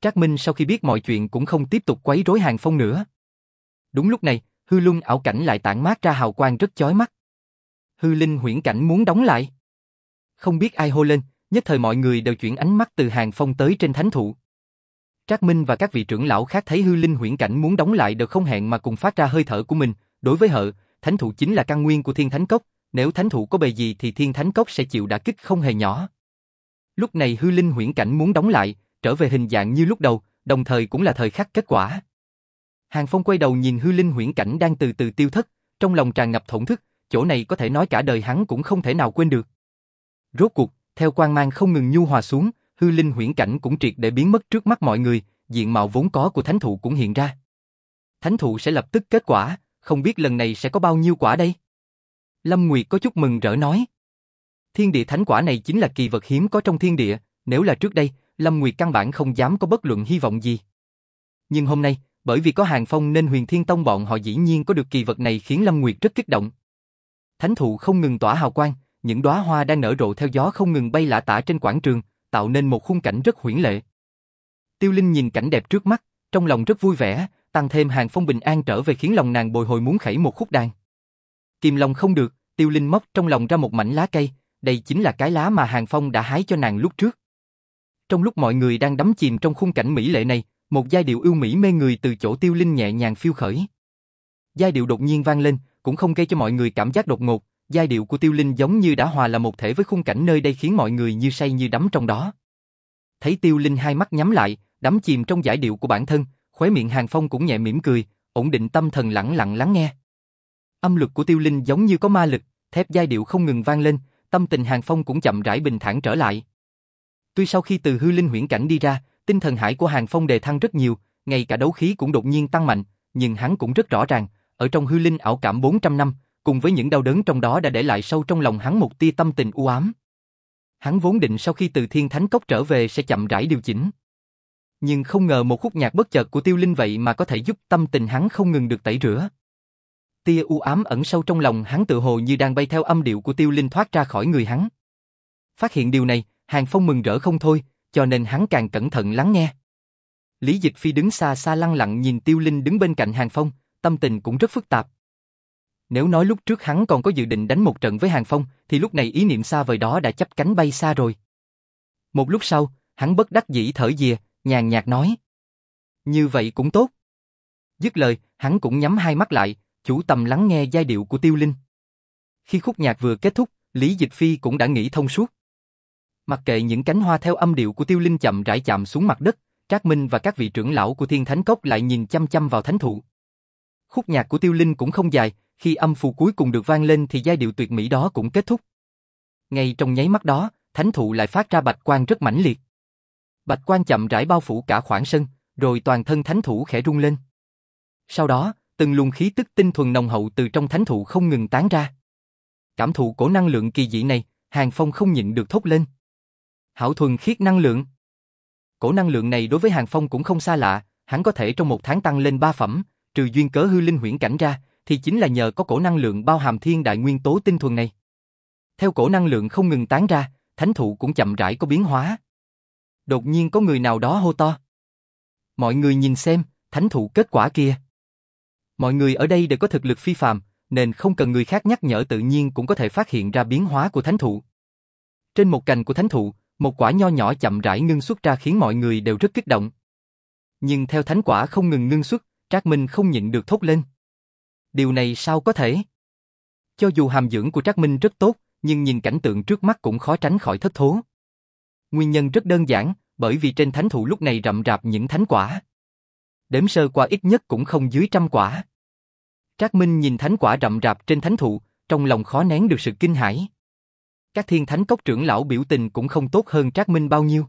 A: Trác Minh sau khi biết mọi chuyện cũng không tiếp tục quấy rối Hàng Phong nữa. Đúng lúc này, hư luân ảo cảnh lại tản mát ra hào quang rất chói mắt. Hư linh huyễn cảnh muốn đóng lại. Không biết ai hô lên, nhất thời mọi người đều chuyển ánh mắt từ Hàng Phong tới trên thánh thụ. Trác Minh và các vị trưởng lão khác thấy hư linh huyễn cảnh muốn đóng lại đều không hẹn mà cùng phát ra hơi thở của mình, đối với họ, thánh thụ chính là căn nguyên của thiên thánh cốc, nếu thánh thụ có bề gì thì thiên thánh cốc sẽ chịu đả kích không hề nhỏ. Lúc này hư linh huyễn cảnh muốn đóng lại, trở về hình dạng như lúc đầu, đồng thời cũng là thời khắc kết quả. Hàng Phong quay đầu nhìn hư linh huyễn cảnh đang từ từ tiêu thất, trong lòng tràn ngập thổn thức, chỗ này có thể nói cả đời hắn cũng không thể nào quên được. Rốt cuộc, theo quang mang không ngừng nhu hòa xuống, hư linh huyễn cảnh cũng triệt để biến mất trước mắt mọi người, diện mạo vốn có của thánh thụ cũng hiện ra. Thánh thụ sẽ lập tức kết quả, không biết lần này sẽ có bao nhiêu quả đây? Lâm Nguyệt có chút mừng rỡ nói. Thiên địa thánh quả này chính là kỳ vật hiếm có trong thiên địa, nếu là trước đây, Lâm Nguyệt căn bản không dám có bất luận hy vọng gì. Nhưng hôm nay, bởi vì có hàng phong nên huyền thiên tông bọn họ dĩ nhiên có được kỳ vật này khiến Lâm Nguyệt rất kích động. Thánh thụ không ngừng tỏa hào quang, những đóa hoa đang nở rộ theo gió không ngừng bay lả tả trên quảng trường, tạo nên một khung cảnh rất huyễn lệ. Tiêu Linh nhìn cảnh đẹp trước mắt, trong lòng rất vui vẻ, tăng thêm hàng phong bình an trở về khiến lòng nàng bồi hồi muốn khẩy một khúc đàn. Kìm lòng không được, Tiêu Linh móc trong lòng ra một mảnh lá cây, đây chính là cái lá mà Hàng Phong đã hái cho nàng lúc trước. Trong lúc mọi người đang đắm chìm trong khung cảnh mỹ lệ này, một giai điệu ưu mỹ mê người từ chỗ Tiêu Linh nhẹ nhàng phiêu khởi. Giai điệu đột nhiên vang lên, cũng không gây cho mọi người cảm giác đột ngột, giai điệu của Tiêu Linh giống như đã hòa là một thể với khung cảnh nơi đây khiến mọi người như say như đắm trong đó. Thấy Tiêu Linh hai mắt nhắm lại, đắm chìm trong giải điệu của bản thân, khóe miệng Hàng Phong cũng nhẹ mỉm cười, ổn định tâm thần lặng lặng lắng nghe. Âm lực của Tiêu Linh giống như có ma lực, thép giai điệu không ngừng vang lên, tâm tình Hàng Phong cũng chậm rãi bình thản trở lại. Tuy sau khi từ hư linh huyễn cảnh đi ra, tinh thần hải của Hàng Phong đề thăng rất nhiều, ngay cả đấu khí cũng đột nhiên tăng mạnh, nhưng hắn cũng rất rõ ràng, ở trong hư linh ảo cảm 400 năm, cùng với những đau đớn trong đó đã để lại sâu trong lòng hắn một tia tâm tình u ám. Hắn vốn định sau khi từ thiên thánh cốc trở về sẽ chậm rãi điều chỉnh. Nhưng không ngờ một khúc nhạc bất chợt của tiêu linh vậy mà có thể giúp tâm tình hắn không ngừng được tẩy rửa. Tia u ám ẩn sâu trong lòng hắn tự hồ như đang bay theo âm điệu của tiêu linh thoát ra khỏi người hắn. Phát hiện điều này, Hàng Phong mừng rỡ không thôi, cho nên hắn càng cẩn thận lắng nghe. Lý Dịch Phi đứng xa xa lăng lặng nhìn Tiêu Linh đứng bên cạnh Hàng Phong, tâm tình cũng rất phức tạp. Nếu nói lúc trước hắn còn có dự định đánh một trận với Hàng Phong, thì lúc này ý niệm xa vời đó đã chấp cánh bay xa rồi. Một lúc sau, hắn bất đắc dĩ thở dìa, nhàn nhạt nói. Như vậy cũng tốt. Dứt lời, hắn cũng nhắm hai mắt lại, chủ tâm lắng nghe giai điệu của Tiêu Linh. Khi khúc nhạc vừa kết thúc, Lý Dịch Phi cũng đã nghĩ thông suốt. Mặc kệ những cánh hoa theo âm điệu của Tiêu Linh chậm rãi chạm xuống mặt đất, Trác Minh và các vị trưởng lão của Thiên Thánh Cốc lại nhìn chăm chăm vào thánh thụ. Khúc nhạc của Tiêu Linh cũng không dài, khi âm phù cuối cùng được vang lên thì giai điệu tuyệt mỹ đó cũng kết thúc. Ngay trong nháy mắt đó, thánh thụ lại phát ra bạch quang rất mãnh liệt. Bạch quang chậm rãi bao phủ cả khoảng sân, rồi toàn thân thánh thụ khẽ rung lên. Sau đó, từng luồng khí tức tinh thuần nồng hậu từ trong thánh thụ không ngừng tán ra. Cảm thụ cổ năng lượng kỳ dị này, Hàng Phong không nhịn được thốt lên. Hảo thuần khiết năng lượng. Cổ năng lượng này đối với Hàng Phong cũng không xa lạ, hắn có thể trong một tháng tăng lên ba phẩm, trừ duyên cớ hư linh huyễn cảnh ra, thì chính là nhờ có cổ năng lượng bao hàm thiên đại nguyên tố tinh thuần này. Theo cổ năng lượng không ngừng tán ra, thánh thụ cũng chậm rãi có biến hóa. Đột nhiên có người nào đó hô to. Mọi người nhìn xem, thánh thụ kết quả kia. Mọi người ở đây đều có thực lực phi phàm, nên không cần người khác nhắc nhở tự nhiên cũng có thể phát hiện ra biến hóa của thánh thụ. Trên một cành của thánh thụ, một quả nho nhỏ chậm rãi ngưng xuất ra khiến mọi người đều rất kích động. Nhưng theo thánh quả không ngừng ngưng xuất, Trác Minh không nhịn được thốt lên. Điều này sao có thể? Cho dù hàm dưỡng của Trác Minh rất tốt, nhưng nhìn cảnh tượng trước mắt cũng khó tránh khỏi thất thố. Nguyên nhân rất đơn giản, bởi vì trên thánh thụ lúc này rậm rạp những thánh quả. Đếm sơ qua ít nhất cũng không dưới trăm quả. Trác Minh nhìn thánh quả rậm rạp trên thánh thụ, trong lòng khó nén được sự kinh hãi. Các thiên thánh cốc trưởng lão biểu tình cũng không tốt hơn Trác Minh bao nhiêu.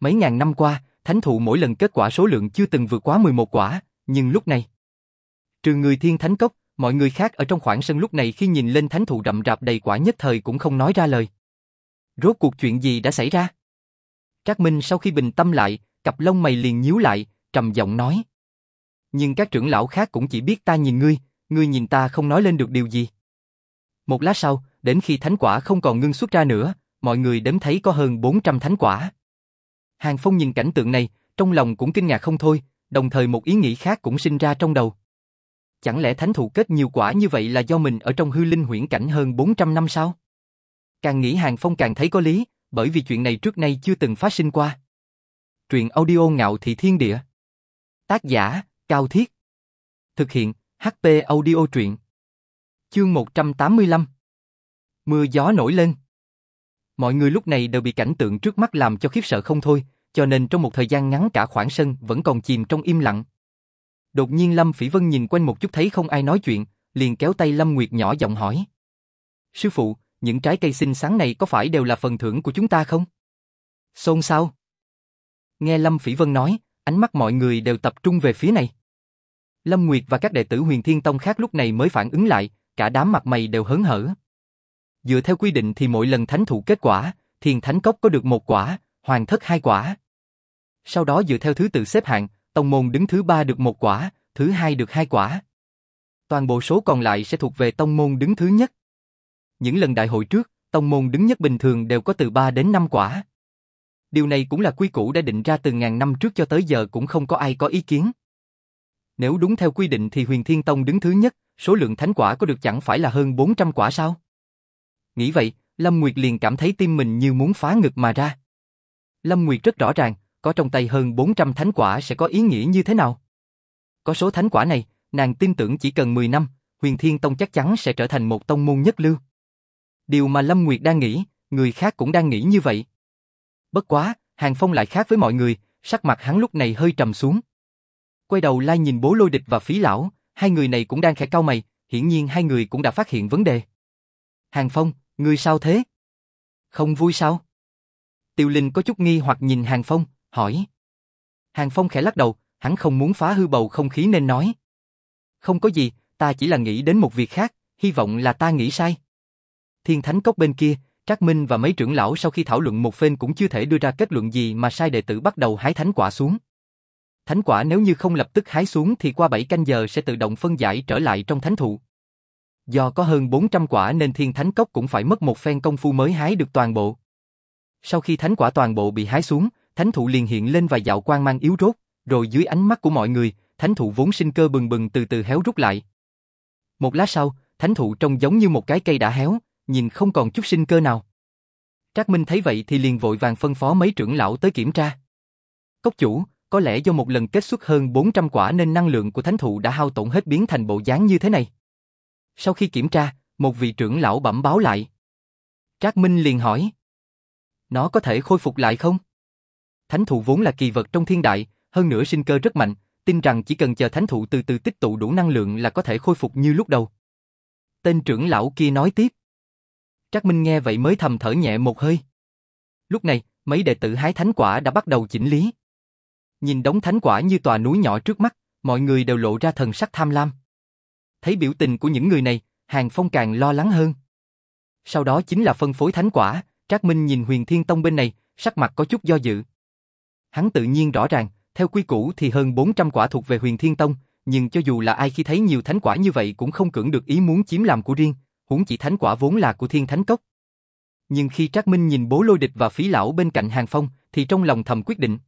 A: Mấy ngàn năm qua, thánh thụ mỗi lần kết quả số lượng chưa từng vượt quá 11 quả, nhưng lúc này, trừ người thiên thánh cốc, mọi người khác ở trong khoảng sân lúc này khi nhìn lên thánh thụ rậm rạp đầy quả nhất thời cũng không nói ra lời. Rốt cuộc chuyện gì đã xảy ra? Trác Minh sau khi bình tâm lại, cặp lông mày liền nhíu lại, trầm giọng nói. Nhưng các trưởng lão khác cũng chỉ biết ta nhìn ngươi, ngươi nhìn ta không nói lên được điều gì. Một lát sau, đến khi thánh quả không còn ngưng xuất ra nữa, mọi người đếm thấy có hơn 400 thánh quả. Hàng Phong nhìn cảnh tượng này, trong lòng cũng kinh ngạc không thôi, đồng thời một ý nghĩ khác cũng sinh ra trong đầu. Chẳng lẽ thánh thụ kết nhiều quả như vậy là do mình ở trong hư linh huyễn cảnh hơn 400 năm sao? Càng nghĩ Hàng Phong càng thấy có lý, bởi vì chuyện này trước nay chưa từng phát sinh qua. Truyện audio ngạo thị thiên địa. Tác giả, Cao Thiết. Thực hiện, HP audio truyện. Chương 185. Mưa gió nổi lên. Mọi người lúc này đều bị cảnh tượng trước mắt làm cho khiếp sợ không thôi, cho nên trong một thời gian ngắn cả khoảng sân vẫn còn chìm trong im lặng. Đột nhiên Lâm Phỉ Vân nhìn quanh một chút thấy không ai nói chuyện, liền kéo tay Lâm Nguyệt nhỏ giọng hỏi. Sư phụ, những trái cây xinh xắn này có phải đều là phần thưởng của chúng ta không? Xôn xao. Nghe Lâm Phỉ Vân nói, ánh mắt mọi người đều tập trung về phía này. Lâm Nguyệt và các đệ tử huyền thiên tông khác lúc này mới phản ứng lại, cả đám mặt mày đều hớn hở. Dựa theo quy định thì mỗi lần thánh thụ kết quả, thiền thánh cốc có được một quả, hoàng thất hai quả. Sau đó dựa theo thứ tự xếp hạng, tông môn đứng thứ ba được một quả, thứ hai được hai quả. Toàn bộ số còn lại sẽ thuộc về tông môn đứng thứ nhất. Những lần đại hội trước, tông môn đứng nhất bình thường đều có từ 3 đến 5 quả. Điều này cũng là quy củ đã định ra từ ngàn năm trước cho tới giờ cũng không có ai có ý kiến. Nếu đúng theo quy định thì huyền thiên tông đứng thứ nhất, số lượng thánh quả có được chẳng phải là hơn 400 quả sao? Nghĩ vậy, Lâm Nguyệt liền cảm thấy tim mình như muốn phá ngực mà ra. Lâm Nguyệt rất rõ ràng, có trong tay hơn 400 thánh quả sẽ có ý nghĩa như thế nào. Có số thánh quả này, nàng tin tưởng chỉ cần 10 năm, huyền thiên tông chắc chắn sẽ trở thành một tông môn nhất lưu. Điều mà Lâm Nguyệt đang nghĩ, người khác cũng đang nghĩ như vậy. Bất quá, Hàng Phong lại khác với mọi người, sắc mặt hắn lúc này hơi trầm xuống. Quay đầu lai nhìn bố lôi địch và phí lão, hai người này cũng đang khẽ cau mày, hiển nhiên hai người cũng đã phát hiện vấn đề. Hàng Phong, ngươi sao thế? Không vui sao? Tiêu Linh có chút nghi hoặc nhìn Hàng Phong, hỏi. Hàng Phong khẽ lắc đầu, hắn không muốn phá hư bầu không khí nên nói. Không có gì, ta chỉ là nghĩ đến một việc khác, hy vọng là ta nghĩ sai. Thiên Thánh Cốc bên kia, Trác Minh và mấy trưởng lão sau khi thảo luận một phen cũng chưa thể đưa ra kết luận gì mà sai đệ tử bắt đầu hái thánh quả xuống. Thánh quả nếu như không lập tức hái xuống thì qua 7 canh giờ sẽ tự động phân giải trở lại trong thánh thụ. Do có hơn 400 quả nên thiên thánh cốc cũng phải mất một phen công phu mới hái được toàn bộ. Sau khi thánh quả toàn bộ bị hái xuống, thánh thụ liền hiện lên vài dạo quang mang yếu rốt, rồi dưới ánh mắt của mọi người, thánh thụ vốn sinh cơ bừng bừng từ từ héo rút lại. Một lát sau, thánh thụ trông giống như một cái cây đã héo, nhìn không còn chút sinh cơ nào. Trác Minh thấy vậy thì liền vội vàng phân phó mấy trưởng lão tới kiểm tra. Cốc chủ, có lẽ do một lần kết xuất hơn 400 quả nên năng lượng của thánh thụ đã hao tổn hết biến thành bộ dáng như thế này. Sau khi kiểm tra, một vị trưởng lão bẩm báo lại. Trác Minh liền hỏi. Nó có thể khôi phục lại không? Thánh thụ vốn là kỳ vật trong thiên đại, hơn nữa sinh cơ rất mạnh, tin rằng chỉ cần chờ thánh thụ từ từ tích tụ đủ năng lượng là có thể khôi phục như lúc đầu. Tên trưởng lão kia nói tiếp. Trác Minh nghe vậy mới thầm thở nhẹ một hơi. Lúc này, mấy đệ tử hái thánh quả đã bắt đầu chỉnh lý. Nhìn đống thánh quả như tòa núi nhỏ trước mắt, mọi người đều lộ ra thần sắc tham lam. Thấy biểu tình của những người này, Hàng Phong càng lo lắng hơn. Sau đó chính là phân phối thánh quả, Trác Minh nhìn huyền thiên tông bên này, sắc mặt có chút do dự. Hắn tự nhiên rõ ràng, theo quy củ thì hơn 400 quả thuộc về huyền thiên tông, nhưng cho dù là ai khi thấy nhiều thánh quả như vậy cũng không cưỡng được ý muốn chiếm làm của riêng, huống chỉ thánh quả vốn là của thiên thánh cốc. Nhưng khi Trác Minh nhìn bố lôi địch và phí lão bên cạnh hàng phong, thì trong lòng thầm quyết định.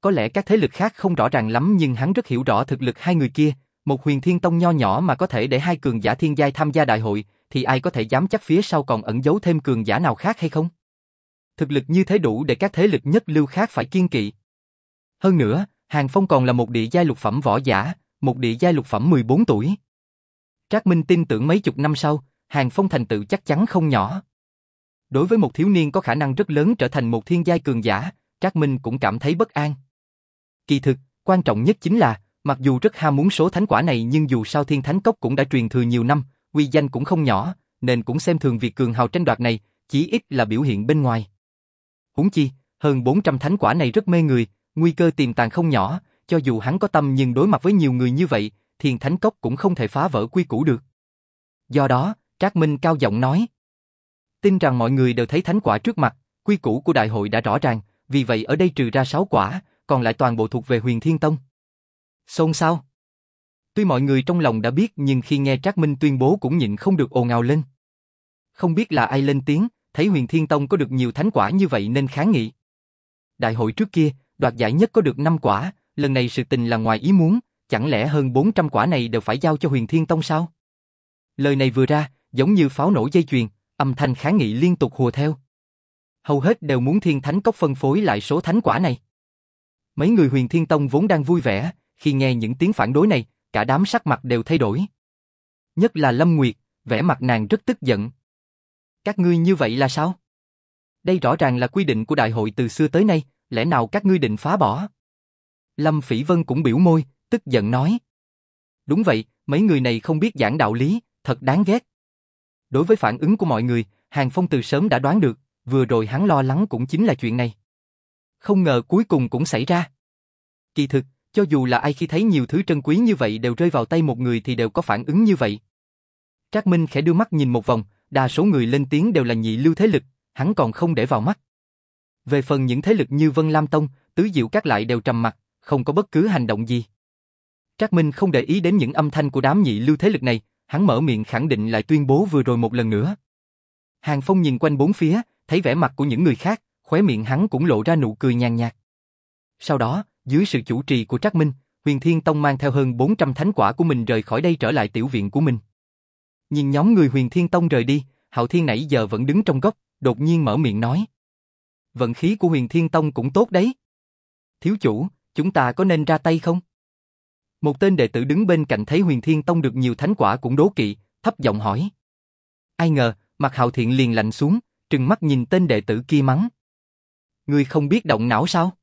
A: Có lẽ các thế lực khác không rõ ràng lắm nhưng hắn rất hiểu rõ thực lực hai người kia, một huyền thiên tông nho nhỏ mà có thể để hai cường giả thiên giai tham gia đại hội, thì ai có thể dám chắc phía sau còn ẩn giấu thêm cường giả nào khác hay không? Thực lực như thế đủ để các thế lực nhất lưu khác phải kiên kỵ. Hơn nữa, Hàng Phong còn là một địa giai lục phẩm võ giả, một địa giai lục phẩm 14 tuổi. Trác Minh tin tưởng mấy chục năm sau, Hàng Phong thành tựu chắc chắn không nhỏ. Đối với một thiếu niên có khả năng rất lớn trở thành một thiên giai cường giả, Trác Minh cũng cảm thấy bất an. Kỳ thực, quan trọng nhất chính là, Mặc dù rất ham muốn số thánh quả này nhưng dù sao thiên thánh cốc cũng đã truyền thừa nhiều năm, uy danh cũng không nhỏ, nên cũng xem thường việc cường hào tranh đoạt này, chỉ ít là biểu hiện bên ngoài. Huống chi, hơn 400 thánh quả này rất mê người, nguy cơ tiềm tàng không nhỏ, cho dù hắn có tâm nhưng đối mặt với nhiều người như vậy, thiền thánh cốc cũng không thể phá vỡ quy củ được. Do đó, Trác Minh cao giọng nói. Tin rằng mọi người đều thấy thánh quả trước mặt, quy củ của đại hội đã rõ ràng, vì vậy ở đây trừ ra 6 quả, còn lại toàn bộ thuộc về huyền thiên tông. Xôn xao. Tuy mọi người trong lòng đã biết nhưng khi nghe Trác Minh tuyên bố cũng nhịn không được ồn ào lên. Không biết là ai lên tiếng, thấy huyền thiên tông có được nhiều thánh quả như vậy nên kháng nghị. Đại hội trước kia, đoạt giải nhất có được 5 quả, lần này sự tình là ngoài ý muốn, chẳng lẽ hơn 400 quả này đều phải giao cho huyền thiên tông sao? Lời này vừa ra, giống như pháo nổ dây chuyền, âm thanh kháng nghị liên tục hùa theo. Hầu hết đều muốn thiên thánh cốc phân phối lại số thánh quả này. Mấy người huyền thiên tông vốn đang vui vẻ, khi nghe những tiếng phản đối này, cả đám sắc mặt đều thay đổi. Nhất là Lâm Nguyệt, vẻ mặt nàng rất tức giận. Các ngươi như vậy là sao? Đây rõ ràng là quy định của đại hội từ xưa tới nay, lẽ nào các ngươi định phá bỏ? Lâm Phỉ Vân cũng biểu môi, tức giận nói. Đúng vậy, mấy người này không biết giảng đạo lý, thật đáng ghét. Đối với phản ứng của mọi người, Hàng Phong từ sớm đã đoán được, vừa rồi hắn lo lắng cũng chính là chuyện này. Không ngờ cuối cùng cũng xảy ra. Kỳ thực, cho dù là ai khi thấy nhiều thứ trân quý như vậy đều rơi vào tay một người thì đều có phản ứng như vậy. Trác Minh khẽ đưa mắt nhìn một vòng, đa số người lên tiếng đều là nhị lưu thế lực, hắn còn không để vào mắt. Về phần những thế lực như Vân Lam Tông, Tứ Diệu các lại đều trầm mặt, không có bất cứ hành động gì. Trác Minh không để ý đến những âm thanh của đám nhị lưu thế lực này, hắn mở miệng khẳng định lại tuyên bố vừa rồi một lần nữa. Hàng Phong nhìn quanh bốn phía, thấy vẻ mặt của những người khác, khóe miệng hắn cũng lộ ra nụ cười nhàn nhạt. Sau đó, dưới sự chủ trì của Trác Minh, Huyền Thiên Tông mang theo hơn 400 thánh quả của mình rời khỏi đây trở lại tiểu viện của mình. Nhìn nhóm người Huyền Thiên Tông rời đi, Hạo Thiên nãy giờ vẫn đứng trong góc, đột nhiên mở miệng nói. Vận khí của Huyền Thiên Tông cũng tốt đấy. Thiếu chủ, chúng ta có nên ra tay không? Một tên đệ tử đứng bên cạnh thấy Huyền Thiên Tông được nhiều thánh quả cũng đố kỵ, thấp giọng hỏi. Ai ngờ, mặt Hạo Thiện liền lạnh xuống, trừng mắt nhìn tên đệ tử kia mắng. Người không biết động não sao?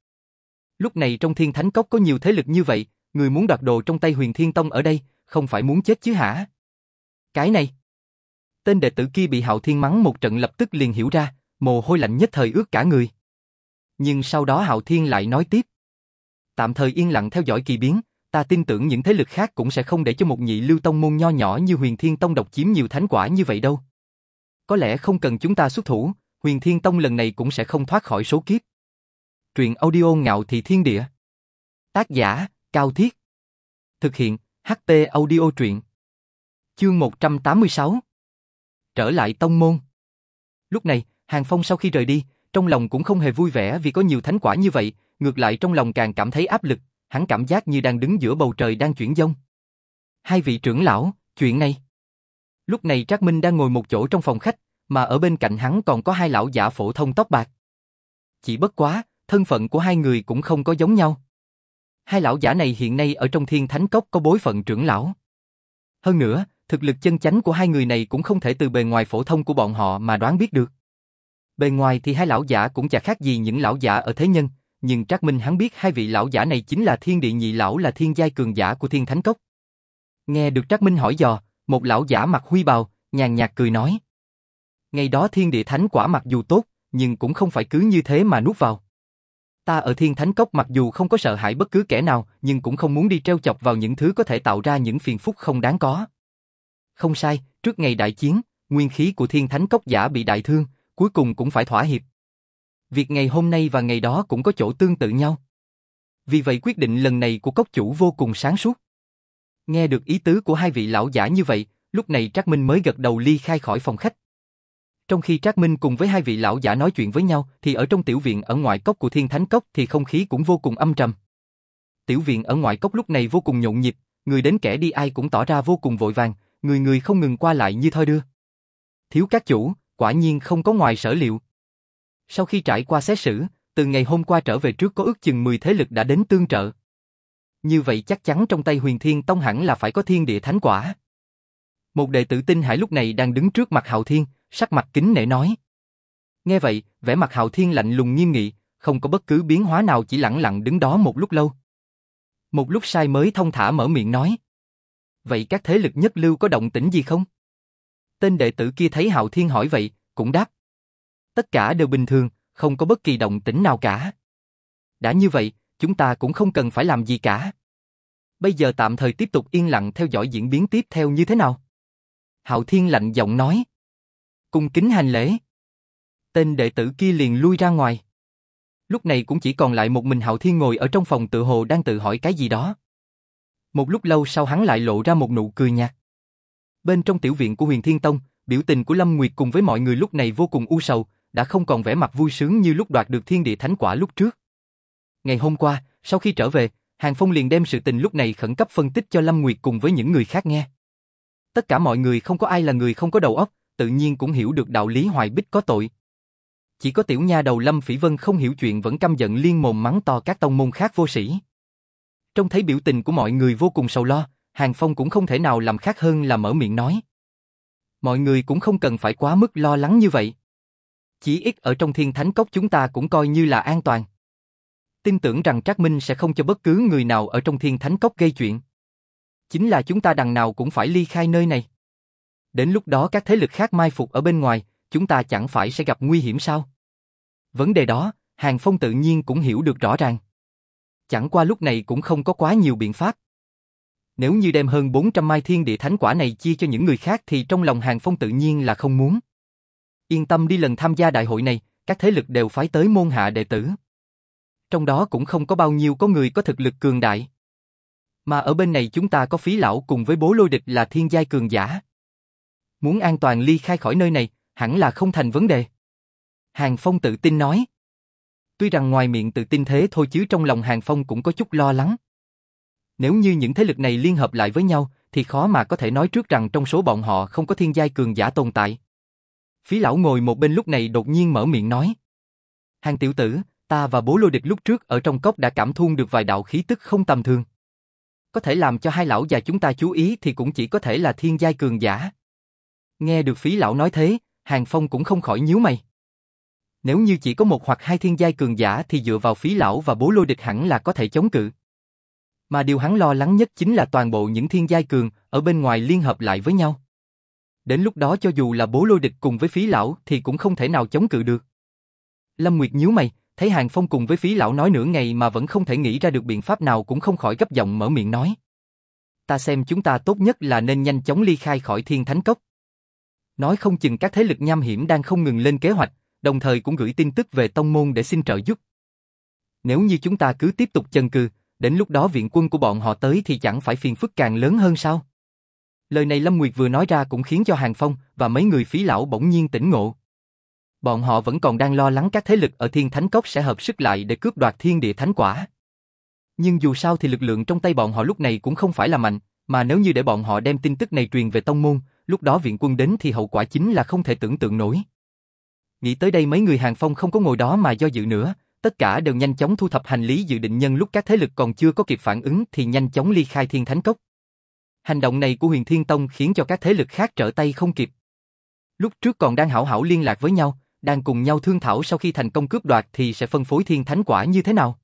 A: Lúc này trong Thiên Thánh Cốc có nhiều thế lực như vậy, người muốn đoạt đồ trong tay Huyền Thiên Tông ở đây, không phải muốn chết chứ hả? Cái này. Tên đệ tử kia bị Hạo Thiên mắng một trận lập tức liền hiểu ra, mồ hôi lạnh nhất thời ướt cả người. Nhưng sau đó Hạo Thiên lại nói tiếp. Tạm thời yên lặng theo dõi kỳ biến, ta tin tưởng những thế lực khác cũng sẽ không để cho một nhị lưu tông môn nho nhỏ như Huyền Thiên Tông độc chiếm nhiều thánh quả như vậy đâu. Có lẽ không cần chúng ta xuất thủ, Huyền Thiên Tông lần này cũng sẽ không thoát khỏi số kiếp. Truyện audio ngạo thị thiên địa. Tác giả, Cao Thiết. Thực hiện, HT audio truyện. Chương 186. Trở lại tông môn. Lúc này, Hàng Phong sau khi rời đi, trong lòng cũng không hề vui vẻ vì có nhiều thánh quả như vậy, ngược lại trong lòng càng cảm thấy áp lực, hắn cảm giác như đang đứng giữa bầu trời đang chuyển dông. Hai vị trưởng lão, chuyện này. Lúc này Trác Minh đang ngồi một chỗ trong phòng khách, mà ở bên cạnh hắn còn có hai lão giả phổ thông tóc bạc. Chỉ bất quá, thân phận của hai người cũng không có giống nhau. Hai lão giả này hiện nay ở trong thiên thánh cốc có bối phận trưởng lão. Hơn nữa, thực lực chân chánh của hai người này cũng không thể từ bề ngoài phổ thông của bọn họ mà đoán biết được. Bề ngoài thì hai lão giả cũng chả khác gì những lão giả ở thế nhân, nhưng Trác Minh hắn biết hai vị lão giả này chính là thiên địa nhị lão là thiên giai cường giả của thiên thánh cốc. Nghe được Trác Minh hỏi dò, một lão giả mặc huy bào, nhàn nhạt cười nói. Ngày đó thiên địa thánh quả mặc dù tốt, nhưng cũng không phải cứ như thế mà nuốt vào. Ta ở thiên thánh cốc mặc dù không có sợ hãi bất cứ kẻ nào, nhưng cũng không muốn đi treo chọc vào những thứ có thể tạo ra những phiền phức không đáng có. Không sai, trước ngày đại chiến, nguyên khí của thiên thánh cốc giả bị đại thương, cuối cùng cũng phải thỏa hiệp. Việc ngày hôm nay và ngày đó cũng có chỗ tương tự nhau. Vì vậy quyết định lần này của cốc chủ vô cùng sáng suốt. Nghe được ý tứ của hai vị lão giả như vậy, lúc này Trác Minh mới gật đầu ly khai khỏi phòng khách. Trong khi Trác Minh cùng với hai vị lão giả nói chuyện với nhau, thì ở trong tiểu viện ở ngoại cốc của Thiên Thánh Cốc thì không khí cũng vô cùng âm trầm. Tiểu viện ở ngoại cốc lúc này vô cùng nhộn nhịp, người đến kẻ đi ai cũng tỏ ra vô cùng vội vàng, người người không ngừng qua lại như thoi đưa. Thiếu các chủ, quả nhiên không có ngoài sở liệu. Sau khi trải qua xét xử, từ ngày hôm qua trở về trước có ước chừng 10 thế lực đã đến tương trợ. Như vậy chắc chắn trong tay huyền thiên tông hẳn là phải có thiên địa thánh quả. Một đệ tử tinh hải lúc này đang đứng trước mặt hạo thiên, sắc mặt kính nể nói. Nghe vậy, vẻ mặt hạo thiên lạnh lùng nghiêm nghị, không có bất cứ biến hóa nào chỉ lặng lặng đứng đó một lúc lâu. Một lúc sai mới thông thả mở miệng nói. Vậy các thế lực nhất lưu có động tĩnh gì không? Tên đệ tử kia thấy Hạo Thiên hỏi vậy, cũng đáp. Tất cả đều bình thường, không có bất kỳ động tĩnh nào cả. Đã như vậy, chúng ta cũng không cần phải làm gì cả. Bây giờ tạm thời tiếp tục yên lặng theo dõi diễn biến tiếp theo như thế nào. Hạo Thiên lạnh giọng nói. Cung kính hành lễ. Tên đệ tử kia liền lui ra ngoài. Lúc này cũng chỉ còn lại một mình Hạo Thiên ngồi ở trong phòng tự hồ đang tự hỏi cái gì đó. Một lúc lâu sau hắn lại lộ ra một nụ cười nhạt. Bên trong tiểu viện của Huyền Thiên Tông, biểu tình của Lâm Nguyệt cùng với mọi người lúc này vô cùng u sầu, đã không còn vẻ mặt vui sướng như lúc đoạt được thiên địa thánh quả lúc trước. Ngày hôm qua, sau khi trở về, Hàng Phong liền đem sự tình lúc này khẩn cấp phân tích cho Lâm Nguyệt cùng với những người khác nghe. Tất cả mọi người không có ai là người không có đầu óc, tự nhiên cũng hiểu được đạo lý Hoài Bích có tội. Chỉ có tiểu nha đầu Lâm Phỉ Vân không hiểu chuyện vẫn căm giận liên mồm mắng to các tông môn khác vô sĩ. Trong thấy biểu tình của mọi người vô cùng sầu lo, Hàng Phong cũng không thể nào làm khác hơn là mở miệng nói. Mọi người cũng không cần phải quá mức lo lắng như vậy. Chỉ ít ở trong thiên thánh cốc chúng ta cũng coi như là an toàn. Tin tưởng rằng Trác Minh sẽ không cho bất cứ người nào ở trong thiên thánh cốc gây chuyện. Chính là chúng ta đằng nào cũng phải ly khai nơi này. Đến lúc đó các thế lực khác mai phục ở bên ngoài, chúng ta chẳng phải sẽ gặp nguy hiểm sao? Vấn đề đó, Hàng Phong tự nhiên cũng hiểu được rõ ràng. Chẳng qua lúc này cũng không có quá nhiều biện pháp. Nếu như đem hơn 400 mai thiên địa thánh quả này chia cho những người khác thì trong lòng Hàng Phong tự nhiên là không muốn. Yên tâm đi lần tham gia đại hội này, các thế lực đều phái tới môn hạ đệ tử. Trong đó cũng không có bao nhiêu có người có thực lực cường đại. Mà ở bên này chúng ta có phí lão cùng với bố lôi địch là thiên giai cường giả. Muốn an toàn ly khai khỏi nơi này, hẳn là không thành vấn đề. Hàng Phong tự tin nói. Tuy rằng ngoài miệng tự tin thế thôi chứ trong lòng Hàng Phong cũng có chút lo lắng. Nếu như những thế lực này liên hợp lại với nhau, thì khó mà có thể nói trước rằng trong số bọn họ không có thiên giai cường giả tồn tại. Phí lão ngồi một bên lúc này đột nhiên mở miệng nói. Hàng tiểu tử, ta và bố lôi địch lúc trước ở trong cốc đã cảm thun được vài đạo khí tức không tầm thường. Có thể làm cho hai lão già chúng ta chú ý thì cũng chỉ có thể là thiên giai cường giả. Nghe được phí lão nói thế, Hàng Phong cũng không khỏi nhíu mày. Nếu như chỉ có một hoặc hai thiên giai cường giả thì dựa vào phí lão và bố lôi địch hẳn là có thể chống cự. Mà điều hắn lo lắng nhất chính là toàn bộ những thiên giai cường ở bên ngoài liên hợp lại với nhau. Đến lúc đó cho dù là bố lôi địch cùng với phí lão thì cũng không thể nào chống cự được. Lâm Nguyệt nhíu mày, thấy Hàng Phong cùng với phí lão nói nửa ngày mà vẫn không thể nghĩ ra được biện pháp nào cũng không khỏi gấp giọng mở miệng nói. Ta xem chúng ta tốt nhất là nên nhanh chóng ly khai khỏi thiên thánh cốc. Nói không chừng các thế lực nham hiểm đang không ngừng lên kế hoạch, đồng thời cũng gửi tin tức về tông môn để xin trợ giúp. Nếu như chúng ta cứ tiếp tục chân cư, đến lúc đó viện quân của bọn họ tới thì chẳng phải phiền phức càng lớn hơn sao? Lời này Lâm Nguyệt vừa nói ra cũng khiến cho Hàng Phong và mấy người phí lão bỗng nhiên tỉnh ngộ. Bọn họ vẫn còn đang lo lắng các thế lực ở Thiên Thánh Cốc sẽ hợp sức lại để cướp đoạt Thiên Địa Thánh Quả. Nhưng dù sao thì lực lượng trong tay bọn họ lúc này cũng không phải là mạnh, mà nếu như để bọn họ đem tin tức này truyền về tông môn, lúc đó viện quân đến thì hậu quả chính là không thể tưởng tượng nổi. Nghĩ tới đây mấy người Hàng Phong không có ngồi đó mà do dự nữa, tất cả đều nhanh chóng thu thập hành lý dự định nhân lúc các thế lực còn chưa có kịp phản ứng thì nhanh chóng ly khai Thiên Thánh Cốc. Hành động này của Huyền Thiên Tông khiến cho các thế lực khác trở tay không kịp. Lúc trước còn đang hảo hảo liên lạc với nhau, đang cùng nhau thương thảo sau khi thành công cướp đoạt thì sẽ phân phối thiên thánh quả như thế nào.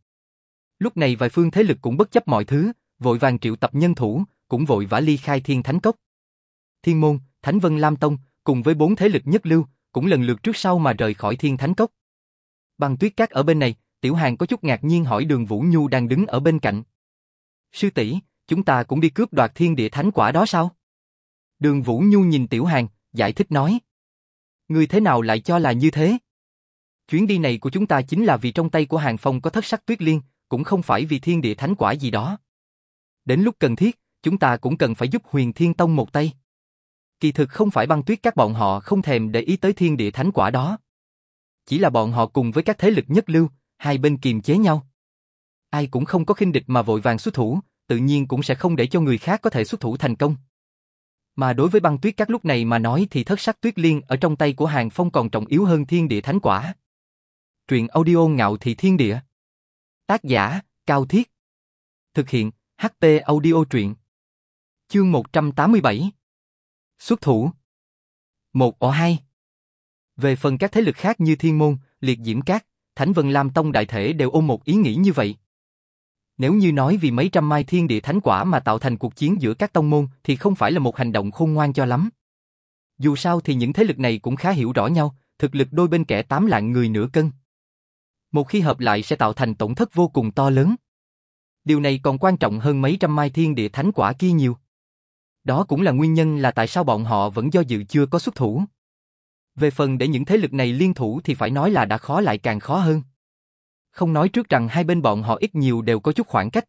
A: Lúc này vài phương thế lực cũng bất chấp mọi thứ, vội vàng triệu tập nhân thủ, cũng vội vã ly khai thiên thánh cốc. Thiên môn, Thánh Vân Lam Tông, cùng với bốn thế lực nhất lưu, cũng lần lượt trước sau mà rời khỏi thiên thánh cốc. Băng tuyết cát ở bên này, Tiểu Hàng có chút ngạc nhiên hỏi đường Vũ Nhu đang đứng ở bên cạnh. Sư tỷ, chúng ta cũng đi cướp đoạt thiên địa thánh quả đó sao? Đường Vũ Nhu nhìn Tiểu Hàng, giải thích nói. Người thế nào lại cho là như thế? Chuyến đi này của chúng ta chính là vì trong tay của Hàng Phong có thất sắc tuyết liên, cũng không phải vì thiên địa thánh quả gì đó. Đến lúc cần thiết, chúng ta cũng cần phải giúp huyền thiên tông một tay. Kỳ thực không phải băng tuyết các bọn họ không thèm để ý tới thiên địa thánh quả đó. Chỉ là bọn họ cùng với các thế lực nhất lưu, hai bên kiềm chế nhau. Ai cũng không có khinh địch mà vội vàng xuất thủ, tự nhiên cũng sẽ không để cho người khác có thể xuất thủ thành công. Mà đối với băng tuyết các lúc này mà nói thì thất sắc tuyết liên ở trong tay của Hàng Phong còn trọng yếu hơn thiên địa thánh quả. Truyện audio ngạo thị thiên địa. Tác giả, Cao Thiết. Thực hiện, HP audio truyện. Chương 187. Xuất thủ. Một ở hai. Về phần các thế lực khác như Thiên Môn, Liệt Diễm Cát, Thánh Vân Lam Tông đại thể đều ôm một ý nghĩ như vậy. Nếu như nói vì mấy trăm mai thiên địa thánh quả mà tạo thành cuộc chiến giữa các tông môn thì không phải là một hành động khôn ngoan cho lắm. Dù sao thì những thế lực này cũng khá hiểu rõ nhau, thực lực đôi bên kẻ tám lạng người nửa cân. Một khi hợp lại sẽ tạo thành tổn thất vô cùng to lớn. Điều này còn quan trọng hơn mấy trăm mai thiên địa thánh quả kia nhiều. Đó cũng là nguyên nhân là tại sao bọn họ vẫn do dự chưa có xuất thủ. Về phần để những thế lực này liên thủ thì phải nói là đã khó lại càng khó hơn. Không nói trước rằng hai bên bọn họ ít nhiều đều có chút khoảng cách.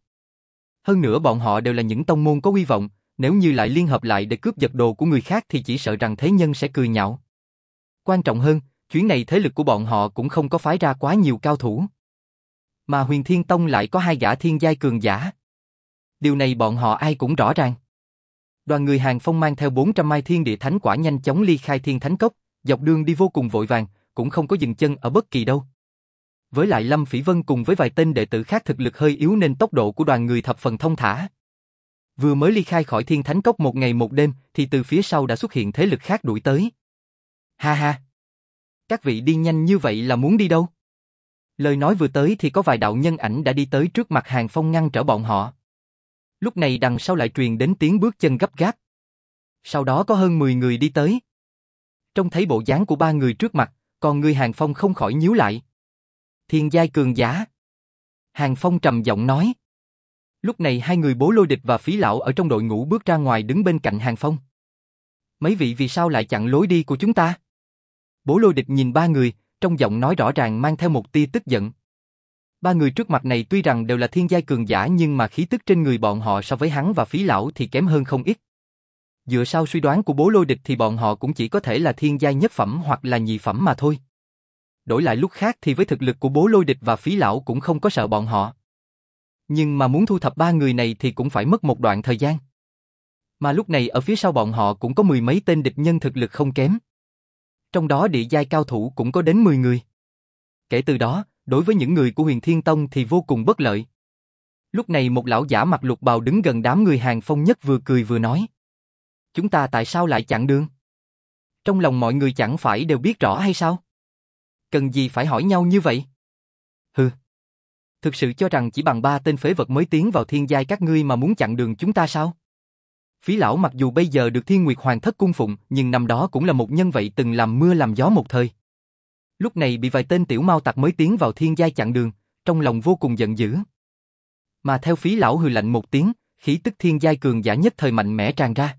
A: Hơn nữa bọn họ đều là những tông môn có uy vọng, nếu như lại liên hợp lại để cướp giật đồ của người khác thì chỉ sợ rằng thế nhân sẽ cười nhạo. Quan trọng hơn, chuyến này thế lực của bọn họ cũng không có phái ra quá nhiều cao thủ. Mà huyền thiên tông lại có hai gã thiên giai cường giả. Điều này bọn họ ai cũng rõ ràng. Đoàn người hàng phong mang theo 400 mai thiên địa thánh quả nhanh chóng ly khai thiên thánh cốc, dọc đường đi vô cùng vội vàng, cũng không có dừng chân ở bất kỳ đâu. Với lại Lâm Phỉ Vân cùng với vài tên đệ tử khác thực lực hơi yếu nên tốc độ của đoàn người thập phần thông thả. Vừa mới ly khai khỏi thiên thánh cốc một ngày một đêm thì từ phía sau đã xuất hiện thế lực khác đuổi tới. Ha ha! Các vị đi nhanh như vậy là muốn đi đâu? Lời nói vừa tới thì có vài đạo nhân ảnh đã đi tới trước mặt hàng phong ngăn trở bọn họ. Lúc này đằng sau lại truyền đến tiếng bước chân gấp gáp. Sau đó có hơn 10 người đi tới. Trông thấy bộ dáng của ba người trước mặt, còn người hàng phong không khỏi nhíu lại. Thiên giai cường giả. Hàng phong trầm giọng nói. Lúc này hai người bố lôi địch và phí lão ở trong đội ngũ bước ra ngoài đứng bên cạnh hàng phong. Mấy vị vì sao lại chặn lối đi của chúng ta? Bố lôi địch nhìn ba người, trong giọng nói rõ ràng mang theo một tia tức giận. Ba người trước mặt này tuy rằng đều là thiên giai cường giả nhưng mà khí tức trên người bọn họ so với hắn và phí lão thì kém hơn không ít. Dựa sau suy đoán của bố lôi địch thì bọn họ cũng chỉ có thể là thiên giai nhất phẩm hoặc là nhị phẩm mà thôi. Đổi lại lúc khác thì với thực lực của bố lôi địch và phí lão cũng không có sợ bọn họ. Nhưng mà muốn thu thập ba người này thì cũng phải mất một đoạn thời gian. Mà lúc này ở phía sau bọn họ cũng có mười mấy tên địch nhân thực lực không kém. Trong đó địa giai cao thủ cũng có đến 10 người. Kể từ đó, đối với những người của huyền thiên tông thì vô cùng bất lợi. Lúc này một lão giả mặc lục bào đứng gần đám người hàng phong nhất vừa cười vừa nói. Chúng ta tại sao lại chặn đường? Trong lòng mọi người chẳng phải đều biết rõ hay sao? Cần gì phải hỏi nhau như vậy? Hừ. Thực sự cho rằng chỉ bằng ba tên phế vật mới tiến vào thiên giai các ngươi mà muốn chặn đường chúng ta sao? Phí lão mặc dù bây giờ được Thiên Nguyệt Hoàng thất cung phụng, nhưng năm đó cũng là một nhân vậy từng làm mưa làm gió một thời. Lúc này bị vài tên tiểu mau tặc mới tiến vào thiên giai chặn đường, trong lòng vô cùng giận dữ. Mà theo phí lão hừ lạnh một tiếng, khí tức thiên giai cường giả nhất thời mạnh mẽ tràn ra.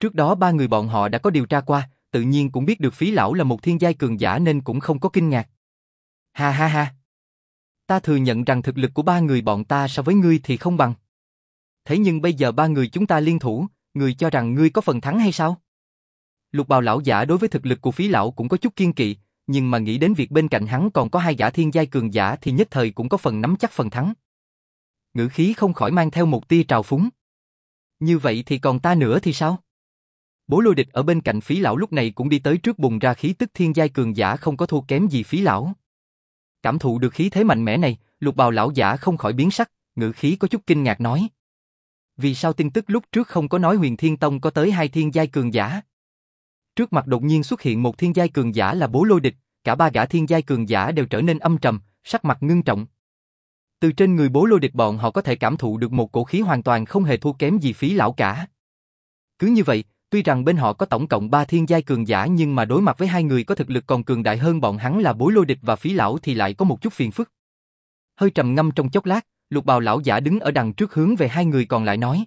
A: Trước đó ba người bọn họ đã có điều tra qua, tự nhiên cũng biết được phí lão là một thiên giai cường giả nên cũng không có kinh ngạc. Ha ha ha. Ta thừa nhận rằng thực lực của ba người bọn ta so với ngươi thì không bằng. Thế nhưng bây giờ ba người chúng ta liên thủ, người cho rằng ngươi có phần thắng hay sao? Lục bào lão giả đối với thực lực của phí lão cũng có chút kiên kỵ, nhưng mà nghĩ đến việc bên cạnh hắn còn có hai gã thiên giai cường giả thì nhất thời cũng có phần nắm chắc phần thắng. Ngữ khí không khỏi mang theo một tia trào phúng. Như vậy thì còn ta nữa thì sao? Bố lôi địch ở bên cạnh phí lão lúc này cũng đi tới trước bùng ra khí tức thiên giai cường giả không có thua kém gì phí lão. Cảm thụ được khí thế mạnh mẽ này, lục bào lão giả không khỏi biến sắc, ngữ khí có chút kinh ngạc nói. Vì sao tin tức lúc trước không có nói huyền thiên tông có tới hai thiên giai cường giả? Trước mặt đột nhiên xuất hiện một thiên giai cường giả là bố lôi địch, cả ba gã thiên giai cường giả đều trở nên âm trầm, sắc mặt ngưng trọng. Từ trên người bố lôi địch bọn họ có thể cảm thụ được một cổ khí hoàn toàn không hề thua kém gì phí lão cả. Cứ như vậy, tuy rằng bên họ có tổng cộng ba thiên giai cường giả nhưng mà đối mặt với hai người có thực lực còn cường đại hơn bọn hắn là bối lôi địch và phí lão thì lại có một chút phiền phức. Hơi trầm ngâm trong chốc lát, lục bào lão giả đứng ở đằng trước hướng về hai người còn lại nói.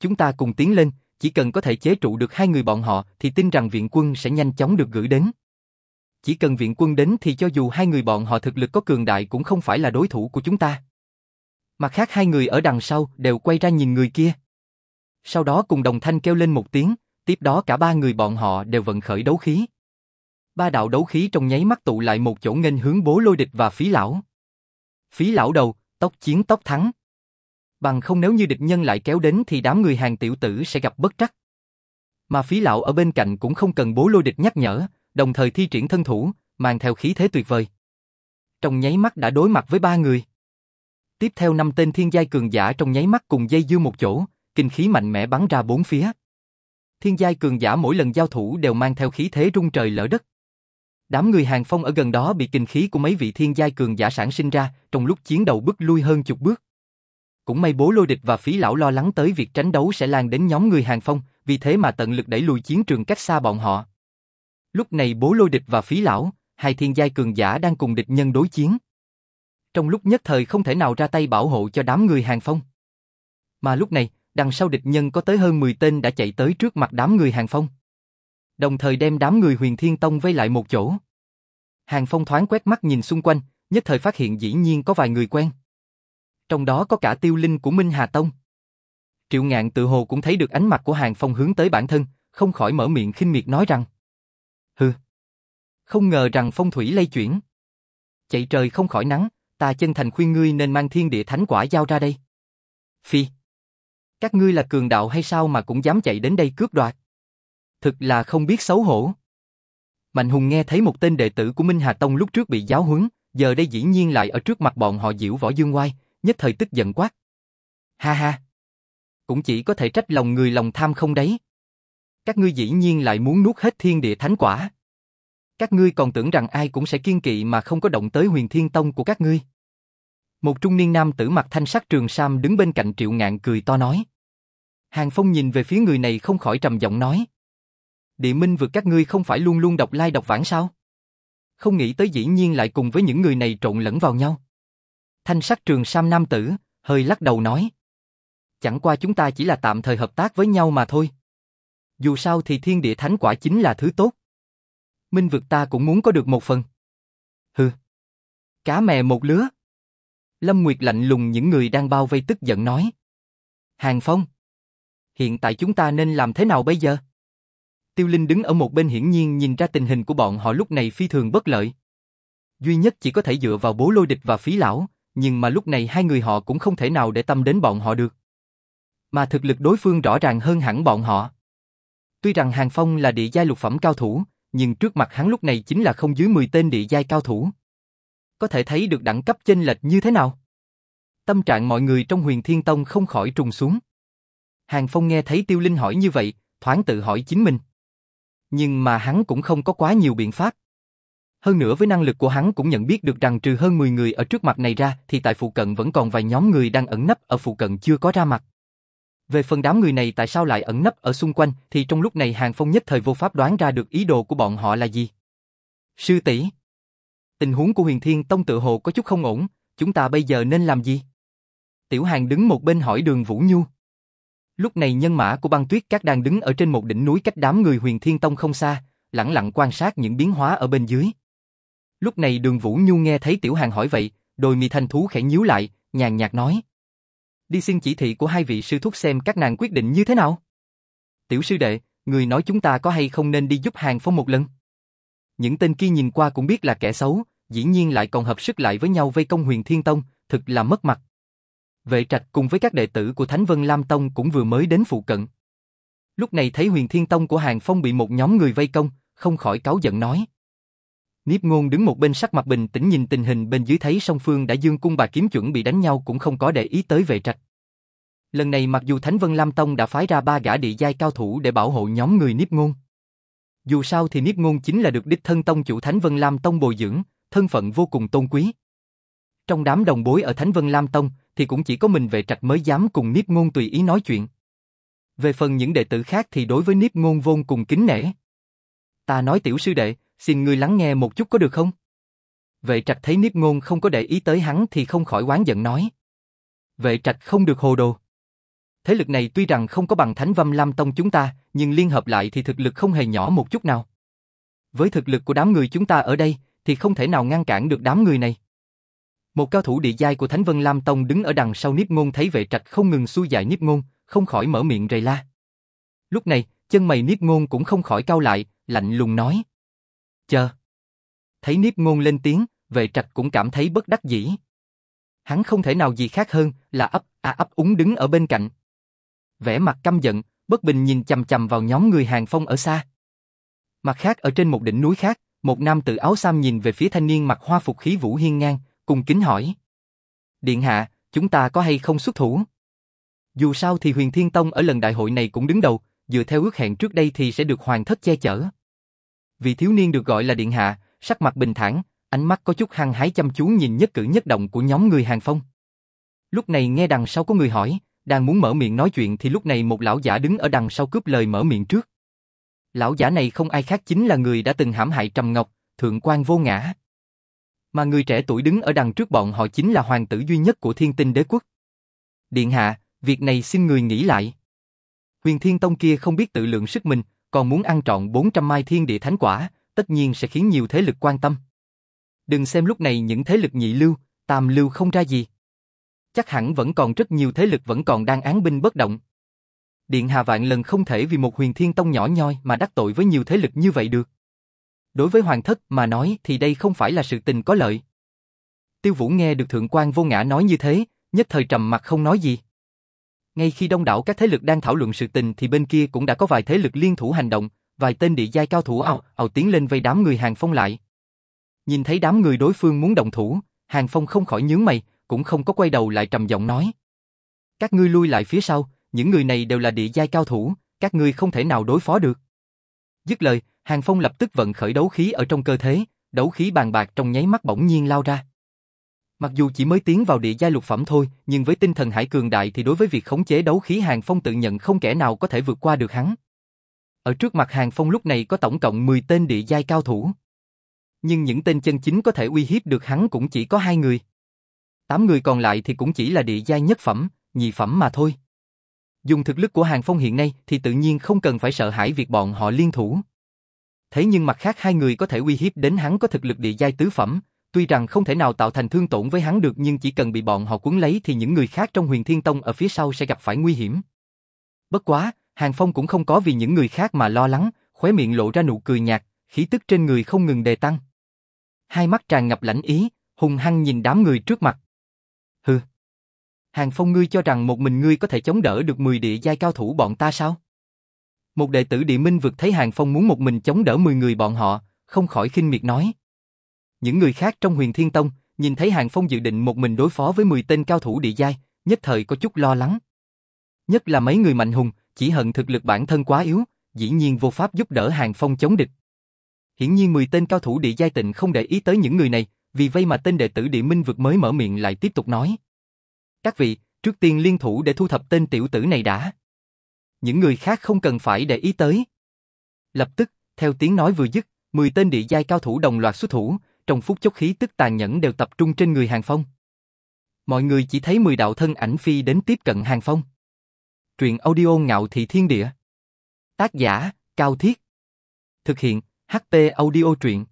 A: Chúng ta cùng tiến lên, chỉ cần có thể chế trụ được hai người bọn họ thì tin rằng viện quân sẽ nhanh chóng được gửi đến. Chỉ cần viện quân đến thì cho dù hai người bọn họ thực lực có cường đại cũng không phải là đối thủ của chúng ta. Mặt khác hai người ở đằng sau đều quay ra nhìn người kia. Sau đó cùng đồng thanh kêu lên một tiếng, tiếp đó cả ba người bọn họ đều vận khởi đấu khí. Ba đạo đấu khí trong nháy mắt tụ lại một chỗ nghênh hướng bố lôi địch và phí lão. Phí lão đầu, tóc chiến tóc thắng. Bằng không nếu như địch nhân lại kéo đến thì đám người hàng tiểu tử sẽ gặp bất trắc. Mà phí lão ở bên cạnh cũng không cần bố lôi địch nhắc nhở, đồng thời thi triển thân thủ, mang theo khí thế tuyệt vời. Trong nháy mắt đã đối mặt với ba người. Tiếp theo năm tên thiên giai cường giả trong nháy mắt cùng dây dưa một chỗ, kinh khí mạnh mẽ bắn ra bốn phía. Thiên giai cường giả mỗi lần giao thủ đều mang theo khí thế rung trời lỡ đất. Đám người hàng phong ở gần đó bị kinh khí của mấy vị thiên giai cường giả sản sinh ra, trong lúc chiến đầu bước lui hơn chục bước. Cũng may bố lôi địch và phí lão lo lắng tới việc tránh đấu sẽ lan đến nhóm người hàng phong, vì thế mà tận lực đẩy lùi chiến trường cách xa bọn họ. Lúc này bố lôi địch và phí lão, hai thiên giai cường giả đang cùng địch nhân đối chiến. Trong lúc nhất thời không thể nào ra tay bảo hộ cho đám người hàng phong. Mà lúc này, đằng sau địch nhân có tới hơn 10 tên đã chạy tới trước mặt đám người hàng phong. Đồng thời đem đám người huyền thiên tông vây lại một chỗ. Hàng phong thoáng quét mắt nhìn xung quanh, nhất thời phát hiện dĩ nhiên có vài người quen. Trong đó có cả tiêu linh của Minh Hà Tông. Triệu ngạn tự hồ cũng thấy được ánh mặt của Hàng Phong hướng tới bản thân, không khỏi mở miệng khinh miệt nói rằng Hừ, không ngờ rằng phong thủy lây chuyển. Chạy trời không khỏi nắng, ta chân thành khuyên ngươi nên mang thiên địa thánh quả giao ra đây. Phi, các ngươi là cường đạo hay sao mà cũng dám chạy đến đây cướp đoạt? Thực là không biết xấu hổ. Mạnh Hùng nghe thấy một tên đệ tử của Minh Hà Tông lúc trước bị giáo huấn, giờ đây dĩ nhiên lại ở trước mặt bọn họ diễu võ dương oai nhất thời tức giận quát. Ha ha! Cũng chỉ có thể trách lòng người lòng tham không đấy. Các ngươi dĩ nhiên lại muốn nuốt hết thiên địa thánh quả. Các ngươi còn tưởng rằng ai cũng sẽ kiên kỵ mà không có động tới huyền thiên tông của các ngươi. Một trung niên nam tử mặt thanh sắc trường sam đứng bên cạnh triệu ngạn cười to nói. Hàng Phong nhìn về phía người này không khỏi trầm giọng nói. Địa minh vượt các ngươi không phải luôn luôn độc lai độc vãng sao? Không nghĩ tới dĩ nhiên lại cùng với những người này trộn lẫn vào nhau. Thanh sắc trường sam nam tử, hơi lắc đầu nói. Chẳng qua chúng ta chỉ là tạm thời hợp tác với nhau mà thôi. Dù sao thì thiên địa thánh quả chính là thứ tốt. Minh vực ta cũng muốn có được một phần. Hừ. Cá mè một lứa. Lâm Nguyệt lạnh lùng những người đang bao vây tức giận nói. Hàng Phong. Hiện tại chúng ta nên làm thế nào bây giờ? Tiêu Linh đứng ở một bên hiển nhiên nhìn ra tình hình của bọn họ lúc này phi thường bất lợi. Duy nhất chỉ có thể dựa vào bố lôi địch và phí lão, nhưng mà lúc này hai người họ cũng không thể nào để tâm đến bọn họ được. Mà thực lực đối phương rõ ràng hơn hẳn bọn họ. Tuy rằng Hàng Phong là địa giai lục phẩm cao thủ, nhưng trước mặt hắn lúc này chính là không dưới 10 tên địa giai cao thủ. Có thể thấy được đẳng cấp chênh lệch như thế nào. Tâm trạng mọi người trong huyền thiên tông không khỏi trùng xuống. Hàng Phong nghe thấy Tiêu Linh hỏi như vậy, thoáng tự hỏi chính mình. Nhưng mà hắn cũng không có quá nhiều biện pháp. Hơn nữa với năng lực của hắn cũng nhận biết được rằng trừ hơn 10 người ở trước mặt này ra thì tại phụ cận vẫn còn vài nhóm người đang ẩn nấp ở phụ cận chưa có ra mặt. Về phần đám người này tại sao lại ẩn nấp ở xung quanh thì trong lúc này Hàng Phong nhất thời vô pháp đoán ra được ý đồ của bọn họ là gì. Sư tỷ Tình huống của huyền thiên tông tự hồ có chút không ổn, chúng ta bây giờ nên làm gì? Tiểu Hàng đứng một bên hỏi đường Vũ Nhu. Lúc này nhân mã của băng tuyết các đang đứng ở trên một đỉnh núi cách đám người huyền thiên tông không xa, lặng lặng quan sát những biến hóa ở bên dưới. Lúc này đường Vũ Nhu nghe thấy Tiểu Hàng hỏi vậy, đôi mi thanh thú khẽ nhíu lại, nhàn nhạt nói. Đi xin chỉ thị của hai vị sư thúc xem các nàng quyết định như thế nào. Tiểu sư đệ, người nói chúng ta có hay không nên đi giúp hàng phong một lần. Những tên kia nhìn qua cũng biết là kẻ xấu, dĩ nhiên lại còn hợp sức lại với nhau vây công huyền thiên tông, thực là mất mặt. Vệ trạch cùng với các đệ tử của Thánh Vân Lam Tông cũng vừa mới đến phụ cận. Lúc này thấy huyền thiên tông của hàng phong bị một nhóm người vây công, không khỏi cáu giận nói. Niếp ngôn đứng một bên sắc mặt bình tĩnh nhìn tình hình bên dưới thấy song phương đã dương cung bà kiếm chuẩn bị đánh nhau cũng không có để ý tới vệ trạch. Lần này mặc dù Thánh Vân Lam Tông đã phái ra ba gã địa giai cao thủ để bảo hộ nhóm người Niếp ngôn. Dù sao thì Niếp ngôn chính là được đích thân tông chủ Thánh Vân Lam Tông bồi dưỡng, thân phận vô cùng tôn quý. Trong đám đồng bối ở Thánh Vân Lam Tông thì cũng chỉ có mình vệ trạch mới dám cùng Niếp ngôn tùy ý nói chuyện. Về phần những đệ tử khác thì đối với Niếp ngôn vô cùng kính nể. Ta nói tiểu sư đệ, xin ngươi lắng nghe một chút có được không? Vệ trạch thấy Niếp Ngôn không có để ý tới hắn thì không khỏi oán giận nói. Vệ trạch không được hồ đồ. Thế lực này tuy rằng không có bằng Thánh Vâm Lam Tông chúng ta, nhưng liên hợp lại thì thực lực không hề nhỏ một chút nào. Với thực lực của đám người chúng ta ở đây, thì không thể nào ngăn cản được đám người này. Một cao thủ địa giai của Thánh Vân Lam Tông đứng ở đằng sau Niếp Ngôn thấy vệ trạch không ngừng xui dại Niếp Ngôn, không khỏi mở miệng rầy la. Lúc này, chân mày Niếp Ngôn cũng không khỏi cau lại, lạnh lùng nói. Chờ. Thấy Niếp Ngôn lên tiếng, vệ trạch cũng cảm thấy bất đắc dĩ. Hắn không thể nào gì khác hơn là ấp a ấp úng đứng ở bên cạnh. Vẻ mặt căm giận, bất bình nhìn chầm chầm vào nhóm người hàng phong ở xa. Mặt khác ở trên một đỉnh núi khác, một nam tử áo xám nhìn về phía thanh niên mặc hoa phục khí vũ hiên ngang, cùng kính hỏi. Điện hạ, chúng ta có hay không xuất thủ? Dù sao thì huyền thiên tông ở lần đại hội này cũng đứng đầu, dựa theo ước hẹn trước đây thì sẽ được hoàng thất che chở. Vị thiếu niên được gọi là điện hạ, sắc mặt bình thản, ánh mắt có chút hăng hái chăm chú nhìn nhất cử nhất động của nhóm người hàng phong. Lúc này nghe đằng sau có người hỏi, đang muốn mở miệng nói chuyện thì lúc này một lão giả đứng ở đằng sau cướp lời mở miệng trước. Lão giả này không ai khác chính là người đã từng hãm hại Trầm Ngọc, thượng quan vô ngã. Mà người trẻ tuổi đứng ở đằng trước bọn họ chính là hoàng tử duy nhất của thiên tinh đế quốc. Điện hạ, việc này xin người nghĩ lại. Huyền Thiên Tông kia không biết tự lượng sức mình, còn muốn ăn trọn 400 mai thiên địa thánh quả, tất nhiên sẽ khiến nhiều thế lực quan tâm. Đừng xem lúc này những thế lực nhị lưu, tam lưu không ra gì. Chắc hẳn vẫn còn rất nhiều thế lực vẫn còn đang án binh bất động. Điện Hà Vạn lần không thể vì một huyền thiên tông nhỏ nhoi mà đắc tội với nhiều thế lực như vậy được. Đối với hoàng thất mà nói thì đây không phải là sự tình có lợi. Tiêu Vũ nghe được thượng quan vô ngã nói như thế, nhất thời trầm mặt không nói gì. Ngay khi đông đảo các thế lực đang thảo luận sự tình thì bên kia cũng đã có vài thế lực liên thủ hành động, vài tên địa giai cao thủ ào ào tiến lên vây đám người Hàng Phong lại. Nhìn thấy đám người đối phương muốn động thủ, Hàng Phong không khỏi nhướng mày, cũng không có quay đầu lại trầm giọng nói. Các ngươi lui lại phía sau, những người này đều là địa giai cao thủ, các ngươi không thể nào đối phó được. Dứt lời, Hàng Phong lập tức vận khởi đấu khí ở trong cơ thể, đấu khí bàn bạc trong nháy mắt bỗng nhiên lao ra. Mặc dù chỉ mới tiến vào địa giai lục phẩm thôi, nhưng với tinh thần hải cường đại thì đối với việc khống chế đấu khí Hàng Phong tự nhận không kẻ nào có thể vượt qua được hắn. Ở trước mặt Hàng Phong lúc này có tổng cộng 10 tên địa giai cao thủ. Nhưng những tên chân chính có thể uy hiếp được hắn cũng chỉ có hai người. Tám người còn lại thì cũng chỉ là địa giai nhất phẩm, nhị phẩm mà thôi. Dùng thực lực của Hàng Phong hiện nay thì tự nhiên không cần phải sợ hãi việc bọn họ liên thủ. Thế nhưng mặt khác hai người có thể uy hiếp đến hắn có thực lực địa giai tứ phẩm, tuy rằng không thể nào tạo thành thương tổn với hắn được nhưng chỉ cần bị bọn họ cuốn lấy thì những người khác trong huyền thiên tông ở phía sau sẽ gặp phải nguy hiểm. Bất quá, Hàng Phong cũng không có vì những người khác mà lo lắng, khóe miệng lộ ra nụ cười nhạt, khí tức trên người không ngừng đề tăng. Hai mắt tràn ngập lãnh ý, hùng hăng nhìn đám người trước mặt. Hừ. Hàng Phong ngươi cho rằng một mình ngươi có thể chống đỡ được 10 địa giai cao thủ bọn ta sao? Một đệ tử địa minh vực thấy Hàng Phong muốn một mình chống đỡ 10 người bọn họ, không khỏi khinh miệt nói. Những người khác trong huyền thiên tông, nhìn thấy Hàng Phong dự định một mình đối phó với 10 tên cao thủ địa giai, nhất thời có chút lo lắng. Nhất là mấy người mạnh hùng, chỉ hận thực lực bản thân quá yếu, dĩ nhiên vô pháp giúp đỡ Hàng Phong chống địch. Hiển nhiên 10 tên cao thủ địa giai tịnh không để ý tới những người này, vì vậy mà tên đệ tử địa minh vực mới mở miệng lại tiếp tục nói. Các vị, trước tiên liên thủ để thu thập tên tiểu tử này đã. Những người khác không cần phải để ý tới. Lập tức, theo tiếng nói vừa dứt, 10 tên địa giai cao thủ đồng loạt xuất thủ, trong phút chốc khí tức tàn nhẫn đều tập trung trên người Hàng Phong. Mọi người chỉ thấy 10 đạo thân ảnh phi đến tiếp cận Hàng Phong. Truyện audio ngạo thị thiên địa. Tác giả, Cao Thiết. Thực hiện, HP audio truyện.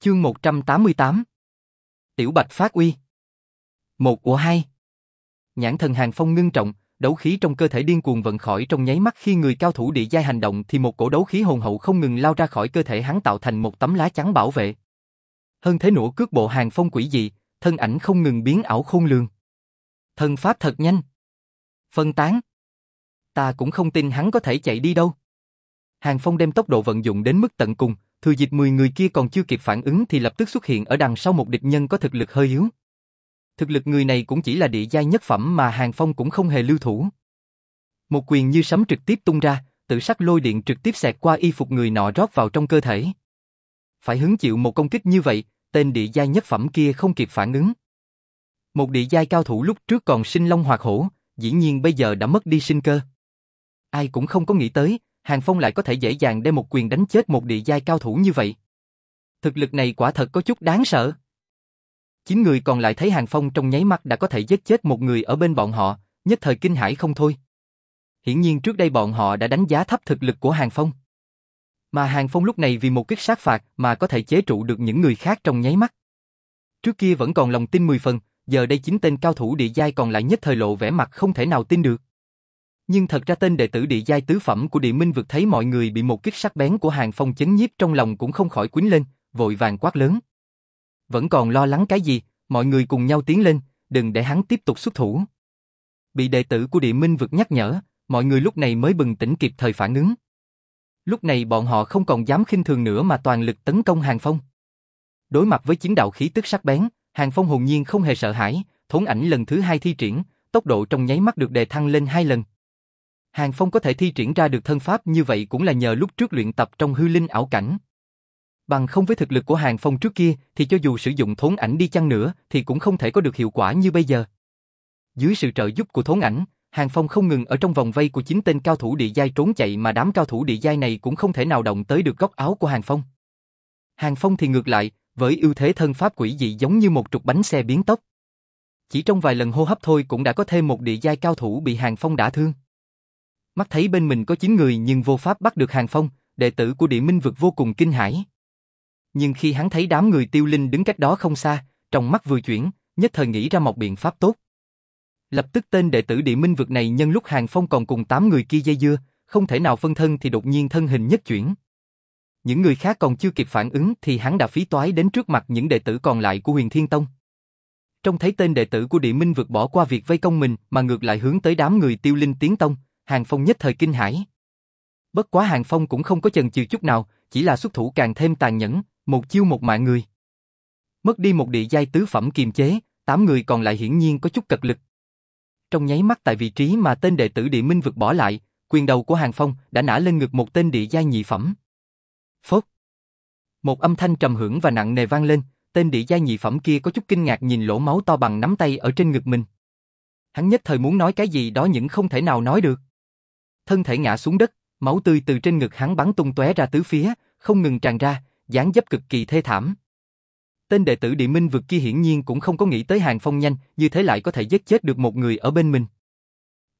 A: Chương 188. Tiểu Bạch phát uy. Một của hai. Nhãn thần Hàng Phong ngưng trọng, đấu khí trong cơ thể điên cuồng vận khỏi trong nháy mắt khi người cao thủ địa giai hành động thì một cổ đấu khí hồn hậu không ngừng lao ra khỏi cơ thể hắn tạo thành một tấm lá chắn bảo vệ. Hơn thế nữa cước bộ Hàng Phong quỷ dị, thân ảnh không ngừng biến ảo khôn lường. Thân pháp thật nhanh. Phân tán. Ta cũng không tin hắn có thể chạy đi đâu. Hàng Phong đem tốc độ vận dụng đến mức tận cùng, thừa dịp 10 người kia còn chưa kịp phản ứng thì lập tức xuất hiện ở đằng sau một địch nhân có thực lực hơi yếu. Thực lực người này cũng chỉ là địa giai nhất phẩm mà Hàng Phong cũng không hề lưu thủ. Một quyền như sấm trực tiếp tung ra, tự sắc lôi điện trực tiếp xẹt qua y phục người nọ rót vào trong cơ thể. Phải hứng chịu một công kích như vậy, tên địa giai nhất phẩm kia không kịp phản ứng. Một địa giai cao thủ lúc trước còn sinh long hoạt hổ, dĩ nhiên bây giờ đã mất đi sinh cơ. Ai cũng không có nghĩ tới, Hàng Phong lại có thể dễ dàng đem một quyền đánh chết một địa giai cao thủ như vậy. Thực lực này quả thật có chút đáng sợ. Chín người còn lại thấy Hàng Phong trong nháy mắt đã có thể giết chết một người ở bên bọn họ, nhất thời kinh hãi không thôi. Hiển nhiên trước đây bọn họ đã đánh giá thấp thực lực của Hàng Phong. Mà Hàng Phong lúc này vì một kích sát phạt mà có thể chế trụ được những người khác trong nháy mắt. Trước kia vẫn còn lòng tin 10 phần, giờ đây chính tên cao thủ địa giai còn lại nhất thời lộ vẻ mặt không thể nào tin được. Nhưng thật ra tên đệ tử địa giai tứ phẩm của địa minh vực thấy mọi người bị một kích sắc bén của Hàng Phong chấn nhiếp trong lòng cũng không khỏi quýnh lên, vội vàng quát lớn. Vẫn còn lo lắng cái gì, mọi người cùng nhau tiến lên, đừng để hắn tiếp tục xuất thủ. Bị đệ tử của địa minh vực nhắc nhở, mọi người lúc này mới bừng tỉnh kịp thời phản ứng. Lúc này bọn họ không còn dám khinh thường nữa mà toàn lực tấn công Hàng Phong. Đối mặt với chiến đạo khí tức sắc bén, Hàng Phong hồn nhiên không hề sợ hãi, thốn ảnh lần thứ hai thi triển, tốc độ trong nháy mắt được đề thăng lên hai lần. Hàng Phong có thể thi triển ra được thân pháp như vậy cũng là nhờ lúc trước luyện tập trong hư linh ảo cảnh. Bằng không với thực lực của Hàng Phong trước kia thì cho dù sử dụng thốn ảnh đi chăng nữa thì cũng không thể có được hiệu quả như bây giờ. Dưới sự trợ giúp của thốn ảnh, Hàng Phong không ngừng ở trong vòng vây của chính tên cao thủ địa giai trốn chạy mà đám cao thủ địa giai này cũng không thể nào động tới được góc áo của Hàng Phong. Hàng Phong thì ngược lại, với ưu thế thân pháp quỷ dị giống như một trục bánh xe biến tốc. Chỉ trong vài lần hô hấp thôi cũng đã có thêm một địa giai cao thủ bị Hàng Phong đả thương. Mắt thấy bên mình có 9 người nhưng vô pháp bắt được Hàng Phong, đệ tử của địa minh vực vô cùng kinh hãi. Nhưng khi hắn thấy đám người tiêu linh đứng cách đó không xa, trong mắt vừa chuyển, nhất thời nghĩ ra một biện pháp tốt. Lập tức tên đệ tử địa minh vực này nhân lúc Hàng Phong còn cùng 8 người kia dây dưa, không thể nào phân thân thì đột nhiên thân hình nhất chuyển. Những người khác còn chưa kịp phản ứng thì hắn đã phí toái đến trước mặt những đệ tử còn lại của huyền Thiên Tông. Trong thấy tên đệ tử của địa minh vượt bỏ qua việc vây công mình mà ngược lại hướng tới đám người tiêu linh tiến tông, Hàng Phong nhất thời kinh hãi. Bất quá Hàng Phong cũng không có chần chừ chút nào, chỉ là xuất thủ càng thêm tàn nhẫn, một chiêu một mạng người. Mất đi một địa giai tứ phẩm kiềm chế, tám người còn lại hiển nhiên có chút cật lực. Trong nháy mắt tại vị trí mà tên đệ tử địa minh vực bỏ lại, quyền đầu của Hàng Phong đã nã lên ngực một tên địa giai nhị phẩm. Phốt. Một âm thanh trầm hưởng và nặng nề vang lên, tên địa giai nhị phẩm kia có chút kinh ngạc nhìn lỗ máu to bằng nắm tay ở trên ngực mình. Hắn nhất thời muốn nói cái gì đó nhưng không thể nào nói được. Thân thể ngã xuống đất, máu tươi từ trên ngực hắn bắn tung tóe ra tứ phía, không ngừng tràn ra, dáng dấp cực kỳ thê thảm. Tên đệ tử địa minh vực kia hiển nhiên cũng không có nghĩ tới hàng phong nhanh, như thế lại có thể giết chết được một người ở bên mình.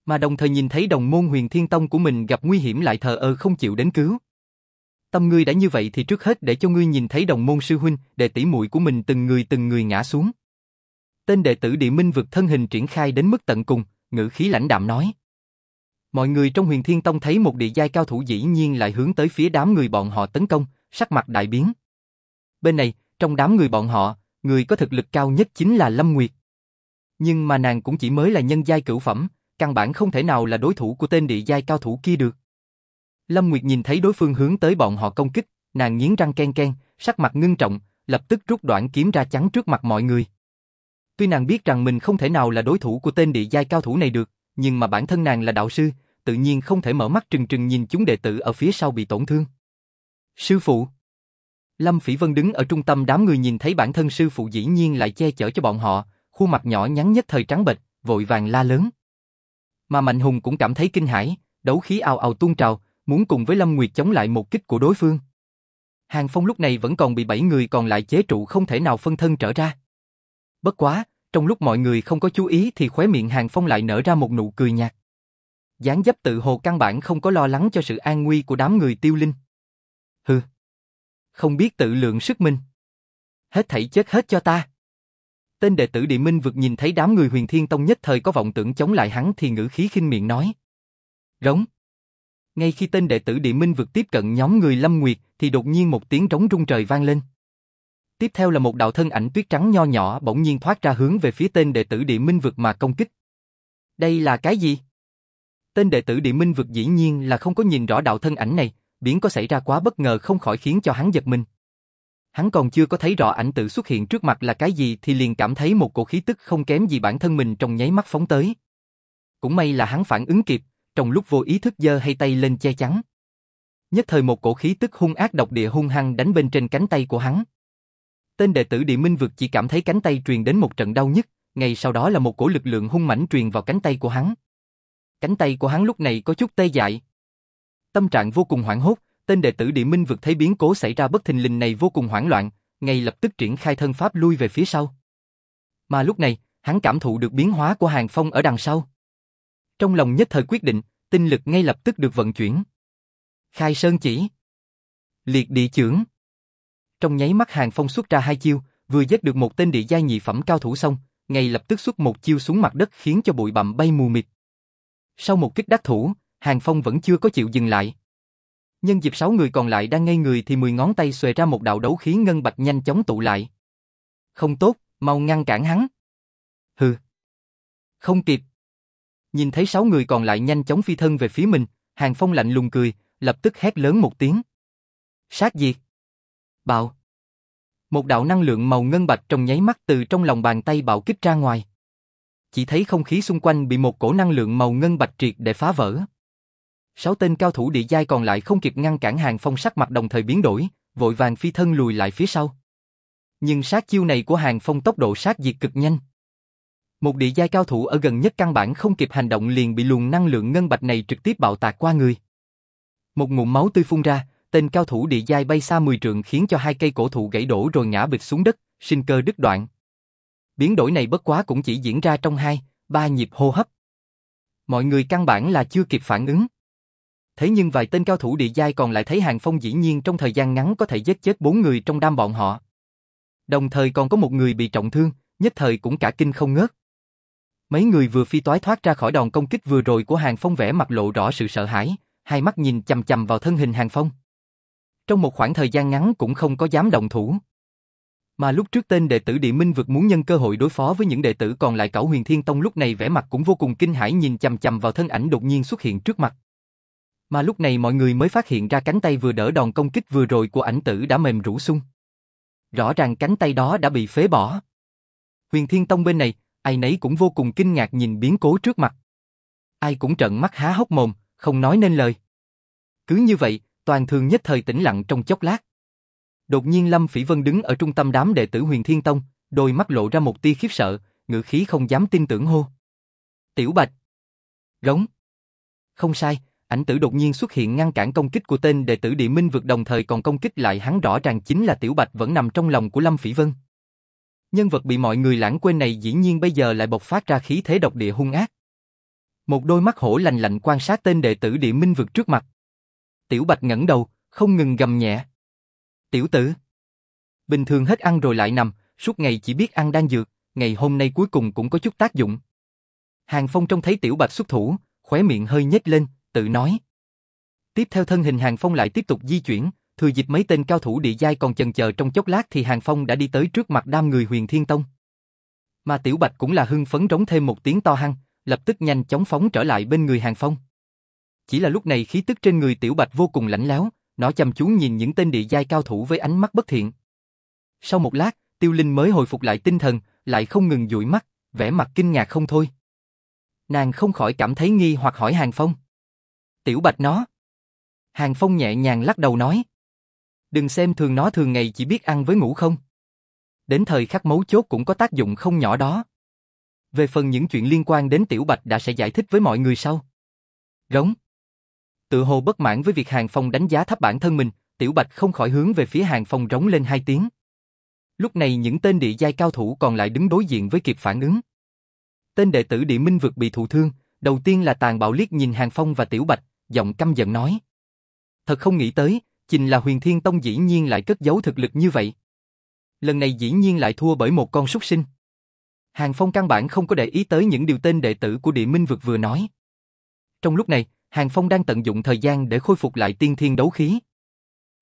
A: Mà đồng thời nhìn thấy đồng môn huyền thiên tông của mình gặp nguy hiểm lại thờ ơ không chịu đến cứu. Tâm ngươi đã như vậy thì trước hết để cho ngươi nhìn thấy đồng môn sư huynh, đệ tỷ muội của mình từng người từng người ngã xuống. Tên đệ tử địa minh vực thân hình triển khai đến mức tận cùng, ngữ khí lãnh đạm nói. Mọi người trong huyền thiên tông thấy một địa giai cao thủ dĩ nhiên lại hướng tới phía đám người bọn họ tấn công, sắc mặt đại biến. Bên này, trong đám người bọn họ, người có thực lực cao nhất chính là Lâm Nguyệt. Nhưng mà nàng cũng chỉ mới là nhân giai cửu phẩm, căn bản không thể nào là đối thủ của tên địa giai cao thủ kia được. Lâm Nguyệt nhìn thấy đối phương hướng tới bọn họ công kích, nàng nghiến răng ken ken, sắc mặt ngưng trọng, lập tức rút đoạn kiếm ra chắn trước mặt mọi người. Tuy nàng biết rằng mình không thể nào là đối thủ của tên địa giai cao thủ này được, nhưng mà bản thân nàng là đạo sư, tự nhiên không thể mở mắt trừng trừng nhìn chúng đệ tử ở phía sau bị tổn thương. Sư phụ Lâm Phỉ Vân đứng ở trung tâm đám người nhìn thấy bản thân sư phụ dĩ nhiên lại che chở cho bọn họ, khuôn mặt nhỏ nhắn nhất thời trắng bệch, vội vàng la lớn. Mà Mạnh Hùng cũng cảm thấy kinh hãi, đấu khí ào ào tuôn trào, muốn cùng với Lâm Nguyệt chống lại một kích của đối phương. Hàng Phong lúc này vẫn còn bị bảy người còn lại chế trụ không thể nào phân thân trở ra. Bất quá, trong lúc mọi người không có chú ý thì khóe miệng Hàng Phong lại nở ra một nụ cười nhạt. dáng dấp tự hồ căn bản không có lo lắng cho sự an nguy của đám người tiêu linh. Hừ. Không biết tự lượng sức mình. Hết thảy chết hết cho ta. Tên đệ tử địa minh vực nhìn thấy đám người huyền thiên tông nhất thời có vọng tưởng chống lại hắn thì ngữ khí khinh miệng nói. Rống. Ngay khi tên đệ tử địa minh vực tiếp cận nhóm người Lâm Nguyệt thì đột nhiên một tiếng trống rung trời vang lên. Tiếp theo là một đạo thân ảnh tuyết trắng nho nhỏ bỗng nhiên thoát ra hướng về phía tên đệ tử địa minh vực mà công kích. Đây là cái gì? Tên đệ tử địa minh vực dĩ nhiên là không có nhìn rõ đạo thân ảnh này, biến có xảy ra quá bất ngờ không khỏi khiến cho hắn giật mình. Hắn còn chưa có thấy rõ ảnh tự xuất hiện trước mặt là cái gì thì liền cảm thấy một cổ khí tức không kém gì bản thân mình trong nháy mắt phóng tới. Cũng may là hắn phản ứng kịp, trong lúc vô ý thức giơ hay tay lên che chắn. Nhất thời một cổ khí tức hung ác độc địa hung hăng đánh bên trên cánh tay của hắn. Tên đệ tử địa minh vực chỉ cảm thấy cánh tay truyền đến một trận đau nhức, ngay sau đó là một cổ lực lượng hung mãnh truyền vào cánh tay của hắn. Cánh tay của hắn lúc này có chút tê dại. Tâm trạng vô cùng hoảng hốt, tên đệ tử địa minh vực thấy biến cố xảy ra bất thình lình này vô cùng hoảng loạn, ngay lập tức triển khai thân pháp lui về phía sau. Mà lúc này, hắn cảm thụ được biến hóa của Hàng Phong ở đằng sau. Trong lòng nhất thời quyết định, tinh lực ngay lập tức được vận chuyển. Khai sơn chỉ. Liệt địa chưởng. Trong nháy mắt Hàng Phong xuất ra hai chiêu, vừa giết được một tên địa giai nhị phẩm cao thủ xong, ngay lập tức xuất một chiêu xuống mặt đất khiến cho bụi bặm bay mù mịt. Sau một kích đắc thủ, Hàng Phong vẫn chưa có chịu dừng lại. Nhân dịp sáu người còn lại đang ngây người thì mười ngón tay xuề ra một đạo đấu khí ngân bạch nhanh chóng tụ lại. Không tốt, mau ngăn cản hắn. Hừ. Không kịp. Nhìn thấy sáu người còn lại nhanh chóng phi thân về phía mình, Hàng Phong lạnh lùng cười, lập tức hét lớn một tiếng. Sát diệt. Bạo. Một đạo năng lượng màu ngân bạch trong nháy mắt từ trong lòng bàn tay bạo kích ra ngoài. Chỉ thấy không khí xung quanh bị một cổ năng lượng màu ngân bạch triệt để phá vỡ. Sáu tên cao thủ địa giai còn lại không kịp ngăn cản Hàng Phong sắc mặt đồng thời biến đổi, vội vàng phi thân lùi lại phía sau. Nhưng sát chiêu này của Hàng Phong tốc độ sát diệt cực nhanh. Một địa giai cao thủ ở gần nhất căn bản không kịp hành động liền bị luồng năng lượng ngân bạch này trực tiếp bạo tạc qua người. Một ngụm máu tươi phun ra, tên cao thủ địa giai bay xa 10 trượng khiến cho hai cây cổ thụ gãy đổ rồi ngã bịch xuống đất, sinh cơ đứt đoạn. Biến đổi này bất quá cũng chỉ diễn ra trong hai, ba nhịp hô hấp. Mọi người căn bản là chưa kịp phản ứng. Thế nhưng vài tên cao thủ địa giai còn lại thấy Hàng Phong dĩ nhiên trong thời gian ngắn có thể giết chết bốn người trong đám bọn họ. Đồng thời còn có một người bị trọng thương, nhất thời cũng cả kinh không ngớt. Mấy người vừa phi toái thoát ra khỏi đòn công kích vừa rồi của Hàng Phong vẽ mặt lộ rõ sự sợ hãi, hai mắt nhìn chầm chầm vào thân hình Hàng Phong. Trong một khoảng thời gian ngắn cũng không có dám động thủ. Mà lúc trước tên đệ tử Địa Minh vực muốn nhân cơ hội đối phó với những đệ tử còn lại cẩu huyền thiên tông lúc này vẻ mặt cũng vô cùng kinh hãi nhìn chầm chầm vào thân ảnh đột nhiên xuất hiện trước mặt. Mà lúc này mọi người mới phát hiện ra cánh tay vừa đỡ đòn công kích vừa rồi của ảnh tử đã mềm rũ sung. Rõ ràng cánh tay đó đã bị phế bỏ. Huyền Thiên Tông bên này, ai nấy cũng vô cùng kinh ngạc nhìn biến cố trước mặt. Ai cũng trợn mắt há hốc mồm, không nói nên lời. Cứ như vậy, toàn thường nhất thời tĩnh lặng trong chốc lát. Đột nhiên Lâm Phỉ Vân đứng ở trung tâm đám đệ tử Huyền Thiên Tông, đôi mắt lộ ra một tia khiếp sợ, ngữ khí không dám tin tưởng hô. Tiểu Bạch. Rống. Không sai, ảnh tử đột nhiên xuất hiện ngăn cản công kích của tên đệ tử địa minh vực đồng thời còn công kích lại hắn rõ ràng chính là Tiểu Bạch vẫn nằm trong lòng của Lâm Phỉ Vân. Nhân vật bị mọi người lãng quên này dĩ nhiên bây giờ lại bộc phát ra khí thế độc địa hung ác. Một đôi mắt hổ lạnh lạnh quan sát tên đệ tử địa minh vực trước mặt. Tiểu Bạch ngẩng đầu, không ngừng gầm nhẹ. Tiểu tử. Bình thường hết ăn rồi lại nằm, suốt ngày chỉ biết ăn đan dược, ngày hôm nay cuối cùng cũng có chút tác dụng. Hàng Phong trông thấy Tiểu Bạch xuất thủ, khóe miệng hơi nhếch lên, tự nói. Tiếp theo thân hình Hàng Phong lại tiếp tục di chuyển, thừa dịp mấy tên cao thủ địa giai còn chần chờ trong chốc lát thì Hàng Phong đã đi tới trước mặt đám người huyền thiên tông. Mà Tiểu Bạch cũng là hưng phấn rống thêm một tiếng to hăng, lập tức nhanh chóng phóng trở lại bên người Hàng Phong. Chỉ là lúc này khí tức trên người Tiểu Bạch vô cùng lạnh lẽo, nó chăm chú nhìn những tên địa giai cao thủ với ánh mắt bất thiện. Sau một lát, Tiêu Linh mới hồi phục lại tinh thần, lại không ngừng dụi mắt, vẻ mặt kinh ngạc không thôi. Nàng không khỏi cảm thấy nghi hoặc hỏi Hàng Phong. Tiểu Bạch nó. Hàng Phong nhẹ nhàng lắc đầu nói. Đừng xem thường nó thường ngày chỉ biết ăn với ngủ không. Đến thời khắc mấu chốt cũng có tác dụng không nhỏ đó. Về phần những chuyện liên quan đến Tiểu Bạch đã sẽ giải thích với mọi người sau. Rống. Tự hồ bất mãn với việc Hàng Phong đánh giá thấp bản thân mình, Tiểu Bạch không khỏi hướng về phía Hàng Phong rống lên hai tiếng. Lúc này những tên địa giai cao thủ còn lại đứng đối diện với kịp phản ứng. Tên đệ tử địa minh vực bị thụ thương, đầu tiên là tàn bạo liếc nhìn Hàng Phong và Tiểu Bạch, giọng căm giận nói. Thật không nghĩ tới, Trình là huyền thiên tông dĩ nhiên lại cất giấu thực lực như vậy. Lần này dĩ nhiên lại thua bởi một con súc sinh. Hàng Phong căn bản không có để ý tới những điều tên đệ tử của địa minh vực vừa nói. Trong lúc này, Hàng Phong đang tận dụng thời gian để khôi phục lại tiên thiên đấu khí.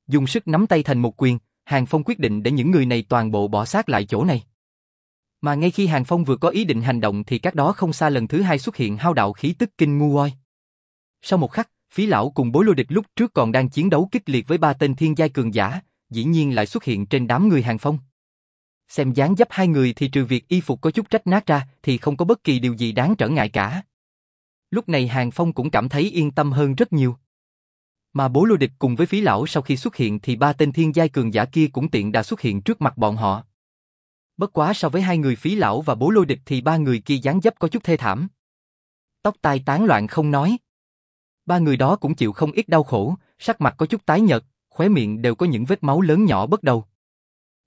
A: Dùng sức nắm tay thành một quyền, Hàng Phong quyết định để những người này toàn bộ bỏ xác lại chỗ này. Mà ngay khi Hàng Phong vừa có ý định hành động thì các đó không xa lần thứ hai xuất hiện hao đạo khí tức kinh ngu oi. Sau một khắc, phí lão cùng bối lôi địch lúc trước còn đang chiến đấu kích liệt với ba tên thiên giai cường giả, dĩ nhiên lại xuất hiện trên đám người Hàng Phong. Xem dáng dấp hai người thì trừ việc y phục có chút rách nát ra thì không có bất kỳ điều gì đáng trở ngại cả. Lúc này Hàng Phong cũng cảm thấy yên tâm hơn rất nhiều. Mà bố lôi địch cùng với phí lão sau khi xuất hiện thì ba tên thiên giai cường giả kia cũng tiện đã xuất hiện trước mặt bọn họ. Bất quá so với hai người phí lão và bố lôi địch thì ba người kia dáng dấp có chút thê thảm. Tóc tai tán loạn không nói. Ba người đó cũng chịu không ít đau khổ, sắc mặt có chút tái nhợt, khóe miệng đều có những vết máu lớn nhỏ bất đầu.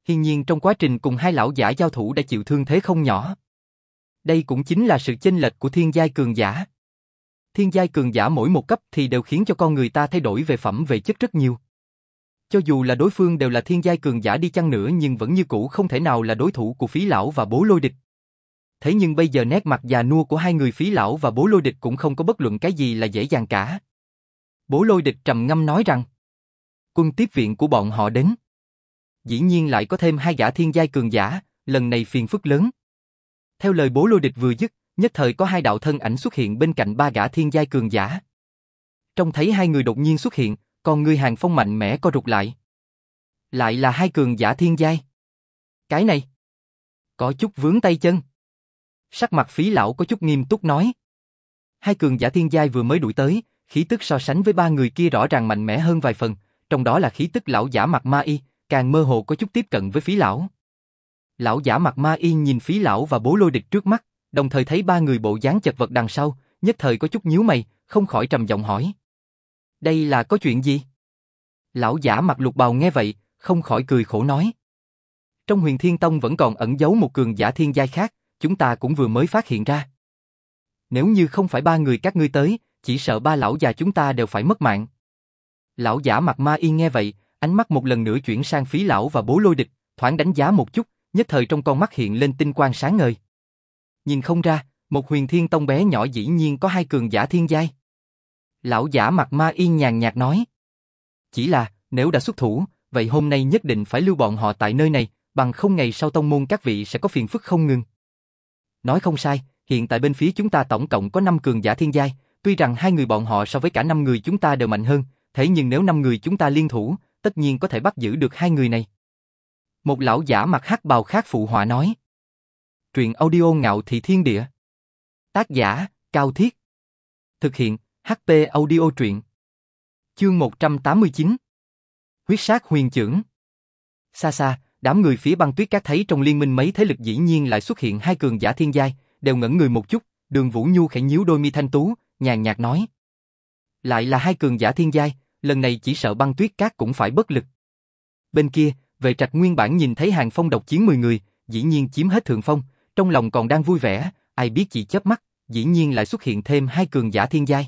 A: Hiển nhiên trong quá trình cùng hai lão giả giao thủ đã chịu thương thế không nhỏ. Đây cũng chính là sự chênh lệch của thiên giai cường giả. Thiên giai cường giả mỗi một cấp thì đều khiến cho con người ta thay đổi về phẩm về chất rất nhiều. Cho dù là đối phương đều là thiên giai cường giả đi chăng nữa nhưng vẫn như cũ không thể nào là đối thủ của phí lão và bố lôi địch. Thế nhưng bây giờ nét mặt già nua của hai người phí lão và bố lôi địch cũng không có bất luận cái gì là dễ dàng cả. Bố lôi địch trầm ngâm nói rằng, quân tiếp viện của bọn họ đến. Dĩ nhiên lại có thêm hai gã thiên giai cường giả, lần này phiền phức lớn. Theo lời bố lôi địch vừa dứt, nhất thời có hai đạo thân ảnh xuất hiện bên cạnh ba gã thiên giai cường giả. Trong thấy hai người đột nhiên xuất hiện, còn người hàng phong mạnh mẽ co rụt lại. Lại là hai cường giả thiên giai. Cái này, có chút vướng tay chân. Sắc mặt phí lão có chút nghiêm túc nói. Hai cường giả thiên giai vừa mới đuổi tới, khí tức so sánh với ba người kia rõ ràng mạnh mẽ hơn vài phần, trong đó là khí tức lão giả mặt ma y, càng mơ hồ có chút tiếp cận với phí lão. Lão giả mặt ma y nhìn phí lão và bố lôi địch trước mắt, đồng thời thấy ba người bộ dáng chật vật đằng sau, nhất thời có chút nhíu mày, không khỏi trầm giọng hỏi. Đây là có chuyện gì? Lão giả mặt lục bào nghe vậy, không khỏi cười khổ nói. Trong huyền thiên tông vẫn còn ẩn giấu một cường giả thiên giai khác, chúng ta cũng vừa mới phát hiện ra. Nếu như không phải ba người các ngươi tới, chỉ sợ ba lão già chúng ta đều phải mất mạng. Lão giả mặt ma y nghe vậy, ánh mắt một lần nữa chuyển sang phí lão và bố lôi địch, thoáng đánh giá một chút, nhất thời trong con mắt hiện lên tinh quang sáng ngời. Nhìn không ra, một huyền thiên tông bé nhỏ dĩ nhiên có hai cường giả thiên giai. Lão giả mặt ma y nhàn nhạt nói. Chỉ là, nếu đã xuất thủ, vậy hôm nay nhất định phải lưu bọn họ tại nơi này, bằng không ngày sau tông môn các vị sẽ có phiền phức không ngừng. Nói không sai, hiện tại bên phía chúng ta tổng cộng có 5 cường giả thiên giai, tuy rằng hai người bọn họ so với cả năm người chúng ta đều mạnh hơn, thế nhưng nếu năm người chúng ta liên thủ, tất nhiên có thể bắt giữ được hai người này. Một lão giả mặt hắc bào khác phụ họa nói. Truyện audio ngạo thị thiên địa. Tác giả, Cao Thiết. Thực hiện, HP audio truyện. Chương 189. Huyết sát huyền trưởng. Xa xa, đám người phía băng tuyết các thấy trong liên minh mấy thế lực dĩ nhiên lại xuất hiện hai cường giả thiên giai, đều ngẩn người một chút, đường Vũ Nhu khẽ nhíu đôi mi thanh tú, nhàn nhạt nói. Lại là hai cường giả thiên giai, lần này chỉ sợ băng tuyết cát cũng phải bất lực. Bên kia, về trạch nguyên bản nhìn thấy hàng phong độc chiến 10 người, dĩ nhiên chiếm hết thượng phong, trong lòng còn đang vui vẻ, ai biết chỉ chớp mắt, dĩ nhiên lại xuất hiện thêm hai cường giả thiên giai.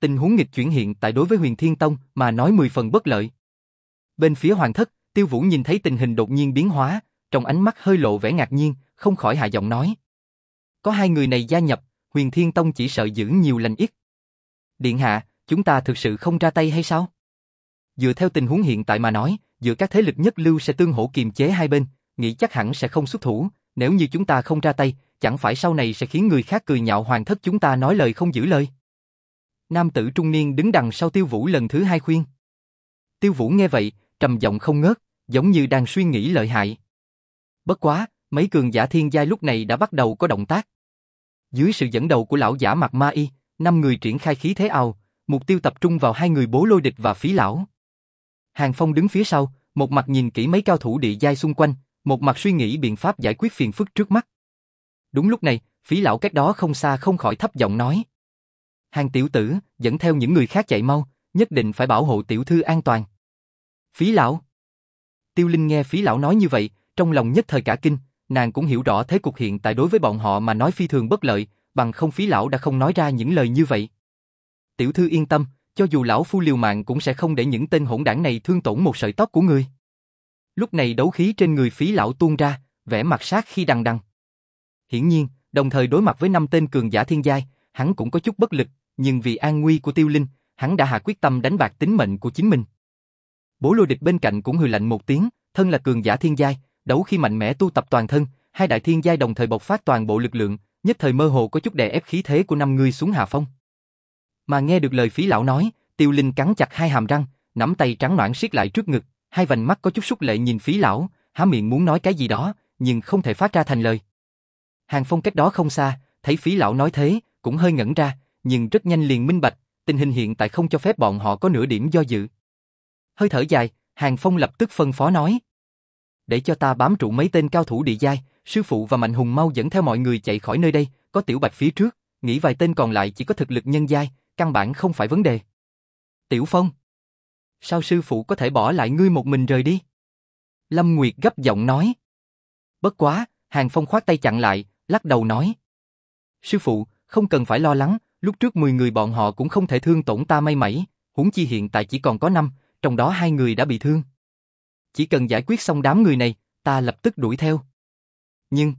A: Tình huống nghịch chuyển hiện tại đối với huyền thiên tông mà nói 10 phần bất lợi. Bên phía hoàng thất, tiêu vũ nhìn thấy tình hình đột nhiên biến hóa, trong ánh mắt hơi lộ vẻ ngạc nhiên, không khỏi hạ giọng nói. Có hai người này gia nhập, huyền thiên tông chỉ sợ giữ nhiều lành ít. Điện hạ, chúng ta thực sự không ra tay hay sao? Dựa theo tình huống hiện tại mà nói, giữa các thế lực nhất lưu sẽ tương hỗ kiềm chế hai bên, nghĩ chắc hẳn sẽ không xuất thủ, nếu như chúng ta không ra tay, chẳng phải sau này sẽ khiến người khác cười nhạo hoàng thất chúng ta nói lời không giữ lời. Nam tử trung niên đứng đằng sau tiêu vũ lần thứ hai khuyên. Tiêu vũ nghe vậy, trầm giọng không ngớt, giống như đang suy nghĩ lợi hại. Bất quá, mấy cường giả thiên giai lúc này đã bắt đầu có động tác. Dưới sự dẫn đầu của lão giả mặt ma y, năm người triển khai khí thế ào, mục tiêu tập trung vào hai người bố lôi địch và phí lão. Hàng Phong đứng phía sau, một mặt nhìn kỹ mấy cao thủ địa giai xung quanh, một mặt suy nghĩ biện pháp giải quyết phiền phức trước mắt. Đúng lúc này, phí lão cách đó không xa không khỏi thấp giọng nói. Hàng tiểu tử, dẫn theo những người khác chạy mau, nhất định phải bảo hộ tiểu thư an toàn. Phí lão. Tiêu Linh nghe phí lão nói như vậy, trong lòng nhất thời cả kinh, nàng cũng hiểu rõ thế cục hiện tại đối với bọn họ mà nói phi thường bất lợi, bằng không phí lão đã không nói ra những lời như vậy. Tiểu thư yên tâm, cho dù lão phu liều mạng cũng sẽ không để những tên hỗn đảng này thương tổn một sợi tóc của người. Lúc này đấu khí trên người phí lão tuôn ra, vẻ mặt sát khi đằng đằng. Hiển nhiên, đồng thời đối mặt với năm tên cường giả thiên giai, hắn cũng có chút bất lực, nhưng vì an nguy của tiêu linh, hắn đã hạ quyết tâm đánh bạc tính mệnh của chính mình. Bố lôi địch bên cạnh cũng hừ lạnh một tiếng, thân là cường giả thiên giai, đấu khi mạnh mẽ tu tập toàn thân, hai đại thiên giai đồng thời bộc phát toàn bộ lực lượng, nhất thời mơ hồ có chút đè ép khí thế của năm người xuống hạ phong. Mà nghe được lời phí lão nói, tiêu linh cắn chặt hai hàm răng, nắm tay trắng noãn siết lại trước ngực, hai vành mắt có chút xúc lệ nhìn phí lão, há miệng muốn nói cái gì đó, nhưng không thể phát ra thành lời. Hàng phong cách đó không xa, thấy phí lão nói thế, cũng hơi ngẩn ra, nhưng rất nhanh liền minh bạch, tình hình hiện tại không cho phép bọn họ có nửa điểm do dự. Hơi thở dài, Hàng Phong lập tức phân phó nói. Để cho ta bám trụ mấy tên cao thủ địa giai, sư phụ và Mạnh Hùng mau dẫn theo mọi người chạy khỏi nơi đây, có tiểu bạch phía trước, nghĩ vài tên còn lại chỉ có thực lực nhân giai, căn bản không phải vấn đề. Tiểu Phong. Sao sư phụ có thể bỏ lại ngươi một mình rời đi? Lâm Nguyệt gấp giọng nói. Bất quá, Hàng Phong khoát tay chặn lại, lắc đầu nói. Sư phụ, không cần phải lo lắng, lúc trước 10 người bọn họ cũng không thể thương tổn ta may mẩy, huống chi hiện tại chỉ còn có 5, trong đó hai người đã bị thương. Chỉ cần giải quyết xong đám người này, ta lập tức đuổi theo. Nhưng...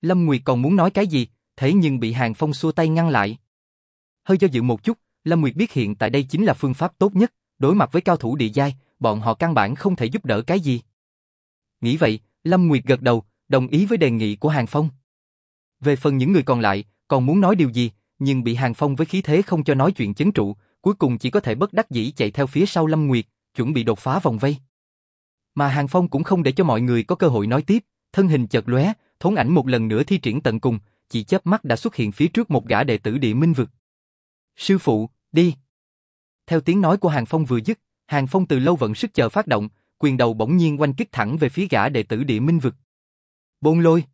A: Lâm Nguyệt còn muốn nói cái gì, thế nhưng bị Hàng Phong xua tay ngăn lại. Hơi do dự một chút, Lâm Nguyệt biết hiện tại đây chính là phương pháp tốt nhất, đối mặt với cao thủ địa giai, bọn họ căn bản không thể giúp đỡ cái gì. Nghĩ vậy, Lâm Nguyệt gật đầu, đồng ý với đề nghị của Hàng Phong. Về phần những người còn lại, còn muốn nói điều gì, nhưng bị Hàng Phong với khí thế không cho nói chuyện chấn trụ, cuối cùng chỉ có thể bất đắc dĩ chạy theo phía sau Lâm Nguyệt, chuẩn bị đột phá vòng vây. Mà Hàng Phong cũng không để cho mọi người có cơ hội nói tiếp, thân hình chợt lóe, thốn ảnh một lần nữa thi triển tận cùng, chỉ chớp mắt đã xuất hiện phía trước một gã đệ tử địa minh vực. Sư phụ, đi. Theo tiếng nói của Hàng Phong vừa dứt, Hàng Phong từ lâu vận sức chờ phát động, quyền đầu bỗng nhiên quanh kích thẳng về phía gã đệ tử địa minh vực. Bôn lôi.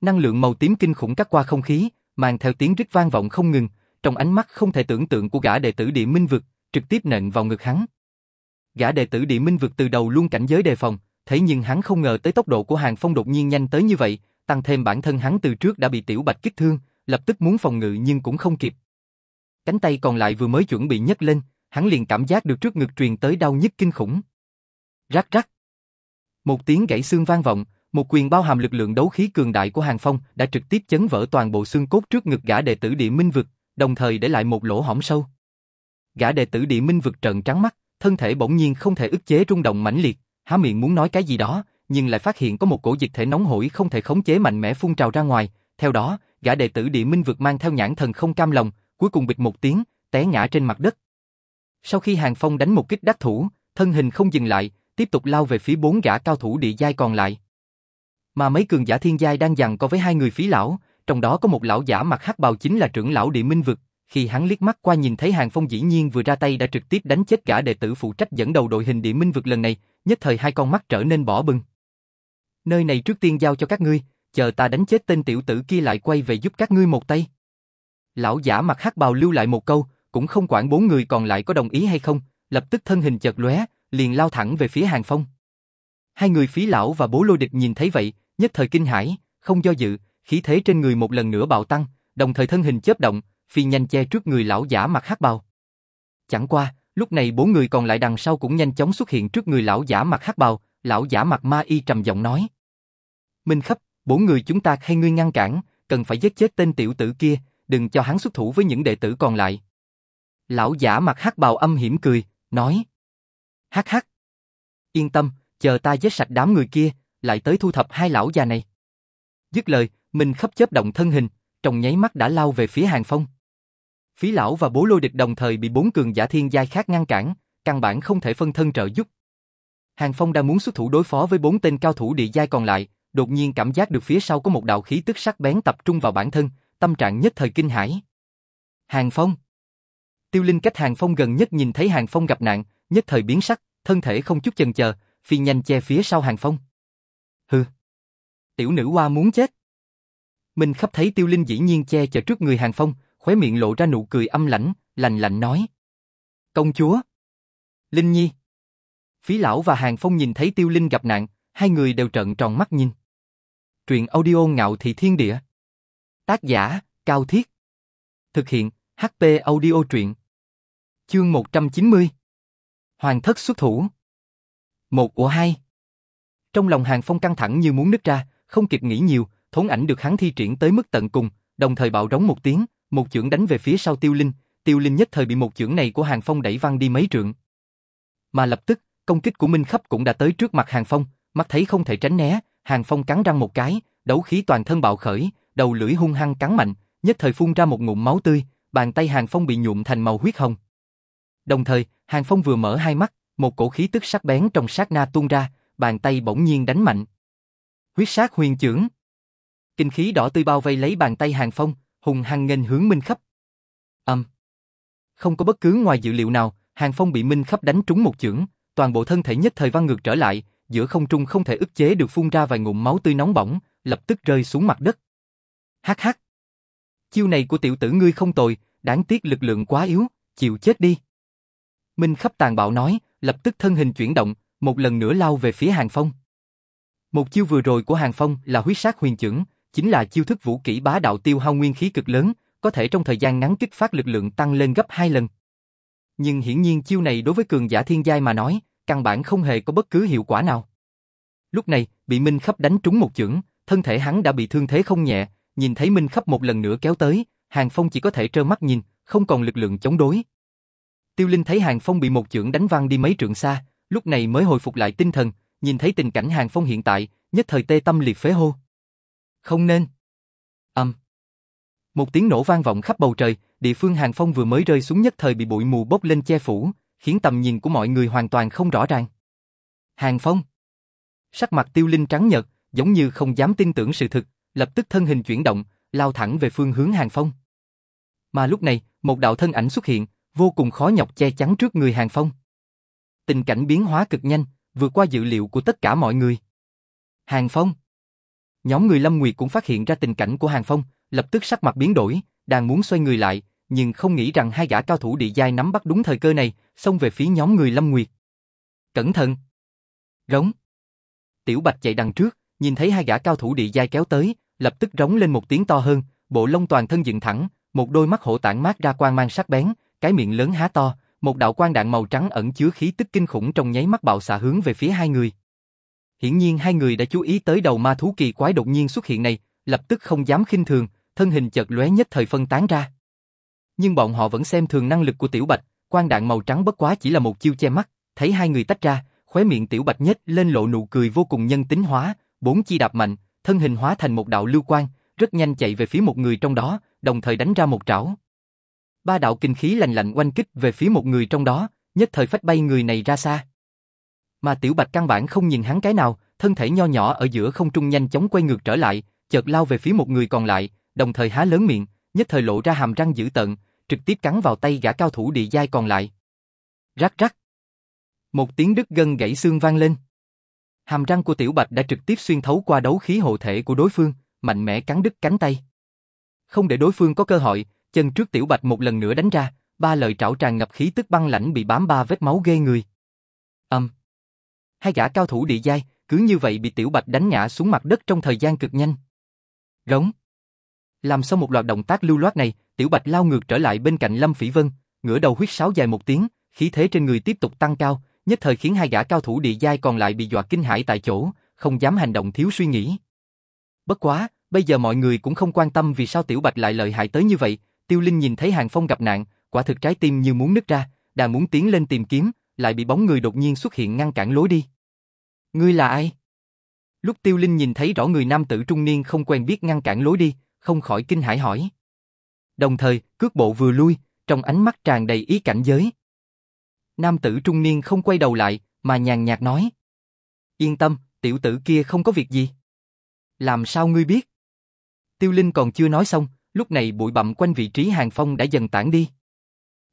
A: Năng lượng màu tím kinh khủng cắt qua không khí, mang theo tiếng rít vang vọng không ngừng, trong ánh mắt không thể tưởng tượng của gã đệ tử địa minh vực, trực tiếp nện vào ngực hắn. Gã đệ tử địa minh vực từ đầu luôn cảnh giới đề phòng, thế nhưng hắn không ngờ tới tốc độ của Hàng Phong đột nhiên nhanh tới như vậy, tăng thêm bản thân hắn từ trước đã bị tiểu bạch kích thương, lập tức muốn phòng ngự nhưng cũng không kịp. Cánh tay còn lại vừa mới chuẩn bị nhấc lên, hắn liền cảm giác được trước ngực truyền tới đau nhức kinh khủng. Rắc rắc. Một tiếng gãy xương vang vọng, một quyền bao hàm lực lượng đấu khí cường đại của Hàng Phong đã trực tiếp chấn vỡ toàn bộ xương cốt trước ngực gã đệ tử địa minh vực, đồng thời để lại một lỗ hỏng sâu. Gã đệ tử địa minh vực trợn trắng mắt, thân thể bỗng nhiên không thể ức chế rung động mãnh liệt, há miệng muốn nói cái gì đó, nhưng lại phát hiện có một cổ dịch thể nóng hổi không thể khống chế mạnh mẽ phun trào ra ngoài, theo đó, gã đệ tử địa minh vực mang theo nhãn thần không cam lòng, cuối cùng bịch một tiếng, té ngã trên mặt đất. Sau khi Hàng Phong đánh một kích đắc thủ, thân hình không dừng lại, tiếp tục lao về phía bốn gã cao thủ địa giai còn lại. Mà mấy cường giả thiên giai đang giằng co với hai người phí lão, trong đó có một lão giả mặc hắc bào chính là trưởng lão địa minh vực, khi hắn liếc mắt qua nhìn thấy Hàng Phong dĩ nhiên vừa ra tay đã trực tiếp đánh chết cả đệ tử phụ trách dẫn đầu đội hình địa minh vực lần này, nhất thời hai con mắt trở nên bỏ bừng. Nơi này trước tiên giao cho các ngươi, chờ ta đánh chết tên tiểu tử kia lại quay về giúp các ngươi một tay. Lão giả mặc hắc bào lưu lại một câu, cũng không quản bốn người còn lại có đồng ý hay không, lập tức thân hình chợt lóe, liền lao thẳng về phía Hàng Phong. Hai người phí lão và bố lôi địch nhìn thấy vậy, nhất thời kinh hãi, không do dự, khí thế trên người một lần nữa bạo tăng, đồng thời thân hình chớp động, phi nhanh che trước người lão giả mặc hắc bào. Chẳng qua, lúc này bốn người còn lại đằng sau cũng nhanh chóng xuất hiện trước người lão giả mặc hắc bào, lão giả mặc ma y trầm giọng nói. Minh khắp, bốn người chúng ta hay ngươi ngăn cản, cần phải giết chết tên tiểu tử kia, đừng cho hắn xuất thủ với những đệ tử còn lại. Lão giả mặc hắc bào âm hiểm cười, nói. Hắc hắc. Yên tâm, chờ ta giết sạch đám người kia, lại tới thu thập hai lão già này. Dứt lời, mình khắp chớp động thân hình, trong nháy mắt đã lao về phía Hàng Phong. Phí lão và bố lôi địch đồng thời bị bốn cường giả thiên giai khác ngăn cản, căn bản không thể phân thân trợ giúp. Hàng Phong đang muốn xuất thủ đối phó với bốn tên cao thủ địa giai còn lại, đột nhiên cảm giác được phía sau có một đạo khí tức sắc bén tập trung vào bản thân, tâm trạng nhất thời kinh hãi. Hàng Phong Tiêu Linh cách Hàng Phong gần nhất nhìn thấy Hàng Phong gặp nạn, nhất thời biến sắc, thân thể không chút chần chờ, phi nhanh che phía sau Hàng Phong. Hừ. Tiểu nữ hoa muốn chết mình khắp thấy Tiêu Linh dĩ nhiên che chở trước người Hàng Phong, khóe miệng lộ ra nụ cười âm lãnh, lạnh lạnh nói. Công chúa. Linh Nhi. Phí lão và Hàng Phong nhìn thấy Tiêu Linh gặp nạn, hai người đều trợn tròn mắt nhìn. Truyện audio ngạo thị thiên địa. Tác giả, Cao Thiết. Thực hiện, HP audio truyện. Chương 190. Hoàng thất xuất thủ. Một của hai. Trong lòng Hàng Phong căng thẳng như muốn nứt ra, không kịp nghĩ nhiều, thốn ảnh được hắn thi triển tới mức tận cùng, đồng thời bạo rống một tiếng, một chưởng đánh về phía sau Tiêu Linh, Tiêu Linh nhất thời bị một chưởng này của Hàng Phong đẩy văng đi mấy trượng. Mà lập tức, công kích của Minh Khấp cũng đã tới trước mặt Hàng Phong, mắt thấy không thể tránh né, Hàng Phong cắn răng một cái, đấu khí toàn thân bạo khởi, đầu lưỡi hung hăng cắn mạnh, nhất thời phun ra một ngụm máu tươi, bàn tay Hàng Phong bị nhuộm thành màu huyết hồng. Đồng thời, Hàng Phong vừa mở hai mắt, một cổ khí tức sắc bén trong sát na tuôn ra, bàn tay bỗng nhiên đánh mạnh. Huyết sát huyền trưởng. Kinh khí đỏ tươi bao vây lấy bàn tay Hàng Phong, hùng hăng nghênh hướng Minh Khấp. Âm. Không có bất cứ ngoài dự liệu nào, Hàng Phong bị Minh Khấp đánh trúng một chưởng, toàn bộ thân thể nhất thời văng ngược trở lại, giữa không trung không thể ức chế được phun ra vài ngụm máu tươi nóng bỏng, lập tức rơi xuống mặt đất. Hắc hắc. Chiêu này của tiểu tử ngươi không tồi, đáng tiếc lực lượng quá yếu, chịu chết đi. Minh Khấp tàn bạo nói, lập tức thân hình chuyển động, một lần nữa lao về phía Hàng Phong. Một chiêu vừa rồi của Hàng Phong là huyết sát huyền trưởng, chính là chiêu thức vũ kỹ bá đạo tiêu hao nguyên khí cực lớn, có thể trong thời gian ngắn kích phát lực lượng tăng lên gấp hai lần. Nhưng hiển nhiên chiêu này đối với cường giả thiên giai mà nói, căn bản không hề có bất cứ hiệu quả nào. Lúc này, bị Minh Khấp đánh trúng một chưởng, thân thể hắn đã bị thương thế không nhẹ, nhìn thấy Minh Khấp một lần nữa kéo tới, Hàng Phong chỉ có thể trơ mắt nhìn, không còn lực lượng chống đối. Tiêu Linh thấy Hàng Phong bị một chưởng đánh văng đi mấy trượng xa, lúc này mới hồi phục lại tinh thần, nhìn thấy tình cảnh Hàng Phong hiện tại, nhất thời tê tâm liệt phế hô. Không nên. Âm. Một tiếng nổ vang vọng khắp bầu trời, địa phương Hàng Phong vừa mới rơi xuống nhất thời bị bụi mù bốc lên che phủ, khiến tầm nhìn của mọi người hoàn toàn không rõ ràng. Hàng Phong. Sắc mặt tiêu linh trắng nhợt, giống như không dám tin tưởng sự thực, lập tức thân hình chuyển động, lao thẳng về phương hướng Hàng Phong. Mà lúc này, một đạo thân ảnh xuất hiện, vô cùng khó nhọc che chắn trước người Hàng Phong. Tình cảnh biến hóa cực nhanh, vượt qua dự liệu của tất cả mọi người. Hàng Phong. Nhóm người Lâm Nguyệt cũng phát hiện ra tình cảnh của Hàng Phong, lập tức sắc mặt biến đổi, đang muốn xoay người lại, nhưng không nghĩ rằng hai gã cao thủ địa giai nắm bắt đúng thời cơ này, xông về phía nhóm người Lâm Nguyệt. Cẩn thận! Rống! Tiểu Bạch chạy đằng trước, nhìn thấy hai gã cao thủ địa giai kéo tới, lập tức rống lên một tiếng to hơn, bộ lông toàn thân dựng thẳng, một đôi mắt hổ tản mát ra quang mang sắc bén, cái miệng lớn há to, một đạo quang đạn màu trắng ẩn chứa khí tức kinh khủng trong nháy mắt bạo xạ hướng về phía hai người. Hiển nhiên hai người đã chú ý tới đầu ma thú kỳ quái đột nhiên xuất hiện này, lập tức không dám khinh thường, thân hình chợt lóe nhất thời phân tán ra. Nhưng bọn họ vẫn xem thường năng lực của Tiểu Bạch, quang đạn màu trắng bất quá chỉ là một chiêu che mắt, thấy hai người tách ra, khóe miệng Tiểu Bạch nhếch lên lộ nụ cười vô cùng nhân tính hóa, bốn chi đạp mạnh, thân hình hóa thành một đạo lưu quang, rất nhanh chạy về phía một người trong đó, đồng thời đánh ra một trảo. Ba đạo kinh khí lạnh lạnh oanh kích về phía một người trong đó, nhất thời phách bay người này ra xa. Mà Tiểu Bạch căn bản không nhìn hắn cái nào, thân thể nho nhỏ ở giữa không trung nhanh chóng quay ngược trở lại, chợt lao về phía một người còn lại, đồng thời há lớn miệng, nhất thời lộ ra hàm răng dữ tợn, trực tiếp cắn vào tay gã cao thủ địa giai còn lại. Rắc rắc. Một tiếng đứt gân gãy xương vang lên. Hàm răng của Tiểu Bạch đã trực tiếp xuyên thấu qua đấu khí hộ thể của đối phương, mạnh mẽ cắn đứt cánh tay. Không để đối phương có cơ hội, chân trước Tiểu Bạch một lần nữa đánh ra, ba lời trảo tràn ngập khí tức băng lãnh bị bám ba vết máu ghê người. Âm. Hai gã cao thủ địa giai, cứ như vậy bị Tiểu Bạch đánh ngã xuống mặt đất trong thời gian cực nhanh. Rống. Làm xong một loạt động tác lưu loát này, Tiểu Bạch lao ngược trở lại bên cạnh Lâm Phỉ Vân, ngửa đầu huyết sáo dài một tiếng, khí thế trên người tiếp tục tăng cao, nhất thời khiến hai gã cao thủ địa giai còn lại bị dọa kinh hãi tại chỗ, không dám hành động thiếu suy nghĩ. Bất quá, bây giờ mọi người cũng không quan tâm vì sao Tiểu Bạch lại lợi hại tới như vậy, Tiêu Linh nhìn thấy Hàng Phong gặp nạn, quả thực trái tim như muốn nứt ra, đã muốn tiến lên tìm kiếm, lại bị bóng người đột nhiên xuất hiện ngăn cản lối đi. Ngươi là ai? Lúc Tiêu Linh nhìn thấy rõ người nam tử trung niên không quen biết ngăn cản lối đi, không khỏi kinh hãi hỏi. Đồng thời, cước bộ vừa lui, trong ánh mắt tràn đầy ý cảnh giới. Nam tử trung niên không quay đầu lại, mà nhàn nhạt nói. Yên tâm, tiểu tử kia không có việc gì. Làm sao ngươi biết? Tiêu Linh còn chưa nói xong, lúc này bụi bặm quanh vị trí hàng phong đã dần tản đi.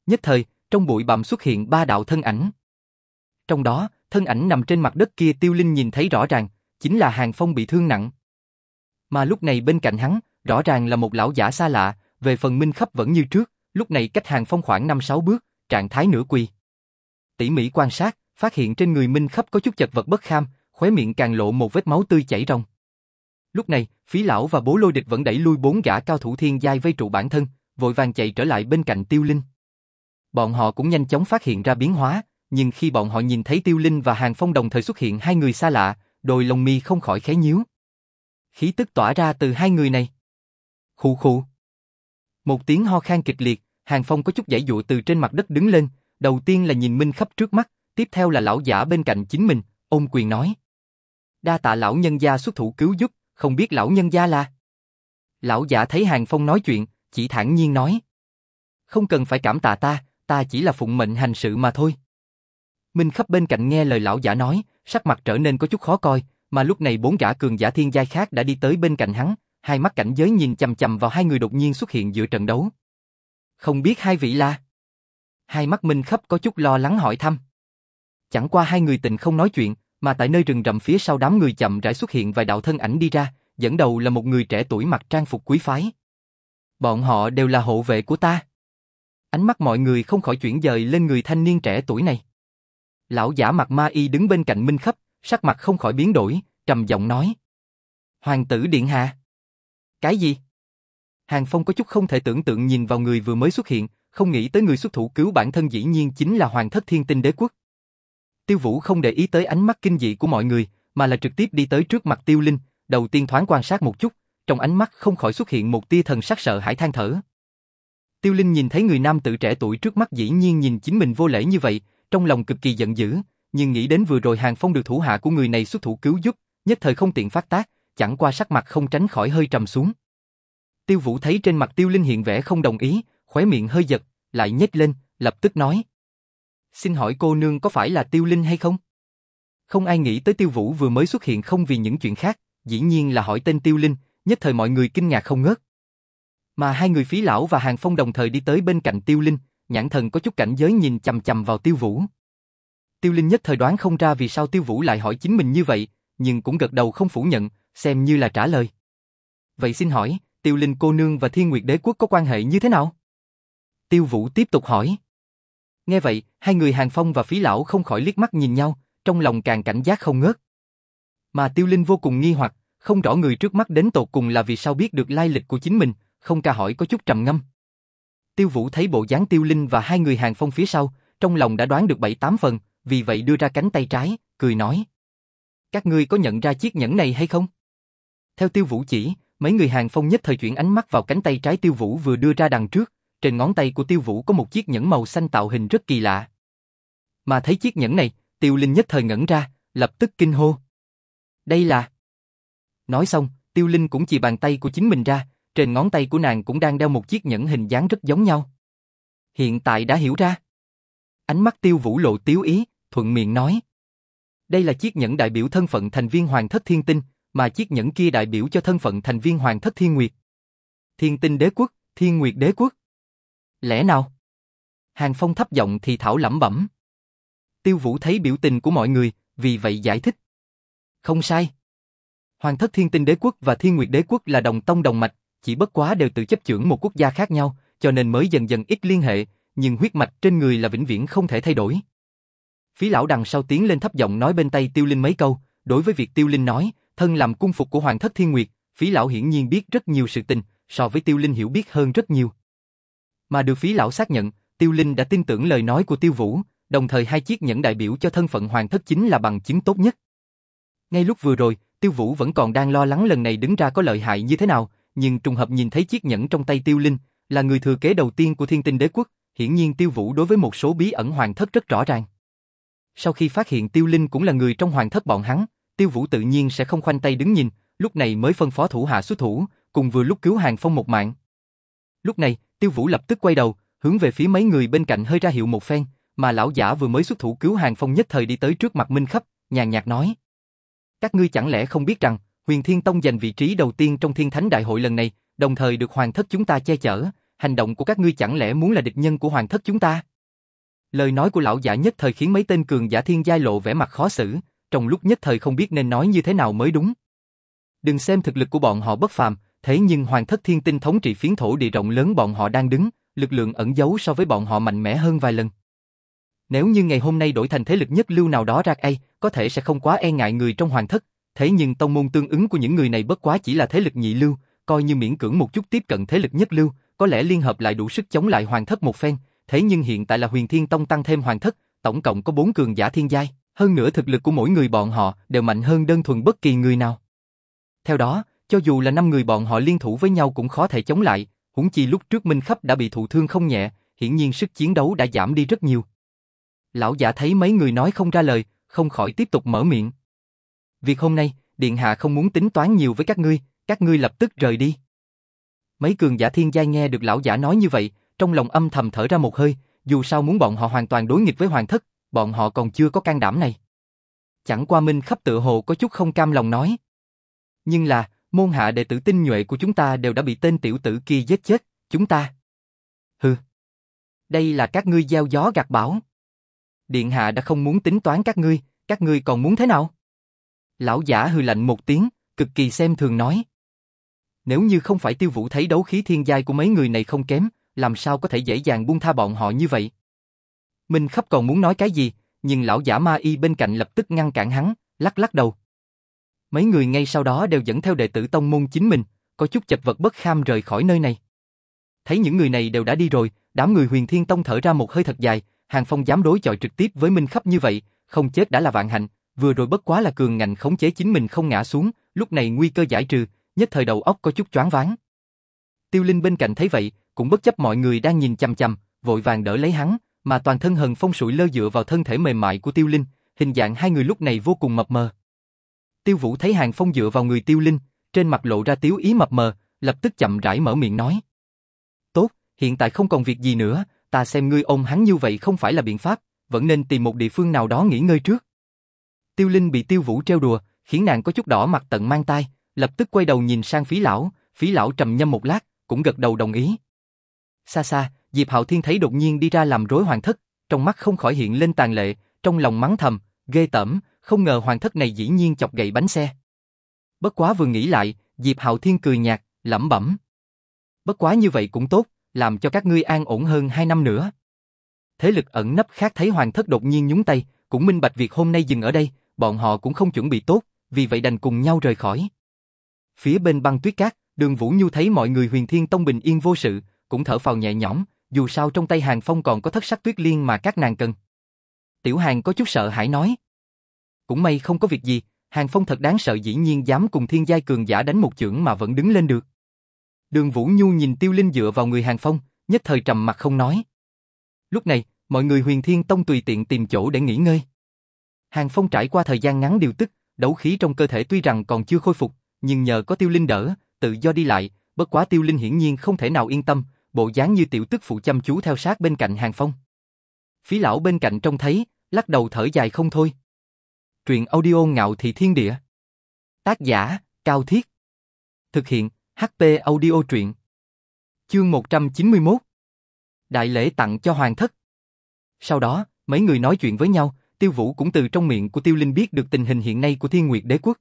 A: Nhất thời, trong bụi bặm xuất hiện ba đạo thân ảnh. Trong đó, thân ảnh nằm trên mặt đất kia Tiêu Linh nhìn thấy rõ ràng, chính là hàng phong bị thương nặng. Mà lúc này bên cạnh hắn, rõ ràng là một lão giả xa lạ, về phần minh khắp vẫn như trước, lúc này cách hàng phong khoảng 5-6 bước, trạng thái nửa quỳ. Tỉ mỉ quan sát, phát hiện trên người minh khắp có chút chật vật bất kham, khóe miệng càng lộ một vết máu tươi chảy ròng. Lúc này, phí lão và bố lôi địch vẫn đẩy lui bốn gã cao thủ thiên giai vây trụ bản thân, vội vàng chạy trở lại bên cạnh tiêu linh. Bọn họ cũng nhanh chóng phát hiện ra biến hóa, nhưng khi bọn họ nhìn thấy tiêu linh và hàng phong đồng thời xuất hiện hai người xa lạ, đôi lông mi không khỏi khé nhíu. Khí tức tỏa ra từ hai người này. Khụ khụ. Một tiếng ho khan kịch liệt, hàng phong có chút giải dụa từ trên mặt đất đứng lên, đầu tiên là nhìn Minh khắp trước mắt, tiếp theo là lão giả bên cạnh chính mình, ôm quyền nói. Đa tạ lão nhân gia xuất thủ cứu giúp, không biết lão nhân gia là... Lão giả thấy Hàng Phong nói chuyện, chỉ thản nhiên nói. Không cần phải cảm tạ ta, ta chỉ là phụng mệnh hành sự mà thôi. Minh khắp bên cạnh nghe lời lão giả nói, sắc mặt trở nên có chút khó coi, mà lúc này bốn gã cường giả thiên giai khác đã đi tới bên cạnh hắn, hai mắt cảnh giới nhìn chầm chầm vào hai người đột nhiên xuất hiện giữa trận đấu. Không biết hai vị là... Hai mắt Minh khắp có chút lo lắng hỏi thăm. Chẳng qua hai người tình không nói chuyện, mà tại nơi rừng rậm phía sau đám người chậm rãi xuất hiện vài đạo thân ảnh đi ra, dẫn đầu là một người trẻ tuổi mặc trang phục quý phái. Bọn họ đều là hộ vệ của ta. Ánh mắt mọi người không khỏi chuyển dời lên người thanh niên trẻ tuổi này. Lão giả mặt ma y đứng bên cạnh Minh Khấp, sắc mặt không khỏi biến đổi, trầm giọng nói. Hoàng tử Điện Hạ. Cái gì? Hàng Phong có chút không thể tưởng tượng nhìn vào người vừa mới xuất hiện, không nghĩ tới người xuất thủ cứu bản thân dĩ nhiên chính là Hoàng thất thiên tinh đế quốc. Tiêu Vũ không để ý tới ánh mắt kinh dị của mọi người, mà là trực tiếp đi tới trước mặt Tiêu Linh, đầu tiên thoáng quan sát một chút, trong ánh mắt không khỏi xuất hiện một tia thần sắc sợ hãi than thở. Tiêu Linh nhìn thấy người nam tử trẻ tuổi trước mắt dĩ nhiên nhìn chính mình vô lễ như vậy, trong lòng cực kỳ giận dữ, nhưng nghĩ đến vừa rồi Hàng Phong được thủ hạ của người này xuất thủ cứu giúp, nhất thời không tiện phát tác, chẳng qua sắc mặt không tránh khỏi hơi trầm xuống. Tiêu Vũ thấy trên mặt Tiêu Linh hiện vẻ không đồng ý, khóe miệng hơi giật, lại nhếch lên, lập tức nói: Xin hỏi cô nương có phải là Tiêu Linh hay không? Không ai nghĩ tới Tiêu Vũ vừa mới xuất hiện không vì những chuyện khác, dĩ nhiên là hỏi tên Tiêu Linh, nhất thời mọi người kinh ngạc không ngớt. Mà hai người phí lão và hàng phong đồng thời đi tới bên cạnh Tiêu Linh, nhãn thần có chút cảnh giới nhìn chầm chầm vào Tiêu Vũ. Tiêu Linh nhất thời đoán không ra vì sao Tiêu Vũ lại hỏi chính mình như vậy, nhưng cũng gật đầu không phủ nhận, xem như là trả lời. Vậy xin hỏi, Tiêu Linh cô nương và Thiên Nguyệt đế quốc có quan hệ như thế nào? Tiêu Vũ tiếp tục hỏi. Nghe vậy, hai người Hàng Phong và Phí Lão không khỏi liếc mắt nhìn nhau, trong lòng càng cảnh giác không ngớt. Mà Tiêu Linh vô cùng nghi hoặc, không rõ người trước mắt đến tột cùng là vì sao biết được lai lịch của chính mình, không ca hỏi có chút trầm ngâm. Tiêu Vũ thấy bộ dáng Tiêu Linh và hai người Hàng Phong phía sau, trong lòng đã đoán được bảy tám phần, vì vậy đưa ra cánh tay trái, cười nói. Các ngươi có nhận ra chiếc nhẫn này hay không? Theo Tiêu Vũ chỉ, mấy người Hàng Phong nhất thời chuyển ánh mắt vào cánh tay trái Tiêu Vũ vừa đưa ra đằng trước, trên ngón tay của Tiêu Vũ có một chiếc nhẫn màu xanh tạo hình rất kỳ lạ. Mà thấy chiếc nhẫn này, Tiêu Linh nhất thời ngẩn ra, lập tức kinh hô. Đây là... Nói xong, Tiêu Linh cũng chỉ bàn tay của chính mình ra, trên ngón tay của nàng cũng đang đeo một chiếc nhẫn hình dáng rất giống nhau. Hiện tại đã hiểu ra. Ánh mắt Tiêu Vũ lộ tiếu ý, thuận miệng nói. Đây là chiếc nhẫn đại biểu thân phận thành viên Hoàng thất thiên tinh, mà chiếc nhẫn kia đại biểu cho thân phận thành viên Hoàng thất thiên nguyệt. Thiên tinh đế quốc, thiên nguyệt đế quốc. Lẽ nào? Hàng Phong thấp giọng thì thảo lẩm bẩm. Tiêu Vũ thấy biểu tình của mọi người, vì vậy giải thích. Không sai. Hoàng thất thiên tinh đế quốc và thiên nguyệt đế quốc là đồng tông đồng mạch, chỉ bất quá đều tự chấp chưởng một quốc gia khác nhau, cho nên mới dần dần ít liên hệ, nhưng huyết mạch trên người là vĩnh viễn không thể thay đổi. Phí lão đằng sau tiến lên thấp giọng nói bên tay Tiêu Linh mấy câu, đối với việc Tiêu Linh nói, thân làm cung phục của Hoàng thất Thiên Nguyệt, Phí lão hiển nhiên biết rất nhiều sự tình, so với Tiêu Linh hiểu biết hơn rất nhiều. Mà được Phí lão xác nhận, Tiêu Linh đã tin tưởng lời nói của Tiêu Vũ, đồng thời hai chiếc nhẫn đại biểu cho thân phận Hoàng thất chính là bằng chứng tốt nhất. Ngay lúc vừa rồi, Tiêu Vũ vẫn còn đang lo lắng lần này đứng ra có lợi hại như thế nào, nhưng trùng hợp nhìn thấy chiếc nhẫn trong tay Tiêu Linh, là người thừa kế đầu tiên của Thiên Tinh Đế quốc, hiển nhiên Tiêu Vũ đối với một số bí ẩn hoàng thất rất rõ ràng. Sau khi phát hiện Tiêu Linh cũng là người trong hoàng thất bọn hắn, Tiêu Vũ tự nhiên sẽ không khoanh tay đứng nhìn, lúc này mới phân phó thủ hạ xuất thủ, cùng vừa lúc cứu Hàng Phong một mạng. Lúc này, Tiêu Vũ lập tức quay đầu, hướng về phía mấy người bên cạnh hơi ra hiệu một phen, mà lão giả vừa mới xuất thủ cứu Hàng Phong nhất thời đi tới trước mặt Minh Khấp, nhàn nhạt nói: "Các ngươi chẳng lẽ không biết rằng, Huyền Thiên Tông giành vị trí đầu tiên trong Thiên Thánh Đại hội lần này, đồng thời được hoàng thất chúng ta che chở, hành động của các ngươi chẳng lẽ muốn là địch nhân của hoàng thất chúng ta?" Lời nói của lão giả nhất thời khiến mấy tên cường giả thiên giai lộ vẻ mặt khó xử, trong lúc nhất thời không biết nên nói như thế nào mới đúng. Đừng xem thực lực của bọn họ bất phàm, thế nhưng hoàng thất thiên tinh thống trị phiến thổ địa rộng lớn bọn họ đang đứng, lực lượng ẩn giấu so với bọn họ mạnh mẽ hơn vài lần. Nếu như ngày hôm nay đổi thành thế lực nhất lưu nào đó ra ai, có thể sẽ không quá e ngại người trong hoàng thất, thế nhưng tông môn tương ứng của những người này bất quá chỉ là thế lực nhị lưu, coi như miễn cưỡng một chút tiếp cận thế lực nhất lưu, có lẽ liên hợp lại đủ sức chống lại hoàng thất một phen, thế nhưng hiện tại là huyền thiên tông tăng thêm hoàng thất, tổng cộng có bốn cường giả thiên giai, hơn nữa thực lực của mỗi người bọn họ đều mạnh hơn đơn thuần bất kỳ người nào. Theo đó, cho dù là năm người bọn họ liên thủ với nhau cũng khó thể chống lại, huống chi lúc trước Minh Khắp đã bị thụ thương không nhẹ, hiển nhiên sức chiến đấu đã giảm đi rất nhiều. Lão giả thấy mấy người nói không ra lời, không khỏi tiếp tục mở miệng. Việc hôm nay, Điện Hạ không muốn tính toán nhiều với các ngươi, các ngươi lập tức rời đi. Mấy cường giả thiên giai nghe được lão giả nói như vậy, trong lòng âm thầm thở ra một hơi, dù sao muốn bọn họ hoàn toàn đối nghịch với hoàng thất, bọn họ còn chưa có can đảm này. Chẳng qua Minh khắp tự hồ có chút không cam lòng nói. Nhưng là, môn hạ đệ tử tinh nhuệ của chúng ta đều đã bị tên tiểu tử kia giết chết, chúng ta. Hừ. Đây là các ngươi gieo gió gặt bão. Điện hạ đã không muốn tính toán các ngươi, các ngươi còn muốn thế nào? Lão giả hừ lạnh một tiếng, cực kỳ xem thường nói. Nếu như không phải tiêu vũ thấy đấu khí thiên giai của mấy người này không kém, làm sao có thể dễ dàng buông tha bọn họ như vậy? Minh khắp còn muốn nói cái gì, nhưng lão giả ma y bên cạnh lập tức ngăn cản hắn, lắc lắc đầu. Mấy người ngay sau đó đều dẫn theo đệ tử tông môn chính mình, có chút chật vật bất kham rời khỏi nơi này. Thấy những người này đều đã đi rồi, đám người huyền thiên tông thở ra một hơi thật dài, Hàng Phong dám đối chọi trực tiếp với Minh khắp như vậy, không chết đã là vạn hạnh, vừa rồi bất quá là cường ngạnh khống chế chính mình không ngã xuống, lúc này nguy cơ giải trừ, nhất thời đầu óc có chút choáng váng. Tiêu Linh bên cạnh thấy vậy, cũng bất chấp mọi người đang nhìn chăm chăm, vội vàng đỡ lấy hắn, mà toàn thân hần phong sụi lơ dựa vào thân thể mềm mại của Tiêu Linh, hình dạng hai người lúc này vô cùng mập mờ. Tiêu Vũ thấy Hàng Phong dựa vào người Tiêu Linh, trên mặt lộ ra tiếu ý mập mờ, lập tức chậm rãi mở miệng nói. Tốt, hiện tại không còn việc gì nữa, ta xem ngươi ôm hắn như vậy không phải là biện pháp, vẫn nên tìm một địa phương nào đó nghỉ ngơi trước. Tiêu Linh bị Tiêu Vũ treo đùa, khiến nàng có chút đỏ mặt tận mang tai, lập tức quay đầu nhìn sang phí lão, phí lão trầm nhâm một lát, cũng gật đầu đồng ý. Xa xa, Diệp Hạo Thiên thấy đột nhiên đi ra làm rối hoàng thất, trong mắt không khỏi hiện lên tàn lệ, trong lòng mắng thầm, ghê tởm, không ngờ hoàng thất này dĩ nhiên chọc gậy bánh xe. Bất quá vừa nghĩ lại, Diệp Hạo Thiên cười nhạt, lẩm bẩm. Bất quá như vậy cũng tốt, làm cho các ngươi an ổn hơn hai năm nữa. Thế lực ẩn nấp khác thấy hoàng thất đột nhiên nhúng tay, cũng minh bạch việc hôm nay dừng ở đây, bọn họ cũng không chuẩn bị tốt, vì vậy đành cùng nhau rời khỏi. Phía bên băng tuyết cát, đường Vũ Nhu thấy mọi người huyền thiên tông bình yên vô sự, cũng thở phào nhẹ nhõm, dù sao trong tay Hàng Phong còn có thất sắc tuyết liên mà các nàng cần. Tiểu Hàng có chút sợ hãi nói. Cũng may không có việc gì, Hàng Phong thật đáng sợ dĩ nhiên dám cùng thiên giai cường giả đánh một chưởng mà vẫn đứng lên được. Đường Vũ Nhu nhìn Tiêu Linh dựa vào người Hàng Phong, nhất thời trầm mặt không nói. Lúc này, mọi người huyền thiên tông tùy tiện tìm chỗ để nghỉ ngơi. Hàng Phong trải qua thời gian ngắn điều tức, đấu khí trong cơ thể tuy rằng còn chưa khôi phục, nhưng nhờ có Tiêu Linh đỡ, tự do đi lại, bất quá Tiêu Linh hiển nhiên không thể nào yên tâm, bộ dáng như tiểu tức phụ chăm chú theo sát bên cạnh Hàng Phong. Phí lão bên cạnh trông thấy, lắc đầu thở dài không thôi. Truyện audio ngạo thị thiên địa. Tác giả, Cao Thiết. Thực hiện, HP audio truyện. Chương 191. Đại lễ tặng cho hoàng thất. Sau đó, mấy người nói chuyện với nhau, Tiêu Vũ cũng từ trong miệng của Tiêu Linh biết được tình hình hiện nay của Thiên Nguyệt Đế quốc.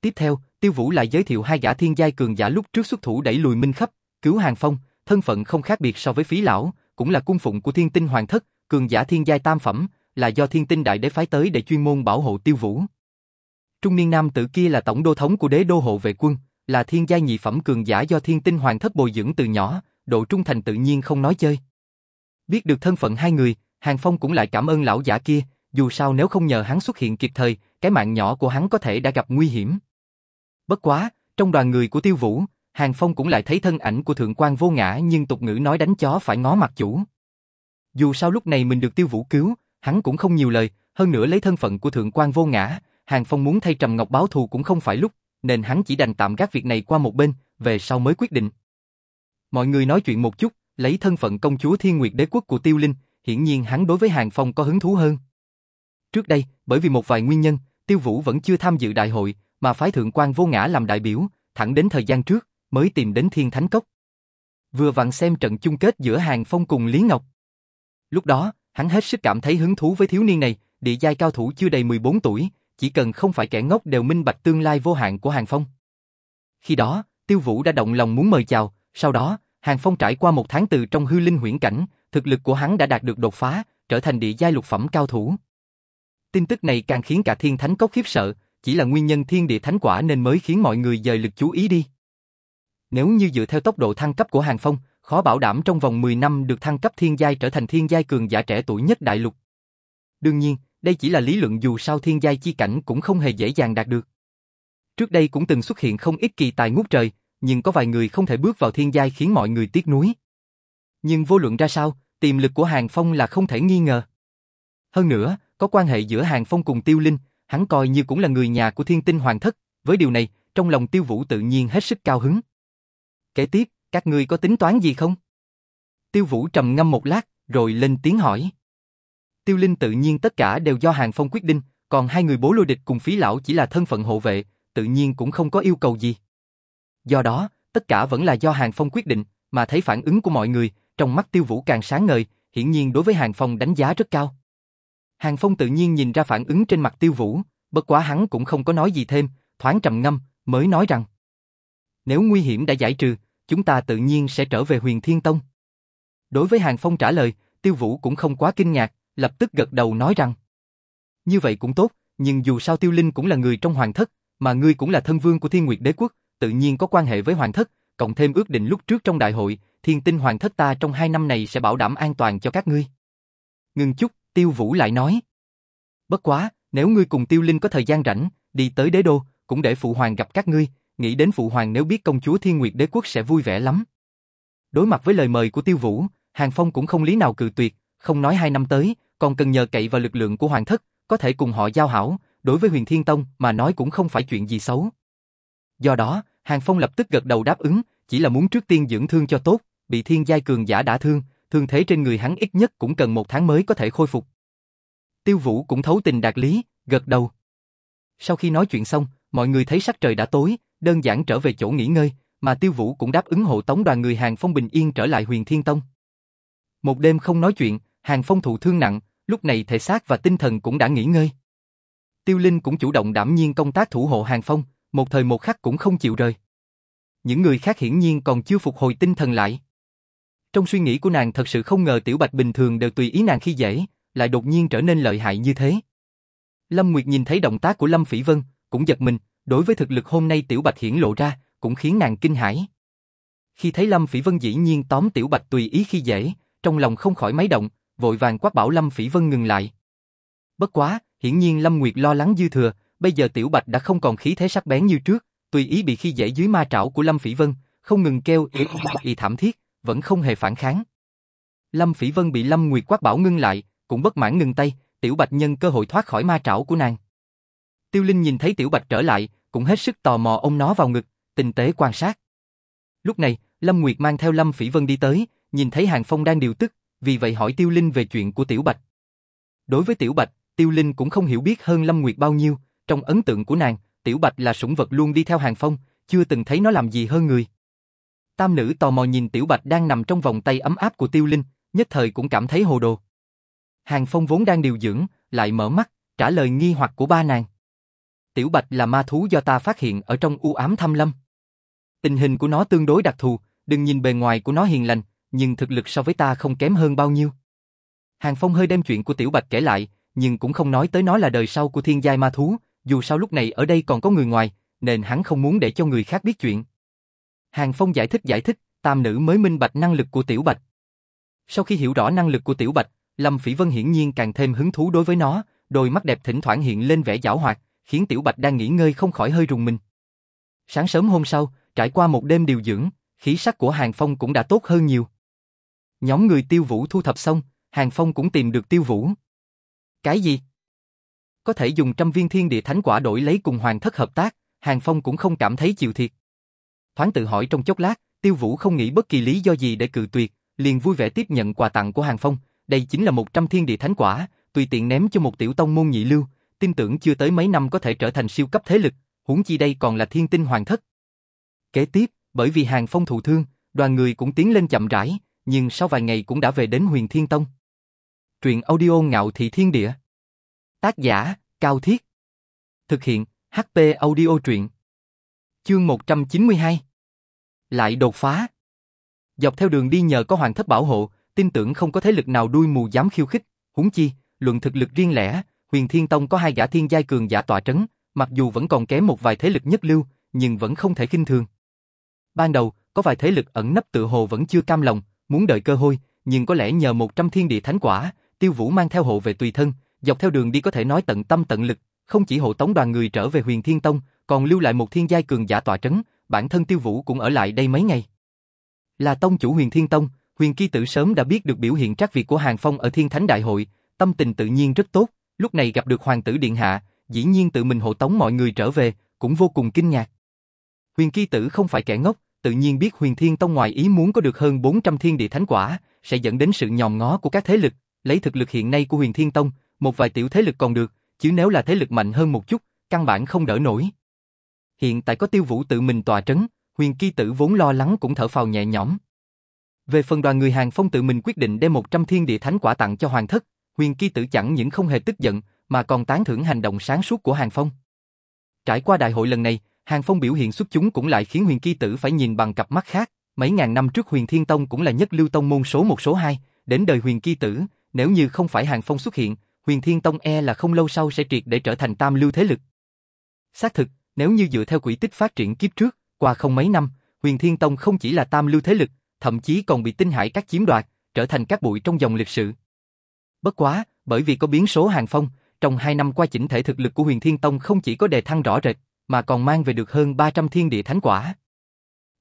A: Tiếp theo, Tiêu Vũ lại giới thiệu hai gã thiên giai cường giả lúc trước xuất thủ đẩy lùi Minh Khấp, cứu Hàng Phong, thân phận không khác biệt so với phí lão, cũng là cung phụng của thiên tinh hoàng thất, cường giả thiên giai tam phẩm, là do thiên tinh đại đế phái tới để chuyên môn bảo hộ tiêu vũ. Trung niên nam tử kia là tổng đô thống của đế đô hộ vệ quân, là thiên giai nhị phẩm cường giả do thiên tinh hoàng thất bồi dưỡng từ nhỏ, độ trung thành tự nhiên không nói chơi. Biết được thân phận hai người, Hàng Phong cũng lại cảm ơn lão giả kia, dù sao nếu không nhờ hắn xuất hiện kịp thời, cái mạng nhỏ của hắn có thể đã gặp nguy hiểm. Bất quá, trong đoàn người của tiêu vũ, Hàng Phong cũng lại thấy thân ảnh của thượng quan vô ngã nhưng tục ngữ nói đánh chó phải ngó mặt chủ. Dù sao lúc này mình được tiêu vũ cứu, hắn cũng không nhiều lời, hơn nữa lấy thân phận của thượng quan vô ngã, Hàng Phong muốn thay Trầm Ngọc báo thù cũng không phải lúc, nên hắn chỉ đành tạm gác việc này qua một bên, về sau mới quyết định. Mọi người nói chuyện một chút, lấy thân phận công chúa Thiên Nguyệt Đế quốc của Tiêu Linh, hiển nhiên hắn đối với Hàng Phong có hứng thú hơn. Trước đây, bởi vì một vài nguyên nhân, Tiêu Vũ vẫn chưa tham dự đại hội, mà phái thượng quan vô ngã làm đại biểu, thẳng đến thời gian trước, mới tìm đến Thiên Thánh Cốc. Vừa vặn xem trận chung kết giữa Hàng Phong cùng Lý Ngọc. Lúc đó, hắn hết sức cảm thấy hứng thú với thiếu niên này, địa giai cao thủ chưa đầy 14 tuổi, chỉ cần không phải kẻ ngốc đều minh bạch tương lai vô hạn của Hàng Phong. Khi đó, Tiêu Vũ đã động lòng muốn mời chào, sau đó, Hàng Phong trải qua một tháng từ trong hư linh huyễn cảnh, thực lực của hắn đã đạt được đột phá, trở thành địa giai lục phẩm cao thủ. Tin tức này càng khiến cả thiên thánh cốc khiếp sợ, chỉ là nguyên nhân thiên địa thánh quả nên mới khiến mọi người dời lực chú ý đi. Nếu như dựa theo tốc độ thăng cấp của Hàng Phong, khó bảo đảm trong vòng 10 năm được thăng cấp thiên giai trở thành thiên giai cường giả trẻ tuổi nhất đại lục. Đương nhiên, đây chỉ là lý luận dù sao thiên giai chi cảnh cũng không hề dễ dàng đạt được. Trước đây cũng từng xuất hiện không ít kỳ tài ngút trời, nhưng có vài người không thể bước vào thiên giai khiến mọi người tiếc nuối. Nhưng vô luận ra sao, tiềm lực của Hàng Phong là không thể nghi ngờ. Hơn nữa, có quan hệ giữa Hàng Phong cùng Tiêu Linh, hắn coi như cũng là người nhà của thiên tinh hoàng thất, với điều này, trong lòng Tiêu Vũ tự nhiên hết sức cao hứng. Kế tiếp, các ngươi có tính toán gì không? Tiêu Vũ trầm ngâm một lát, rồi lên tiếng hỏi. Tiêu Linh tự nhiên tất cả đều do Hàng Phong quyết định, còn hai người bố lôi địch cùng phí lão chỉ là thân phận hộ vệ, tự nhiên cũng không có yêu cầu gì. Do đó, tất cả vẫn là do Hàng Phong quyết định, mà thấy phản ứng của mọi người, trong mắt Tiêu Vũ càng sáng ngời, hiển nhiên đối với Hàng Phong đánh giá rất cao. Hàng Phong tự nhiên nhìn ra phản ứng trên mặt Tiêu Vũ, bất quá hắn cũng không có nói gì thêm, thoáng trầm ngâm, mới nói rằng Nếu nguy hiểm đã giải trừ, chúng ta tự nhiên sẽ trở về huyền Thiên Tông. Đối với Hàng Phong trả lời, Tiêu Vũ cũng không quá kinh ngạc, lập tức gật đầu nói rằng Như vậy cũng tốt, nhưng dù sao Tiêu Linh cũng là người trong hoàng thất, mà ngươi cũng là thân vương của Thiên Nguyệt Đế Quốc, tự nhiên có quan hệ với hoàng thất, cộng thêm ước định lúc trước trong đại hội, thiên tinh hoàng thất ta trong hai năm này sẽ bảo đảm an toàn cho các ngươi. Ngừng chút, Tiêu Vũ lại nói. Bất quá, nếu ngươi cùng Tiêu Linh có thời gian rảnh, đi tới đế đô, cũng để phụ hoàng gặp các ngươi, nghĩ đến phụ hoàng nếu biết công chúa Thiên Nguyệt Đế quốc sẽ vui vẻ lắm. Đối mặt với lời mời của Tiêu Vũ, Hàng Phong cũng không lý nào cự tuyệt, không nói hai năm tới, còn cần nhờ cậy vào lực lượng của hoàng thất, có thể cùng họ giao hảo, đối với Huyền Thiên Tông mà nói cũng không phải chuyện gì xấu. Do đó, Hàng Phong lập tức gật đầu đáp ứng, chỉ là muốn trước tiên dưỡng thương cho tốt, bị thiên giai cường giả đả thương, thương thế trên người hắn ít nhất cũng cần một tháng mới có thể khôi phục. Tiêu Vũ cũng thấu tình đạt lý, gật đầu. Sau khi nói chuyện xong, mọi người thấy sắc trời đã tối, đơn giản trở về chỗ nghỉ ngơi, mà Tiêu Vũ cũng đáp ứng hộ tống đoàn người Hàng Phong bình yên trở lại Huyền Thiên Tông. Một đêm không nói chuyện, Hàng Phong thụ thương nặng, lúc này thể xác và tinh thần cũng đã nghỉ ngơi. Tiêu Linh cũng chủ động đảm nhiên công tác thủ hộ Hàng Phong, một thời một khắc cũng không chịu rời. Những người khác hiển nhiên còn chưa phục hồi tinh thần lại. Trong suy nghĩ của nàng thật sự không ngờ Tiểu Bạch bình thường đều tùy ý nàng khi dễ, lại đột nhiên trở nên lợi hại như thế. Lâm Nguyệt nhìn thấy động tác của Lâm Phỉ Vân, cũng giật mình, đối với thực lực hôm nay Tiểu Bạch hiển lộ ra, cũng khiến nàng kinh hãi. Khi thấy Lâm Phỉ Vân dĩ nhiên tóm Tiểu Bạch tùy ý khi dễ, trong lòng không khỏi máy động, vội vàng quát bảo Lâm Phỉ Vân ngừng lại. Bất quá, hiển nhiên Lâm Nguyệt lo lắng dư thừa, bây giờ Tiểu Bạch đã không còn khí thế sắc bén như trước, tùy ý bị khi dễ dưới ma trảo của Lâm Phỉ Vân, không ngừng kêu y, y thảm thiết, vẫn không hề phản kháng. Lâm Phỉ Vân bị Lâm Nguyệt quát bảo ngưng lại, cũng bất mãn ngừng tay, Tiểu Bạch nhân cơ hội thoát khỏi ma trảo của nàng. Tiêu Linh nhìn thấy Tiểu Bạch trở lại, cũng hết sức tò mò ôm nó vào ngực, tinh tế quan sát. Lúc này, Lâm Nguyệt mang theo Lâm Phỉ Vân đi tới, nhìn thấy Hàng Phong đang điều tức, vì vậy hỏi Tiêu Linh về chuyện của Tiểu Bạch. Đối với Tiểu Bạch, Tiêu Linh cũng không hiểu biết hơn Lâm Nguyệt bao nhiêu, trong ấn tượng của nàng, Tiểu Bạch là sủng vật luôn đi theo Hàng Phong, chưa từng thấy nó làm gì hơn người. Tam nữ tò mò nhìn Tiểu Bạch đang nằm trong vòng tay ấm áp của Tiêu Linh, nhất thời cũng cảm thấy hồ đồ. Hàng Phong vốn đang điều dưỡng, lại mở mắt, trả lời nghi hoặc của ba nàng. Tiểu Bạch là ma thú do ta phát hiện ở trong u ám thâm lâm. Tình hình của nó tương đối đặc thù, đừng nhìn bề ngoài của nó hiền lành, nhưng thực lực so với ta không kém hơn bao nhiêu. Hàng Phong hơi đem chuyện của Tiểu Bạch kể lại, nhưng cũng không nói tới nó là đời sau của thiên giai ma thú, dù sao lúc này ở đây còn có người ngoài, nên hắn không muốn để cho người khác biết chuyện. Hàng Phong giải thích giải thích, tam nữ mới minh bạch năng lực của Tiểu Bạch. Sau khi hiểu rõ năng lực của Tiểu Bạch, Lâm Phỉ Vân hiển nhiên càng thêm hứng thú đối với nó, đôi mắt đẹp thỉnh thoảng hiện lên vẻ giảo hoạt, khiến Tiểu Bạch đang nghỉ ngơi không khỏi hơi rùng mình. Sáng sớm hôm sau, trải qua một đêm điều dưỡng, khí sắc của Hàng Phong cũng đã tốt hơn nhiều. Nhóm người Tiêu Vũ thu thập xong, Hàng Phong cũng tìm được Tiêu Vũ. Cái gì? Có thể dùng trăm viên thiên địa thánh quả đổi lấy cùng Hoàng thất hợp tác, Hàng Phong cũng không cảm thấy chịu thiệt. Thoáng tự hỏi trong chốc lát, Tiêu Vũ không nghĩ bất kỳ lý do gì để cự tuyệt, liền vui vẻ tiếp nhận quà tặng của Hàng Phong, đây chính là một trăm thiên địa thánh quả, tùy tiện ném cho một tiểu tông môn nhị lưu, tin tưởng chưa tới mấy năm có thể trở thành siêu cấp thế lực, huống chi đây còn là thiên tinh hoàng thất. Kế tiếp, bởi vì Hàng Phong thụ thương, đoàn người cũng tiến lên chậm rãi, nhưng sau vài ngày cũng đã về đến Huyền Thiên Tông. Truyện audio ngạo thị thiên địa. Tác giả, Cao Thiết. Thực hiện, HP audio truyện. Chương 192. Lại đột phá. Dọc theo đường đi nhờ có hoàng thất bảo hộ, tin tưởng không có thế lực nào đuôi mù dám khiêu khích, huống chi, luận thực lực riêng lẻ, Huyền Thiên Tông có hai gã thiên giai cường giả tọa trấn, mặc dù vẫn còn kém một vài thế lực nhất lưu, nhưng vẫn không thể khinh thường. Ban đầu, có vài thế lực ẩn nấp tự hồ vẫn chưa cam lòng, muốn đợi cơ hội, nhưng có lẽ nhờ một trăm thiên địa thánh quả, Tiêu Vũ mang theo hộ về tùy thân, dọc theo đường đi có thể nói tận tâm tận lực, không chỉ hộ tống đoàn người trở về Huyền Thiên Tông, còn lưu lại một thiên giai cường giả tọa trấn, bản thân Tiêu Vũ cũng ở lại đây mấy ngày. Là tông chủ Huyền Thiên Tông, Huyền ki Tử sớm đã biết được biểu hiện trắc việc của Hàng Phong ở Thiên Thánh Đại hội, tâm tình tự nhiên rất tốt, lúc này gặp được Hoàng tử Điện Hạ, dĩ nhiên tự mình hộ tống mọi người trở về, cũng vô cùng kinh ngạc. Huyền ki Tử không phải kẻ ngốc, tự nhiên biết Huyền Thiên Tông ngoài ý muốn có được hơn 400 thiên địa thánh quả, sẽ dẫn đến sự nhòm ngó của các thế lực, lấy thực lực hiện nay của Huyền Thiên Tông, một vài tiểu thế lực còn được, chứ nếu là thế lực mạnh hơn một chút, căn bản không đỡ nổi. Hiện tại có Tiêu Vũ tự mình tòa trấn, Huyền Kỳ Tử vốn lo lắng cũng thở phào nhẹ nhõm. Về phần đoàn người Hàng Phong tự mình quyết định đem 100 thiên địa thánh quả tặng cho Hoàng thất, Huyền Kỳ Tử chẳng những không hề tức giận, mà còn tán thưởng hành động sáng suốt của Hàng Phong. Trải qua đại hội lần này, Hàng Phong biểu hiện xuất chúng cũng lại khiến Huyền Kỳ Tử phải nhìn bằng cặp mắt khác. Mấy ngàn năm trước Huyền Thiên Tông cũng là nhất lưu tông môn số một số hai, đến đời Huyền Kỳ Tử, nếu như không phải Hàng Phong xuất hiện, Huyền Thiên Tông e là không lâu sau sẽ triệt để trở thành tam lưu thế lực. Xác thực, nếu như dựa theo quỹ tích phát triển kiếp trước, qua không mấy năm, Huyền Thiên Tông không chỉ là tam lưu thế lực, thậm chí còn bị tinh hải các chiếm đoạt, trở thành các bụi trong dòng lịch sử. Bất quá, bởi vì có biến số Hàng Phong, trong hai năm qua chỉnh thể thực lực của Huyền Thiên Tông không chỉ có đề thăng rõ rệt, mà còn mang về được hơn 300 thiên địa thánh quả.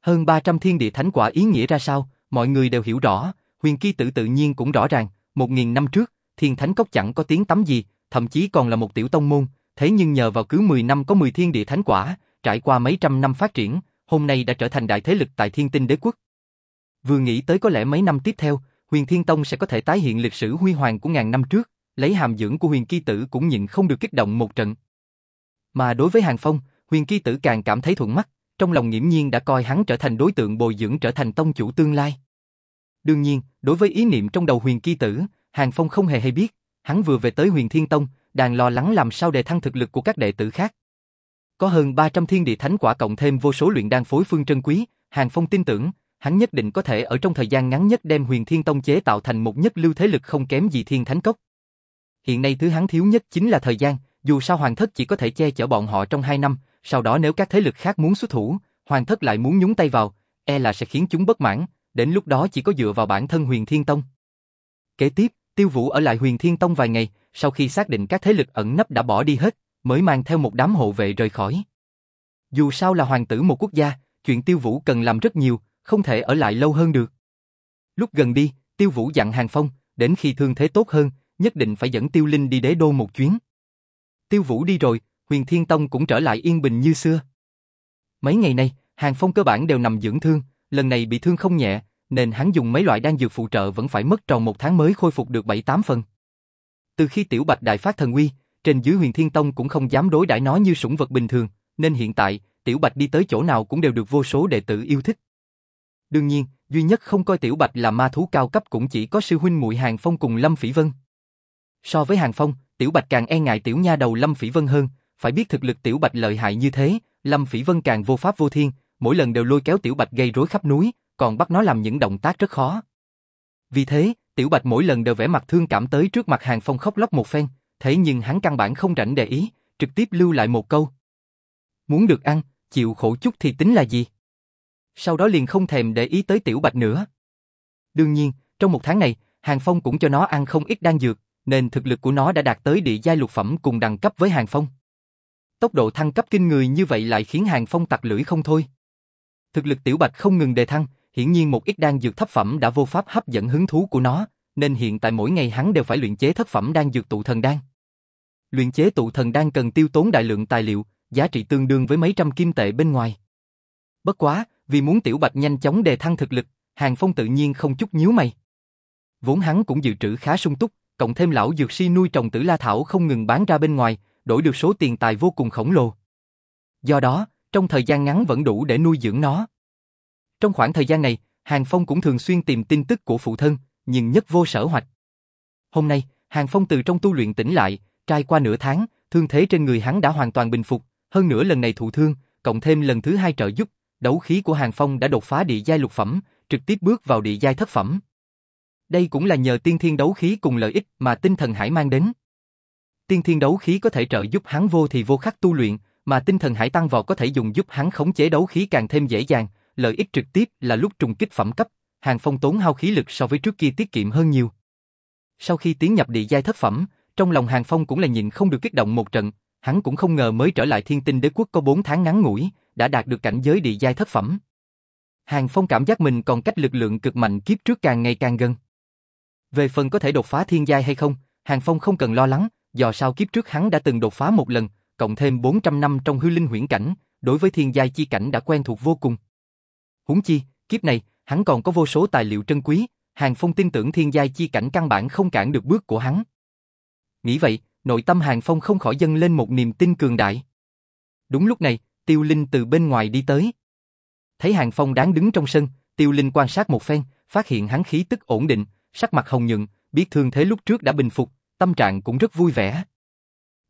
A: Hơn 300 thiên địa thánh quả ý nghĩa ra sao, mọi người đều hiểu rõ, huyền kỳ tử tự nhiên cũng rõ ràng, một nghìn năm trước, thiên thánh cốc chẳng có tiếng tắm gì, thậm chí còn là một tiểu tông môn, thế nhưng nhờ vào cứ 10 năm có 10 thiên địa thánh quả, trải qua mấy trăm năm phát triển, hôm nay đã trở thành đại thế lực tại thiên tinh đế quốc. Vừa nghĩ tới có lẽ mấy năm tiếp theo, huyền thiên tông sẽ có thể tái hiện lịch sử huy hoàng của ngàn năm trước, lấy hàm dưỡng của huyền kỳ tử cũng nhịn không được kích động một trận. Mà đối với Hàng Phong, huyền kỳ tử càng cảm thấy thuận mắt, trong lòng nghiễm nhiên đã coi hắn trở thành đối tượng bồi dưỡng trở thành tông chủ tương lai. Đương nhiên, đối với ý niệm trong đầu huyền kỳ tử, Hàng Phong không hề hay biết, hắn vừa về tới huyền thiên tông, đang lo lắng làm sao để thăng thực lực của các đệ tử khác. có hơn 300 thiên địa thánh quả cộng thêm vô số luyện đan phối phương trân quý, Hàng Phong tin tưởng, hắn nhất định có thể ở trong thời gian ngắn nhất đem huyền thiên tông chế tạo thành một nhất lưu thế lực không kém gì thiên thánh cốc. Hiện nay thứ hắn thiếu nhất chính là thời gian, dù sao hoàng thất chỉ có thể che chở bọn họ trong hai năm, sau đó nếu các thế lực khác muốn xuất thủ, hoàng thất lại muốn nhúng tay vào, e là sẽ khiến chúng bất mãn, đến lúc đó chỉ có dựa vào bản thân huyền thiên tông. Kế tiếp, tiêu vũ ở lại huyền thiên tông vài ngày, sau khi xác định các thế lực ẩn nấp đã bỏ đi hết, mới mang theo một đám hộ vệ rời khỏi. Dù sao là hoàng tử một quốc gia, chuyện tiêu vũ cần làm rất nhiều, không thể ở lại lâu hơn được. Lúc gần đi, tiêu vũ dặn hàng phong, đến khi thương thế tốt hơn, nhất định phải dẫn tiêu linh đi đế đô một chuyến. Tiêu vũ đi rồi, huyền thiên tông cũng trở lại yên bình như xưa. Mấy ngày nay, hàng phong cơ bản đều nằm dưỡng thương, lần này bị thương không nhẹ, nên hắn dùng mấy loại đan dược phụ trợ vẫn phải mất tròn một tháng mới khôi phục được 7-8 phần. Từ khi Tiểu Bạch đại phát thần uy, trên dưới huyền thiên tông cũng không dám đối đãi nó như sủng vật bình thường, nên hiện tại, Tiểu Bạch đi tới chỗ nào cũng đều được vô số đệ tử yêu thích. Đương nhiên, duy nhất không coi Tiểu Bạch là ma thú cao cấp cũng chỉ có sư huynh muội Hàng Phong cùng Lâm Phỉ Vân. So với Hàng Phong, Tiểu Bạch càng e ngại tiểu nha đầu Lâm Phỉ Vân hơn, phải biết thực lực Tiểu Bạch lợi hại như thế, Lâm Phỉ Vân càng vô pháp vô thiên, mỗi lần đều lôi kéo Tiểu Bạch gây rối khắp núi, còn bắt nó làm những động tác rất khó. Vì thế, Tiểu Bạch mỗi lần đều vẽ mặt thương cảm tới trước mặt Hàng Phong khóc lóc một phen, thế nhưng hắn căn bản không rảnh để ý, trực tiếp lưu lại một câu. Muốn được ăn, chịu khổ chút thì tính là gì? Sau đó liền không thèm để ý tới Tiểu Bạch nữa. Đương nhiên, trong một tháng này, Hàng Phong cũng cho nó ăn không ít đan dược, nên thực lực của nó đã đạt tới địa giai lục phẩm cùng đẳng cấp với Hàng Phong. Tốc độ thăng cấp kinh người như vậy lại khiến Hàng Phong tặc lưỡi không thôi. Thực lực Tiểu Bạch không ngừng đề thăng, hiển nhiên một ít đan dược thấp phẩm đã vô pháp hấp dẫn hứng thú của nó, nên hiện tại mỗi ngày hắn đều phải luyện chế thất phẩm đan dược tụ thần đan. Luyện chế tụ thần đan cần tiêu tốn đại lượng tài liệu, giá trị tương đương với mấy trăm kim tệ bên ngoài. Bất quá, vì muốn Tiểu Bạch nhanh chóng đề thăng thực lực, Hàng Phong tự nhiên không chút nhíu mày. Vốn hắn cũng dự trữ khá sung túc, cộng thêm lão dược si nuôi trồng tử la thảo không ngừng bán ra bên ngoài, đổi được số tiền tài vô cùng khổng lồ. Do đó, trong thời gian ngắn vẫn đủ để nuôi dưỡng nó. Trong khoảng thời gian này, Hàng Phong cũng thường xuyên tìm tin tức của phụ thân, nhưng nhất vô sở hoạch. Hôm nay, Hàng Phong từ trong tu luyện tỉnh lại, trải qua nửa tháng, thương thế trên người hắn đã hoàn toàn bình phục, hơn nữa lần này thụ thương, cộng thêm lần thứ hai trợ giúp, đấu khí của Hàng Phong đã đột phá địa giai lục phẩm, trực tiếp bước vào địa giai thất phẩm. Đây cũng là nhờ tiên thiên đấu khí cùng lợi ích mà tinh thần hải mang đến. Tiên thiên đấu khí có thể trợ giúp hắn vô thì vô khắc tu luyện, mà tinh thần hải tăng vọt có thể dùng giúp hắn khống chế đấu khí càng thêm dễ dàng, lợi ích trực tiếp là lúc trùng kích phẩm cấp, Hàng Phong tốn hao khí lực so với trước kia tiết kiệm hơn nhiều. Sau khi tiến nhập địa giai thất phẩm, trong lòng Hàng Phong cũng là nhịn không được kích động một trận, hắn cũng không ngờ mới trở lại thiên tinh đế quốc có 4 tháng ngắn ngủi, đã đạt được cảnh giới địa giai thất phẩm. Hàng Phong cảm giác mình còn cách lực lượng cực mạnh kiếp trước càng ngày càng gần. Về phần có thể đột phá thiên giai hay không, Hàng Phong không cần lo lắng, do sao kiếp trước hắn đã từng đột phá một lần, cộng thêm 400 năm trong hư linh huyễn cảnh, đối với thiên giai chi cảnh đã quen thuộc vô cùng. Huống chi, kiếp này, hắn còn có vô số tài liệu trân quý, Hàng Phong tin tưởng thiên giai chi cảnh căn bản không cản được bước của hắn. Nghĩ vậy, nội tâm Hàng Phong không khỏi dâng lên một niềm tin cường đại. Đúng lúc này, Tiêu Linh từ bên ngoài đi tới. Thấy Hàng Phong đáng đứng trong sân, Tiêu Linh quan sát một phen, phát hiện hắn khí tức ổn định, sắc mặt hồng nhuận, biết thương thế lúc trước đã bình phục, tâm trạng cũng rất vui vẻ.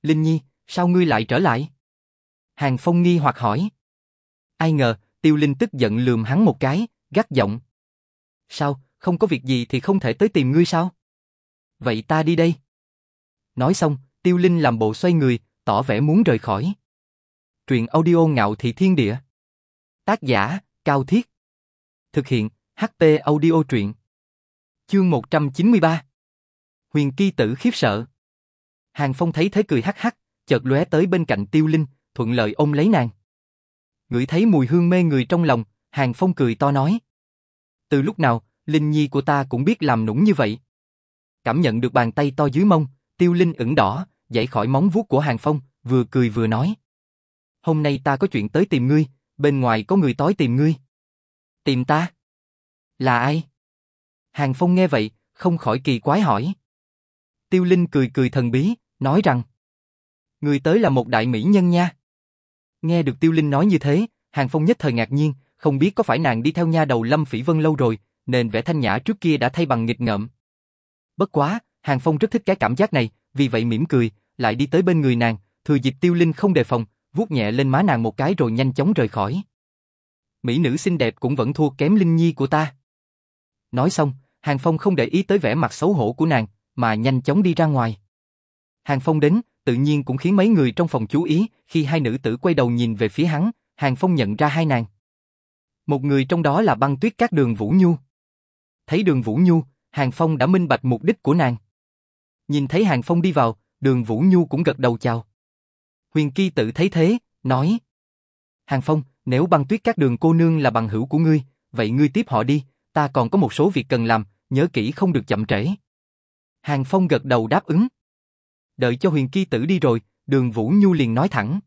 A: Linh Nhi, sao ngươi lại trở lại? Hàng Phong nghi hoặc hỏi. Ai ngờ, Tiêu Linh tức giận lườm hắn một cái, gắt giọng. Sao, không có việc gì thì không thể tới tìm ngươi sao? Vậy ta đi đây. Nói xong, Tiêu Linh làm bộ xoay người, tỏ vẻ muốn rời khỏi. Truyện audio ngạo thị thiên địa. Tác giả, Cao Thiết. Thực hiện, HT audio truyện. Chương 193. Huyền Ki tử khiếp sợ. Hàng Phong thấy thế cười hắc hắc, chợt lóe tới bên cạnh Tiêu Linh, thuận lợi ôm lấy nàng. Ngửi thấy mùi hương mê người trong lòng, Hàng Phong cười to nói. Từ lúc nào, Linh Nhi của ta cũng biết làm nũng như vậy. Cảm nhận được bàn tay to dưới mông, Tiêu Linh ửng đỏ, dậy khỏi móng vuốt của Hàng Phong, vừa cười vừa nói. Hôm nay ta có chuyện tới tìm ngươi, bên ngoài có người tối tìm ngươi. Tìm ta? Là ai? Hàng Phong nghe vậy, không khỏi kỳ quái hỏi. Tiêu Linh cười cười thần bí, nói rằng. Người tới là một đại mỹ nhân nha. Nghe được Tiêu Linh nói như thế, Hàng Phong nhất thời ngạc nhiên, không biết có phải nàng đi theo nha đầu Lâm Phỉ Vân lâu rồi, nên vẻ thanh nhã trước kia đã thay bằng nghịch ngợm. Bất quá, Hàng Phong rất thích cái cảm giác này, vì vậy mỉm cười, lại đi tới bên người nàng, thừa dịp Tiêu Linh không đề phòng, vuốt nhẹ lên má nàng một cái rồi nhanh chóng rời khỏi. Mỹ nữ xinh đẹp cũng vẫn thua kém Linh Nhi của ta. Nói xong, Hàng Phong không để ý tới vẻ mặt xấu hổ của nàng, mà nhanh chóng đi ra ngoài. Hàng Phong đến, tự nhiên cũng khiến mấy người trong phòng chú ý, khi hai nữ tử quay đầu nhìn về phía hắn, Hàng Phong nhận ra hai nàng. Một người trong đó là băng tuyết các đường Vũ Nhu. Thấy đường Vũ Nhu, Hàng Phong đã minh bạch mục đích của nàng. Nhìn thấy Hàng Phong đi vào, đường Vũ Nhu cũng gật đầu chào. Huyền Ki tự thấy thế, nói. Hàng Phong, nếu băng tuyết các đường cô nương là bằng hữu của ngươi, vậy ngươi tiếp họ đi, ta còn có một số việc cần làm, nhớ kỹ không được chậm trễ. Hàng Phong gật đầu đáp ứng. Đợi cho huyền kỳ tử đi rồi, đường Vũ Nhu liền nói thẳng.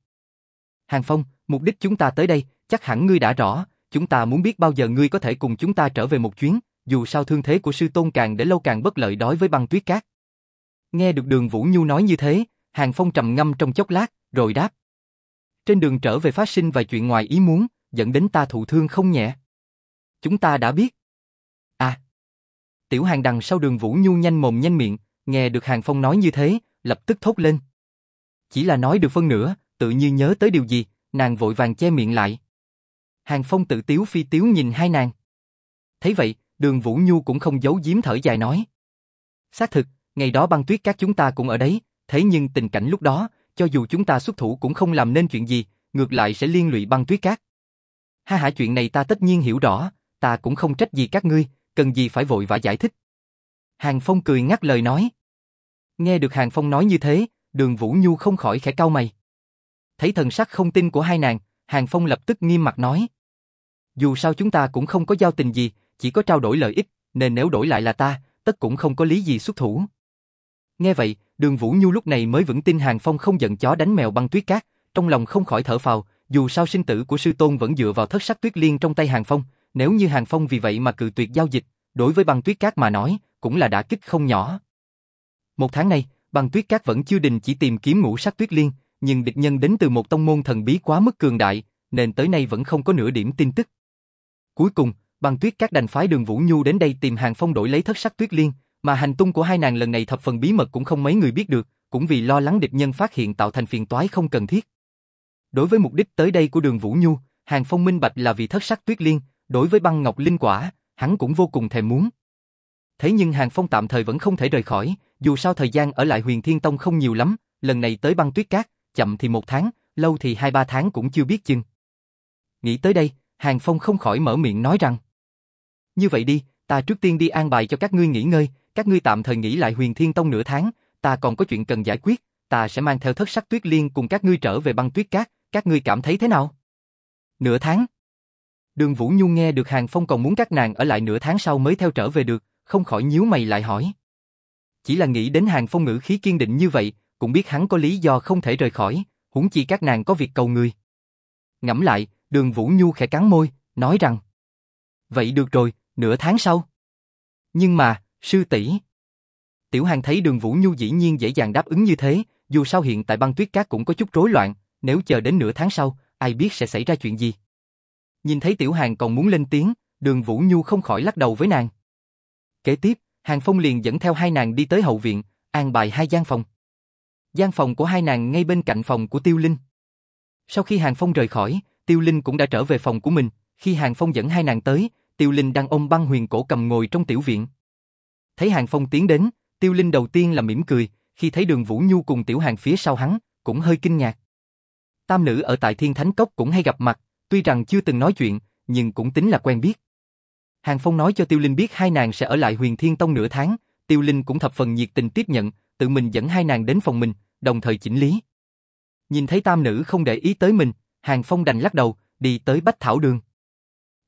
A: Hàng Phong, mục đích chúng ta tới đây, chắc hẳn ngươi đã rõ, chúng ta muốn biết bao giờ ngươi có thể cùng chúng ta trở về một chuyến, dù sao thương thế của sư tôn càng để lâu càng bất lợi đối với băng tuyết cát. Nghe được đường Vũ Nhu nói như thế, Hàng Phong trầm ngâm trong chốc lát, rồi đáp. Trên đường trở về phát sinh vài chuyện ngoài ý muốn, dẫn đến ta thụ thương không nhẹ. Chúng ta đã biết. À. Tiểu Hàng đằng sau đường Vũ Nhu nhanh mồm nhanh miệng, nghe được Hàng Phong nói như thế, lập tức thốt lên. Chỉ là nói được phân nửa, tự như nhớ tới điều gì, nàng vội vàng che miệng lại. Hàng Phong tự tiếu phi tiếu nhìn hai nàng. Thấy vậy, đường Vũ Nhu cũng không giấu giếm thở dài nói. Xác thực, ngày đó băng tuyết các chúng ta cũng ở đấy, thế nhưng tình cảnh lúc đó, cho dù chúng ta xuất thủ cũng không làm nên chuyện gì, ngược lại sẽ liên lụy băng tuyết cát. Ha hả chuyện này ta tất nhiên hiểu rõ, ta cũng không trách gì các ngươi, cần gì phải vội vã giải thích. Hàng Phong cười ngắt lời nói. Nghe được Hàng Phong nói như thế, đường Vũ Nhu không khỏi khẽ cau mày. Thấy thần sắc không tin của hai nàng, Hàng Phong lập tức nghiêm mặt nói. Dù sao chúng ta cũng không có giao tình gì, chỉ có trao đổi lợi ích, nên nếu đổi lại là ta, tất cũng không có lý gì xuất thủ. Nghe vậy, đường Vũ Nhu lúc này mới vững tin Hàng Phong không giận chó đánh mèo băng tuyết cát, trong lòng không khỏi thở phào, dù sao sinh tử của sư tôn vẫn dựa vào thất sắc tuyết liên trong tay Hàng Phong, nếu như Hàng Phong vì vậy mà cự tuyệt giao dịch, đối với băng tuyết cát mà nói, cũng là đã kích không nhỏ. Một tháng nay, băng tuyết cát vẫn chưa đình chỉ tìm kiếm ngũ sắc tuyết liên, nhưng địch nhân đến từ một tông môn thần bí quá mức cường đại, nên tới nay vẫn không có nửa điểm tin tức. Cuối cùng, băng tuyết cát đành phái đường Vũ Nhu đến đây tìm Hàng Phong đổi lấy thất sắc tuyết liên, mà hành tung của hai nàng lần này thập phần bí mật cũng không mấy người biết được, cũng vì lo lắng địch nhân phát hiện tạo thành phiền toái không cần thiết. Đối với mục đích tới đây của đường Vũ Nhu, Hàng Phong minh bạch là vì thất sắc tuyết liên, đối với băng ngọc linh quả, hắn cũng vô cùng thèm muốn. Thế nhưng Hàng Phong tạm thời vẫn không thể rời khỏi, dù sao thời gian ở lại huyền Thiên Tông không nhiều lắm, lần này tới băng tuyết cát, chậm thì một tháng, lâu thì hai ba tháng cũng chưa biết chừng. Nghĩ tới đây, Hàng Phong không khỏi mở miệng nói rằng Như vậy đi, ta trước tiên đi an bài cho các ngươi nghỉ ngơi, các ngươi tạm thời nghỉ lại huyền Thiên Tông nửa tháng, ta còn có chuyện cần giải quyết, ta sẽ mang theo thất sắc tuyết liên cùng các ngươi trở về băng tuyết cát, các ngươi cảm thấy thế nào? Nửa tháng? Đường Vũ Nhu nghe được Hàng Phong còn muốn các nàng ở lại nửa tháng sau mới theo trở về được, không khỏi nhíu mày lại hỏi. Chỉ là nghĩ đến Hàng Phong ngữ khí kiên định như vậy, cũng biết hắn có lý do không thể rời khỏi, huống chi các nàng có việc cầu người. Ngẫm lại, đường Vũ Nhu khẽ cắn môi, nói rằng Vậy được rồi, nửa tháng sau. Nhưng mà, sư tỷ Tiểu Hàng thấy đường Vũ Nhu dĩ nhiên dễ dàng đáp ứng như thế, dù sao hiện tại băng tuyết cát cũng có chút rối loạn, nếu chờ đến nửa tháng sau, ai biết sẽ xảy ra chuyện gì. Nhìn thấy Tiểu Hàng còn muốn lên tiếng, đường Vũ Nhu không khỏi lắc đầu với nàng. Kế tiếp, Hàng Phong liền dẫn theo hai nàng đi tới hậu viện, an bài hai gian phòng. Gian phòng của hai nàng ngay bên cạnh phòng của Tiêu Linh. Sau khi Hàng Phong rời khỏi, Tiêu Linh cũng đã trở về phòng của mình, khi Hàng Phong dẫn hai nàng tới, Tiêu Linh đang ôm băng huyền cổ cầm ngồi trong tiểu viện. Thấy Hàng Phong tiến đến, Tiêu Linh đầu tiên là mỉm cười, khi thấy đường Vũ Nhu cùng Tiểu Hàng phía sau hắn, cũng hơi kinh ngạc. Tam nữ ở tại Thiên Thánh Cốc cũng hay gặp mặt, tuy rằng chưa từng nói chuyện, nhưng cũng tính là quen biết. Hàng Phong nói cho Tiêu Linh biết hai nàng sẽ ở lại huyền Thiên Tông nửa tháng, Tiêu Linh cũng thập phần nhiệt tình tiếp nhận, tự mình dẫn hai nàng đến phòng mình, đồng thời chỉnh lý. Nhìn thấy tam nữ không để ý tới mình, Hàng Phong đành lắc đầu, đi tới Bách Thảo Đường.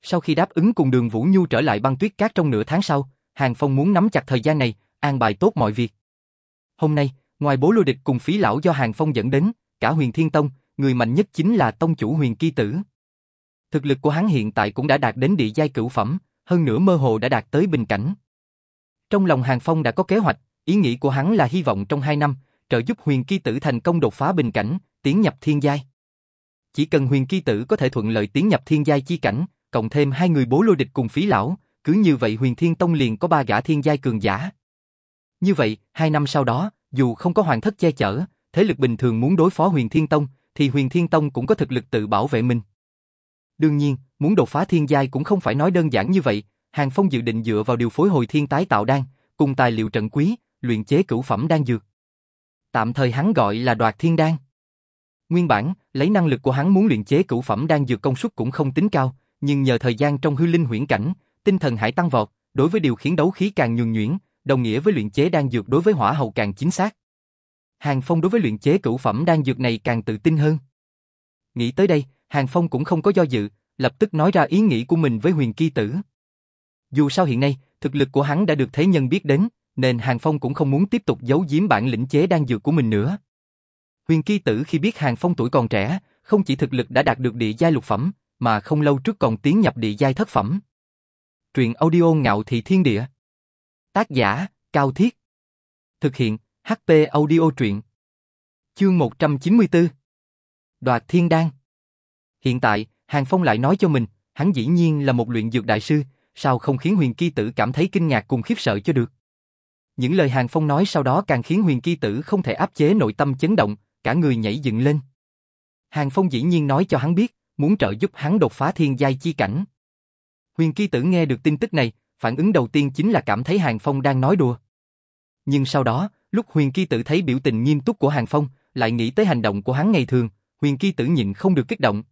A: Sau khi đáp ứng cùng đường Vũ Nhu trở lại băng tuyết cát trong nửa tháng sau, Hàng Phong muốn nắm chặt thời gian này, an bài tốt mọi việc. Hôm nay, ngoài bố lôi địch cùng phí lão do Hàng Phong dẫn đến, cả huyền Thiên Tông, người mạnh nhất chính là tông chủ huyền kỳ tử. Thực lực của hắn hiện tại cũng đã đạt đến địa giai cửu phẩm, hơn nữa mơ hồ đã đạt tới bình cảnh. Trong lòng Hàng Phong đã có kế hoạch, ý nghĩ của hắn là hy vọng trong 2 năm, trợ giúp huyền kỳ tử thành công đột phá bình cảnh, tiến nhập thiên giai. Chỉ cần huyền kỳ tử có thể thuận lợi tiến nhập thiên giai chi cảnh, cộng thêm hai người bố lôi địch cùng phí lão, cứ như vậy huyền thiên tông liền có ba gã thiên giai cường giả. Như vậy, hai năm sau đó, dù không có hoàng thất che chở, thế lực bình thường muốn đối phó huyền thiên tông, thì Huyền Thiên Tông cũng có thực lực tự bảo vệ mình. Đương nhiên, muốn đột phá thiên giai cũng không phải nói đơn giản như vậy, Hàng Phong dự định dựa vào điều phối hồi thiên tái tạo đan, cùng tài liệu trận quý, luyện chế cửu phẩm đan dược. Tạm thời hắn gọi là đoạt thiên đan. Nguyên bản, lấy năng lực của hắn muốn luyện chế cửu phẩm đan dược công suất cũng không tính cao, nhưng nhờ thời gian trong hư linh huyễn cảnh, tinh thần hải tăng vọt, đối với điều khiển đấu khí càng nhuần nhuyễn, đồng nghĩa với luyện chế đan dược đối với hỏa hậu càng chính xác. Hàng Phong đối với luyện chế cửu phẩm đan dược này càng tự tin hơn. Nghĩ tới đây, Hàng Phong cũng không có do dự, lập tức nói ra ý nghĩ của mình với huyền kỳ tử. Dù sao hiện nay, thực lực của hắn đã được thế nhân biết đến, nên Hàng Phong cũng không muốn tiếp tục giấu giếm bản lĩnh chế đang dược của mình nữa. Huyền kỳ tử khi biết Hàng Phong tuổi còn trẻ, không chỉ thực lực đã đạt được địa giai lục phẩm, mà không lâu trước còn tiến nhập địa giai thất phẩm. Truyện audio ngạo thị thiên địa. Tác giả, Cao Thiết. Thực hiện, HP audio truyện. Chương 194. Đoạt thiên đan. Hiện tại, Hàng Phong lại nói cho mình, hắn dĩ nhiên là một luyện dược đại sư, sao không khiến huyền kỳ tử cảm thấy kinh ngạc cùng khiếp sợ cho được. Những lời Hàng Phong nói sau đó càng khiến huyền kỳ tử không thể áp chế nội tâm chấn động, cả người nhảy dựng lên. Hàng Phong dĩ nhiên nói cho hắn biết, muốn trợ giúp hắn đột phá thiên giai chi cảnh. Huyền kỳ tử nghe được tin tức này, phản ứng đầu tiên chính là cảm thấy Hàng Phong đang nói đùa. Nhưng sau đó, lúc Huyền kỳ tử thấy biểu tình nghiêm túc của Hàng Phong, lại nghĩ tới hành động của hắn ngày thường, Huyền kỳ tử nhịn không được kích động.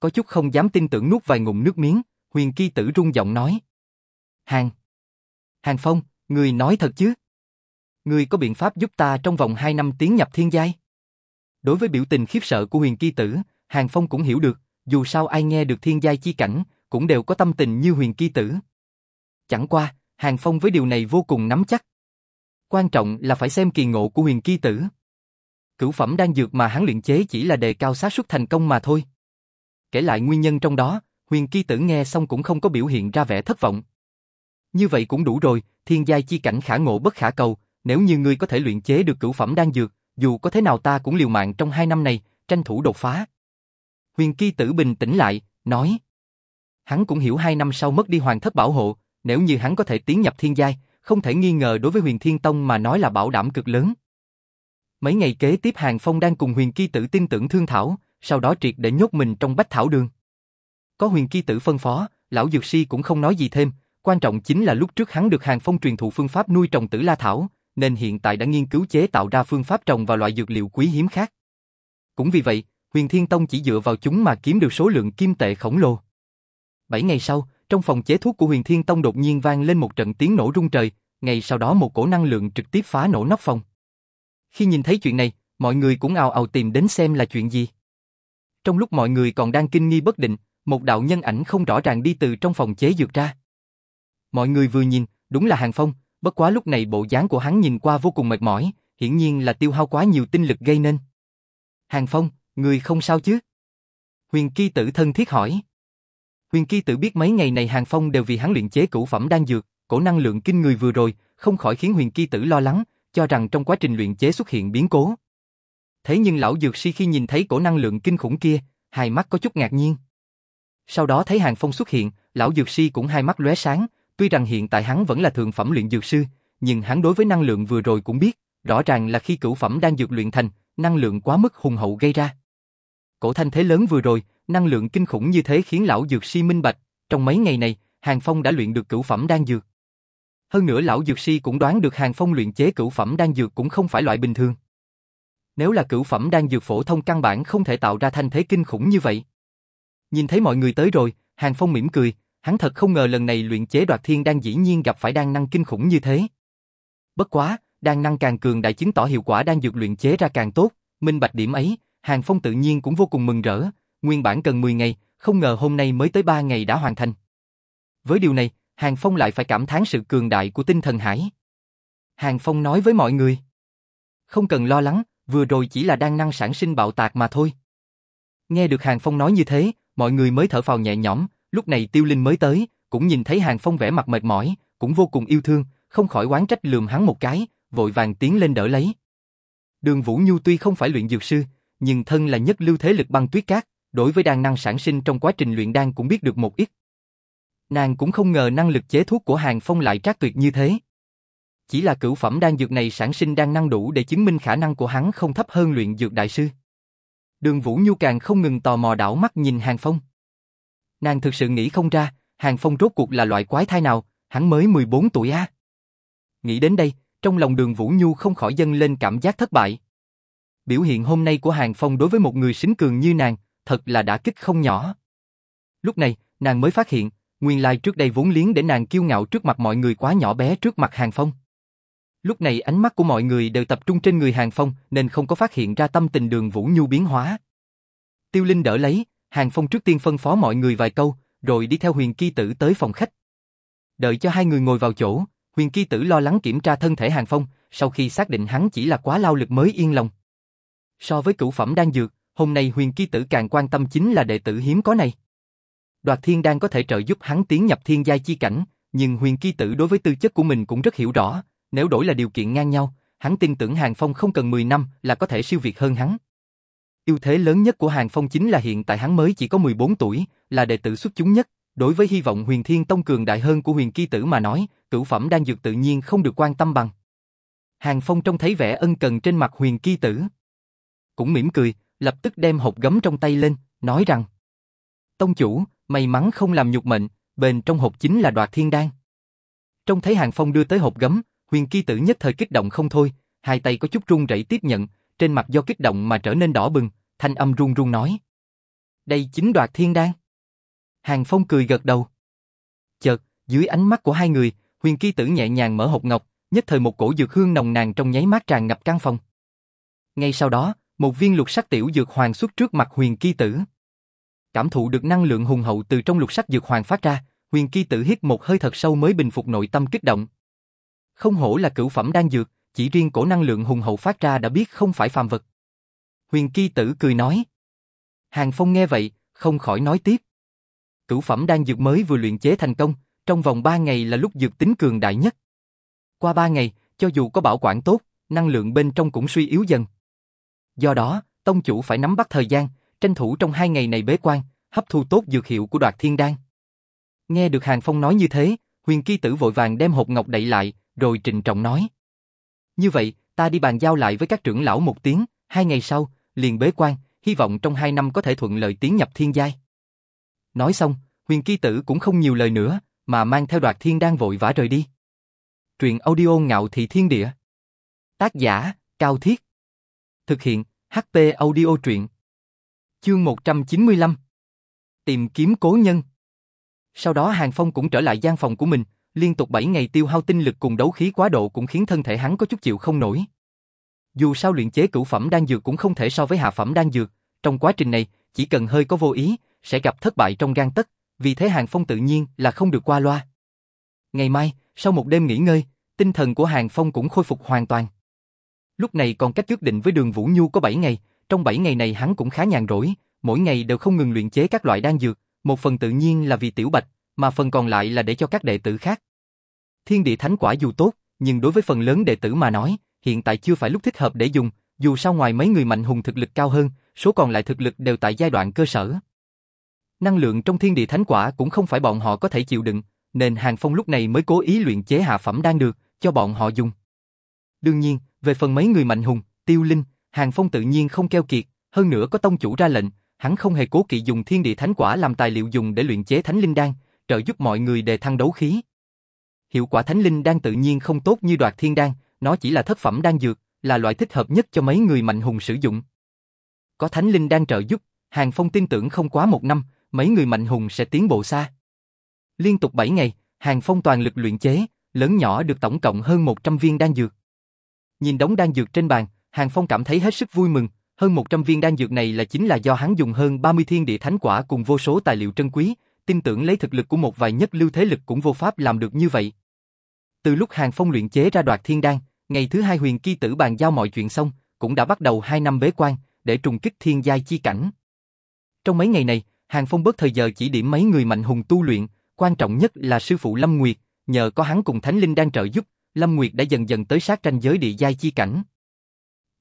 A: Có chút không dám tin tưởng nuốt vài ngụm nước miếng, Huyền kỳ tử rung giọng nói. Hàng! Hàng Phong, người nói thật chứ? Người có biện pháp giúp ta trong vòng 2 năm tiến nhập thiên giai? Đối với biểu tình khiếp sợ của huyền kỳ tử, Hàng Phong cũng hiểu được, dù sao ai nghe được thiên giai chi cảnh, cũng đều có tâm tình như huyền kỳ tử. Chẳng qua, Hàng Phong với điều này vô cùng nắm chắc. Quan trọng là phải xem kỳ ngộ của huyền kỳ tử. Cửu phẩm đang dược mà hắn luyện chế chỉ là đề cao xác suất thành công mà thôi. Kể lại nguyên nhân trong đó, huyền kỳ tử nghe xong cũng không có biểu hiện ra vẻ thất vọng. Như vậy cũng đủ rồi, thiên giai chi cảnh khả ngộ bất khả cầu, nếu như ngươi có thể luyện chế được cửu phẩm đan dược, dù có thế nào ta cũng liều mạng trong hai năm này, tranh thủ đột phá. Huyền Kỳ Tử bình tĩnh lại, nói. Hắn cũng hiểu hai năm sau mất đi hoàng thất bảo hộ, nếu như hắn có thể tiến nhập thiên giai, không thể nghi ngờ đối với huyền thiên tông mà nói là bảo đảm cực lớn. Mấy ngày kế tiếp Hàng Phong đang cùng huyền Kỳ Tử tin tưởng thương thảo, sau đó triệt để nhốt mình trong bách thảo đường. Có huyền Kỳ Tử phân phó, lão dược si cũng không nói gì thêm, quan trọng chính là lúc trước hắn được Hàng Phong truyền thụ phương pháp nuôi trồng tử la thảo, nên hiện tại đã nghiên cứu chế tạo ra phương pháp trồng và loại dược liệu quý hiếm khác. Cũng vì vậy, Huyền Thiên Tông chỉ dựa vào chúng mà kiếm được số lượng kim tệ khổng lồ. Bảy ngày sau, trong phòng chế thuốc của Huyền Thiên Tông đột nhiên vang lên một trận tiếng nổ rung trời, ngày sau đó một cổ năng lượng trực tiếp phá nổ nóc phòng. Khi nhìn thấy chuyện này, mọi người cũng ào ào tìm đến xem là chuyện gì. Trong lúc mọi người còn đang kinh nghi bất định, một đạo nhân ảnh không rõ ràng đi từ trong phòng chế dược ra. Mọi người vừa nhìn, đúng là Hàng Phong, bất quá lúc này bộ dáng của hắn nhìn qua vô cùng mệt mỏi, hiển nhiên là tiêu hao quá nhiều tinh lực gây nên. Hàng Phong, người không sao chứ? Huyền Ki Tử thân thiết hỏi. Huyền Ki Tử biết mấy ngày này Hàng Phong đều vì hắn luyện chế cửu phẩm đan dược, cổ năng lượng kinh người vừa rồi, không khỏi khiến Huyền Ki Tử lo lắng, cho rằng trong quá trình luyện chế xuất hiện biến cố. Thế nhưng lão dược sĩ khi nhìn thấy cổ năng lượng kinh khủng kia, hai mắt có chút ngạc nhiên. Sau đó thấy Hàng Phong xuất hiện, lão dược sĩ cũng hai mắt lóe sáng, tuy rằng hiện tại hắn vẫn là thượng phẩm luyện dược sư, nhưng hắn đối với năng lượng vừa rồi cũng biết, rõ ràng là khi cửu phẩm đang dược luyện thành, năng lượng quá mức hùng hậu gây ra. Cổ thanh thế lớn vừa rồi, năng lượng kinh khủng như thế khiến lão dược sĩ minh bạch, trong mấy ngày này, Hàng Phong đã luyện được cửu phẩm đan dược. Hơn nữa lão dược sĩ cũng đoán được Hàng Phong luyện chế cửu phẩm đan dược cũng không phải loại bình thường. Nếu là cửu phẩm đang dược phổ thông căn bản không thể tạo ra thanh thế kinh khủng như vậy. Nhìn thấy mọi người tới rồi, Hàng Phong mỉm cười, hắn thật không ngờ lần này luyện chế đoạt thiên đang dĩ nhiên gặp phải đan năng kinh khủng như thế. Bất quá, đan năng càng cường đại chứng tỏ hiệu quả đang dược luyện chế ra càng tốt, minh bạch điểm ấy, Hàng Phong tự nhiên cũng vô cùng mừng rỡ, nguyên bản cần 10 ngày, không ngờ hôm nay mới tới 3 ngày đã hoàn thành. Với điều này, Hàng Phong lại phải cảm thán sự cường đại của tinh thần hải. Hàng Phong nói với mọi người, không cần lo lắng, vừa rồi chỉ là đan năng sản sinh bạo tạc mà thôi. Nghe được Hàng Phong nói như thế, mọi người mới thở phào nhẹ nhõm, lúc này Tiêu Linh mới tới, cũng nhìn thấy Hàng Phong vẻ mặt mệt mỏi, cũng vô cùng yêu thương, không khỏi oán trách lườm hắn một cái, vội vàng tiến lên đỡ lấy. Đường Vũ Nhu tuy không phải luyện dược sư, nhưng thân là nhất lưu thế lực băng tuyết cát, đối với đan năng sản sinh trong quá trình luyện đan cũng biết được một ít. Nàng cũng không ngờ năng lực chế thuốc của Hàng Phong lại trác tuyệt như thế. Chỉ là cửu phẩm đan dược này sản sinh đang năng đủ để chứng minh khả năng của hắn không thấp hơn luyện dược đại sư. Đường Vũ Nhu càng không ngừng tò mò đảo mắt nhìn Hàng Phong. Nàng thực sự nghĩ không ra, Hàng Phong rốt cuộc là loại quái thai nào, hắn mới 14 tuổi a. Nghĩ đến đây, trong lòng đường Vũ Nhu không khỏi dâng lên cảm giác thất bại. Biểu hiện hôm nay của Hàng Phong đối với một người xính cường như nàng, thật là đã kích không nhỏ. Lúc này, nàng mới phát hiện, nguyên lai trước đây vốn liếng để nàng kiêu ngạo trước mặt mọi người quá nhỏ bé trước mặt Hàng Phong. Lúc này ánh mắt của mọi người đều tập trung trên người Hàng Phong nên không có phát hiện ra tâm tình đường Vũ Nhu biến hóa. Tiêu Linh đỡ lấy, Hàng Phong trước tiên phân phó mọi người vài câu, rồi đi theo huyền kỳ tử tới phòng khách. Đợi cho hai người ngồi vào chỗ, huyền kỳ tử lo lắng kiểm tra thân thể Hàng Phong, sau khi xác định hắn chỉ là quá lao lực mới yên lòng. So với cửu phẩm đang dược, hôm nay huyền kỳ tử càng quan tâm chính là đệ tử hiếm có này. Đoạt thiên đang có thể trợ giúp hắn tiến nhập thiên giai chi cảnh, nhưng huyền kỳ tử đối với tư chất của mình cũng rất hiểu rõ, nếu đổi là điều kiện ngang nhau, hắn tin tưởng Hàng Phong không cần 10 năm là có thể siêu việt hơn hắn. Ưu thế lớn nhất của Hàng Phong chính là hiện tại hắn mới chỉ có 14 tuổi, là đệ tử xuất chúng nhất. Đối với hy vọng huyền thiên tông cường đại hơn của huyền kỳ tử mà nói, cửu phẩm đang dược tự nhiên không được quan tâm bằng. Hàng Phong trông thấy vẻ ân cần trên mặt huyền kỳ tử. Cũng mỉm cười, lập tức đem hộp gấm trong tay lên, nói rằng Tông chủ, may mắn không làm nhục mệnh, bên trong hộp chính là đoạt thiên đan. Trông thấy Hàng Phong đưa tới hộp gấm, huyền Ki tử nhất thời kích động không thôi, hai tay có chút run rẩy tiếp nhận, trên mặt do kích động mà trở nên đỏ bừng, thanh âm run run nói. Đây chính đoạt thiên đan. Hàng Phong cười gật đầu. Chợt, dưới ánh mắt của hai người, huyền Ki tử nhẹ nhàng mở hộp ngọc, nhất thời một cổ dược hương nồng nàn trong nháy mắt tràn ngập căn phòng. Ngay sau đó, một viên lục sắc tiểu dược hoàng xuất trước mặt huyền Ki tử. Cảm thụ được năng lượng hùng hậu từ trong lục sắc dược hoàng phát ra, huyền Ki tử hít một hơi thật sâu mới bình phục nội tâm kích động. Không hổ là cửu phẩm đan dược, chỉ riêng cổ năng lượng hùng hậu phát ra đã biết không phải phàm vật. Huyền Ki tử cười nói. Hàng Phong nghe vậy, không khỏi nói tiếp. Cửu phẩm đan dược mới vừa luyện chế thành công, trong vòng 3 ngày là lúc dược tính cường đại nhất. Qua 3 ngày, cho dù có bảo quản tốt, năng lượng bên trong cũng suy yếu dần. Do đó, tông chủ phải nắm bắt thời gian, tranh thủ trong hai ngày này bế quan, hấp thu tốt dược hiệu của đoạt thiên đan. Nghe được Hàng Phong nói như thế, huyền kỳ tử vội vàng đem hộp ngọc đậy lại, rồi trịnh trọng nói. Như vậy, ta đi bàn giao lại với các trưởng lão một tiếng, hai ngày sau, liền bế quan, hy vọng trong hai năm có thể thuận lợi tiến nhập thiên giai. Nói xong, huyền kỳ tử cũng không nhiều lời nữa, mà mang theo đoạt thiên đang vội vã rời đi. Truyện audio ngạo thị thiên địa. Tác giả, Cao Thiết. Thực hiện, HP audio truyện. Chương 195. Tìm kiếm cố nhân. Sau đó Hàng Phong cũng trở lại gian phòng của mình, liên tục 7 ngày tiêu hao tinh lực cùng đấu khí quá độ cũng khiến thân thể hắn có chút chịu không nổi. Dù sao luyện chế cửu phẩm đan dược cũng không thể so với hạ phẩm đan dược, trong quá trình này, chỉ cần hơi có vô ý, sẽ gặp thất bại trong gan tất, vì thế Hàng Phong tự nhiên là không được qua loa. Ngày mai, sau một đêm nghỉ ngơi, tinh thần của Hàng Phong cũng khôi phục hoàn toàn. Lúc này còn cách quyết định với đường Vũ Nhu có 7 ngày, trong 7 ngày này hắn cũng khá nhàn rỗi, mỗi ngày đều không ngừng luyện chế các loại đan dược, một phần tự nhiên là vì tiểu bạch, mà phần còn lại là để cho các đệ tử khác. Thiên địa thánh quả dù tốt, nhưng đối với phần lớn đệ tử mà nói, hiện tại chưa phải lúc thích hợp để dùng, dù sao ngoài mấy người mạnh hùng thực lực cao hơn, số còn lại thực lực đều tại giai đoạn cơ sở. Năng lượng trong thiên địa thánh quả cũng không phải bọn họ có thể chịu đựng, nên Hàng Phong lúc này mới cố ý luyện chế hạ phẩm đang được, cho bọn họ dùng. Đương nhiên, về phần mấy người mạnh hùng, tiêu linh, Hàng Phong tự nhiên không keo kiệt, hơn nữa có tông chủ ra lệnh, hắn không hề cố kỵ dùng thiên địa thánh quả làm tài liệu dùng để luyện chế thánh linh đan, trợ giúp mọi người đề thăng đấu khí. Hiệu quả thánh linh đan tự nhiên không tốt như đoạt thiên đan, nó chỉ là thất phẩm đan dược, là loại thích hợp nhất cho mấy người mạnh hùng sử dụng. Có thánh linh đan trợ giúp, Hàng Phong tin tưởng không quá một năm, mấy người mạnh hùng sẽ tiến bộ xa. Liên tục 7 ngày, Hàng Phong toàn lực luyện chế, lớn nhỏ được tổng cộng hơn 100 viên đan dược. Nhìn đống đan dược trên bàn, Hàng Phong cảm thấy hết sức vui mừng, hơn 100 viên đan dược này là chính là do hắn dùng hơn 30 thiên địa thánh quả cùng vô số tài liệu trân quý, tin tưởng lấy thực lực của một vài nhất lưu thế lực cũng vô pháp làm được như vậy. Từ lúc Hàng Phong luyện chế ra đoạt thiên đan, ngày thứ hai huyền kỳ tử bàn giao mọi chuyện xong, cũng đã bắt đầu hai năm bế quan, để trùng kích thiên giai chi cảnh. Trong mấy ngày này, Hàng Phong bớt thời giờ chỉ điểm mấy người mạnh hùng tu luyện, quan trọng nhất là sư phụ Lâm Nguyệt, nhờ có hắn cùng Thánh Linh đang trợ giúp, Lâm Nguyệt đã dần dần tới sát tranh giới địa giai chi cảnh.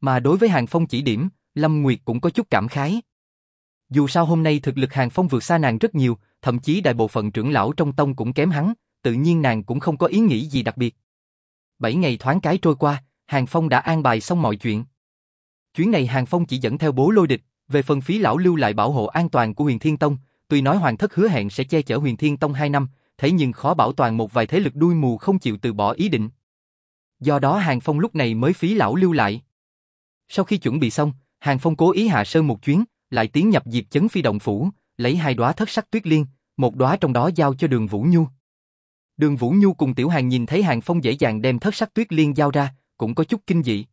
A: Mà đối với Hàng Phong chỉ điểm, Lâm Nguyệt cũng có chút cảm khái. Dù sao hôm nay thực lực Hàng Phong vượt xa nàng rất nhiều, thậm chí đại bộ phận trưởng lão trong tông cũng kém hắn, tự nhiên nàng cũng không có ý nghĩ gì đặc biệt. Bảy ngày thoáng cái trôi qua, Hàng Phong đã an bài xong mọi chuyện. Chuyến này Hàng Phong chỉ dẫn theo bố lôi địch, Về phần phí lão lưu lại bảo hộ an toàn của huyền Thiên Tông, tuy nói hoàng thất hứa hẹn sẽ che chở huyền Thiên Tông 2 năm, thế nhưng khó bảo toàn một vài thế lực đuôi mù không chịu từ bỏ ý định. Do đó Hàng Phong lúc này mới phí lão lưu lại. Sau khi chuẩn bị xong, Hàng Phong cố ý hạ sơn một chuyến, lại tiến nhập Diệp Chấn Phi động phủ, lấy hai đóa thất sắc tuyết liên, một đóa trong đó giao cho Đường Vũ Nhu. Đường Vũ Nhu cùng Tiểu Hàng nhìn thấy Hàng Phong dễ dàng đem thất sắc tuyết liên giao ra, cũng có chút kinh dị.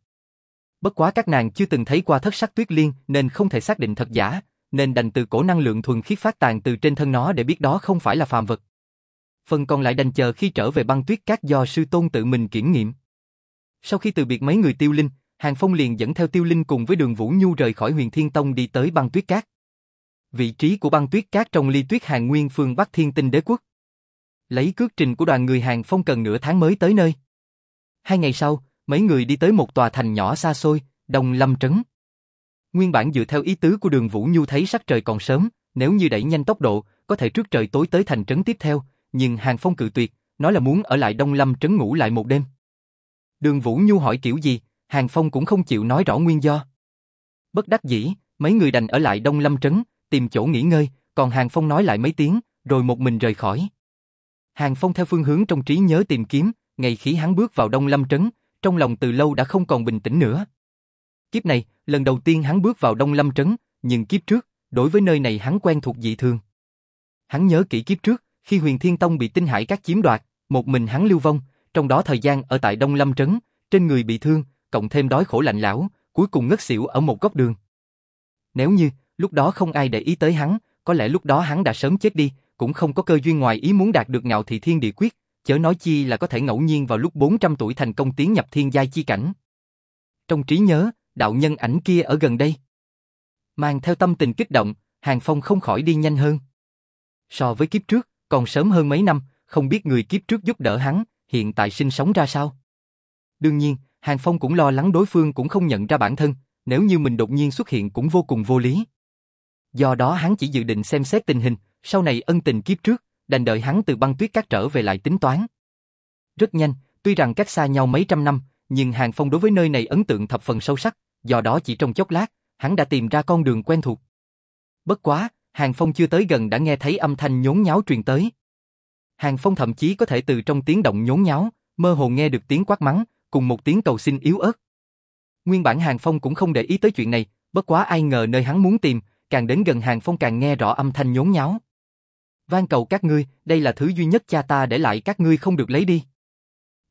A: Bất quá các nàng chưa từng thấy qua thất sắc tuyết liên nên không thể xác định thật giả, nên đành từ cổ năng lượng thuần khiết phát tàn từ trên thân nó để biết đó không phải là phàm vật. Phần còn lại đành chờ khi trở về băng tuyết cát do sư tôn tự mình kiểm nghiệm. Sau khi từ biệt mấy người tiêu linh, Hàng Phong liền dẫn theo tiêu linh cùng với đường Vũ Nhu rời khỏi huyền Thiên Tông đi tới băng tuyết cát. Vị trí của băng tuyết cát trong ly tuyết hàng nguyên phương Bắc Thiên Tinh Đế Quốc. Lấy cước trình của đoàn người Hàng Phong cần nửa tháng mới tới nơi. Hai ngày sau, mấy người đi tới một tòa thành nhỏ xa xôi, Đông Lâm Trấn. Nguyên bản dựa theo ý tứ của đường Vũ Nhu thấy sắc trời còn sớm, nếu như đẩy nhanh tốc độ, có thể trước trời tối tới thành trấn tiếp theo, nhưng Hàng Phong cự tuyệt, nói là muốn ở lại Đông Lâm Trấn ngủ lại một đêm. Đường Vũ Nhu hỏi kiểu gì, Hàng Phong cũng không chịu nói rõ nguyên do. Bất đắc dĩ, mấy người đành ở lại Đông Lâm Trấn, tìm chỗ nghỉ ngơi, còn Hàng Phong nói lại mấy tiếng, rồi một mình rời khỏi. Hàng Phong theo phương hướng trong trí nhớ tìm kiếm, ngày khí hắn bước vào Đông Lâm Trấn, trong lòng từ lâu đã không còn bình tĩnh nữa. Kiếp này, lần đầu tiên hắn bước vào Đông Lâm Trấn, nhưng kiếp trước, đối với nơi này hắn quen thuộc dị thường. Hắn nhớ kỹ kiếp trước, khi huyền Thiên Tông bị tinh hải các chiếm đoạt, một mình hắn lưu vong, trong đó thời gian ở tại Đông Lâm Trấn, trên người bị thương, cộng thêm đói khổ lạnh lão, cuối cùng ngất xỉu ở một góc đường. Nếu như, lúc đó không ai để ý tới hắn, có lẽ lúc đó hắn đã sớm chết đi, cũng không có cơ duyên ngoài ý muốn đạt được ngạo thị thiên địa quyết, chớ nói chi là có thể ngẫu nhiên vào lúc 400 tuổi thành công tiến nhập thiên giai chi cảnh. Trong trí nhớ, đạo nhân ảnh kia ở gần đây. Mang theo tâm tình kích động, Hàng Phong không khỏi đi nhanh hơn. So với kiếp trước, còn sớm hơn mấy năm, không biết người kiếp trước giúp đỡ hắn, hiện tại sinh sống ra sao. Đương nhiên, Hàng Phong cũng lo lắng đối phương cũng không nhận ra bản thân, nếu như mình đột nhiên xuất hiện cũng vô cùng vô lý. Do đó hắn chỉ dự định xem xét tình hình, sau này ân tình kiếp trước, đành đợi hắn từ băng tuyết cát trở về lại tính toán. Rất nhanh, tuy rằng cách xa nhau mấy trăm năm, nhưng Hàng Phong đối với nơi này ấn tượng thập phần sâu sắc, do đó chỉ trong chốc lát, hắn đã tìm ra con đường quen thuộc. Bất quá, Hàng Phong chưa tới gần đã nghe thấy âm thanh nhốn nháo truyền tới. Hàng Phong thậm chí có thể từ trong tiếng động nhốn nháo, mơ hồ nghe được tiếng quát mắng, cùng một tiếng cầu xin yếu ớt. Nguyên bản Hàng Phong cũng không để ý tới chuyện này, bất quá ai ngờ nơi hắn muốn tìm, càng đến gần Hàng Phong càng nghe rõ âm thanh nhốn nháo. Van cầu các ngươi, đây là thứ duy nhất cha ta để lại các ngươi không được lấy đi.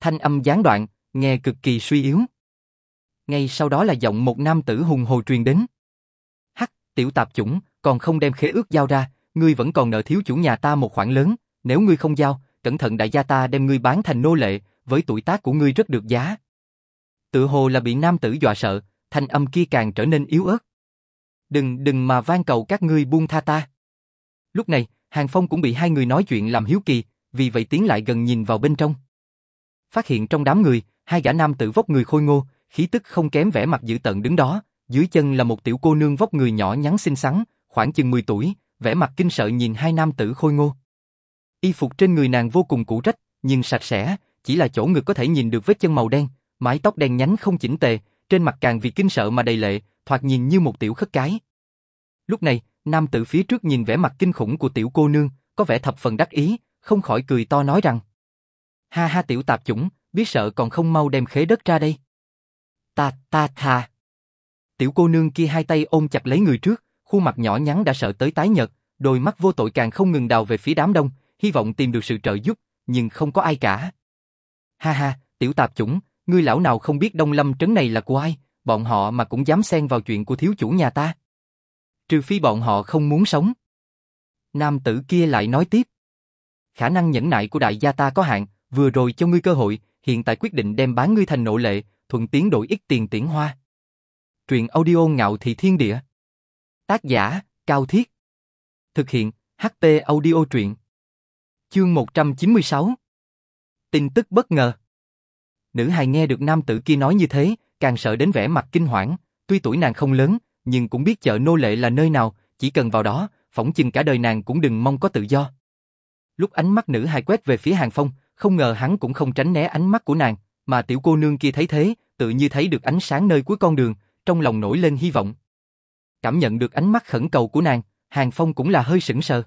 A: Thanh âm gián đoạn, nghe cực kỳ suy yếu. Ngay sau đó là giọng một nam tử hùng hồ truyền đến. Hắc, tiểu tạp chủng, còn không đem khế ước giao ra, ngươi vẫn còn nợ thiếu chủ nhà ta một khoản lớn, nếu ngươi không giao, cẩn thận đại gia ta đem ngươi bán thành nô lệ, với tuổi tác của ngươi rất được giá. Tự hồ là bị nam tử dọa sợ, thanh âm kia càng trở nên yếu ớt. Đừng, đừng mà van cầu các ngươi buông tha ta. Lúc này, Hàng Phong cũng bị hai người nói chuyện làm hiếu kỳ, vì vậy tiến lại gần nhìn vào bên trong. Phát hiện trong đám người, hai gã nam tử vóc người khôi ngô, khí tức không kém vẻ mặt dữ tợn đứng đó, dưới chân là một tiểu cô nương vóc người nhỏ nhắn xinh xắn, khoảng chừng 10 tuổi, vẻ mặt kinh sợ nhìn hai nam tử khôi ngô. Y phục trên người nàng vô cùng cũ rách, nhưng sạch sẽ, chỉ là chỗ ngực có thể nhìn được vết chân màu đen, mái tóc đen nhánh không chỉnh tề, trên mặt càng vì kinh sợ mà đầy lệ, thoạt nhìn như một tiểu khất cái. Lúc này, nam tử phía trước nhìn vẻ mặt kinh khủng của tiểu cô nương, có vẻ thập phần đắc ý, không khỏi cười to nói rằng Ha ha tiểu tạp chủng, biết sợ còn không mau đem khế đất ra đây. Ta, ta tha. Tiểu cô nương kia hai tay ôm chặt lấy người trước, khuôn mặt nhỏ nhắn đã sợ tới tái nhợt, đôi mắt vô tội càng không ngừng đào về phía đám đông, hy vọng tìm được sự trợ giúp, nhưng không có ai cả. Ha ha, tiểu tạp chủng, ngươi lão nào không biết Đông Lâm trấn này là của ai, bọn họ mà cũng dám xen vào chuyện của thiếu chủ nhà ta. Trừ phi bọn họ không muốn sống. Nam tử kia lại nói tiếp. Khả năng nhẫn nại của đại gia ta có hạn, vừa rồi cho ngươi cơ hội, hiện tại quyết định đem bán ngươi thành nộ lệ, thuận tiến đổi ít tiền tiễn hoa. Truyện audio ngạo thị thiên địa. Tác giả, Cao Thiết. Thực hiện, ht audio truyện. Chương 196. Tin tức bất ngờ. Nữ hài nghe được nam tử kia nói như thế, càng sợ đến vẻ mặt kinh hoảng, tuy tuổi nàng không lớn, nhưng cũng biết chợ nô lệ là nơi nào, chỉ cần vào đó, phỏng chừng cả đời nàng cũng đừng mong có tự do. Lúc ánh mắt nữ hài quét về phía Hàng Phong, không ngờ hắn cũng không tránh né ánh mắt của nàng, mà tiểu cô nương kia thấy thế, tự như thấy được ánh sáng nơi cuối con đường, trong lòng nổi lên hy vọng. Cảm nhận được ánh mắt khẩn cầu của nàng, Hàng Phong cũng là hơi sững sờ.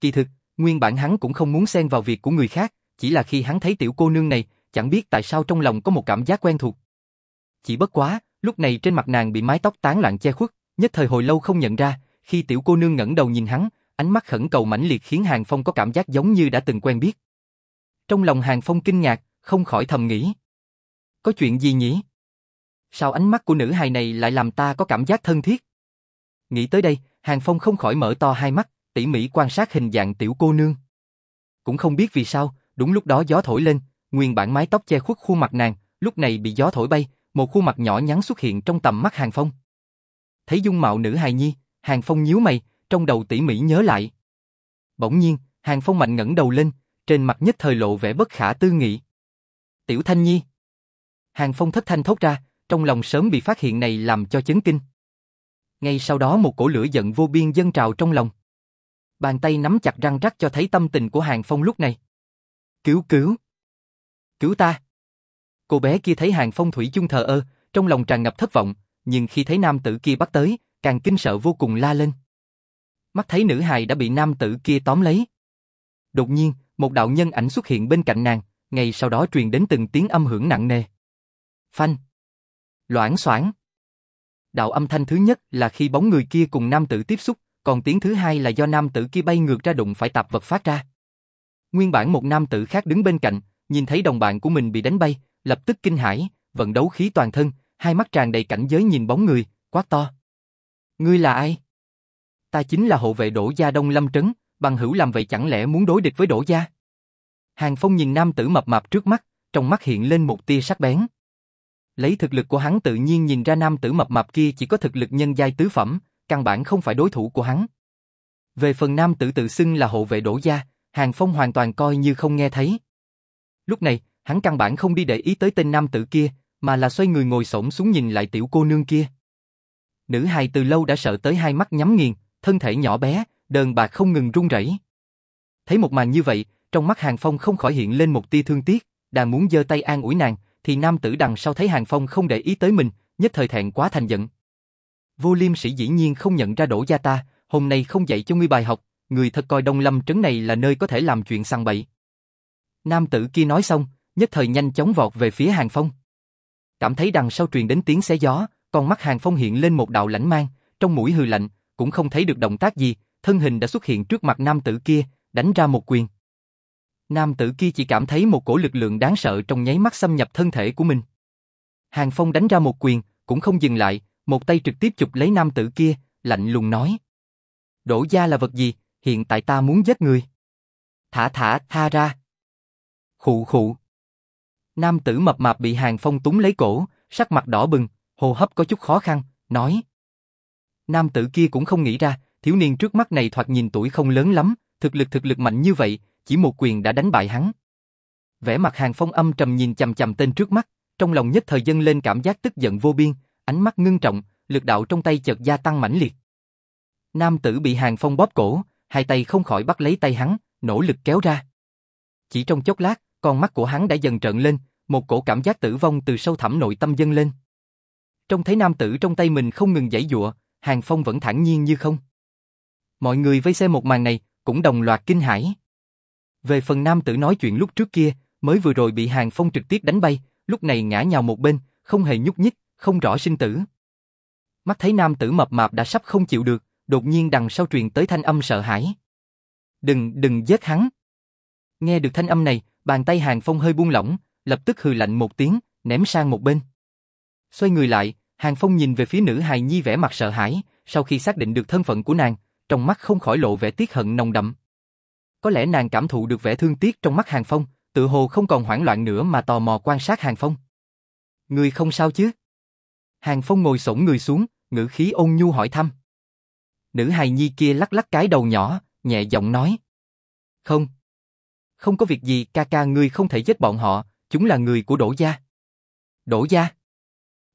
A: Kỳ thực, nguyên bản hắn cũng không muốn xen vào việc của người khác, chỉ là khi hắn thấy tiểu cô nương này, chẳng biết tại sao trong lòng có một cảm giác quen thuộc. Chỉ bất quá, lúc này trên mặt nàng bị mái tóc tán loạn che khuất, nhất thời hồi lâu không nhận ra, khi tiểu cô nương ngẩng đầu nhìn hắn, ánh mắt khẩn cầu mãnh liệt khiến Hàng Phong có cảm giác giống như đã từng quen biết. Trong lòng Hàng Phong kinh ngạc, không khỏi thầm nghĩ. Có chuyện gì nhỉ? Sao ánh mắt của nữ hài này lại làm ta có cảm giác thân thiết? Nghĩ tới đây, Hàng Phong không khỏi mở to hai mắt, tỉ mỉ quan sát hình dạng tiểu cô nương. Cũng không biết vì sao, đúng lúc đó gió thổi lên, nguyên bản mái tóc che khuất khuôn mặt nàng, lúc này bị gió thổi bay, một khuôn mặt nhỏ nhắn xuất hiện trong tầm mắt Hàng Phong. Thấy dung mạo nữ hài nhi, Hàng Phong nhíu mày, trong đầu tỉ mỉ nhớ lại. Bỗng nhiên, Hàng Phong mạnh ngẩng đầu lên, trên mặt nhất thời lộ vẻ bất khả tư nghị. Tiểu Thanh Nhi. Hàng Phong thất thanh thốt ra, trong lòng sớm bị phát hiện này làm cho chấn kinh. Ngay sau đó một cổ lửa giận vô biên dâng trào trong lòng. Bàn tay nắm chặt răng rắc cho thấy tâm tình của Hàng Phong lúc này. Cứu cứu! Cứu ta! Cô bé kia thấy Hàng Phong thủy chung thờ ơ, trong lòng tràn ngập thất vọng, nhưng khi thấy nam tử kia bắt tới, càng kinh sợ vô cùng la lên. Mắt thấy nữ hài đã bị nam tử kia tóm lấy. Đột nhiên, một đạo nhân ảnh xuất hiện bên cạnh nàng, ngay sau đó truyền đến từng tiếng âm hưởng nặng nề. Phanh! Loãng xoảng! Đạo âm thanh thứ nhất là khi bóng người kia cùng nam tử tiếp xúc, còn tiếng thứ hai là do nam tử kia bay ngược ra đụng phải tạp vật phát ra. Nguyên bản một nam tử khác đứng bên cạnh, nhìn thấy đồng bạn của mình bị đánh bay, lập tức kinh hãi, vận đấu khí toàn thân, hai mắt tràn đầy cảnh giới nhìn bóng người, quát to. Ngươi là ai? Ta chính là hộ vệ đổ gia Đông Lâm Trấn, bằng hữu làm vậy chẳng lẽ muốn đối địch với đổ gia? Hàng Phong nhìn nam tử mập mạp trước mắt, trong mắt hiện lên một tia sắc bén. Lấy thực lực của hắn tự nhiên nhìn ra nam tử mập mạp kia chỉ có thực lực nhân giai tứ phẩm, căn bản không phải đối thủ của hắn. Về phần nam tử tự xưng là hộ vệ đổ gia, Hàng Phong hoàn toàn coi như không nghe thấy. Lúc này, hắn căn bản không đi để ý tới tên nam tử kia, mà là xoay người ngồi xổm xuống nhìn lại tiểu cô nương kia. Nữ hài từ lâu đã sợ tới hai mắt nhắm nghiền, thân thể nhỏ bé, đờn bạc không ngừng run rẩy. Thấy một màn như vậy, trong mắt Hàng Phong không khỏi hiện lên một tia thương tiếc, đang muốn giơ tay an ủi nàng, thì nam tử đằng sau thấy Hàng Phong không để ý tới mình, nhất thời thẹn quá thành giận. Vô Liêm Sĩ dĩ nhiên không nhận ra đổ gia ta, hôm nay không dạy cho ngươi bài học, người thật coi Đông Lâm trấn này là nơi có thể làm chuyện săn bậy. Nam tử kia nói xong, nhất thời nhanh chóng vọt về phía Hàng Phong. Cảm thấy đằng sau truyền đến tiếng xé gió, con mắt Hàng Phong hiện lên một đạo lãnh mang, trong mũi hừ lạnh, cũng không thấy được động tác gì, thân hình đã xuất hiện trước mặt nam tử kia, đánh ra một quyền. Nam tử kia chỉ cảm thấy một cổ lực lượng đáng sợ trong nháy mắt xâm nhập thân thể của mình. Hàng Phong đánh ra một quyền, cũng không dừng lại, một tay trực tiếp chụp lấy nam tử kia, lạnh lùng nói. Đổ gia là vật gì, hiện tại ta muốn giết người. Thả thả, tha ra. Khụ khụ. Nam tử mập mạp bị Hàng Phong túng lấy cổ, sắc mặt đỏ bừng, hô hấp có chút khó khăn, nói. Nam tử kia cũng không nghĩ ra, thiếu niên trước mắt này thoạt nhìn tuổi không lớn lắm, thực lực thực lực mạnh như vậy, chỉ một quyền đã đánh bại hắn. Vẻ mặt Hàng Phong âm trầm nhìn chầm chầm tên trước mắt, trong lòng nhất thời dâng lên cảm giác tức giận vô biên, ánh mắt ngưng trọng, lực đạo trong tay chợt gia tăng mãnh liệt. Nam tử bị Hàng Phong bóp cổ, hai tay không khỏi bắt lấy tay hắn, nỗ lực kéo ra. Chỉ trong chốc lát, con mắt của hắn đã dần trợn lên, một cổ cảm giác tử vong từ sâu thẳm nội tâm dâng lên. Trong thấy nam tử trong tay mình không ngừng giãy giụa, Hàng Phong vẫn thản nhiên như không. Mọi người vây xem một màn này, cũng đồng loạt kinh hãi. Về phần nam tử nói chuyện lúc trước kia, mới vừa rồi bị Hàng Phong trực tiếp đánh bay, lúc này ngã nhào một bên, không hề nhúc nhích, không rõ sinh tử. Mắt thấy nam tử mập mạp đã sắp không chịu được, đột nhiên đằng sau truyền tới thanh âm sợ hãi. Đừng, đừng giết hắn. Nghe được thanh âm này, bàn tay Hàng Phong hơi buông lỏng, lập tức hừ lạnh một tiếng, ném sang một bên. Xoay người lại, Hàng Phong nhìn về phía nữ hài nhi vẻ mặt sợ hãi, sau khi xác định được thân phận của nàng, trong mắt không khỏi lộ vẻ tiếc hận nồng đậm. Có lẽ nàng cảm thụ được vẻ thương tiếc trong mắt Hàng Phong, tự hồ không còn hoảng loạn nữa mà tò mò quan sát Hàng Phong. Người không sao chứ? Hàng Phong ngồi xổm người xuống, ngữ khí ôn nhu hỏi thăm. Nữ hài nhi kia lắc lắc cái đầu nhỏ, nhẹ giọng nói. Không. Không có việc gì ca ca ngươi không thể giết bọn họ, chúng là người của Đỗ Gia. Đỗ Gia?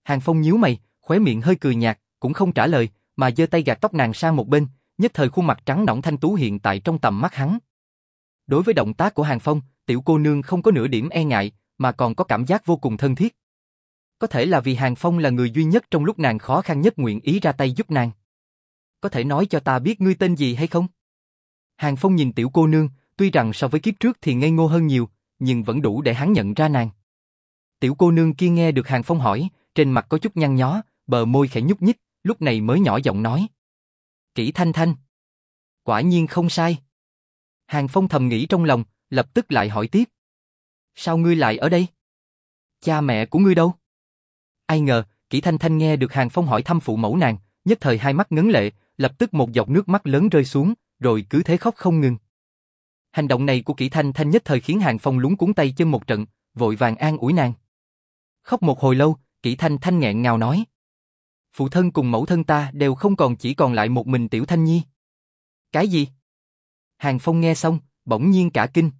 A: Hàng Phong nhíu mày, khóe miệng hơi cười nhạt, cũng không trả lời, mà giơ tay gạt tóc nàng sang một bên, nhất thời khuôn mặt trắng nõn thanh tú hiện tại trong tầm mắt hắn. Đối với động tác của Hàng Phong, tiểu cô nương không có nửa điểm e ngại, mà còn có cảm giác vô cùng thân thiết. Có thể là vì Hàng Phong là người duy nhất trong lúc nàng khó khăn nhất nguyện ý ra tay giúp nàng. có thể nói cho ta biết ngươi tên gì hay không? Hàng Phong nhìn tiểu cô nương, tuy rằng so với kiếp trước thì ngây ngô hơn nhiều, nhưng vẫn đủ để hắn nhận ra nàng. Tiểu cô nương kia nghe được Hàng Phong hỏi, trên mặt có chút nhăn nhó, bờ môi khẽ nhúc nhích, lúc này mới nhỏ giọng nói. Kỷ Thanh Thanh. Quả nhiên không sai. Hàng Phong thầm nghĩ trong lòng, lập tức lại hỏi tiếp. Sao ngươi lại ở đây? Cha mẹ của ngươi đâu? Ai ngờ, Kỷ Thanh Thanh nghe được Hàng Phong hỏi thăm phụ mẫu nàng, nhất thời hai mắt ngấn lệ, lập tức một giọt nước mắt lớn rơi xuống, rồi cứ thế khóc không ngừng. Hành động này của Kỷ Thanh Thanh nhất thời khiến Hàng Phong lúng cuốn tay chân một trận, vội vàng an ủi nàng. Khóc một hồi lâu, Kỷ Thanh Thanh nghẹn ngào nói. Phụ thân cùng mẫu thân ta đều không còn chỉ còn lại một mình Tiểu Thanh Nhi. Cái gì? Hàng Phong nghe xong, bỗng nhiên cả kinh.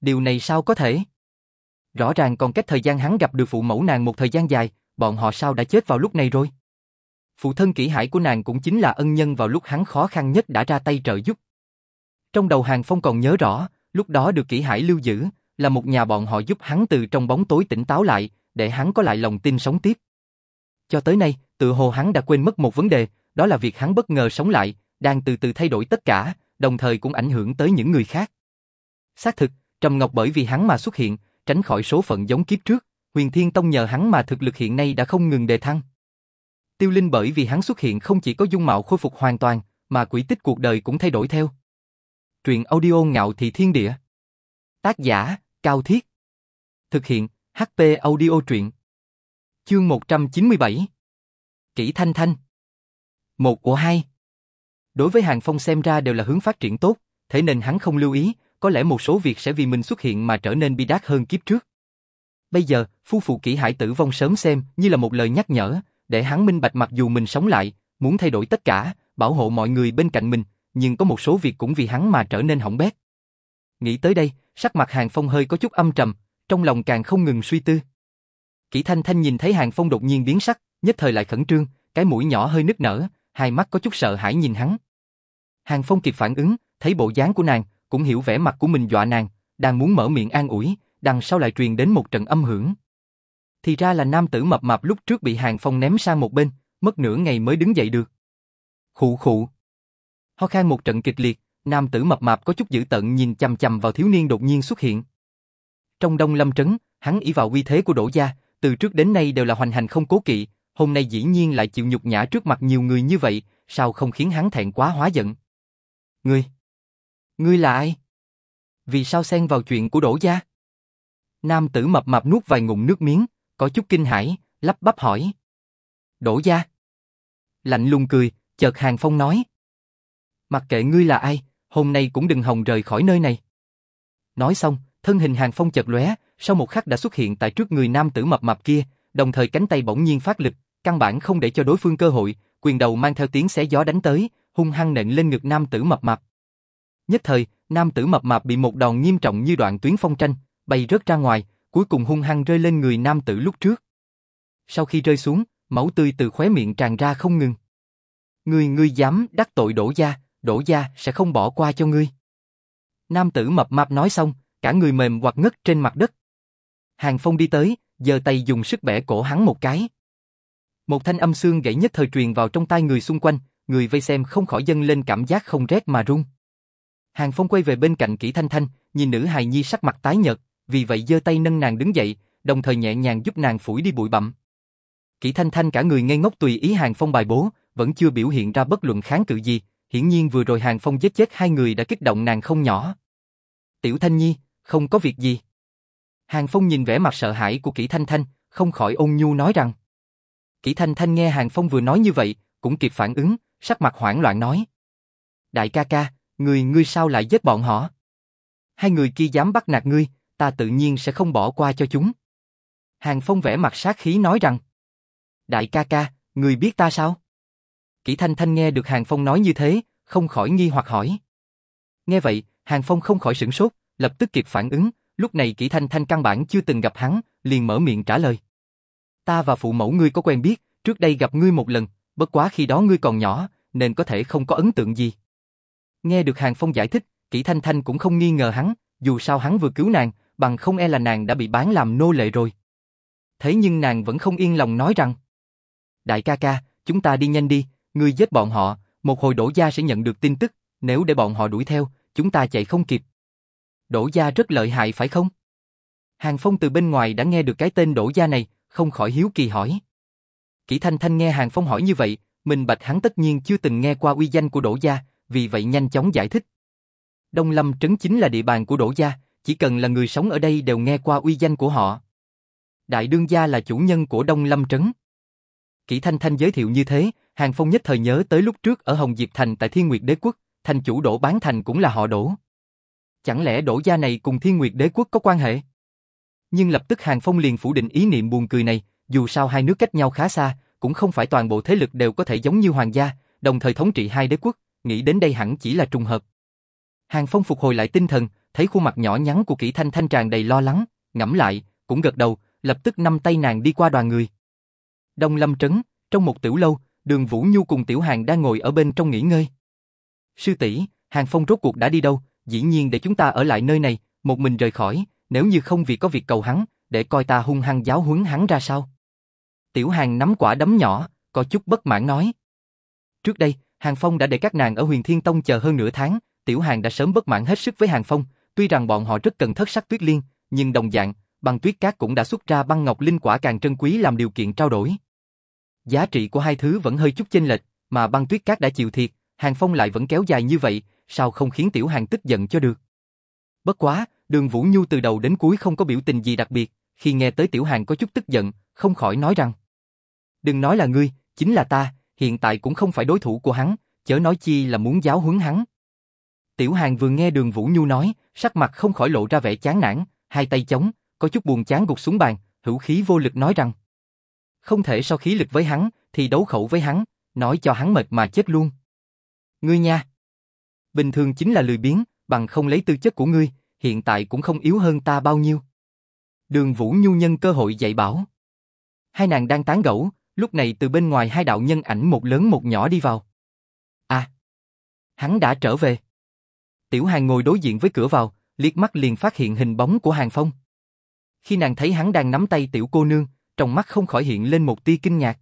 A: Điều này sao có thể? Rõ ràng còn cách thời gian hắn gặp được phụ mẫu nàng một thời gian dài, bọn họ sao đã chết vào lúc này rồi? Phụ thân kỹ hải của nàng cũng chính là ân nhân vào lúc hắn khó khăn nhất đã ra tay trợ giúp. Trong đầu Hàng Phong còn nhớ rõ, lúc đó được kỹ hải lưu giữ, là một nhà bọn họ giúp hắn từ trong bóng tối tỉnh táo lại, để hắn có lại lòng tin sống tiếp. Cho tới nay, tự hồ hắn đã quên mất một vấn đề, đó là việc hắn bất ngờ sống lại, đang từ từ thay đổi tất cả, đồng thời cũng ảnh hưởng tới những người khác. Xác thực, Trầm Ngọc bởi vì hắn mà xuất hiện, tránh khỏi số phận giống kiếp trước, Huyền Thiên Tông nhờ hắn mà thực lực hiện nay đã không ngừng đề thăng. Tiêu Linh bởi vì hắn xuất hiện không chỉ có dung mạo khôi phục hoàn toàn, mà quỹ tích cuộc đời cũng thay đổi theo. Truyện audio ngạo thị thiên địa. Tác giả, Cao Thiết. Thực hiện, HP audio truyện. Chương 197. Kỷ Thanh Thanh. Một của hai. Đối với Hàng Phong xem ra đều là hướng phát triển tốt, thế nên hắn không lưu ý, có lẽ một số việc sẽ vì mình xuất hiện mà trở nên bi đát hơn kiếp trước. Bây giờ, phu phụ kỹ hải tử vong sớm xem như là một lời nhắc nhở, để hắn minh bạch mặc dù mình sống lại, muốn thay đổi tất cả, bảo hộ mọi người bên cạnh mình, nhưng có một số việc cũng vì hắn mà trở nên hỏng bét. Nghĩ tới đây, sắc mặt Hàng Phong hơi có chút âm trầm, trong lòng càng không ngừng suy tư. Kỷ Thanh Thanh nhìn thấy Hàng Phong đột nhiên biến sắc, nhất thời lại khẩn trương, cái mũi nhỏ hơi nứt nở, hai mắt có chút sợ hãi nhìn hắn. Hàng Phong kịp phản ứng, thấy bộ dáng của nàng, cũng hiểu vẻ mặt của mình dọa nàng, đang muốn mở miệng an ủi, đằng sau lại truyền đến một trận âm hưởng. Thì ra là nam tử mập mạp lúc trước bị Hàng Phong ném sang một bên, mất nửa ngày mới đứng dậy được. Khụ khụ. Ho khan một trận kịch liệt, nam tử mập mạp có chút dữ tợn nhìn chằm chằm vào thiếu niên đột nhiên xuất hiện. Trong đông lâm trấn, hắn ỷ vào uy thế của đỗ gia, từ trước đến nay đều là hoành hành không cố kỵ, hôm nay dĩ nhiên lại chịu nhục nhã trước mặt nhiều người như vậy, sao không khiến hắn thẹn quá hóa giận. Ngươi, ngươi là ai? Vì sao xen vào chuyện của đỗ gia? Nam tử mập mạp nuốt vài ngụm nước miếng, có chút kinh hãi, lắp bắp hỏi. Đỗ gia? Lạnh lùng cười, chợt Hàng Phong nói. Mặc kệ ngươi là ai, hôm nay cũng đừng hòng rời khỏi nơi này. Nói xong, thân hình Hàng Phong chợt lóe, sau một khắc đã xuất hiện tại trước người nam tử mập mạp kia, đồng thời cánh tay bỗng nhiên phát lực, căn bản không để cho đối phương cơ hội, quyền đầu mang theo tiếng xé gió đánh tới, hung hăng nện lên ngực nam tử mập mạp. Nhất thời, nam tử mập mạp bị một đòn nghiêm trọng như đoạn tuyến phong tranh, bay rớt ra ngoài, cuối cùng hung hăng rơi lên người nam tử lúc trước. Sau khi rơi xuống, máu tươi từ khóe miệng tràn ra không ngừng. Ngươi ngươi dám đắc tội đổ gia, đổ gia sẽ không bỏ qua cho ngươi. Nam tử mập mạp nói xong, cả người mềm hoặc ngất trên mặt đất. Hàng Phong đi tới, giơ tay dùng sức bẻ cổ hắn một cái. Một thanh âm xương gãy nhất thời truyền vào trong tai người xung quanh, người vây xem không khỏi dâng lên cảm giác không rét mà run. Hàng Phong quay về bên cạnh Kỷ Thanh Thanh, nhìn nữ hài nhi sắc mặt tái nhợt, vì vậy giơ tay nâng nàng đứng dậy, đồng thời nhẹ nhàng giúp nàng phủi đi bụi bặm. Kỷ Thanh Thanh cả người ngây ngốc tùy ý Hàng Phong bài bố, vẫn chưa biểu hiện ra bất luận kháng cự gì, hiển nhiên vừa rồi Hàng Phong giết chết hai người đã kích động nàng không nhỏ. Tiểu Thanh Nhi, không có việc gì. Hàng Phong nhìn vẻ mặt sợ hãi của Kỷ Thanh Thanh, không khỏi ôn nhu nói rằng. Kỷ Thanh Thanh nghe Hàng Phong vừa nói như vậy, cũng kịp phản ứng, sắc mặt hoảng loạn nói. Đại ca ca, người ngươi sao lại giết bọn họ? Hai người kia dám bắt nạt ngươi, ta tự nhiên sẽ không bỏ qua cho chúng. Hàng Phong vẻ mặt sát khí nói rằng. Đại ca ca, người biết ta sao? Kỷ Thanh Thanh nghe được Hàng Phong nói như thế, không khỏi nghi hoặc hỏi. Nghe vậy, Hàng Phong không khỏi sửng sốt, lập tức kịp phản ứng, lúc này Kỷ Thanh Thanh căn bản chưa từng gặp hắn, liền mở miệng trả lời. Ta và phụ mẫu ngươi có quen biết, trước đây gặp ngươi một lần, bất quá khi đó ngươi còn nhỏ, nên có thể không có ấn tượng gì. Nghe được Hàng Phong giải thích, Kỷ Thanh Thanh cũng không nghi ngờ hắn, dù sao hắn vừa cứu nàng, bằng không e là nàng đã bị bán làm nô lệ rồi. Thế nhưng nàng vẫn không yên lòng nói rằng Đại ca ca, chúng ta đi nhanh đi, ngươi giết bọn họ, một hồi đổ gia sẽ nhận được tin tức, nếu để bọn họ đuổi theo, chúng ta chạy không kịp. Đỗ gia rất lợi hại phải không? Hàng Phong từ bên ngoài đã nghe được cái tên Đỗ gia này, không khỏi hiếu kỳ hỏi. Kỷ Thanh Thanh nghe Hàng Phong hỏi như vậy, mình bạch hắn tất nhiên chưa từng nghe qua uy danh của Đỗ gia, vì vậy nhanh chóng giải thích. Đông Lâm Trấn chính là địa bàn của Đỗ gia, chỉ cần là người sống ở đây đều nghe qua uy danh của họ. Đại đương gia là chủ nhân của Đông Lâm Trấn. Kỷ Thanh Thanh giới thiệu như thế, Hàng Phong nhất thời nhớ tới lúc trước ở Hồng Diệp Thành tại Thiên Nguyệt Đế Quốc, thành chủ đổ Bán Thành cũng là họ đổ. Chẳng lẽ đổ gia này cùng Thiên Nguyệt Đế Quốc có quan hệ? Nhưng lập tức Hàng Phong liền phủ định ý niệm buồn cười này, dù sao hai nước cách nhau khá xa, cũng không phải toàn bộ thế lực đều có thể giống như hoàng gia, đồng thời thống trị hai đế quốc, nghĩ đến đây hẳn chỉ là trùng hợp. Hàng Phong phục hồi lại tinh thần, thấy khuôn mặt nhỏ nhắn của Kỷ Thanh Thanh tràn đầy lo lắng, ngẫm lại, cũng gật đầu, lập tức nắm tay nàng đi qua đoàn người. Đông Lâm Trấn, trong một tiểu lâu, đường Vũ Nhu cùng Tiểu Hàng đang ngồi ở bên trong nghỉ ngơi. Sư tỷ, Hàng Phong rốt cuộc đã đi đâu, dĩ nhiên để chúng ta ở lại nơi này, một mình rời khỏi, nếu như không vì có việc cầu hắn, để coi ta hung hăng giáo huấn hắn ra sao. Tiểu Hàng nắm quả đấm nhỏ, có chút bất mãn nói. Trước đây, Hàng Phong đã để các nàng ở huyền Thiên Tông chờ hơn nửa tháng, Tiểu Hàng đã sớm bất mãn hết sức với Hàng Phong, tuy rằng bọn họ rất cần thất sắc tuyết liên, nhưng đồng dạng, băng tuyết cát cũng đã xuất ra băng ngọc linh quả càng trân quý làm điều kiện trao đổi. Giá trị của hai thứ vẫn hơi chút chênh lệch, mà băng tuyết cát đã chịu thiệt, Hàng Phong lại vẫn kéo dài như vậy, sao không khiến Tiểu Hàng tức giận cho được. Bất quá, đường Vũ Nhu từ đầu đến cuối không có biểu tình gì đặc biệt, khi nghe tới Tiểu Hàng có chút tức giận, không khỏi nói rằng Đừng nói là ngươi, chính là ta, hiện tại cũng không phải đối thủ của hắn, chớ nói chi là muốn giáo huấn hắn. Tiểu Hàng vừa nghe đường Vũ Nhu nói, sắc mặt không khỏi lộ ra vẻ chán nản, hai tay chống, có chút buồn chán gục xuống bàn, hữu khí vô lực nói rằng không thể so khí lực với hắn, thì đấu khẩu với hắn, nói cho hắn mệt mà chết luôn. Ngươi nha! Bình thường chính là lười biếng, bằng không lấy tư chất của ngươi, hiện tại cũng không yếu hơn ta bao nhiêu. Đường Vũ Nhu nhân cơ hội dạy bảo. Hai nàng đang tán gẫu, lúc này từ bên ngoài hai đạo nhân ảnh một lớn một nhỏ đi vào. À! Hắn đã trở về. Tiểu Hàng ngồi đối diện với cửa vào, liếc mắt liền phát hiện hình bóng của Hàng Phong. Khi nàng thấy hắn đang nắm tay tiểu cô nương, trong mắt không khỏi hiện lên một tia kinh ngạc.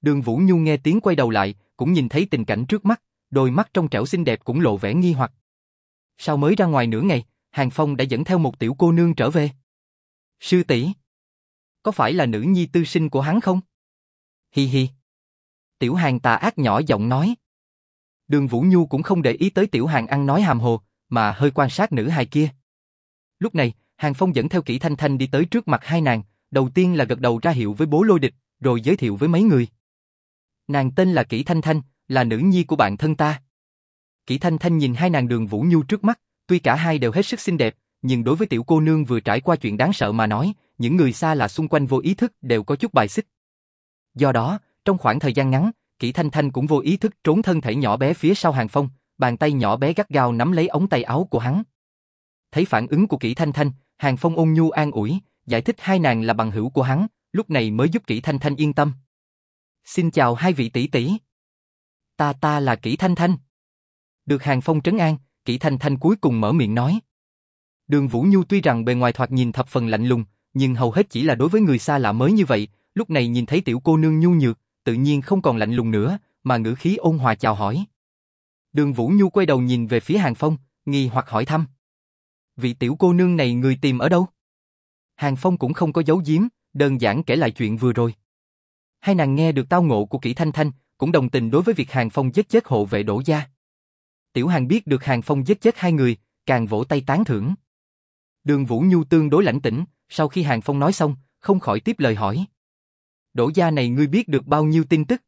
A: Đường Vũ Nhu nghe tiếng quay đầu lại, cũng nhìn thấy tình cảnh trước mắt, đôi mắt trong trẻo xinh đẹp cũng lộ vẻ nghi hoặc. Sao mới ra ngoài nửa ngày, Hàng Phong đã dẫn theo một tiểu cô nương trở về? Sư tỷ, có phải là nữ nhi tư sinh của hắn không? Hi hi. Tiểu Hàng tà ác nhỏ giọng nói. Đường Vũ Nhu cũng không để ý tới Tiểu Hàng ăn nói hàm hồ, mà hơi quan sát nữ hài kia. Lúc này, Hàng Phong dẫn theo Kỷ Thanh Thanh đi tới trước mặt hai nàng, đầu tiên là gật đầu ra hiệu với bố lôi địch, rồi giới thiệu với mấy người. Nàng tên là Kỷ Thanh Thanh, là nữ nhi của bạn thân ta. Kỷ Thanh Thanh nhìn hai nàng đường Vũ Nhu trước mắt, tuy cả hai đều hết sức xinh đẹp, nhưng đối với tiểu cô nương vừa trải qua chuyện đáng sợ mà nói, những người xa lạ xung quanh vô ý thức đều có chút bài xích. Do đó, trong khoảng thời gian ngắn, Kỷ Thanh Thanh cũng vô ý thức trốn thân thể nhỏ bé phía sau Hàng Phong, bàn tay nhỏ bé gắt gao nắm lấy ống tay áo của hắn. Thấy phản ứng của Kỷ Thanh Thanh, Hàng Phong ôn nhu an ủi, giải thích hai nàng là bằng hữu của hắn, lúc này mới giúp Kỷ Thanh Thanh yên tâm. Xin chào hai vị tỷ tỷ. Ta ta là Kỷ Thanh Thanh. Được Hàng Phong trấn an, Kỷ Thanh Thanh cuối cùng mở miệng nói. Đường Vũ Nhu tuy rằng bề ngoài thoạt nhìn thập phần lạnh lùng, nhưng hầu hết chỉ là đối với người xa lạ mới như vậy, lúc này nhìn thấy tiểu cô nương nhu nhược, tự nhiên không còn lạnh lùng nữa, mà ngữ khí ôn hòa chào hỏi. Đường Vũ Nhu quay đầu nhìn về phía Hàng Phong, nghi hoặc hỏi thăm. Vị tiểu cô nương này người tìm ở đâu? Hàng Phong cũng không có giấu giếm, đơn giản kể lại chuyện vừa rồi. Hai nàng nghe được tao ngộ của Kỷ Thanh Thanh, cũng đồng tình đối với việc Hàng Phong giết chết hộ vệ đổ gia. Tiểu Hàng biết được Hàng Phong giết chết hai người, càng vỗ tay tán thưởng. Đường Vũ Nhu tương đối lãnh tĩnh, sau khi Hàng Phong nói xong, không khỏi tiếp lời hỏi. Đỗ gia này ngươi biết được bao nhiêu tin tức?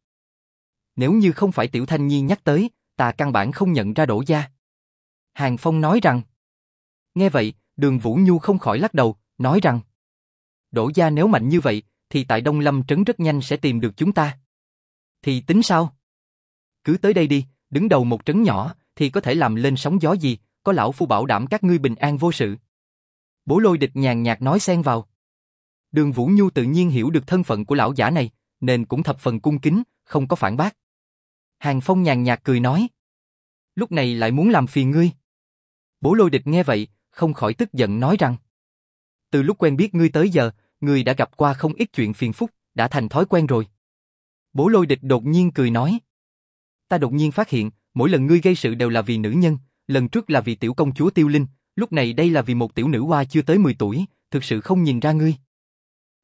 A: Nếu như không phải Tiểu Thanh Nhi nhắc tới, ta căn bản không nhận ra Đỗ gia. Hàng Phong nói rằng. Nghe vậy, đường Vũ Nhu không khỏi lắc đầu, nói rằng. Đỗ gia nếu mạnh như vậy, thì tại Đông Lâm Trấn rất nhanh sẽ tìm được chúng ta. Thì tính sao? Cứ tới đây đi, đứng đầu một trấn nhỏ, thì có thể làm lên sóng gió gì, có lão phu bảo đảm các ngươi bình an vô sự. Bố lôi địch nhàn nhạt nói xen vào. Đường Vũ Nhu tự nhiên hiểu được thân phận của lão giả này, nên cũng thập phần cung kính, không có phản bác. Hàng Phong nhàn nhạt cười nói. Lúc này lại muốn làm phiền ngươi. Bố lôi địch nghe vậy, không khỏi tức giận nói rằng. Từ lúc quen biết ngươi tới giờ, ngươi đã gặp qua không ít chuyện phiền phức, đã thành thói quen rồi. Bố lôi địch đột nhiên cười nói. ta đột nhiên phát hiện, mỗi lần ngươi gây sự đều là vì nữ nhân, lần trước là vì tiểu công chúa Tiêu Linh, lúc này đây là vì một tiểu nữ hoa chưa tới 10 tuổi, thực sự không nhìn ra ngươi.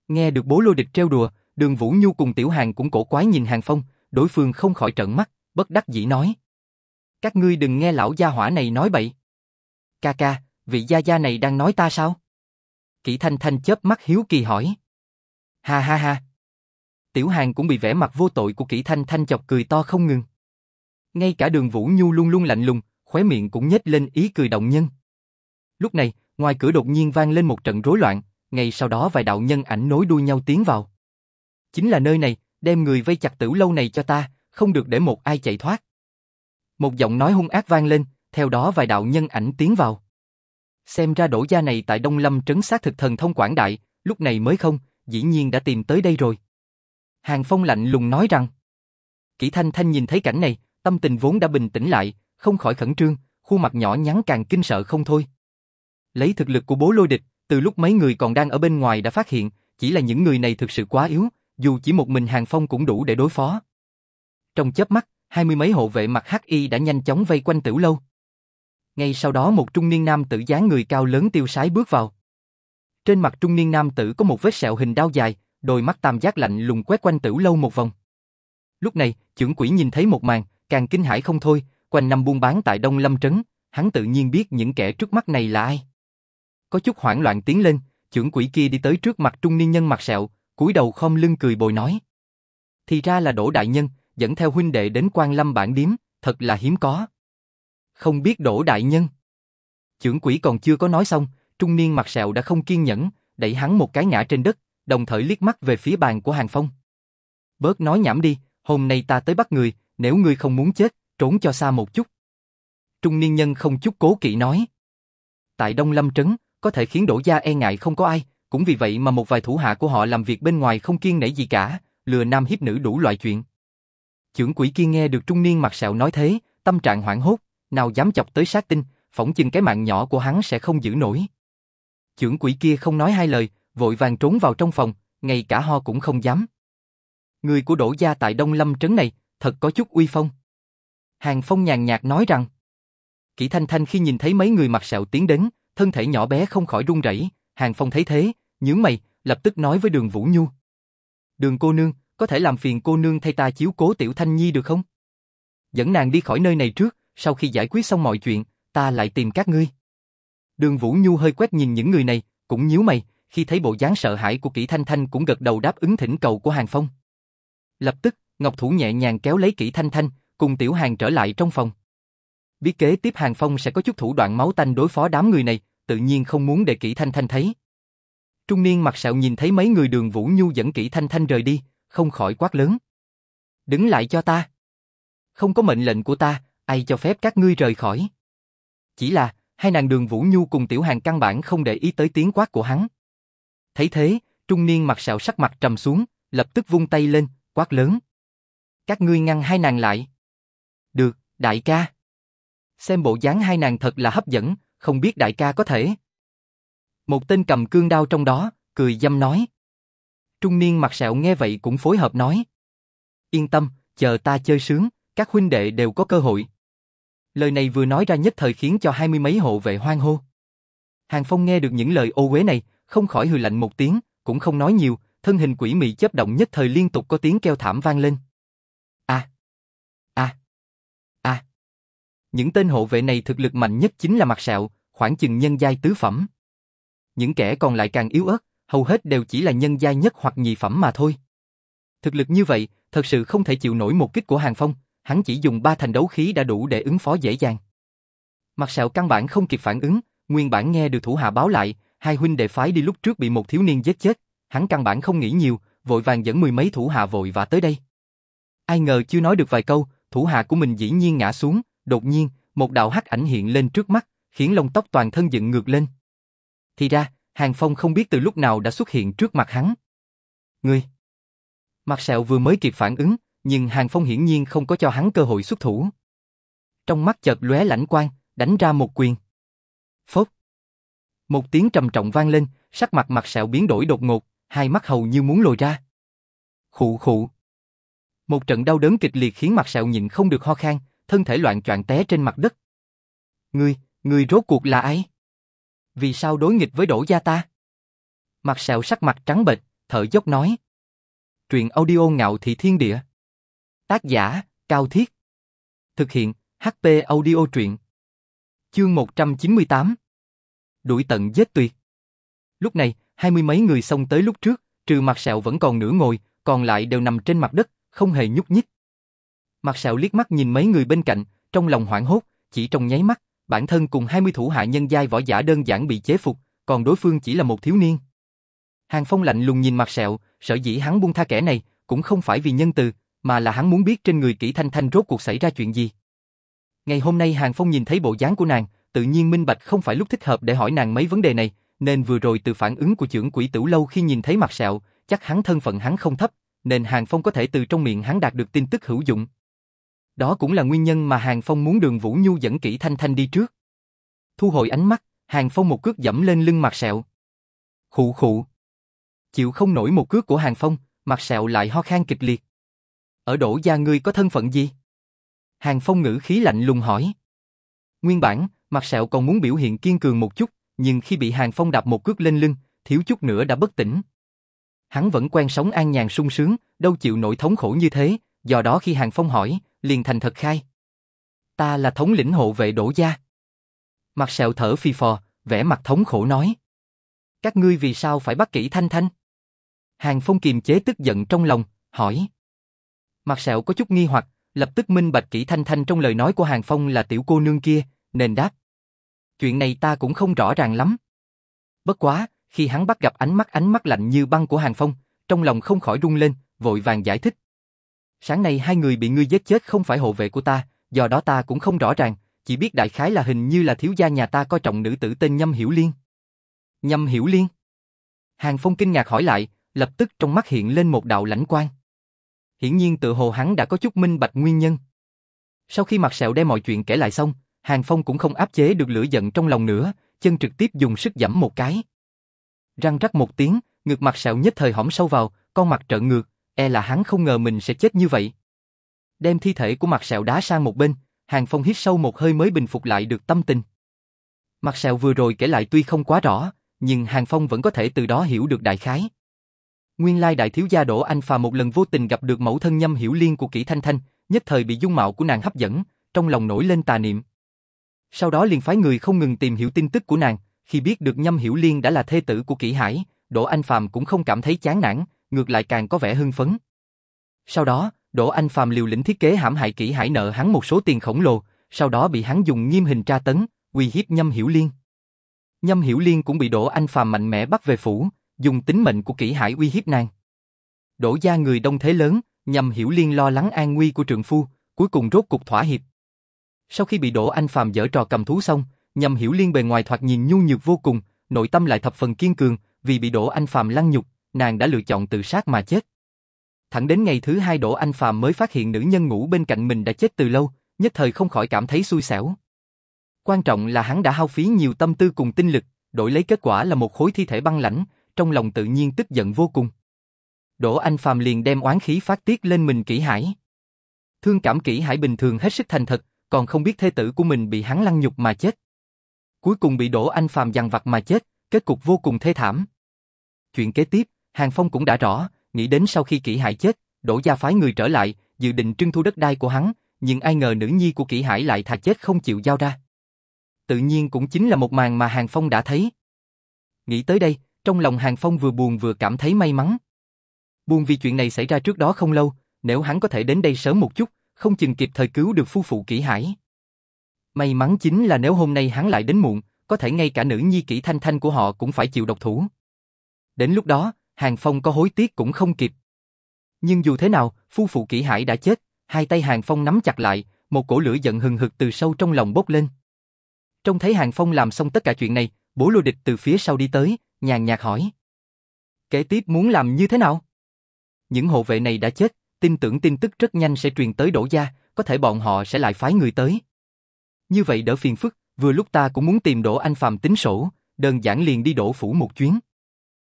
A: Nghe được bố lôi địch trêu đùa, đường Vũ Nhu cùng tiểu hàng cũng cổ quái nhìn hàng phong, đối phương không khỏi trợn mắt, bất đắc dĩ nói. Các ngươi đừng nghe lão gia hỏa này nói bậy. Ca ca, vị gia gia này đang nói ta sao? Kỷ Thanh Thanh chớp mắt hiếu kỳ hỏi. Ha ha ha. Tiểu Hàn cũng bị vẻ mặt vô tội của Kỷ Thanh Thanh chọc cười to không ngừng. Ngay cả đường Vũ Nhu luôn luôn lạnh lùng, khóe miệng cũng nhếch lên ý cười động nhân. Lúc này, ngoài cửa đột nhiên vang lên một trận rối loạn, ngay sau đó vài đạo nhân ảnh nối đuôi nhau tiến vào. Chính là nơi này, đem người vây chặt tử lâu này cho ta, không được để một ai chạy thoát. Một giọng nói hung ác vang lên, theo đó vài đạo nhân ảnh tiến vào. Xem ra đổ gia này tại Đông Lâm trấn sát thực thần thông quảng đại, lúc này mới không, dĩ nhiên đã tìm tới đây rồi. Hàng Phong lạnh lùng nói rằng, Kỷ Thanh Thanh nhìn thấy cảnh này, tâm tình vốn đã bình tĩnh lại, không khỏi khẩn trương, khuôn mặt nhỏ nhắn càng kinh sợ không thôi. Lấy thực lực của bố lôi địch, từ lúc mấy người còn đang ở bên ngoài đã phát hiện, chỉ là những người này thực sự quá yếu, dù chỉ một mình Hàng Phong cũng đủ để đối phó. Trong chớp mắt, hai mươi mấy hộ vệ mặt hắc y đã nhanh chóng vây quanh tiểu lâu. Ngay sau đó một trung niên nam tử dáng người cao lớn tiêu sái bước vào. Trên mặt trung niên nam tử có một vết sẹo hình đao dài, đôi mắt tam giác lạnh lùng quét quanh tử lâu một vòng. Lúc này, trưởng quỷ nhìn thấy một màn, càng kinh hãi không thôi, quanh năm buôn bán tại Đông Lâm Trấn, hắn tự nhiên biết những kẻ trước mắt này là ai. Có chút hoảng loạn tiến lên, trưởng quỷ kia đi tới trước mặt trung niên nhân mặt sẹo, cúi đầu khom lưng cười bồi nói. Thì ra là Đỗ Đại Nhân, dẫn theo huynh đệ đến quan lâm bản điếm, thật là hiếm có. Không biết đổ Đại Nhân. Trưởng quỷ còn chưa có nói xong, trung niên mặt sẹo đã không kiên nhẫn, đẩy hắn một cái ngã trên đất, đồng thời liếc mắt về phía bàn của Hàng Phong. Bớt nói nhảm đi, hôm nay ta tới bắt người, nếu ngươi không muốn chết, trốn cho xa một chút. Trung niên nhân không chút cố kỵ nói. Tại Đông Lâm Trấn, có thể khiến đổ gia e ngại không có ai, cũng vì vậy mà một vài thủ hạ của họ làm việc bên ngoài không kiên nể gì cả, lừa nam hiếp nữ đủ loại chuyện. Chưởng quỷ kia nghe được trung niên mặt sẹo nói thế, tâm trạng hoảng hốt, nào dám chọc tới sát tinh, phỏng chừng cái mạng nhỏ của hắn sẽ không giữ nổi. Chưởng quỷ kia không nói hai lời, vội vàng trốn vào trong phòng, ngay cả ho cũng không dám. Người của đổ gia tại Đông Lâm trấn này, thật có chút uy phong. Hàng Phong nhàn nhạt nói rằng, Kỷ Thanh Thanh khi nhìn thấy mấy người mặt sẹo tiến đến, thân thể nhỏ bé không khỏi run rẩy. Hàng Phong thấy thế, nhướng mày, lập tức nói với Đường Vũ Nhu. Đường cô nương, có thể làm phiền cô nương thay ta chiếu cố Tiểu Thanh Nhi được không? Dẫn nàng đi khỏi nơi này trước, sau khi giải quyết xong mọi chuyện, ta lại tìm các ngươi. Đường Vũ Nhu hơi quét nhìn những người này, cũng nhíu mày, khi thấy bộ dáng sợ hãi của Kỷ Thanh Thanh cũng gật đầu đáp ứng thỉnh cầu của Hàng Phong. Lập tức, Ngọc Thủ nhẹ nhàng kéo lấy Kỷ Thanh Thanh, cùng Tiểu Hàng trở lại trong phòng. Biết kế tiếp Hàng Phong sẽ có chút thủ đoạn máu tanh đối phó đám người này, tự nhiên không muốn để Kỷ Thanh Thanh thấy. Trung niên mặt sẹo nhìn thấy mấy người đường Vũ Nhu dẫn Kỷ Thanh Thanh rời đi, không khỏi quát lớn. Đứng lại cho ta. Không có mệnh lệnh của ta, ai cho phép các ngươi rời khỏi. Chỉ là, hai nàng đường Vũ Nhu cùng Tiểu Hàng căn bản không để ý tới tiếng quát của hắn. Thấy thế, trung niên mặt sẹo sắc mặt trầm xuống, lập tức vung tay lên, quát lớn. Các ngươi ngăn hai nàng lại. Được, đại ca. Xem bộ dáng hai nàng thật là hấp dẫn, không biết đại ca có thể. Một tên cầm cương đao trong đó, cười dâm nói. Trung niên mặt sẹo nghe vậy cũng phối hợp nói. Yên tâm, chờ ta chơi sướng, các huynh đệ đều có cơ hội. Lời này vừa nói ra nhất thời khiến cho hai mươi mấy hộ vệ hoang hô. Hàng Phong nghe được những lời ô uế này, không khỏi hừ lạnh một tiếng, cũng không nói nhiều, thân hình quỷ mị chớp động nhất thời liên tục có tiếng kêu thảm vang lên. A, a, a. Những tên hộ vệ này thực lực mạnh nhất chính là mặt sẹo, khoảng chừng nhân giai tứ phẩm. Những kẻ còn lại càng yếu ớt, hầu hết đều chỉ là nhân giai nhất hoặc nhị phẩm mà thôi. Thực lực như vậy, thật sự không thể chịu nổi một kích của Hàng Phong, hắn chỉ dùng ba thành đấu khí đã đủ để ứng phó dễ dàng. Mặt sẹo căn bản không kịp phản ứng, nguyên bản nghe được thủ hạ báo lại, hai huynh đệ phái đi lúc trước bị một thiếu niên giết chết, hắn căn bản không nghĩ nhiều, vội vàng dẫn mười mấy thủ hạ vội vã tới đây. Ai ngờ chưa nói được vài câu, thủ hạ của mình dĩ nhiên ngã xuống, đột nhiên, một đạo hắc ảnh hiện lên trước mắt, khiến lông tóc toàn thân dựng ngược lên. Thì ra, Hàng Phong không biết từ lúc nào đã xuất hiện trước mặt hắn. Ngươi! Mặt sẹo vừa mới kịp phản ứng, nhưng Hàng Phong hiển nhiên không có cho hắn cơ hội xuất thủ. Trong mắt chợt lóe lãnh quang, đánh ra một quyền. Phốc! Một tiếng trầm trọng vang lên, sắc mặt mặt sẹo biến đổi đột ngột, hai mắt hầu như muốn lồi ra. Khụ khụ! Một trận đau đớn kịch liệt khiến mặt sẹo nhịn không được ho khan, thân thể loạn choạng té trên mặt đất. Ngươi, ngươi rốt cuộc là ai? Vì sao đối nghịch với đổ gia ta? Mặt sẹo sắc mặt trắng bệch, thở dốc nói. Truyện audio ngạo thị thiên địa. Tác giả, Cao Thiết. Thực hiện, HP audio truyện. Chương 198. Đuổi tận giết tuyệt. Lúc này, hai mươi mấy người xông tới lúc trước, trừ mặt sẹo vẫn còn nửa ngồi, còn lại đều nằm trên mặt đất, không hề nhúc nhích. Mặt sẹo liếc mắt nhìn mấy người bên cạnh, trong lòng hoảng hốt, chỉ trong nháy mắt, bản thân cùng 20 thủ hạ nhân giai võ giả đơn giản bị chế phục, còn đối phương chỉ là một thiếu niên. Hàng Phong lạnh lùng nhìn mặt sẹo, sở dĩ hắn buông tha kẻ này, cũng không phải vì nhân từ, mà là hắn muốn biết trên người kỹ thanh thanh rốt cuộc xảy ra chuyện gì. Ngày hôm nay Hàng Phong nhìn thấy bộ dáng của nàng, tự nhiên minh bạch không phải lúc thích hợp để hỏi nàng mấy vấn đề này, nên vừa rồi từ phản ứng của trưởng quỷ tử lâu khi nhìn thấy mặt sẹo, chắc hắn thân phận hắn không thấp, nên Hàng Phong có thể từ trong miệng hắn đạt được tin tức hữu dụng. Đó cũng là nguyên nhân mà Hàng Phong muốn đường Vũ Nhu dẫn kỹ Thanh Thanh đi trước. Thu hồi ánh mắt, Hàng Phong một cước dẫm lên lưng mặt sẹo. Khụ khụ. Chịu không nổi một cước của Hàng Phong, mặt sẹo lại ho khan kịch liệt. Ở đổ gia ngươi có thân phận gì? Hàng Phong ngữ khí lạnh lùng hỏi. Nguyên bản, mặt sẹo còn muốn biểu hiện kiên cường một chút, nhưng khi bị Hàng Phong đạp một cước lên lưng, thiếu chút nữa đã bất tỉnh. Hắn vẫn quen sống an nhàn sung sướng, đâu chịu nổi thống khổ như thế, do đó khi Hàng Phong hỏi, liền thành thật khai. Ta là thống lĩnh hộ vệ đổ gia. Mặt sẹo thở phi phò, vẻ mặt thống khổ nói. Các ngươi vì sao phải bắt kỹ Thanh Thanh? Hàng Phong kiềm chế tức giận trong lòng, hỏi. Mặt sẹo có chút nghi hoặc, lập tức minh bạch kỹ Thanh Thanh trong lời nói của Hàng Phong là tiểu cô nương kia, nên đáp. Chuyện này ta cũng không rõ ràng lắm. Bất quá, khi hắn bắt gặp ánh mắt ánh mắt lạnh như băng của Hàng Phong, trong lòng không khỏi rung lên, vội vàng giải thích. Sáng nay hai người bị ngươi giết chết không phải hộ vệ của ta, do đó ta cũng không rõ ràng, chỉ biết đại khái là hình như là thiếu gia nhà ta coi trọng nữ tử tên Nhâm Hiểu Liên. Nhâm Hiểu Liên? Hàng Phong kinh ngạc hỏi lại, lập tức trong mắt hiện lên một đạo lãnh quang. Hiển nhiên tự hồ hắn đã có chút minh bạch nguyên nhân. Sau khi mặt sẹo đem mọi chuyện kể lại xong, Hàng Phong cũng không áp chế được lửa giận trong lòng nữa, chân trực tiếp dùng sức giẫm một cái. Răng rắc một tiếng, ngực mặt sẹo nhất thời hõm sâu vào, con mặt trợn ngược, e là hắn không ngờ mình sẽ chết như vậy. Đem thi thể của mặt sẹo đá sang một bên, Hàng Phong hít sâu một hơi mới bình phục lại được tâm tình. Mặt sẹo vừa rồi kể lại tuy không quá rõ, nhưng Hàng Phong vẫn có thể từ đó hiểu được đại khái. Nguyên lai đại thiếu gia Đỗ Anh Phà một lần vô tình gặp được mẫu thân nhâm hiểu liên của Kỷ Thanh Thanh, nhất thời bị dung mạo của nàng hấp dẫn, trong lòng nổi lên tà niệm. Sau đó liền phái người không ngừng tìm hiểu tin tức của nàng, khi biết được nhâm hiểu liên đã là thê tử của Kỷ Hải, Đỗ Anh Phàm cũng không cảm thấy chán nản, ngược lại càng có vẻ hưng phấn. Sau đó, Đỗ Anh Phàm liều lĩnh thiết kế hãm hại Kỷ Hải nợ hắn một số tiền khổng lồ, sau đó bị hắn dùng nghiêm hình tra tấn, uy hiếp nhâm hiểu liên. Nhâm Hiểu Liên cũng bị Đỗ Anh Phàm mạnh mẽ bắt về phủ, dùng tính mệnh của Kỷ Hải uy hiếp nàng. đổ gia người đông thế lớn, nhằm Hiểu Liên lo lắng an nguy của trượng phu, cuối cùng rốt cục thỏa hiệp. Sau khi bị Đỗ Anh Phàm dở trò cầm thú xong, nhằm Hiểu Liên bề ngoài thoạt nhìn nhu nhược vô cùng, nội tâm lại thập phần kiên cường, vì bị Đỗ Anh Phàm lăng nhục, nàng đã lựa chọn tự sát mà chết. Thẳng đến ngày thứ hai Đỗ Anh Phàm mới phát hiện nữ nhân ngủ bên cạnh mình đã chết từ lâu, nhất thời không khỏi cảm thấy xui xẻo. Quan trọng là hắn đã hao phí nhiều tâm tư cùng tinh lực, đổi lấy kết quả là một khối thi thể băng lãnh, trong lòng tự nhiên tức giận vô cùng. Đỗ Anh Phàm liền đem oán khí phát tiết lên mình Kỷ hải. Thương cảm Kỷ hải bình thường hết sức thành thật, còn không biết thê tử của mình bị hắn lăng nhục mà chết. Cuối cùng bị Đỗ Anh Phàm dằn vặt mà chết, kết cục vô cùng thê thảm. Chuyện kế tiếp, Hàng Phong cũng đã rõ, nghĩ đến sau khi Kỷ hải chết, Đỗ gia phái người trở lại, dự định trưng thu đất đai của hắn, nhưng ai ngờ nữ nhi của Kỷ hải lại thà chết không chịu giao ra tự nhiên cũng chính là một màn mà Hàng Phong đã thấy. Nghĩ tới đây, trong lòng Hàng Phong vừa buồn vừa cảm thấy may mắn. Buồn vì chuyện này xảy ra trước đó không lâu, nếu hắn có thể đến đây sớm một chút, không chừng kịp thời cứu được phu phụ kỹ hải. May mắn chính là nếu hôm nay hắn lại đến muộn, có thể ngay cả nữ nhi kỹ thanh thanh của họ cũng phải chịu độc thủ. Đến lúc đó, Hàng Phong có hối tiếc cũng không kịp. Nhưng dù thế nào, phu phụ kỹ hải đã chết, hai tay Hàng Phong nắm chặt lại, một cổ lửa giận hừng hực từ sâu trong lòng bốc lên. Trông thấy Hàng Phong làm xong tất cả chuyện này, bố lô địch từ phía sau đi tới, nhàn nhạt hỏi. Kế tiếp muốn làm như thế nào? Những hộ vệ này đã chết, tin tưởng tin tức rất nhanh sẽ truyền tới đổ gia, có thể bọn họ sẽ lại phái người tới. Như vậy đỡ phiền phức, vừa lúc ta cũng muốn tìm đổ anh Phạm tính sổ, đơn giản liền đi đổ phủ một chuyến.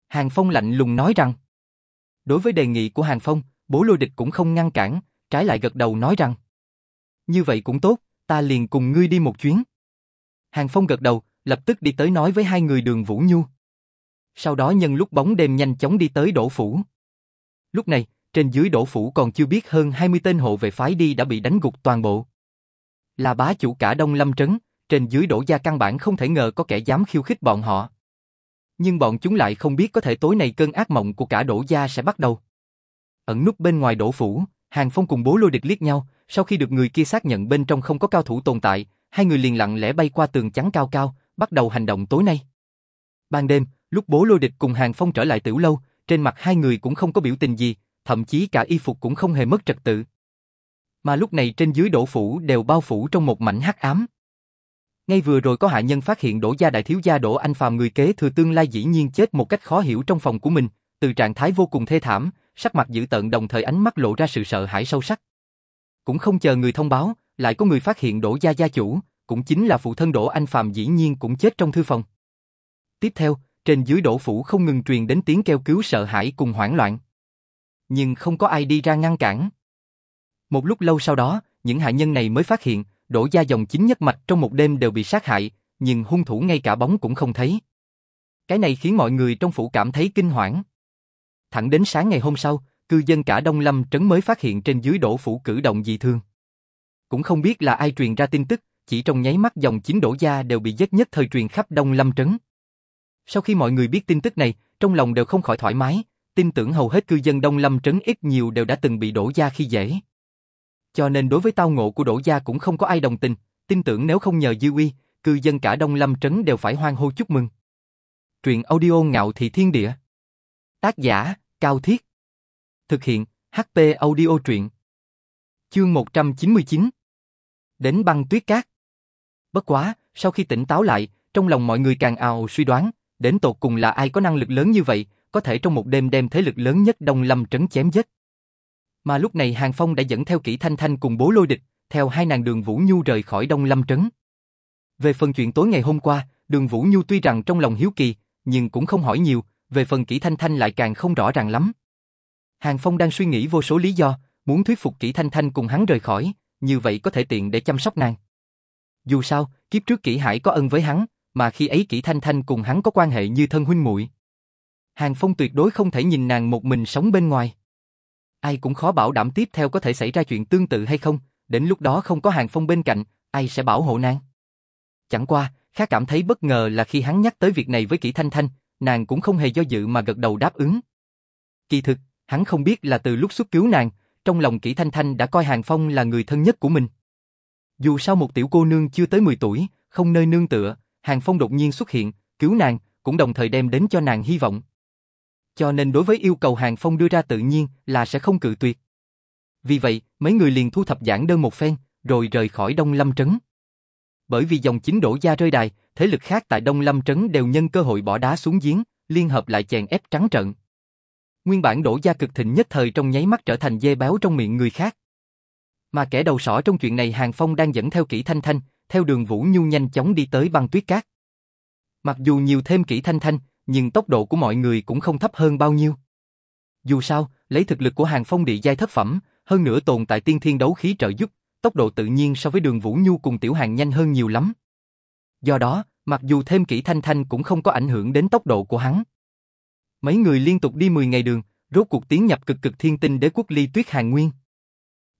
A: Hàng Phong lạnh lùng nói rằng, đối với đề nghị của Hàng Phong, Bố lôi địch cũng không ngăn cản, trái lại gật đầu nói rằng. Như vậy cũng tốt, ta liền cùng ngươi đi một chuyến. Hàng Phong gật đầu, lập tức đi tới nói với hai người đường Vũ Nhu. Sau đó nhân lúc bóng đêm nhanh chóng đi tới đổ phủ. Lúc này, trên dưới đổ phủ còn chưa biết hơn 20 tên hộ vệ phái đi đã bị đánh gục toàn bộ. Là bá chủ cả Đông Lâm Trấn, trên dưới đổ gia căn bản không thể ngờ có kẻ dám khiêu khích bọn họ. Nhưng bọn chúng lại không biết có thể tối nay cơn ác mộng của cả đổ gia sẽ bắt đầu. Ẩn nút bên ngoài đổ phủ, Hàng Phong cùng bố lôi địch liếc nhau, sau khi được người kia xác nhận bên trong không có cao thủ tồn tại, hai người liền lặng lẽ bay qua tường trắng cao cao, bắt đầu hành động tối nay. Ban đêm, lúc bố lôi địch cùng Hàng Phong trở lại tiểu lâu, trên mặt hai người cũng không có biểu tình gì, thậm chí cả y phục cũng không hề mất trật tự. Mà lúc này trên dưới đổ phủ đều bao phủ trong một mảnh hắc ám. Ngay vừa rồi có hạ nhân phát hiện đổ gia đại thiếu gia đổ anh phàm người kế thừa tương lai dĩ nhiên chết một cách khó hiểu trong phòng của mình, từ trạng thái vô cùng thê thảm, sắc mặt dữ tợn đồng thời ánh mắt lộ ra sự sợ hãi sâu sắc. Cũng không chờ người thông báo, lại có người phát hiện đổ gia gia chủ, cũng chính là phụ thân đổ anh Phạm dĩ nhiên cũng chết trong thư phòng. Tiếp theo, trên dưới đổ phủ không ngừng truyền đến tiếng kêu cứu sợ hãi cùng hoảng loạn. Nhưng không có ai đi ra ngăn cản. Một lúc lâu sau đó, những hạ nhân này mới phát hiện, đổ gia dòng chính nhất mạch trong một đêm đều bị sát hại, nhưng hung thủ ngay cả bóng cũng không thấy. Cái này khiến mọi người trong phủ cảm thấy kinh hoảng. Thẳng đến sáng ngày hôm sau, cư dân cả Đông Lâm trấn mới phát hiện trên dưới đổ phủ cử động dị thương. Cũng không biết là ai truyền ra tin tức, chỉ trong nháy mắt dòng chính đổ gia đều bị giết nhất thời truyền khắp Đông Lâm trấn. Sau khi mọi người biết tin tức này, trong lòng đều không khỏi thoải mái, tin tưởng hầu hết cư dân Đông Lâm trấn ít nhiều đều đã từng bị đổ gia khi dễ. Cho nên đối với tao ngộ của đổ gia cũng không có ai đồng tình, tin tưởng nếu không nhờ dư uy, cư dân cả Đông Lâm trấn đều phải hoan hô chúc mừng. Truyện audio ngạo thị thiên địa. Tác giả, Cao Thiết. Thực hiện, HP audio truyện. Chương 199. Đến băng tuyết cát. Bất quá, sau khi tỉnh táo lại, trong lòng mọi người càng ào suy đoán, đến tột cùng là ai có năng lực lớn như vậy, có thể trong một đêm đem thế lực lớn nhất Đông Lâm trấn chém giết. Mà lúc này Hàng Phong đã dẫn theo Kỷ Thanh Thanh cùng bố lôi địch, theo hai nàng đường Vũ Nhu rời khỏi Đông Lâm trấn. Về phần chuyện tối ngày hôm qua, đường Vũ Nhu tuy rằng trong lòng hiếu kỳ, nhưng cũng không hỏi nhiều, về phần Kỷ Thanh Thanh lại càng không rõ ràng lắm. Hàng Phong đang suy nghĩ vô số lý do, muốn thuyết phục Kỷ Thanh Thanh cùng hắn rời khỏi, như vậy có thể tiện để chăm sóc nàng. Dù sao, kiếp trước kỷ Hải có ân với hắn, mà khi ấy kỷ Thanh Thanh cùng hắn có quan hệ như thân huynh muội. Hàng Phong tuyệt đối không thể nhìn nàng một mình sống bên ngoài. Ai cũng khó bảo đảm tiếp theo có thể xảy ra chuyện tương tự hay không, đến lúc đó không có Hàng Phong bên cạnh, ai sẽ bảo hộ nàng. Chẳng qua, khá cảm thấy bất ngờ là khi hắn nhắc tới việc này với Kỷ Thanh Thanh, nàng cũng không hề do dự mà gật đầu đáp ứng. Kỳ thực, hắn không biết là từ lúc xuất cứu nàng, trong lòng Kỷ Thanh Thanh đã coi Hàng Phong là người thân nhất của mình. Dù sao một tiểu cô nương chưa tới 10 tuổi, không nơi nương tựa, Hàng Phong đột nhiên xuất hiện, cứu nàng, cũng đồng thời đem đến cho nàng hy vọng. Cho nên đối với yêu cầu Hàng Phong đưa ra tự nhiên là sẽ không cự tuyệt. Vì vậy, mấy người liền thu thập giảng đơn một phen, rồi rời khỏi Đông Lâm Trấn. Bởi vì dòng chính đổ ra rơi đài, thế lực khác tại Đông Lâm Trấn đều nhân cơ hội bỏ đá xuống giếng, liên hợp lại chèn ép trắng trận. Nguyên bản đổ gia cực thịnh nhất thời trong nháy mắt trở thành dê béo trong miệng người khác. Mà kẻ đầu sỏ trong chuyện này Hàng Phong đang dẫn theo kỹ thanh thanh, theo đường Vũ Nhu nhanh chóng đi tới băng tuyết cát. Mặc dù nhiều thêm kỹ thanh thanh, nhưng tốc độ của mọi người cũng không thấp hơn bao nhiêu. Dù sao, lấy thực lực của Hàng Phong địa giai thất phẩm, hơn nữa tồn tại tiên thiên đấu khí trợ giúp, tốc độ tự nhiên so với đường Vũ Nhu cùng Tiểu Hàng nhanh hơn nhiều lắm. Do đó, mặc dù thêm kỹ thanh thanh cũng không có ảnh hưởng đến tốc độ của hắn. Mấy người liên tục đi 10 ngày đường, rốt cuộc tiến nhập cực cực thiên tinh đế quốc ly tuyết hàng nguyên.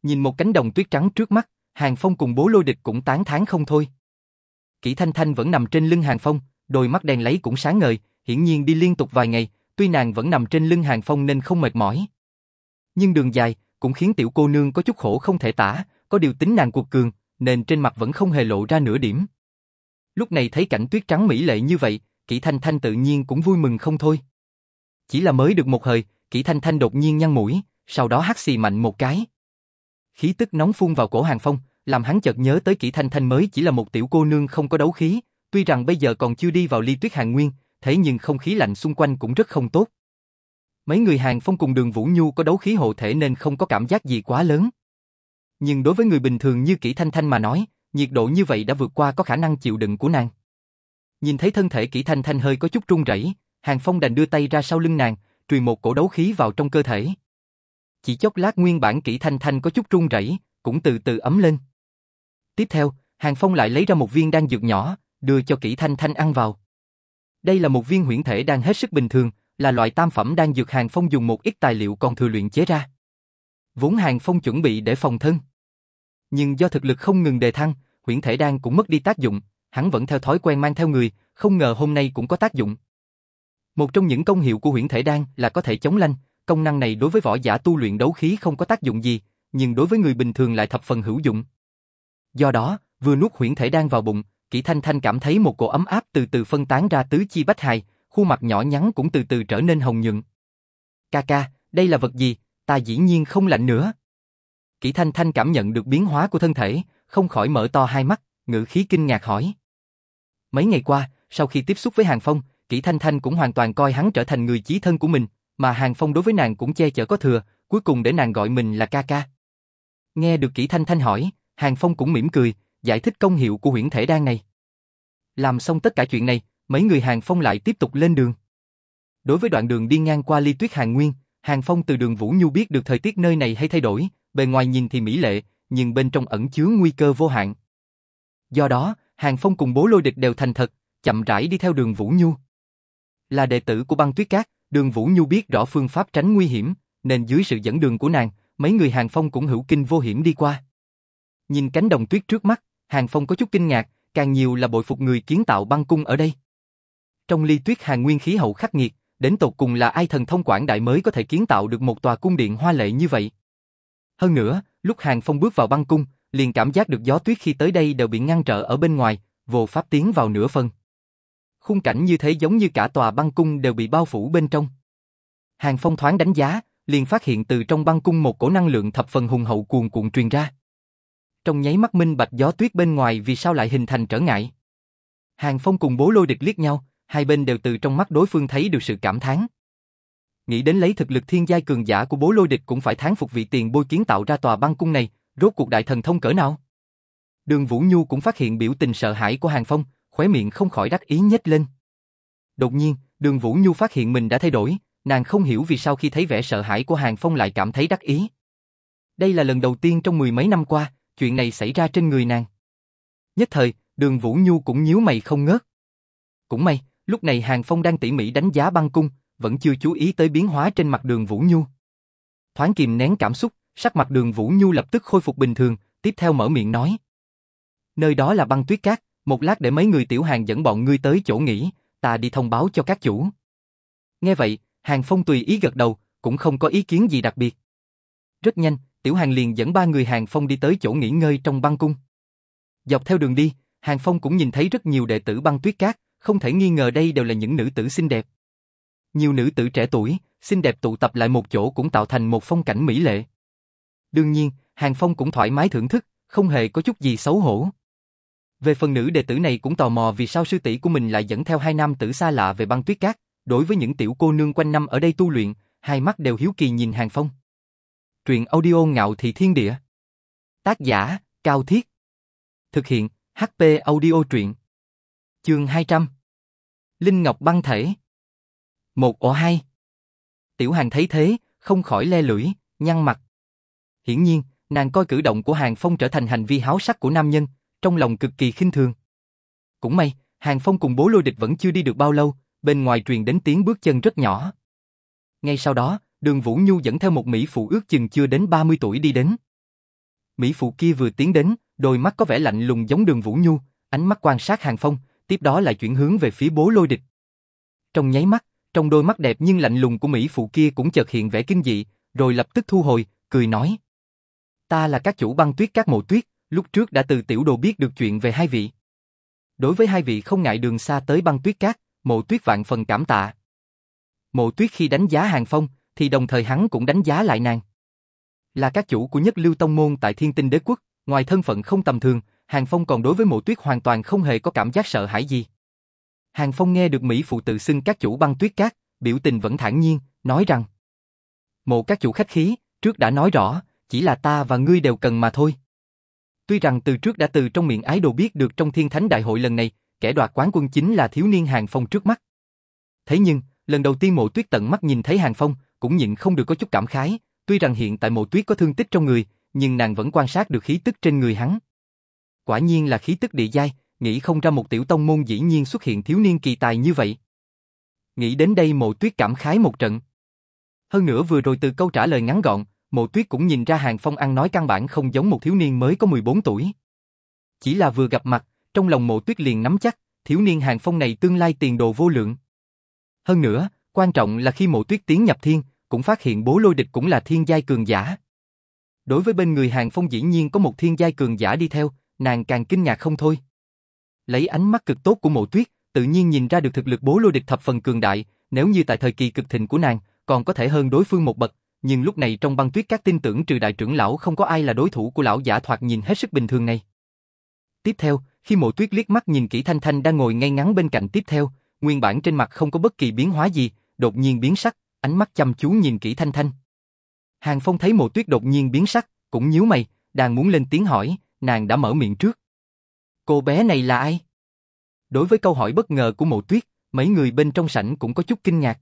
A: Nhìn một cánh đồng tuyết trắng trước mắt, Hàng Phong cùng bố lôi địch cũng tán thán không thôi. Kỷ Thanh Thanh vẫn nằm trên lưng Hàng Phong, đôi mắt đèn lấy cũng sáng ngời, hiển nhiên đi liên tục vài ngày, tuy nàng vẫn nằm trên lưng Hàng Phong nên không mệt mỏi. Nhưng đường dài cũng khiến tiểu cô nương có chút khổ không thể tả, có điều tính nàng cuộc cường, nên trên mặt vẫn không hề lộ ra nửa điểm. Lúc này thấy cảnh tuyết trắng mỹ lệ như vậy, Kỷ Thanh Thanh tự nhiên cũng vui mừng không thôi. Chỉ là mới được một hơi, Kỷ Thanh Thanh đột nhiên nhăn mũi, sau đó hắt xì mạnh một cái. Khí tức nóng phun vào cổ Hàng Phong, làm hắn chợt nhớ tới Kỷ Thanh Thanh mới chỉ là một tiểu cô nương không có đấu khí, tuy rằng bây giờ còn chưa đi vào ly tuyết hàng nguyên, thế nhưng không khí lạnh xung quanh cũng rất không tốt. Mấy người Hàng Phong cùng đường Vũ Nhu có đấu khí hộ thể nên không có cảm giác gì quá lớn. Nhưng đối với người bình thường như Kỷ Thanh Thanh mà nói, nhiệt độ như vậy đã vượt qua có khả năng chịu đựng của nàng. Nhìn thấy thân thể Kỷ Thanh Thanh hơi có chút run rẩy, Hàng Phong đành đưa tay ra sau lưng nàng, truyền một cổ đấu khí vào trong cơ thể. Chỉ chốc lát nguyên bản kỹ thanh thanh có chút run rẩy, cũng từ từ ấm lên. Tiếp theo, Hàng Phong lại lấy ra một viên đan dược nhỏ, đưa cho kỹ thanh thanh ăn vào. Đây là một viên huyễn thể đang hết sức bình thường, là loại tam phẩm đan dược Hàng Phong dùng một ít tài liệu còn thừa luyện chế ra. Vốn Hàng Phong chuẩn bị để phòng thân. Nhưng do thực lực không ngừng đề thăng, huyễn thể đan cũng mất đi tác dụng, hắn vẫn theo thói quen mang theo người, không ngờ hôm nay cũng có tác dụng. Một trong những công hiệu của huyễn thể đan là có thể chống lanh, công năng này đối với võ giả tu luyện đấu khí không có tác dụng gì, nhưng đối với người bình thường lại thập phần hữu dụng. Do đó, vừa nuốt huyễn thể đan vào bụng, Kỷ Thanh Thanh cảm thấy một cổ ấm áp từ từ phân tán ra tứ chi bách hài, khuôn mặt nhỏ nhắn cũng từ từ trở nên hồng nhuận. Ca ca, đây là vật gì? Ta dĩ nhiên không lạnh nữa. Kỷ Thanh Thanh cảm nhận được biến hóa của thân thể, không khỏi mở to hai mắt, ngữ khí kinh ngạc hỏi. Mấy ngày qua, sau khi tiếp xúc với Hàng Phong, Kỷ Thanh Thanh cũng hoàn toàn coi hắn trở thành người chí thân của mình, mà Hàng Phong đối với nàng cũng che chở có thừa, cuối cùng để nàng gọi mình là ca ca. Nghe được Kỷ Thanh Thanh hỏi, Hàng Phong cũng mỉm cười, giải thích công hiệu của huyễn thể đan này. Làm xong tất cả chuyện này, mấy người Hàng Phong lại tiếp tục lên đường. Đối với đoạn đường đi ngang qua ly tuyết Hàng Nguyên, Hàng Phong từ đường Vũ Nhu biết được thời tiết nơi này hay thay đổi, bề ngoài nhìn thì mỹ lệ, nhưng bên trong ẩn chứa nguy cơ vô hạn. Do đó, Hàng Phong cùng bố lôi địch đều thành thật, chậm rãi đi theo đường Vũ Nhu. Là đệ tử của băng tuyết cát, đường Vũ Nhu biết rõ phương pháp tránh nguy hiểm, nên dưới sự dẫn đường của nàng, mấy người Hàng Phong cũng hữu kinh vô hiểm đi qua. Nhìn cánh đồng tuyết trước mắt, Hàng Phong có chút kinh ngạc, càng nhiều là bội phục người kiến tạo băng cung ở đây. Trong ly tuyết hàng nguyên khí hậu khắc nghiệt, đến tột cùng là ai thần thông quảng đại mới có thể kiến tạo được một tòa cung điện hoa lệ như vậy. Hơn nữa, lúc Hàng Phong bước vào băng cung, liền cảm giác được gió tuyết khi tới đây đều bị ngăn trở ở bên ngoài, vô pháp tiến vào nửa phần. Khung cảnh như thế giống như cả tòa băng cung đều bị bao phủ bên trong. Hàng Phong thoáng đánh giá, liền phát hiện từ trong băng cung một cổ năng lượng thập phần hùng hậu cuồn cuộn truyền ra. Trong nháy mắt minh bạch gió tuyết bên ngoài vì sao lại hình thành trở ngại. Hàng Phong cùng bố lôi địch liếc nhau, hai bên đều từ trong mắt đối phương thấy được sự cảm thán. Nghĩ đến lấy thực lực thiên giai cường giả của bố lôi địch cũng phải thán phục vị tiền bôi kiến tạo ra tòa băng cung này, rốt cuộc đại thần thông cỡ nào. Đường Vũ Nhu cũng phát hiện biểu tình sợ hãi của Hàng Phong, khóe miệng không khỏi đắc ý nhếch lên. Đột nhiên, đường Vũ Nhu phát hiện mình đã thay đổi, nàng không hiểu vì sao khi thấy vẻ sợ hãi của Hàng Phong lại cảm thấy đắc ý. Đây là lần đầu tiên trong mười mấy năm qua, chuyện này xảy ra trên người nàng. Nhất thời, đường Vũ Nhu cũng nhíu mày không ngớt. Cũng may, lúc này Hàng Phong đang tỉ mỉ đánh giá băng cung, vẫn chưa chú ý tới biến hóa trên mặt đường Vũ Nhu. Thoáng kìm nén cảm xúc, sắc mặt đường Vũ Nhu lập tức khôi phục bình thường, tiếp theo mở miệng nói. Nơi đó là băng tuyết cát, một lát để mấy người tiểu hàng dẫn bọn ngươi tới chỗ nghỉ, ta đi thông báo cho các chủ. Nghe vậy, Hàng Phong tùy ý gật đầu, cũng không có ý kiến gì đặc biệt. Rất nhanh, Tiểu Hàng liền dẫn ba người Hàng Phong đi tới chỗ nghỉ ngơi trong băng cung. Dọc theo đường đi, Hàng Phong cũng nhìn thấy rất nhiều đệ tử băng tuyết cát, không thể nghi ngờ đây đều là những nữ tử xinh đẹp. Nhiều nữ tử trẻ tuổi, xinh đẹp tụ tập lại một chỗ cũng tạo thành một phong cảnh mỹ lệ. Đương nhiên, Hàng Phong cũng thoải mái thưởng thức, không hề có chút gì xấu hổ. Về phần nữ đệ tử này cũng tò mò vì sao sư tỷ của mình lại dẫn theo hai nam tử xa lạ về băng tuyết cát, đối với những tiểu cô nương quanh năm ở đây tu luyện, hai mắt đều hiếu kỳ nhìn Hàng Phong. Truyện audio ngạo thị thiên địa. Tác giả, Cao Thiết. Thực hiện, HP audio truyện. Chương 200. Linh Ngọc băng thể. Một ổ hai. Tiểu Hàng thấy thế, không khỏi le lưỡi, nhăn mặt. Hiển nhiên, nàng coi cử động của Hàng Phong trở thành hành vi háo sắc của nam nhân, trong lòng cực kỳ khinh thường. Cũng may, Hàng Phong cùng bố lôi địch vẫn chưa đi được bao lâu, bên ngoài truyền đến tiếng bước chân rất nhỏ. Ngay sau đó, đường Vũ Nhu dẫn theo một Mỹ phụ ước chừng chưa đến 30 tuổi đi đến. Mỹ phụ kia vừa tiến đến, đôi mắt có vẻ lạnh lùng giống đường Vũ Nhu, ánh mắt quan sát Hàng Phong, tiếp đó lại chuyển hướng về phía bố lôi địch. Trong nháy mắt, trong đôi mắt đẹp nhưng lạnh lùng của Mỹ phụ kia cũng chợt hiện vẻ kinh dị, rồi lập tức thu hồi, cười nói. Ta là các chủ băng tuyết các mộ tuyết, lúc trước đã từ tiểu đồ biết được chuyện về hai vị. Đối với hai vị không ngại đường xa tới băng tuyết cát, mộ tuyết vạn phần cảm tạ. Mộ tuyết khi đánh giá hàng phong, thì đồng thời hắn cũng đánh giá lại nàng. Là các chủ của nhất lưu tông môn tại thiên tinh đế quốc, ngoài thân phận không tầm thường, hàng phong còn đối với mộ tuyết hoàn toàn không hề có cảm giác sợ hãi gì. Hàng phong nghe được Mỹ phụ tự xưng các chủ băng tuyết cát, biểu tình vẫn thản nhiên, nói rằng Mộ các chủ khách khí, trước đã nói rõ, chỉ là ta và ngươi đều cần mà thôi. Tuy rằng từ trước đã từ trong miệng ái đồ biết được trong thiên thánh đại hội lần này, kẻ đoạt quán quân chính là thiếu niên Hàng Phong trước mắt. Thế nhưng, lần đầu tiên mộ tuyết tận mắt nhìn thấy Hàng Phong, cũng nhịn không được có chút cảm khái, Tuy rằng hiện tại mộ tuyết có thương tích trong người, nhưng nàng vẫn quan sát được khí tức trên người hắn. Quả nhiên là khí tức địa giai, nghĩ không ra một tiểu tông môn dĩ nhiên xuất hiện thiếu niên kỳ tài như vậy. Nghĩ đến đây mộ tuyết cảm khái một trận. Hơn nữa vừa rồi từ câu trả lời ngắn gọn, mộ tuyết cũng nhìn ra Hàng Phong ăn nói căn bản không giống một thiếu niên mới có 14 tuổi. Chỉ là vừa gặp mặt, trong lòng mộ tuyết liền nắm chắc, thiếu niên Hàng Phong này tương lai tiền đồ vô lượng. Hơn nữa, quan trọng là khi mộ tuyết tiến nhập thiên, cũng phát hiện bố lôi địch cũng là thiên giai cường giả. Đối với bên người Hàng Phong dĩ nhiên có một thiên giai cường giả đi theo, nàng càng kinh ngạc không thôi. Lấy ánh mắt cực tốt của mộ tuyết, tự nhiên nhìn ra được thực lực bố lôi địch thập phần cường đại, nếu như tại thời kỳ cực thịnh của nàng, còn có thể hơn đối phương một bậc, nhưng lúc này trong băng tuyết các tin tưởng trừ đại trưởng lão không có ai là đối thủ của lão giả thoạt nhìn hết sức bình thường này. Tiếp theo, khi mộ tuyết liếc mắt nhìn kỹ Thanh Thanh đang ngồi ngay ngắn bên cạnh tiếp theo, nguyên bản trên mặt không có bất kỳ biến hóa gì, đột nhiên biến sắc, ánh mắt chăm chú nhìn kỹ Thanh Thanh. Hàng Phong thấy mộ tuyết đột nhiên biến sắc, cũng nhíu mày, đang muốn lên tiếng hỏi, nàng đã mở miệng trước. Cô bé này là ai? Đối với câu hỏi bất ngờ của mộ tuyết, mấy người bên trong sảnh cũng có chút kinh ngạc.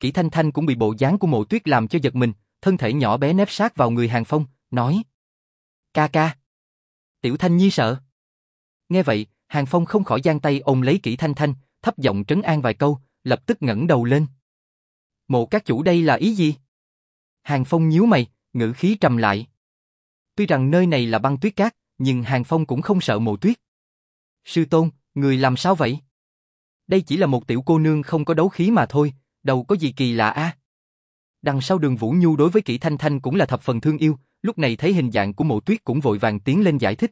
A: Kỷ Thanh Thanh cũng bị bộ dáng của mộ tuyết làm cho giật mình, thân thể nhỏ bé nép sát vào người Hàng Phong, nói. Ca ca. Tiểu Thanh Nhi sợ. Nghe vậy, Hàng Phong không khỏi giang tay ôm lấy Kỷ Thanh Thanh, thấp giọng trấn an vài câu, lập tức ngẩng đầu lên. Mộ các chủ đây là ý gì? Hàng Phong nhíu mày, ngữ khí trầm lại. Tuy rằng nơi này là băng tuyết cát, nhưng Hàng Phong cũng không sợ mộ tuyết. Sư Tôn, người làm sao vậy? Đây chỉ là một tiểu cô nương không có đấu khí mà thôi, đâu có gì kỳ lạ a. Đằng sau đường Vũ Nhu đối với Kỷ Thanh Thanh cũng là thập phần thương yêu, lúc này thấy hình dạng của mộ tuyết cũng vội vàng tiến lên giải thích.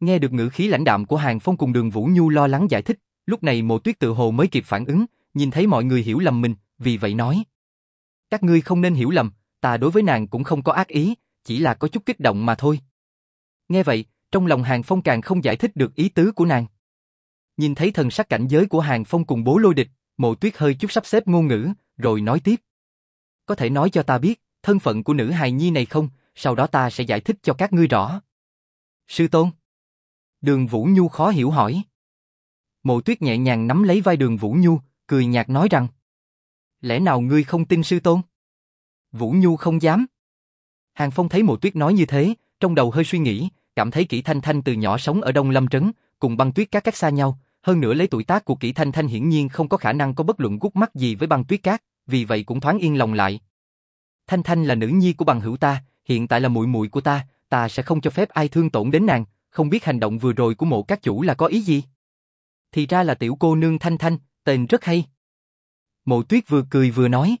A: Nghe được ngữ khí lãnh đạm của Hàng Phong cùng đường Vũ Nhu lo lắng giải thích, lúc này mộ tuyết tự hồ mới kịp phản ứng, nhìn thấy mọi người hiểu lầm mình, vì vậy nói. Các ngươi không nên hiểu lầm, ta đối với nàng cũng không có ác ý, chỉ là có chút kích động mà thôi. Nghe vậy, trong lòng Hàng Phong càng không giải thích được ý tứ của nàng. Nhìn thấy thần sắc cảnh giới của Hàng Phong cùng bố lôi địch, mộ tuyết hơi chút sắp xếp ngôn ngữ, rồi nói tiếp. Có thể nói cho ta biết, thân phận của nữ hài nhi này không, sau đó ta sẽ giải thích cho các ngươi rõ. Sư Tôn Đường Vũ Nhu khó hiểu hỏi. Mộ tuyết nhẹ nhàng nắm lấy vai đường Vũ Nhu, cười nhạt nói rằng. Lẽ nào ngươi không tin sư tôn? Vũ Nhu không dám. Hàng Phong thấy mộ tuyết nói như thế, trong đầu hơi suy nghĩ, cảm thấy kỹ thanh thanh từ nhỏ sống ở Đông Lâm Trấn, cùng băng tuyết các cách xa nhau, hơn nữa lấy tuổi tác của kỹ thanh thanh hiển nhiên không có khả năng có bất luận gút mắt gì với băng tuyết cát, vì vậy cũng thoáng yên lòng lại. Thanh thanh là nữ nhi của bằng hữu ta, hiện tại là muội muội của ta, ta sẽ không cho phép ai thương tổn đến nàng, không biết hành động vừa rồi của mộ các chủ là có ý gì? Thì ra là tiểu cô nương thanh thanh, tên rất hay. Mộ tuyết vừa cười vừa nói.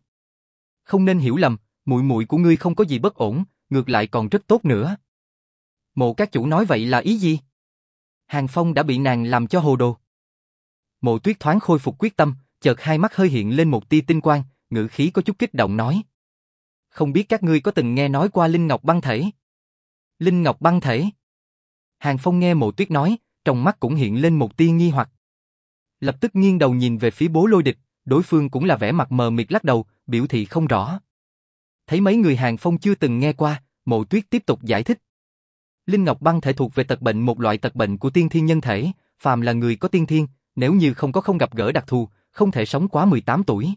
A: Không nên hiểu lầm, muội muội của ngươi không có gì bất ổn, ngược lại còn rất tốt nữa. Mộ các chủ nói vậy là ý gì? Hàng Phong đã bị nàng làm cho hồ đồ. Mộ tuyết thoáng khôi phục quyết tâm, chợt hai mắt hơi hiện lên một tia tinh quang, ngữ khí có chút kích động nói. Không biết các ngươi có từng nghe nói qua Linh Ngọc băng thể? Linh Ngọc băng thể? Hàng Phong nghe mộ tuyết nói, trong mắt cũng hiện lên một tia nghi hoặc. Lập tức nghiêng đầu nhìn về phía bố lôi địch, đối phương cũng là vẻ mặt mờ mịt lắc đầu, biểu thị không rõ. Thấy mấy người Hàng Phong chưa từng nghe qua, mộ tuyết tiếp tục giải thích. Linh Ngọc băng thể thuộc về tật bệnh một loại tật bệnh của tiên thiên nhân thể, phàm là người có tiên thiên, nếu như không có không gặp gỡ đặc thù, không thể sống quá 18 tuổi.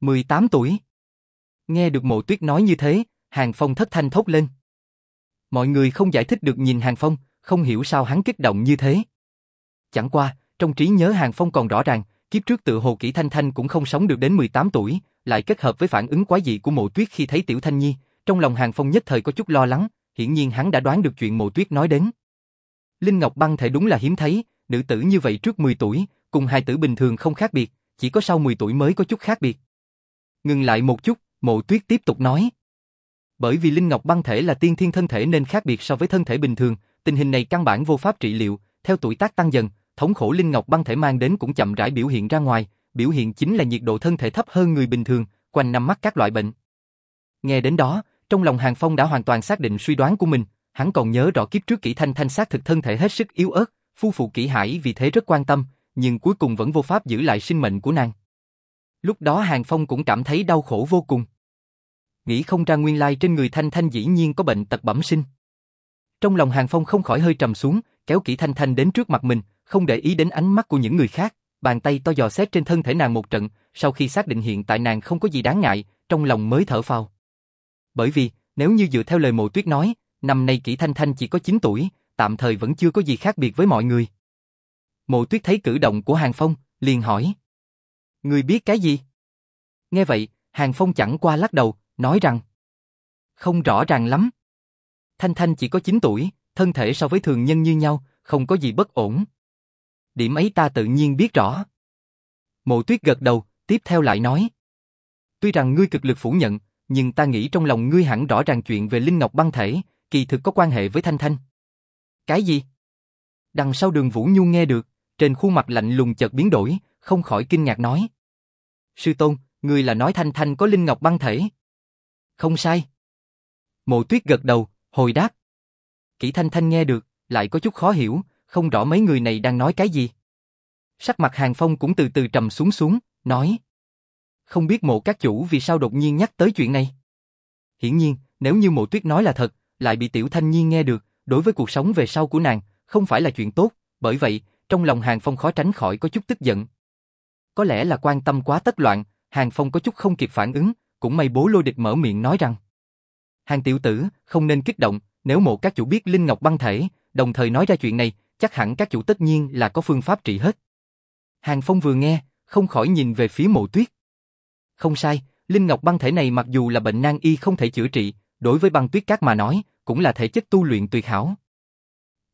A: 18 tuổi? Nghe được mộ tuyết nói như thế, Hàng Phong thất thanh thốt lên. Mọi người không giải thích được nhìn Hàng Phong, không hiểu sao hắn kích động như thế. Chẳng qua, trong trí nhớ Hàng Phong còn rõ ràng, kiếp trước tự hồ kỹ Thanh Thanh cũng không sống được đến 18 tuổi, lại kết hợp với phản ứng quái dị của mộ tuyết khi thấy Tiểu Thanh Nhi, trong lòng Hàng Phong nhất thời có chút lo lắng, hiển nhiên hắn đã đoán được chuyện mộ tuyết nói đến. Linh Ngọc băng thể đúng là hiếm thấy, nữ tử như vậy trước 10 tuổi, cùng hai tử bình thường không khác biệt, chỉ có sau 10 tuổi mới có chút khác biệt. Ngừng lại một chút, mộ tuyết tiếp tục nói. Bởi vì Linh Ngọc băng thể là tiên thiên thân thể nên khác biệt so với thân thể bình thường, tình hình này căn bản vô pháp trị liệu, theo tuổi tác tăng dần, thống khổ Linh Ngọc băng thể mang đến cũng chậm rãi biểu hiện ra ngoài, biểu hiện chính là nhiệt độ thân thể thấp hơn người bình thường, quanh năm mắc các loại bệnh. Nghe đến đó, trong lòng Hàng Phong đã hoàn toàn xác định suy đoán của mình, hắn còn nhớ rõ kiếp trước kỹ thanh thanh xác thực thân thể hết sức yếu ớt, phu phụ kỹ hải vì thế rất quan tâm, nhưng cuối cùng vẫn vô pháp giữ lại sinh mệnh của nàng. Lúc đó Hàng Phong cũng cảm thấy đau khổ vô cùng. Nghĩ không ra nguyên lai trên người Thanh Thanh dĩ nhiên có bệnh tật bẩm sinh. Trong lòng Hàng Phong không khỏi hơi trầm xuống, kéo kỹ Thanh Thanh đến trước mặt mình, không để ý đến ánh mắt của những người khác, bàn tay to dò xét trên thân thể nàng một trận, sau khi xác định hiện tại nàng không có gì đáng ngại, trong lòng mới thở phào. bởi vì, nếu như dựa theo lời mộ tuyết nói, năm nay kỷ Thanh Thanh chỉ có 9 tuổi, tạm thời vẫn chưa có gì khác biệt với mọi người. Mộ tuyết thấy cử động của Hàng Phong, liền hỏi. Người biết cái gì? Nghe vậy, Hàng Phong chẳng qua lắc đầu, nói rằng. Không rõ ràng lắm. Thanh Thanh chỉ có 9 tuổi, thân thể so với thường nhân như nhau, không có gì bất ổn. Điểm ấy ta tự nhiên biết rõ. Mộ tuyết gật đầu, tiếp theo lại nói. Tuy rằng ngươi cực lực phủ nhận, nhưng ta nghĩ trong lòng ngươi hẳn rõ ràng chuyện về Linh Ngọc băng thể, kỳ thực có quan hệ với Thanh Thanh. Cái gì? Đằng sau đường Vũ Nhu nghe được, trên khuôn mặt lạnh lùng chợt biến đổi, không khỏi kinh ngạc nói. Sư Tôn, người là nói Thanh Thanh có Linh Ngọc băng thể. Không sai. Mộ tuyết gật đầu, hồi đáp. Kỷ Thanh Thanh nghe được, lại có chút khó hiểu, không rõ mấy người này đang nói cái gì. Sắc mặt Hàng Phong cũng từ từ trầm xuống xuống, nói. Không biết mộ các chủ vì sao đột nhiên nhắc tới chuyện này. Hiển nhiên, nếu như mộ tuyết nói là thật, lại bị tiểu thanh nhiên nghe được, đối với cuộc sống về sau của nàng, không phải là chuyện tốt, bởi vậy, trong lòng Hàng Phong khó tránh khỏi có chút tức giận. Có lẽ là quan tâm quá tất loạn, Hàng Phong có chút không kịp phản ứng, cũng may bố lôi địch mở miệng nói rằng. Hàng tiểu tử, không nên kích động, nếu mộ các chủ biết Linh Ngọc băng thể, đồng thời nói ra chuyện này, chắc hẳn các chủ tất nhiên là có phương pháp trị hết. Hàng Phong vừa nghe, không khỏi nhìn về phía mộ tuyết. Không sai, Linh Ngọc băng thể này mặc dù là bệnh nan y không thể chữa trị, đối với băng tuyết cát mà nói, cũng là thể chất tu luyện tuyệt hảo.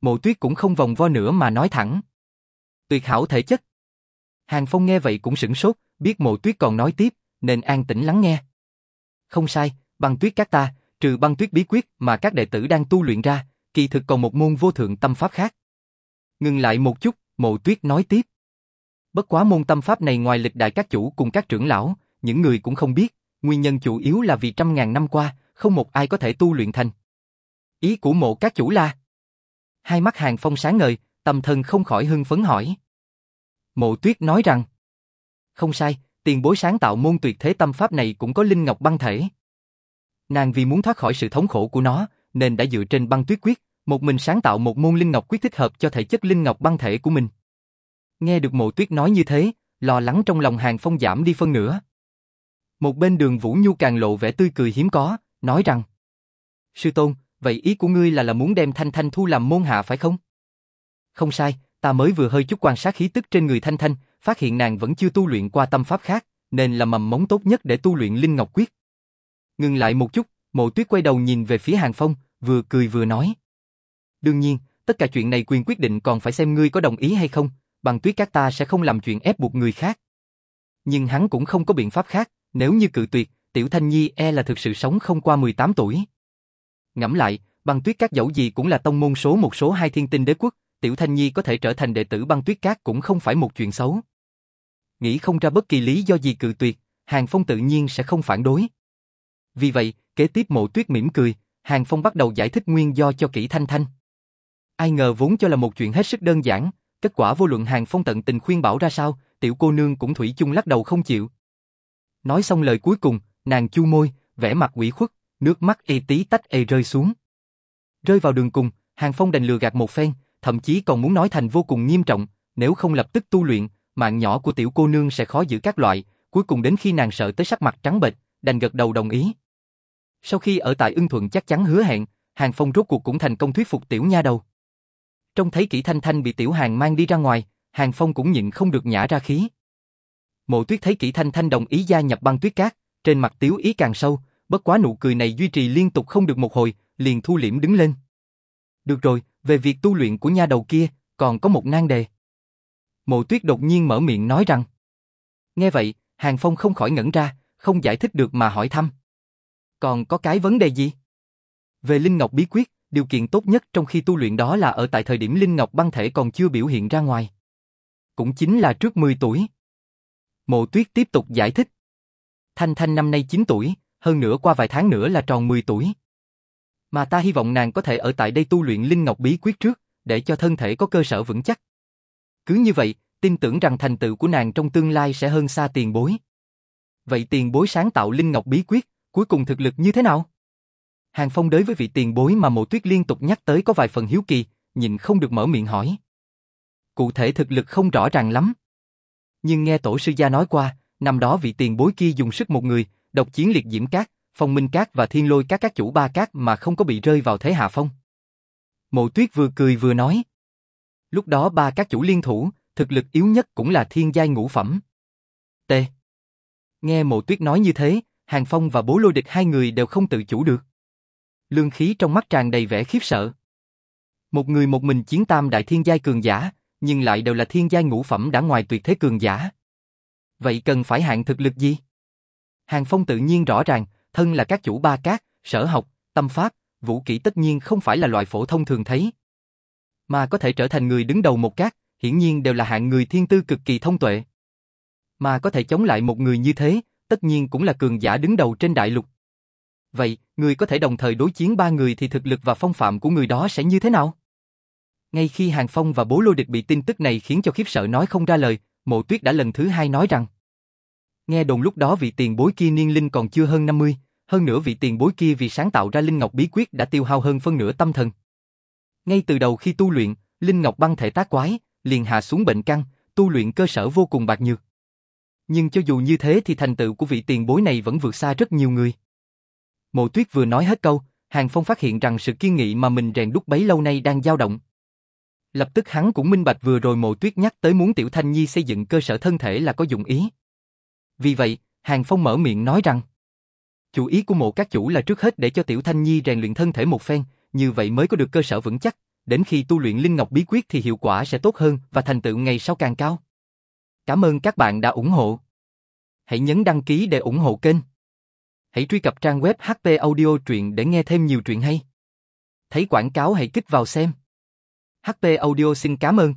A: Mộ tuyết cũng không vòng vo nữa mà nói thẳng. Tuyệt hảo thể chất. Hàng Phong nghe vậy cũng sửng sốt, biết mộ tuyết còn nói tiếp, nên an tĩnh lắng nghe. Không sai, băng tuyết các ta, trừ băng tuyết bí quyết mà các đệ tử đang tu luyện ra, kỳ thực còn một môn vô thượng tâm pháp khác. Ngừng lại một chút, mộ tuyết nói tiếp. Bất quá môn tâm pháp này ngoài lịch đại các chủ cùng các trưởng lão, những người cũng không biết, nguyên nhân chủ yếu là vì trăm ngàn năm qua, không một ai có thể tu luyện thành. Ý của mộ các chủ là... Hai mắt hàng phong sáng ngời, tâm thần không khỏi hưng phấn hỏi. Mộ tuyết nói rằng... Không sai, tiền bối sáng tạo môn tuyệt thế tâm pháp này cũng có linh ngọc băng thể. Nàng vì muốn thoát khỏi sự thống khổ của nó, nên đã dựa trên băng tuyết quyết, một mình sáng tạo một môn linh ngọc quyết thích hợp cho thể chất linh ngọc băng thể của mình. Nghe được mộ tuyết nói như thế, lo lắng trong lòng hàng phong giảm đi phân nửa. Một bên đường Vũ Nhu càng lộ vẻ tươi cười hiếm có, nói rằng Sư Tôn, vậy ý của ngươi là là muốn đem Thanh Thanh thu làm môn hạ phải không? Không sai, ta mới vừa hơi chút quan sát khí tức trên người Thanh Thanh, phát hiện nàng vẫn chưa tu luyện qua tâm pháp khác, nên là mầm mống tốt nhất để tu luyện Linh Ngọc Quyết. Ngừng lại một chút, mộ tuyết quay đầu nhìn về phía Hàng Phong, vừa cười vừa nói. Đương nhiên, tất cả chuyện này quyền quyết định còn phải xem ngươi có đồng ý hay không, bằng tuyết các ta sẽ không làm chuyện ép buộc người khác. Nhưng hắn cũng không có biện pháp khác, nếu như cự tuyệt, Tiểu Thanh Nhi e là thực sự sống không qua 18 tuổi. Ngẫm lại, băng tuyết các dẫu gì cũng là tông môn số một số hai thiên tinh đế quốc, Tiểu Thanh Nhi có thể trở thành đệ tử băng tuyết các cũng không phải một chuyện xấu. Nghĩ không ra bất kỳ lý do gì cự tuyệt, Hàng Phong tự nhiên sẽ không phản đối. Vì vậy, kế tiếp mộ tuyết mỉm cười, Hàng Phong bắt đầu giải thích nguyên do cho kỹ Thanh Thanh. Ai ngờ vốn cho là một chuyện hết sức đơn giản, kết quả vô luận Hàng Phong tận tình khuyên bảo ra sao, tiểu cô nương cũng thủy chung lắc đầu không chịu. Nói xong lời cuối cùng, nàng chu môi, vẻ mặt ủy khuất, nước mắt y tí tách ê rơi xuống. Rơi vào đường cùng, Hàng Phong đành lừa gạt một phen, thậm chí còn muốn nói thành vô cùng nghiêm trọng, nếu không lập tức tu luyện, mạng nhỏ của tiểu cô nương sẽ khó giữ các loại, cuối cùng đến khi nàng sợ tới sắc mặt trắng bệch, đành gật đầu đồng ý. Sau khi ở tại ưng thuận chắc chắn hứa hẹn, Hàng Phong rốt cuộc cũng thành công thuyết phục tiểu nha đầu. Trong thấy kỹ thanh thanh bị tiểu hàng mang đi ra ngoài, Hàng Phong cũng nhịn không được nhả ra khí. Mộ tuyết thấy kỹ thanh thanh đồng ý gia nhập băng tuyết cát, trên mặt tiếu ý càng sâu, bất quá nụ cười này duy trì liên tục không được một hồi, liền thu liễm đứng lên. Được rồi, về việc tu luyện của nha đầu kia, còn có một nan đề. Mộ tuyết đột nhiên mở miệng nói rằng. Nghe vậy, Hàng Phong không khỏi ngẩn ra, không giải thích được mà hỏi thăm. Còn có cái vấn đề gì? Về Linh Ngọc bí quyết, điều kiện tốt nhất trong khi tu luyện đó là ở tại thời điểm Linh Ngọc băng thể còn chưa biểu hiện ra ngoài. Cũng chính là trước 10 tuổi. Mộ Tuyết tiếp tục giải thích. Thanh Thanh năm nay 9 tuổi, hơn nữa qua vài tháng nữa là tròn 10 tuổi. Mà ta hy vọng nàng có thể ở tại đây tu luyện Linh Ngọc bí quyết trước, để cho thân thể có cơ sở vững chắc. Cứ như vậy, tin tưởng rằng thành tựu của nàng trong tương lai sẽ hơn xa tiền bối. Vậy tiền bối sáng tạo Linh Ngọc bí quyết, cuối cùng thực lực như thế nào? Hàng Phong đối với vị tiền bối mà mộ tuyết liên tục nhắc tới có vài phần hiếu kỳ, nhìn không được mở miệng hỏi. Cụ thể thực lực không rõ ràng lắm. Nhưng nghe tổ sư gia nói qua, năm đó vị tiền bối kia dùng sức một người, độc chiến liệt diễm cát, Phong Minh Cát và Thiên Lôi Các các chủ ba cát mà không có bị rơi vào thế hạ phong. Mộ Tuyết vừa cười vừa nói. Lúc đó ba các chủ liên thủ, thực lực yếu nhất cũng là thiên giai ngũ phẩm. T. Nghe Mộ Tuyết nói như thế, Hàng Phong và bố lôi địch hai người đều không tự chủ được. Lương khí trong mắt tràn đầy vẻ khiếp sợ. Một người một mình chiến tam đại thiên giai cường giả, nhưng lại đều là thiên giai ngũ phẩm đã ngoài tuyệt thế cường giả. Vậy cần phải hạn thực lực gì? Hàng Phong tự nhiên rõ ràng, thân là các chủ ba cát, sở học, tâm pháp, vũ kỹ tất nhiên không phải là loại phổ thông thường thấy. Mà có thể trở thành người đứng đầu một cát, hiển nhiên đều là hạng người thiên tư cực kỳ thông tuệ. Mà có thể chống lại một người như thế, tất nhiên cũng là cường giả đứng đầu trên đại lục. Vậy, người có thể đồng thời đối chiến ba người thì thực lực và phong phạm của người đó sẽ như thế nào? Ngay khi Hàng Phong và bố lôi địch bị tin tức này khiến cho khiếp sợ nói không ra lời, mộ tuyết đã lần thứ hai nói rằng Nghe đồn lúc đó vị tiền bối kia niên linh còn chưa hơn 50, hơn nữa vị tiền bối kia vì sáng tạo ra Linh Ngọc bí quyết đã tiêu hao hơn phân nửa tâm thần. Ngay từ đầu khi tu luyện, Linh Ngọc băng thể tác quái, liền hạ xuống bệnh căn, tu luyện cơ sở vô cùng bạc nhược. Nhưng cho dù như thế thì thành tựu của vị tiền bối này vẫn vượt xa rất nhiều người. Mộ Tuyết vừa nói hết câu, Hàng Phong phát hiện rằng sự kiên nghị mà mình rèn đúc bấy lâu nay đang dao động. Lập tức hắn cũng minh bạch vừa rồi Mộ Tuyết nhắc tới muốn Tiểu Thanh Nhi xây dựng cơ sở thân thể là có dụng ý. Vì vậy, Hàng Phong mở miệng nói rằng Chủ ý của mộ các chủ là trước hết để cho Tiểu Thanh Nhi rèn luyện thân thể một phen, như vậy mới có được cơ sở vững chắc, đến khi tu luyện Linh Ngọc bí quyết thì hiệu quả sẽ tốt hơn và thành tựu ngày sau càng cao. Cảm ơn các bạn đã ủng hộ. Hãy nhấn đăng ký để ủng hộ kênh. Hãy truy cập trang web HP Audio truyện để nghe thêm nhiều truyện hay. Thấy quảng cáo hãy kích vào xem. HP Audio xin cảm ơn.